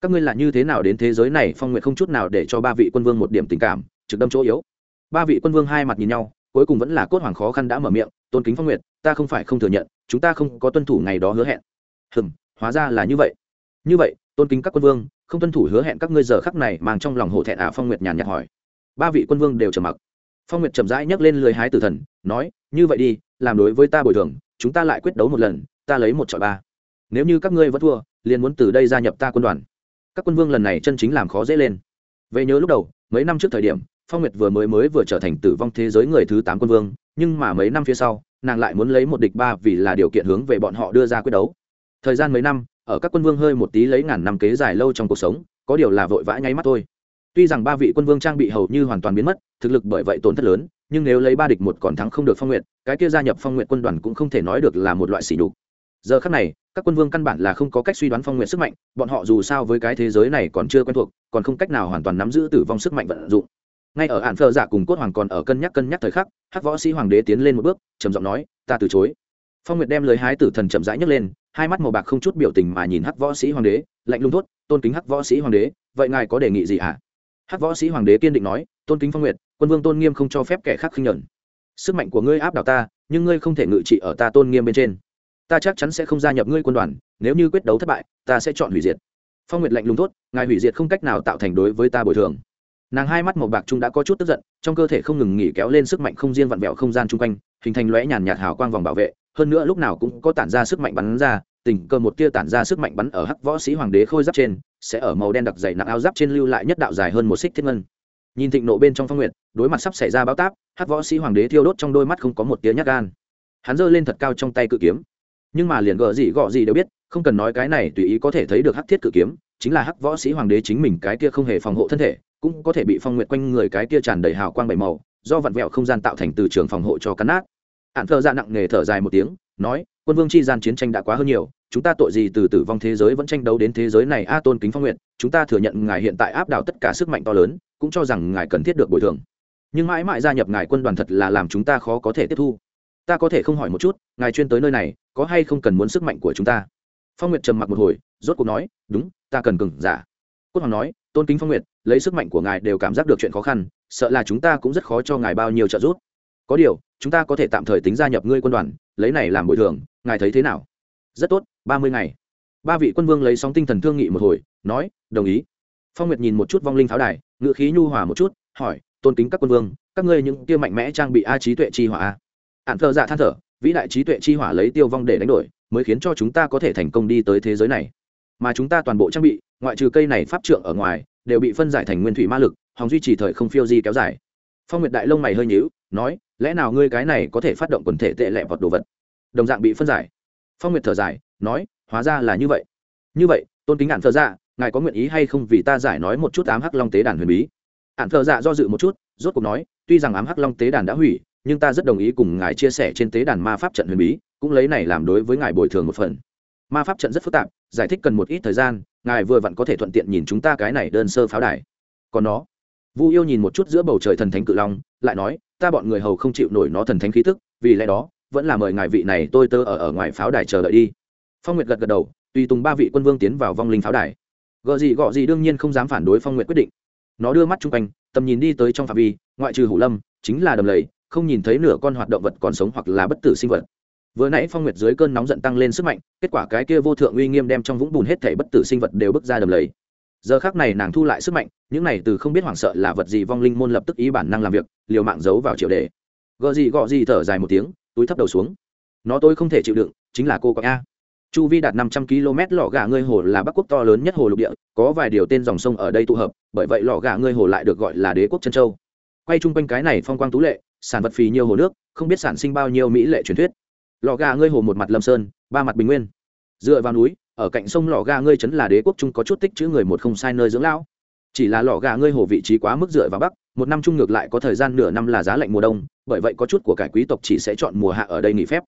Các ngươi là như thế nào đến thế giới này, phong nguyệt không chút nào để cho ba vị quân vương một điểm tình cảm, trực đâm chỗ yếu. Ba vị quân vương hai mặt nhìn nhau, cuối cùng vẫn là cốt hoàng khó khăn đã mở miệng, tôn kính phong nguyệt, ta không phải không thừa nhận, chúng ta không có tuân thủ ngày đó hứa hẹn. Hừm, hóa ra là như vậy. Như vậy, tôn kính các quân vương, không tuân thủ hứa hẹn các ngươi giờ khắc này mang trong lòng hổ thẹn à? Phong nguyệt nhàn nhạt hỏi. Ba vị quân vương đều trầm mặc. Phong nguyệt chậm rãi nhấc lên lười hái tử thần, nói như vậy đi, làm đối với ta bồi thường, chúng ta lại quyết đấu một lần, ta lấy một trọi ba. Nếu như các ngươi vẫn thua, liền muốn từ đây gia nhập ta quân đoàn. Các quân vương lần này chân chính làm khó dễ lên. Về nhớ lúc đầu, mấy năm trước thời điểm, phong nguyệt vừa mới mới vừa trở thành tử vong thế giới người thứ tám quân vương, nhưng mà mấy năm phía sau, nàng lại muốn lấy một địch ba vì là điều kiện hướng về bọn họ đưa ra quyết đấu. Thời gian mấy năm, ở các quân vương hơi một tí lấy ngàn năm kế dài lâu trong cuộc sống, có điều là vội vã nháy mắt thôi. Tuy rằng ba vị quân vương trang bị hầu như hoàn toàn biến mất, thực lực bởi vậy tổn thất lớn nhưng nếu lấy ba địch một còn thắng không được phong nguyện cái kia gia nhập phong nguyện quân đoàn cũng không thể nói được là một loại sỉ đục giờ khắc này, các quân vương căn bản là không có cách suy đoán phong nguyện sức mạnh, bọn họ dù sao với cái thế giới này còn chưa quen thuộc, còn không cách nào hoàn toàn nắm giữ tử vong sức mạnh vận dụng. Ngay ở hạn phơ giả dạ cùng cốt hoàng còn ở cân nhắc cân nhắc thời khắc, hắc võ sĩ hoàng đế tiến lên một bước, trầm giọng nói, ta từ chối. Phong nguyệt đem lời hái tử thần chậm rãi nhấc lên, hai mắt màu bạc không chút biểu tình mà nhìn hắc võ sĩ hoàng đế, lạnh lùng thốt, tôn kính hắc võ sĩ hoàng đế, vậy ngài có đề nghị gì ạ à? Hắc võ sĩ hoàng đế kiên định nói, tôn kính phong nguyệt quân vương tôn nghiêm không cho phép kẻ khác khinh nhẫn. Sức mạnh của ngươi áp đảo ta, nhưng ngươi không thể ngự trị ở ta tôn nghiêm bên trên. Ta chắc chắn sẽ không gia nhập ngươi quân đoàn, nếu như quyết đấu thất bại, ta sẽ chọn hủy diệt. Phong nguyệt lạnh lùng thốt, ngài hủy diệt không cách nào tạo thành đối với ta bồi thường. Nàng hai mắt màu bạc trung đã có chút tức giận, trong cơ thể không ngừng nghỉ kéo lên sức mạnh không riêng vặn vẹo không gian chung quanh, hình thành lóe nhàn nhạt hào quang vòng bảo vệ, hơn nữa lúc nào cũng có tản ra sức mạnh bắn ra tình cờ một tia tản ra sức mạnh bắn ở hắc võ sĩ hoàng đế khôi giáp trên, sẽ ở màu đen đặc dày nặng áo giáp trên lưu lại nhất đạo dài hơn một xích thiết ngân. Nhìn thịnh nộ bên trong phong nguyệt, đối mặt sắp xảy ra báo táp, hắc võ sĩ hoàng đế thiêu đốt trong đôi mắt không có một tia nhát gan. Hắn giơ lên thật cao trong tay cự kiếm. Nhưng mà liền gợ gì gọ gì đều biết, không cần nói cái này tùy ý có thể thấy được hắc thiết cự kiếm, chính là hắc võ sĩ hoàng đế chính mình cái kia không hề phòng hộ thân thể, cũng có thể bị phong nguyệt quanh người cái kia tràn đầy hào quang bảy màu, do vặn vẹo không gian tạo thành từ trường phòng hộ cho cắn nát. Hạn thợ ra nặng nề thở dài một tiếng nói, quân vương chi gian chiến tranh đã quá hơn nhiều, chúng ta tội gì từ tử vong thế giới vẫn tranh đấu đến thế giới này? A tôn kính phong nguyện, chúng ta thừa nhận ngài hiện tại áp đảo tất cả sức mạnh to lớn, cũng cho rằng ngài cần thiết được bồi thường. Nhưng mãi mãi gia nhập ngài quân đoàn thật là làm chúng ta khó có thể tiếp thu. Ta có thể không hỏi một chút, ngài chuyên tới nơi này, có hay không cần muốn sức mạnh của chúng ta? Phong nguyệt trầm mặc một hồi, rốt cuộc nói, đúng, ta cần cừng giả. Cốt hoàng nói, tôn kính phong nguyệt, lấy sức mạnh của ngài đều cảm giác được chuyện khó khăn, sợ là chúng ta cũng rất khó cho ngài bao nhiêu trợ giúp. Có điều, chúng ta có thể tạm thời tính gia nhập ngươi quân đoàn lấy này làm bồi thường, ngài thấy thế nào? Rất tốt, ba mươi ngày. Ba vị quân vương lấy sóng tinh thần thương nghị một hồi, nói, đồng ý. Phong nguyệt nhìn một chút vong linh pháo đài ngự khí nhu hòa một chút, hỏi, tôn kính các quân vương, các ngươi những kia mạnh mẽ trang bị a trí tuệ chi hỏa a. Ạn thơ dạ than thở, vĩ đại trí tuệ chi hỏa lấy tiêu vong để đánh đổi, mới khiến cho chúng ta có thể thành công đi tới thế giới này. Mà chúng ta toàn bộ trang bị, ngoại trừ cây này pháp trượng ở ngoài, đều bị phân giải thành nguyên thủy ma lực, hòng duy trì thời không phiêu di kéo dài. Phong nguyệt đại lông mày hơi nhíu, nói lẽ nào ngươi cái này có thể phát động quần thể tệ lẹ vọt đồ vật? Đồng dạng bị phân giải. Phong nguyệt thở dài, nói, hóa ra là như vậy. Như vậy, tôn kính ạn thờ dạ ngài có nguyện ý hay không vì ta giải nói một chút ám hắc long tế đàn huyền bí? Ạn thờ dạ do dự một chút, rốt cuộc nói, tuy rằng ám hắc long tế đàn đã hủy, nhưng ta rất đồng ý cùng ngài chia sẻ trên tế đàn ma pháp trận huyền bí, cũng lấy này làm đối với ngài bồi thường một phần. Ma pháp trận rất phức tạp, giải thích cần một ít thời gian, ngài vừa vặn có thể thuận tiện nhìn chúng ta cái này đơn sơ pháo đài. Còn nó? Vu yêu nhìn một chút giữa bầu trời thần thánh cự long, lại nói, ta bọn người hầu không chịu nổi nó thần thánh khí tức, vì lẽ đó, vẫn là mời ngài vị này tôi tơ ở ở ngoài pháo đài chờ đợi đi. Phong nguyệt gật gật đầu, tùy tùng ba vị quân vương tiến vào vong linh pháo đài. Gợ gì gọ gì đương nhiên không dám phản đối phong nguyệt quyết định. Nó đưa mắt chung quanh, tầm nhìn đi tới trong phạm vi, ngoại trừ hủ lâm, chính là đầm lầy, không nhìn thấy nửa con hoạt động vật còn sống hoặc là bất tử sinh vật. Vừa nãy phong nguyệt dưới cơn nóng giận tăng lên sức mạnh, kết quả cái kia vô thượng uy nghiêm đem trong vũng bùn hết thể bất tử sinh vật đều bước ra đầm lầy giờ khác này nàng thu lại sức mạnh, những này từ không biết hoảng sợ là vật gì, vong linh môn lập tức ý bản năng làm việc, liều mạng giấu vào triệu đề. Gợ gì gọ gì thở dài một tiếng, túi thấp đầu xuống. Nó tôi không thể chịu đựng, chính là cô có a. Chu vi đạt năm trăm km lò gà ngươi hồ là bắc quốc to lớn nhất hồ lục địa, có vài điều tên dòng sông ở đây tụ hợp, bởi vậy lò gà ngươi hồ lại được gọi là đế quốc chân châu. Quay chung quanh cái này phong quang tú lệ, sản vật phì nhiều hồ nước, không biết sản sinh bao nhiêu mỹ lệ truyền thuyết. Lò gà ngươi hồ một mặt lâm sơn, ba mặt bình nguyên. Dựa vào núi ở cạnh sông lò ga ngươi trấn là đế quốc trung có chút tích chữ người một không sai nơi dưỡng lão. Chỉ là lò gà ngươi hồ vị trí quá mức dựa vào bắc, một năm trung ngược lại có thời gian nửa năm là giá lạnh mùa đông, bởi vậy có chút của cải quý tộc chỉ sẽ chọn mùa hạ ở đây nghỉ phép.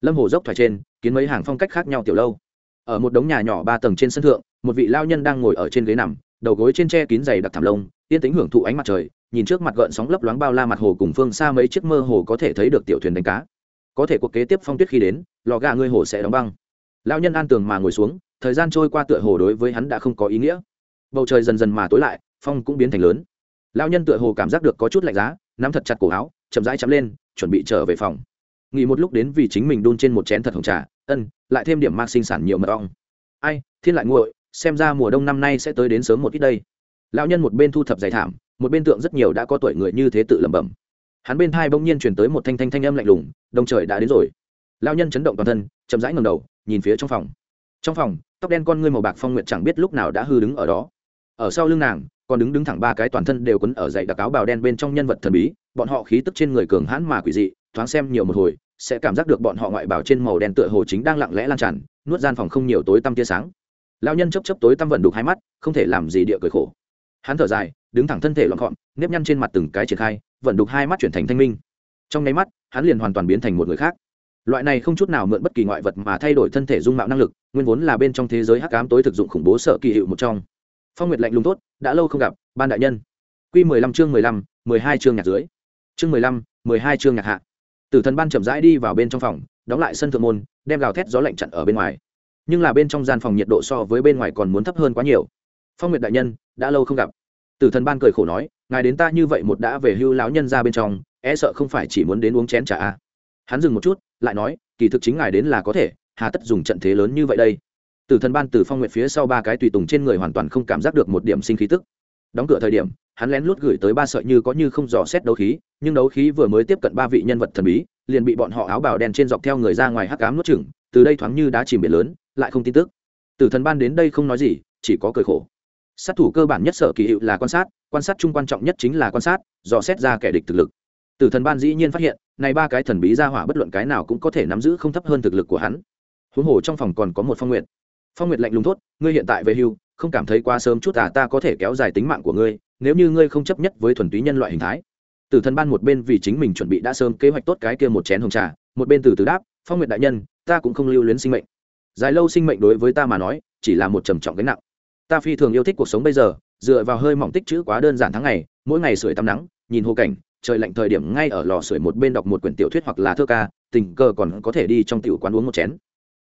Lâm hồ dốc thoải trên, kiến mấy hàng phong cách khác nhau tiểu lâu. Ở một đống nhà nhỏ ba tầng trên sân thượng, một vị lao nhân đang ngồi ở trên ghế nằm, đầu gối trên tre kín dày đặc thảm lông, yên tính hưởng thụ ánh mặt trời, nhìn trước mặt gợn sóng lấp loáng bao la mặt hồ cùng phương xa mấy chiếc mơ hồ có thể thấy được tiểu thuyền đánh cá. Có thể cuộc kế tiếp phong tuyết khi đến, lò gà ngươi hồ sẽ đóng băng lao nhân an tường mà ngồi xuống, thời gian trôi qua tựa hồ đối với hắn đã không có ý nghĩa. Bầu trời dần dần mà tối lại, phong cũng biến thành lớn. Lao nhân tựa hồ cảm giác được có chút lạnh giá, nắm thật chặt cổ áo, chậm rãi chắm lên, chuẩn bị trở về phòng. Nghỉ một lúc đến vì chính mình đun trên một chén thật hồng trà, ân, lại thêm điểm mạc sinh sản nhiều mật ong. Ai, thiên lại nguội, xem ra mùa đông năm nay sẽ tới đến sớm một ít đây. Lão nhân một bên thu thập giày thảm, một bên tượng rất nhiều đã có tuổi người như thế tự lẩm bẩm. Hắn bên thai bỗng nhiên chuyển tới một thanh thanh thanh âm lạnh lùng, đông trời đã đến rồi. Lao nhân chấn động toàn thân, chậm rãi ngầm đầu nhìn phía trong phòng. Trong phòng, tóc đen con ngươi màu bạc phong nguyệt chẳng biết lúc nào đã hư đứng ở đó. Ở sau lưng nàng, còn đứng đứng thẳng ba cái toàn thân đều quấn ở dậy đặc áo bào đen bên trong nhân vật thần bí, bọn họ khí tức trên người cường hãn mà quỷ dị, thoáng xem nhiều một hồi, sẽ cảm giác được bọn họ ngoại bào trên màu đen tựa hồ chính đang lặng lẽ lan tràn, nuốt gian phòng không nhiều tối tăm tia sáng. Lão nhân chấp chấp tối tăm vận đục hai mắt, không thể làm gì địa cười khổ. Hắn thở dài, đứng thẳng thân thể loạn gọn nếp nhăn trên mặt từng cái triển khai vận đục hai mắt chuyển thành thanh minh. Trong nháy mắt, hắn liền hoàn toàn biến thành một người khác loại này không chút nào mượn bất kỳ ngoại vật mà thay đổi thân thể dung mạo năng lực, nguyên vốn là bên trong thế giới hắc ám tối thực dụng khủng bố sợ kỳ hiệu một trong. Phong nguyệt lạnh lùng tốt đã lâu không gặp, ban đại nhân. Q mười lăm chương mười lăm, mười hai chương nhạc dưới. Chương mười lăm, mười hai chương nhạc hạ. Tử thần ban chậm rãi đi vào bên trong phòng, đóng lại sân thượng môn, đem gào thét gió lạnh chặn ở bên ngoài. Nhưng là bên trong gian phòng nhiệt độ so với bên ngoài còn muốn thấp hơn quá nhiều. Phong nguyệt đại nhân, đã lâu không gặp. Tử thần ban cười khổ nói, ngài đến ta như vậy một đã về hưu lão nhân ra bên trong e sợ không phải chỉ muốn đến uống chén trà à? hắn dừng một chút lại nói, kỳ thực chính ngài đến là có thể, hà tất dùng trận thế lớn như vậy đây. Từ thần ban, từ phong nguyện phía sau ba cái tùy tùng trên người hoàn toàn không cảm giác được một điểm sinh khí tức. Đóng cửa thời điểm, hắn lén lút gửi tới ba sợi như có như không dò xét đấu khí, nhưng đấu khí vừa mới tiếp cận ba vị nhân vật thần bí, liền bị bọn họ áo bào đen trên dọc theo người ra ngoài hắc cám nuốt chừng từ đây thoáng như đá chìm biển lớn, lại không tin tức. Từ thần ban đến đây không nói gì, chỉ có cười khổ. Sát thủ cơ bản nhất sở kỳ hiệu là quan sát quan sát chung quan trọng nhất chính là quan sát, dò xét ra kẻ địch thực lực tử thần ban dĩ nhiên phát hiện, này ba cái thần bí ra hỏa bất luận cái nào cũng có thể nắm giữ không thấp hơn thực lực của hắn. Huống hồ trong phòng còn có một phong nguyện phong nguyệt lạnh lùng thốt, ngươi hiện tại về hưu, không cảm thấy quá sớm chút à ta có thể kéo dài tính mạng của ngươi, nếu như ngươi không chấp nhất với thuần túy nhân loại hình thái. Tử thần ban một bên vì chính mình chuẩn bị đã sớm kế hoạch tốt cái kia một chén hồng trà, một bên từ từ đáp, phong nguyệt đại nhân, ta cũng không lưu luyến sinh mệnh. Dài lâu sinh mệnh đối với ta mà nói, chỉ là một trầm trọng gánh nặng. Ta phi thường yêu thích cuộc sống bây giờ, dựa vào hơi mỏng tích chữ quá đơn giản tháng ngày, mỗi ngày sưởi tắm nắng, nhìn hồ cảnh trời lạnh thời điểm ngay ở lò sưởi một bên đọc một quyển tiểu thuyết hoặc là thơ ca, tình cờ còn có thể đi trong tiểu quán uống một chén.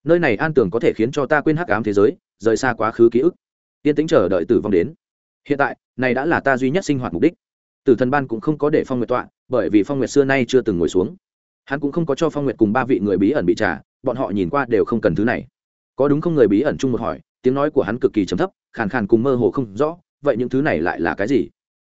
Nơi này an tường có thể khiến cho ta quên hắc ám thế giới, rời xa quá khứ ký ức. Yên tĩnh chờ đợi tử vong đến. Hiện tại, này đã là ta duy nhất sinh hoạt mục đích. Tử thần ban cũng không có để phong nguyệt tọa, bởi vì phong nguyệt xưa nay chưa từng ngồi xuống. Hắn cũng không có cho phong nguyệt cùng ba vị người bí ẩn bị trả bọn họ nhìn qua đều không cần thứ này. Có đúng không người bí ẩn chung một hỏi, tiếng nói của hắn cực kỳ trầm thấp, khàn khàn cùng mơ hồ không rõ, vậy những thứ này lại là cái gì?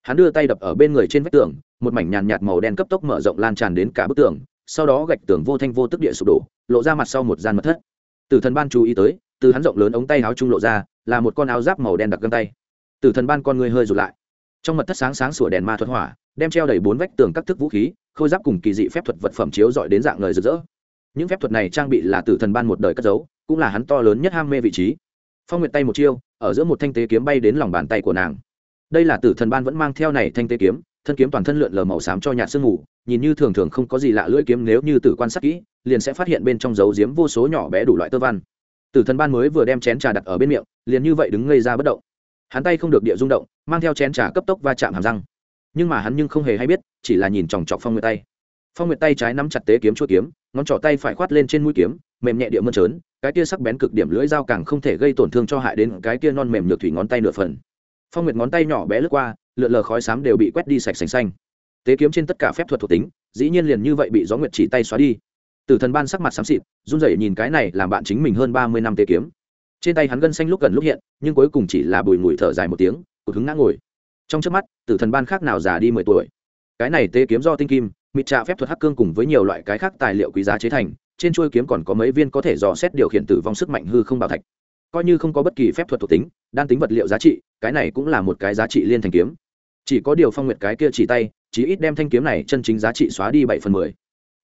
Hắn đưa tay đập ở bên người trên vách tường một mảnh nhàn nhạt màu đen cấp tốc mở rộng lan tràn đến cả bức tường, sau đó gạch tường vô thanh vô tức địa sụp đổ, lộ ra mặt sau một gian mật thất. Tử thần ban chú ý tới, từ hắn rộng lớn ống tay áo trung lộ ra, là một con áo giáp màu đen đặc găng tay. Tử thần ban con người hơi rụt lại. Trong mật thất sáng sáng sủa đèn ma thuật hỏa, đem treo đầy bốn vách tường các thức vũ khí, khôi giáp cùng kỳ dị phép thuật vật phẩm chiếu dọi đến dạng người rực rỡ. Những phép thuật này trang bị là tử thần ban một đời cất giấu, cũng là hắn to lớn nhất ham mê vị trí. Phong nguyệt tay một chiêu, ở giữa một thanh tế kiếm bay đến lòng bàn tay của nàng. Đây là tử thần ban vẫn mang theo này thanh tế kiếm thân kiếm toàn thân lượn lờ màu xám cho nhạt sương mù, nhìn như thường thường không có gì lạ lưỡi kiếm nếu như tử quan sát kỹ, liền sẽ phát hiện bên trong dấu diếm vô số nhỏ bé đủ loại tơ văn. Tử thần ban mới vừa đem chén trà đặt ở bên miệng, liền như vậy đứng ngây ra bất động. Hắn tay không được địa rung động, mang theo chén trà cấp tốc va chạm hàm răng. Nhưng mà hắn nhưng không hề hay biết, chỉ là nhìn chòng chọc phong nguyệt tay. Phong nguyệt tay trái nắm chặt tế kiếm chuôi kiếm, ngón trỏ tay phải khoát lên trên mũi kiếm, mềm nhẹ địa mơn trớn, cái kia sắc bén cực điểm lưỡi dao càng không thể gây tổn thương cho hại đến cái kia non mềm nhược thủy ngón tay nửa phần. Phong nguyệt ngón tay nhỏ bé lướt qua lượn lờ khói xám đều bị quét đi sạch sành xanh. Tế kiếm trên tất cả phép thuật thuộc tính, dĩ nhiên liền như vậy bị gió nguyệt chỉ tay xóa đi. Tử thần ban sắc mặt xám xịt, run rẩy nhìn cái này làm bạn chính mình hơn ba mươi năm tế kiếm. Trên tay hắn gân xanh lúc gần lúc hiện, nhưng cuối cùng chỉ là bùi ngùi thở dài một tiếng, cụt hứng ngã ngồi. Trong trước mắt, tử thần ban khác nào già đi mười tuổi. Cái này tế kiếm do tinh kim, mịt trạ phép thuật hắc cương cùng với nhiều loại cái khác tài liệu quý giá chế thành, trên chuôi kiếm còn có mấy viên có thể dò xét điều khiển tử vong sức mạnh hư không bảo thạch coi như không có bất kỳ phép thuật thuộc tính, đan tính vật liệu giá trị, cái này cũng là một cái giá trị liên thành kiếm. Chỉ có điều phong nguyệt cái kia chỉ tay chỉ ít đem thanh kiếm này chân chính giá trị xóa đi bảy phần mười.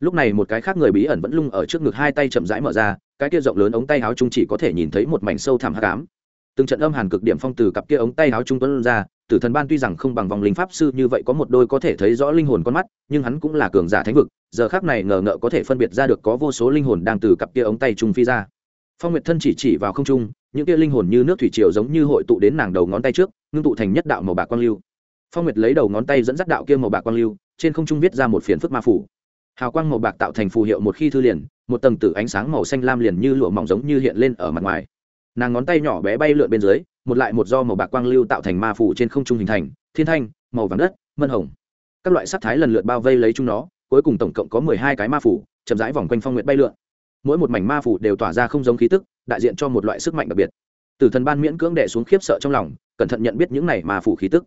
Lúc này một cái khác người bí ẩn vẫn lung ở trước ngực hai tay chậm rãi mở ra, cái kia rộng lớn ống tay áo trung chỉ có thể nhìn thấy một mảnh sâu thẳm hắc ám. Từng trận âm hàn cực điểm phong từ cặp kia ống tay áo trung tuấn ra, tử thần ban tuy rằng không bằng vòng linh pháp sư như vậy có một đôi có thể thấy rõ linh hồn con mắt, nhưng hắn cũng là cường giả thánh vực, giờ khác này ngờ ngợ có thể phân biệt ra được có vô số linh hồn đang từ cặp kia ống tay trung phi ra phong nguyệt thân chỉ chỉ vào không trung, những kia linh hồn như nước thủy triều giống như hội tụ đến nàng đầu ngón tay trước, ngưng tụ thành nhất đạo màu bạc quang lưu. Phong nguyệt lấy đầu ngón tay dẫn dắt đạo kia màu bạc quang lưu, trên không trung viết ra một phiền phức ma phủ. Hào quang màu bạc tạo thành phù hiệu một khi thư liền, một tầng tử ánh sáng màu xanh lam liền như lụa mỏng giống như hiện lên ở mặt ngoài. Nàng ngón tay nhỏ bé bay lượn bên dưới, một lại một do màu bạc quang lưu tạo thành ma phủ trên không trung hình thành, thiên thanh, màu vàng đất, mân hồng. Các loại sắc thái lần lượt bao vây lấy chúng nó, cuối cùng tổng cộng có mười hai cái ma phủ, chậm rãi vòng quanh phong nguyệt bay lượn mỗi một mảnh ma phủ đều tỏa ra không giống khí tức, đại diện cho một loại sức mạnh đặc biệt. Tử thần ban miễn cưỡng đẻ xuống khiếp sợ trong lòng, cẩn thận nhận biết những này ma phủ khí tức.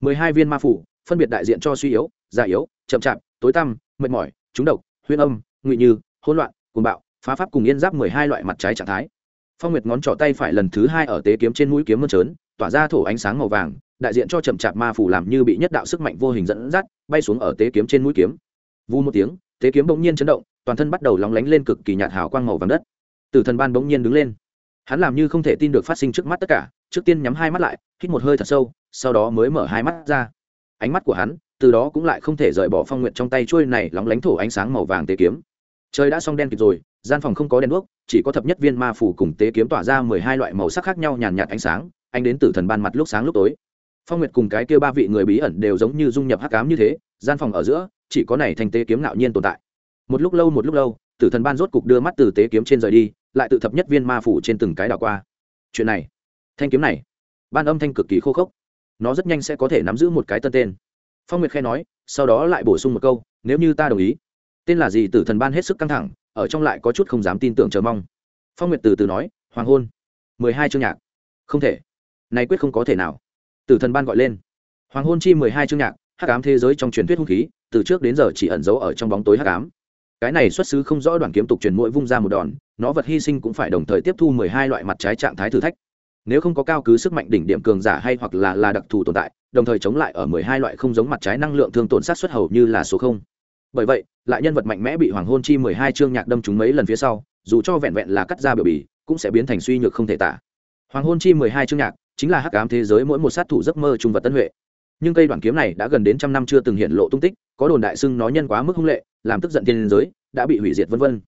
Mười hai viên ma phủ, phân biệt đại diện cho suy yếu, già yếu, chậm chạp, tối tăm, mệt mỏi trúng độc, huyên âm, ngụy như, hỗn loạn, cuồng bạo, phá pháp cùng yên giáp mười hai loại mặt trái trạng thái. Phong nguyệt ngón trỏ tay phải lần thứ hai ở tế kiếm trên mũi kiếm mơn trớn, tỏa ra thổ ánh sáng màu vàng, đại diện cho chậm chạp ma phủ làm như bị nhất đạo sức mạnh vô hình dẫn dắt, bay xuống ở tế kiếm trên mũi kiếm. Vu một tiếng tế kiếm bỗng nhiên chấn động, toàn thân bắt đầu lóng lánh lên cực kỳ nhạt hào quang màu vàng đất. Tử thần ban bỗng nhiên đứng lên. Hắn làm như không thể tin được phát sinh trước mắt tất cả, trước tiên nhắm hai mắt lại, hít một hơi thật sâu, sau đó mới mở hai mắt ra. Ánh mắt của hắn, từ đó cũng lại không thể rời bỏ phong nguyện trong tay trôi này lóng lánh thổ ánh sáng màu vàng tế kiếm. Trời đã xong đen kịp rồi, gian phòng không có đèn đuốc, chỉ có thập nhất viên ma phủ cùng tế kiếm tỏa ra mười hai loại màu sắc khác nhau nhàn nhạt ánh sáng anh đến tử thần ban mặt lúc sáng lúc tối. Phong nguyệt cùng cái kia ba vị người bí ẩn đều giống như dung nhập hắc ám như thế, gian phòng ở giữa chỉ có này thành tế kiếm ngạo nhiên tồn tại. Một lúc lâu một lúc lâu, tử thần ban rốt cục đưa mắt từ tế kiếm trên rời đi, lại tự thập nhất viên ma phủ trên từng cái đảo qua. Chuyện này, thanh kiếm này, ban âm thanh cực kỳ khô khốc. Nó rất nhanh sẽ có thể nắm giữ một cái tân tên. Phong nguyệt khe nói, sau đó lại bổ sung một câu, nếu như ta đồng ý. Tên là gì? Tử thần ban hết sức căng thẳng, ở trong lại có chút không dám tin tưởng chờ mong. Phong nguyệt từ từ nói, hoàng hôn. Mười hai chương nhạc. Không thể. Này quyết không có thể nào. Tử thần ban gọi lên. Hoàng hôn chi mười hai chương nhạc hắc ám thế giới trong truyền thuyết hung khí, từ trước đến giờ chỉ ẩn giấu ở trong bóng tối hắc ám. Cái này xuất xứ không rõ đoàn kiếm tục truyền mũi vung ra một đòn, nó vật hy sinh cũng phải đồng thời tiếp thu mười hai loại mặt trái trạng thái thử thách. Nếu không có cao cứ sức mạnh đỉnh điểm cường giả hay hoặc là là đặc thù tồn tại, đồng thời chống lại ở mười hai loại không giống mặt trái năng lượng thương tổn sát xuất hầu như là số không. Bởi vậy, lại nhân vật mạnh mẽ bị hoàng hôn chi mười hai chương nhạc đâm trúng mấy lần phía sau, dù cho vẹn vẹn là cắt ra biểu bì, cũng sẽ biến thành suy nhược không thể tả. Hoàng hôn chi mười hai chương nhạc chính là hắc ám thế giới mỗi một sát thủ giấc mơ trung vật tân huệ nhưng cây đoạn kiếm này đã gần đến trăm năm chưa từng hiện lộ tung tích, có đồn đại xưng nó nhân quá mức hung lệ, làm tức giận thiên giới, đã bị hủy diệt vân vân.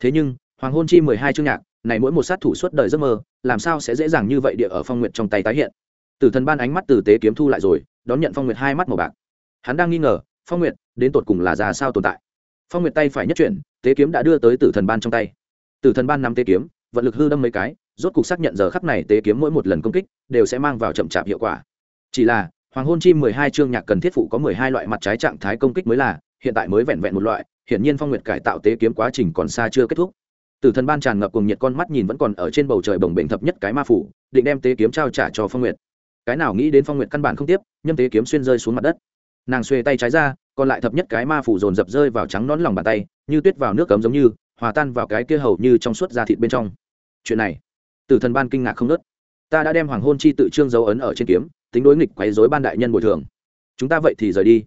Thế nhưng, hoàng hôn chi mười hai chương nhạc, này mỗi một sát thủ suốt đời giấc mơ, làm sao sẽ dễ dàng như vậy địa ở phong nguyệt trong tay tái hiện? Tử thần ban ánh mắt từ tế kiếm thu lại rồi, đón nhận phong nguyệt hai mắt màu bạc. Hắn đang nghi ngờ, phong nguyệt, đến tột cùng là ra sao tồn tại? Phong nguyệt tay phải nhất chuyển, tế kiếm đã đưa tới tử thần ban trong tay. Tử thần ban nắm tế kiếm, vận lực hư đâm mấy cái, rốt cục xác nhận giờ khắp này tế kiếm mỗi một lần công kích, đều sẽ mang vào chậm chạp hiệu quả. Chỉ là hoàng hôn chi mười hai chương nhạc cần thiết phụ có mười hai loại mặt trái trạng thái công kích mới là, hiện tại mới vẹn vẹn một loại, hiển nhiên phong nguyệt cải tạo tế kiếm quá trình còn xa chưa kết thúc. Tử thần ban tràn ngập cùng nhiệt con mắt nhìn vẫn còn ở trên bầu trời bồng bềnh thập nhất cái ma phủ, định đem tế kiếm trao trả cho phong nguyệt. Cái nào nghĩ đến phong nguyệt căn bản không tiếp, nhâm tế kiếm xuyên rơi xuống mặt đất. Nàng xuê tay trái ra, còn lại thập nhất cái ma phủ dồn dập rơi vào trắng nón lòng bàn tay, như tuyết vào nước cấm giống như, hòa tan vào cái kia hầu như trong suốt da thịt bên trong. Chuyện này, tử thần ban kinh ngạc không nớt ta đã đem hoàng hôn chi tự trương dấu ấn ở trên kiếm tính đối nghịch quấy rối ban đại nhân bồi thường. Chúng ta vậy thì rời đi.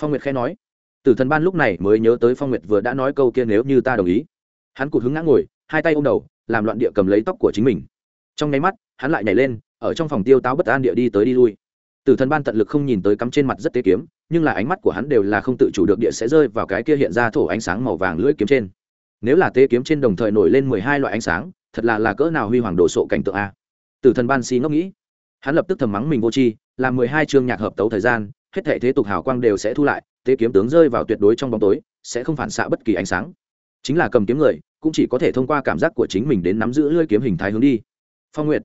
Phong nguyệt khẽ nói. Tử thần ban lúc này mới nhớ tới phong nguyệt vừa đã nói câu kia nếu như ta đồng ý. Hắn cụt hứng ngã ngồi, hai tay ôm đầu, làm loạn địa cầm lấy tóc của chính mình. Trong nháy mắt, hắn lại nhảy lên, ở trong phòng tiêu táo bất an địa đi tới đi lui. Tử thần ban tận lực không nhìn tới cắm trên mặt rất tế kiếm, nhưng là ánh mắt của hắn đều là không tự chủ được địa sẽ rơi vào cái kia hiện ra thổ ánh sáng màu vàng lưỡi kiếm trên. Nếu là tế kiếm trên đồng thời nổi lên mười hai loại ánh sáng, thật là là cỡ nào huy hoàng đồ sộ cảnh tượng a. Tử thần ban si ngẫm nghĩ hắn lập tức thầm mắng mình vô tri, làm mười hai chương nhạc hợp tấu thời gian, hết thể thế tục hào quang đều sẽ thu lại, tế kiếm tướng rơi vào tuyệt đối trong bóng tối, sẽ không phản xạ bất kỳ ánh sáng. Chính là cầm kiếm người, cũng chỉ có thể thông qua cảm giác của chính mình đến nắm giữ lưỡi kiếm hình thái hướng đi. Phong nguyệt,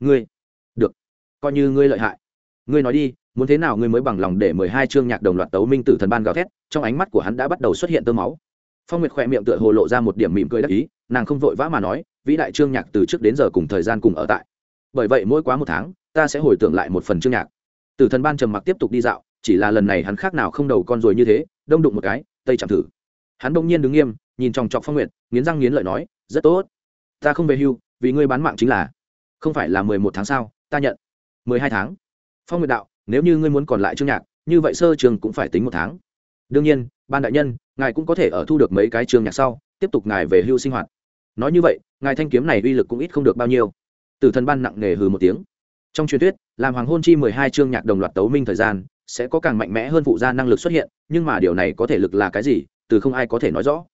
ngươi, được, coi như ngươi lợi hại. Ngươi nói đi, muốn thế nào ngươi mới bằng lòng để mười hai chương nhạc đồng loạt tấu minh tử thần ban gào thét, trong ánh mắt của hắn đã bắt đầu xuất hiện tơ máu. Phong nguyệt khỏe miệng tựa hồ lộ ra một điểm mỉm cười đắc ý, nàng không vội vã mà nói, vĩ đại trương nhạc từ trước đến giờ cùng thời gian cùng ở tại. Bởi vậy mỗi quá một tháng ta sẽ hồi tưởng lại một phần chương nhạc. Tử thần ban trầm mặc tiếp tục đi dạo, chỉ là lần này hắn khác nào không đầu con rồi như thế, đông đụng một cái, tây chạm thử. Hắn bỗng nhiên đứng nghiêm, nhìn chòng chọc phong nguyệt, nghiến răng nghiến lợi nói, rất tốt. Ta không về hưu, vì ngươi bán mạng chính là. Không phải là mười một tháng sau ta nhận. Mười hai tháng. Phong nguyệt đạo, nếu như ngươi muốn còn lại chương nhạc, như vậy sơ trường cũng phải tính một tháng. Đương nhiên, ban đại nhân, ngài cũng có thể ở thu được mấy cái trường nhạc sau, tiếp tục ngài về hưu sinh hoạt. Nói như vậy, ngài thanh kiếm này uy lực cũng ít không được bao nhiêu. Tử thần ban nặng nề hừ một tiếng trong truyền thuyết, làm hoàng hôn chi mười hai chương nhạc đồng loạt tấu minh thời gian, sẽ có càng mạnh mẽ hơn phụ gia năng lực xuất hiện, nhưng mà điều này có thể lực là cái gì, từ không ai có thể nói rõ.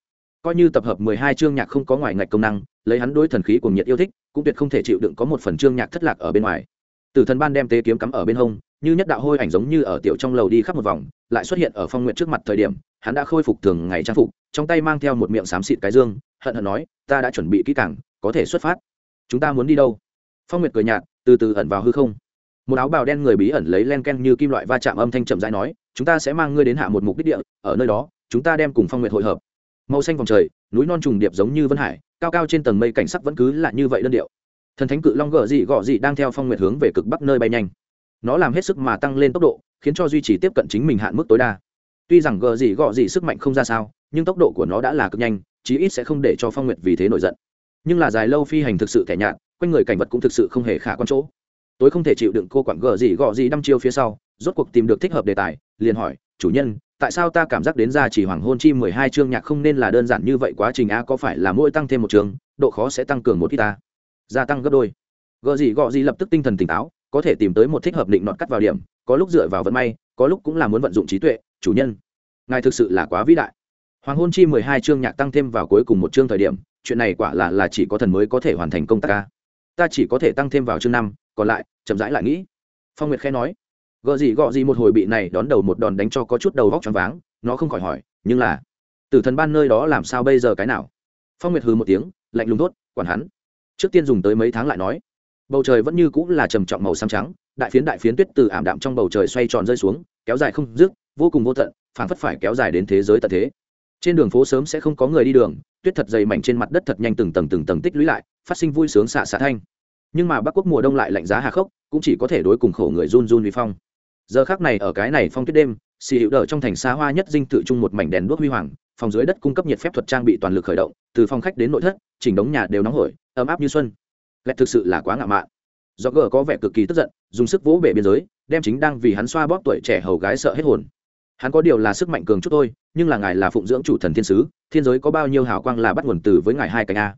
Coi như tập hợp mười hai chương nhạc không có ngoài ngạch công năng, lấy hắn đối thần khí cùng nhiệt yêu thích, cũng tuyệt không thể chịu đựng có một phần chương nhạc thất lạc ở bên ngoài. Từ thần ban đem tế kiếm cắm ở bên hông, như nhất đạo hôi ảnh giống như ở tiểu trong lầu đi khắp một vòng, lại xuất hiện ở phong nguyện trước mặt thời điểm, hắn đã khôi phục thường ngày trang phục, trong tay mang theo một miệng xám xịt cái dương, hận hận nói, ta đã chuẩn bị kỹ càng, có thể xuất phát. Chúng ta muốn đi đâu? Phong nguyệt cười nhạt từ từ ẩn vào hư không. Một áo bào đen người bí ẩn lấy len ken như kim loại va chạm âm thanh chậm rãi nói, chúng ta sẽ mang ngươi đến hạ một mục đích địa, ở nơi đó, chúng ta đem cùng phong nguyệt hội hợp. Màu xanh vòng trời, núi non trùng điệp giống như vân hải, cao cao trên tầng mây cảnh sắc vẫn cứ là như vậy đơn điệu. Thần thánh cự long gở dị gọ dị đang theo phong nguyệt hướng về cực bắc nơi bay nhanh. Nó làm hết sức mà tăng lên tốc độ, khiến cho duy trì tiếp cận chính mình hạn mức tối đa. Tuy rằng gờ gì gọ gì sức mạnh không ra sao, nhưng tốc độ của nó đã là cực nhanh, chí ít sẽ không để cho phong nguyệt vì thế nổi giận. Nhưng là dài lâu phi hành thực sự thẻ nhạt quanh người cảnh vật cũng thực sự không hề khả quan chỗ. Tôi không thể chịu đựng cô quản gờ gì gọ gì đăm chiêu phía sau, rốt cuộc tìm được thích hợp đề tài, liền hỏi, chủ nhân, tại sao ta cảm giác đến ra chỉ hoàng hôn chi mười hai chương nhạc không nên là đơn giản như vậy quá trình a, có phải là mỗi tăng thêm một chương, độ khó sẽ tăng cường một ít ta? Gia tăng gấp đôi. Gợ gì gọ gì lập tức tinh thần tỉnh táo, có thể tìm tới một thích hợp định nọt cắt vào điểm, có lúc dựa vào vận may, có lúc cũng là muốn vận dụng trí tuệ, chủ nhân, ngài thực sự là quá vĩ đại. Hoàng hôn chi mười hai chương nhạc tăng thêm vào cuối cùng một chương thời điểm, chuyện này quả là là chỉ có thần mới có thể hoàn thành công tác ca ta chỉ có thể tăng thêm vào chương năm, còn lại, chậm rãi lại nghĩ. Phong nguyệt khẽ nói. Gợ gì gọ gì một hồi bị này đón đầu một đòn đánh cho có chút đầu vóc choáng váng, nó không khỏi hỏi, nhưng là, tử thần ban nơi đó làm sao bây giờ cái nào? Phong nguyệt hừ một tiếng, lạnh lùng tốt quản hắn. Trước tiên dùng tới mấy tháng lại nói. Bầu trời vẫn như cũng là trầm trọng màu xám trắng, đại phiến đại phiến tuyết từ ảm đạm trong bầu trời xoay tròn rơi xuống, kéo dài không dứt, vô cùng vô tận, phảng phất phải kéo dài đến thế giới tận thế trên đường phố sớm sẽ không có người đi đường, tuyết thật dày mảnh trên mặt đất thật nhanh từng tầng từng tầng tích lũy lại, phát sinh vui sướng xạ xạ thanh. Nhưng mà bắc quốc mùa đông lại lạnh giá hà khốc, cũng chỉ có thể đối cùng khổ người run run vì phong. Giờ khác này ở cái này phong tuyết đêm, xì hữu đờ trong thành xa hoa nhất dinh tự chung một mảnh đèn đuốc huy hoàng, phòng dưới đất cung cấp nhiệt phép thuật trang bị toàn lực khởi động, từ phòng khách đến nội thất, chỉnh đống nhà đều nóng hổi, ấm áp như xuân. Lẹt thực sự là quá ngạo mạn. Do gờ có vẻ cực kỳ tức giận, dùng sức vỗ bể biên giới, đem chính đang vì hắn xoa bóp tuổi trẻ hầu gái sợ hết hồn hắn có điều là sức mạnh cường chút thôi, nhưng là ngài là phụng dưỡng chủ thần thiên sứ, thiên giới có bao nhiêu hào quang là bắt nguồn từ với ngài hai cánh a.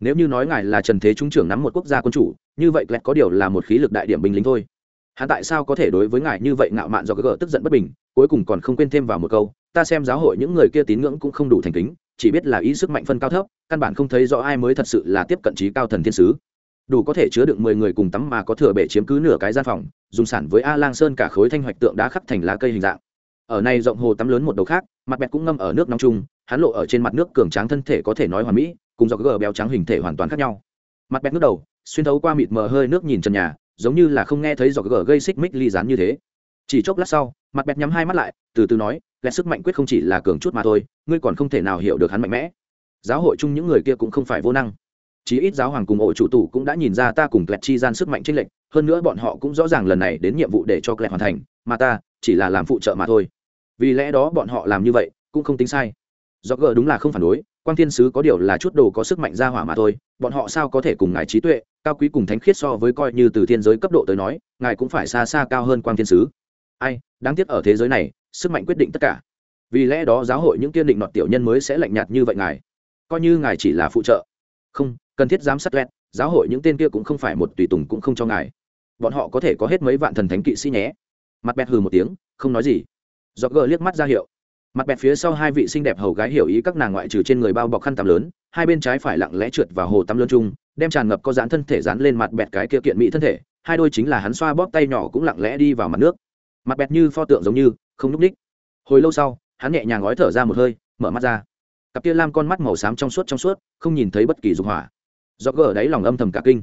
Nếu như nói ngài là trần thế trung trưởng nắm một quốc gia quân chủ, như vậy lẹt có điều là một khí lực đại điểm binh lính thôi. Hắn tại sao có thể đối với ngài như vậy ngạo mạn do gỡ tức giận bất bình, cuối cùng còn không quên thêm vào một câu, ta xem giáo hội những người kia tín ngưỡng cũng không đủ thành kính, chỉ biết là ý sức mạnh phân cao thấp, căn bản không thấy rõ ai mới thật sự là tiếp cận trí cao thần thiên sứ. Đủ có thể chứa được mười người cùng tắm mà có thừa bể chiếm cứ nửa cái gian phòng, dùng sản với a lang sơn cả khối thanh hoạch tượng đá khắp thành lá cây hình dạng ở này rộng hồ tắm lớn một đầu khác, mặt bẹt cũng ngâm ở nước nóng chung, hắn lộ ở trên mặt nước cường tráng thân thể có thể nói hoàn mỹ, cùng do gờ béo trắng hình thể hoàn toàn khác nhau. Mặt bẹt nước đầu, xuyên thấu qua mịt mờ hơi nước nhìn trần nhà, giống như là không nghe thấy do gờ gây xích mích ly rán như thế. Chỉ chốc lát sau, mặt bẹt nhắm hai mắt lại, từ từ nói, lẽ sức mạnh quyết không chỉ là cường chút mà thôi, ngươi còn không thể nào hiểu được hắn mạnh mẽ. Giáo hội chung những người kia cũng không phải vô năng. Chí ít giáo hoàng cùng ổ chủ tủ cũng đã nhìn ra ta cùng klet chi gian sức mạnh chênh lệch, hơn nữa bọn họ cũng rõ ràng lần này đến nhiệm vụ để cho klet hoàn thành, mà ta chỉ là làm phụ trợ mà thôi vì lẽ đó bọn họ làm như vậy cũng không tính sai. Do gờ đúng là không phản đối quan thiên sứ có điều là chút đồ có sức mạnh ra hỏa mà thôi, bọn họ sao có thể cùng ngài trí tuệ, cao quý cùng thánh khiết so với coi như từ thiên giới cấp độ tới nói, ngài cũng phải xa xa cao hơn quan thiên sứ. Ai, đáng tiếc ở thế giới này, sức mạnh quyết định tất cả. Vì lẽ đó giáo hội những kiên định nọt tiểu nhân mới sẽ lạnh nhạt như vậy ngài. Coi như ngài chỉ là phụ trợ. Không, cần thiết giám sát lẹt giáo hội những tên kia cũng không phải một tùy tùng cũng không cho ngài. Bọn họ có thể có hết mấy vạn thần thánh kỵ sĩ nhé. Mặt bẹt hừ một tiếng, không nói gì do gờ liếc mắt ra hiệu. Mặt bẹt phía sau hai vị xinh đẹp hầu gái hiểu ý các nàng ngoại trừ trên người bao bọc khăn tắm lớn, hai bên trái phải lặng lẽ trượt vào hồ tắm lớn chung, đem tràn ngập có dán thân thể dán lên mặt bẹt cái kia kiện mỹ thân thể, hai đôi chính là hắn xoa bóp tay nhỏ cũng lặng lẽ đi vào mặt nước. Mặt bẹt như pho tượng giống như, không núp ních. Hồi lâu sau, hắn nhẹ nhàng gói thở ra một hơi, mở mắt ra. Cặp kia lam con mắt màu xám trong suốt trong suốt, không nhìn thấy bất kỳ dục hỏa. Do gờ đáy lòng âm thầm cả kinh.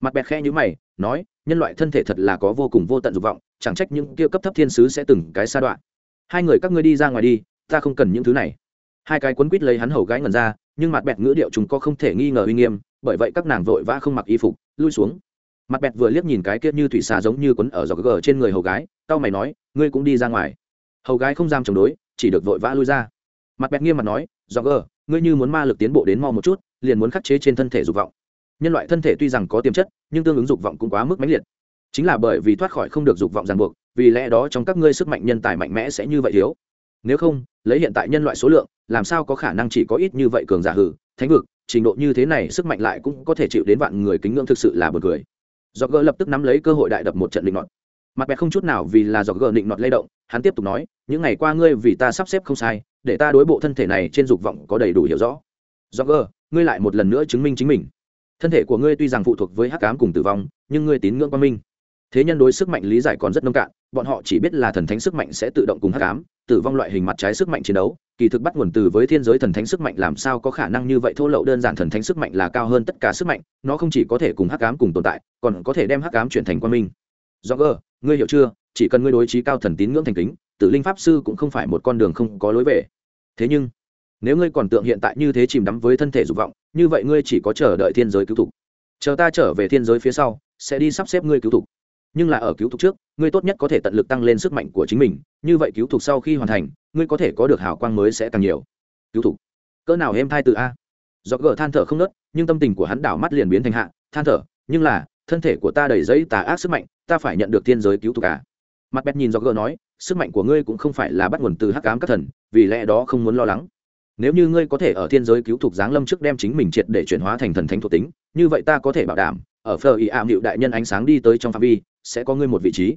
Mặt bẹt khe như mày, nói, nhân loại thân thể thật là có vô cùng vô tận dục vọng, chẳng trách những kia cấp thấp thiên sứ sẽ từng cái sa đoạn hai người các ngươi đi ra ngoài đi, ta không cần những thứ này. Hai cái quấn quýt lấy hắn hầu gái ngần ra, nhưng mặt bẹt ngữ điệu chúng có không thể nghi ngờ uy nghiêm, bởi vậy các nàng vội vã không mặc y phục, lui xuống. Mặt bẹt vừa liếc nhìn cái kia như thủy xà giống như quấn ở giò gờ trên người hầu gái tao mày nói, ngươi cũng đi ra ngoài. Hầu gái không dám chống đối, chỉ được vội vã lui ra. Mặt bẹt nghiêm mặt nói giò gờ, ngươi như muốn ma lực tiến bộ đến mau một chút, liền muốn khắc chế trên thân thể dục vọng. Nhân loại thân thể tuy rằng có tiềm chất, nhưng tương ứng dục vọng cũng quá mức mãnh liệt chính là bởi vì thoát khỏi không được dục vọng ràng buộc, vì lẽ đó trong các ngươi sức mạnh nhân tài mạnh mẽ sẽ như vậy thiếu. Nếu không, lấy hiện tại nhân loại số lượng, làm sao có khả năng chỉ có ít như vậy cường giả hử thánh vực, trình độ như thế này sức mạnh lại cũng có thể chịu đến vạn người kính ngưỡng thực sự là bật cười. Do gỡ lập tức nắm lấy cơ hội đại đập một trận định nọt. Mặt bẹt không chút nào vì là do gỡ định nọt lay động, hắn tiếp tục nói, những ngày qua ngươi vì ta sắp xếp không sai, để ta đối bộ thân thể này trên dục vọng có đầy đủ hiểu rõ. Do gỡ ngươi lại một lần nữa chứng minh chính mình. Thân thể của ngươi tuy rằng phụ thuộc với hắc cám cùng tử vong, nhưng ngươi tín ngưỡng quan minh thế nhân đối sức mạnh lý giải còn rất nông cạn, bọn họ chỉ biết là thần thánh sức mạnh sẽ tự động cùng hắc ám, tử vong loại hình mặt trái sức mạnh chiến đấu, kỳ thực bắt nguồn từ với thiên giới thần thánh sức mạnh làm sao có khả năng như vậy thô lậu đơn giản thần thánh sức mạnh là cao hơn tất cả sức mạnh, nó không chỉ có thể cùng hắc ám cùng tồn tại, còn có thể đem hắc ám chuyển thành quan minh. Do gờ, ngươi hiểu chưa? Chỉ cần ngươi đối trí cao thần tín ngưỡng thành kính, tử linh pháp sư cũng không phải một con đường không có lối về. Thế nhưng, nếu ngươi còn tượng hiện tại như thế chìm đắm với thân thể dục vọng, như vậy ngươi chỉ có chờ đợi thiên giới cứu thục. Chờ ta trở về thiên giới phía sau, sẽ đi sắp xếp ngươi cứu thục nhưng là ở cứu thục trước, ngươi tốt nhất có thể tận lực tăng lên sức mạnh của chính mình, như vậy cứu thục sau khi hoàn thành, ngươi có thể có được hào quang mới sẽ càng nhiều. Cứu thục. Cỡ nào êm thai từ a. Do gờ than thở không nớt, nhưng tâm tình của hắn đảo mắt liền biến thành hạ, than thở, nhưng là, thân thể của ta đầy giấy tà ác sức mạnh, ta phải nhận được thiên giới cứu thục cả mặt bét nhìn do gờ nói, sức mạnh của ngươi cũng không phải là bắt nguồn từ hắc ám các thần, vì lẽ đó không muốn lo lắng. Nếu như ngươi có thể ở thiên giới cứu thục giáng lâm trước đem chính mình triệt để chuyển hóa thành thần thánh thuộc tính như vậy ta có thể bảo đảm, ở phờ ý ảm hiệu đại nhân ánh sáng đi tới trong phạm vi, sẽ có ngươi một vị trí.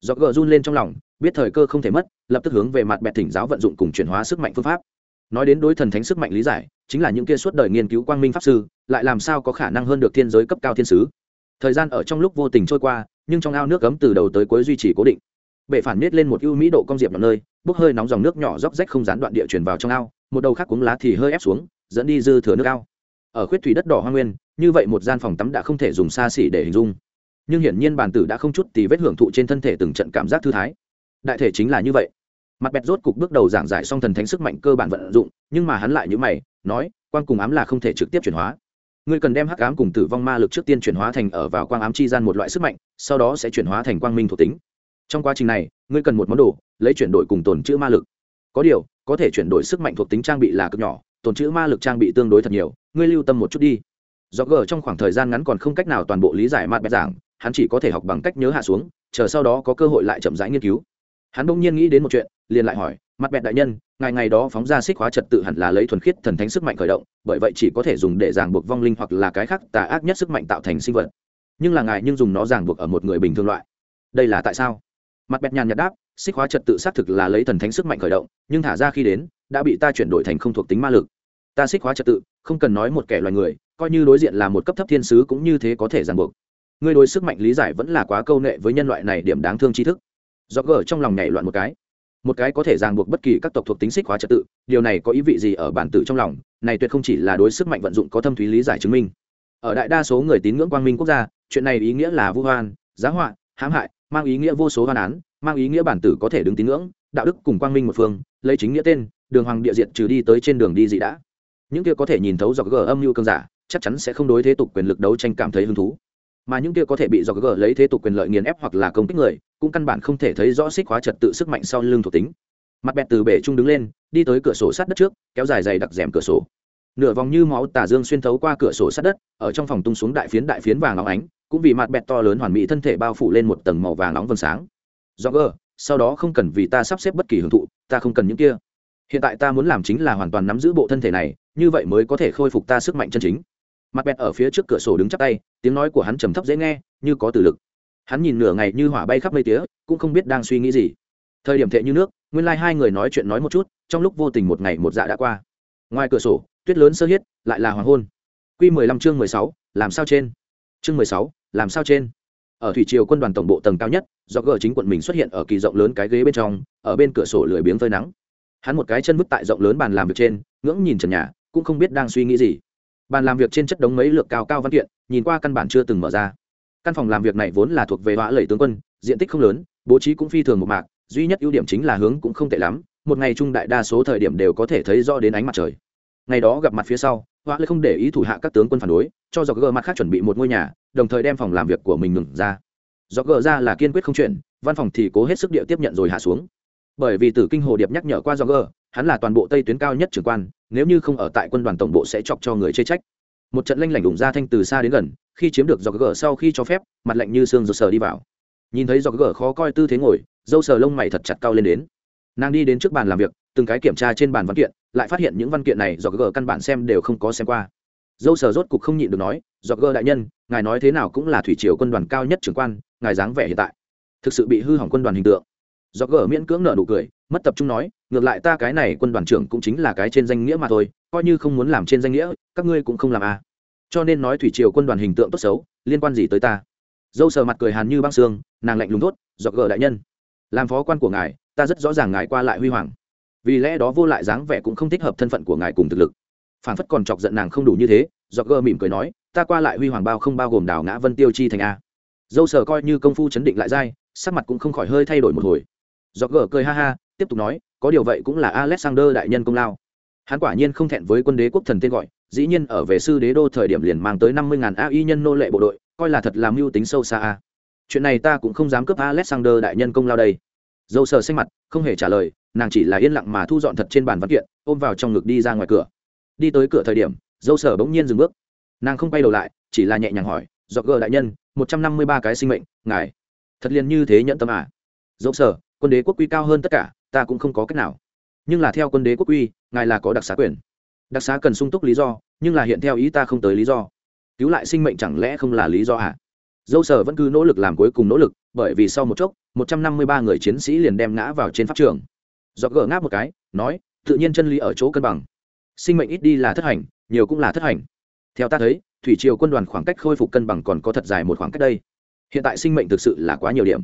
Do gờ run lên trong lòng, biết thời cơ không thể mất, lập tức hướng về mặt bẹt thỉnh giáo vận dụng cùng chuyển hóa sức mạnh phương pháp. Nói đến đối thần thánh sức mạnh lý giải, chính là những kia suốt đời nghiên cứu quang minh pháp sư, lại làm sao có khả năng hơn được thiên giới cấp cao thiên sứ. Thời gian ở trong lúc vô tình trôi qua, nhưng trong ao nước cấm từ đầu tới cuối duy trì cố định. Bệ phản miết lên một ưu mỹ độ công diệp vào nơi, bốc hơi nóng dòng nước nhỏ róc rách không gián đoạn địa chuyển vào trong ao, một đầu khác cuống lá thì hơi ép xuống, dẫn đi dư thừa nước ao ở khuyết thủy đất đỏ hoa nguyên, như vậy một gian phòng tắm đã không thể dùng xa xỉ để hình dung. Nhưng hiển nhiên bàn tử đã không chút tì vết hưởng thụ trên thân thể từng trận cảm giác thư thái. Đại thể chính là như vậy. Mặt bẹt rốt cục bước đầu giảng giải xong thần thánh sức mạnh cơ bản vận dụng, nhưng mà hắn lại như mày, nói, quang cùng ám là không thể trực tiếp chuyển hóa. Ngươi cần đem hắc ám cùng tử vong ma lực trước tiên chuyển hóa thành ở vào quang ám chi gian một loại sức mạnh, sau đó sẽ chuyển hóa thành quang minh thuộc tính. Trong quá trình này, ngươi cần một món đồ, lấy chuyển đổi cùng tồn chữ ma lực. Có điều, có thể chuyển đổi sức mạnh thuộc tính trang bị là cực nhỏ tồn chữ ma lực trang bị tương đối thật nhiều, ngươi lưu tâm một chút đi. Do gờ trong khoảng thời gian ngắn còn không cách nào toàn bộ lý giải mặt bẹt giảng, hắn chỉ có thể học bằng cách nhớ hạ xuống, chờ sau đó có cơ hội lại chậm rãi nghiên cứu. Hắn bỗng nhiên nghĩ đến một chuyện, liền lại hỏi mặt bẹt đại nhân, ngày ngày đó phóng ra xích hóa trật tự hẳn là lấy thuần khiết thần thánh sức mạnh khởi động, bởi vậy chỉ có thể dùng để ràng buộc vong linh hoặc là cái khác tà ác nhất sức mạnh tạo thành sinh vật. Nhưng là ngài nhưng dùng nó ràng buộc ở một người bình thường loại. Đây là tại sao? Mặt bẹt nhàn nhạt đáp, xích hóa trật tự xác thực là lấy thần thánh sức mạnh khởi động, nhưng thả ra khi đến đã bị ta chuyển đổi thành không thuộc tính ma lực. Ta xích hóa trật tự, không cần nói một kẻ loài người, coi như đối diện là một cấp thấp thiên sứ cũng như thế có thể ràng buộc. Ngươi đối sức mạnh lý giải vẫn là quá câu nệ với nhân loại này điểm đáng thương tri thức. Do gở trong lòng nhảy loạn một cái. Một cái có thể ràng buộc bất kỳ các tộc thuộc tính xích hóa trật tự, điều này có ý vị gì ở bản tử trong lòng? Này tuyệt không chỉ là đối sức mạnh vận dụng có thâm thúy lý giải chứng minh. Ở đại đa số người tín ngưỡng quang minh quốc gia, chuyện này ý nghĩa là vu hoan giá họa, hãm hại, mang ý nghĩa vô số hoan án mang ý nghĩa bản tử có thể đứng tín ngưỡng, đạo đức cùng quang minh một phương, lấy chính nghĩa tên, đường hoàng địa diện trừ đi tới trên đường đi dị đã. Những kia có thể nhìn thấu do gờ âm mưu cơn giả, chắc chắn sẽ không đối thế tục quyền lực đấu tranh cảm thấy hứng thú. Mà những kia có thể bị do gờ lấy thế tục quyền lợi nghiền ép hoặc là công kích người, cũng căn bản không thể thấy rõ xích hóa trật tự sức mạnh sau lưng thuộc tính. Mặt bẹt từ bể trung đứng lên, đi tới cửa sổ sát đất trước, kéo dài dày đặc rèm cửa sổ. Nửa vòng như máu tà dương xuyên thấu qua cửa sổ sát đất, ở trong phòng tung xuống đại phiến đại phiến vàng óng ánh, cũng vì mặt bẹt to lớn hoàn mỹ thân thể bao phủ lên một tầng màu vàng nóng vầng sáng do gờ, sau đó không cần vì ta sắp xếp bất kỳ hưởng thụ, ta không cần những kia. Hiện tại ta muốn làm chính là hoàn toàn nắm giữ bộ thân thể này, như vậy mới có thể khôi phục ta sức mạnh chân chính. Mặt bẹt ở phía trước cửa sổ đứng chắp tay, tiếng nói của hắn trầm thấp dễ nghe, như có từ lực. Hắn nhìn nửa ngày như hỏa bay khắp mây tía, cũng không biết đang suy nghĩ gì. Thời điểm thệ như nước, nguyên lai、like、hai người nói chuyện nói một chút, trong lúc vô tình một ngày một dạ đã qua. Ngoài cửa sổ, tuyết lớn sơ hiết, lại là hoàng hôn. Q mười lăm chương mười sáu, làm sao trên? Chương mười sáu, làm sao trên? Ở thủy triều quân đoàn tổng bộ tầng cao nhất, do gờ chính quận mình xuất hiện ở kỳ rộng lớn cái ghế bên trong, ở bên cửa sổ lười biếng phơi nắng. Hắn một cái chân vứt tại rộng lớn bàn làm việc trên, ngưỡng nhìn trần nhà, cũng không biết đang suy nghĩ gì. Bàn làm việc trên chất đống mấy lược cao cao văn kiện, nhìn qua căn bản chưa từng mở ra. Căn phòng làm việc này vốn là thuộc về họa lầy tướng quân, diện tích không lớn, bố trí cũng phi thường một mạc, duy nhất ưu điểm chính là hướng cũng không tệ lắm, một ngày chung đại đa số thời điểm đều có thể thấy rõ đến ánh mặt trời ngày đó gặp mặt phía sau họa lẩy không để ý thủ hạ các tướng quân phản đối, cho dọc gờ mặt khác chuẩn bị một ngôi nhà, đồng thời đem phòng làm việc của mình ngừng ra. Dọc gờ ra là kiên quyết không chuyển văn phòng thì cố hết sức địa tiếp nhận rồi hạ xuống. Bởi vì tử kinh hồ điệp nhắc nhở qua dọc gờ hắn là toàn bộ tây tuyến cao nhất trưởng quan, nếu như không ở tại quân đoàn tổng bộ sẽ chọc cho người chê trách. Một trận lanh lảnh đủng ra thanh từ xa đến gần, khi chiếm được dọc gờ sau khi cho phép, mặt lạnh như xương rồi sờ đi vào. Nhìn thấy dọc gờ khó coi tư thế ngồi, dâu sờ lông mày thật chặt cao lên đến. Nàng đi đến trước bàn làm việc từng cái kiểm tra trên bàn văn kiện, lại phát hiện những văn kiện này do gờ căn bản xem đều không có xem qua. Dâu sờ rốt cục không nhịn được nói do gờ đại nhân, ngài nói thế nào cũng là thủy triều quân đoàn cao nhất trưởng quan, ngài dáng vẻ hiện tại, thực sự bị hư hỏng quân đoàn hình tượng. Do gờ miễn cưỡng nợ nụ cười, mất tập trung nói, ngược lại ta cái này quân đoàn trưởng cũng chính là cái trên danh nghĩa mà thôi, coi như không muốn làm trên danh nghĩa, các ngươi cũng không làm à. cho nên nói thủy triều quân đoàn hình tượng tốt xấu, liên quan gì tới ta? Dâu sờ mặt cười hàn như băng xương, nàng lạnh lùng tốt dọc gờ đại nhân, làm phó quan của ngài, ta rất rõ ràng ngài qua lại huy hoàng vì lẽ đó vô lại dáng vẻ cũng không thích hợp thân phận của ngài cùng thực lực. Phản phất còn chọc giận nàng không đủ như thế do gơ mỉm cười nói, ta qua lại huy hoàng bao không bao gồm đào ngã vân tiêu chi thành a. Dâu sờ coi như công phu chấn định lại dai, sắc mặt cũng không khỏi hơi thay đổi một hồi. Do gờ cười ha ha, tiếp tục nói, có điều vậy cũng là alexander đại nhân công lao. Hắn quả nhiên không thẹn với quân đế quốc thần tên gọi, dĩ nhiên ở về sư đế đô thời điểm liền mang tới năm mươi ngàn ai nhân nô lệ bộ đội, coi là thật làm mưu tính sâu xa a. Chuyện này ta cũng không dám cướp alexander đại nhân công lao đây dâu sờ xanh mặt, không hề trả lời, nàng chỉ là yên lặng mà thu dọn thật trên bàn văn kiện, ôm vào trong ngực đi ra ngoài cửa. Đi tới cửa thời điểm, dâu sờ bỗng nhiên dừng bước. Nàng không quay đầu lại, chỉ là nhẹ nhàng hỏi, dọc gờ đại nhân, một trăm năm mươi ba cái sinh mệnh, ngài, thật liền như thế nhận tâm à? Dẫu sở quân đế quốc quy cao hơn tất cả, ta cũng không có cách nào. Nhưng là theo quân đế quốc quy, ngài là có đặc xá quyền. Đặc xá cần sung túc lý do, nhưng là hiện theo ý ta không tới lý do. Cứu lại sinh mệnh chẳng lẽ không là lý do à? Dâu sở vẫn cứ nỗ lực làm cuối cùng nỗ lực, bởi vì sau một chốc, một trăm năm mươi ba người chiến sĩ liền đem ngã vào trên pháp trường. Do gỡ ngáp một cái, nói, tự nhiên chân lý ở chỗ cân bằng. Sinh mệnh ít đi là thất hành, nhiều cũng là thất hành. Theo ta thấy, thủy triều quân đoàn khoảng cách khôi phục cân bằng còn có thật dài một khoảng cách đây. Hiện tại sinh mệnh thực sự là quá nhiều điểm.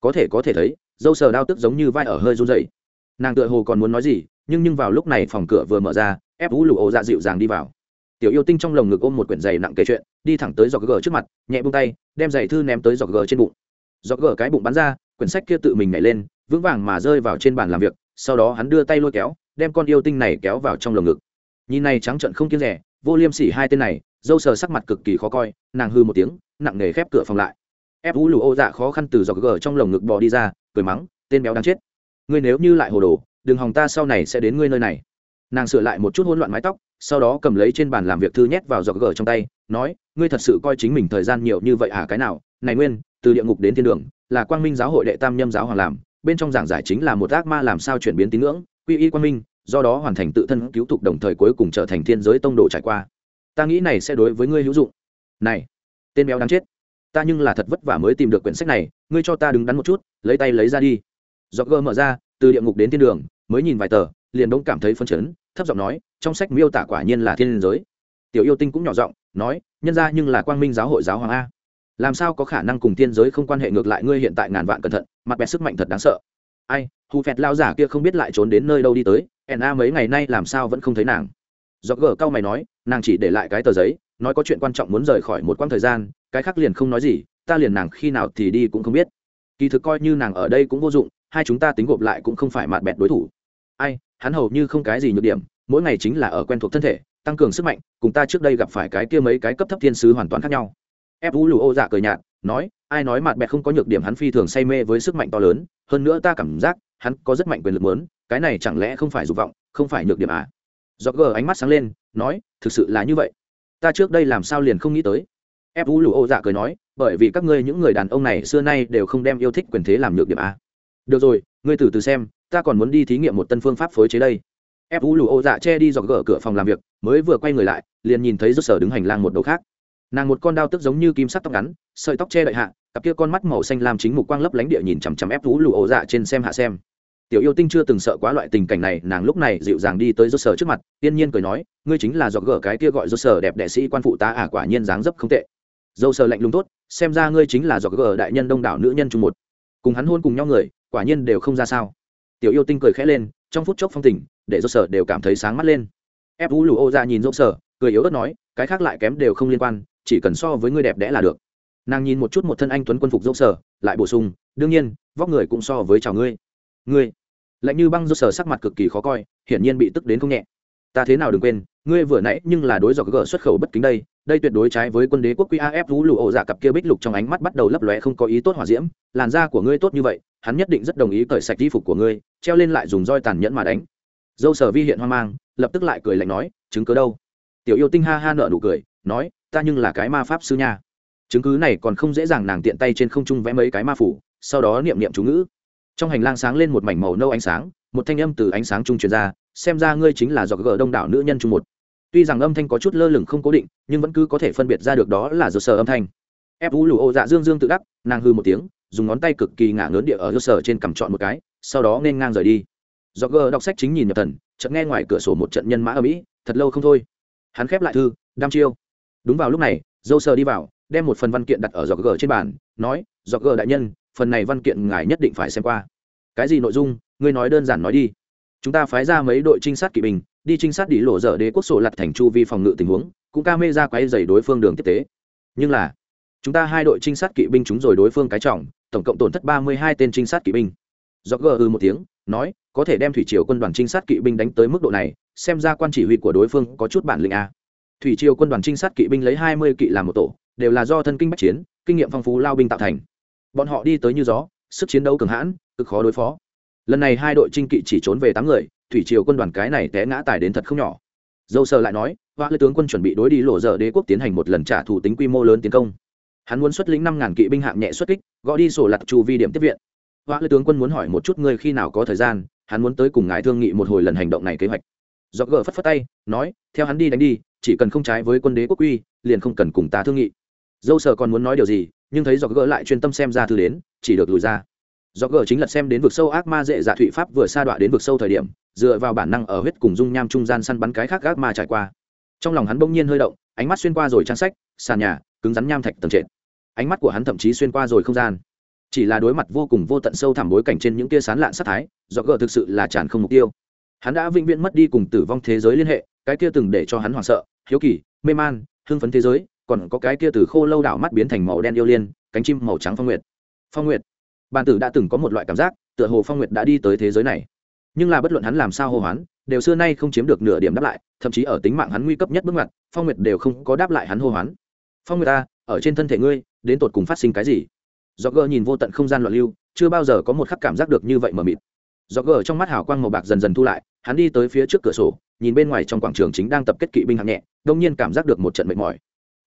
Có thể có thể thấy, dâu sờ đao tức giống như vai ở hơi run dày nàng tựa hồ còn muốn nói gì, nhưng nhưng vào lúc này phòng cửa vừa mở ra, ép vũ lụ ổ dạ dịu dàng đi vào tiểu yêu tinh trong lồng ngực ôm một quyển giày nặng kể chuyện, đi thẳng tới giọt gờ trước mặt, nhẹ bông tay, đem giày thư ném tới giọt gờ trên bụng. Giọt gờ cái bụng bắn ra, quyển sách kia tự mình nhảy lên, vững vàng mà rơi vào trên bàn làm việc, sau đó hắn đưa tay lôi kéo, đem con yêu tinh này kéo vào trong lồng ngực. Nhìn này trắng trận không kiêng rẻ, vô liêm sỉ hai tên này, dâu sờ sắc mặt cực kỳ khó coi, nàng hư một tiếng, nặng nề khép cửa phòng lại. Ép vũ lù ô dạ khó khăn từ giọt gờ trong lồng ngực bò đi ra, cười mắng, tên béo đáng chết. Ngươi nếu như lại hồ đồ, đừng hòng ta sau này sẽ đến ngươi nơi này. Nàng sửa lại một chút hỗn loạn mái tóc sau đó cầm lấy trên bàn làm việc thư nhét vào giọt gờ trong tay, nói, ngươi thật sự coi chính mình thời gian nhiều như vậy à cái nào? Này nguyên, từ địa ngục đến thiên đường, là quang minh giáo hội đệ tam nhâm giáo hoàng làm, bên trong giảng giải chính là một ác ma làm sao chuyển biến tín ngưỡng, quy y quang minh, do đó hoàn thành tự thân cứu tục đồng thời cuối cùng trở thành thiên giới tông đồ trải qua. Ta nghĩ này sẽ đối với ngươi hữu dụng. Này, tên béo đáng chết. Ta nhưng là thật vất vả mới tìm được quyển sách này, ngươi cho ta đứng đắn một chút, lấy tay lấy ra đi. Do gơ mở ra, từ địa ngục đến thiên đường, mới nhìn vài tờ, liền bỗng cảm thấy phân chấn, thấp giọng nói trong sách miêu tả quả nhiên là thiên giới. Tiểu yêu tinh cũng nhỏ giọng nói, nhân ra nhưng là quang minh giáo hội giáo hoàng a. Làm sao có khả năng cùng thiên giới không quan hệ ngược lại ngươi hiện tại ngàn vạn cẩn thận, mặt bẹt sức mạnh thật đáng sợ. Ai, hù phẹt lao giả kia không biết lại trốn đến nơi đâu đi tới, ẻn a, mấy ngày nay làm sao vẫn không thấy nàng? Do gờ cao mày nói, nàng chỉ để lại cái tờ giấy, nói có chuyện quan trọng muốn rời khỏi một quãng thời gian, cái khác liền không nói gì, ta liền nàng khi nào thì đi cũng không biết. Kỳ thực coi như nàng ở đây cũng vô dụng, hai chúng ta tính gộp lại cũng không phải mạt bẹt đối thủ. Ai, hắn hầu như không cái gì nhược điểm mỗi ngày chính là ở quen thuộc thân thể, tăng cường sức mạnh, cùng ta trước đây gặp phải cái kia mấy cái cấp thấp thiên sứ hoàn toàn khác nhau. Ép vũ lù ô dạ cười nhạt, nói, ai nói mạt bẹt không có nhược điểm hắn phi thường say mê với sức mạnh to lớn, hơn nữa ta cảm giác hắn có rất mạnh quyền lực lớn, cái này chẳng lẽ không phải dục vọng, không phải nhược điểm à? Do gờ ánh mắt sáng lên, nói, thực sự là như vậy. Ta trước đây làm sao liền không nghĩ tới? Ép vũ lù ô dạ cười nói, bởi vì các ngươi những người đàn ông này xưa nay đều không đem yêu thích quyền thế làm nhược điểm à? được rồi, ngươi từ từ xem, ta còn muốn đi thí nghiệm một tân phương pháp phối chế đây ép vũ lù ô dạ che đi dọc gỡ cửa phòng làm việc, mới vừa quay người lại, liền nhìn thấy rốt sở đứng hành lang một đầu khác. Nàng một con đao tức giống như kim sắc tóc ngắn, sợi tóc che đợi hạ, cặp kia con mắt màu xanh làm chính mục quang lấp lánh địa nhìn chằm chằm ép vũ lù ô dạ trên xem hạ xem. Tiểu yêu tinh chưa từng sợ quá loại tình cảnh này, nàng lúc này dịu dàng đi tới rốt sở trước mặt, tiên nhiên cười nói, ngươi chính là dọc gỡ cái kia gọi rốt sở đẹp đệ sĩ quan phụ tá à quả nhiên dáng dấp không tệ. Dâu sờ lạnh lùng tốt, xem ra ngươi chính là dọc gỡ đại nhân đông đảo nữ nhân chung một. Cùng hắn hôn cùng nhau người, quả nhiên đều không ra sao. Tiểu yêu tinh cười khẽ lên, trong phút chốc phong tình để dỗ sở đều cảm thấy sáng mắt lên. Ép vũ lù ô ra nhìn dỗ sở, cười yếu ớt nói, cái khác lại kém đều không liên quan, chỉ cần so với người đẹp đẽ là được. Nàng nhìn một chút một thân anh tuấn quân phục dỗ sở, lại bổ sung, đương nhiên, vóc người cũng so với chào ngươi. Ngươi? Lạnh như băng dỗ sở sắc mặt cực kỳ khó coi, hiển nhiên bị tức đến không nhẹ. Ta thế nào đừng quên, ngươi vừa nãy nhưng là đối dọc gỡ xuất khẩu bất kính đây đây tuyệt đối trái với quân đế quốc qaf vũ lụ ổ dạ cặp kia bích lục trong ánh mắt bắt đầu lấp lóe không có ý tốt hỏa diễm, làn da của ngươi tốt như vậy, hắn nhất định rất đồng ý cởi sạch y phục của ngươi, treo lên lại dùng roi tàn nhẫn mà đánh dâu sở vi hiện hoang mang, lập tức lại cười lạnh nói, chứng cứ đâu? Tiểu yêu tinh ha ha nợ nụ cười, nói, ta nhưng là cái ma pháp sư nha. Chứng cứ này còn không dễ dàng nàng tiện tay trên không trung vẽ mấy cái ma phủ, sau đó niệm niệm chú ngữ. Trong hành lang sáng lên một mảnh màu nâu ánh sáng, một thanh âm từ ánh sáng trung truyền ra, xem ra ngươi chính là do gờ đông đảo nữ nhân chung một. Tuy rằng âm thanh có chút lơ lửng không cố định, nhưng vẫn cứ có thể phân biệt ra được đó là do sở âm thanh. Ép vũ lù ô dạ dương dương tự đắc, nàng hư một tiếng, dùng ngón tay cực kỳ ngả ngớn địa ở do sở trên cầm chọn một cái, sau đó nên ngang rời đi do gờ đọc sách chính nhìn nhập thần, chợt nghe ngoài cửa sổ một trận nhân mã ở mỹ, thật lâu không thôi. Hắn khép lại thư đam chiêu. Đúng vào lúc này, dâu sờ đi vào, đem một phần văn kiện đặt ở dọc gờ trên bàn, nói dọc gờ đại nhân, phần này văn kiện ngài nhất định phải xem qua. Cái gì nội dung, ngươi nói đơn giản nói đi. Chúng ta phái ra mấy đội trinh sát kỵ binh, đi trinh sát đi lộ dở đế quốc sổ lặt thành chu vi phòng ngự tình huống, cũng ca mê ra quay dày đối phương đường tiếp tế. Nhưng là, chúng ta hai đội trinh sát kỵ binh chúng rồi đối phương cái trọng, tổng cộng tổn thất ba mươi hai tên trinh sát kỵ binh. Do gờ ư một tiếng nói, có thể đem thủy triều quân đoàn trinh sát kỵ binh đánh tới mức độ này, xem ra quan chỉ huy của đối phương có chút bản lĩnh a. Thủy triều quân đoàn trinh sát kỵ binh lấy hai mươi kỵ làm một tổ, đều là do thân kinh bắc chiến, kinh nghiệm phong phú lao binh tạo thành. Bọn họ đi tới như gió, sức chiến đấu cường hãn, cực khó đối phó. Lần này hai đội trinh kỵ chỉ trốn về tám người, thủy triều quân đoàn cái này té ngã tài đến thật không nhỏ. Dâu sờ lại nói, hoa lê tướng quân chuẩn bị đối đi lộ dở đế quốc tiến hành một lần trả thù tính quy mô lớn tiến công. Hắn muốn xuất lĩnh năm ngàn kỵ binh hạng nhẹ xuất kích, gõ đi sổ lặt trù vi điểm tiếp viện hoa lư tướng quân muốn hỏi một chút ngươi khi nào có thời gian, hắn muốn tới cùng ngài thương nghị một hồi lần hành động này kế hoạch. Do gờ phất phất tay, nói, theo hắn đi đánh đi, chỉ cần không trái với quân đế quốc uy liền không cần cùng ta thương nghị. Dâu sờ còn muốn nói điều gì, nhưng thấy do Gờ lại chuyên tâm xem ra thư đến, chỉ được lùi ra. Do Gờ chính là xem đến vực sâu ác ma dễ dạ thụy pháp vừa sa đọa đến vực sâu thời điểm, dựa vào bản năng ở huyết cùng dung nham trung gian săn bắn cái khác ác ma trải qua. Trong lòng hắn bỗng nhiên hơi động, ánh mắt xuyên qua rồi trang sách, sàn nhà, cứng rắn nham thạch tầng trệt. Ánh mắt của hắn thậm chí xuyên qua rồi không gian chỉ là đối mặt vô cùng vô tận sâu thẳm bối cảnh trên những tia sán lạn sát thái, do gờ thực sự là tràn không mục tiêu. Hắn đã vĩnh viễn mất đi cùng tử vong thế giới liên hệ, cái kia từng để cho hắn hoảng sợ, hiếu kỳ, mê man, hưng phấn thế giới, còn có cái kia từ khô lâu đảo mắt biến thành màu đen yêu liên, cánh chim màu trắng phong nguyệt. Phong nguyệt. Bàn tử đã từng có một loại cảm giác, tựa hồ phong nguyệt đã đi tới thế giới này. Nhưng là bất luận hắn làm sao hô hoán, đều xưa nay không chiếm được nửa điểm đáp lại, thậm chí ở tính mạng hắn nguy cấp nhất bước ngoặt, phong nguyệt đều không có đáp lại hắn hô hoán. Phong nguyệt ta ở trên thân thể ngươi, đến tột cùng phát sinh cái gì? Do gờ nhìn vô tận không gian loạn lưu, chưa bao giờ có một khắc cảm giác được như vậy mờ mịt. Do gờ trong mắt hào quang màu bạc dần dần thu lại, hắn đi tới phía trước cửa sổ, nhìn bên ngoài trong quảng trường chính đang tập kết kỵ binh hạng nhẹ, đông nhiên cảm giác được một trận mệt mỏi.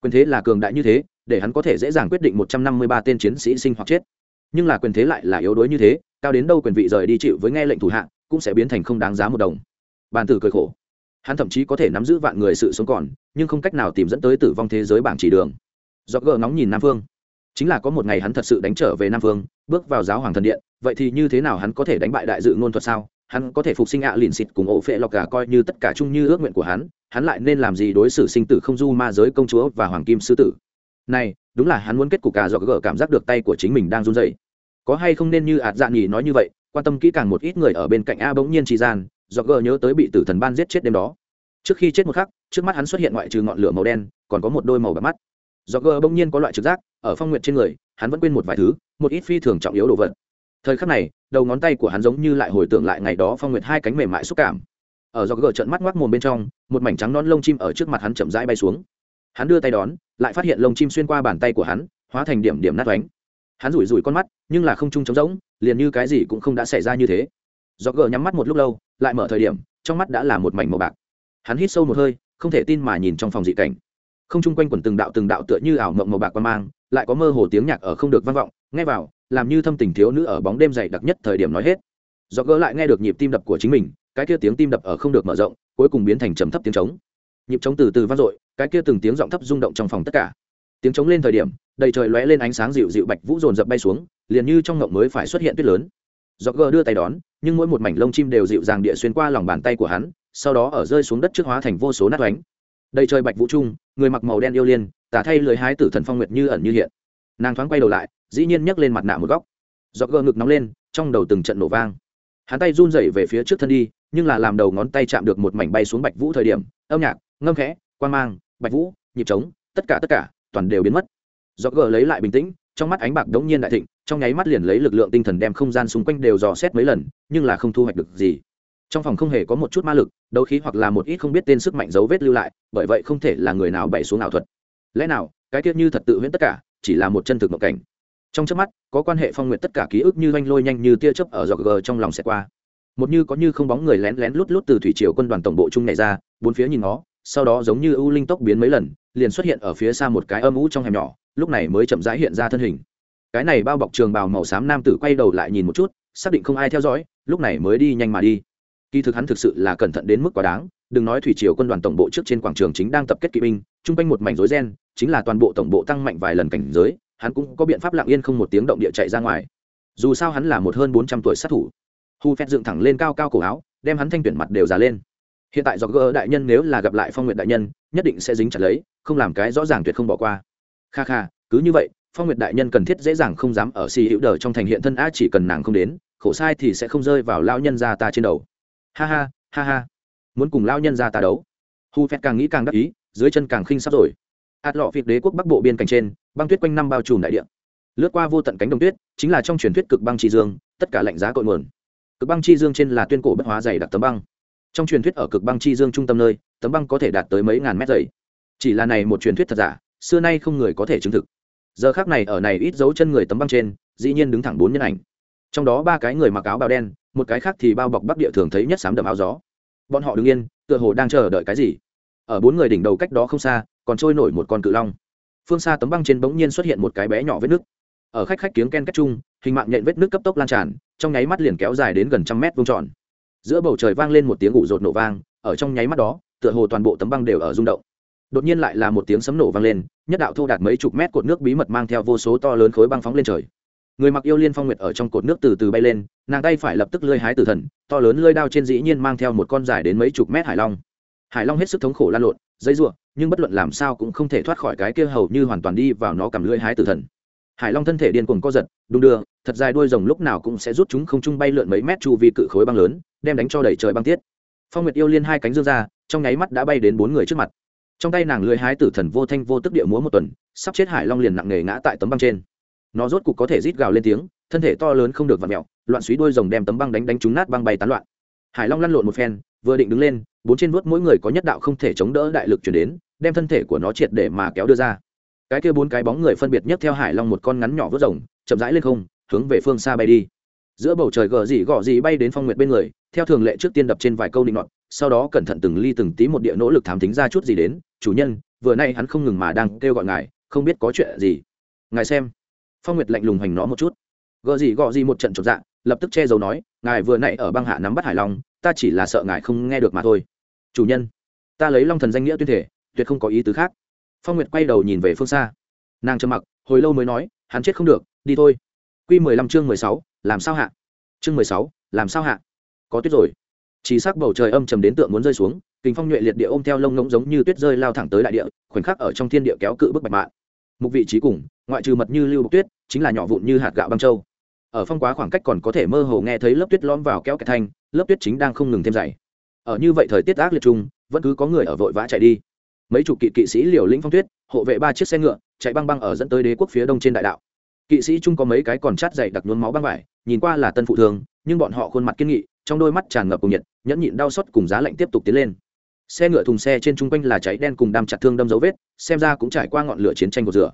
Quyền thế là cường đại như thế, để hắn có thể dễ dàng quyết định một trăm năm mươi ba tên chiến sĩ sinh hoặc chết. Nhưng là quyền thế lại là yếu đuối như thế, cao đến đâu quyền vị rời đi chịu với nghe lệnh thủ hạ, cũng sẽ biến thành không đáng giá một đồng. Bàn tử cười khổ. Hắn thậm chí có thể nắm giữ vạn người sự sống còn, nhưng không cách nào tìm dẫn tới tử vong thế giới bảng chỉ đường. Do gờ ngóng nhìn nam phương chính là có một ngày hắn thật sự đánh trở về nam phương, bước vào giáo hoàng thần điện, vậy thì như thế nào hắn có thể đánh bại đại dự ngôn thuật sao? Hắn có thể phục sinh ạ lìn xịt cùng ổ phệ lọc cả coi như tất cả chung như ước nguyện của hắn hắn lại nên làm gì đối xử sinh tử không du ma giới công chúa và hoàng kim sư tử? Này, đúng là hắn muốn kết cục cả do gỡ cảm giác được tay của chính mình đang run rẩy. Có hay không nên như ạt dạ nghỉ nói như vậy, quan tâm kỹ càng một ít người ở bên cạnh a bỗng nhiên trì gian do gỡ nhớ tới bị tử thần ban giết chết đêm đó. Trước khi chết một khắc, trước mắt hắn xuất hiện ngoại trừ ngọn lửa màu đen, còn có một đôi màu bạc mắt do gờ bỗng nhiên có loại trực giác, ở phong nguyện trên người, hắn vẫn quên một vài thứ, một ít phi thường trọng yếu đồ vật. Thời khắc này, đầu ngón tay của hắn giống như lại hồi tưởng lại ngày đó phong nguyệt hai cánh mềm mại xúc cảm. Ở do gờ trận mắt ngoác mồm bên trong, một mảnh trắng non lông chim ở trước mặt hắn chậm rãi bay xuống. Hắn đưa tay đón, lại phát hiện lông chim xuyên qua bàn tay của hắn, hóa thành điểm điểm nát oánh hắn rủi rủi con mắt, nhưng là không chung trống rỗng, liền như cái gì cũng không đã xảy ra như thế. Do gờ nhắm mắt một lúc lâu, lại mở thời điểm, trong mắt đã là một mảnh màu bạc. Hắn hít sâu một hơi, không thể tin mà nhìn trong phòng dị cảnh không chung quanh quần từng đạo từng đạo tựa như ảo mộng màu bạc qua mang, lại có mơ hồ tiếng nhạc ở không được vang vọng, nghe vào, làm như thâm tình thiếu nữ ở bóng đêm dày đặc nhất thời điểm nói hết. Do gỡ lại nghe được nhịp tim đập của chính mình, cái kia tiếng tim đập ở không được mở rộng, cuối cùng biến thành trầm thấp tiếng trống. Nhịp trống từ từ vang dội, cái kia từng tiếng giọng thấp rung động trong phòng tất cả. Tiếng trống lên thời điểm, đầy trời lóe lên ánh sáng dịu dịu bạch vũ dồn dập bay xuống, liền như trong ngộng mới phải xuất hiện tuyết lớn. Do gỡ đưa tay đón, nhưng mỗi một mảnh lông chim đều dịu dàng địa xuyên qua lòng bàn tay của hắn, sau đó ở rơi xuống đất trước hóa thành vô số nát oánh đầy trời bạch vũ trung người mặc màu đen yêu liên, tả thay lưới hái tử thần phong nguyệt như ẩn như hiện. Nàng thoáng quay đầu lại, dĩ nhiên nhấc lên mặt nạ một góc. Do gơ ngực nóng lên, trong đầu từng trận nổ vang. Hắn tay run rẩy về phía trước thân đi, nhưng là làm đầu ngón tay chạm được một mảnh bay xuống bạch vũ thời điểm, âm nhạc, ngâm khẽ quan mang, bạch vũ, nhịp trống, tất cả tất cả, toàn đều biến mất. Do gơ lấy lại bình tĩnh, trong mắt ánh bạc đống nhiên đại thịnh, trong nháy mắt liền lấy lực lượng tinh thần đem không gian xung quanh đều dò xét mấy lần, nhưng là không thu hoạch được gì trong phòng không hề có một chút ma lực, đấu khí hoặc là một ít không biết tên sức mạnh dấu vết lưu lại, bởi vậy không thể là người nào bày xuống ảo thuật. Lẽ nào, cái tiết như thật tự huyễn tất cả, chỉ là một chân thực mộng cảnh? Trong trước mắt, có quan hệ phong nguyện tất cả ký ức như oanh lôi nhanh như tia chớp ở giọt gờ trong lòng sẽ qua. Một như có như không bóng người lén lén lút lút từ thủy triều quân đoàn tổng bộ chung này ra, bốn phía nhìn nó, sau đó giống như ưu linh tốc biến mấy lần, liền xuất hiện ở phía xa một cái âm ú trong hẻm nhỏ, lúc này mới chậm rãi hiện ra thân hình. Cái này bao bọc trường bào màu xám nam tử quay đầu lại nhìn một chút, xác định không ai theo dõi, lúc này mới đi nhanh mà đi kỳ thực hắn thực sự là cẩn thận đến mức quá đáng, đừng nói thủy triều quân đoàn tổng bộ trước trên quảng trường chính đang tập kết kỵ binh, chung quanh một mảnh rối ren, chính là toàn bộ tổng bộ tăng mạnh vài lần cảnh giới, hắn cũng có biện pháp lặng yên không một tiếng động địa chạy ra ngoài. Dù sao hắn là một hơn bốn trăm tuổi sát thủ. Hu phép dựng thẳng lên cao cao cổ áo, đem hắn thanh tuyển mặt đều già lên. Hiện tại do gỡ đại nhân nếu là gặp lại phong nguyện đại nhân, nhất định sẽ dính chặt lấy, không làm cái rõ ràng tuyệt không bỏ qua. Kha kha, cứ như vậy, phong nguyệt đại nhân cần thiết dễ dàng không dám ở xì hữu đờ trong thành hiện thân a chỉ cần nàng không đến, khổ sai thì sẽ không rơi vào lao nhân ra ta trên đầu ha ha ha ha. Muốn cùng lao nhân ra tà đấu. Hu phét càng nghĩ càng đắc ý, dưới chân càng khinh sắp rồi. Ạt lọ việc đế quốc bắc bộ biên cảnh trên, băng tuyết quanh năm bao trùm đại địa. Lướt qua vô tận cánh đồng tuyết, chính là trong truyền thuyết cực băng chi dương, tất cả lạnh giá cội nguồn. Cực băng chi dương trên là tuyên cổ bất hóa dày đặc tấm băng. Trong truyền thuyết ở cực băng chi dương trung tâm nơi, tấm băng có thể đạt tới mấy ngàn mét dày. Chỉ là này một truyền thuyết thật giả, xưa nay không người có thể chứng thực. Giờ khác này ở này ít dấu chân người tấm băng trên, dĩ nhiên đứng thẳng bốn nhân ảnh. Trong đó ba cái người mặc áo bào đen một cái khác thì bao bọc bắc địa thường thấy nhất sám đậm áo gió. Bọn họ đứng yên, tựa hồ đang chờ đợi cái gì. Ở bốn người đỉnh đầu cách đó không xa, còn trôi nổi một con cự long. Phương xa tấm băng trên bỗng nhiên xuất hiện một cái bé nhỏ vết nước. Ở khách khách tiếng ken cách chung, hình mạng nhện vết nước cấp tốc lan tràn, trong nháy mắt liền kéo dài đến gần trăm mét vuông tròn. Giữa bầu trời vang lên một tiếng ủ rột nổ vang, ở trong nháy mắt đó, tựa hồ toàn bộ tấm băng đều ở rung động. Đột nhiên lại là một tiếng sấm nổ vang lên, nhất đạo thô đạt mấy chục mét cột nước bí mật mang theo vô số to lớn khối băng phóng lên trời người mặc yêu liên phong nguyệt ở trong cột nước từ từ bay lên, nàng tay phải lập tức lơi hái tử thần, to lớn lơi đao trên dĩ nhiên mang theo một con dài đến mấy chục mét hải long. Hải long hết sức thống khổ lan lộn, dây r nhưng bất luận làm sao cũng không thể thoát khỏi cái kia hầu như hoàn toàn đi vào nó cầm lưỡi hái tử thần. Hải long thân thể điên cuồng co giật, đung đưa, thật dài đuôi rồng lúc nào cũng sẽ rút chúng không trung bay lượn mấy mét chu vi cự khối băng lớn, đem đánh cho đầy trời băng tiết. Phong nguyệt yêu liên hai cánh dương ra, trong nháy mắt đã bay đến bốn người trước mặt. Trong tay nàng lưỡi hái tử thần vô thanh vô tức địa múa một tuần, sắp chết hải long liền nặng nề ngã tại tấm băng trên nó rốt cục có thể rít gào lên tiếng, thân thể to lớn không được vặn mẹo loạn suý đôi rồng đem tấm băng đánh đánh trúng nát băng bay tán loạn. Hải long lăn lộn một phen, vừa định đứng lên, bốn trên vuốt mỗi người có nhất đạo không thể chống đỡ đại lực chuyển đến, đem thân thể của nó triệt để mà kéo đưa ra. Cái kia bốn cái bóng người phân biệt nhất theo hải long một con ngắn nhỏ vớt rồng, chậm rãi lên không, hướng về phương xa bay đi. Giữa bầu trời gờ dị gọ dị bay đến phong nguyệt bên người, theo thường lệ trước tiên đập trên vài câu định nọt, sau đó cẩn thận từng ly từng tí một địa nỗ lực thám tính ra chút gì đến, chủ nhân, vừa nay hắn không ngừng mà đang kêu gọi ngài, không biết có chuyện gì. Ngài xem phong nguyệt lạnh lùng hành nó một chút. Gợ gì gọ gì một trận chột dạ lập tức che giấu nói, ngài vừa nãy ở băng hạ nắm bắt hải long, ta chỉ là sợ ngài không nghe được mà thôi. Chủ nhân, ta lấy long thần danh nghĩa tuyên thể, tuyệt không có ý tứ khác. Phong nguyệt quay đầu nhìn về phương xa. Nàng trầm mặc, hồi lâu mới nói, hắn chết không được, đi thôi. Q mười lăm chương mười sáu, làm sao hạ? Chương mười sáu, làm sao hạ? Có tuyết rồi. Chỉ sắc bầu trời âm trầm đến tượng muốn rơi xuống kính phong nhuệ liệt địa ôm theo lông ngỗng giống như tuyết rơi lao thẳng tới đại địa, khoảnh khắc ở trong thiên địa kéo cự bức bạch mạ mục vị trí cùng, ngoại trừ mật như lưu bọc tuyết chính là nhỏ vụn như hạt gạo băng châu. Ở phong quá khoảng cách còn có thể mơ hồ nghe thấy lớp tuyết lõm vào kéo kẹt thanh, lớp tuyết chính đang không ngừng thêm dày. Ở như vậy thời tiết ác liệt chung, vẫn cứ có người ở vội vã chạy đi. Mấy chục kỵ kỵ sĩ liều lĩnh phong tuyết, hộ vệ ba chiếc xe ngựa, chạy băng băng ở dẫn tới đế quốc phía đông trên đại đạo. Kỵ sĩ chung có mấy cái còn chát dày đặc nhuốm máu băng vải, nhìn qua là tân phụ thường, nhưng bọn họ khuôn mặt kiên nghị, trong đôi mắt tràn ngập cùng nhiệt, nhẫn nhịn đau xót cùng giá lạnh tiếp tục tiến lên. Xe ngựa thùng xe trên chung quanh là cháy đen cùng đam chặt thương đâm dấu vết, xem ra cũng trải qua ngọn lửa chiến tranh của rửa.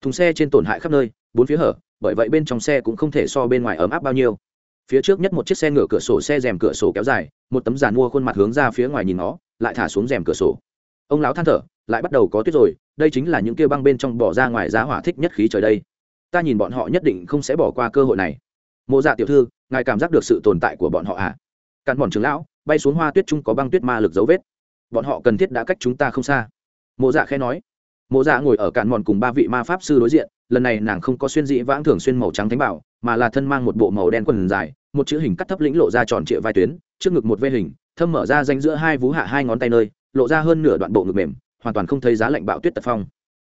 Thùng xe trên tổn hại khắp nơi bốn phía hở, bởi vậy bên trong xe cũng không thể so bên ngoài ấm áp bao nhiêu. Phía trước nhất một chiếc xe ngựa cửa sổ xe rèm cửa sổ kéo dài, một tấm giàn mua khuôn mặt hướng ra phía ngoài nhìn nó, lại thả xuống rèm cửa sổ. Ông lão than thở, lại bắt đầu có tuyết rồi, đây chính là những kia băng bên trong bỏ ra ngoài giá hỏa thích nhất khí trời đây. Ta nhìn bọn họ nhất định không sẽ bỏ qua cơ hội này. Mộ dạ tiểu thư, ngài cảm giác được sự tồn tại của bọn họ à? Cặn bọn trưởng lão, bay xuống hoa tuyết trung có băng tuyết ma lực dấu vết. Bọn họ cần thiết đã cách chúng ta không xa. Mộ dạ khẽ nói. Mộ dạ ngồi ở cạn mòn cùng ba vị ma pháp sư đối diện lần này nàng không có xuyên dĩ vãng thường xuyên màu trắng thánh bảo, mà là thân mang một bộ màu đen quần dài, một chữ hình cắt thấp lĩnh lộ ra tròn trịa vai tuyến, trước ngực một vê hình, thâm mở ra danh giữa hai vú hạ hai ngón tay nơi, lộ ra hơn nửa đoạn bộ ngực mềm, hoàn toàn không thấy giá lạnh bạo tuyết tật phong.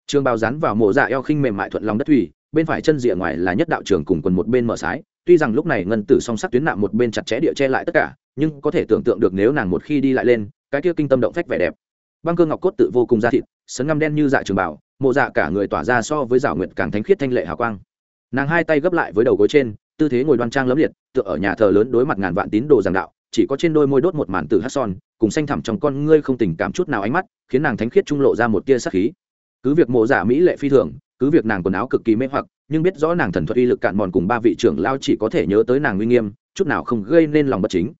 Trường bào rán vào mộ dạ eo khinh mềm mại thuận lòng đất thủy, bên phải chân rìa ngoài là nhất đạo trường cùng quần một bên mở sái, tuy rằng lúc này ngân tử song sắc tuyến nạm một bên chặt chẽ địa che lại tất cả, nhưng có thể tưởng tượng được nếu nàng một khi đi lại lên, cái kia kinh tâm động phách vẻ đẹp. Băng cơ ngọc cốt tự vô cùng da thịt, sấn ngăm đen như dạ trường bảo mộ dạ cả người tỏa ra so với rào nguyệt càng thánh khiết thanh lệ hào quang. Nàng hai tay gấp lại với đầu gối trên, tư thế ngồi đoan trang lấm liệt, tựa ở nhà thờ lớn đối mặt ngàn vạn tín đồ giảng đạo, chỉ có trên đôi môi đốt một màn tử hát son, cùng xanh thẳm trong con ngươi không tình cảm chút nào ánh mắt, khiến nàng thánh khiết trung lộ ra một tia sắc khí. Cứ việc mộ giả mỹ lệ phi thường, cứ việc nàng quần áo cực kỳ mê hoặc, nhưng biết rõ nàng thần thuật uy lực cạn mòn cùng ba vị trưởng lao chỉ có thể nhớ tới nàng uy nghiêm, chút nào không gây nên lòng bất chính.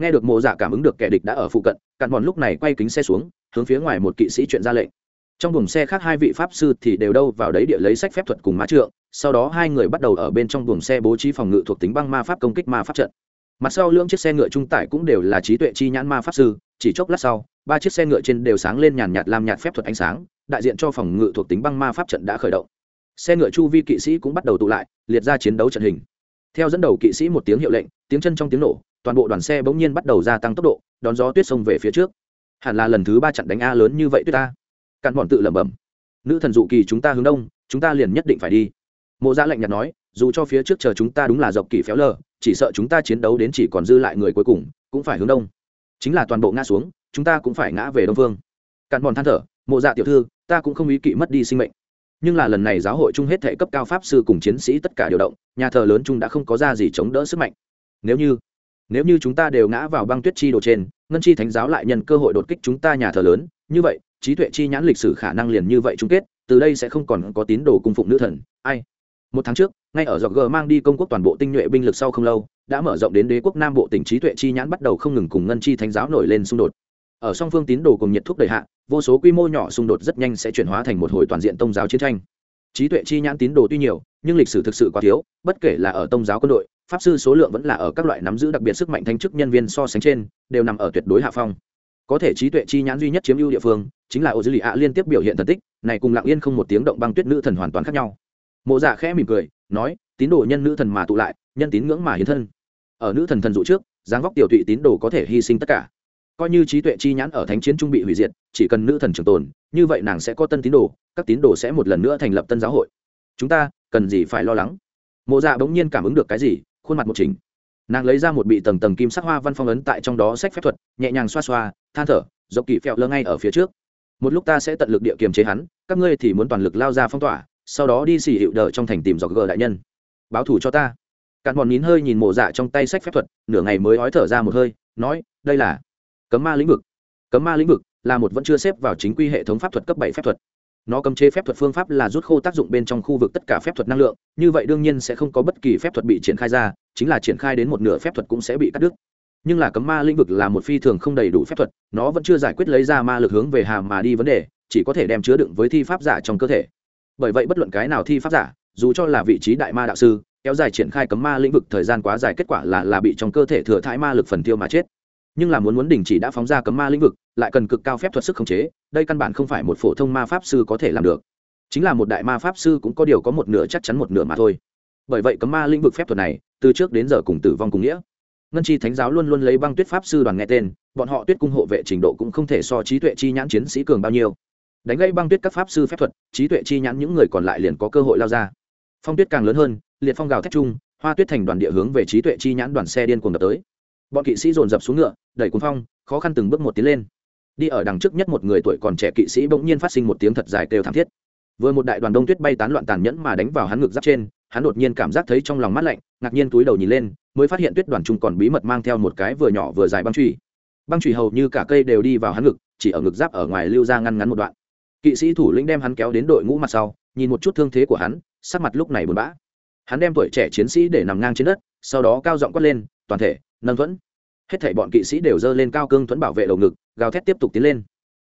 Nghe được mộ giả cảm ứng được kẻ địch đã ở phụ cận, cạn mòn lúc này quay kính xe xuống, hướng phía ngoài một kỵ sĩ chuyện ra lệnh trong buồng xe khác hai vị pháp sư thì đều đâu vào đấy địa lấy sách phép thuật cùng má trượng, sau đó hai người bắt đầu ở bên trong buồng xe bố trí phòng ngự thuộc tính băng ma pháp công kích ma pháp trận. Mặt sau lưỡng chiếc xe ngựa trung tải cũng đều là trí tuệ chi nhãn ma pháp sư, chỉ chốc lát sau, ba chiếc xe ngựa trên đều sáng lên nhàn nhạt làm nhạt phép thuật ánh sáng, đại diện cho phòng ngự thuộc tính băng ma pháp trận đã khởi động. Xe ngựa chu vi kỵ sĩ cũng bắt đầu tụ lại, liệt ra chiến đấu trận hình. Theo dẫn đầu kỵ sĩ một tiếng hiệu lệnh, tiếng chân trong tiếng nổ, toàn bộ đoàn xe bỗng nhiên bắt đầu gia tăng tốc độ, đón gió tuyết sông về phía trước. Hẳn là lần thứ ba trận đánh a lớn như vậy tuyết ta cặn bọn tự lẩm bẩm. Nữ thần dụ kỳ chúng ta hướng đông, chúng ta liền nhất định phải đi. Mộ gia lạnh nhạt nói, dù cho phía trước chờ chúng ta đúng là dọc kỳ phéo lờ, chỉ sợ chúng ta chiến đấu đến chỉ còn dư lại người cuối cùng, cũng phải hướng đông. Chính là toàn bộ ngã xuống, chúng ta cũng phải ngã về đông phương cặn bọn than thở, mộ dạ tiểu thư, ta cũng không ý kỵ mất đi sinh mệnh. Nhưng là lần này giáo hội chung hết thể cấp cao pháp sư cùng chiến sĩ tất cả điều động, nhà thờ lớn chung đã không có ra gì chống đỡ sức mạnh. Nếu như nếu như chúng ta đều ngã vào băng tuyết chi đồ trên, ngân chi thánh giáo lại nhận cơ hội đột kích chúng ta nhà thờ lớn, như vậy trí tuệ chi nhãn lịch sử khả năng liền như vậy chung kết, từ đây sẽ không còn có tín đồ cung phụng nữ thần. Ai? Một tháng trước, ngay ở dọc g mang đi công quốc toàn bộ tinh nhuệ binh lực sau không lâu, đã mở rộng đến đế quốc nam bộ tỉnh trí tuệ chi nhãn bắt đầu không ngừng cùng ngân chi thánh giáo nổi lên xung đột. Ở song phương tín đồ cùng nhiệt thuốc đời hạ, vô số quy mô nhỏ xung đột rất nhanh sẽ chuyển hóa thành một hồi toàn diện tôn giáo chiến tranh. Trí tuệ chi nhãn tín đồ tuy nhiều, nhưng lịch sử thực sự quá thiếu, bất kể là ở tôn giáo quân đội, pháp sư số lượng vẫn là ở các loại nắm giữ đặc biệt sức mạnh thanh chức nhân viên so sánh trên, đều nằm ở tuyệt đối hạ phong. Có thể trí tuệ chi nhãn duy nhất chiếm ưu địa phương chính là ô dư lì ạ liên tiếp biểu hiện thần tích, này cùng lặng yên không một tiếng động băng tuyết nữ thần hoàn toàn khác nhau. Mộ dạ khẽ mỉm cười, nói, tín đồ nhân nữ thần mà tụ lại, nhân tín ngưỡng mà hiến thân. Ở nữ thần thần dụ trước, dáng vóc tiểu thụy tín đồ có thể hy sinh tất cả. Coi như trí tuệ chi nhãn ở thánh chiến trung bị hủy diệt, chỉ cần nữ thần trường tồn, như vậy nàng sẽ có tân tín đồ, các tín đồ sẽ một lần nữa thành lập tân giáo hội. Chúng ta, cần gì phải lo lắng? Mộ dạ bỗng nhiên cảm ứng được cái gì, khuôn mặt một chính nàng lấy ra một bị tầng tầng kim sắc hoa văn phong ấn tại trong đó sách phép thuật, nhẹ nhàng xoa xoa, than thở, dọc kỳ phèo lơ ngay ở phía trước một lúc ta sẽ tận lực địa kiềm chế hắn, các ngươi thì muốn toàn lực lao ra phong tỏa, sau đó đi xỉ hiệu đờ trong thành tìm dọc gờ đại nhân. Báo thủ cho ta. Cạn bọn nín hơi nhìn mộ dạ trong tay sách phép thuật, nửa ngày mới ói thở ra một hơi, nói, đây là cấm ma lĩnh vực. Cấm ma lĩnh vực là một vẫn chưa xếp vào chính quy hệ thống pháp thuật cấp bảy phép thuật. Nó cấm chế phép thuật phương pháp là rút khô tác dụng bên trong khu vực tất cả phép thuật năng lượng, như vậy đương nhiên sẽ không có bất kỳ phép thuật bị triển khai ra, chính là triển khai đến một nửa phép thuật cũng sẽ bị cắt đứt nhưng là cấm ma lĩnh vực là một phi thường không đầy đủ phép thuật, nó vẫn chưa giải quyết lấy ra ma lực hướng về hàm mà đi vấn đề, chỉ có thể đem chứa đựng với thi pháp giả trong cơ thể. Bởi vậy bất luận cái nào thi pháp giả, dù cho là vị trí đại ma đạo sư, kéo dài triển khai cấm ma lĩnh vực thời gian quá dài kết quả là là bị trong cơ thể thừa thãi ma lực phần tiêu mà chết. Nhưng là muốn muốn đình chỉ đã phóng ra cấm ma lĩnh vực, lại cần cực cao phép thuật sức khống chế, đây căn bản không phải một phổ thông ma pháp sư có thể làm được. Chính là một đại ma pháp sư cũng có điều có một nửa chắc chắn một nửa mà thôi. Bởi vậy cấm ma lĩnh vực phép thuật này, từ trước đến giờ cùng tử vong cùng nghĩa ngân chi thánh giáo luôn luôn lấy băng tuyết pháp sư đoàn nghe tên, bọn họ tuyết cung hộ vệ trình độ cũng không thể so trí tuệ chi nhãn chiến sĩ cường bao nhiêu. Đánh gây băng tuyết các pháp sư phép thuật, trí tuệ chi nhãn những người còn lại liền có cơ hội lao ra. Phong tuyết càng lớn hơn, liệt phong gào thét chung, hoa tuyết thành đoàn địa hướng về trí tuệ chi nhãn đoàn xe điên cuồng đập tới. Bọn kỵ sĩ dồn dập xuống ngựa, đẩy cuốn phong, khó khăn từng bước một tiến lên. Đi ở đằng trước nhất một người tuổi còn trẻ kỵ sĩ bỗng nhiên phát sinh một tiếng thật dài kêu thảm thiết. Vừa một đại đoàn đông tuyết bay tán loạn tàn nhẫn mà đánh vào hắn ngực giáp trên, hắn đột nhiên cảm giác thấy trong lòng mát lạnh, ngạc nhiên túi đầu nhìn lên mới phát hiện tuyết đoàn trung còn bí mật mang theo một cái vừa nhỏ vừa dài băng truy băng truy hầu như cả cây đều đi vào hắn ngực, chỉ ở ngực giáp ở ngoài lưu ra ngăn ngắn một đoạn. Kỵ sĩ thủ lĩnh đem hắn kéo đến đội ngũ mặt sau, nhìn một chút thương thế của hắn, sắc mặt lúc này buồn bã. Hắn đem tuổi trẻ chiến sĩ để nằm ngang trên đất, sau đó cao giọng quát lên, toàn thể, nâng thuẫn. Hết thảy bọn kỵ sĩ đều dơ lên cao cương thuẫn bảo vệ đầu ngực, gào thét tiếp tục tiến lên.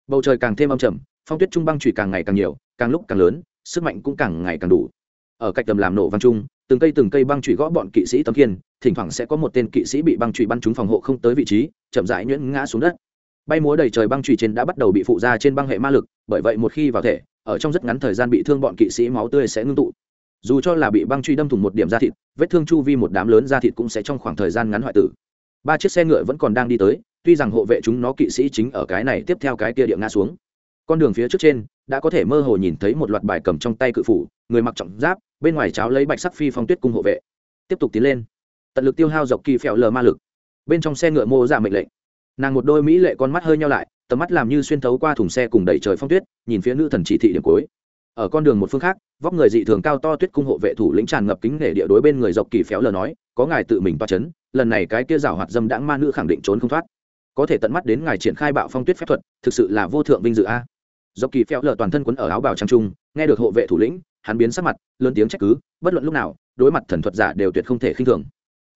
Bầu trời càng thêm âm trầm, phong tuyết trung băng trụy càng ngày càng nhiều, càng lúc càng lớn, sức mạnh cũng càng ngày càng đủ. Ở cạnh tầm làm nổ văn trung từng cây từng cây băng chùy gõ bọn kỵ sĩ tấm kiên thỉnh thoảng sẽ có một tên kỵ sĩ bị băng chùy bắn trúng phòng hộ không tới vị trí, chậm rãi nhuyễn ngã xuống đất. Bay múa đầy trời băng chùy trên đã bắt đầu bị phụ ra trên băng hệ ma lực, bởi vậy một khi vào thể, ở trong rất ngắn thời gian bị thương bọn kỵ sĩ máu tươi sẽ ngưng tụ. Dù cho là bị băng truy đâm thủng một điểm da thịt, vết thương chu vi một đám lớn da thịt cũng sẽ trong khoảng thời gian ngắn hoại tử. Ba chiếc xe ngựa vẫn còn đang đi tới, tuy rằng hộ vệ chúng nó kỵ sĩ chính ở cái này tiếp theo cái kia địa ngã xuống con đường phía trước trên, đã có thể mơ hồ nhìn thấy một loạt bài cầm trong tay cự phủ, người mặc trọng giáp, bên ngoài cháo lấy bạch sắc phi phong tuyết cung hộ vệ. Tiếp tục tiến lên. Tận lực tiêu hao dọc kỳ phèo lờ ma lực. Bên trong xe ngựa mô ra mệnh lệnh. Nàng một đôi mỹ lệ con mắt hơi nhau lại, tầm mắt làm như xuyên thấu qua thùng xe cùng đẩy trời phong tuyết, nhìn phía nữ thần chỉ thị điểm cuối. Ở con đường một phương khác, vóc người dị thường cao to tuyết cung hộ vệ thủ lĩnh tràn ngập kính nể địa đối bên người dọc kỳ phéo lờ nói, có ngài tự mình toa c h ấ n lần này cái kia rào hoạt dâm đãng ma nữ khẳng định trốn không thoát. Có thể tận mắt đến ngài triển khai bạo phong tuyết phép thuật, thực sự là vô thượng vinh dự a do kỳ phéo lờ toàn thân quấn ở áo bào trang trung, nghe được hộ vệ thủ lĩnh, hắn biến sắc mặt, lớn tiếng trách cứ, bất luận lúc nào, đối mặt thần thuật giả đều tuyệt không thể khinh thường.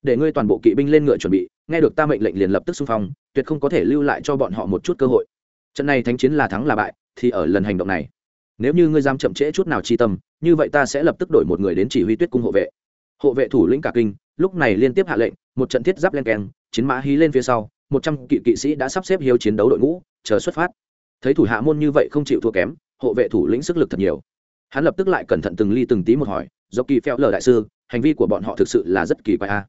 Để ngươi toàn bộ kỵ binh lên ngựa chuẩn bị, nghe được ta mệnh lệnh liền lập tức xung phong, tuyệt không có thể lưu lại cho bọn họ một chút cơ hội. Trận này thánh chiến là thắng là bại, thì ở lần hành động này. Nếu như ngươi dám chậm trễ chút nào chi tâm, như vậy ta sẽ lập tức đổi một người đến chỉ huy tuyết cung hộ vệ. Hộ vệ thủ lĩnh cả kinh, lúc này liên tiếp hạ lệnh, một trận thiết giáp len keng, chiến mã hí lên phía sau, một trăm kỵ kỵ sĩ đã sắp xếp hiếu chiến đấu đội ngũ, chờ xuất phát thấy thủ hạ môn như vậy không chịu thua kém, hộ vệ thủ lĩnh sức lực thật nhiều. Hắn lập tức lại cẩn thận từng ly từng tí một hỏi, do kỳ phèo lờ đại sư, hành vi của bọn họ thực sự là rất kỳ quái a.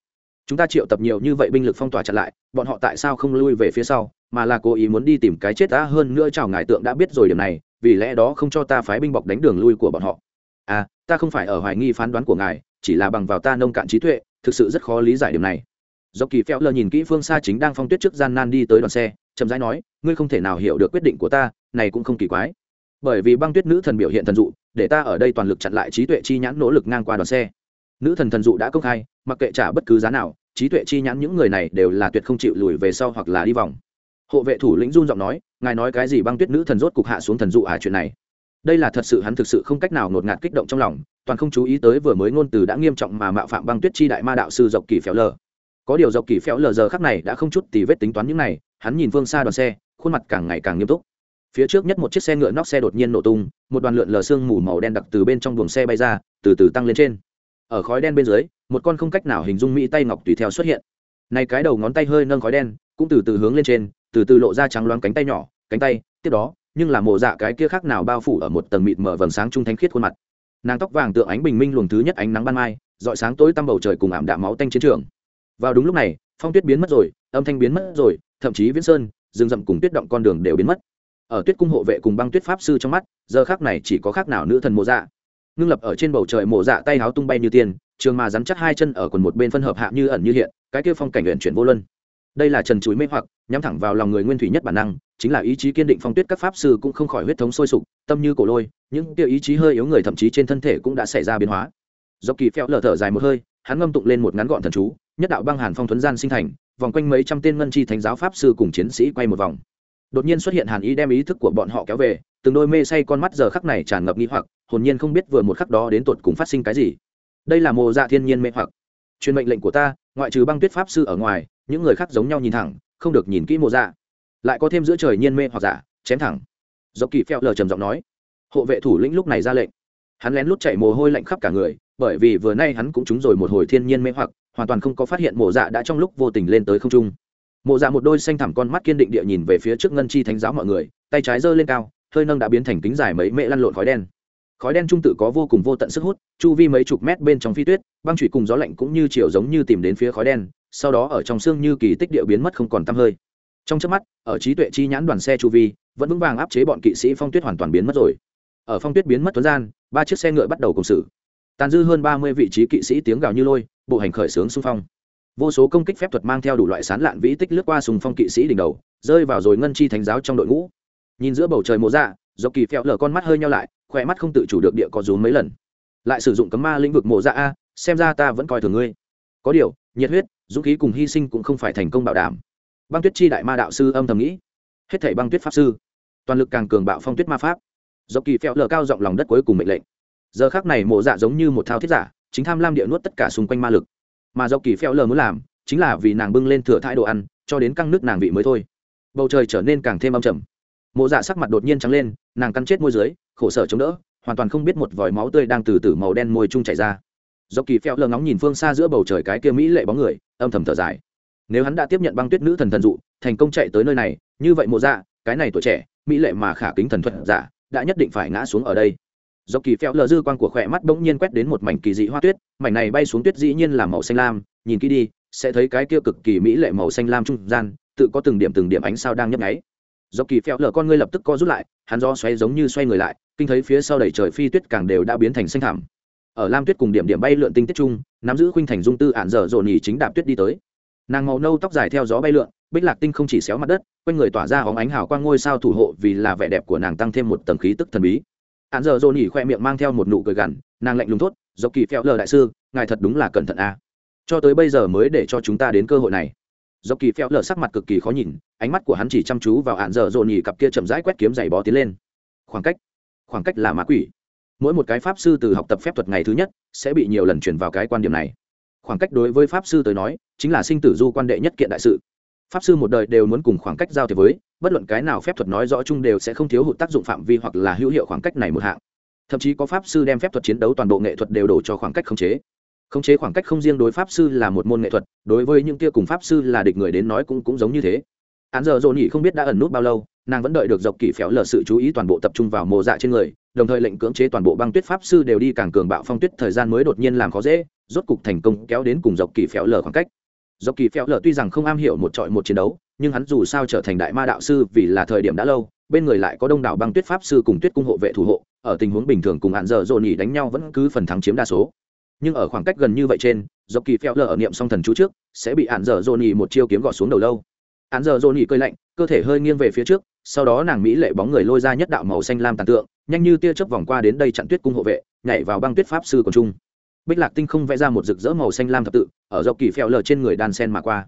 Chúng ta triệu tập nhiều như vậy binh lực phong tỏa chặn lại, bọn họ tại sao không lui về phía sau, mà là cố ý muốn đi tìm cái chết ta hơn nữa chào ngài tượng đã biết rồi điểm này, vì lẽ đó không cho ta phái binh bọc đánh đường lui của bọn họ. À ta không phải ở hoài nghi phán đoán của ngài, chỉ là bằng vào ta nông cạn trí tuệ, thực sự rất khó lý giải điểm này. Do kỳ phèo lờ nhìn kỹ phương xa chính đang phong tuyết trước gian nan đi tới đoàn xe chậm rãi nói, ngươi không thể nào hiểu được quyết định của ta, này cũng không kỳ quái. Bởi vì băng tuyết nữ thần biểu hiện thần dụ, để ta ở đây toàn lực chặn lại trí tuệ chi nhãn nỗ lực ngang qua đoàn xe. Nữ thần thần dụ đã công khai, mặc kệ trả bất cứ giá nào, trí tuệ chi nhãn những người này đều là tuyệt không chịu lùi về sau hoặc là đi vòng. Hộ vệ thủ lĩnh run giọng nói, ngài nói cái gì băng tuyết nữ thần rốt cục hạ xuống thần dụ à chuyện này? Đây là thật sự hắn thực sự không cách nào ngột ngạt kích động trong lòng, toàn không chú ý tới vừa mới ngôn từ đã nghiêm trọng mà mạo phạm băng tuyết chi đại ma đạo sư dọc kỳ phéo lờ có điều dọc kỳ phéo lờ giờ khắc này đã không chút tì vết tính toán những này, hắn nhìn phương xa đoàn xe, khuôn mặt càng ngày càng nghiêm túc. Phía trước nhất một chiếc xe ngựa nóc xe đột nhiên nổ tung, một đoàn lượn lờ sương mù màu đen đặc từ bên trong buồng xe bay ra, từ từ tăng lên trên. Ở khói đen bên dưới, một con không cách nào hình dung mỹ tay ngọc tùy theo xuất hiện. Này cái đầu ngón tay hơi nâng khói đen, cũng từ từ hướng lên trên, từ từ lộ ra trắng loáng cánh tay nhỏ, cánh tay, tiếp đó, nhưng là mộ dạ cái kia khác nào bao phủ ở một tầng mịt mở vầng sáng trung thánh khiết khuôn mặt. Nàng tóc vàng tượng ánh bình minh luồng thứ nhất ánh nắng ban mai dọi sáng tối tăm bầu trời cùng ảm đạm máu tanh chiến trường vào đúng lúc này, phong tuyết biến mất rồi, âm thanh biến mất rồi, thậm chí viễn sơn, rừng rậm cùng tuyết động con đường đều biến mất. Ở tuyết cung hộ vệ cùng băng tuyết pháp sư trong mắt, giờ khác này chỉ có khác nào nữ thần mộ dạ. Ngưng lập ở trên bầu trời mộ dạ tay háo tung bay như tiền trường mà rắn chắc hai chân ở quần một bên phân hợp hạ như ẩn như hiện, cái kia phong cảnh luyện chuyển vô luân. Đây là trần chuối mê hoặc, nhắm thẳng vào lòng người nguyên thủy nhất bản năng, chính là ý chí kiên định phong tuyết các pháp sư cũng không khỏi huyết thống sôi sục, tâm như cổ lôi, những kia ý chí hơi yếu người thậm chí trên thân thể cũng đã xảy ra biến hóa. Do kỳ phèo lờ thở dài một hơi, hắn ngâm tụng lên một ngắn gọn thần chú nhất đạo băng hàn phong thuấn gian sinh thành, vòng quanh mấy trăm tên ngân chi thánh giáo pháp sư cùng chiến sĩ quay một vòng. Đột nhiên xuất hiện hàn ý đem ý thức của bọn họ kéo về, từng đôi mê say con mắt giờ khắc này tràn ngập nghi hoặc, hồn nhiên không biết vừa một khắc đó đến tột cùng phát sinh cái gì. Đây là mồ dạ thiên nhiên mê hoặc. Truyền mệnh lệnh của ta, ngoại trừ băng tuyết pháp sư ở ngoài, những người khác giống nhau nhìn thẳng, không được nhìn kỹ mồ dạ. Lại có thêm giữa trời nhiên mê hoặc giả, chém thẳng. Dọc kỳ phèo lờ trầm giọng nói. Hộ vệ thủ lĩnh lúc này ra lệnh. Hắn lén lút chạy mồ hôi lạnh khắp cả người, bởi vì vừa nay hắn cũng trúng rồi một hồi thiên nhiên mê hoặc hoàn toàn không có phát hiện mộ dạ đã trong lúc vô tình lên tới không trung. Mộ dạ một đôi xanh thẳm con mắt kiên định địa nhìn về phía trước ngân chi thánh giáo mọi người, tay trái giơ lên cao, hơi nâng đã biến thành kính dài mấy mễ lăn lộn khói đen. Khói đen trung tự có vô cùng vô tận sức hút, chu vi mấy chục mét bên trong phi tuyết, băng trụy cùng gió lạnh cũng như chiều giống như tìm đến phía khói đen, sau đó ở trong xương như kỳ tích địa biến mất không còn tăm hơi. Trong chớp mắt, ở trí tuệ chi nhãn đoàn xe chu vi, vẫn vững vàng áp chế bọn kỵ sĩ phong tuyết hoàn toàn biến mất rồi. Ở phong tuyết biến mất tuấn gian, ba chiếc xe ngựa bắt đầu cùng xử tàn dư hơn ba mươi vị trí kỵ sĩ tiếng gào như lôi, bộ hành khởi xướng xung phong. Vô số công kích phép thuật mang theo đủ loại sán lạn vĩ tích lướt qua sùng phong kỵ sĩ đỉnh đầu, rơi vào rồi ngân chi thánh giáo trong đội ngũ. Nhìn giữa bầu trời mộ dạ dọc kỳ phèo lở con mắt hơi nhau lại, khỏe mắt không tự chủ được địa có rúm mấy lần. Lại sử dụng cấm ma lĩnh vực mộ dạ a, xem ra ta vẫn coi thường ngươi. Có điều, nhiệt huyết, dũng khí cùng hy sinh cũng không phải thành công bảo đảm. Băng tuyết chi đại ma đạo sư âm thầm nghĩ. Hết thảy băng tuyết pháp sư. Toàn lực càng cường bạo phong tuyết ma pháp. Dọc kỳ phèo lở cao giọng lòng đất cuối cùng mệnh lệnh giờ khác này mộ dạ giống như một thao thiết giả, chính tham lam địa nuốt tất cả xung quanh ma lực. Mà dọc kỳ phèo lờ muốn làm, chính là vì nàng bưng lên thừa thái đồ ăn, cho đến căng nước nàng vị mới thôi. Bầu trời trở nên càng thêm âm trầm. Mộ dạ sắc mặt đột nhiên trắng lên, nàng cắn chết môi dưới, khổ sở chống đỡ, hoàn toàn không biết một vòi máu tươi đang từ từ màu đen môi chung chảy ra. Do kỳ phèo lờ ngóng nhìn phương xa giữa bầu trời cái kia mỹ lệ bóng người, âm thầm thở dài. Nếu hắn đã tiếp nhận băng tuyết nữ thần thần dụ, thành công chạy tới nơi này, như vậy mộ dạ cái này tuổi trẻ, mỹ lệ mà khả kính thần thuật giả, đã nhất định phải ngã xuống ở đây dọc kỳ phèo lờ dư quan của khỏe mắt bỗng nhiên quét đến một mảnh kỳ dị hoa tuyết, mảnh này bay xuống tuyết dĩ nhiên là màu xanh lam, nhìn kỹ đi, sẽ thấy cái kia cực kỳ mỹ lệ màu xanh lam trung gian, tự có từng điểm từng điểm ánh sao đang nhấp nháy. Dọc kỳ phèo lờ con ngươi lập tức co rút lại, hắn do xoay giống như xoay người lại, kinh thấy phía sau đầy trời phi tuyết càng đều đã biến thành xanh thảm ở lam tuyết cùng điểm điểm bay lượn tinh tiết trung nắm giữ khuynh thành dung tư ạn dở dồn nhì chính đạp tuyết đi tới. Nàng màu nâu tóc dài theo gió bay lượn, bích lạc tinh không chỉ xéo mặt đất, quanh người tỏa ra hóng ánh hào quang ngôi sao thủ hộ vì là vẻ đẹp của nàng tăng thêm một tầng khí tức thần bí ạn giờ dồn nhỉ khoe miệng mang theo một nụ cười gằn, nàng lạnh lùng thốt, Dọc kỳ phèo lờ đại sư, ngài thật đúng là cẩn thận a cho tới bây giờ mới để cho chúng ta đến cơ hội này. Dọc kỳ phèo lờ sắc mặt cực kỳ khó nhìn, ánh mắt của hắn chỉ chăm chú vào hạn giờ dồn nhỉ cặp kia chậm rãi quét kiếm giày bó tiến lên. Khoảng cách khoảng cách là ma quỷ. Mỗi một cái pháp sư từ học tập phép thuật ngày thứ nhất sẽ bị nhiều lần chuyển vào cái quan điểm này. Khoảng cách đối với pháp sư tới nói, chính là sinh tử du quan đệ nhất kiện đại sự. Pháp sư một đời đều muốn cùng khoảng cách giao thiệp với bất luận cái nào phép thuật nói rõ chung đều sẽ không thiếu hụt tác dụng phạm vi hoặc là hữu hiệu khoảng cách này một hạng. Thậm chí có pháp sư đem phép thuật chiến đấu toàn bộ nghệ thuật đều đổ cho khoảng cách khống chế. Khống chế khoảng cách không riêng đối pháp sư là một môn nghệ thuật, đối với những kia cùng pháp sư là địch người đến nói cũng cũng giống như thế. Án giờ dồn nhỉ không biết đã ẩn nút bao lâu, nàng vẫn đợi được dọc kỳ phéo lờ sự chú ý toàn bộ tập trung vào mồ dạ trên người, đồng thời lệnh cưỡng chế toàn bộ băng tuyết pháp sư đều đi càng cường bạo phong tuyết thời gian mới đột nhiên làm khó dễ, rốt cục thành công kéo đến cùng dọc kỳ phéo lờ khoảng cách do kỳ phèo lờ tuy rằng không am hiểu một trọi một chiến đấu, nhưng hắn dù sao trở thành đại ma đạo sư vì là thời điểm đã lâu, bên người lại có đông đảo băng tuyết pháp sư cùng tuyết cung hộ vệ thủ hộ, ở tình huống bình thường cùng hạn giờ dồn nhỉ đánh nhau vẫn cứ phần thắng chiếm đa số. Nhưng ở khoảng cách gần như vậy trên do kỳ phèo lờ ở niệm song thần chú trước, sẽ bị hạn giờ dồn nhỉ một chiêu kiếm gọt xuống đầu lâu. Hạn giờ dồn nhỉ cơi lạnh, cơ thể hơi nghiêng về phía trước, sau đó nàng mỹ lệ bóng người lôi ra nhất đạo màu xanh lam tàn tượng, nhanh như tia chớp vòng qua đến đây chặn tuyết cung hộ vệ, nhảy vào băng tuyết pháp sư còn trung bích lạc tinh không vẽ ra một rực rỡ màu xanh lam thập tự, ở dọc kỳ phèo lờ trên người đan sen mà qua.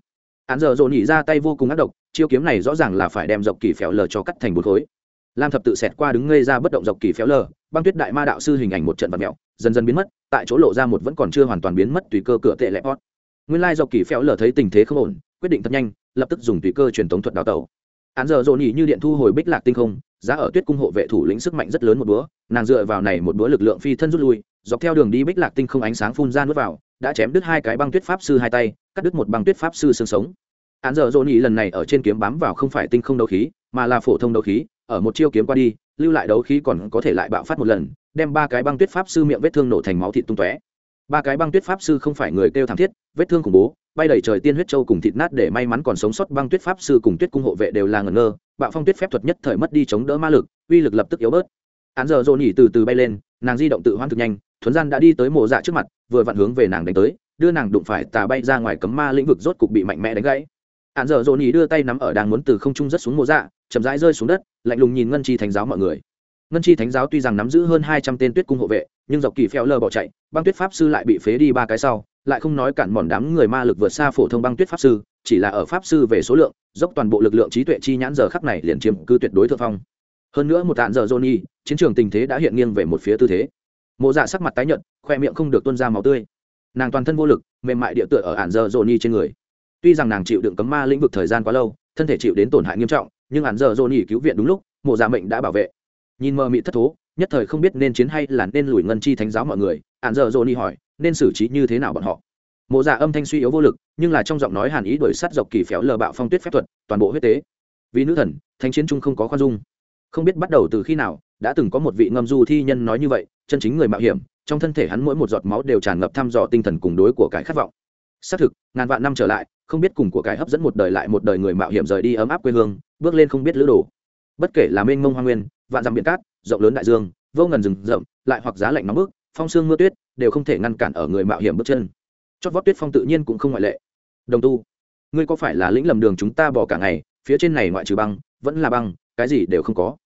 Hắn giờ dồn nhỉ ra tay vô cùng ác độc, chiêu kiếm này rõ ràng là phải đem dọc kỳ phèo lờ cho cắt thành bột khối. Lam thập tự xẹt qua đứng ngây ra bất động dọc kỳ phèo lờ, băng tuyết đại ma đạo sư hình ảnh một trận vật mẹo dần dần biến mất, tại chỗ lộ ra một vẫn còn chưa hoàn toàn biến mất tùy cơ cửa tệ lẹp. hót nguyên lai dọc kỳ phèo lờ thấy tình thế không ổn, quyết định thật nhanh, lập tức dùng tùy cơ truyền tống thuật đào tẩu. Án giờ dồn nhỉ như điện thu hồi bích lạc tinh không, giá ở tuyết cung hộ vệ thủ lĩnh sức mạnh rất lớn một búa nàng dựa vào này một búa lực lượng phi thân rút lui dọc theo đường đi bích lạc tinh không ánh sáng phun ra nước vào, đã chém đứt hai cái băng tuyết pháp sư hai tay, cắt đứt một băng tuyết pháp sư xương sống. Án giờ dồn nhỉ lần này ở trên kiếm bám vào không phải tinh không đấu khí, mà là phổ thông đấu khí, ở một chiêu kiếm qua đi, lưu lại đấu khí còn có thể lại bạo phát một lần, đem ba cái băng tuyết pháp sư miệng vết thương nổ thành máu thịt tung tóe. Ba cái băng tuyết pháp sư không phải người kêu thảm thiết, vết thương khủng bố, bay đầy trời tiên huyết châu cùng thịt nát để may mắn còn sống sót băng tuyết pháp sư cùng tuyết cung hộ vệ đều là ngẩn ngơ, bạo phong tuyết phép thuật nhất thời mất đi chống đỡ ma lực, uy lực lập tức yếu bớt. Án giờ dồn nhỉ từ từ bay lên, nàng di động tự hoang thực nhanh thuấn gian đã đi tới mộ dạ trước mặt, vừa vặn hướng về nàng đánh tới, đưa nàng đụng phải tà bay ra ngoài cấm ma lĩnh vực rốt cục bị mạnh mẽ đánh gãy. Hạn dở dồn ý đưa tay nắm ở đang muốn từ không trung rất xuống mộ dạ chậm rãi rơi xuống đất, lạnh lùng nhìn ngân chi thánh giáo mọi người. Ngân chi thánh giáo tuy rằng nắm giữ hơn hai trăm tên tuyết cung hộ vệ, nhưng dọc kỳ phèo lờ bỏ chạy, băng tuyết pháp sư lại bị phế đi ba cái sau, lại không nói cản mòn đám người ma lực vượt xa phổ thông băng tuyết pháp sư, chỉ là ở pháp sư về số lượng, dốc toàn bộ lực lượng trí tuệ chi nhãn giờ khắc này liền chiếm cư tuyệt đối thượng phong. Hơn nữa một tạn giờ johnny chiến trường tình thế đã hiện nghiêng về một phía tư thế mộ dạ sắc mặt tái nhợt, khoe miệng không được tuôn ra máu tươi. Nàng toàn thân vô lực, mềm mại địa tựa ở Ảnh Dơ Dô Ni trên người. Tuy rằng nàng chịu đựng cấm ma lĩnh vực thời gian quá lâu, thân thể chịu đến tổn hại nghiêm trọng, nhưng Ảnh Dơ Dô Ni cứu viện đúng lúc, mộ dạ mệnh đã bảo vệ. Nhìn mờ mị thất thố, nhất thời không biết nên chiến hay là nên lùi ngân chi thánh giáo mọi người Ảnh Dơ Dô Ni hỏi, nên xử trí như thế nào bọn họ? Mộ dạ âm thanh suy yếu vô lực, nhưng là trong giọng nói hàn ý đổi sắt dọc kỳ phéo lờ bạo phong tuyết phép thuật, toàn bộ huyết tế. Vì nữ thần, thánh chiến trung không có khoan dung. Không biết bắt đầu từ khi nào đã từng có một vị ngâm du thi nhân nói như vậy, chân chính người mạo hiểm, trong thân thể hắn mỗi một giọt máu đều tràn ngập thăm dò tinh thần cùng đối của cái khát vọng. Xác thực, ngàn vạn năm trở lại, không biết cùng của cái hấp dẫn một đời lại một đời người mạo hiểm rời đi ấm áp quê hương, bước lên không biết lữ đồ. Bất kể là mênh mông hoa nguyên, vạn dặm biển cát, rộng lớn đại dương, vô ngần rừng rậm, lại hoặc giá lạnh nóng bức, phong sương mưa tuyết, đều không thể ngăn cản ở người mạo hiểm bước chân. Chót vót tuyết phong tự nhiên cũng không ngoại lệ. Đồng tu, ngươi có phải là lĩnh lầm đường chúng ta bỏ cả ngày, phía trên này ngoại trừ băng, vẫn là băng, cái gì đều không có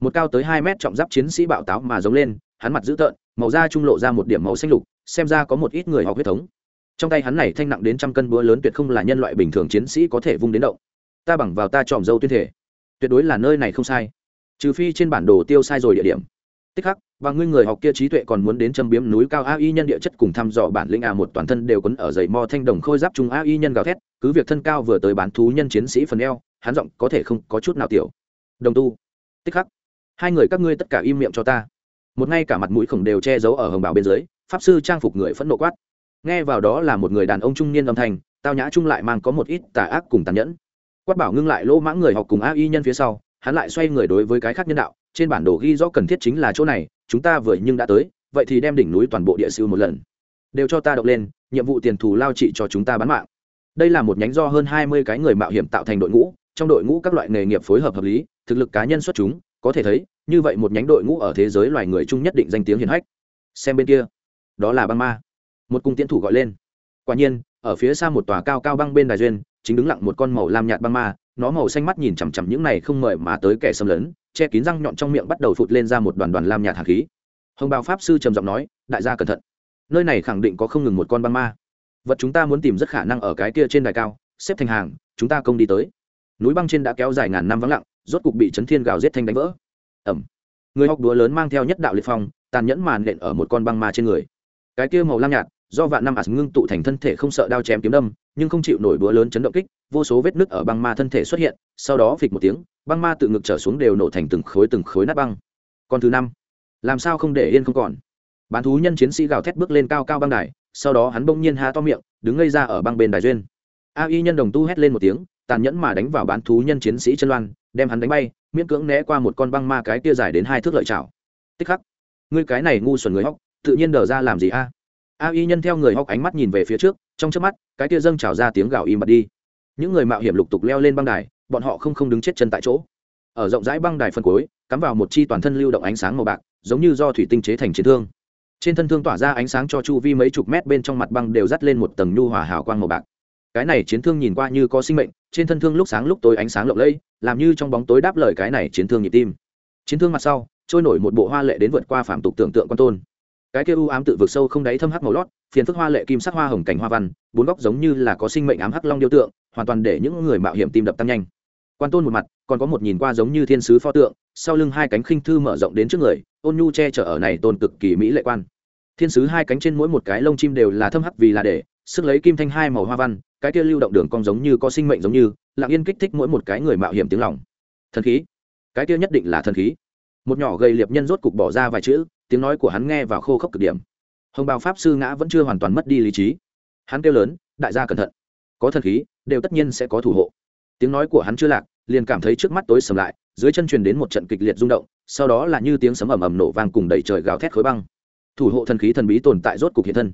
một cao tới hai mét trọng giáp chiến sĩ bạo táo mà giống lên, hắn mặt dữ tợn, màu da trung lộ ra một điểm màu xanh lục, xem ra có một ít người học huyết thống. Trong tay hắn này thanh nặng đến trăm cân búa lớn tuyệt không là nhân loại bình thường chiến sĩ có thể vung đến động. Ta bằng vào ta tròm dâu tuyên thể. Tuyệt đối là nơi này không sai. Trừ phi trên bản đồ tiêu sai rồi địa điểm. Tích khắc và ngươi người học kia trí tuệ còn muốn đến châm biếm núi cao a y nhân địa chất cùng thăm dò bản lĩnh a một toàn thân đều quấn ở dày mo thanh đồng khôi giáp trung a y nhân gào thét, cứ việc thân cao vừa tới bán thú nhân chiến sĩ phần eo, hắn giọng có thể không có chút nào tiểu. Đồng tu. Tích khắc hai người các ngươi tất cả im miệng cho ta. Một ngay cả mặt mũi khổng đều che giấu ở hồng bảo bên dưới, pháp sư trang phục người phẫn nộ quát. Nghe vào đó là một người đàn ông trung niên âm thanh, tao nhã trung lại mang có một ít tà ác cùng tàn nhẫn. Quát bảo ngưng lại lỗ mãng người học cùng a y nhân phía sau, hắn lại xoay người đối với cái khác nhân đạo, trên bản đồ ghi rõ cần thiết chính là chỗ này, chúng ta vừa nhưng đã tới, vậy thì đem đỉnh núi toàn bộ địa siêu một lần. Đều cho ta động lên, nhiệm vụ tiền thù lao trị cho chúng ta bán mạng. Đây là một nhánh do hơn hai mươi cái người mạo hiểm tạo thành đội ngũ, trong đội ngũ các loại nghề nghiệp phối hợp hợp lý, thực lực cá nhân xuất chúng, có thể thấy như vậy một nhánh đội ngũ ở thế giới loài người chung nhất định danh tiếng hiển hách. Xem bên kia. Đó là băng ma. Một cung tiến thủ gọi lên. Quả nhiên, ở phía xa một tòa cao cao băng bên đài duyên, chính đứng lặng một con màu lam nhạt băng ma, nó màu xanh mắt nhìn chằm chằm những này không mời mà tới kẻ xâm lấn, che kín răng nhọn trong miệng bắt đầu phụt lên ra một đoàn đoàn lam nhạt hạt khí. Hồng bào pháp sư trầm giọng nói, đại gia cẩn thận. Nơi này khẳng định có không ngừng một con băng ma. Vật chúng ta muốn tìm rất khả năng ở cái kia trên đài cao, xếp thành hàng, chúng ta công đi tới. Núi băng trên đã kéo dài ngàn năm vắng lặng, rốt cục bị chấn thiên gào giết thanh đánh vỡ ẩm. Người học đúa lớn mang theo nhất đạo liệt phong, tàn nhẫn màn nện ở một con băng ma trên người. Cái kia màu lam nhạt, do vạn năm ạt ngưng tụ thành thân thể không sợ đao chém kiếm đâm, nhưng không chịu nổi búa lớn chấn động kích, vô số vết nứt ở băng ma thân thể xuất hiện, sau đó phịch một tiếng, băng ma tự ngực trở xuống đều nổ thành từng khối từng khối nát băng. Còn thứ năm, làm sao không để yên không còn? Bán thú nhân chiến sĩ gào thét bước lên cao cao băng đài, sau đó hắn bỗng nhiên há to miệng, đứng ngây ra ở băng bên đài duyên. A y nhân đồng tu hét lên một tiếng, tàn nhẫn mà đánh vào bán thú nhân chiến sĩ chân loan đem hắn đánh bay miễn cưỡng né qua một con băng ma cái kia dài đến hai thước lợi chảo. Tích khắc. Ngươi cái này ngu xuẩn người hóc, tự nhiên đờ ra làm gì a? A y nhân theo người hóc ánh mắt nhìn về phía trước, trong trước mắt, cái kia dâng trào ra tiếng gào im bặt đi. Những người mạo hiểm lục tục leo lên băng đài, bọn họ không không đứng chết chân tại chỗ. Ở rộng rãi băng đài phân cuối, cắm vào một chi toàn thân lưu động ánh sáng màu bạc, giống như do thủy tinh chế thành chiến thương. Trên thân thương tỏa ra ánh sáng cho chu vi mấy chục mét bên trong mặt băng đều dắt lên một tầng nhu hòa hào quang màu bạc cái này chiến thương nhìn qua như có sinh mệnh, trên thân thương lúc sáng lúc tối ánh sáng lộng lẫy, làm như trong bóng tối đáp lời cái này chiến thương nhịp tim. Chiến thương mặt sau, trôi nổi một bộ hoa lệ đến vượt qua phạm tục tưởng tượng quan tôn. Cái kia u ám tự vực sâu không đáy thâm hắc màu lót, phiền phức hoa lệ kim sắc hoa hồng cảnh hoa văn, bốn góc giống như là có sinh mệnh ám hắc long điêu tượng, hoàn toàn để những người mạo hiểm tim đập tăng nhanh. Quan tôn một mặt, còn có một nhìn qua giống như thiên sứ pho tượng, sau lưng hai cánh khinh thư mở rộng đến trước người, ôn nhu che chở ở này tôn cực kỳ mỹ lệ quan. Thiên sứ hai cánh trên mỗi một cái lông chim đều là thâm hắc vì là để, sức lấy kim thanh hai màu hoa văn cái kia lưu động đường cong giống như có sinh mệnh giống như, lặng yên kích thích mỗi một cái người mạo hiểm tiếng lòng. Thần khí? Cái kia nhất định là thần khí. Một nhỏ gầy liệp nhân rốt cục bỏ ra vài chữ, tiếng nói của hắn nghe vào khô khốc cực điểm. Hồng bào pháp sư ngã vẫn chưa hoàn toàn mất đi lý trí. Hắn kêu lớn, đại gia cẩn thận. Có thần khí, đều tất nhiên sẽ có thủ hộ. Tiếng nói của hắn chưa lạc, liền cảm thấy trước mắt tối sầm lại, dưới chân truyền đến một trận kịch liệt rung động, sau đó là như tiếng sấm ầm ầm nổ vang cùng đầy trời gào thét khối băng. Thủ hộ thần khí thần bí tồn tại rốt cục hiện thân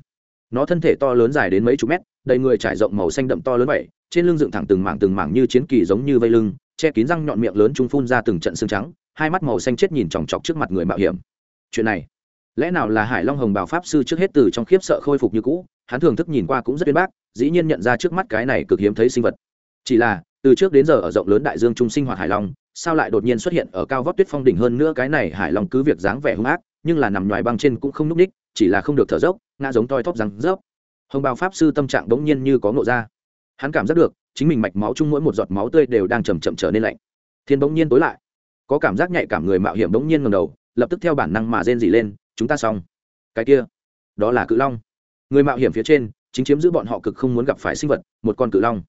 nó thân thể to lớn dài đến mấy chục mét, đầy người trải rộng màu xanh đậm to lớn vậy, trên lưng dựng thẳng từng mảng từng mảng như chiến kỳ giống như vây lưng, che kín răng nhọn miệng lớn trung phun ra từng trận xương trắng, hai mắt màu xanh chết nhìn chòng chọc trước mặt người mạo hiểm. Chuyện này, lẽ nào là hải long hồng bảo pháp sư trước hết từ trong khiếp sợ khôi phục như cũ, hắn thường thức nhìn qua cũng rất uyên bác, dĩ nhiên nhận ra trước mắt cái này cực hiếm thấy sinh vật. Chỉ là, từ trước đến giờ ở rộng lớn đại dương trung sinh hoạt hải long, sao lại đột nhiên xuất hiện ở cao vóc tuyết phong đỉnh hơn nữa cái này hải long cứ việc dáng vẻ hung ác, nhưng là nằm ngoài băng trên cũng không núp ních, chỉ là không được thở dốc ngã giống toi thóp răng rớp. Hồng bào pháp sư tâm trạng bỗng nhiên như có ngộ ra. Hắn cảm giác được, chính mình mạch máu chung mỗi một giọt máu tươi đều đang chầm chậm trở nên lạnh. Thiên bỗng nhiên tối lại. Có cảm giác nhạy cảm người mạo hiểm bỗng nhiên ngầm đầu, lập tức theo bản năng mà rên dỉ lên, chúng ta xong. Cái kia, đó là cự long. Người mạo hiểm phía trên, chính chiếm giữ bọn họ cực không muốn gặp phải sinh vật, một con cự long.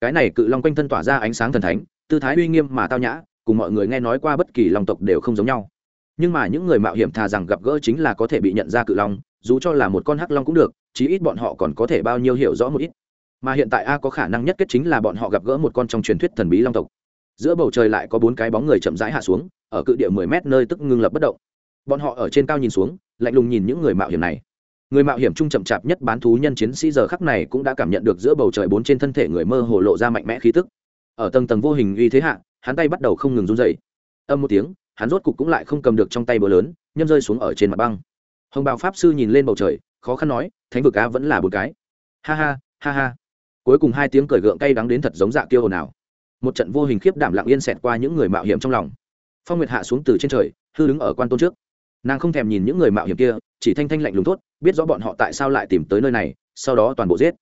Cái này cự long quanh thân tỏa ra ánh sáng thần thánh, tư thái uy nghiêm mà tao nhã, cùng mọi người nghe nói qua bất kỳ long tộc đều không giống nhau. Nhưng mà những người mạo hiểm thà rằng gặp gỡ chính là có thể bị nhận ra cự long dù cho là một con hắc long cũng được, chí ít bọn họ còn có thể bao nhiêu hiểu rõ một ít. Mà hiện tại a có khả năng nhất kết chính là bọn họ gặp gỡ một con trong truyền thuyết thần bí long tộc. Giữa bầu trời lại có bốn cái bóng người chậm rãi hạ xuống, ở cự địa mười mét nơi tức ngưng lập bất động. Bọn họ ở trên cao nhìn xuống, lạnh lùng nhìn những người mạo hiểm này. Người mạo hiểm trung chậm chạp nhất bán thú nhân chiến sĩ giờ khắc này cũng đã cảm nhận được giữa bầu trời bốn trên thân thể người mơ hồ lộ ra mạnh mẽ khí tức. Ở tầng tầng vô hình uy thế hạ, hắn tay bắt đầu không ngừng run dậy âm một tiếng, hắn rốt cục cũng lại không cầm được trong tay bờ lớn, nhâm rơi xuống ở trên mặt băng hồng bào pháp sư nhìn lên bầu trời, khó khăn nói, thánh vực A vẫn là một cái. Ha ha ha ha. Cuối cùng hai tiếng cười gượng cay đắng đến thật giống dạ kiêu hồn nào một trận vô hình khiếp đảm lặng yên xẹt qua những người mạo hiểm trong lòng. Phong nguyệt hạ xuống từ trên trời, hư đứng ở quan tôn trước. Nàng không thèm nhìn những người mạo hiểm kia, chỉ thanh thanh lạnh lùng tốt biết rõ bọn họ tại sao lại tìm tới nơi này, sau đó toàn bộ giết.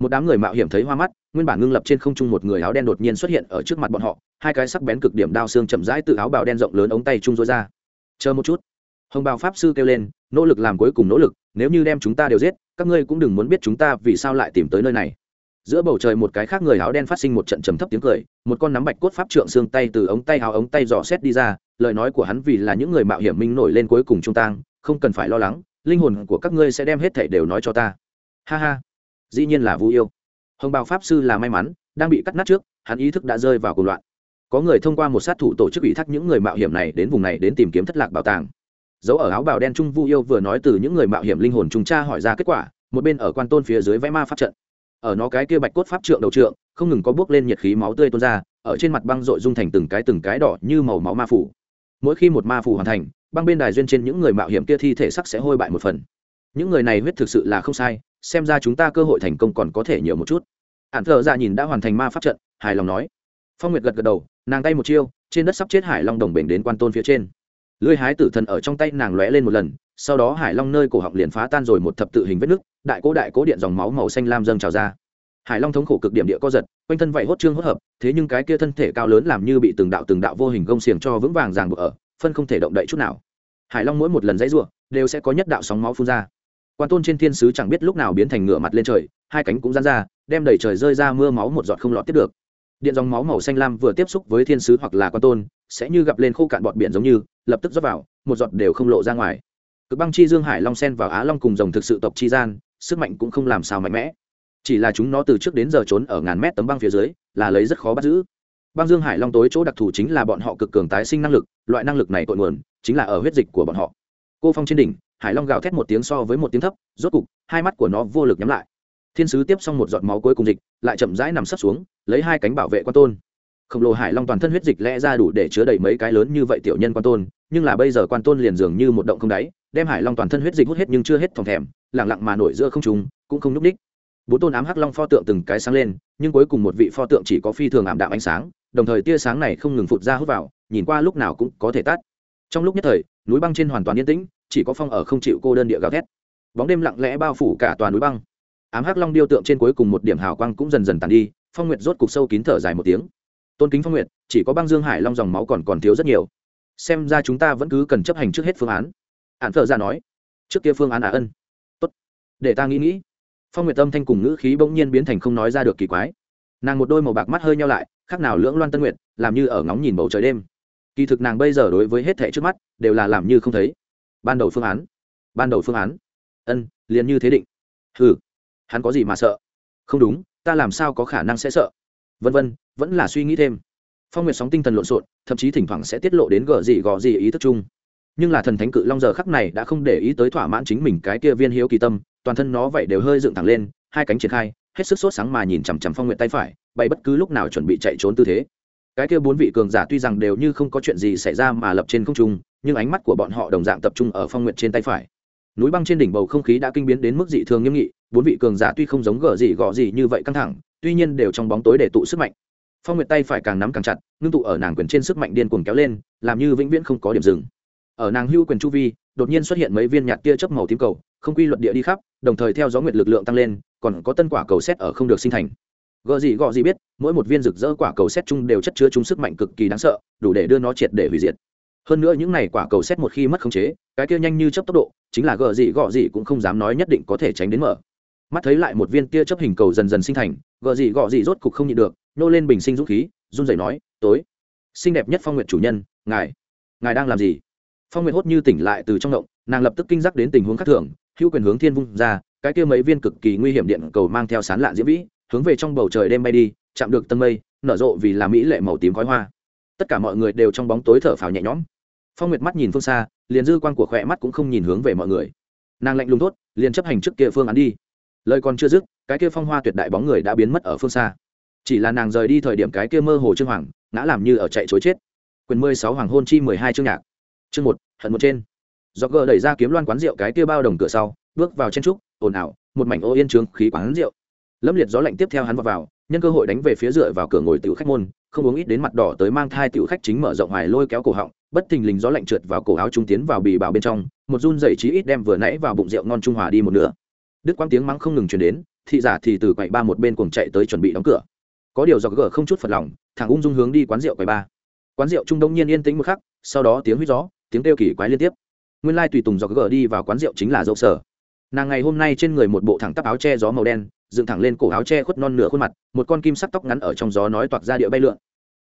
Một đám người mạo hiểm thấy hoa mắt, nguyên bản ngưng lập trên không trung một người áo đen đột nhiên xuất hiện ở trước mặt bọn họ, hai cái sắc bén cực điểm đao xương chậm rãi từ áo bào đen rộng lớn ống tay trung rối ra. Chờ một chút hồng bào pháp sư kêu lên, nỗ lực làm cuối cùng nỗ lực, nếu như đem chúng ta đều giết, các ngươi cũng đừng muốn biết chúng ta vì sao lại tìm tới nơi này. Giữa bầu trời một cái khác người áo đen phát sinh một trận trầm thấp tiếng cười, một con nắm bạch cốt pháp trượng xương tay từ ống tay áo ống tay dò xét đi ra, lời nói của hắn vì là những người mạo hiểm minh nổi lên cuối cùng trung tang, không cần phải lo lắng, linh hồn của các ngươi sẽ đem hết thảy đều nói cho ta. Ha ha, dĩ nhiên là vu yêu. Hồng bào pháp sư là may mắn, đang bị cắt nát trước, hắn ý thức đã rơi vào cuộc loạn. Có người thông qua một sát thủ tổ chức ủy thác những người mạo hiểm này đến vùng này đến tìm kiếm thất lạc bảo tàng dấu ở áo bào đen trung vu yêu vừa nói từ những người mạo hiểm linh hồn trùng tra hỏi ra kết quả, một bên ở quan tôn phía dưới vẽ ma pháp trận. Ở nó cái kia bạch cốt pháp trượng đầu trượng, không ngừng có bước lên nhiệt khí máu tươi tuôn ra, ở trên mặt băng dội dung thành từng cái từng cái đỏ như màu máu ma phủ. Mỗi khi một ma phủ hoàn thành, băng bên đài duyên trên những người mạo hiểm kia thi thể sắc sẽ hôi bại một phần. Những người này huyết thực sự là không sai, xem ra chúng ta cơ hội thành công còn có thể nhiều một chút. Ạn thợ ra nhìn đã hoàn thành ma pháp trận, hài lòng nói. Phong nguyệt gật gật đầu, nàng tay một chiêu, trên đất sắp chết hải long đồng bể đến quan tôn phía trên lưới hái tử thần ở trong tay nàng lóe lên một lần, sau đó hải long nơi cổ họng liền phá tan rồi một thập tự hình vết nứt, đại cố đại cố điện dòng máu màu xanh lam dâng trào ra. Hải long thống khổ cực điểm địa co giật, quanh thân vậy hốt trương hốt hợp, thế nhưng cái kia thân thể cao lớn làm như bị từng đạo từng đạo vô hình gông xiềng cho vững vàng ràng buộc ở, phân không thể động đậy chút nào. Hải long mỗi một lần dãy ruộng đều sẽ có nhất đạo sóng máu phun ra. Quan tôn trên thiên sứ chẳng biết lúc nào biến thành ngựa mặt lên trời, hai cánh cũng dán ra, đem đầy trời rơi ra mưa máu một giọt không lọt tiếp được. Điện dòng máu màu xanh lam vừa tiếp xúc với thiên sứ hoặc là quan tôn, sẽ như gặp lên khô cạn bọt biển giống như lập tức rót vào, một giọt đều không lộ ra ngoài. Cực băng chi dương hải long sen vào á long cùng dòng thực sự tộc chi gian, sức mạnh cũng không làm sao mạnh mẽ. Chỉ là chúng nó từ trước đến giờ trốn ở ngàn mét tấm băng phía dưới, là lấy rất khó bắt giữ. Băng dương hải long tối chỗ đặc thù chính là bọn họ cực cường tái sinh năng lực, loại năng lực này cội nguồn, chính là ở huyết dịch của bọn họ. Cô phong trên đỉnh, hải long gào thét một tiếng so với một tiếng thấp, rốt cục, hai mắt của nó vô lực nhắm lại. Thiên sứ tiếp xong một giọt máu cuối cùng dịch, lại chậm rãi nằm sấp xuống, lấy hai cánh bảo vệ quan tôn. Khổng lồ hải long toàn thân huyết dịch lẽ ra đủ để chứa đầy mấy cái lớn như vậy tiểu nhân quan tôn nhưng là bây giờ quan tôn liền dường như một động không đáy, đem hải long toàn thân huyết dịch hút hết nhưng chưa hết thòng thèm lẳng lặng mà nổi giữa không trùng cũng không n ú c ních bốn tôn ám hắc long pho tượng từng cái sáng lên, nhưng cuối cùng một vị pho tượng chỉ có phi thường ảm đạm ánh sáng, đồng thời tia sáng này không ngừng phụt ra hút vào, nhìn qua lúc nào cũng có thể tắt. Trong lúc nhất thời, núi băng trên hoàn toàn yên tĩnh, chỉ có phong ở không chịu cô đơn địa gào thét. Bóng đêm lặng lẽ bao phủ cả toàn núi băng. Ám hắc long điêu tượng trên cuối cùng một điểm hào quang cũng dần dần tàn đi, phong nguyệt rốt cục sâu kín thở dài một tiếng. Tôn kính phong nguyệt, chỉ có băng dương hải long dòng máu còn còn thiếu rất nhiều xem ra chúng ta vẫn cứ cần chấp hành trước hết phương án. Hạn thợ ra nói. Trước kia phương án ả ân. Tốt. Để ta nghĩ nghĩ. Phong nguyệt tâm thanh cùng ngữ khí bỗng nhiên biến thành không nói ra được kỳ quái. Nàng một đôi màu bạc mắt hơi nhau lại, khác nào lưỡng loan tân nguyệt, làm như ở ngóng nhìn bầu trời đêm. Kỳ thực nàng bây giờ đối với hết thẻ trước mắt, đều là làm như không thấy. Ban đầu phương án. Ban đầu phương án. Ân, liền như thế định. Hừ. Hắn có gì mà sợ? Không đúng, ta làm sao có khả năng sẽ sợ? Vân vân, vẫn là suy nghĩ thêm phong nguyệt sóng tinh thần lộn xộn, thậm chí thỉnh thoảng sẽ tiết lộ đến gờ gì gò gì ý thức chung. Nhưng là thần thánh cự long giờ khắc này đã không để ý tới thỏa mãn chính mình cái kia viên hiếu kỳ tâm, toàn thân nó vậy đều hơi dựng thẳng lên, hai cánh triển khai, hết sức sốt sáng mà nhìn chằm chằm phong nguyện tay phải, bay bất cứ lúc nào chuẩn bị chạy trốn tư thế. Cái kia bốn vị cường giả tuy rằng đều như không có chuyện gì xảy ra mà lập trên không trung, nhưng ánh mắt của bọn họ đồng dạng tập trung ở phong nguyện trên tay phải. Núi băng trên đỉnh bầu không khí đã kinh biến đến mức dị thường nghiêm nghị, bốn vị cường giả tuy không giống gờ gì gò gì như vậy căng thẳng, tuy nhiên đều trong bóng tối để tụ sức mạnh phong nguyệt tay phải càng nắm càng chặt ngưng tụ ở nàng quyền trên sức mạnh điên cuồng kéo lên làm như vĩnh viễn không có điểm dừng ở nàng hưu quyền chu vi đột nhiên xuất hiện mấy viên nhạt tia chớp màu tím cầu không quy luật địa đi khắp đồng thời theo gió nguyệt lực lượng tăng lên còn có tân quả cầu xét ở không được sinh thành gợ gì gọ gì biết mỗi một viên rực rỡ quả cầu xét chung đều chất chứa chúng sức mạnh cực kỳ đáng sợ đủ để đưa nó triệt để hủy diệt hơn nữa những này quả cầu xét một khi mất khống chế cái kia nhanh như chấp tốc độ chính là gợ gì gọ gì cũng không dám nói nhất định có thể tránh đến mở mắt thấy lại một viên tia chấp hình cầu dần dần sinh thành gợ gì gọ gì rốt cục không nhịn được nô lên bình sinh dũng khí, run rẩy nói, tối, xinh đẹp nhất phong nguyện chủ nhân, ngài ngài đang làm gì? Phong nguyện hốt như tỉnh lại từ trong động, nàng lập tức kinh giác đến tình huống khác thường, hữu quyền hướng thiên vung ra, cái kia mấy viên cực kỳ nguy hiểm điện cầu mang theo sán lạ diễm vĩ, hướng về trong bầu trời đêm bay đi, chạm được tân mây, nở rộ vì là mỹ lệ màu tím khói hoa. Tất cả mọi người đều trong bóng tối thở phào nhẹ nhõm. Phong nguyệt mắt nhìn phương xa, liền dư quan của khỏe mắt cũng không nhìn hướng về mọi người. Nàng lạnh lùng tốt liền chấp hành trước kia phương án đi. Lời còn chưa dứt, cái kia phong hoa tuyệt đại bóng người đã biến mất ở phương xa chỉ là nàng rời đi thời điểm cái kia mơ hồ trương hoàng ngã làm như ở chạy chối chết. Quyền mười sáu hoàng hôn chi mười hai chương nhạc. Chương một hận một trên. Do gờ đẩy ra kiếm loan quán rượu cái kia bao đồng cửa sau bước vào chen trúc ồn ào một mảnh ô yên trướng khí quán rượu. Lâm liệt gió lạnh tiếp theo hắn vào, vào nhân cơ hội đánh về phía dựa vào cửa ngồi tiểu khách môn không uống ít đến mặt đỏ tới mang thai tiểu khách chính mở rộng hoài lôi kéo cổ họng bất thình lình gió lạnh trượt vào cổ áo trung tiến vào bì bào bên trong một run dậy chí ít đem vừa nãy vào bụng rượu ngon trung hòa đi một nửa. Đức quang tiếng mắng không ngừng truyền đến thị giả thì từ quậy ba một bên cùng chạy tới chuẩn bị đóng cửa có điều do gỡ không chút phật lòng, thằng ung dung hướng đi quán rượu quầy ba. Quán rượu trung đông nhiên yên tĩnh một khắc, sau đó tiếng huýt gió, tiếng kêu kỳ quái liên tiếp. Nguyên lai tùy tùng do gỡ đi vào quán rượu chính là dậu sở. Nàng ngày hôm nay trên người một bộ thẳng tắp áo che gió màu đen, dựng thẳng lên cổ áo che khuất non nửa khuôn mặt, một con kim sắc tóc ngắn ở trong gió nói toạc ra địa bay lượn.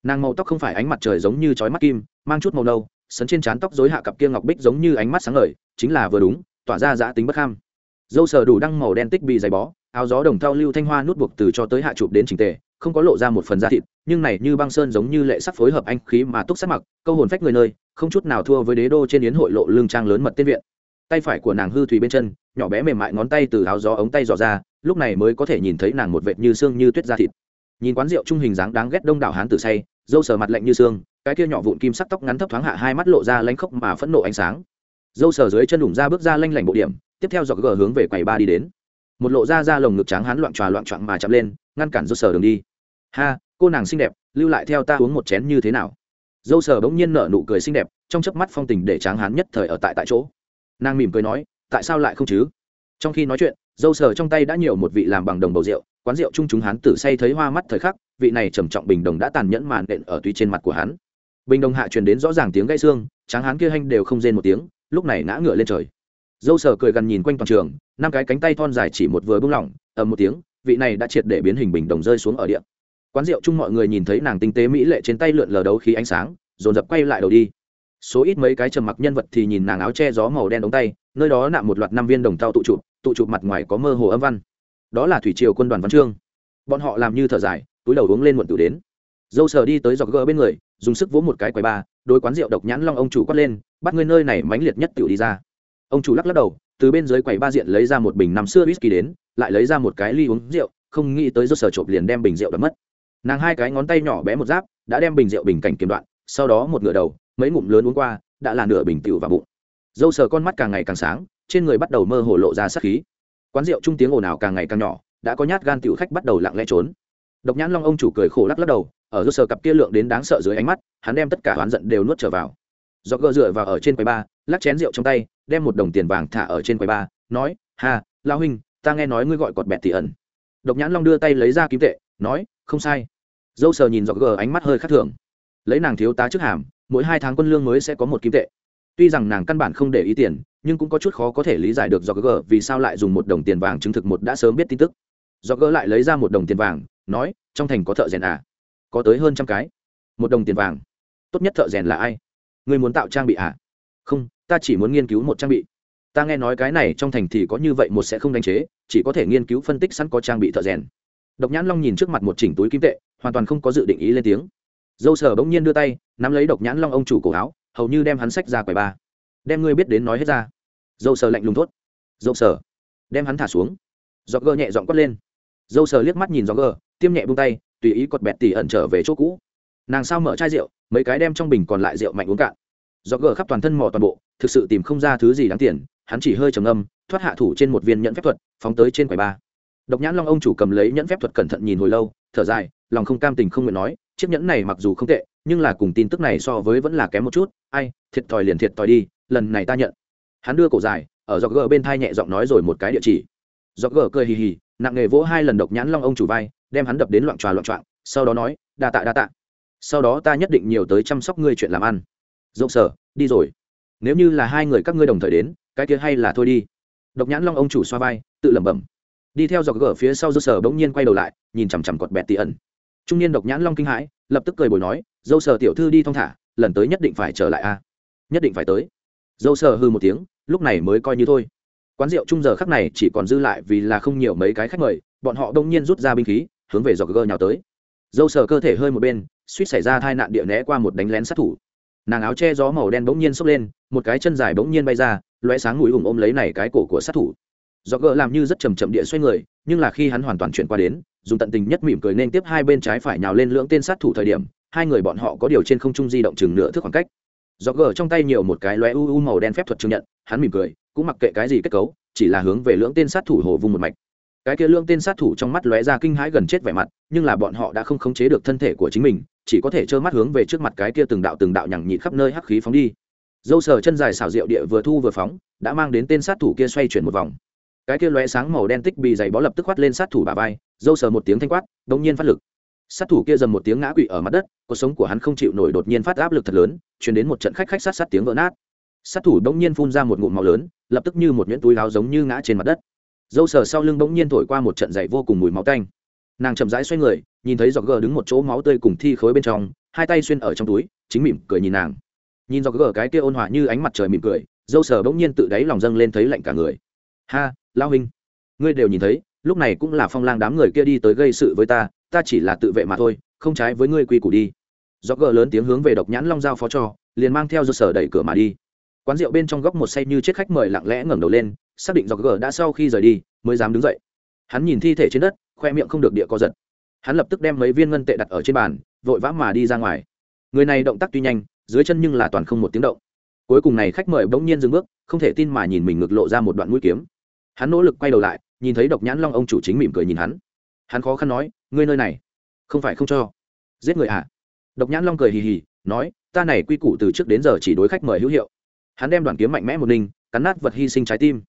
Nàng màu tóc không phải ánh mặt trời giống như chói mắt kim, mang chút màu nâu, sấn trên trán tóc dối hạ cặp kia ngọc bích giống như ánh mắt sáng ngời, chính là vừa đúng, tỏa ra giã tính bất kham. Dâu sờ đủ đăng màu đen tích bị dày bó, áo gió đồng thau lưu thanh hoa nút buộc từ cho tới hạ chụp đến trình tề không có lộ ra một phần da thịt, nhưng này như băng sơn giống như lệ sắc phối hợp anh khí mà túc sắc mặc, câu hồn phách người nơi, không chút nào thua với đế đô trên yến hội lộ lương trang lớn mật tiên viện. Tay phải của nàng hư thủy bên chân, nhỏ bé mềm mại ngón tay từ áo gió ống tay dò ra, lúc này mới có thể nhìn thấy nàng một vệt như xương như tuyết da thịt. Nhìn quán rượu trung hình dáng đáng ghét đông đảo hán tử say, dâu sờ mặt lạnh như xương, cái kia nhỏ vụn kim sắc tóc ngắn thấp thoáng hạ hai mắt lộ ra lanh khốc mà phẫn nộ ánh sáng. Dâu sờ dưới chân đủng ra bước ra lanh lảnh bộ điểm, tiếp theo dọc gờ hướng về quầy ba đi đến. Một lộ ra ra lồng ngực trắng hắn loạn tròa loạn trọn mà chậm lên, ngăn cản dâu sờ đường đi ha, cô nàng xinh đẹp, lưu lại theo ta uống một chén như thế nào? Dâu sờ bỗng nhiên nở nụ cười xinh đẹp, trong chớp mắt phong tình để tráng hán nhất thời ở tại tại chỗ. Nàng mỉm cười nói, tại sao lại không chứ? Trong khi nói chuyện, dâu sờ trong tay đã nhiều một vị làm bằng đồng bầu rượu, quán rượu chung chúng hán tử say thấy hoa mắt thời khắc, vị này trầm trọng bình đồng đã tàn nhẫn màn đện ở tuy trên mặt của hắn. Bình đồng hạ truyền đến rõ ràng tiếng gãy xương, tráng hán kia hanh đều không rên một tiếng, lúc này ngã ngựa lên trời. Dâu sờ cười gần nhìn quanh toàn trường, năm cái cánh tay thon dài chỉ một vừa bung lỏng, ầm một tiếng, vị này đã triệt để biến hình bình đồng rơi xuống ở địa quán rượu chung mọi người nhìn thấy nàng tinh tế mỹ lệ trên tay lượn lờ đấu khí ánh sáng, dồn dập quay lại đầu đi. Số ít mấy cái trầm mặc nhân vật thì nhìn nàng áo che gió màu đen ống tay, nơi đó nạm một loạt năm viên đồng thau tụ trụ tụ trụ mặt ngoài có mơ hồ âm văn. Đó là thủy triều quân đoàn văn chương. Bọn họ làm như thở dài, túi đầu uống lên muộn tử đến. Dâu sờ đi tới dọc gỡ bên người, dùng sức vỗ một cái quầy ba, đôi quán rượu độc nhãn long ông chủ quát lên, bắt ngươi nơi này mãnh liệt nhất tiểu đi ra. Ông chủ lắc lắc đầu, từ bên dưới quầy ba diện lấy ra một bình năm xưa whisky đến, lại lấy ra một cái ly uống rượu, không nghĩ tới dâu sờ trộm liền đem bình rượu đập mất nàng hai cái ngón tay nhỏ bé một giáp, đã đem bình rượu bình cảnh kiếm đoạn, sau đó một ngựa đầu, mấy ngụm lớn uống qua, đã là nửa bình tiểu và bụng. Dâu sờ con mắt càng ngày càng sáng, trên người bắt đầu mơ hồ lộ ra sát khí. Quán rượu trung tiếng ồn ào càng ngày càng nhỏ, đã có nhát gan tiểu khách bắt đầu lặng lẽ trốn. Độc nhãn long ông chủ cười khổ lắc lắc đầu, ở dâu sờ cặp kia lượng đến đáng sợ dưới ánh mắt, hắn đem tất cả oán giận đều nuốt trở vào. Do gỡ dựa vào ở trên quầy ba, lắc chén rượu trong tay, đem một đồng tiền vàng thả ở trên quầy ba, nói, ha lao huynh, ta nghe nói ngươi gọi cọt bẹt tỷ ẩn. Độc nhãn long đưa tay lấy ra kim tệ, nói không sai. Dâu sờ nhìn dọc gờ, ánh mắt hơi khác thường. Lấy nàng thiếu tá trước hàm, mỗi hai tháng quân lương mới sẽ có một kim tệ. Tuy rằng nàng căn bản không để ý tiền, nhưng cũng có chút khó có thể lý giải được dọc gờ vì sao lại dùng một đồng tiền vàng chứng thực một đã sớm biết tin tức. Dọc gờ lại lấy ra một đồng tiền vàng, nói, trong thành có thợ rèn à? Có tới hơn trăm cái. Một đồng tiền vàng? Tốt nhất thợ rèn là ai? Người muốn tạo trang bị à? Không, ta chỉ muốn nghiên cứu một trang bị. Ta nghe nói cái này trong thành thì có như vậy một sẽ không đánh chế, chỉ có thể nghiên cứu phân tích sẵn có trang bị thợ rèn độc nhãn long nhìn trước mặt một chỉnh túi kim tệ, hoàn toàn không có dự định ý lên tiếng. Dâu sở bỗng nhiên đưa tay, nắm lấy độc nhãn long ông chủ cổ áo, hầu như đem hắn sách ra quầy ba. Đem ngươi biết đến nói hết ra. Dâu sở lạnh lùng thốt. Dâu sở. Đem hắn thả xuống. Dọc gơ nhẹ dọn quất lên. Dâu sở liếc mắt nhìn dọc gơ, tiêm nhẹ bung tay, tùy ý cọt bẹt tỉ ẩn trở về chỗ cũ. Nàng sao mở chai rượu, mấy cái đem trong bình còn lại rượu mạnh uống cạn. Dọc gờ khắp toàn thân mò toàn bộ, thực sự tìm không ra thứ gì đáng tiền, hắn chỉ hơi trầm âm thoát hạ thủ trên một viên nhẫn phép thuật, phóng tới trên quầy ba độc nhãn long ông chủ cầm lấy nhẫn phép thuật cẩn thận nhìn hồi lâu, thở dài, lòng không cam tình không nguyện nói, chiếc nhẫn này mặc dù không tệ, nhưng là cùng tin tức này so với vẫn là kém một chút. Ai, thiệt thòi liền thiệt thòi đi, lần này ta nhận. Hắn đưa cổ dài, ở dọc gờ bên thai nhẹ giọng nói rồi một cái địa chỉ. Dọc gờ cười hì hì, nặng nghề vỗ hai lần độc nhãn long ông chủ vai, đem hắn đập đến loạn tròa loạn trọng sau đó nói, đa tạ đa tạ. Sau đó ta nhất định nhiều tới chăm sóc ngươi chuyện làm ăn. Dậu sở, đi rồi. Nếu như là hai người các ngươi đồng thời đến, cái kia hay là thôi đi. Độc nhãn long ông chủ xoa vai, tự lẩm bẩm đi theo dọc gờ phía sau dâu sở bỗng nhiên quay đầu lại, nhìn chằm chằm cọt bẹt tỉ ẩn. Trung niên độc nhãn long kinh hãi, lập tức cười bồi nói dâu sở tiểu thư đi thong thả, lần tới nhất định phải trở lại a. Nhất định phải tới. Dâu sở hư một tiếng, lúc này mới coi như thôi. Quán rượu chung giờ khắc này chỉ còn dư lại vì là không nhiều mấy cái khách mời, bọn họ đông nhiên rút ra binh khí, hướng về dọc gờ nhào tới. Dâu sở cơ thể hơi một bên, suýt xảy ra tai nạn địa né qua một đánh lén sát thủ. Nàng áo che gió màu đen bỗng nhiên xốc lên, một cái chân dài bỗng nhiên bay ra loé sáng mũi ủng ôm lấy này cái cổ của sát thủ do gỡ làm như rất chầm chậm địa xoay người, nhưng là khi hắn hoàn toàn chuyển qua đến, dùng tận tình nhất mỉm cười nên tiếp hai bên trái phải nhào lên lưỡng tên sát thủ thời điểm, hai người bọn họ có điều trên không trung di động chừng nửa thước khoảng cách. Do gỡ trong tay nhiều một cái lóe u u màu đen phép thuật chứng nhận, hắn mỉm cười, cũng mặc kệ cái gì kết cấu, chỉ là hướng về lưỡng tên sát thủ hồ vung một mạch. Cái kia lưỡng tên sát thủ trong mắt lóe ra kinh hãi gần chết vẻ mặt, nhưng là bọn họ đã không khống chế được thân thể của chính mình, chỉ có thể trơ mắt hướng về trước mặt cái kia từng đạo từng đạo nhằng nhịt khắp nơi hắc khí phóng đi. Dâu sờ chân dài xảo diệu địa vừa thu vừa phóng, đã mang đến tên sát thủ kia xoay chuyển một vòng cái kia lóe sáng màu đen tích bị dày bó lập tức khoát lên sát thủ bà vai, dâu sờ một tiếng thanh quát, đống nhiên phát lực. Sát thủ kia dầm một tiếng ngã quỵ ở mặt đất, cuộc sống của hắn không chịu nổi đột nhiên phát áp lực thật lớn chuyển đến một trận khách khách sát sát tiếng vỡ nát. Sát thủ đống nhiên phun ra một ngụm màu lớn, lập tức như một nhuyễn túi láo giống như ngã trên mặt đất. Dâu sờ sau lưng bỗng nhiên thổi qua một trận dày vô cùng mùi máu tanh. Nàng chậm rãi xoay người, nhìn thấy giọt gờ đứng một chỗ máu tươi cùng thi khối bên trong, hai tay xuyên ở trong túi, chính mỉm cười nhìn nàng. Nhìn giọt gờ cái kia ôn hòa như ánh mặt trời mỉm cười, dâu sờ bỗng nhiên tự đáy lòng dâng lên thấy lạnh cả người. Ha lao huynh, ngươi đều nhìn thấy, lúc này cũng là phong lang đám người kia đi tới gây sự với ta ta chỉ là tự vệ mà thôi, không trái với ngươi quy củ đi. Do gờ lớn tiếng hướng về độc nhãn long giao phó cho, liền mang theo do sở đẩy cửa mà đi. Quán rượu bên trong góc một say như chết khách mời lặng lẽ ngẩng đầu lên, xác định do gờ đã sau khi rời đi, mới dám đứng dậy. Hắn nhìn thi thể trên đất, khoe miệng không được địa co giật. Hắn lập tức đem mấy viên ngân tệ đặt ở trên bàn, vội vã mà đi ra ngoài. Người này động tác tuy nhanh, dưới chân nhưng là toàn không một tiếng động. Cuối cùng này khách mời bỗng nhiên dừng bước, không thể tin mà nhìn mình ngực lộ ra một đoạn mũi kiếm hắn nỗ lực quay đầu lại, nhìn thấy độc nhãn long ông chủ chính mỉm cười nhìn hắn. Hắn khó khăn nói, ngươi nơi này, không phải không cho. Giết người à độc nhãn long cười hì hì, nói, ta này quy củ từ trước đến giờ chỉ đối khách mời hữu hiệu. Hắn đem đoàn kiếm mạnh mẽ một ninh cắn nát vật hy sinh trái tim.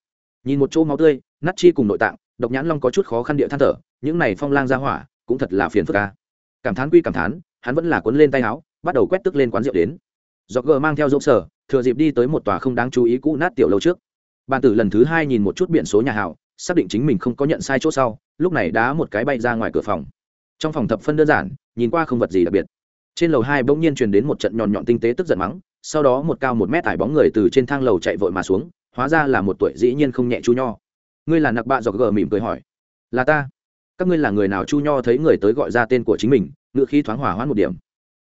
Nhìn một chỗ máu tươi, nát chi cùng nội tạng, độc nhãn long có chút khó khăn địa than thở, những này phong lang ra hỏa, cũng thật là phiền phức ca cảm thán quy cảm thán, hắn vẫn là cuốn lên tay áo, bắt đầu quét tức lên quán rượu đến. Do gờ mang theo dỗ sở, thừa dịp đi tới một tòa không đáng chú ý cũ nát tiểu lâu trước bàn tử lần thứ hai nhìn một chút biển số nhà hào xác định chính mình không có nhận sai chỗ sau, lúc này đá một cái bay ra ngoài cửa phòng. Trong phòng thập phân đơn giản, nhìn qua không vật gì đặc biệt. Trên lầu hai bỗng nhiên truyền đến một trận nhọn nhọn tinh tế tức giận mắng, sau đó một cao một mét tải bóng người từ trên thang lầu chạy vội mà xuống, hóa ra là một tuổi dĩ nhiên không nhẹ chu nho. Ngươi là nặc bạ dọc gờ mỉm cười hỏi. Là ta. Các ngươi là người nào chu nho thấy người tới gọi ra tên của chính mình, ngựa khí thoáng hỏa hoãn một điểm.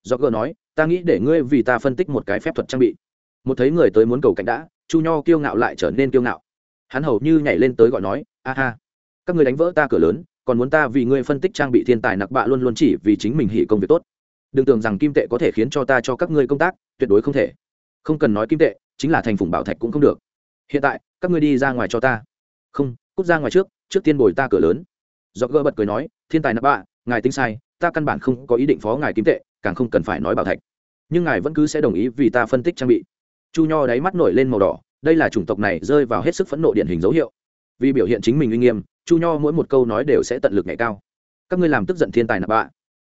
Dọc gờ nói, ta nghĩ để ngươi vì ta phân tích một cái phép thuật trang bị. Một thấy người tới muốn cầu cạnh đã chu nho kiêu ngạo lại trở nên kiêu ngạo. Hắn hầu như nhảy lên tới gọi nói, a ha, các ngươi đánh vỡ ta cửa lớn, còn muốn ta vì ngươi phân tích trang bị thiên tài nặc bạ luôn luôn chỉ vì chính mình hỉ công việc tốt. Đừng tưởng rằng kim tệ có thể khiến cho ta cho các ngươi công tác, tuyệt đối không thể. Không cần nói kim tệ, chính là thành phủng bảo thạch cũng không được. Hiện tại, các ngươi đi ra ngoài cho ta. Không, cút ra ngoài trước trước tiên bồi ta cửa lớn. Do gỡ bật cười nói, thiên tài nạp bạ, ngài tính sai, ta căn bản không có ý định phó ngài kim tệ, càng không cần phải nói bảo thạch. Nhưng ngài vẫn cứ sẽ đồng ý vì ta phân tích trang bị chu nho đáy mắt nổi lên màu đỏ, đây là chủng tộc này rơi vào hết sức phẫn nộ điển hình dấu hiệu. Vì biểu hiện chính mình uy nghiêm, chu nho mỗi một câu nói đều sẽ tận lực ngày cao. Các ngươi làm tức giận thiên tài nạp bạ.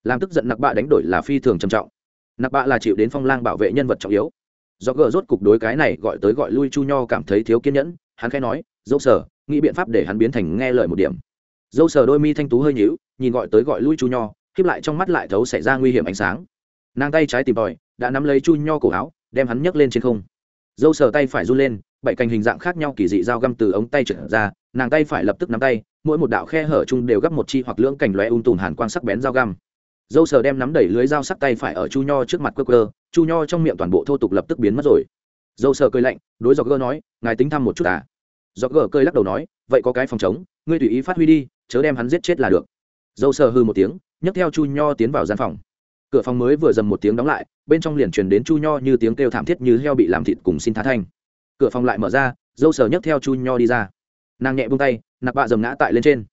Làm tức giận nạp bạ đánh đổi là phi thường trầm trọng. Nạp bạ là chịu đến phong lang bảo vệ nhân vật trọng yếu. Do gờ rốt cục đối cái này gọi tới gọi lui chu nho cảm thấy thiếu kiên nhẫn, hắn khẽ nói dâu sở nghĩ biện pháp để hắn biến thành nghe lời một điểm. Dâu sở đôi mi thanh tú hơi nhíu, nhìn gọi tới gọi lui chu nho khiếp lại trong mắt lại thấu xảy ra nguy hiểm ánh sáng. Nàng tay trái tìm tòi, đã nắm lấy chu nho cổ áo đem hắn nhấc lên trên không. Dâu sờ tay phải run lên, bảy cành hình dạng khác nhau kỳ dị dao găm từ ống tay trở ra, nàng tay phải lập tức nắm tay, mỗi một đạo khe hở chung đều gấp một chi hoặc lưỡng cành lóe um ung tùm hàn quang sắc bén dao găm. Dâu sờ đem nắm đẩy lưới dao sắc tay phải ở chu nho trước mặt cơ cơ chu nho trong miệng toàn bộ thô tục lập tức biến mất rồi. Dâu sờ cười lạnh, đối dọc gơ nói, ngài tính thăm một chút à? Dọc gơ cơi lắc đầu nói, vậy có cái phòng chống, ngươi tùy ý phát huy đi, chớ đem hắn giết chết là được. Dâu sờ hư một tiếng, nhấc theo chu nho tiến vào gian phòng. Cửa phòng mới vừa dầm một tiếng đóng lại bên trong liền truyền đến chu nho như tiếng kêu thảm thiết như heo bị làm thịt cùng xin thá thanh. Cửa phòng lại mở ra dâu sờ nhấc theo chu nho đi ra. Nàng nhẹ buông tay nạp bạ dầm ngã tại lên trên.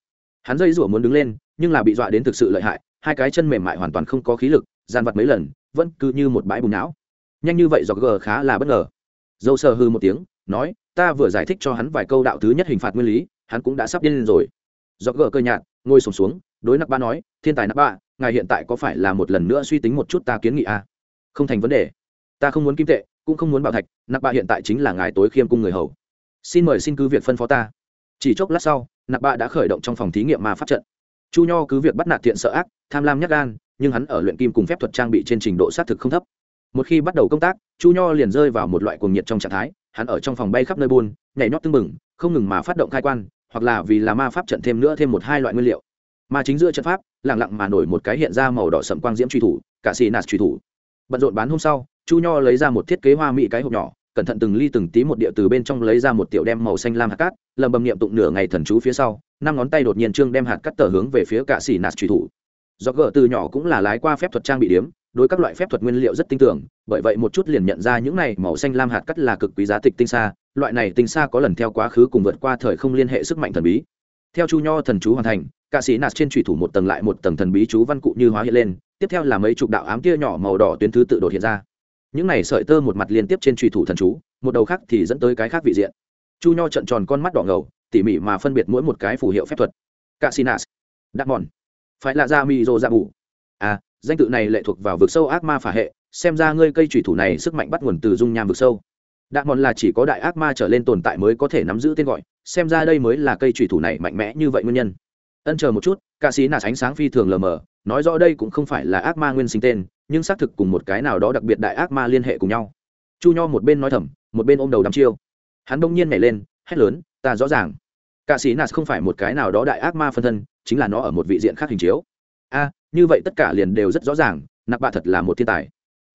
Hắn dây rủa muốn đứng lên nhưng là bị dọa đến thực sự lợi hại hai cái chân mềm mại hoàn toàn không có khí lực gian vặt mấy lần vẫn cứ như một bãi bùn não. Nhanh như vậy do gờ khá là bất ngờ. Dâu sờ hư một tiếng nói ta vừa giải thích cho hắn vài câu đạo thứ nhất hình phạt nguyên lý hắn cũng đã sắp điên lên rồi. Do gờ cơ nhạt ngồi sùng xuống, xuống đối nạp ba nói thiên tài nạp ba ngài hiện tại có phải là một lần nữa suy tính một chút ta kiến nghị a à? Không thành vấn đề. Ta không muốn kim tệ, cũng không muốn bảo thạch, nạp bạ hiện tại chính là ngài tối khiêm cung người hầu. Xin mời xin cứ việc phân phó ta. Chỉ chốc lát sau, nạp bạ đã khởi động trong phòng thí nghiệm ma pháp trận. Chu nho cứ việc bắt nạt thiện sợ ác, tham lam nhắc gan, nhưng hắn ở luyện kim cùng phép thuật trang bị trên trình độ xác thực không thấp. Một khi bắt đầu công tác, chu nho liền rơi vào một loại cuồng nhiệt trong trạng thái, hắn ở trong phòng bay khắp nơi buôn, nhảy nhót tưng bừng, không ngừng mà phát động khai quan, hoặc là vì là ma pháp trận thêm nữa thêm một hai loại nguyên liệu. Mà chính giữa trận pháp lẳng lặng mà nổi một cái hiện ra màu đỏ sậm quang diễm truy thủ cả xì nạt truy thủ bận rộn bán hôm sau, chu nho lấy ra một thiết kế hoa mỹ cái hộp nhỏ, cẩn thận từng ly từng tí một địa từ bên trong lấy ra một tiểu đem màu xanh lam hạt cát lầm bầm niệm tụng nửa ngày thần chú phía sau, năm ngón tay đột nhiên trương đem hạt cát tờ hướng về phía cả xỉ nạt truy thủ. Do gỡ từ nhỏ cũng là lái qua phép thuật trang bị điếm, đối các loại phép thuật nguyên liệu rất tinh tưởng, bởi vậy một chút liền nhận ra những này màu xanh lam hạt cát là cực quý giá tịch tinh xa loại này tinh xa có lần theo quá khứ cùng vượt qua thời không liên hệ sức mạnh thần bí theo chu nho thần chú hoàn thành cạ sĩ nạt trên trùy thủ một tầng lại một tầng thần bí chú văn cụ như hóa hiện lên, tiếp theo là mấy chục đạo ám tia nhỏ màu đỏ tuyến thứ tự đột hiện ra. Những này sợi tơ một mặt liên tiếp trên trùy thủ thần chú, một đầu khác thì dẫn tới cái khác vị diện. Chu nho trận tròn con mắt đỏ ngầu, tỉ mỉ mà phân biệt mỗi một cái phù hiệu phép thuật. Cạ sĩ nạt. Đắc mòn. Phải là ra mi rô ra dạ bù. À danh tự này lệ thuộc vào vực sâu ác ma phả hệ, xem ra ngươi cây trùy thủ này sức mạnh bắt nguồn từ dung nham vực sâu đạ mòn là chỉ có đại ác ma trở lên tồn tại mới có thể nắm giữ tên gọi, xem ra đây mới là cây trùy thủ này mạnh mẽ như vậy nguyên nhân. Ân chờ một chút, ca sĩ nạt ánh sáng phi thường lờ mờ, nói rõ đây cũng không phải là ác ma nguyên sinh tên, nhưng xác thực cùng một cái nào đó đặc biệt đại ác ma liên hệ cùng nhau. Chu nho một bên nói thầm, một bên ôm đầu đắm chiêu. Hắn đông nhiên nhảy lên, hét lớn, ta rõ ràng. Ca sĩ nạt không phải một cái nào đó đại ác ma phân thân, chính là nó ở một vị diện khác hình chiếu. A, như vậy tất cả liền đều rất rõ ràng nạp bạ thật là một thiên tài.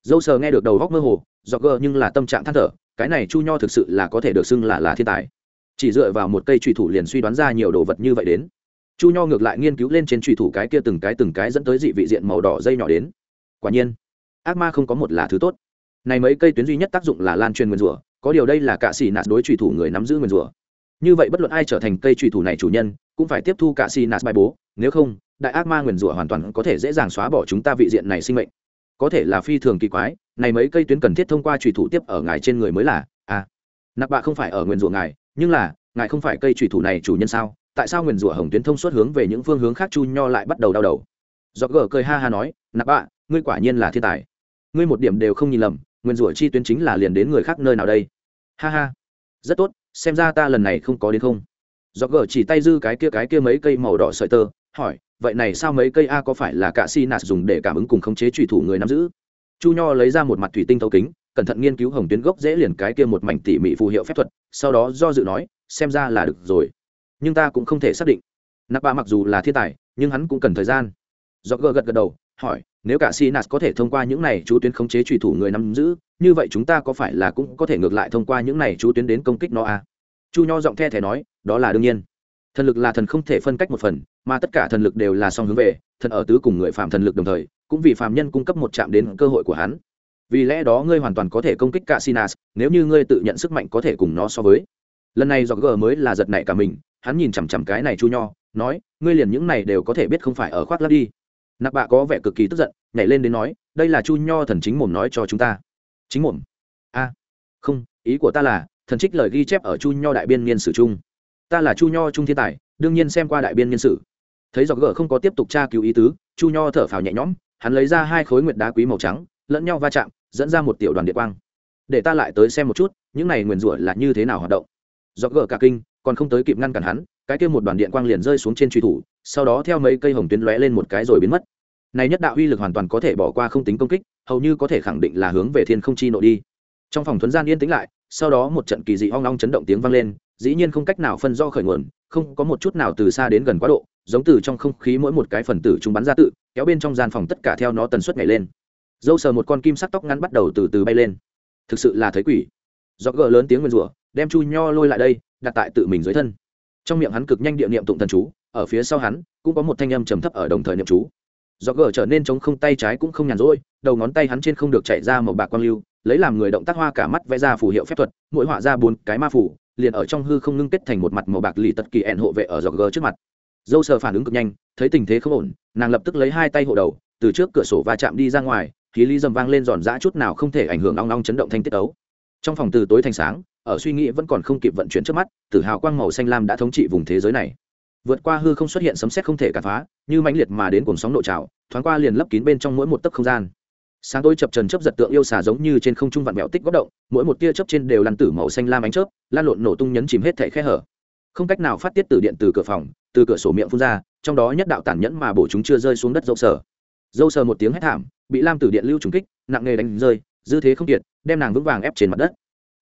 Dâu sờ nghe được đầu góc mơ hồ do gờ nhưng là tâm trạng than thở cái này chu nho thực sự là có thể được xưng là là thiên tài. Chỉ dựa vào một cây trùy thủ liền suy đoán ra nhiều đồ vật như vậy đến. Chu nho ngược lại nghiên cứu lên trên trùy thủ cái kia từng cái từng cái dẫn tới dị vị diện màu đỏ dây nhỏ đến. Quả nhiên, ác ma không có một là thứ tốt. Này mấy cây tuyến duy nhất tác dụng là lan truyền nguyên rủa, có điều đây là cạ xì nạt đối trùy thủ người nắm giữ nguyên rủa. Như vậy bất luận ai trở thành cây trùy thủ này chủ nhân, cũng phải tiếp thu cạ xì nạt bài bố, nếu không, đại ác ma nguyên rủa hoàn toàn có thể dễ dàng xóa bỏ chúng ta vị diện này sinh mệnh. Có thể là phi thường kỳ quái này mấy cây tuyến cần thiết thông qua trùy thủ tiếp ở ngài trên người mới là a à, nạp bạ không phải ở nguyền rủa ngài nhưng là ngài không phải cây trùy thủ này chủ nhân sao? Tại sao nguyền rủa hồng tuyến thông suốt hướng về những phương hướng khác chu nho lại bắt đầu đau đầu? Do gờ cười ha ha nói nạp bạ ngươi quả nhiên là thiên tài. Ngươi một điểm đều không nhìn lầm nguyền rủa chi tuyến chính là liền đến người khác nơi nào đây? Ha ha. Rất tốt xem ra ta lần này không có đến không. Do gờ chỉ tay dư cái kia cái kia mấy cây màu đỏ sợi tơ hỏi vậy này sao mấy cây a có phải là cả si nạt dùng để cảm ứng cùng khống chế trùy thủ người nắm giữ? Chu nho lấy ra một mặt thủy tinh thấu kính, cẩn thận nghiên cứu hồng tuyến gốc dễ liền cái kia một mảnh tỉ mỉ phù hiệu phép thuật, sau đó do dự nói, xem ra là được rồi. Nhưng ta cũng không thể xác định. Nạp ba mặc dù là thiên tài, nhưng hắn cũng cần thời gian. Do gờ gật gật đầu, hỏi, nếu cả si nạt có thể thông qua những này chú tuyến khống chế trùy thủ người nắm giữ, như vậy chúng ta có phải là cũng có thể ngược lại thông qua những này chú tuyến đến công kích nó à? chu nho giọng the thẻ nói, đó là đương nhiên. Thần lực là thần không thể phân cách một phần, mà tất cả thần lực đều là song hướng về, thần ở tứ cùng người phạm thần lực đồng thời cũng vì phạm nhân cung cấp một chạm đến cơ hội của hắn. Vì lẽ đó ngươi hoàn toàn có thể công kích cả sinas nếu như ngươi tự nhận sức mạnh có thể cùng nó so với. Lần này do g mới là giật nảy cả mình, hắn nhìn chằm chằm cái này chu nho, nói, ngươi liền những này đều có thể biết không phải ở khoác lắp đi. Nặc bạ có vẻ cực kỳ tức giận, nhảy lên đến nói, đây là chu nho thần chính mồm nói cho chúng ta. Chính mồm? A, không, ý của ta là, thần trích lời ghi chép ở chu nho đại biên niên sử chung. Ta là chu nho trung thiên tài, đương nhiên xem qua đại biên niên sử. Thấy do gờ không có tiếp tục tra cứu ý tứ, chu nho thở phào nhẹ nhõm hắn lấy ra hai khối nguyệt đá quý màu trắng, lẫn nhau va chạm, dẫn ra một tiểu đoàn điện quang. Để ta lại tới xem một chút, những này nguyền rủa là như thế nào hoạt động. Do gờ cả kinh, còn không tới kịp ngăn cản hắn, cái kia một đoàn điện quang liền rơi xuống trên truy thủ, sau đó theo mấy cây hồng tuyến lóe lên một cái rồi biến mất. Này nhất đạo uy lực hoàn toàn có thể bỏ qua không tính công kích, hầu như có thể khẳng định là hướng về thiên không chi nội đi. Trong phòng thuấn gian yên tĩnh lại, sau đó một trận kỳ dị hoang long chấn động tiếng vang lên, dĩ nhiên không cách nào phân do khởi nguồn, không có một chút nào từ xa đến gần quá độ giống từ trong không khí mỗi một cái phần tử chúng bắn ra tự, kéo bên trong gian phòng tất cả theo nó tần suất nhảy lên. Dâu sờ một con kim sắc tóc ngắn bắt đầu từ từ bay lên. Thực sự là thấy quỷ. Do gỡ lớn tiếng nguyên rủa, đem chu nho lôi lại đây, đặt tại tự mình dưới thân. Trong miệng hắn cực nhanh địa niệm tụng thần chú, ở phía sau hắn, cũng có một thanh âm trầm thấp ở đồng thời niệm chú. Do gỡ trở nên chống không tay trái cũng không nhàn rỗi, đầu ngón tay hắn trên không được chạy ra một bạc quang lưu, lấy làm người động tác hoa cả mắt vẽ ra phù hiệu phép thuật, mỗi họa ra bốn cái ma phủ liền ở trong hư không ngưng kết thành một mặt màu bạc lì tật kỳ ẹn hộ vệ ở dọc gờ trước mặt dâu sờ phản ứng cực nhanh, thấy tình thế không ổn, nàng lập tức lấy hai tay hộ đầu, từ trước cửa sổ va chạm đi ra ngoài, khí ly dầm vang lên giòn giã chút nào không thể ảnh hưởng long long chấn động thanh tiết ấu trong phòng từ tối thành sáng, ở suy nghĩ vẫn còn không kịp vận chuyển trước mắt, tử hào quang màu xanh lam đã thống trị vùng thế giới này. Vượt qua hư không xuất hiện sấm xét không thể cản phá, như mãnh liệt mà đến cuồng sóng nội trào, thoáng qua liền lấp kín bên trong mỗi một tấc không gian. Sáng tối chập trần chớp giật tượng yêu xà giống như trên không trung vạn mẹo tích góc động, mỗi một tia chớp trên đều lăn tử màu xanh lam ánh chớp, lan lộn nổ tung nhấn chìm hết thảy khe hở. Không cách nào phát tiết từ điện từ cửa phòng từ cửa sổ miệng phun ra, trong đó nhất đạo tản nhẫn mà bổ chúng chưa rơi xuống đất dâu sờ. Dâu sờ một tiếng hét thảm, bị lam tử điện lưu trùng kích, nặng nề đánh rơi, dư thế không kiệt, đem nàng vững vàng ép trên mặt đất.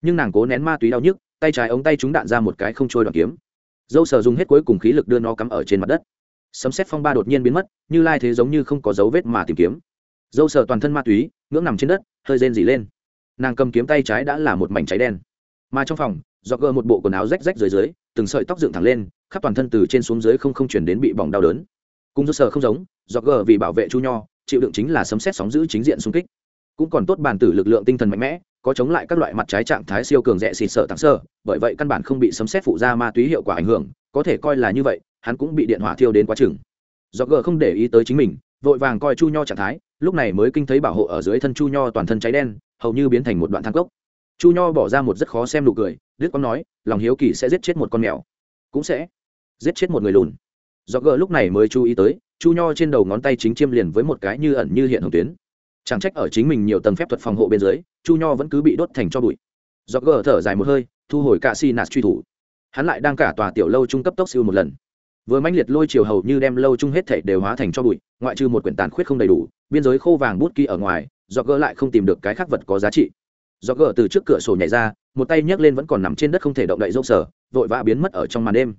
Nhưng nàng cố nén ma túy đau nhức, tay trái ống tay chúng đạn ra một cái không trôi đoạn kiếm. Dâu sờ dùng hết cuối cùng khí lực đưa nó cắm ở trên mặt đất. Sấm xét phong ba đột nhiên biến mất, như lai thế giống như không có dấu vết mà tìm kiếm. Dâu sờ toàn thân ma túy, ngưỡng nằm trên đất, hơi rên dỉ lên. Nàng cầm kiếm tay trái đã là một mảnh cháy đen. Mà trong phòng do gờ một bộ quần áo rách rách dưới dưới, từng sợi tóc dựng thẳng lên khắp toàn thân từ trên xuống dưới không không chuyển đến bị bỏng đau đớn. Cùng do sở không giống, do gờ vì bảo vệ chu nho, chịu đựng chính là sấm xét sóng giữ chính diện xung kích. Cũng còn tốt bản tử lực lượng tinh thần mạnh mẽ, có chống lại các loại mặt trái trạng thái siêu cường rẽ xịt sợ tặng sơ bởi vậy căn bản không bị sấm xét phụ ra ma túy hiệu quả ảnh hưởng, có thể coi là như vậy, hắn cũng bị điện hỏa thiêu đến quá chừng. Do gờ không để ý tới chính mình, vội vàng coi chu nho trạng thái, lúc này mới kinh thấy bảo hộ ở dưới thân chu nho toàn thân cháy đen, hầu như biến thành một đoạn thang cốc. Chu nho bỏ ra một rất khó xem nụ cười đức quang nói, lòng hiếu kỳ sẽ giết chết một con mèo. Cũng sẽ giết chết một người lùn. Do gờ lúc này mới chú ý tới, chu nho trên đầu ngón tay chính chiêm liền với một cái như ẩn như hiện hồng tuyến. Chẳng trách ở chính mình nhiều tầng phép thuật phòng hộ bên dưới, chu nho vẫn cứ bị đốt thành cho bụi. Do gờ thở dài một hơi, thu hồi cạ si nạt truy thủ. Hắn lại đang cả tòa tiểu lâu trung cấp tốc siêu một lần. Vừa mãnh liệt lôi chiều hầu như đem lâu chung hết thảy đều hóa thành cho bụi, ngoại trừ một quyển tàn khuyết không đầy đủ, biên giới khô vàng bút ký ở ngoài, do gỡ lại không tìm được cái khác vật có giá trị. Do gỡ từ trước cửa sổ nhảy ra, một tay nhấc lên vẫn còn nằm trên đất không thể động đậy dâu sở, vội vã biến mất ở trong màn đêm.